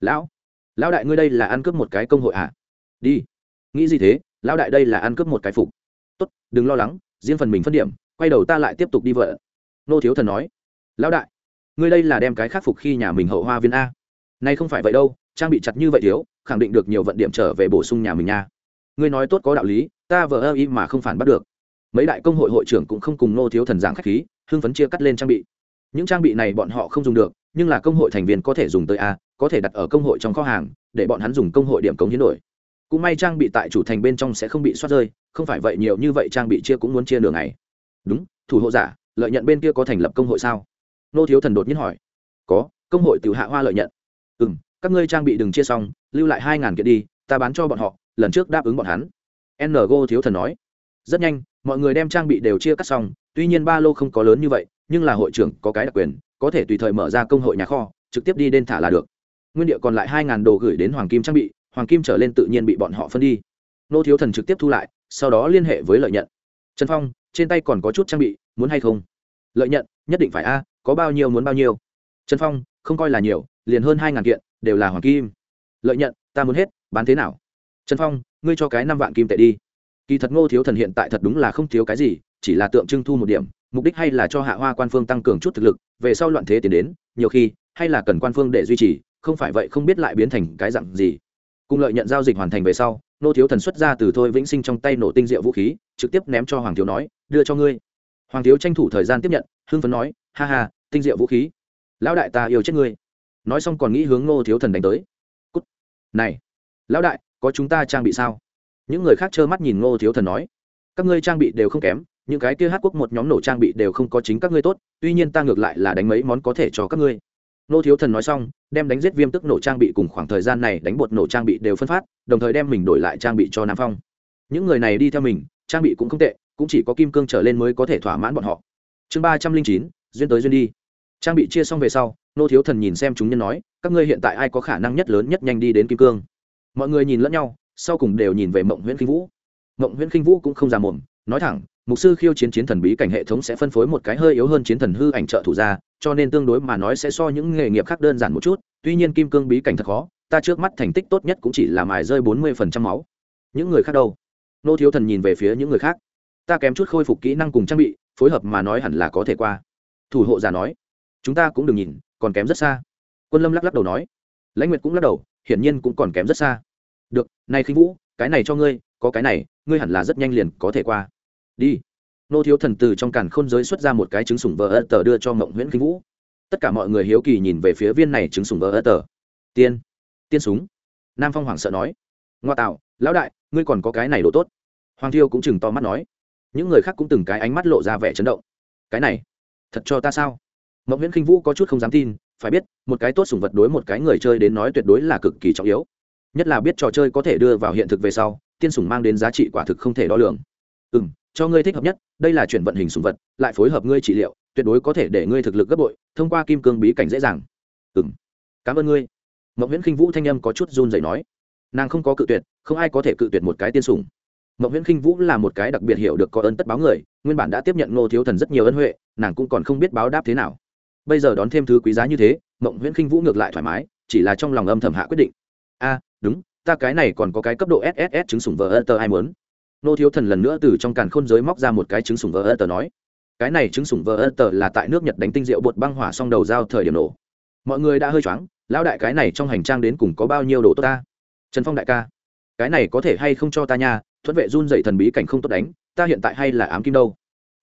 Lão lão đại ngươi đây là ăn cướp một cái công hội à? Đi. Nghĩ gì thế? Lão đại đây là ăn cướp một cái phục. Tốt, đừng lo lắng riêng phần mình phân điểm, quay đầu ta lại tiếp tục đi vợ. Nô thiếu thần nói. Lão đại, ngươi đây là đem cái khắc phục khi nhà mình hậu hoa viên a. Nay không phải vậy đâu, trang bị chặt như vậy thiếu, khẳng định được nhiều vận điểm trở về bổ sung nhà mình nha ngươi nói tốt có đạo lý, ta vờ ơ y mà không phản bắt được. Mấy đại công hội hội trưởng cũng không cùng nô thiếu thần giảng khách khí, hưng phấn chia cắt lên trang bị. Những trang bị này bọn họ không dùng được, nhưng là công hội thành viên có thể dùng tới a, có thể đặt ở công hội trong kho hàng, để bọn hắn dùng công hội điểm cống hiến đổi cũng may trang bị tại chủ thành bên trong sẽ không bị soát rơi, không phải vậy nhiều như vậy trang bị chia cũng muốn chia nửa ngày. đúng, thủ hộ giả, lợi nhận bên kia có thành lập công hội sao? Nô thiếu thần đột nhiên hỏi. Có, công hội tự hạ hoa lợi nhận. Ừ m các ngươi trang bị đừng chia xong, lưu lại hai ngàn kiện đi, ta bán cho bọn họ, lần trước đáp ứng bọn hắn. Ngo thiếu thần nói. Rất nhanh, mọi người đem trang bị đều chia cắt xong, tuy nhiên ba lô không có lớn như vậy, nhưng là hội trưởng có cái đặc quyền, có thể tùy thời mở ra công hội nhà kho, trực tiếp đi đ n thả là được. Nguyên địa còn lại hai ngàn đồ gửi đến hoàng kim trang bị hoàng kim trở lên tự nhiên bị bọn họ phân đi. Nô thiếu thần trực tiếp thu lại, sau đó liên hệ với lợi nhận. Trần phong, trên tay còn có chút trang bị, muốn hay không? Lợi nhận, nhất định phải a, có bao nhiêu muốn bao nhiêu. Trần phong, không coi là nhiều, liền hơn hai ngàn kiện, đều là hoàng kim. Lợi nhận, ta muốn hết, bán thế nào? Trần phong, ngươi cho cái năm vạn kim tệ đi. Kỳ thật ngô thiếu thần hiện tại thật đúng là không thiếu cái gì, chỉ là tượng trưng thu một điểm, mục đích hay là cho hạ hoa quan phương tăng cường chút thực lực, về sau loạn thế tiến đến, nhiều khi, hay là cần quan phương để duy trì, không phải vậy không biết lại biến thành cái dặn gì cùng lợi nhận giao dịch hoàn thành về sau, nô thiếu thần xuất ra từ thôi vĩnh sinh trong tay nổ tinh diệu vũ khí, trực tiếp ném cho hoàng thiếu nói, đưa cho ngươi. Hoàng thiếu tranh thủ thời gian tiếp nhận, hưng phấn nói, ha ha, tinh diệu vũ khí. Lão đại ta yêu chết ngươi. Nói xong còn nghĩ hướng ngô thiếu thần đánh tới. Cút. Này, lão đại, có chúng ta trang bị sao? Những người khác trơ mắt nhìn ngô thiếu thần nói, các ngươi trang bị đều không kém, những cái kia hát quốc một nhóm nổ trang bị đều không có chính các ngươi tốt, tuy nhiên ta ngược lại là đánh mấy món có thể cho các ngươi nô thiếu thần nói xong, đem đánh giết viêm tức nổ trang bị cùng khoảng thời gian này đánh bột nổ trang bị đều phân phát, đồng thời đem mình đổi lại trang bị cho nam phong. Những người này đi theo mình, trang bị cũng không tệ, cũng chỉ có kim cương trở lên mới có thể thỏa mãn bọn họ. Chương ba trăm linh chín, duyên tới duyên đi. Trang bị chia xong về sau, nô thiếu thần nhìn xem chúng nhân nói, các ngươi hiện tại ai có khả năng nhất lớn nhất nhanh đi đến kim cương? Mọi người nhìn lẫn nhau, sau cùng đều nhìn về mộng nguyễn khinh vũ. Mộng nguyễn khinh vũ cũng không ra mồm, nói thẳng mục sư khiêu chiến chiến thần bí cảnh hệ thống sẽ phân phối một cái hơi yếu hơn chiến thần hư ảnh trợ thủ ra, cho nên tương đối mà nói sẽ so những nghề nghiệp khác đơn giản một chút, tuy nhiên kim cương bí cảnh thật khó, ta trước mắt thành tích tốt nhất cũng chỉ là mài rơi bốn mươi phần trăm máu. Những người khác đâu? Nô thiếu thần nhìn về phía những người khác. Ta kém chút khôi phục kỹ năng cùng trang bị, phối hợp mà nói hẳn là có thể qua. Thủ hộ già nói. Chúng ta cũng đừng nhìn, còn kém rất xa. Quân lâm lắc lắc đầu nói. Lãnh nguyệt cũng lắc đầu, hiển nhiên cũng còn kém rất xa. Được, này khinh vũ, cái này cho ngươi, có cái này, ngươi hẳn là rất nhanh liền có thể qua đi. Nô thiếu thần từ trong càn khôn giới xuất ra một cái trứng sủng vỡ ơ tờ đưa cho mộng nguyễn khinh vũ. Tất cả mọi người hiếu kỳ nhìn về phía viên này trứng sủng vỡ ơ tờ. Tiên tiên súng. Nam phong hoảng sợ nói. Ngoa tạo, lão đại, ngươi còn có cái này đồ tốt. Hoàng thiêu cũng chừng to mắt nói. Những người khác cũng từng cái ánh mắt lộ ra vẻ chấn động. Cái này, thật cho ta sao? Mộng nguyễn khinh vũ có chút không dám tin, phải biết, một cái tốt sủng vật đối một cái người chơi đến nói tuyệt đối là cực kỳ trọng yếu. Nhất là biết trò chơi có thể đưa vào hiện thực về sau, tiên sủng mang đến giá trị quả thực không thể đo lường. Ừ m cho ngươi thích hợp nhất, đây là chuyển vận hình sủng vật, lại phối hợp ngươi trị liệu, tuyệt đối có thể để ngươi thực lực gấp bội, thông qua kim cương bí cảnh dễ dàng. Ừ m cảm ơn ngươi. Mậu nguyễn khinh vũ thanh âm có chút run dậy nói. Nàng không có cự tuyệt, không ai có thể cự tuyệt một cái tiên sủng. Mậu nguyễn khinh vũ là một cái đặc biệt hiểu được có ơn tất báo người, nguyên bản đã tiếp nhận ngô thiếu thần rất nhiều ân huệ, nàng cũng còn không biết báo đáp thế nào. Bây giờ đón thêm thứ quý giá như thế, mộng nguyễn khinh vũ ngược lại thoải mái, chỉ là trong lòng âm thầm hạ quyết định. A, đúng, ta cái này còn có cái cấp độ sss chứng sủng vờ ơ tờ ai muốn nô thiếu thần lần nữa từ trong càn khôn giới móc ra một cái trứng sủng vỡ ơ tờ nói, cái này trứng sủng vỡ ơ tờ là tại nước nhật đánh tinh rượu bột băng hỏa xong đầu giao thời điểm nổ. Mọi người đã hơi choáng, lão đại cái này trong hành trang đến cùng có bao nhiêu đồ tốt ta? Trần phong đại ca, cái này có thể hay không cho ta nha, thuận vệ run dậy thần bí cảnh không tốt đánh, ta hiện tại hay là ám kim đâu.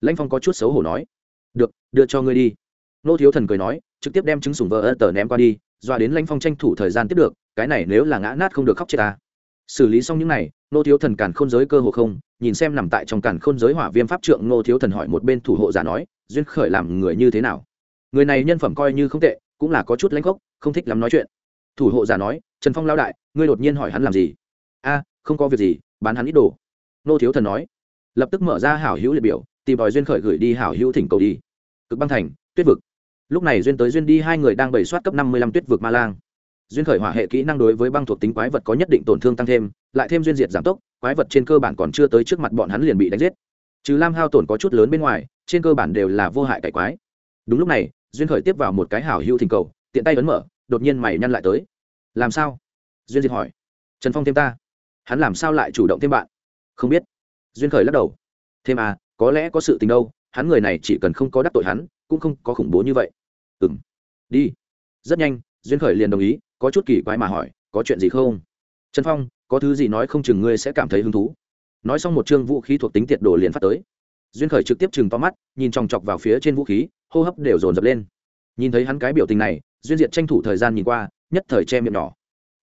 Lãnh phong có chút xấu hổ nói, được, đưa cho ngươi đi. Nô thiếu thần cười nói, trực tiếp đem trứng sủng vỡ ơ tờ ném qua đi, doa đến lãnh phong tranh thủ thời gian tiếp được, cái này nếu là ngã nát không được khóc chết ta. Xử lý xong những này nô thiếu thần càn khôn giới cơ hồ không, nhìn xem nằm tại trong càn khôn giới hỏa viêm pháp trượng nô thiếu thần hỏi một bên thủ hộ giả nói, duyên khởi làm người như thế nào? Người này nhân phẩm coi như không tệ, cũng là có chút lãnh gốc, không thích lắm nói chuyện. Thủ hộ giả nói, trần phong lao đại, ngươi đột nhiên hỏi hắn làm gì? A, không có việc gì, bán hắn ít đồ. Nô thiếu thần nói. Lập tức mở ra hảo hữu liệt biểu, tìm đòi duyên khởi gửi đi hảo hữu thỉnh cầu đi. Cực băng thành, tuyết vực. Lúc này duyên tới duyên đi, hai người đang bày soát cấp năm mươi lăm tuyết vực ma lang duyên khởi hỏa hệ kỹ năng đối với băng thuộc tính quái vật có nhất định tổn thương tăng thêm, lại thêm duyên diệt giảm tốc, quái vật trên cơ bản còn chưa tới trước mặt bọn hắn liền bị đánh giết. Trừ lam hao tổn có chút lớn bên ngoài, trên cơ bản đều là vô hại cải quái. Đúng lúc này, duyên khởi tiếp vào một cái hảo hữu thỉnh cầu, tiện tay ấn mở, đột nhiên mày nhăn lại tới. Làm sao? Duyên diệt hỏi. Trần phong thêm ta. Hắn làm sao lại chủ động thêm bạn? Không biết. Duyên khởi lắc đầu. Thêm à có lẽ có sự tình đâu, hắn người này chỉ cần không có đắc tội hắn, cũng không có khủng bố như vậy. Ừ m đi. Rất nhanh duyên khởi liền đồng ý, có chút kỳ quái mà hỏi, có chuyện gì không? Trần phong, có thứ gì nói không chừng ngươi sẽ cảm thấy hứng thú. Nói xong một chương vũ khí thuộc tính tiệt đồ liền phát tới. Duyên khởi trực tiếp chừng to mắt, nhìn chòng chọc vào phía trên vũ khí, hô hấp đều dồn dập lên. Nhìn thấy hắn cái biểu tình này, duyên diệt tranh thủ thời gian nhìn qua, nhất thời che miệng nhỏ.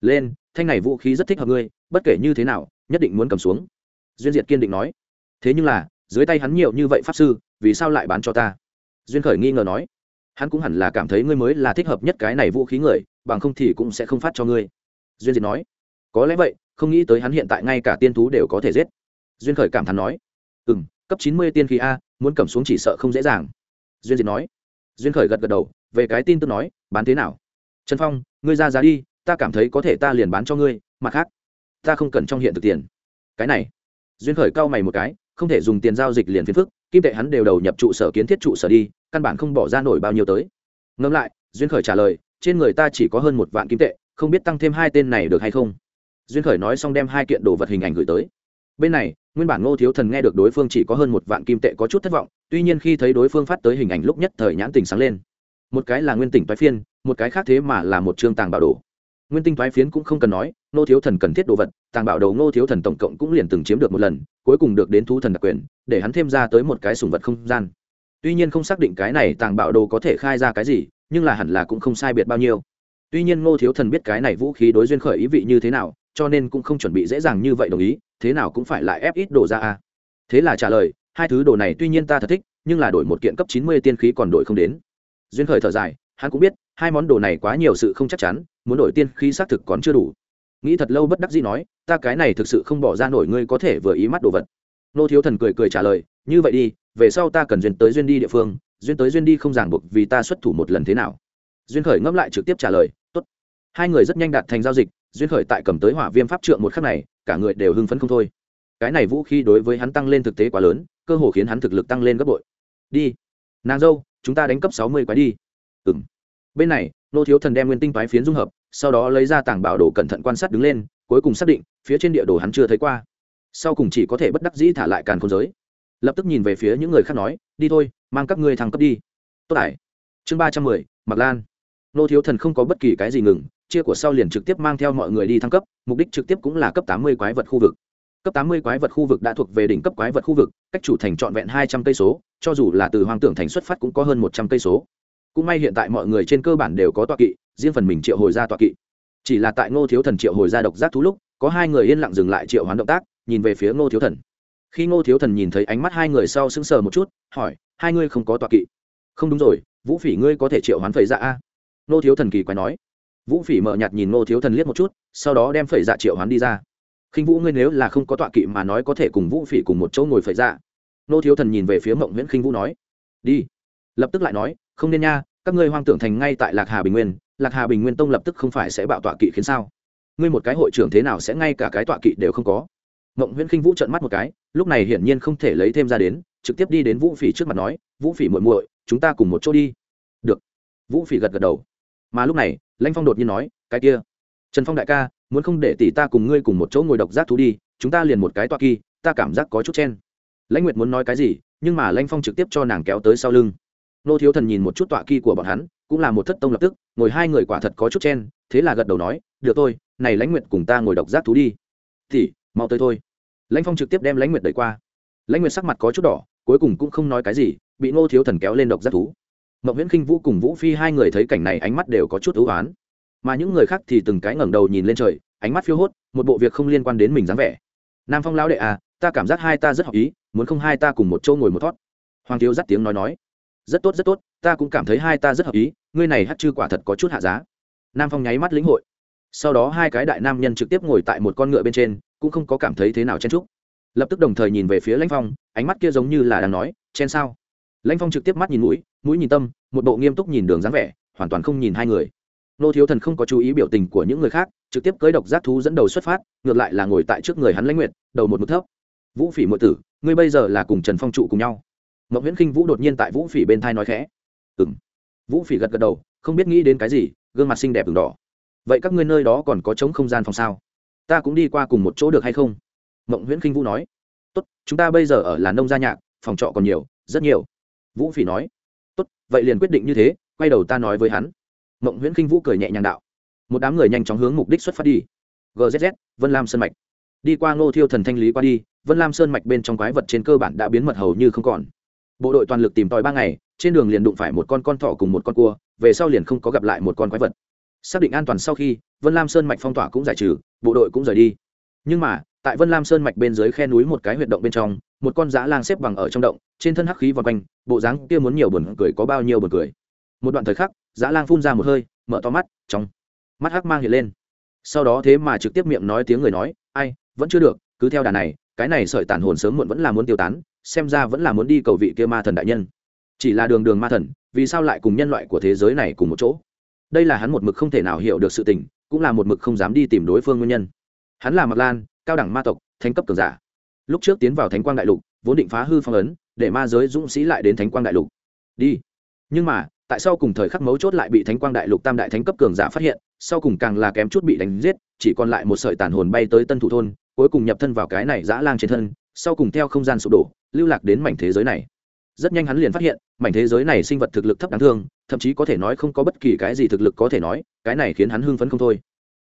Lên, thanh này vũ khí rất thích hợp ngươi, bất kể như thế nào, nhất định muốn cầm xuống. Duyên diệt kiên định nói. Thế nhưng là, dưới tay hắn nhiều như vậy pháp sư, vì sao lại bán cho ta? Duyên khởi nghi ngờ nói hắn cũng hẳn là cảm thấy ngươi mới là thích hợp nhất cái này vũ khí người, bằng không thì cũng sẽ không phát cho ngươi. Duyên diệt nói. Có lẽ vậy, không nghĩ tới hắn hiện tại ngay cả tiên thú đều có thể giết. Duyên khởi cảm thán nói. Ừ m cấp chín mươi tiên khí a, muốn cầm xuống chỉ sợ không dễ dàng. Duyên diệt nói. Duyên khởi gật gật đầu, về cái tin tức nói, bán thế nào? Trần phong, ngươi ra giá đi, ta cảm thấy có thể ta liền bán cho ngươi, mặt khác, ta không cần trong hiện thực tiền. Cái này. Duyên khởi cau mày một cái không thể dùng tiền giao dịch liền phiền phức, kim tệ hắn đều đầu nhập trụ sở kiến thiết trụ sở đi, căn bản không bỏ ra nổi bao nhiêu tới. Ngẫm lại, duyên khởi trả lời, trên người ta chỉ có hơn một vạn kim tệ, không biết tăng thêm hai tên này được hay không? Duyên khởi nói xong đem hai kiện đồ vật hình ảnh gửi tới. Bên này, nguyên bản ngô thiếu thần nghe được đối phương chỉ có hơn một vạn kim tệ có chút thất vọng, tuy nhiên khi thấy đối phương phát tới hình ảnh lúc nhất thời nhãn tình sáng lên. Một cái là nguyên tỉnh toái phiên, một cái khác thế mà là một chương tàng bảo đồ. Nguyên tinh toái phiến cũng không cần nói Nô thiếu thần cần thiết đồ vật, tàng bảo đầu nô thiếu thần tổng cộng cũng liền từng chiếm được một lần, cuối cùng được đến thú thần đặc quyền, để hắn thêm ra tới một cái sùng vật không gian. Tuy nhiên không xác định cái này tàng bảo đồ có thể khai ra cái gì, nhưng là hẳn là cũng không sai biệt bao nhiêu. Tuy nhiên ngô thiếu thần biết cái này vũ khí đối duyên khởi ý vị như thế nào, cho nên cũng không chuẩn bị dễ dàng như vậy đồng ý, thế nào cũng phải lại ép ít đồ ra a. Thế là trả lời, hai thứ đồ này tuy nhiên ta thật thích, nhưng là đổi một kiện cấp chín mươi tiên khí còn đổi không đến. Duyên khởi thở dài, hắn cũng biết, hai món đồ này quá nhiều sự không chắc chắn, muốn đổi tiên khí xác thực còn chưa đủ nghĩ thật lâu bất đắc dĩ nói, ta cái này thực sự không bỏ ra nổi, ngươi có thể vừa ý mắt đồ vật. Nô thiếu thần cười cười trả lời, như vậy đi, về sau ta cần duyên tới duyên đi địa phương, duyên tới duyên đi không ràng buộc vì ta xuất thủ một lần thế nào. Duyên khởi ngẫm lại trực tiếp trả lời, tốt. Hai người rất nhanh đạt thành giao dịch, duyên khởi tại cầm tới hỏa viêm pháp trượng một khắc này, cả người đều hưng phấn không thôi. Cái này vũ khí đối với hắn tăng lên thực tế quá lớn, cơ hồ khiến hắn thực lực tăng lên gấp bội. Đi, nàng dâu, chúng ta đánh cấp sáu mươi quái đi. Ừng bên này, nô thiếu thần đem nguyên tinh toái phiến dung hợp sau đó lấy ra tảng bảo đồ cẩn thận quan sát đứng lên, cuối cùng xác định, phía trên địa đồ hắn chưa thấy qua. Sau cùng chỉ có thể bất đắc dĩ thả lại càn khôn giới. Lập tức nhìn về phía những người khác nói, đi thôi, mang các ngươi thăng cấp đi. Tốt ải chương ba trăm mười mặc lan. Nô thiếu thần không có bất kỳ cái gì ngừng, chia của sau liền trực tiếp mang theo mọi người đi thăng cấp, mục đích trực tiếp cũng là cấp tám mươi quái vật khu vực. Cấp tám mươi quái vật khu vực đã thuộc về đỉnh cấp quái vật khu vực, cách chủ thành trọn vẹn hai trăm cây số, cho dù là từ hoang tưởng thành xuất phát cũng có hơn một trăm cây số cũng may hiện tại mọi người trên cơ bản đều có tọa kỵ, riêng phần mình triệu hồi ra tọa kỵ. Chỉ là tại ngô thiếu thần triệu hồi ra độc giác thú lúc, có hai người yên lặng dừng lại triệu hoán động tác, nhìn về phía ngô thiếu thần. Khi ngô thiếu thần nhìn thấy ánh mắt hai người sau sững sờ một chút, hỏi, hai ngươi không có tọa kỵ? Không đúng rồi, vũ phỉ ngươi có thể triệu hoán phẩy dạ a. Ngô thiếu thần kỳ quái nói. Vũ phỉ mờ nhạt nhìn ngô thiếu thần liếc một chút, sau đó đem phẩy dạ triệu hoán đi ra. Khinh vũ ngươi nếu là không có tọa kỵ mà nói có thể cùng vũ phỉ cùng một chỗ ngồi phẩy dạ. Ngô thiếu thần nhìn về phía mộng nguyễn khinh vũ nói. Đi. Lập tức lại nói không nên nha, các ngươi hoang tưởng thành ngay tại lạc hà bình nguyên, lạc hà bình nguyên tông lập tức không phải sẽ bạo tọa kỵ khiến sao? Ngươi một cái hội trưởng thế nào sẽ ngay cả cái tọa kỵ đều không có? Mộng nguyễn khinh vũ trợn mắt một cái, lúc này hiển nhiên không thể lấy thêm ra đến, trực tiếp đi đến vũ phỉ trước mặt nói, vũ phỉ muội muội, chúng ta cùng một chỗ đi. Được. Vũ phỉ gật gật đầu. Mà lúc này, lãnh phong đột nhiên nói, cái kia, trần phong đại ca, muốn không để tỷ ta cùng ngươi cùng một chỗ ngồi độc giác thú đi, chúng ta liền một cái tọa kỳ ta cảm giác có chút chen. Lãnh nguyệt muốn nói cái gì, nhưng mà lãnh phong trực tiếp cho nàng kéo tới sau lưng nô thiếu thần nhìn một chút tọa kỳ của bọn hắn, cũng là một thất tông lập tức, ngồi hai người quả thật có chút chen, thế là gật đầu nói, được thôi, này lãnh nguyệt cùng ta ngồi độc giác thú đi. Thì, mau tới thôi. Lãnh phong trực tiếp đem lãnh nguyệt đẩy qua. Lãnh nguyệt sắc mặt có chút đỏ, cuối cùng cũng không nói cái gì, bị ngô thiếu thần kéo lên độc giác thú. Mậu nguyễn khinh vũ cùng vũ phi hai người thấy cảnh này ánh mắt đều có chút ưu oán mà những người khác thì từng cái ngẩng đầu nhìn lên trời, ánh mắt phiêu hốt, một bộ việc không liên quan đến mình dáng vẻ. Nam phong lão đệ à ta cảm giác hai ta rất hợp ý, muốn không hai ta cùng một chỗ ngồi một thoát. Hoàng thiếu dắt tiếng nói nói rất tốt rất tốt, ta cũng cảm thấy hai ta rất hợp ý, ngươi này hát chư quả thật có chút hạ giá. Nam phong nháy mắt lĩnh hội. Sau đó hai cái đại nam nhân trực tiếp ngồi tại một con ngựa bên trên, cũng không có cảm thấy thế nào chen trúc lập tức đồng thời nhìn về phía lãnh phong, ánh mắt kia giống như là đang nói, chen sao? Lãnh phong trực tiếp mắt nhìn mũi mũi nhìn tâm, một bộ nghiêm túc nhìn đường dáng vẻ, hoàn toàn không nhìn hai người. Nô thiếu thần không có chú ý biểu tình của những người khác, trực tiếp cưới độc giác thú dẫn đầu xuất phát, ngược lại là ngồi tại trước người hắn lãnh nguyện đầu một mực thấp. Vũ phỉ mượn tử, ngươi bây giờ là cùng trần phong trụ cùng nhau mộng nguyễn khinh vũ đột nhiên tại vũ phỉ bên thai nói khẽ. Ừng vũ phỉ gật gật đầu, không biết nghĩ đến cái gì, gương mặt xinh đẹp ửng đỏ. Vậy các ngươi nơi đó còn có trống không gian phòng sao? Ta cũng đi qua cùng một chỗ được hay không? Mộng nguyễn khinh vũ nói. Tốt, chúng ta bây giờ ở là nông gia nhạc, phòng trọ còn nhiều, rất nhiều. Vũ phỉ nói. Tốt, vậy liền quyết định như thế, quay đầu ta nói với hắn. Mộng nguyễn khinh vũ cười nhẹ nhàng đạo. Một đám người nhanh chóng hướng mục đích xuất phát đi. Gzz vân lam sơn mạch. Đi qua ngô thiêu thần thanh lý qua đi, vân lam sơn mạch bên trong quái vật trên cơ bản đã biến mật hầu như không còn bộ đội toàn lực tìm tòi ba ngày, trên đường liền đụng phải một con con thỏ cùng một con cua, về sau liền không có gặp lại một con quái vật. Xác định an toàn sau khi, vân lam sơn mạch phong tỏa cũng giải trừ, bộ đội cũng rời đi. Nhưng mà, tại vân lam sơn mạch bên dưới khe núi một cái huyệt động bên trong, một con dã lang xếp bằng ở trong động, trên thân hắc khí vòng quanh, bộ dáng kia muốn nhiều buồn cười có bao nhiêu buồn cười. Một đoạn thời khắc, dã lang phun ra một hơi, mở to mắt, trong mắt hắc mang hiện lên. Sau đó thế mà trực tiếp miệng nói tiếng người nói, ai, vẫn chưa được, cứ theo đà này, cái này sợi tàn hồn sớm muộn vẫn là muốn tiêu tán xem ra vẫn là muốn đi cầu vị kia ma thần đại nhân. Chỉ là đường đường ma thần, vì sao lại cùng nhân loại của thế giới này cùng một chỗ? Đây là hắn một mực không thể nào hiểu được sự tình, cũng là một mực không dám đi tìm đối phương nguyên nhân. Hắn là mặc lan, cao đẳng ma tộc, thánh cấp cường giả. Lúc trước tiến vào thánh quang đại lục, vốn định phá hư phong ấn, để ma giới dũng sĩ lại đến thánh quang đại lục. Đi. Nhưng mà, tại sao cùng thời khắc mấu chốt lại bị thánh quang đại lục tam đại thánh cấp cường giả phát hiện, sau cùng càng là kém chút bị đánh giết, chỉ còn lại một sợi tàn hồn bay tới tân thủ thôn, cuối cùng nhập thân vào cái này dã lang trên thân sau cùng theo không gian sụp đổ, lưu lạc đến mảnh thế giới này. Rất nhanh hắn liền phát hiện, mảnh thế giới này sinh vật thực lực thấp đáng thương, thậm chí có thể nói không có bất kỳ cái gì thực lực có thể nói, cái này khiến hắn hưng phấn không thôi.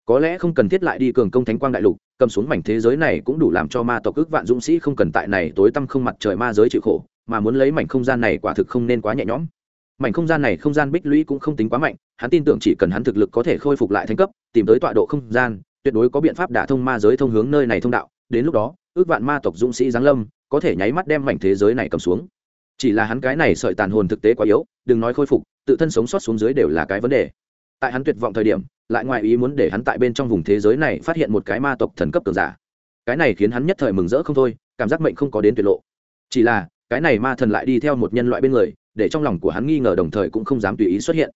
Có lẽ không cần thiết lại đi cường công thánh quang đại lục, cầm xuống mảnh thế giới này cũng đủ làm cho ma tộc ước vạn dũng sĩ không cần tại này tối tăm không mặt trời ma giới chịu khổ, mà muốn lấy mảnh không gian này quả thực không nên quá nhẹ nhõm. Mảnh không gian này không gian bích lũy cũng không tính quá mạnh, hắn tin tưởng chỉ cần hắn thực lực có thể khôi phục lại thành cấp, tìm tới tọa độ không gian, tuyệt đối có biện pháp đả thông ma giới thông hướng nơi này thông đạo. Đến lúc đó ước vạn ma tộc dũng sĩ giáng lâm, có thể nháy mắt đem mảnh thế giới này cầm xuống. Chỉ là hắn cái này sợi tàn hồn thực tế quá yếu, đừng nói khôi phục, tự thân sống sót xuống dưới đều là cái vấn đề. Tại hắn tuyệt vọng thời điểm, lại ngoài ý muốn để hắn tại bên trong vùng thế giới này phát hiện một cái ma tộc thần cấp cường giả. Cái này khiến hắn nhất thời mừng rỡ không thôi, cảm giác mệnh không có đến tuyệt lộ. Chỉ là, cái này ma thần lại đi theo một nhân loại bên người, để trong lòng của hắn nghi ngờ đồng thời cũng không dám tùy ý xuất hiện.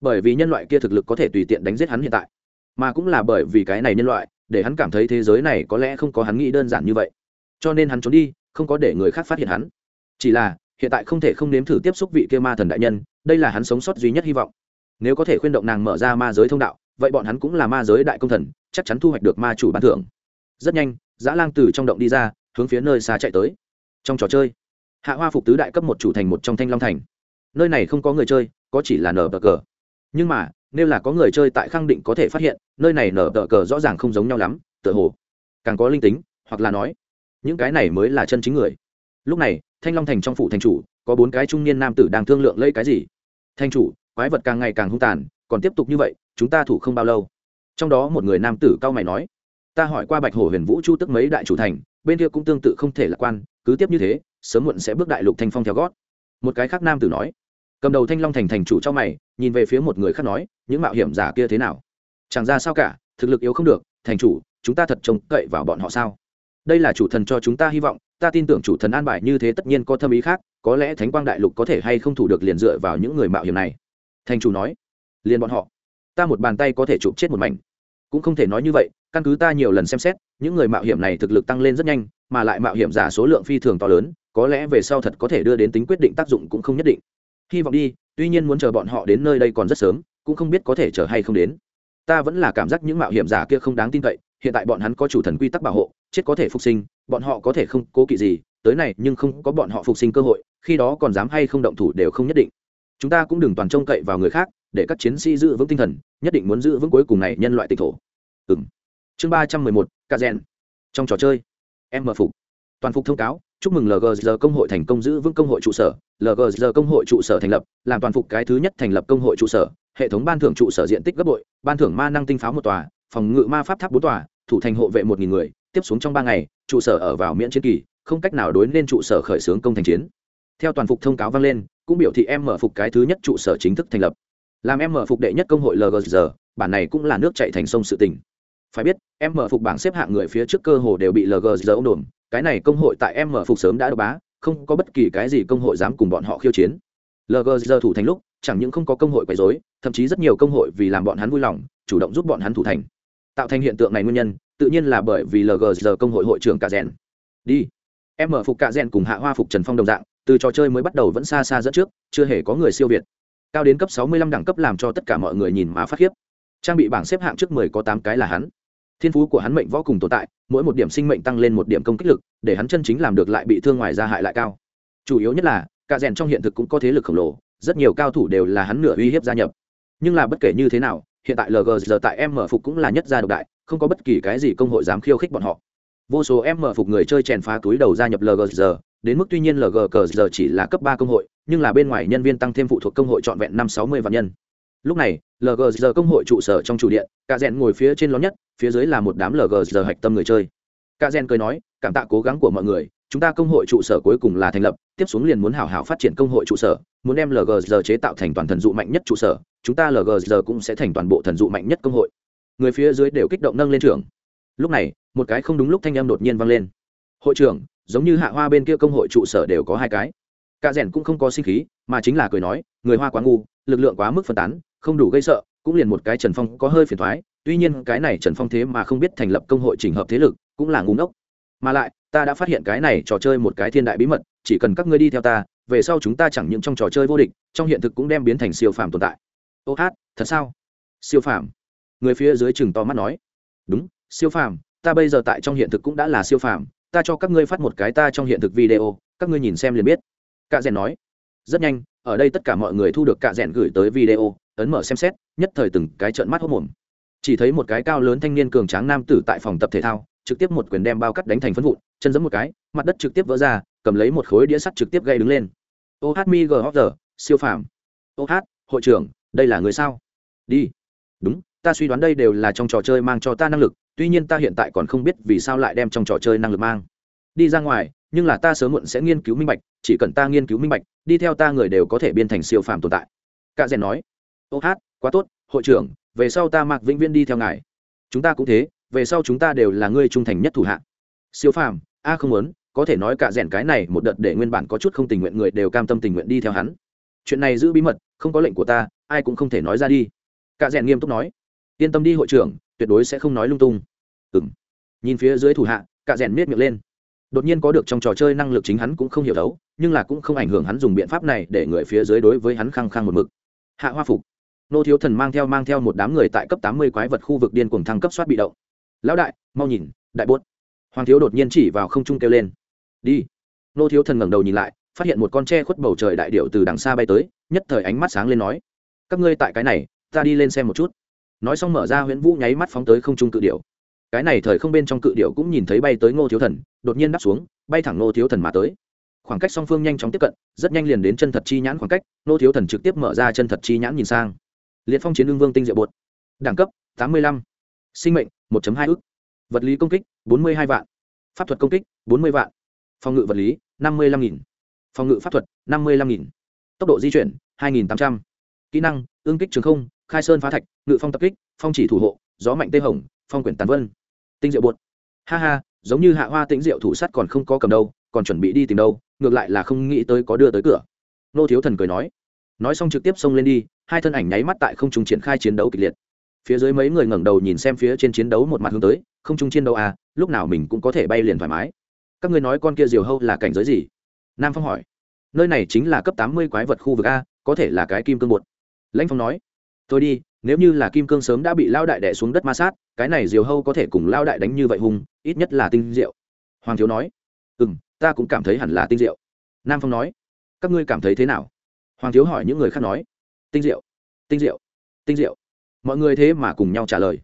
Bởi vì nhân loại kia thực lực có thể tùy tiện đánh giết hắn hiện tại, mà cũng là bởi vì cái này nhân loại để hắn cảm thấy thế giới này có lẽ không có hắn nghĩ đơn giản như vậy. Cho nên hắn trốn đi, không có để người khác phát hiện hắn. Chỉ là, hiện tại không thể không nếm thử tiếp xúc vị kia ma thần đại nhân, đây là hắn sống sót duy nhất hy vọng. Nếu có thể khuyên động nàng mở ra ma giới thông đạo, vậy bọn hắn cũng là ma giới đại công thần, chắc chắn thu hoạch được ma chủ bán thưởng. Rất nhanh dã lang từ trong động đi ra, hướng phía nơi xa chạy tới. Trong trò chơi, hạ hoa phục tứ đại cấp một chủ thành một trong thanh long thành. Nơi này không có người chơi, có chỉ là nở tờ cờ. Nhưng mà nếu là có người chơi tại khẳng định có thể phát hiện, nơi này nở tờ cờ rõ ràng không giống nhau lắm, tựa hồ càng có linh tính, hoặc là nói, những cái này mới là chân chính người. Lúc này, thanh long thành trong phủ thành chủ, có bốn cái trung niên nam tử đang thương lượng lấy cái gì. Thanh chủ, quái vật càng ngày càng hung tàn, còn tiếp tục như vậy, chúng ta thủ không bao lâu. Trong đó một người nam tử cao mày nói, ta hỏi qua bạch hổ huyền vũ chu tức mấy đại chủ thành, bên kia cũng tương tự không thể lạc quan, cứ tiếp như thế, sớm muộn sẽ bước đại lục thanh phong theo gót. Một cái khác nam tử nói, cầm đầu thanh long thành thành chủ cho mày nhìn về phía một người khác nói, những mạo hiểm giả kia thế nào? Chẳng ra sao cả, thực lực yếu không được, thành chủ, chúng ta thật trông cậy vào bọn họ sao? Đây là chủ thần cho chúng ta hy vọng, ta tin tưởng chủ thần an bài như thế tất nhiên có thâm ý khác, có lẽ thánh quang đại lục có thể hay không thủ được liền dựa vào những người mạo hiểm này. Thành chủ nói, liền bọn họ, ta một bàn tay có thể chụp chết một mảnh. Cũng không thể nói như vậy, căn cứ ta nhiều lần xem xét, những người mạo hiểm này thực lực tăng lên rất nhanh, mà lại mạo hiểm giả số lượng phi thường to lớn, có lẽ về sau thật có thể đưa đến tính quyết định tác dụng cũng không nhất định hy vọng đi, tuy nhiên muốn chờ bọn họ đến nơi đây còn rất sớm, cũng không biết có thể chờ hay không đến. Ta vẫn là cảm giác những mạo hiểm giả kia không đáng tin cậy, hiện tại bọn hắn có chủ thần quy tắc bảo hộ, chết có thể phục sinh, bọn họ có thể không cố kỵ gì, tới này nhưng không có bọn họ phục sinh cơ hội, khi đó còn dám hay không động thủ đều không nhất định. Chúng ta cũng đừng toàn trông cậy vào người khác, để các chiến sĩ giữ vững tinh thần, nhất định muốn giữ vững cuối cùng này nhân loại tịch thổ. Ừ chương ba trăm mười một ca trong trò chơi, em mở phục. Toàn phục thông cáo chúc mừng lgg công hội thành công giữ vững công hội trụ sở. Lgg công hội trụ sở thành lập, làm toàn phục cái thứ nhất thành lập công hội trụ sở. Hệ thống ban thưởng trụ sở diện tích gấp bội, ban thưởng ma năng tinh pháo một tòa, phòng ngự ma pháp tháp bốn tòa, thủ thành hộ vệ một nghìn người, tiếp xuống trong ba ngày, trụ sở ở vào miễn chiến kỳ, không cách nào đối nên trụ sở khởi xướng công thành chiến. Theo toàn phục thông cáo vang lên, cũng biểu thị em mở phục cái thứ nhất trụ sở chính thức thành lập. Làm em mở phục đệ nhất công hội lgg bản này cũng là nước chạy thành sông sự tình phải biết em mở phục bảng xếp hạng người phía trước cơ hồ đều bị lgg ôm đồn. Cái này công hội tại em mở phục sớm đã đ bá, không có bất kỳ cái gì công hội dám cùng bọn họ khiêu chiến. Lgg thủ thành lúc, chẳng những không có công hội quấy dối thậm chí rất nhiều công hội vì làm bọn hắn vui lòng, chủ động giúp bọn hắn thủ thành. Tạo thành hiện tượng này nguyên nhân, tự nhiên là bởi vì lgg công hội hội trưởng cả rèn. Đi. Em mở phục cả rèn cùng hạ hoa phục trần phong đồng dạng, từ trò chơi mới bắt đầu vẫn xa xa dẫn trước, chưa hề có người siêu việt. Cao đến cấp sáu mươi lăm đẳng cấp làm cho tất cả mọi người nhìn mà phát khiếp. Trang bị bảng xếp hạng trước mười có tám cái là hắn thiên phú của hắn mệnh võ cùng tồn tại, mỗi một điểm sinh mệnh tăng lên một điểm công kích lực, để hắn chân chính làm được lại bị thương ngoài ra hại lại cao. Chủ yếu nhất là, cả rèn trong hiện thực cũng có thế lực khổng lồ, rất nhiều cao thủ đều là hắn nửa uy hiếp gia nhập. Nhưng là bất kể như thế nào, hiện tại lg giờ tại em mở phục cũng là nhất gia độc đại, không có bất kỳ cái gì công hội dám khiêu khích bọn họ. Vô số em mở phục người chơi chèn phá túi đầu gia nhập lg giờ, đến mức tuy nhiên lg giờ chỉ là cấp ba công hội, nhưng là bên ngoài nhân viên tăng thêm phụ thuộc công hội trọn vẹn năm sáu mươi vạn nhân. Lúc này lg giờ công hội trụ sở trong chủ điện, cả rèn ngồi phía trên lớn nhất phía dưới là một đám lg giờ hạch tâm người chơi. Cả rèn cười nói, cảm tạ cố gắng của mọi người, chúng ta công hội trụ sở cuối cùng là thành lập, tiếp xuống liền muốn hảo hảo phát triển công hội trụ sở, muốn đem lg giờ chế tạo thành toàn thần dụ mạnh nhất trụ sở, chúng ta lg giờ cũng sẽ thành toàn bộ thần dụ mạnh nhất công hội. Người phía dưới đều kích động nâng lên trưởng. Lúc này, một cái không đúng lúc thanh em đột nhiên vang lên. Hội trưởng, giống như hạ hoa bên kia công hội trụ sở đều có hai cái. Cả rèn cũng không có sinh khí, mà chính là cười nói, người hoa quá ngu, lực lượng quá mức phân tán, không đủ gây sợ, cũng liền một cái trần phong có hơi phiền thoái tuy nhiên, cái này trần phong thế mà không biết thành lập công hội trình hợp thế lực, cũng là ngu ngốc. Mà lại, ta đã phát hiện cái này trò chơi một cái thiên đại bí mật, chỉ cần các ngươi đi theo ta, về sau chúng ta chẳng những trong trò chơi vô địch, trong hiện thực cũng đem biến thành siêu phàm tồn tại. Ô hát, thật sao? Siêu phàm. Người phía dưới chừng to mắt nói. Đúng, siêu phàm, ta bây giờ tại trong hiện thực cũng đã là siêu phàm, ta cho các ngươi phát một cái ta trong hiện thực video, các ngươi nhìn xem liền biết. Cạ rèn nói. Rất nhanh, ở đây tất cả mọi người thu được cạ rèn gửi tới video, ấn mở xem xét, nhất thời từng cái trợn mắt hốc mồm chỉ thấy một cái cao lớn thanh niên cường tráng nam tử tại phòng tập thể thao, trực tiếp một quyền đem bao cắt đánh thành phân vụn, chân giẫm một cái, mặt đất trực tiếp vỡ ra, cầm lấy một khối đĩa sắt trực tiếp gây đứng lên. Ô hát mi g h siêu phàm. Ô hát, hội trưởng, đây là người sao? Đi. Đúng, ta suy đoán đây đều là trong trò chơi mang cho ta năng lực, tuy nhiên ta hiện tại còn không biết vì sao lại đem trong trò chơi năng lực mang. Đi ra ngoài, nhưng là ta sớm muộn sẽ nghiên cứu minh bạch, chỉ cần ta nghiên cứu minh bạch, đi theo ta người đều có thể biên thành siêu phàm tồn tại. Cả rèn nói. Ô hát, quá tốt hội trưởng, về sau ta mặc vĩnh viên đi theo ngài. Chúng ta cũng thế, về sau chúng ta đều là ngươi trung thành nhất thủ hạ. Siêu phàm, a không muốn, có thể nói cả rèn cái này một đợt để nguyên bản có chút không tình nguyện người đều cam tâm tình nguyện đi theo hắn. Chuyện này giữ bí mật, không có lệnh của ta, ai cũng không thể nói ra đi. Cả rèn nghiêm túc nói. Yên tâm đi hội trưởng, tuyệt đối sẽ không nói lung tung. Ừng nhìn phía dưới thủ hạ, cả rèn miết miệng lên. Đột nhiên có được trong trò chơi năng lực chính hắn cũng không hiểu đấu nhưng là cũng không ảnh hưởng hắn dùng biện pháp này để người phía dưới đối với hắn khăng khăng một mực. Hạ hoa phục nô thiếu thần mang theo mang theo một đám người tại cấp tám mươi quái vật khu vực điên cuồng thăng cấp soát bị động. Lão đại, mau nhìn, đại bốt. Hoàng thiếu đột nhiên chỉ vào không trung kêu lên. Đi. Nô thiếu thần ngẩng đầu nhìn lại, phát hiện một con tre khuất bầu trời đại điệu từ đằng xa bay tới, nhất thời ánh mắt sáng lên nói, các ngươi tại cái này, ta đi lên xem một chút. Nói xong mở ra huyễn vũ nháy mắt phóng tới không trung cự điệu cái này thời không bên trong cự điệu cũng nhìn thấy bay tới ngô thiếu thần, đột nhiên đáp xuống, bay thẳng ngô thiếu thần mà tới. Khoảng cách song phương nhanh chóng tiếp cận, rất nhanh liền đến chân thật chi nhãn khoảng cách, ngô thiếu thần trực tiếp mở ra chân thật chi nhãn nhìn sang liệt phong chiến lương vương tinh diệu bột. Đẳng cấp, tám mươi lăm. Sinh mệnh 1 hai ức. Vật lý công kích, bốn mươi hai vạn. Pháp thuật công kích, bốn mươi vạn. Phòng ngự vật lý, năm mươi lăm nghìn. Phòng ngự pháp thuật, năm mươi lăm nghìn. Tốc độ di chuyển, hai nghìn tám trăm. Kỹ năng, ương kích trường không, khai sơn phá thạch, ngự phong tập kích, phong chỉ thủ hộ, gió mạnh tê hồng, phong quyển tàn vân. Tinh diệu bột. Ha ha, giống như hạ hoa tĩnh diệu thủ sắt còn không có cầm đâu, còn chuẩn bị đi tìm đâu, ngược lại là không nghĩ tới có đưa tới cửa. Nô thiếu thần cười nói. Nói xong trực tiếp xông lên đi hai thân ảnh nháy mắt tại không trung triển khai chiến đấu kịch liệt. Phía dưới mấy người ngẩng đầu nhìn xem phía trên chiến đấu một mặt hướng tới, không trung chiến đấu à lúc nào mình cũng có thể bay liền thoải mái. Các ngươi nói con kia diều hâu là cảnh giới gì? Nam phong hỏi. Nơi này chính là cấp tám mươi quái vật khu vực a, có thể là cái kim cương bột. Lãnh phong nói. Tôi đi, nếu như là kim cương sớm đã bị lao đại đẻ xuống đất ma sát, cái này diều hâu có thể cùng lao đại đánh như vậy hùng ít nhất là tinh diệu. Hoàng thiếu nói. Ừ m ta cũng cảm thấy hẳn là tinh diệu. Nam phong nói. Các ngươi cảm thấy thế nào? Hoàng thiếu hỏi những người khác nói tinh diệu tinh diệu tinh diệu. Mọi người thế mà cùng nhau trả lời.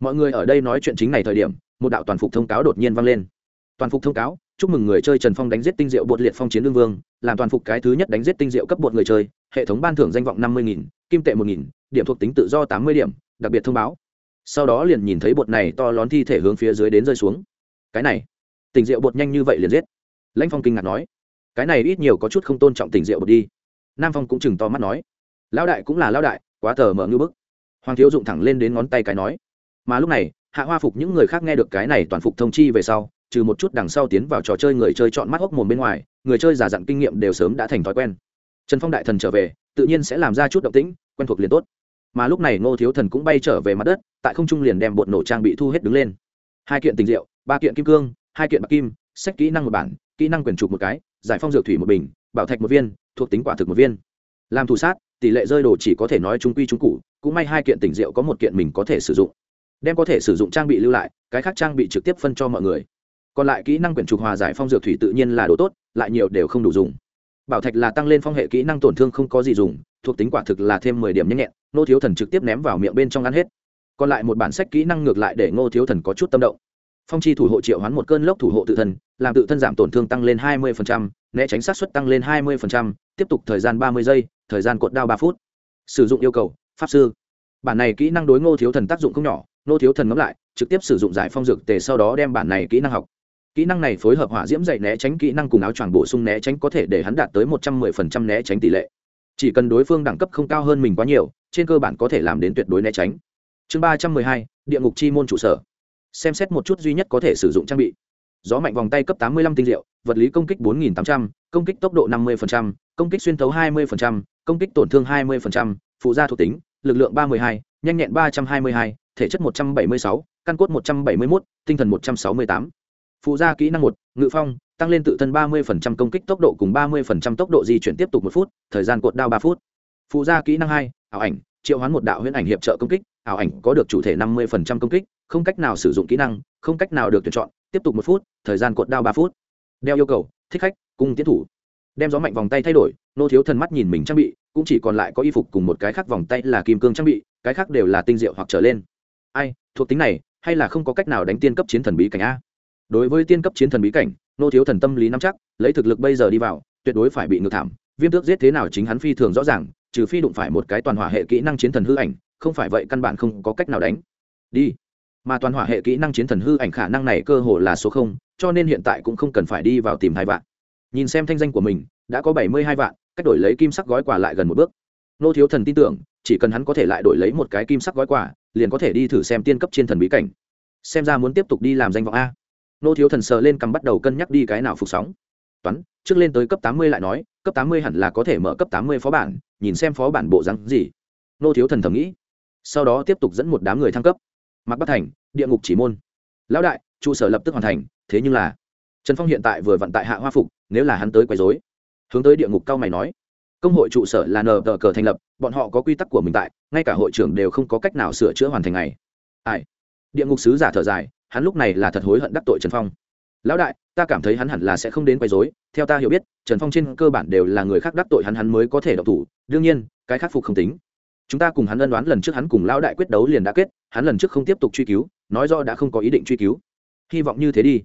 Mọi người ở đây nói chuyện chính này thời điểm, một đạo toàn phục thông cáo đột nhiên vang lên. Toàn phục thông cáo, chúc mừng người chơi trần phong đánh giết tinh diệu bột liệt phong chiến lương vương, làm toàn phục cái thứ nhất đánh giết tinh diệu cấp bột người chơi, hệ thống ban thưởng danh vọng năm mươi nghìn, kim tệ một nghìn, điểm thuộc tính tự do tám mươi điểm, đặc biệt thông báo. Sau đó liền nhìn thấy bột này to lón thi thể hướng phía dưới đến rơi xuống. Cái này tình diệu bột nhanh như vậy liền giết. Lãnh phong kinh ngạc nói, cái này ít nhiều có chút không tôn trọng tình diệu bột đi. Nam phong cũng chừng to mắt nói lão đại cũng là lão đại, quá tờ mở ngư bức. Hoàng thiếu dụng thẳng lên đến ngón tay cái nói. Mà lúc này, hạ hoa phục những người khác nghe được cái này toàn phục thông chi về sau, trừ một chút đằng sau tiến vào trò chơi người chơi chọn mắt hốc mồm bên ngoài, người chơi giả dặn kinh nghiệm đều sớm đã thành thói quen. Trần phong đại thần trở về, tự nhiên sẽ làm ra chút động tĩnh, quen thuộc liền tốt. Mà lúc này ngô thiếu thần cũng bay trở về mặt đất, tại không trung liền đem bột nổ trang bị thu hết đứng lên. Hai kiện tình diệu, ba kiện kim cương, hai kiện bạc kim, sách kỹ năng một bản, kỹ năng quyền trục một cái, giải phong dược thủy một bình, bảo thạch một viên, thuộc tính quả thực một viên. Làm thủ sát tỷ lệ rơi đồ chỉ có thể nói trung quy trung cụ cũng may hai kiện tỉnh rượu có một kiện mình có thể sử dụng. Đem có thể sử dụng trang bị lưu lại, cái khác trang bị trực tiếp phân cho mọi người. Còn lại kỹ năng quyển trục hòa giải phong dược thủy tự nhiên là đồ tốt, lại nhiều đều không đủ dùng. Bảo thạch là tăng lên phong hệ kỹ năng tổn thương không có gì dùng, thuộc tính quả thực là thêm mười điểm nhanh nhẹn nô thiếu thần trực tiếp ném vào miệng bên trong ăn hết. Còn lại một bản sách kỹ năng ngược lại để ngô thiếu thần có chút tâm động. Phong chi thủ hộ triệu hoán một cơn lốc thủ hộ tự thân, làm tự thân giảm tổn thương tăng lên hai mươi né tránh sát xuất tăng lên hai mươi tiếp tục thời gian ba mươi giây, thời gian cột đao 3 phút. Sử dụng yêu cầu, pháp sư. Bản này kỹ năng đối ngô thiếu thần tác dụng không nhỏ, ngô thiếu thần ngẫm lại, trực tiếp sử dụng giải phong dược tề sau đó đem bản này kỹ năng học. Kỹ năng này phối hợp hỏa diễm dạy né tránh kỹ năng cùng áo choàng bổ sung né tránh có thể để hắn đạt tới một trăm mười phần trăm né tránh tỷ lệ. Chỉ cần đối phương đẳng cấp không cao hơn mình quá nhiều, trên cơ bản có thể làm đến tuyệt đối né tránh. Chương ba trăm mười hai, địa ngục chi môn trụ sở. Xem xét một chút duy nhất có thể sử dụng trang bị gió mạnh vòng tay cấp tám mươi lăm tinh diệu, vật lý công kích bốn nghìn tám trăm, công kích tốc độ năm mươi công kích xuyên thấu hai mươi công kích tổn thương hai mươi phụ gia thuộc tính, lực lượng ba mươi hai, nhanh nhẹn ba trăm hai mươi hai, thể chất một trăm bảy mươi sáu, căn cốt một trăm bảy mươi một tinh thần một trăm sáu mươi tám. Phụ gia kỹ năng một, ngự phong, tăng lên tự thân ba mươi công kích tốc độ cùng ba mươi tốc độ di chuyển tiếp tục một phút, thời gian cột đao ba phút. Phụ gia kỹ năng hai, ảo ảnh, triệu hoán một đạo huyễn ảnh hiệp trợ công kích, ảo ảnh có được chủ thể năm mươi công kích, không cách nào sử dụng kỹ năng, không cách nào được tuyển chọn, tiếp tục một phút thời gian cột đao ba phút. Đeo yêu cầu, thích khách, cung tiến thủ. Đem gió mạnh vòng tay thay đổi, nô thiếu thần mắt nhìn mình trang bị, cũng chỉ còn lại có y phục cùng một cái khác vòng tay là kim cương trang bị, cái khác đều là tinh diệu hoặc trở lên. Ai, thuộc tính này, hay là không có cách nào đánh tiên cấp chiến thần bí cảnh a? Đối với tiên cấp chiến thần bí cảnh, nô thiếu thần tâm lý nắm chắc, lấy thực lực bây giờ đi vào, tuyệt đối phải bị ngược thảm. Viêm tước giết thế nào chính hắn phi thường rõ ràng, trừ phi đụng phải một cái toàn hỏa hệ kỹ năng chiến thần hư ảnh, không phải vậy căn bản không có cách nào đánh. Đi mà toàn hỏa hệ kỹ năng chiến thần hư ảnh khả năng này cơ hồ là số không, cho nên hiện tại cũng không cần phải đi vào tìm hai vạn. Nhìn xem thanh danh của mình, đã có bảy mươi hai vạn, cách đổi lấy kim sắc gói quà lại gần một bước. Nô thiếu thần tin tưởng, chỉ cần hắn có thể lại đổi lấy một cái kim sắc gói quà, liền có thể đi thử xem tiên cấp trên thần bí cảnh. Xem ra muốn tiếp tục đi làm danh vọng a. Nô thiếu thần sờ lên cầm bắt đầu cân nhắc đi cái nào phục sóng. Toán, trước lên tới cấp tám mươi lại nói, cấp tám mươi hẳn là có thể mở cấp tám mươi phó bản, nhìn xem phó bản bộ rắn gì. Nô thiếu thần thầm nghĩ, sau đó tiếp tục dẫn một đám người thăng cấp mặc bắc thành, địa ngục chỉ môn. Lão đại, trụ sở lập tức hoàn thành, thế nhưng là, trần phong hiện tại vừa vận tại hạ hoa phục, nếu là hắn tới quấy dối hướng tới địa ngục cao mày nói. Công hội trụ sở là nờ tờ cờ thành lập, bọn họ có quy tắc của mình tại, ngay cả hội trưởng đều không có cách nào sửa chữa hoàn thành này ai? Địa ngục sứ giả thở dài, hắn lúc này là thật hối hận đắc tội trần phong. Lão đại, ta cảm thấy hắn hẳn là sẽ không đến quấy dối theo ta hiểu biết, trần phong trên cơ bản đều là người khác đắc tội hắn hắn mới có thể độc thủ, đương nhiên, cái khắc phục không tính chúng ta cùng hắn ân đoán lần trước hắn cùng lão đại quyết đấu liền đã kết, hắn lần trước không tiếp tục truy cứu, nói do đã không có ý định truy cứu. Hy vọng như thế đi.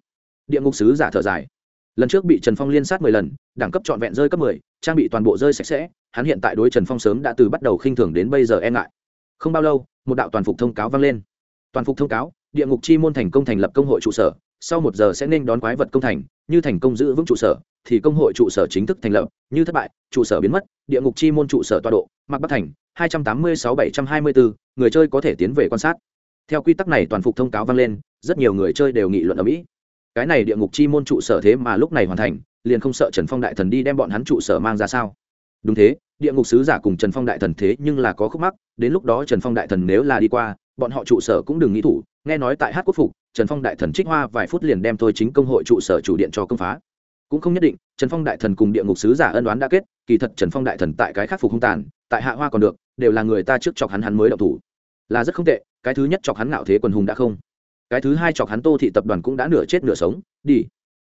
Địa ngục sứ giả thở dài. Lần trước bị trần phong liên sát mười lần, đẳng cấp trọn vẹn rơi cấp mười, trang bị toàn bộ rơi sạch sẽ, hắn hiện tại đối trần phong sớm đã từ bắt đầu khinh thường đến bây giờ e ngại. Không bao lâu, một đạo toàn phục thông cáo vang lên. Toàn phục thông cáo, địa ngục chi môn thành công thành lập công hội trụ sở, sau một giờ sẽ nên đón quái vật công thành như thành công giữ vững trụ sở, thì công hội trụ sở chính thức thành lập, như thất bại, trụ sở biến mất, địa ngục chi môn trụ sở tọa độ mặc bắc thành, hai trăm tám mươi sáu bảy trăm hai mươi bốn người chơi có thể tiến về quan sát. Theo quy tắc này toàn phục thông cáo vang lên, rất nhiều người chơi đều nghị luận ở mỹ. Cái này địa ngục chi môn trụ sở thế mà lúc này hoàn thành, liền không sợ trần phong đại thần đi đem bọn hắn trụ sở mang ra sao? Đúng thế, địa ngục sứ giả cùng trần phong đại thần thế nhưng là có khúc mắc, đến lúc đó trần phong đại thần nếu là đi qua, bọn họ trụ sở cũng đừng nghĩ thủ nghe nói tại hát quốc phục, trần phong đại thần trích hoa vài phút liền đem thôi chính công hội trụ sở chủ điện cho công phá. Cũng không nhất định, trần phong đại thần cùng địa ngục sứ giả ân đoán đã kết, kỳ thật trần phong đại thần tại cái khắc phục không tàn, tại hạ hoa còn được, đều là người ta trước chọc hắn hắn mới đậu thủ. Là rất không tệ, cái thứ nhất chọc hắn ngạo thế quần hùng đã không. Cái thứ hai chọc hắn tô thị tập đoàn cũng đã nửa chết nửa sống, đi.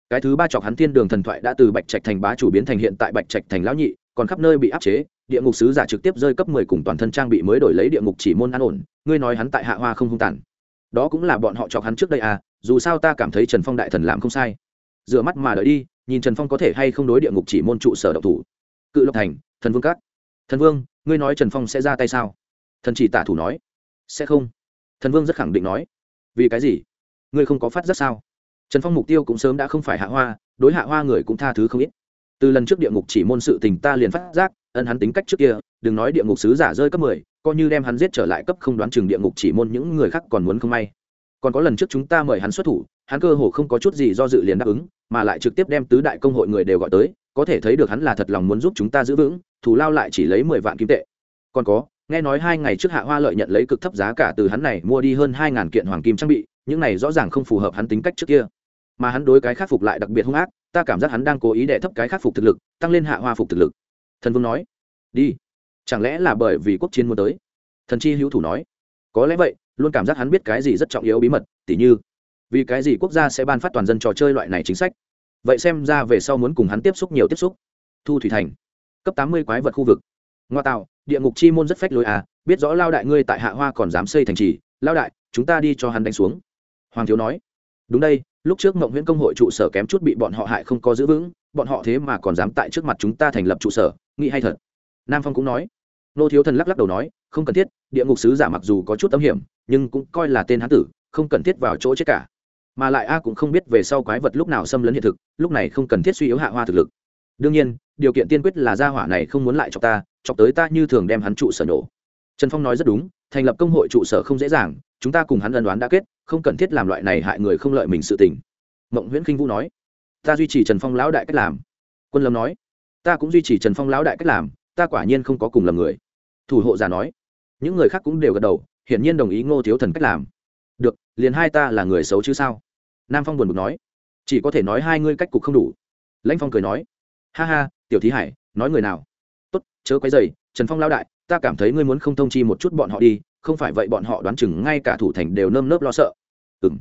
Cái thứ ba chọc hắn thiên đường thần thoại đã từ bạch trạch thành bá chủ biến thành hiện tại bạch trạch thành lão nhị, còn khắp nơi bị áp chế, địa ngục sứ giả trực tiếp rơi cấp mười cùng toàn thân trang bị mới đổi lấy địa ngục chỉ môn an ổn, ngươi nói hắn tại hạ hoa không hung tàn đó cũng là bọn họ chọc hắn trước đây à dù sao ta cảm thấy trần phong đại thần làm không sai. Rửa mắt mà đợi đi, nhìn trần phong có thể hay không đối địa ngục chỉ môn trụ sở độc thủ. Cự lộc thành, thần vương cát thần vương, ngươi nói trần phong sẽ ra tay sao? Thần chỉ tả thủ nói. Sẽ không. Thần vương rất khẳng định nói. Vì cái gì? Ngươi không có phát giác sao? Trần phong mục tiêu cũng sớm đã không phải hạ hoa, đối hạ hoa người cũng tha thứ không ít. Từ lần trước địa ngục chỉ môn sự tình ta liền phát giác ân hắn tính cách trước kia, đừng nói địa ngục sứ giả rơi cấp mười, coi như đem hắn giết trở lại cấp không đoán chừng địa ngục chỉ môn những người khác còn muốn không may. Còn có lần trước chúng ta mời hắn xuất thủ, hắn cơ hồ không có chút gì do dự liền đáp ứng, mà lại trực tiếp đem tứ đại công hội người đều gọi tới, có thể thấy được hắn là thật lòng muốn giúp chúng ta giữ vững thủ lao lại chỉ lấy mười vạn kim tệ. Còn có, nghe nói hai ngày trước hạ hoa lợi nhận lấy cực thấp giá cả từ hắn này mua đi hơn hai ngàn kiện hoàng kim trang bị, những này rõ ràng không phù hợp hắn tính cách trước kia. Mà hắn đối cái khắc phục lại đặc biệt hung ác, ta cảm giác hắn đang cố ý đệ thấp cái khắc phục thực lực, tăng lên hạ hoa phục thực lực thần vương nói, đi. Chẳng lẽ là bởi vì quốc chiến muốn tới? Thần chi hữu thủ nói, có lẽ vậy, luôn cảm giác hắn biết cái gì rất trọng yếu bí mật, tỉ như, vì cái gì quốc gia sẽ ban phát toàn dân trò chơi loại này chính sách. Vậy xem ra về sau muốn cùng hắn tiếp xúc nhiều tiếp xúc. Thu thủy thành, cấp tám mươi quái vật khu vực. Ngoa tạo, địa ngục chi môn rất phách lối à biết rõ lao đại ngươi tại hạ hoa còn dám xây thành trì, lao đại, chúng ta đi cho hắn đánh xuống. Hoàng thiếu nói, đúng đây, lúc trước mộng nguyễn công hội trụ sở kém chút bị bọn họ hại không có giữ vững bọn họ thế mà còn dám tại trước mặt chúng ta thành lập trụ sở, nghĩ hay thật. Nam phong cũng nói. Nô thiếu thần lắc lắc đầu nói, không cần thiết, địa ngục sứ giả mặc dù có chút âm hiểm, nhưng cũng coi là tên hán tử, không cần thiết vào chỗ chết cả. Mà lại a cũng không biết về sau quái vật lúc nào xâm lấn hiện thực, lúc này không cần thiết suy yếu hạ hoa thực lực. Đương nhiên, điều kiện tiên quyết là gia hỏa này không muốn lại cho ta, chọc tới ta như thường đem hắn trụ sở nổ. Trần phong nói rất đúng, thành lập công hội trụ sở không dễ dàng, chúng ta cùng hắn ân đoán đã kết, không cần thiết làm loại này hại người không lợi mình sự tình. Mộng nguyễn kinh vũ nói ta duy trì trần phong lão đại cách làm. Quân lâm nói, ta cũng duy trì trần phong lão đại cách làm, ta quả nhiên không có cùng lầm người. Thủ hộ già nói, những người khác cũng đều gật đầu, hiển nhiên đồng ý ngô thiếu thần cách làm. Được, liền hai ta là người xấu chứ sao? Nam phong buồn bực nói, chỉ có thể nói hai ngươi cách cục không đủ. Lãnh phong cười nói, ha ha, tiểu thí hải, nói người nào? Tốt, chớ quấy dày trần phong lao đại, ta cảm thấy ngươi muốn không thông chi một chút bọn họ đi, không phải vậy bọn họ đoán chừng ngay cả thủ thành đều nơm nớp lo sợ. Ừng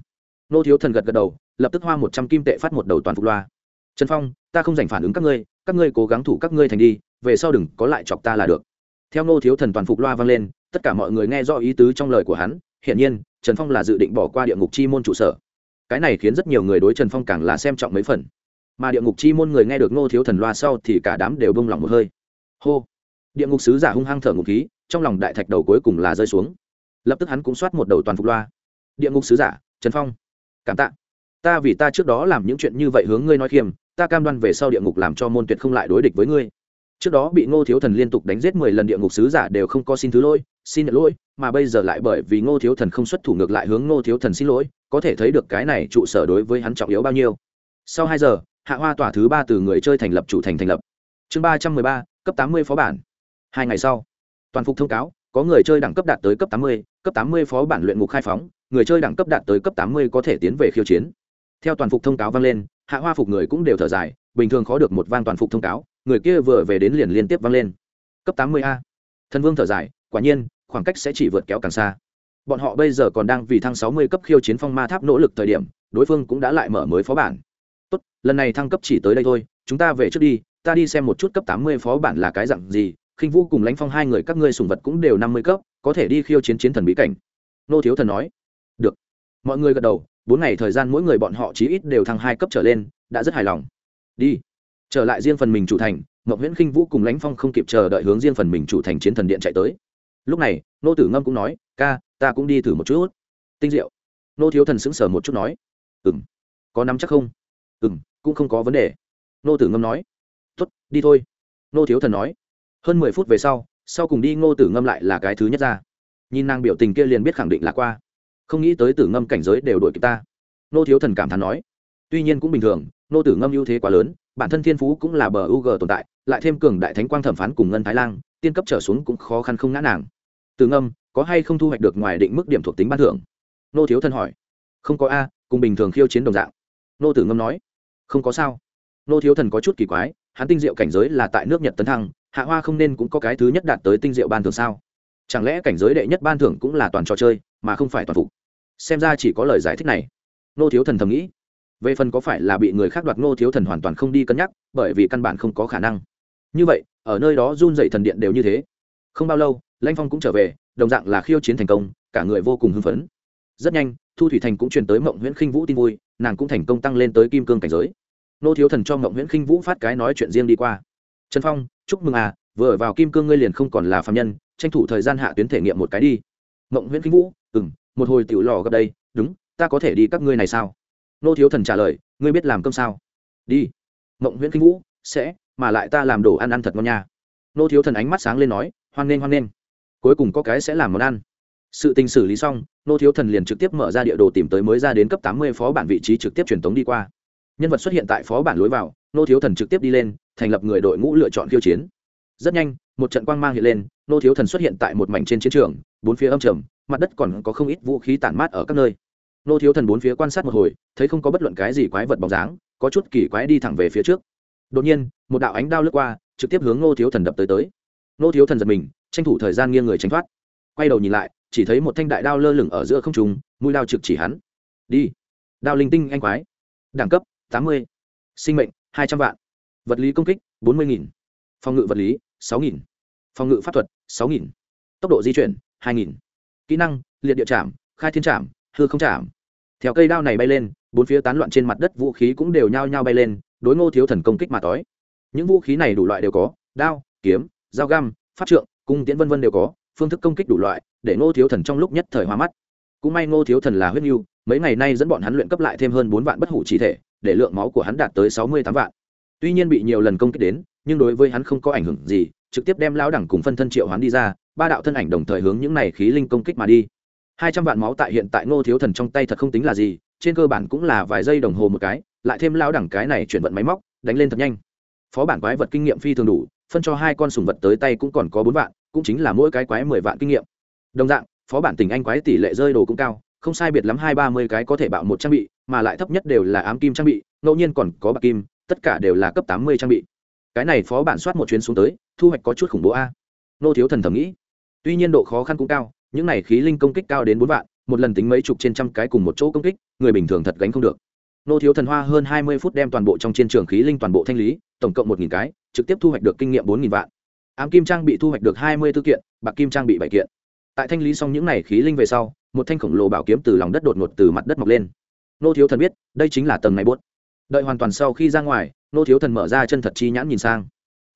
nô thiếu thần gật gật đầu lập tức hoa một trăm kim tệ phát một đầu toàn phục loa. Trần phong, ta không dành phản ứng các ngươi các ngươi cố gắng thủ các ngươi thành đi, về sau đừng có lại chọc ta là được. Theo nô thiếu thần toàn phục loa vang lên, tất cả mọi người nghe rõ ý tứ trong lời của hắn, hiển nhiên, trần phong là dự định bỏ qua địa ngục chi môn trụ sở. Cái này khiến rất nhiều người đối trần phong càng là xem trọng mấy phần. Mà địa ngục chi môn người nghe được nô thiếu thần loa sau thì cả đám đều bông lòng một hơi. Hô! Địa ngục sứ giả hung hăng thở ngục khí, trong lòng đại thạch đầu cuối cùng là rơi xuống. Lập tức hắn cũng soát một đầu toàn phục loa. Địa ngục sứ giả, trần phong. Cảm tạ ta vì ta trước đó làm những chuyện như vậy hướng ngươi nói khiêm, ta cam đoan về sau địa ngục làm cho môn tuyệt không lại đối địch với ngươi. Trước đó bị ngô thiếu thần liên tục đánh giết mười lần địa ngục sứ giả đều không có xin thứ lỗi, xin nhận lỗi, mà bây giờ lại bởi vì ngô thiếu thần không xuất thủ ngược lại hướng ngô thiếu thần xin lỗi, có thể thấy được cái này trụ sở đối với hắn trọng yếu bao nhiêu. Sau hai giờ, hạ hoa tỏa thứ ba từ người chơi thành lập chủ thành thành lập. Chương ba trăm mười ba, cấp tám mươi phó bản. Hai ngày sau, toàn phục thông cáo, có người chơi đẳng cấp đạt tới cấp tám mươi, cấp tám mươi phó bản luyện ngục khai phóng, người chơi đẳng cấp đạt tới cấp tám mươi có thể tiến về khiêu chiến theo toàn phục thông cáo vang lên, hạ hoa phục người cũng đều thở dài, bình thường khó được một vang toàn phục thông cáo, người kia vừa về đến liền liên tiếp vang lên. Cấp tám mươi a. Thần vương thở dài, quả nhiên, khoảng cách sẽ chỉ vượt kéo càng xa. Bọn họ bây giờ còn đang vì thăng sáu mươi cấp khiêu chiến phong ma tháp nỗ lực thời điểm, đối phương cũng đã lại mở mới phó bản. Tốt, lần này thăng cấp chỉ tới đây thôi, chúng ta về trước đi, ta đi xem một chút cấp tám mươi phó bản là cái dặn gì, khinh vũ cùng lãnh phong hai người các ngươi sùng vật cũng đều năm mươi cấp, có thể đi khiêu chiến chiến thần bí cảnh. Nô thiếu thần nói. Được. Mọi người gật đầu bốn ngày thời gian mỗi người bọn họ chí ít đều thăng hai cấp trở lên, đã rất hài lòng. Đi. Trở lại riêng phần mình chủ thành mộng nguyễn khinh vũ cùng lãnh phong không kịp chờ đợi hướng riêng phần mình chủ thành chiến thần điện chạy tới. Lúc này, nô tử ngâm cũng nói, ca, ta cũng đi thử một chút. Tinh diệu. Nô thiếu thần sững sờ một chút nói ừ m có nắm chắc không? Ừ m cũng không có vấn đề. Nô tử ngâm nói t ố t đi thôi. Nô thiếu thần nói, hơn mười phút về sau sau cùng đi ngô tử ngâm lại là cái thứ nhất ra. Nhìn nàng biểu tình kia liền biết khẳng định là qua không nghĩ tới tử ngâm cảnh giới đều đuổi kịp ta. Nô thiếu thần cảm thán nói, tuy nhiên cũng bình thường, nô tử ngâm ưu thế quá lớn, bản thân thiên phú cũng là bờ u g tồn tại, lại thêm cường đại thánh quang thẩm phán cùng ngân thái lan tiên cấp trở xuống cũng khó khăn không ngã nàng. Tử ngâm, có hay không thu hoạch được ngoài định mức điểm thuộc tính ban thưởng? Nô thiếu Thần hỏi. Không có a, cùng bình thường khiêu chiến đồng dạng. Nô tử ngâm nói. Không có sao. Nô thiếu thần có chút kỳ quái, hắn tinh diệu cảnh giới là tại nước nhật tấn thăng, hạ hoa không nên cũng có cái thứ nhất đạt tới tinh diệu ban thưởng sao? Chẳng lẽ cảnh giới đệ nhất ban thưởng cũng là toàn trò chơi, mà không phải toàn phục? Xem ra chỉ có lời giải thích này. Nô thiếu thần thầm nghĩ. Về phần có phải là bị người khác đoạt nô thiếu thần hoàn toàn không đi cân nhắc, bởi vì căn bản không có khả năng. Như vậy, ở nơi đó run dậy thần điện đều như thế. Không bao lâu, lanh phong cũng trở về, đồng dạng là khiêu chiến thành công, cả người vô cùng hưng phấn. Rất nhanh, thu thủy thành cũng truyền tới mộng nguyễn khinh vũ tin vui, nàng cũng thành công tăng lên tới kim cương cảnh giới. Nô thiếu thần cho mộng nguyễn khinh vũ phát cái nói chuyện riêng đi qua. Trần phong, chúc mừng à vừa ở vào kim cương ngươi liền không còn là phạm nhân, tranh thủ thời gian hạ tuyến thể nghiệm một cái đi. Mộng nguyễn khinh vũ ừ m một hồi tiểu lò gặp đây, đúng, ta có thể đi các ngươi này sao? Nô thiếu thần trả lời, ngươi biết làm cơm sao? Đi. Mộng nguyễn kinh vũ, sẽ, mà lại ta làm đồ ăn ăn thật ngon nha. Nô thiếu thần ánh mắt sáng lên nói, hoan nghênh hoan nghênh. Cuối cùng có cái sẽ làm món ăn. Sự tình xử lý xong, nô thiếu thần liền trực tiếp mở ra địa đồ tìm tới mới ra đến cấp tám mươi phó bản vị trí trực tiếp truyền tống đi qua. Nhân vật xuất hiện tại phó bản lối vào, nô thiếu thần trực tiếp đi lên, thành lập người đội ngũ lựa chọn khiêu chiến. Rất nhanh, một trận quang mang hiện lên, nô thiếu thần xuất hiện tại một mảnh trên chiến trường, bốn phía âm trầm mặt đất còn có không ít vũ khí tản mát ở các nơi. Nô thiếu thần bốn phía quan sát một hồi, thấy không có bất luận cái gì quái vật bóng dáng, có chút kỳ quái đi thẳng về phía trước. Đột nhiên, một đạo ánh đao lướt qua, trực tiếp hướng nô thiếu thần đập tới tới. Nô thiếu thần giật mình, tranh thủ thời gian nghiêng người tránh thoát. Quay đầu nhìn lại, chỉ thấy một thanh đại đao lơ lửng ở giữa không trùng mũi đao trực chỉ hắn. Đi. Đao linh tinh anh quái. Đẳng cấp, tám mươi. Sinh mệnh, hai trăm vạn. Vật lý công kích, bốn mươi nghìn. Phòng ngự vật lý, sáu nghìn. Phòng ngự pháp thuật, sáu nghìn. Tốc độ di chuyển, hai nghìn kỹ năng, liệt địa chạm, khai thiên chạm, hư không chạm. Theo cây đao này bay lên, bốn phía tán loạn trên mặt đất vũ khí cũng đều nhao nhao bay lên, đối ngô thiếu thần công kích mà tói những vũ khí này đủ loại đều có, đao, kiếm, dao găm phát trượng, cung tiễn vân vân đều có, phương thức công kích đủ loại, để ngô thiếu thần trong lúc nhất thời hoa mắt. Cũng may ngô thiếu thần là huyết nhu mấy ngày nay dẫn bọn hắn luyện cấp lại thêm hơn bốn vạn bất hủ chỉ thể, để lượng máu của hắn đạt tới sáu mươi tám vạn. Tuy nhiên bị nhiều lần công kích đến, nhưng đối với hắn không có ảnh hưởng gì, trực tiếp đem lão đẳng cùng phân thân triệu hắn đi ra ba đạo thân ảnh đồng thời hướng những này khí linh công kích mà đi. Hai trăm vạn máu tại hiện tại ngô thiếu thần trong tay thật không tính là gì, trên cơ bản cũng là vài giây đồng hồ một cái, lại thêm lão đẳng cái này chuyển vận máy móc, đánh lên thật nhanh. Phó bản quái vật kinh nghiệm phi thường đủ, phân cho hai con sùng vật tới tay cũng còn có bốn vạn, cũng chính là mỗi cái quái mười vạn kinh nghiệm. Đồng dạng, phó bản tình anh quái tỷ lệ rơi đồ cũng cao, không sai biệt lắm hai ba mươi cái có thể bạo một trang bị, mà lại thấp nhất đều là ám kim trang bị, ngẫu nhiên còn có bạc kim, tất cả đều là cấp tám mươi trang bị. Cái này phó bản soát một chuyến xuống tới, thu hoạch có chút khủng bố a. Nô thiếu thần thầm nghĩ tuy nhiên độ khó khăn cũng cao, những này khí linh công kích cao đến bốn vạn, một lần tính mấy chục trên trăm cái cùng một chỗ công kích, người bình thường thật gánh không được. Nô thiếu thần hoa hơn hai mươi phút đem toàn bộ trong chiến trường khí linh toàn bộ thanh lý, tổng cộng một nghìn cái, trực tiếp thu hoạch được kinh nghiệm bốn nghìn vạn. Ám kim trang bị thu hoạch được hai mươi tư kiện, bạc kim trang bị bảy kiện. Tại thanh lý xong những n à y khí linh về sau, một thanh khổng lồ bảo kiếm từ lòng đất đột ngột từ mặt đất mọc lên. Nô thiếu thần biết, đây chính là tầng này bốt đợi hoàn toàn sau khi ra ngoài, nô thiếu thần mở ra chân thật chi nhãn nhìn sang.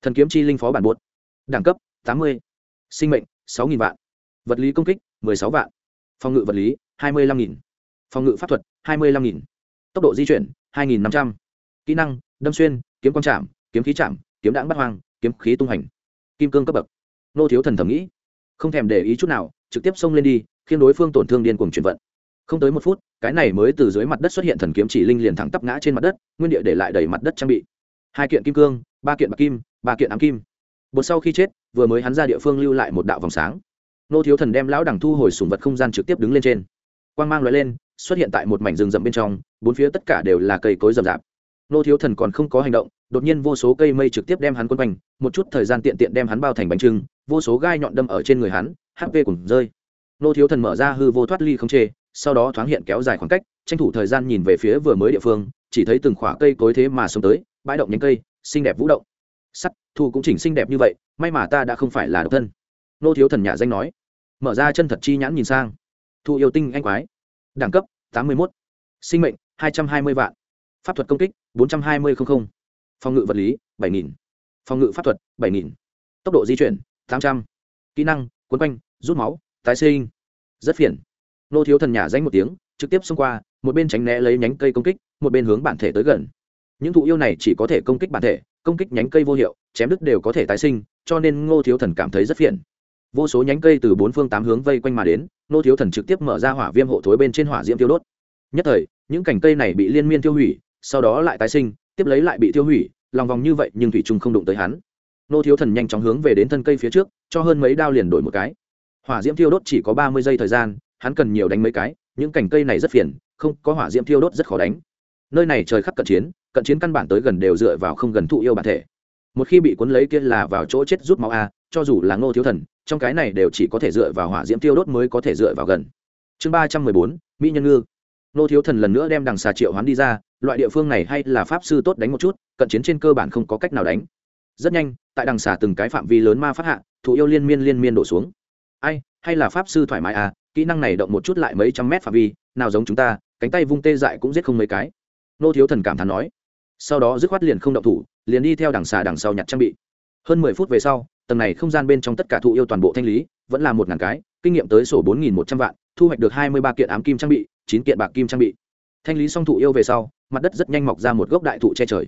Thần kiếm chi linh phó bản bốt đẳng cấp tám mươi. Sinh mệnh sáu nghìn vạn. Vật lý công kích, mười sáu vạn. Phòng ngự vật lý, hai mươi năm nghìn. Phòng ngự pháp thuật, hai mươi lăm nghìn. Tốc độ di chuyển, hai nghìn năm trăm. Kỹ năng, đâm xuyên, kiếm quang trạm kiếm khí chạm, kiếm đãng bắt hoang, kiếm khí tung hành. Kim cương cấp bậc. Nô thiếu thần thầm nghĩ. Không thèm để ý chút nào, trực tiếp xông lên đi, khiến đối phương tổn thương điên cuồng chuyển vận. Không tới một phút, cái này mới từ dưới mặt đất xuất hiện thần kiếm chỉ linh liền thẳng tắp ngã trên mặt đất, nguyên địa để lại đầy mặt đất trang bị. Hai kiện kim cương, ba kiện bạc kim, ba kiện ám kim bột sau khi chết, vừa mới hắn ra địa phương lưu lại một đạo vòng sáng. Nô thiếu thần đem lão đẳng thu hồi sùng vật không gian trực tiếp đứng lên trên. Quang mang loại lên, xuất hiện tại một mảnh rừng rậm bên trong, bốn phía tất cả đều là cây cối rậm rạp. Nô thiếu thần còn không có hành động, đột nhiên vô số cây mây trực tiếp đem hắn quân quanh, một chút thời gian tiện tiện đem hắn bao thành bánh trưng, vô số gai nhọn đâm ở trên người hắn hp cùng rơi. Nô thiếu thần mở ra hư vô thoát ly không chê, sau đó thoáng hiện kéo dài khoảng cách, tranh thủ thời gian nhìn về phía vừa mới địa phương, chỉ thấy từng khoả cây cối thế mà sống tới, bãi động nhánh cây, xinh đẹp vũ động sắt thu cũng chỉnh xinh đẹp như vậy, may mà ta đã không phải là độc thân. Nô thiếu thần nhà danh nói. Mở ra chân thật chi nhãn nhìn sang. Thu yêu tinh anh quái. Đẳng cấp, tám mươi một sinh mệnh, hai trăm hai mươi vạn. Pháp thuật công kích, bốn trăm hai mươi phòng ngự vật lý, bảy nghìn. Phòng ngự pháp thuật, bảy nghìn. Tốc độ di chuyển, tám trăm. Kỹ năng, cuốn quanh, rút máu, tái sinh. Rất phiền. Nô thiếu thần nhà danh một tiếng, trực tiếp xông qua, một bên tránh né lấy nhánh cây công kích, một bên hướng bản thể tới gần. Những thụ yêu này chỉ có thể công kích bản thể công kích nhánh cây vô hiệu, chém đứt đều có thể tái sinh, cho nên ngô thiếu thần cảm thấy rất phiền. Vô số nhánh cây từ bốn phương tám hướng vây quanh mà đến, ngô thiếu thần trực tiếp mở ra hỏa viêm hộ thối bên trên hỏa diễm tiêu đốt. Nhất thời, những cành cây này bị liên miên tiêu hủy, sau đó lại tái sinh, tiếp lấy lại bị tiêu hủy, lòng vòng như vậy nhưng thủy trung không đụng tới hắn. Ngô thiếu thần nhanh chóng hướng về đến thân cây phía trước, cho hơn mấy đao liền đổi một cái. Hỏa diễm tiêu đốt chỉ có ba mươi giây thời gian, hắn cần nhiều đánh mấy cái, những cành cây này rất phiền, không có hỏa diễm tiêu đốt rất khó đánh nơi này trời khắc cận chiến cận chiến căn bản tới gần đều dựa vào không gần thụ yêu bản thể. Một khi bị cuốn lấy kia là vào chỗ chết rút máu a, cho dù là ngô thiếu thần, trong cái này đều chỉ có thể dựa vào hỏa diễm tiêu đốt mới có thể dựa vào gần. Chương ba trăm mười bốn, mỹ nhân ngư. Ngô thiếu thần lần nữa đem đằng xà triệu hoán đi ra, loại địa phương này hay là pháp sư tốt đánh một chút, cận chiến trên cơ bản không có cách nào đánh. Rất nhanh, tại đằng xà từng cái phạm vi lớn ma phát hạ, thụ yêu liên miên liên miên đổ xuống. Ai, hay là pháp sư thoải mái à kỹ năng này động một chút lại mấy trăm mét phạm vi, nào giống chúng ta, cánh tay vung tê dại cũng giết không mấy cái nô thiếu thần cảm thán nói. Sau đó dứt khoát liền không động thủ, liền đi theo đằng xà đằng sau nhặt trang bị. Hơn mười phút về sau, tầng này không gian bên trong tất cả thụ yêu toàn bộ thanh lý, vẫn là một ngàn cái, kinh nghiệm tới sổ bốn nghìn một trăm vạn, thu hoạch được hai mươi ba kiện ám kim trang bị, chín kiện bạc kim trang bị. Thanh lý xong thụ yêu về sau, mặt đất rất nhanh mọc ra một gốc đại thụ che trời.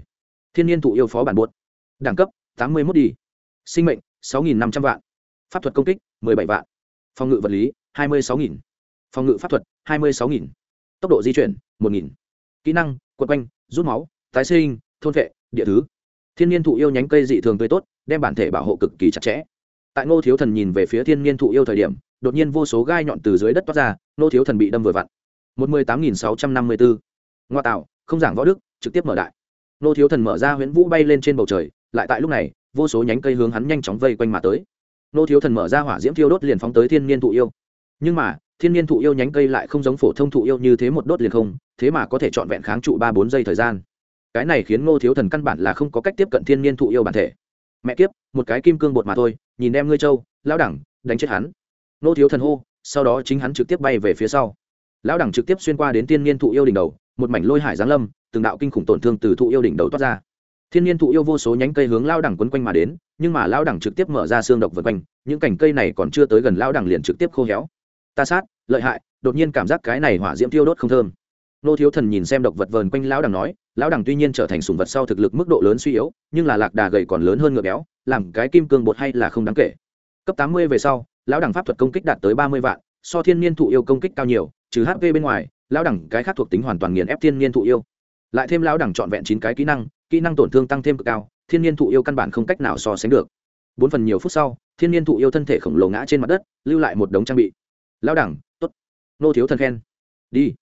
Thiên nhiên thụ yêu phó bản buốt. Đẳng cấp, tám mươi mốt đi. Sinh mệnh, sáu nghìn năm trăm vạn. Pháp thuật công kích, mười bảy vạn. Phòng ngự vật lý, hai mươi sáu nghìn. Phòng ngự pháp thuật, hai mươi sáu nghìn. Tốc độ di chuyển, một nghìn. Kỹ năng quật quanh, rút máu, tái sinh, thôn vệ, địa thứ. Thiên nhiên thụ yêu nhánh cây dị thường tươi tốt, đem bản thể bảo hộ cực kỳ chặt chẽ. Tại ngô thiếu thần nhìn về phía thiên nhiên thụ yêu thời điểm, đột nhiên vô số gai nhọn từ dưới đất toát ra, ngô thiếu thần bị đâm vừa vặn. Một mươi tám nghìn sáu trăm năm mươi bốn. Ngoa tạo, không giảng võ đức, trực tiếp mở đại. Ngô thiếu thần mở ra huyễn vũ bay lên trên bầu trời, lại tại lúc này, vô số nhánh cây hướng hắn nhanh chóng vây quanh mà tới. Ngô thiếu thần mở ra hỏa diễm thiêu đốt liền phóng tới thiên nhiên thụ yêu. Nhưng mà thiên nhiên thụ yêu nhánh cây lại không giống phổ thông thụ yêu như thế một đốt liền không, thế mà có thể trọn vẹn kháng trụ ba bốn giây thời gian. Cái này khiến ngô thiếu thần căn bản là không có cách tiếp cận thiên nhiên thụ yêu bản thể. Mẹ kiếp, một cái kim cương bột mà thôi, nhìn em ngươi châu lão đẳng, đánh chết hắn. Ngô thiếu thần hô, sau đó chính hắn trực tiếp bay về phía sau. Lão đẳng trực tiếp xuyên qua đến thiên nhiên thụ yêu đỉnh đầu, một mảnh lôi hải giáng lâm, từng đạo kinh khủng tổn thương từ thụ yêu đỉnh đầu toát ra. Thiên nhiên thụ yêu vô số nhánh cây hướng lao đẳng quấn quanh mà đến, nhưng mà lao đẳng trực tiếp mở ra xương độc vượt quanh, những cành cây này còn chưa tới gần lao đẳng liền trực tiếp khô héo. Ta sát lợi hại, đột nhiên cảm giác cái này hỏa diễm tiêu đốt không thơm. Nô thiếu thần nhìn xem độc vật vờn quanh lão đằng nói, lão đằng tuy nhiên trở thành sùng vật sau thực lực mức độ lớn suy yếu, nhưng là lạc đà gầy còn lớn hơn ngựa béo, làm cái kim cương bột hay là không đáng kể. Cấp tám mươi về sau, lão đằng pháp thuật công kích đạt tới ba mươi vạn, so thiên niên thụ yêu công kích cao nhiều, trừ hp bên ngoài, lão đẳng cái khác thuộc tính hoàn toàn nghiền ép thiên niên thụ yêu. Lại thêm lão đẳng trọn vẹn chín cái kỹ năng kỹ năng tổn thương tăng thêm cực cao, thiên niên thụ yêu căn bản không cách nào so sánh được. Bốn phần nhiều phút sau, thiên niên thụ yêu thân thể khổng lồ ngã trên mặt đất, lưu lại một đống trang bị. Lão đẳng nô thiếu thần khen. Đi.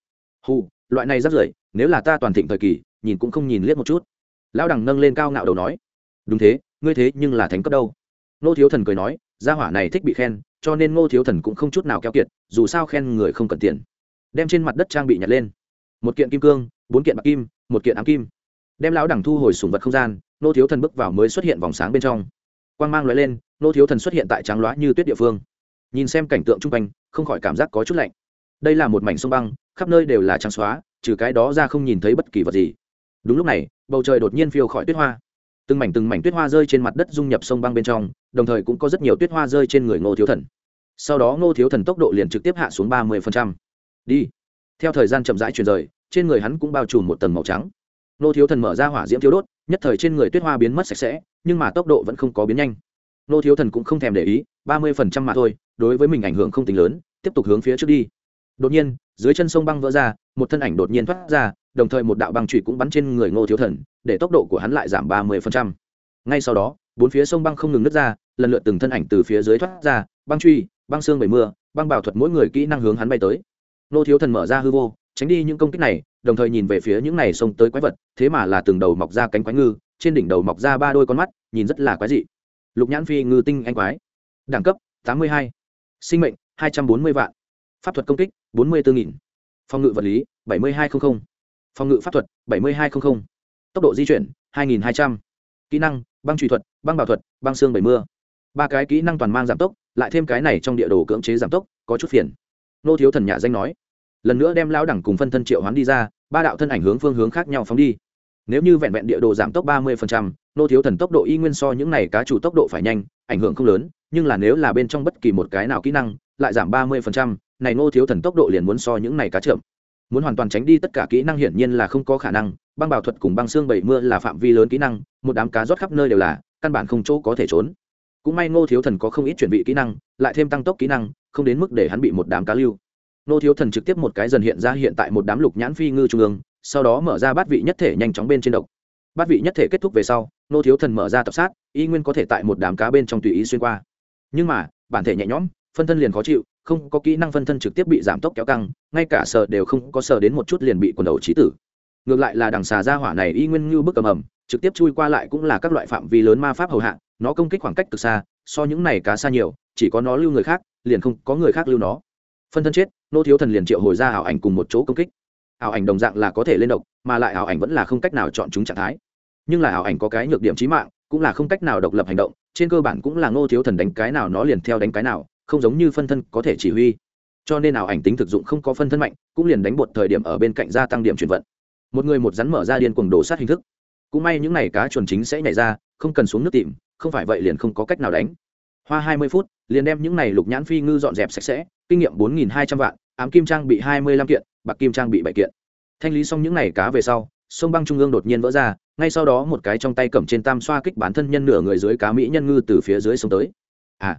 Hù, loại này rất rưởi, nếu là ta toàn thịnh thời kỳ, nhìn cũng không nhìn liếc một chút. Lão đẳng nâng lên cao ngạo đầu nói. Đúng thế, ngươi thế nhưng là thánh cấp đâu. Nô thiếu thần cười nói, gia hỏa này thích bị khen, cho nên ngô thiếu thần cũng không chút nào keo kiệt, dù sao khen người không cần tiền. Đem trên mặt đất trang bị nhặt lên. Một kiện kim cương, bốn kiện bạc kim, một kiện ám kim. Đem lão đẳng thu hồi sùng vật không gian, nô thiếu thần bước vào mới xuất hiện vòng sáng bên trong. Quang mang loại lên, nô thiếu thần xuất hiện tại tráng loá như tuyết địa phương. Nhìn xem cảnh tượng chung quanh, không khỏi cảm giác có chút lạnh đây là một mảnh sông băng, khắp nơi đều là trắng xóa, trừ cái đó ra không nhìn thấy bất kỳ vật gì. Đúng lúc này, bầu trời đột nhiên phiêu khỏi tuyết hoa. Từng mảnh từng mảnh tuyết hoa rơi trên mặt đất dung nhập sông băng bên trong, đồng thời cũng có rất nhiều tuyết hoa rơi trên người ngô thiếu thần. Sau đó ngô thiếu thần tốc độ liền trực tiếp hạ xuống ba mươi đi. Theo thời gian chậm rãi chuyển rời, trên người hắn cũng bao trùm một tầng màu trắng. Ngô thiếu thần mở ra hỏa diễm thiếu đốt, nhất thời trên người tuyết hoa biến mất sạch sẽ, nhưng mà tốc độ vẫn không có biến nhanh. Ngô thiếu thần cũng không thèm để ý, ba mươi mà thôi, đối với mình ảnh hưởng không tính lớn, tiếp tục hướng phía trước đi đột nhiên, dưới chân sông băng vỡ ra, một thân ảnh đột nhiên thoát ra, đồng thời một đạo băng trụy cũng bắn trên người ngô thiếu thần, để tốc độ của hắn lại giảm ba mươi ngay sau đó, bốn phía sông băng không ngừng nứt ra, lần lượt từng thân ảnh từ phía dưới thoát ra, băng truy, băng xương bảy mưa, băng bảo thuật mỗi người kỹ năng hướng hắn bay tới. Ngô thiếu thần mở ra hư vô, tránh đi những công kích này, đồng thời nhìn về phía những này xông tới quái vật, thế mà là từng đầu mọc ra cánh quái ngư, trên đỉnh đầu mọc ra ba đôi con mắt, nhìn rất là quái dị. Lục nhãn phi ngư tinh anh quái. Đẳng cấp tám mươi hai, sinh mệnh hai trăm bốn mươi vạn pháp thuật công kích, bốn mươi bốn nghìn. Phòng ngự vật lý, bảy mươi hai trăm linh phòng ngự pháp thuật, bảy mươi hai trăm linh tốc độ di chuyển, hai nghìn hai trăm. Kỹ năng, băng trùy thuật, băng bảo thuật, băng xương bảy mưa ba cái kỹ năng toàn mang giảm tốc, lại thêm cái này trong địa đồ cưỡng chế giảm tốc, có chút phiền. Nô thiếu thần nhà danh nói. Lần nữa đem lão đẳng cùng phân thân triệu hoán đi ra, ba đạo thân ảnh hướng phương hướng khác nhau phóng đi. Nếu như vẹn vẹn địa đồ giảm tốc ba mươi nô thiếu thần tốc độ y nguyên so những này cá chủ tốc độ phải nhanh, ảnh hưởng không lớn, nhưng là nếu là bên trong bất kỳ một cái nào kỹ năng, lại giảm ba mươi này Ngô thiếu thần tốc độ liền muốn so những này cá chậm. Muốn hoàn toàn tránh đi tất cả kỹ năng hiển nhiên là không có khả năng, băng bảo thuật cùng băng xương bảy mưa là phạm vi lớn kỹ năng, một đám cá rót khắp nơi đều là, căn bản không chỗ có thể trốn. Cũng may ngô thiếu thần có không ít chuẩn bị kỹ năng, lại thêm tăng tốc kỹ năng, không đến mức để hắn bị một đám cá lưu. Ngô thiếu thần trực tiếp một cái dần hiện ra hiện tại một đám lục nhãn phi ngư trung ương, sau đó mở ra bát vị nhất thể nhanh chóng bên trên độc. Bát vị nhất thể kết thúc về sau, ngô thiếu thần mở ra tập sát, y nguyên có thể tại một đám cá bên trong tùy ý xuyên qua. Nhưng mà, bản thể nhẹ nhõm, phân thân liền khó chịu không có kỹ năng phân thân trực tiếp bị giảm tốc kéo căng, ngay cả sờ đều không có sờ đến một chút liền bị quần đầu trí tử. Ngược lại là đằng xà ra hỏa này y nguyên như bức cầm ẩm, trực tiếp chui qua lại cũng là các loại phạm vi lớn ma pháp hầu hạ, nó công kích khoảng cách từ xa, so những này cá xa nhiều, chỉ có nó lưu người khác, liền không có người khác lưu nó. Phân thân chết, nô thiếu thần liền triệu hồi ra ảo ảnh cùng một chỗ công kích. Ảo ảnh đồng dạng là có thể lên độc, mà lại ảo ảnh vẫn là không cách nào chọn chúng trạng thái. Nhưng là ảo ảnh có cái nhược điểm trí mạng, cũng là không cách nào độc lập hành động, trên cơ bản cũng là ngô thiếu thần đánh cái nào nó liền theo đánh cái nào không giống như phân thân có thể chỉ huy. Cho nên ảo ảnh tính thực dụng không có phân thân mạnh, cũng liền đánh bột thời điểm ở bên cạnh gia tăng điểm chuyển vận. Một người một rắn mở ra điên cuồng đổ sát hình thức. Cũng may những n à y cá chuồn chính sẽ nhảy ra, không cần xuống nước tìm, không phải vậy liền không có cách nào đánh. Hoa hai mươi phút, liền đem những n à y lục nhãn phi ngư dọn dẹp sạch sẽ, kinh nghiệm bốn nghìn hai trăm vạn, ám kim trang bị hai mươi lăm kiện, bạc kim trang bị bảy kiện. Thanh lý xong những n à y cá về sau, sông băng trung ương đột nhiên vỡ ra, ngay sau đó một cái trong tay cầm trên tam xoa kích bản thân nhân nửa người dưới cá mỹ nhân ngư từ phía dưới sông tới. À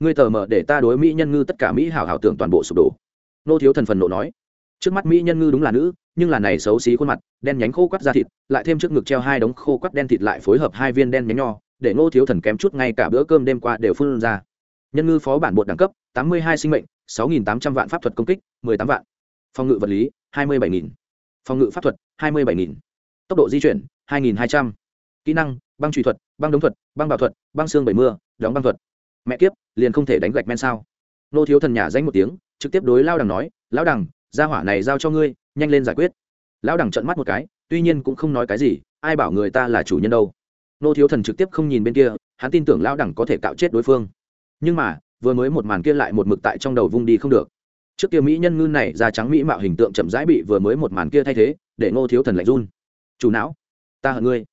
ngươi tờ mờ để ta đối mỹ nhân ngư tất cả mỹ hảo hảo tưởng toàn bộ sụp đổ. Nô thiếu thần phần nộ nói, trước mắt mỹ nhân ngư đúng là nữ, nhưng là này xấu xí khuôn mặt, đen nhánh khô quắt da thịt, lại thêm trước ngực treo hai đống khô quắt đen thịt lại phối hợp hai viên đen nhánh nho, để ngô thiếu thần kém chút ngay cả bữa cơm đêm qua đều phun ra. Nhân ngư phó bản bột đẳng cấp, tám mươi hai sinh mệnh, sáu nghìn tám trăm vạn pháp thuật công kích, mười tám vạn. Phòng ngự vật lý, hai mươi bảy nghìn. Phòng ngự pháp thuật, hai mươi bảy nghìn. Tốc độ di chuyển, hai nghìn hai trăm. Kỹ năng, băng truy thuật, băng đống thuật, băng bảo thuật, băng xương bảy mưa, đóng băng thuật mẹ kiếp, liền không thể đánh gạch men sao? Nô thiếu thần nhà danh một tiếng, trực tiếp đối lao đằng nói lão đằng, gia hỏa này giao cho ngươi, nhanh lên giải quyết. Lão đằng trợn mắt một cái, tuy nhiên cũng không nói cái gì, ai bảo người ta là chủ nhân đâu. Nô thiếu thần trực tiếp không nhìn bên kia, hắn tin tưởng lão đằng có thể cạo chết đối phương. Nhưng mà, vừa mới một màn kia lại một mực tại trong đầu vung đi không được. Trước kia mỹ nhân ngư này da trắng mỹ mạo hình tượng chậm rãi bị vừa mới một màn kia thay thế, để ngô thiếu thần lạnh run. Chủ não, ta hận ngươi.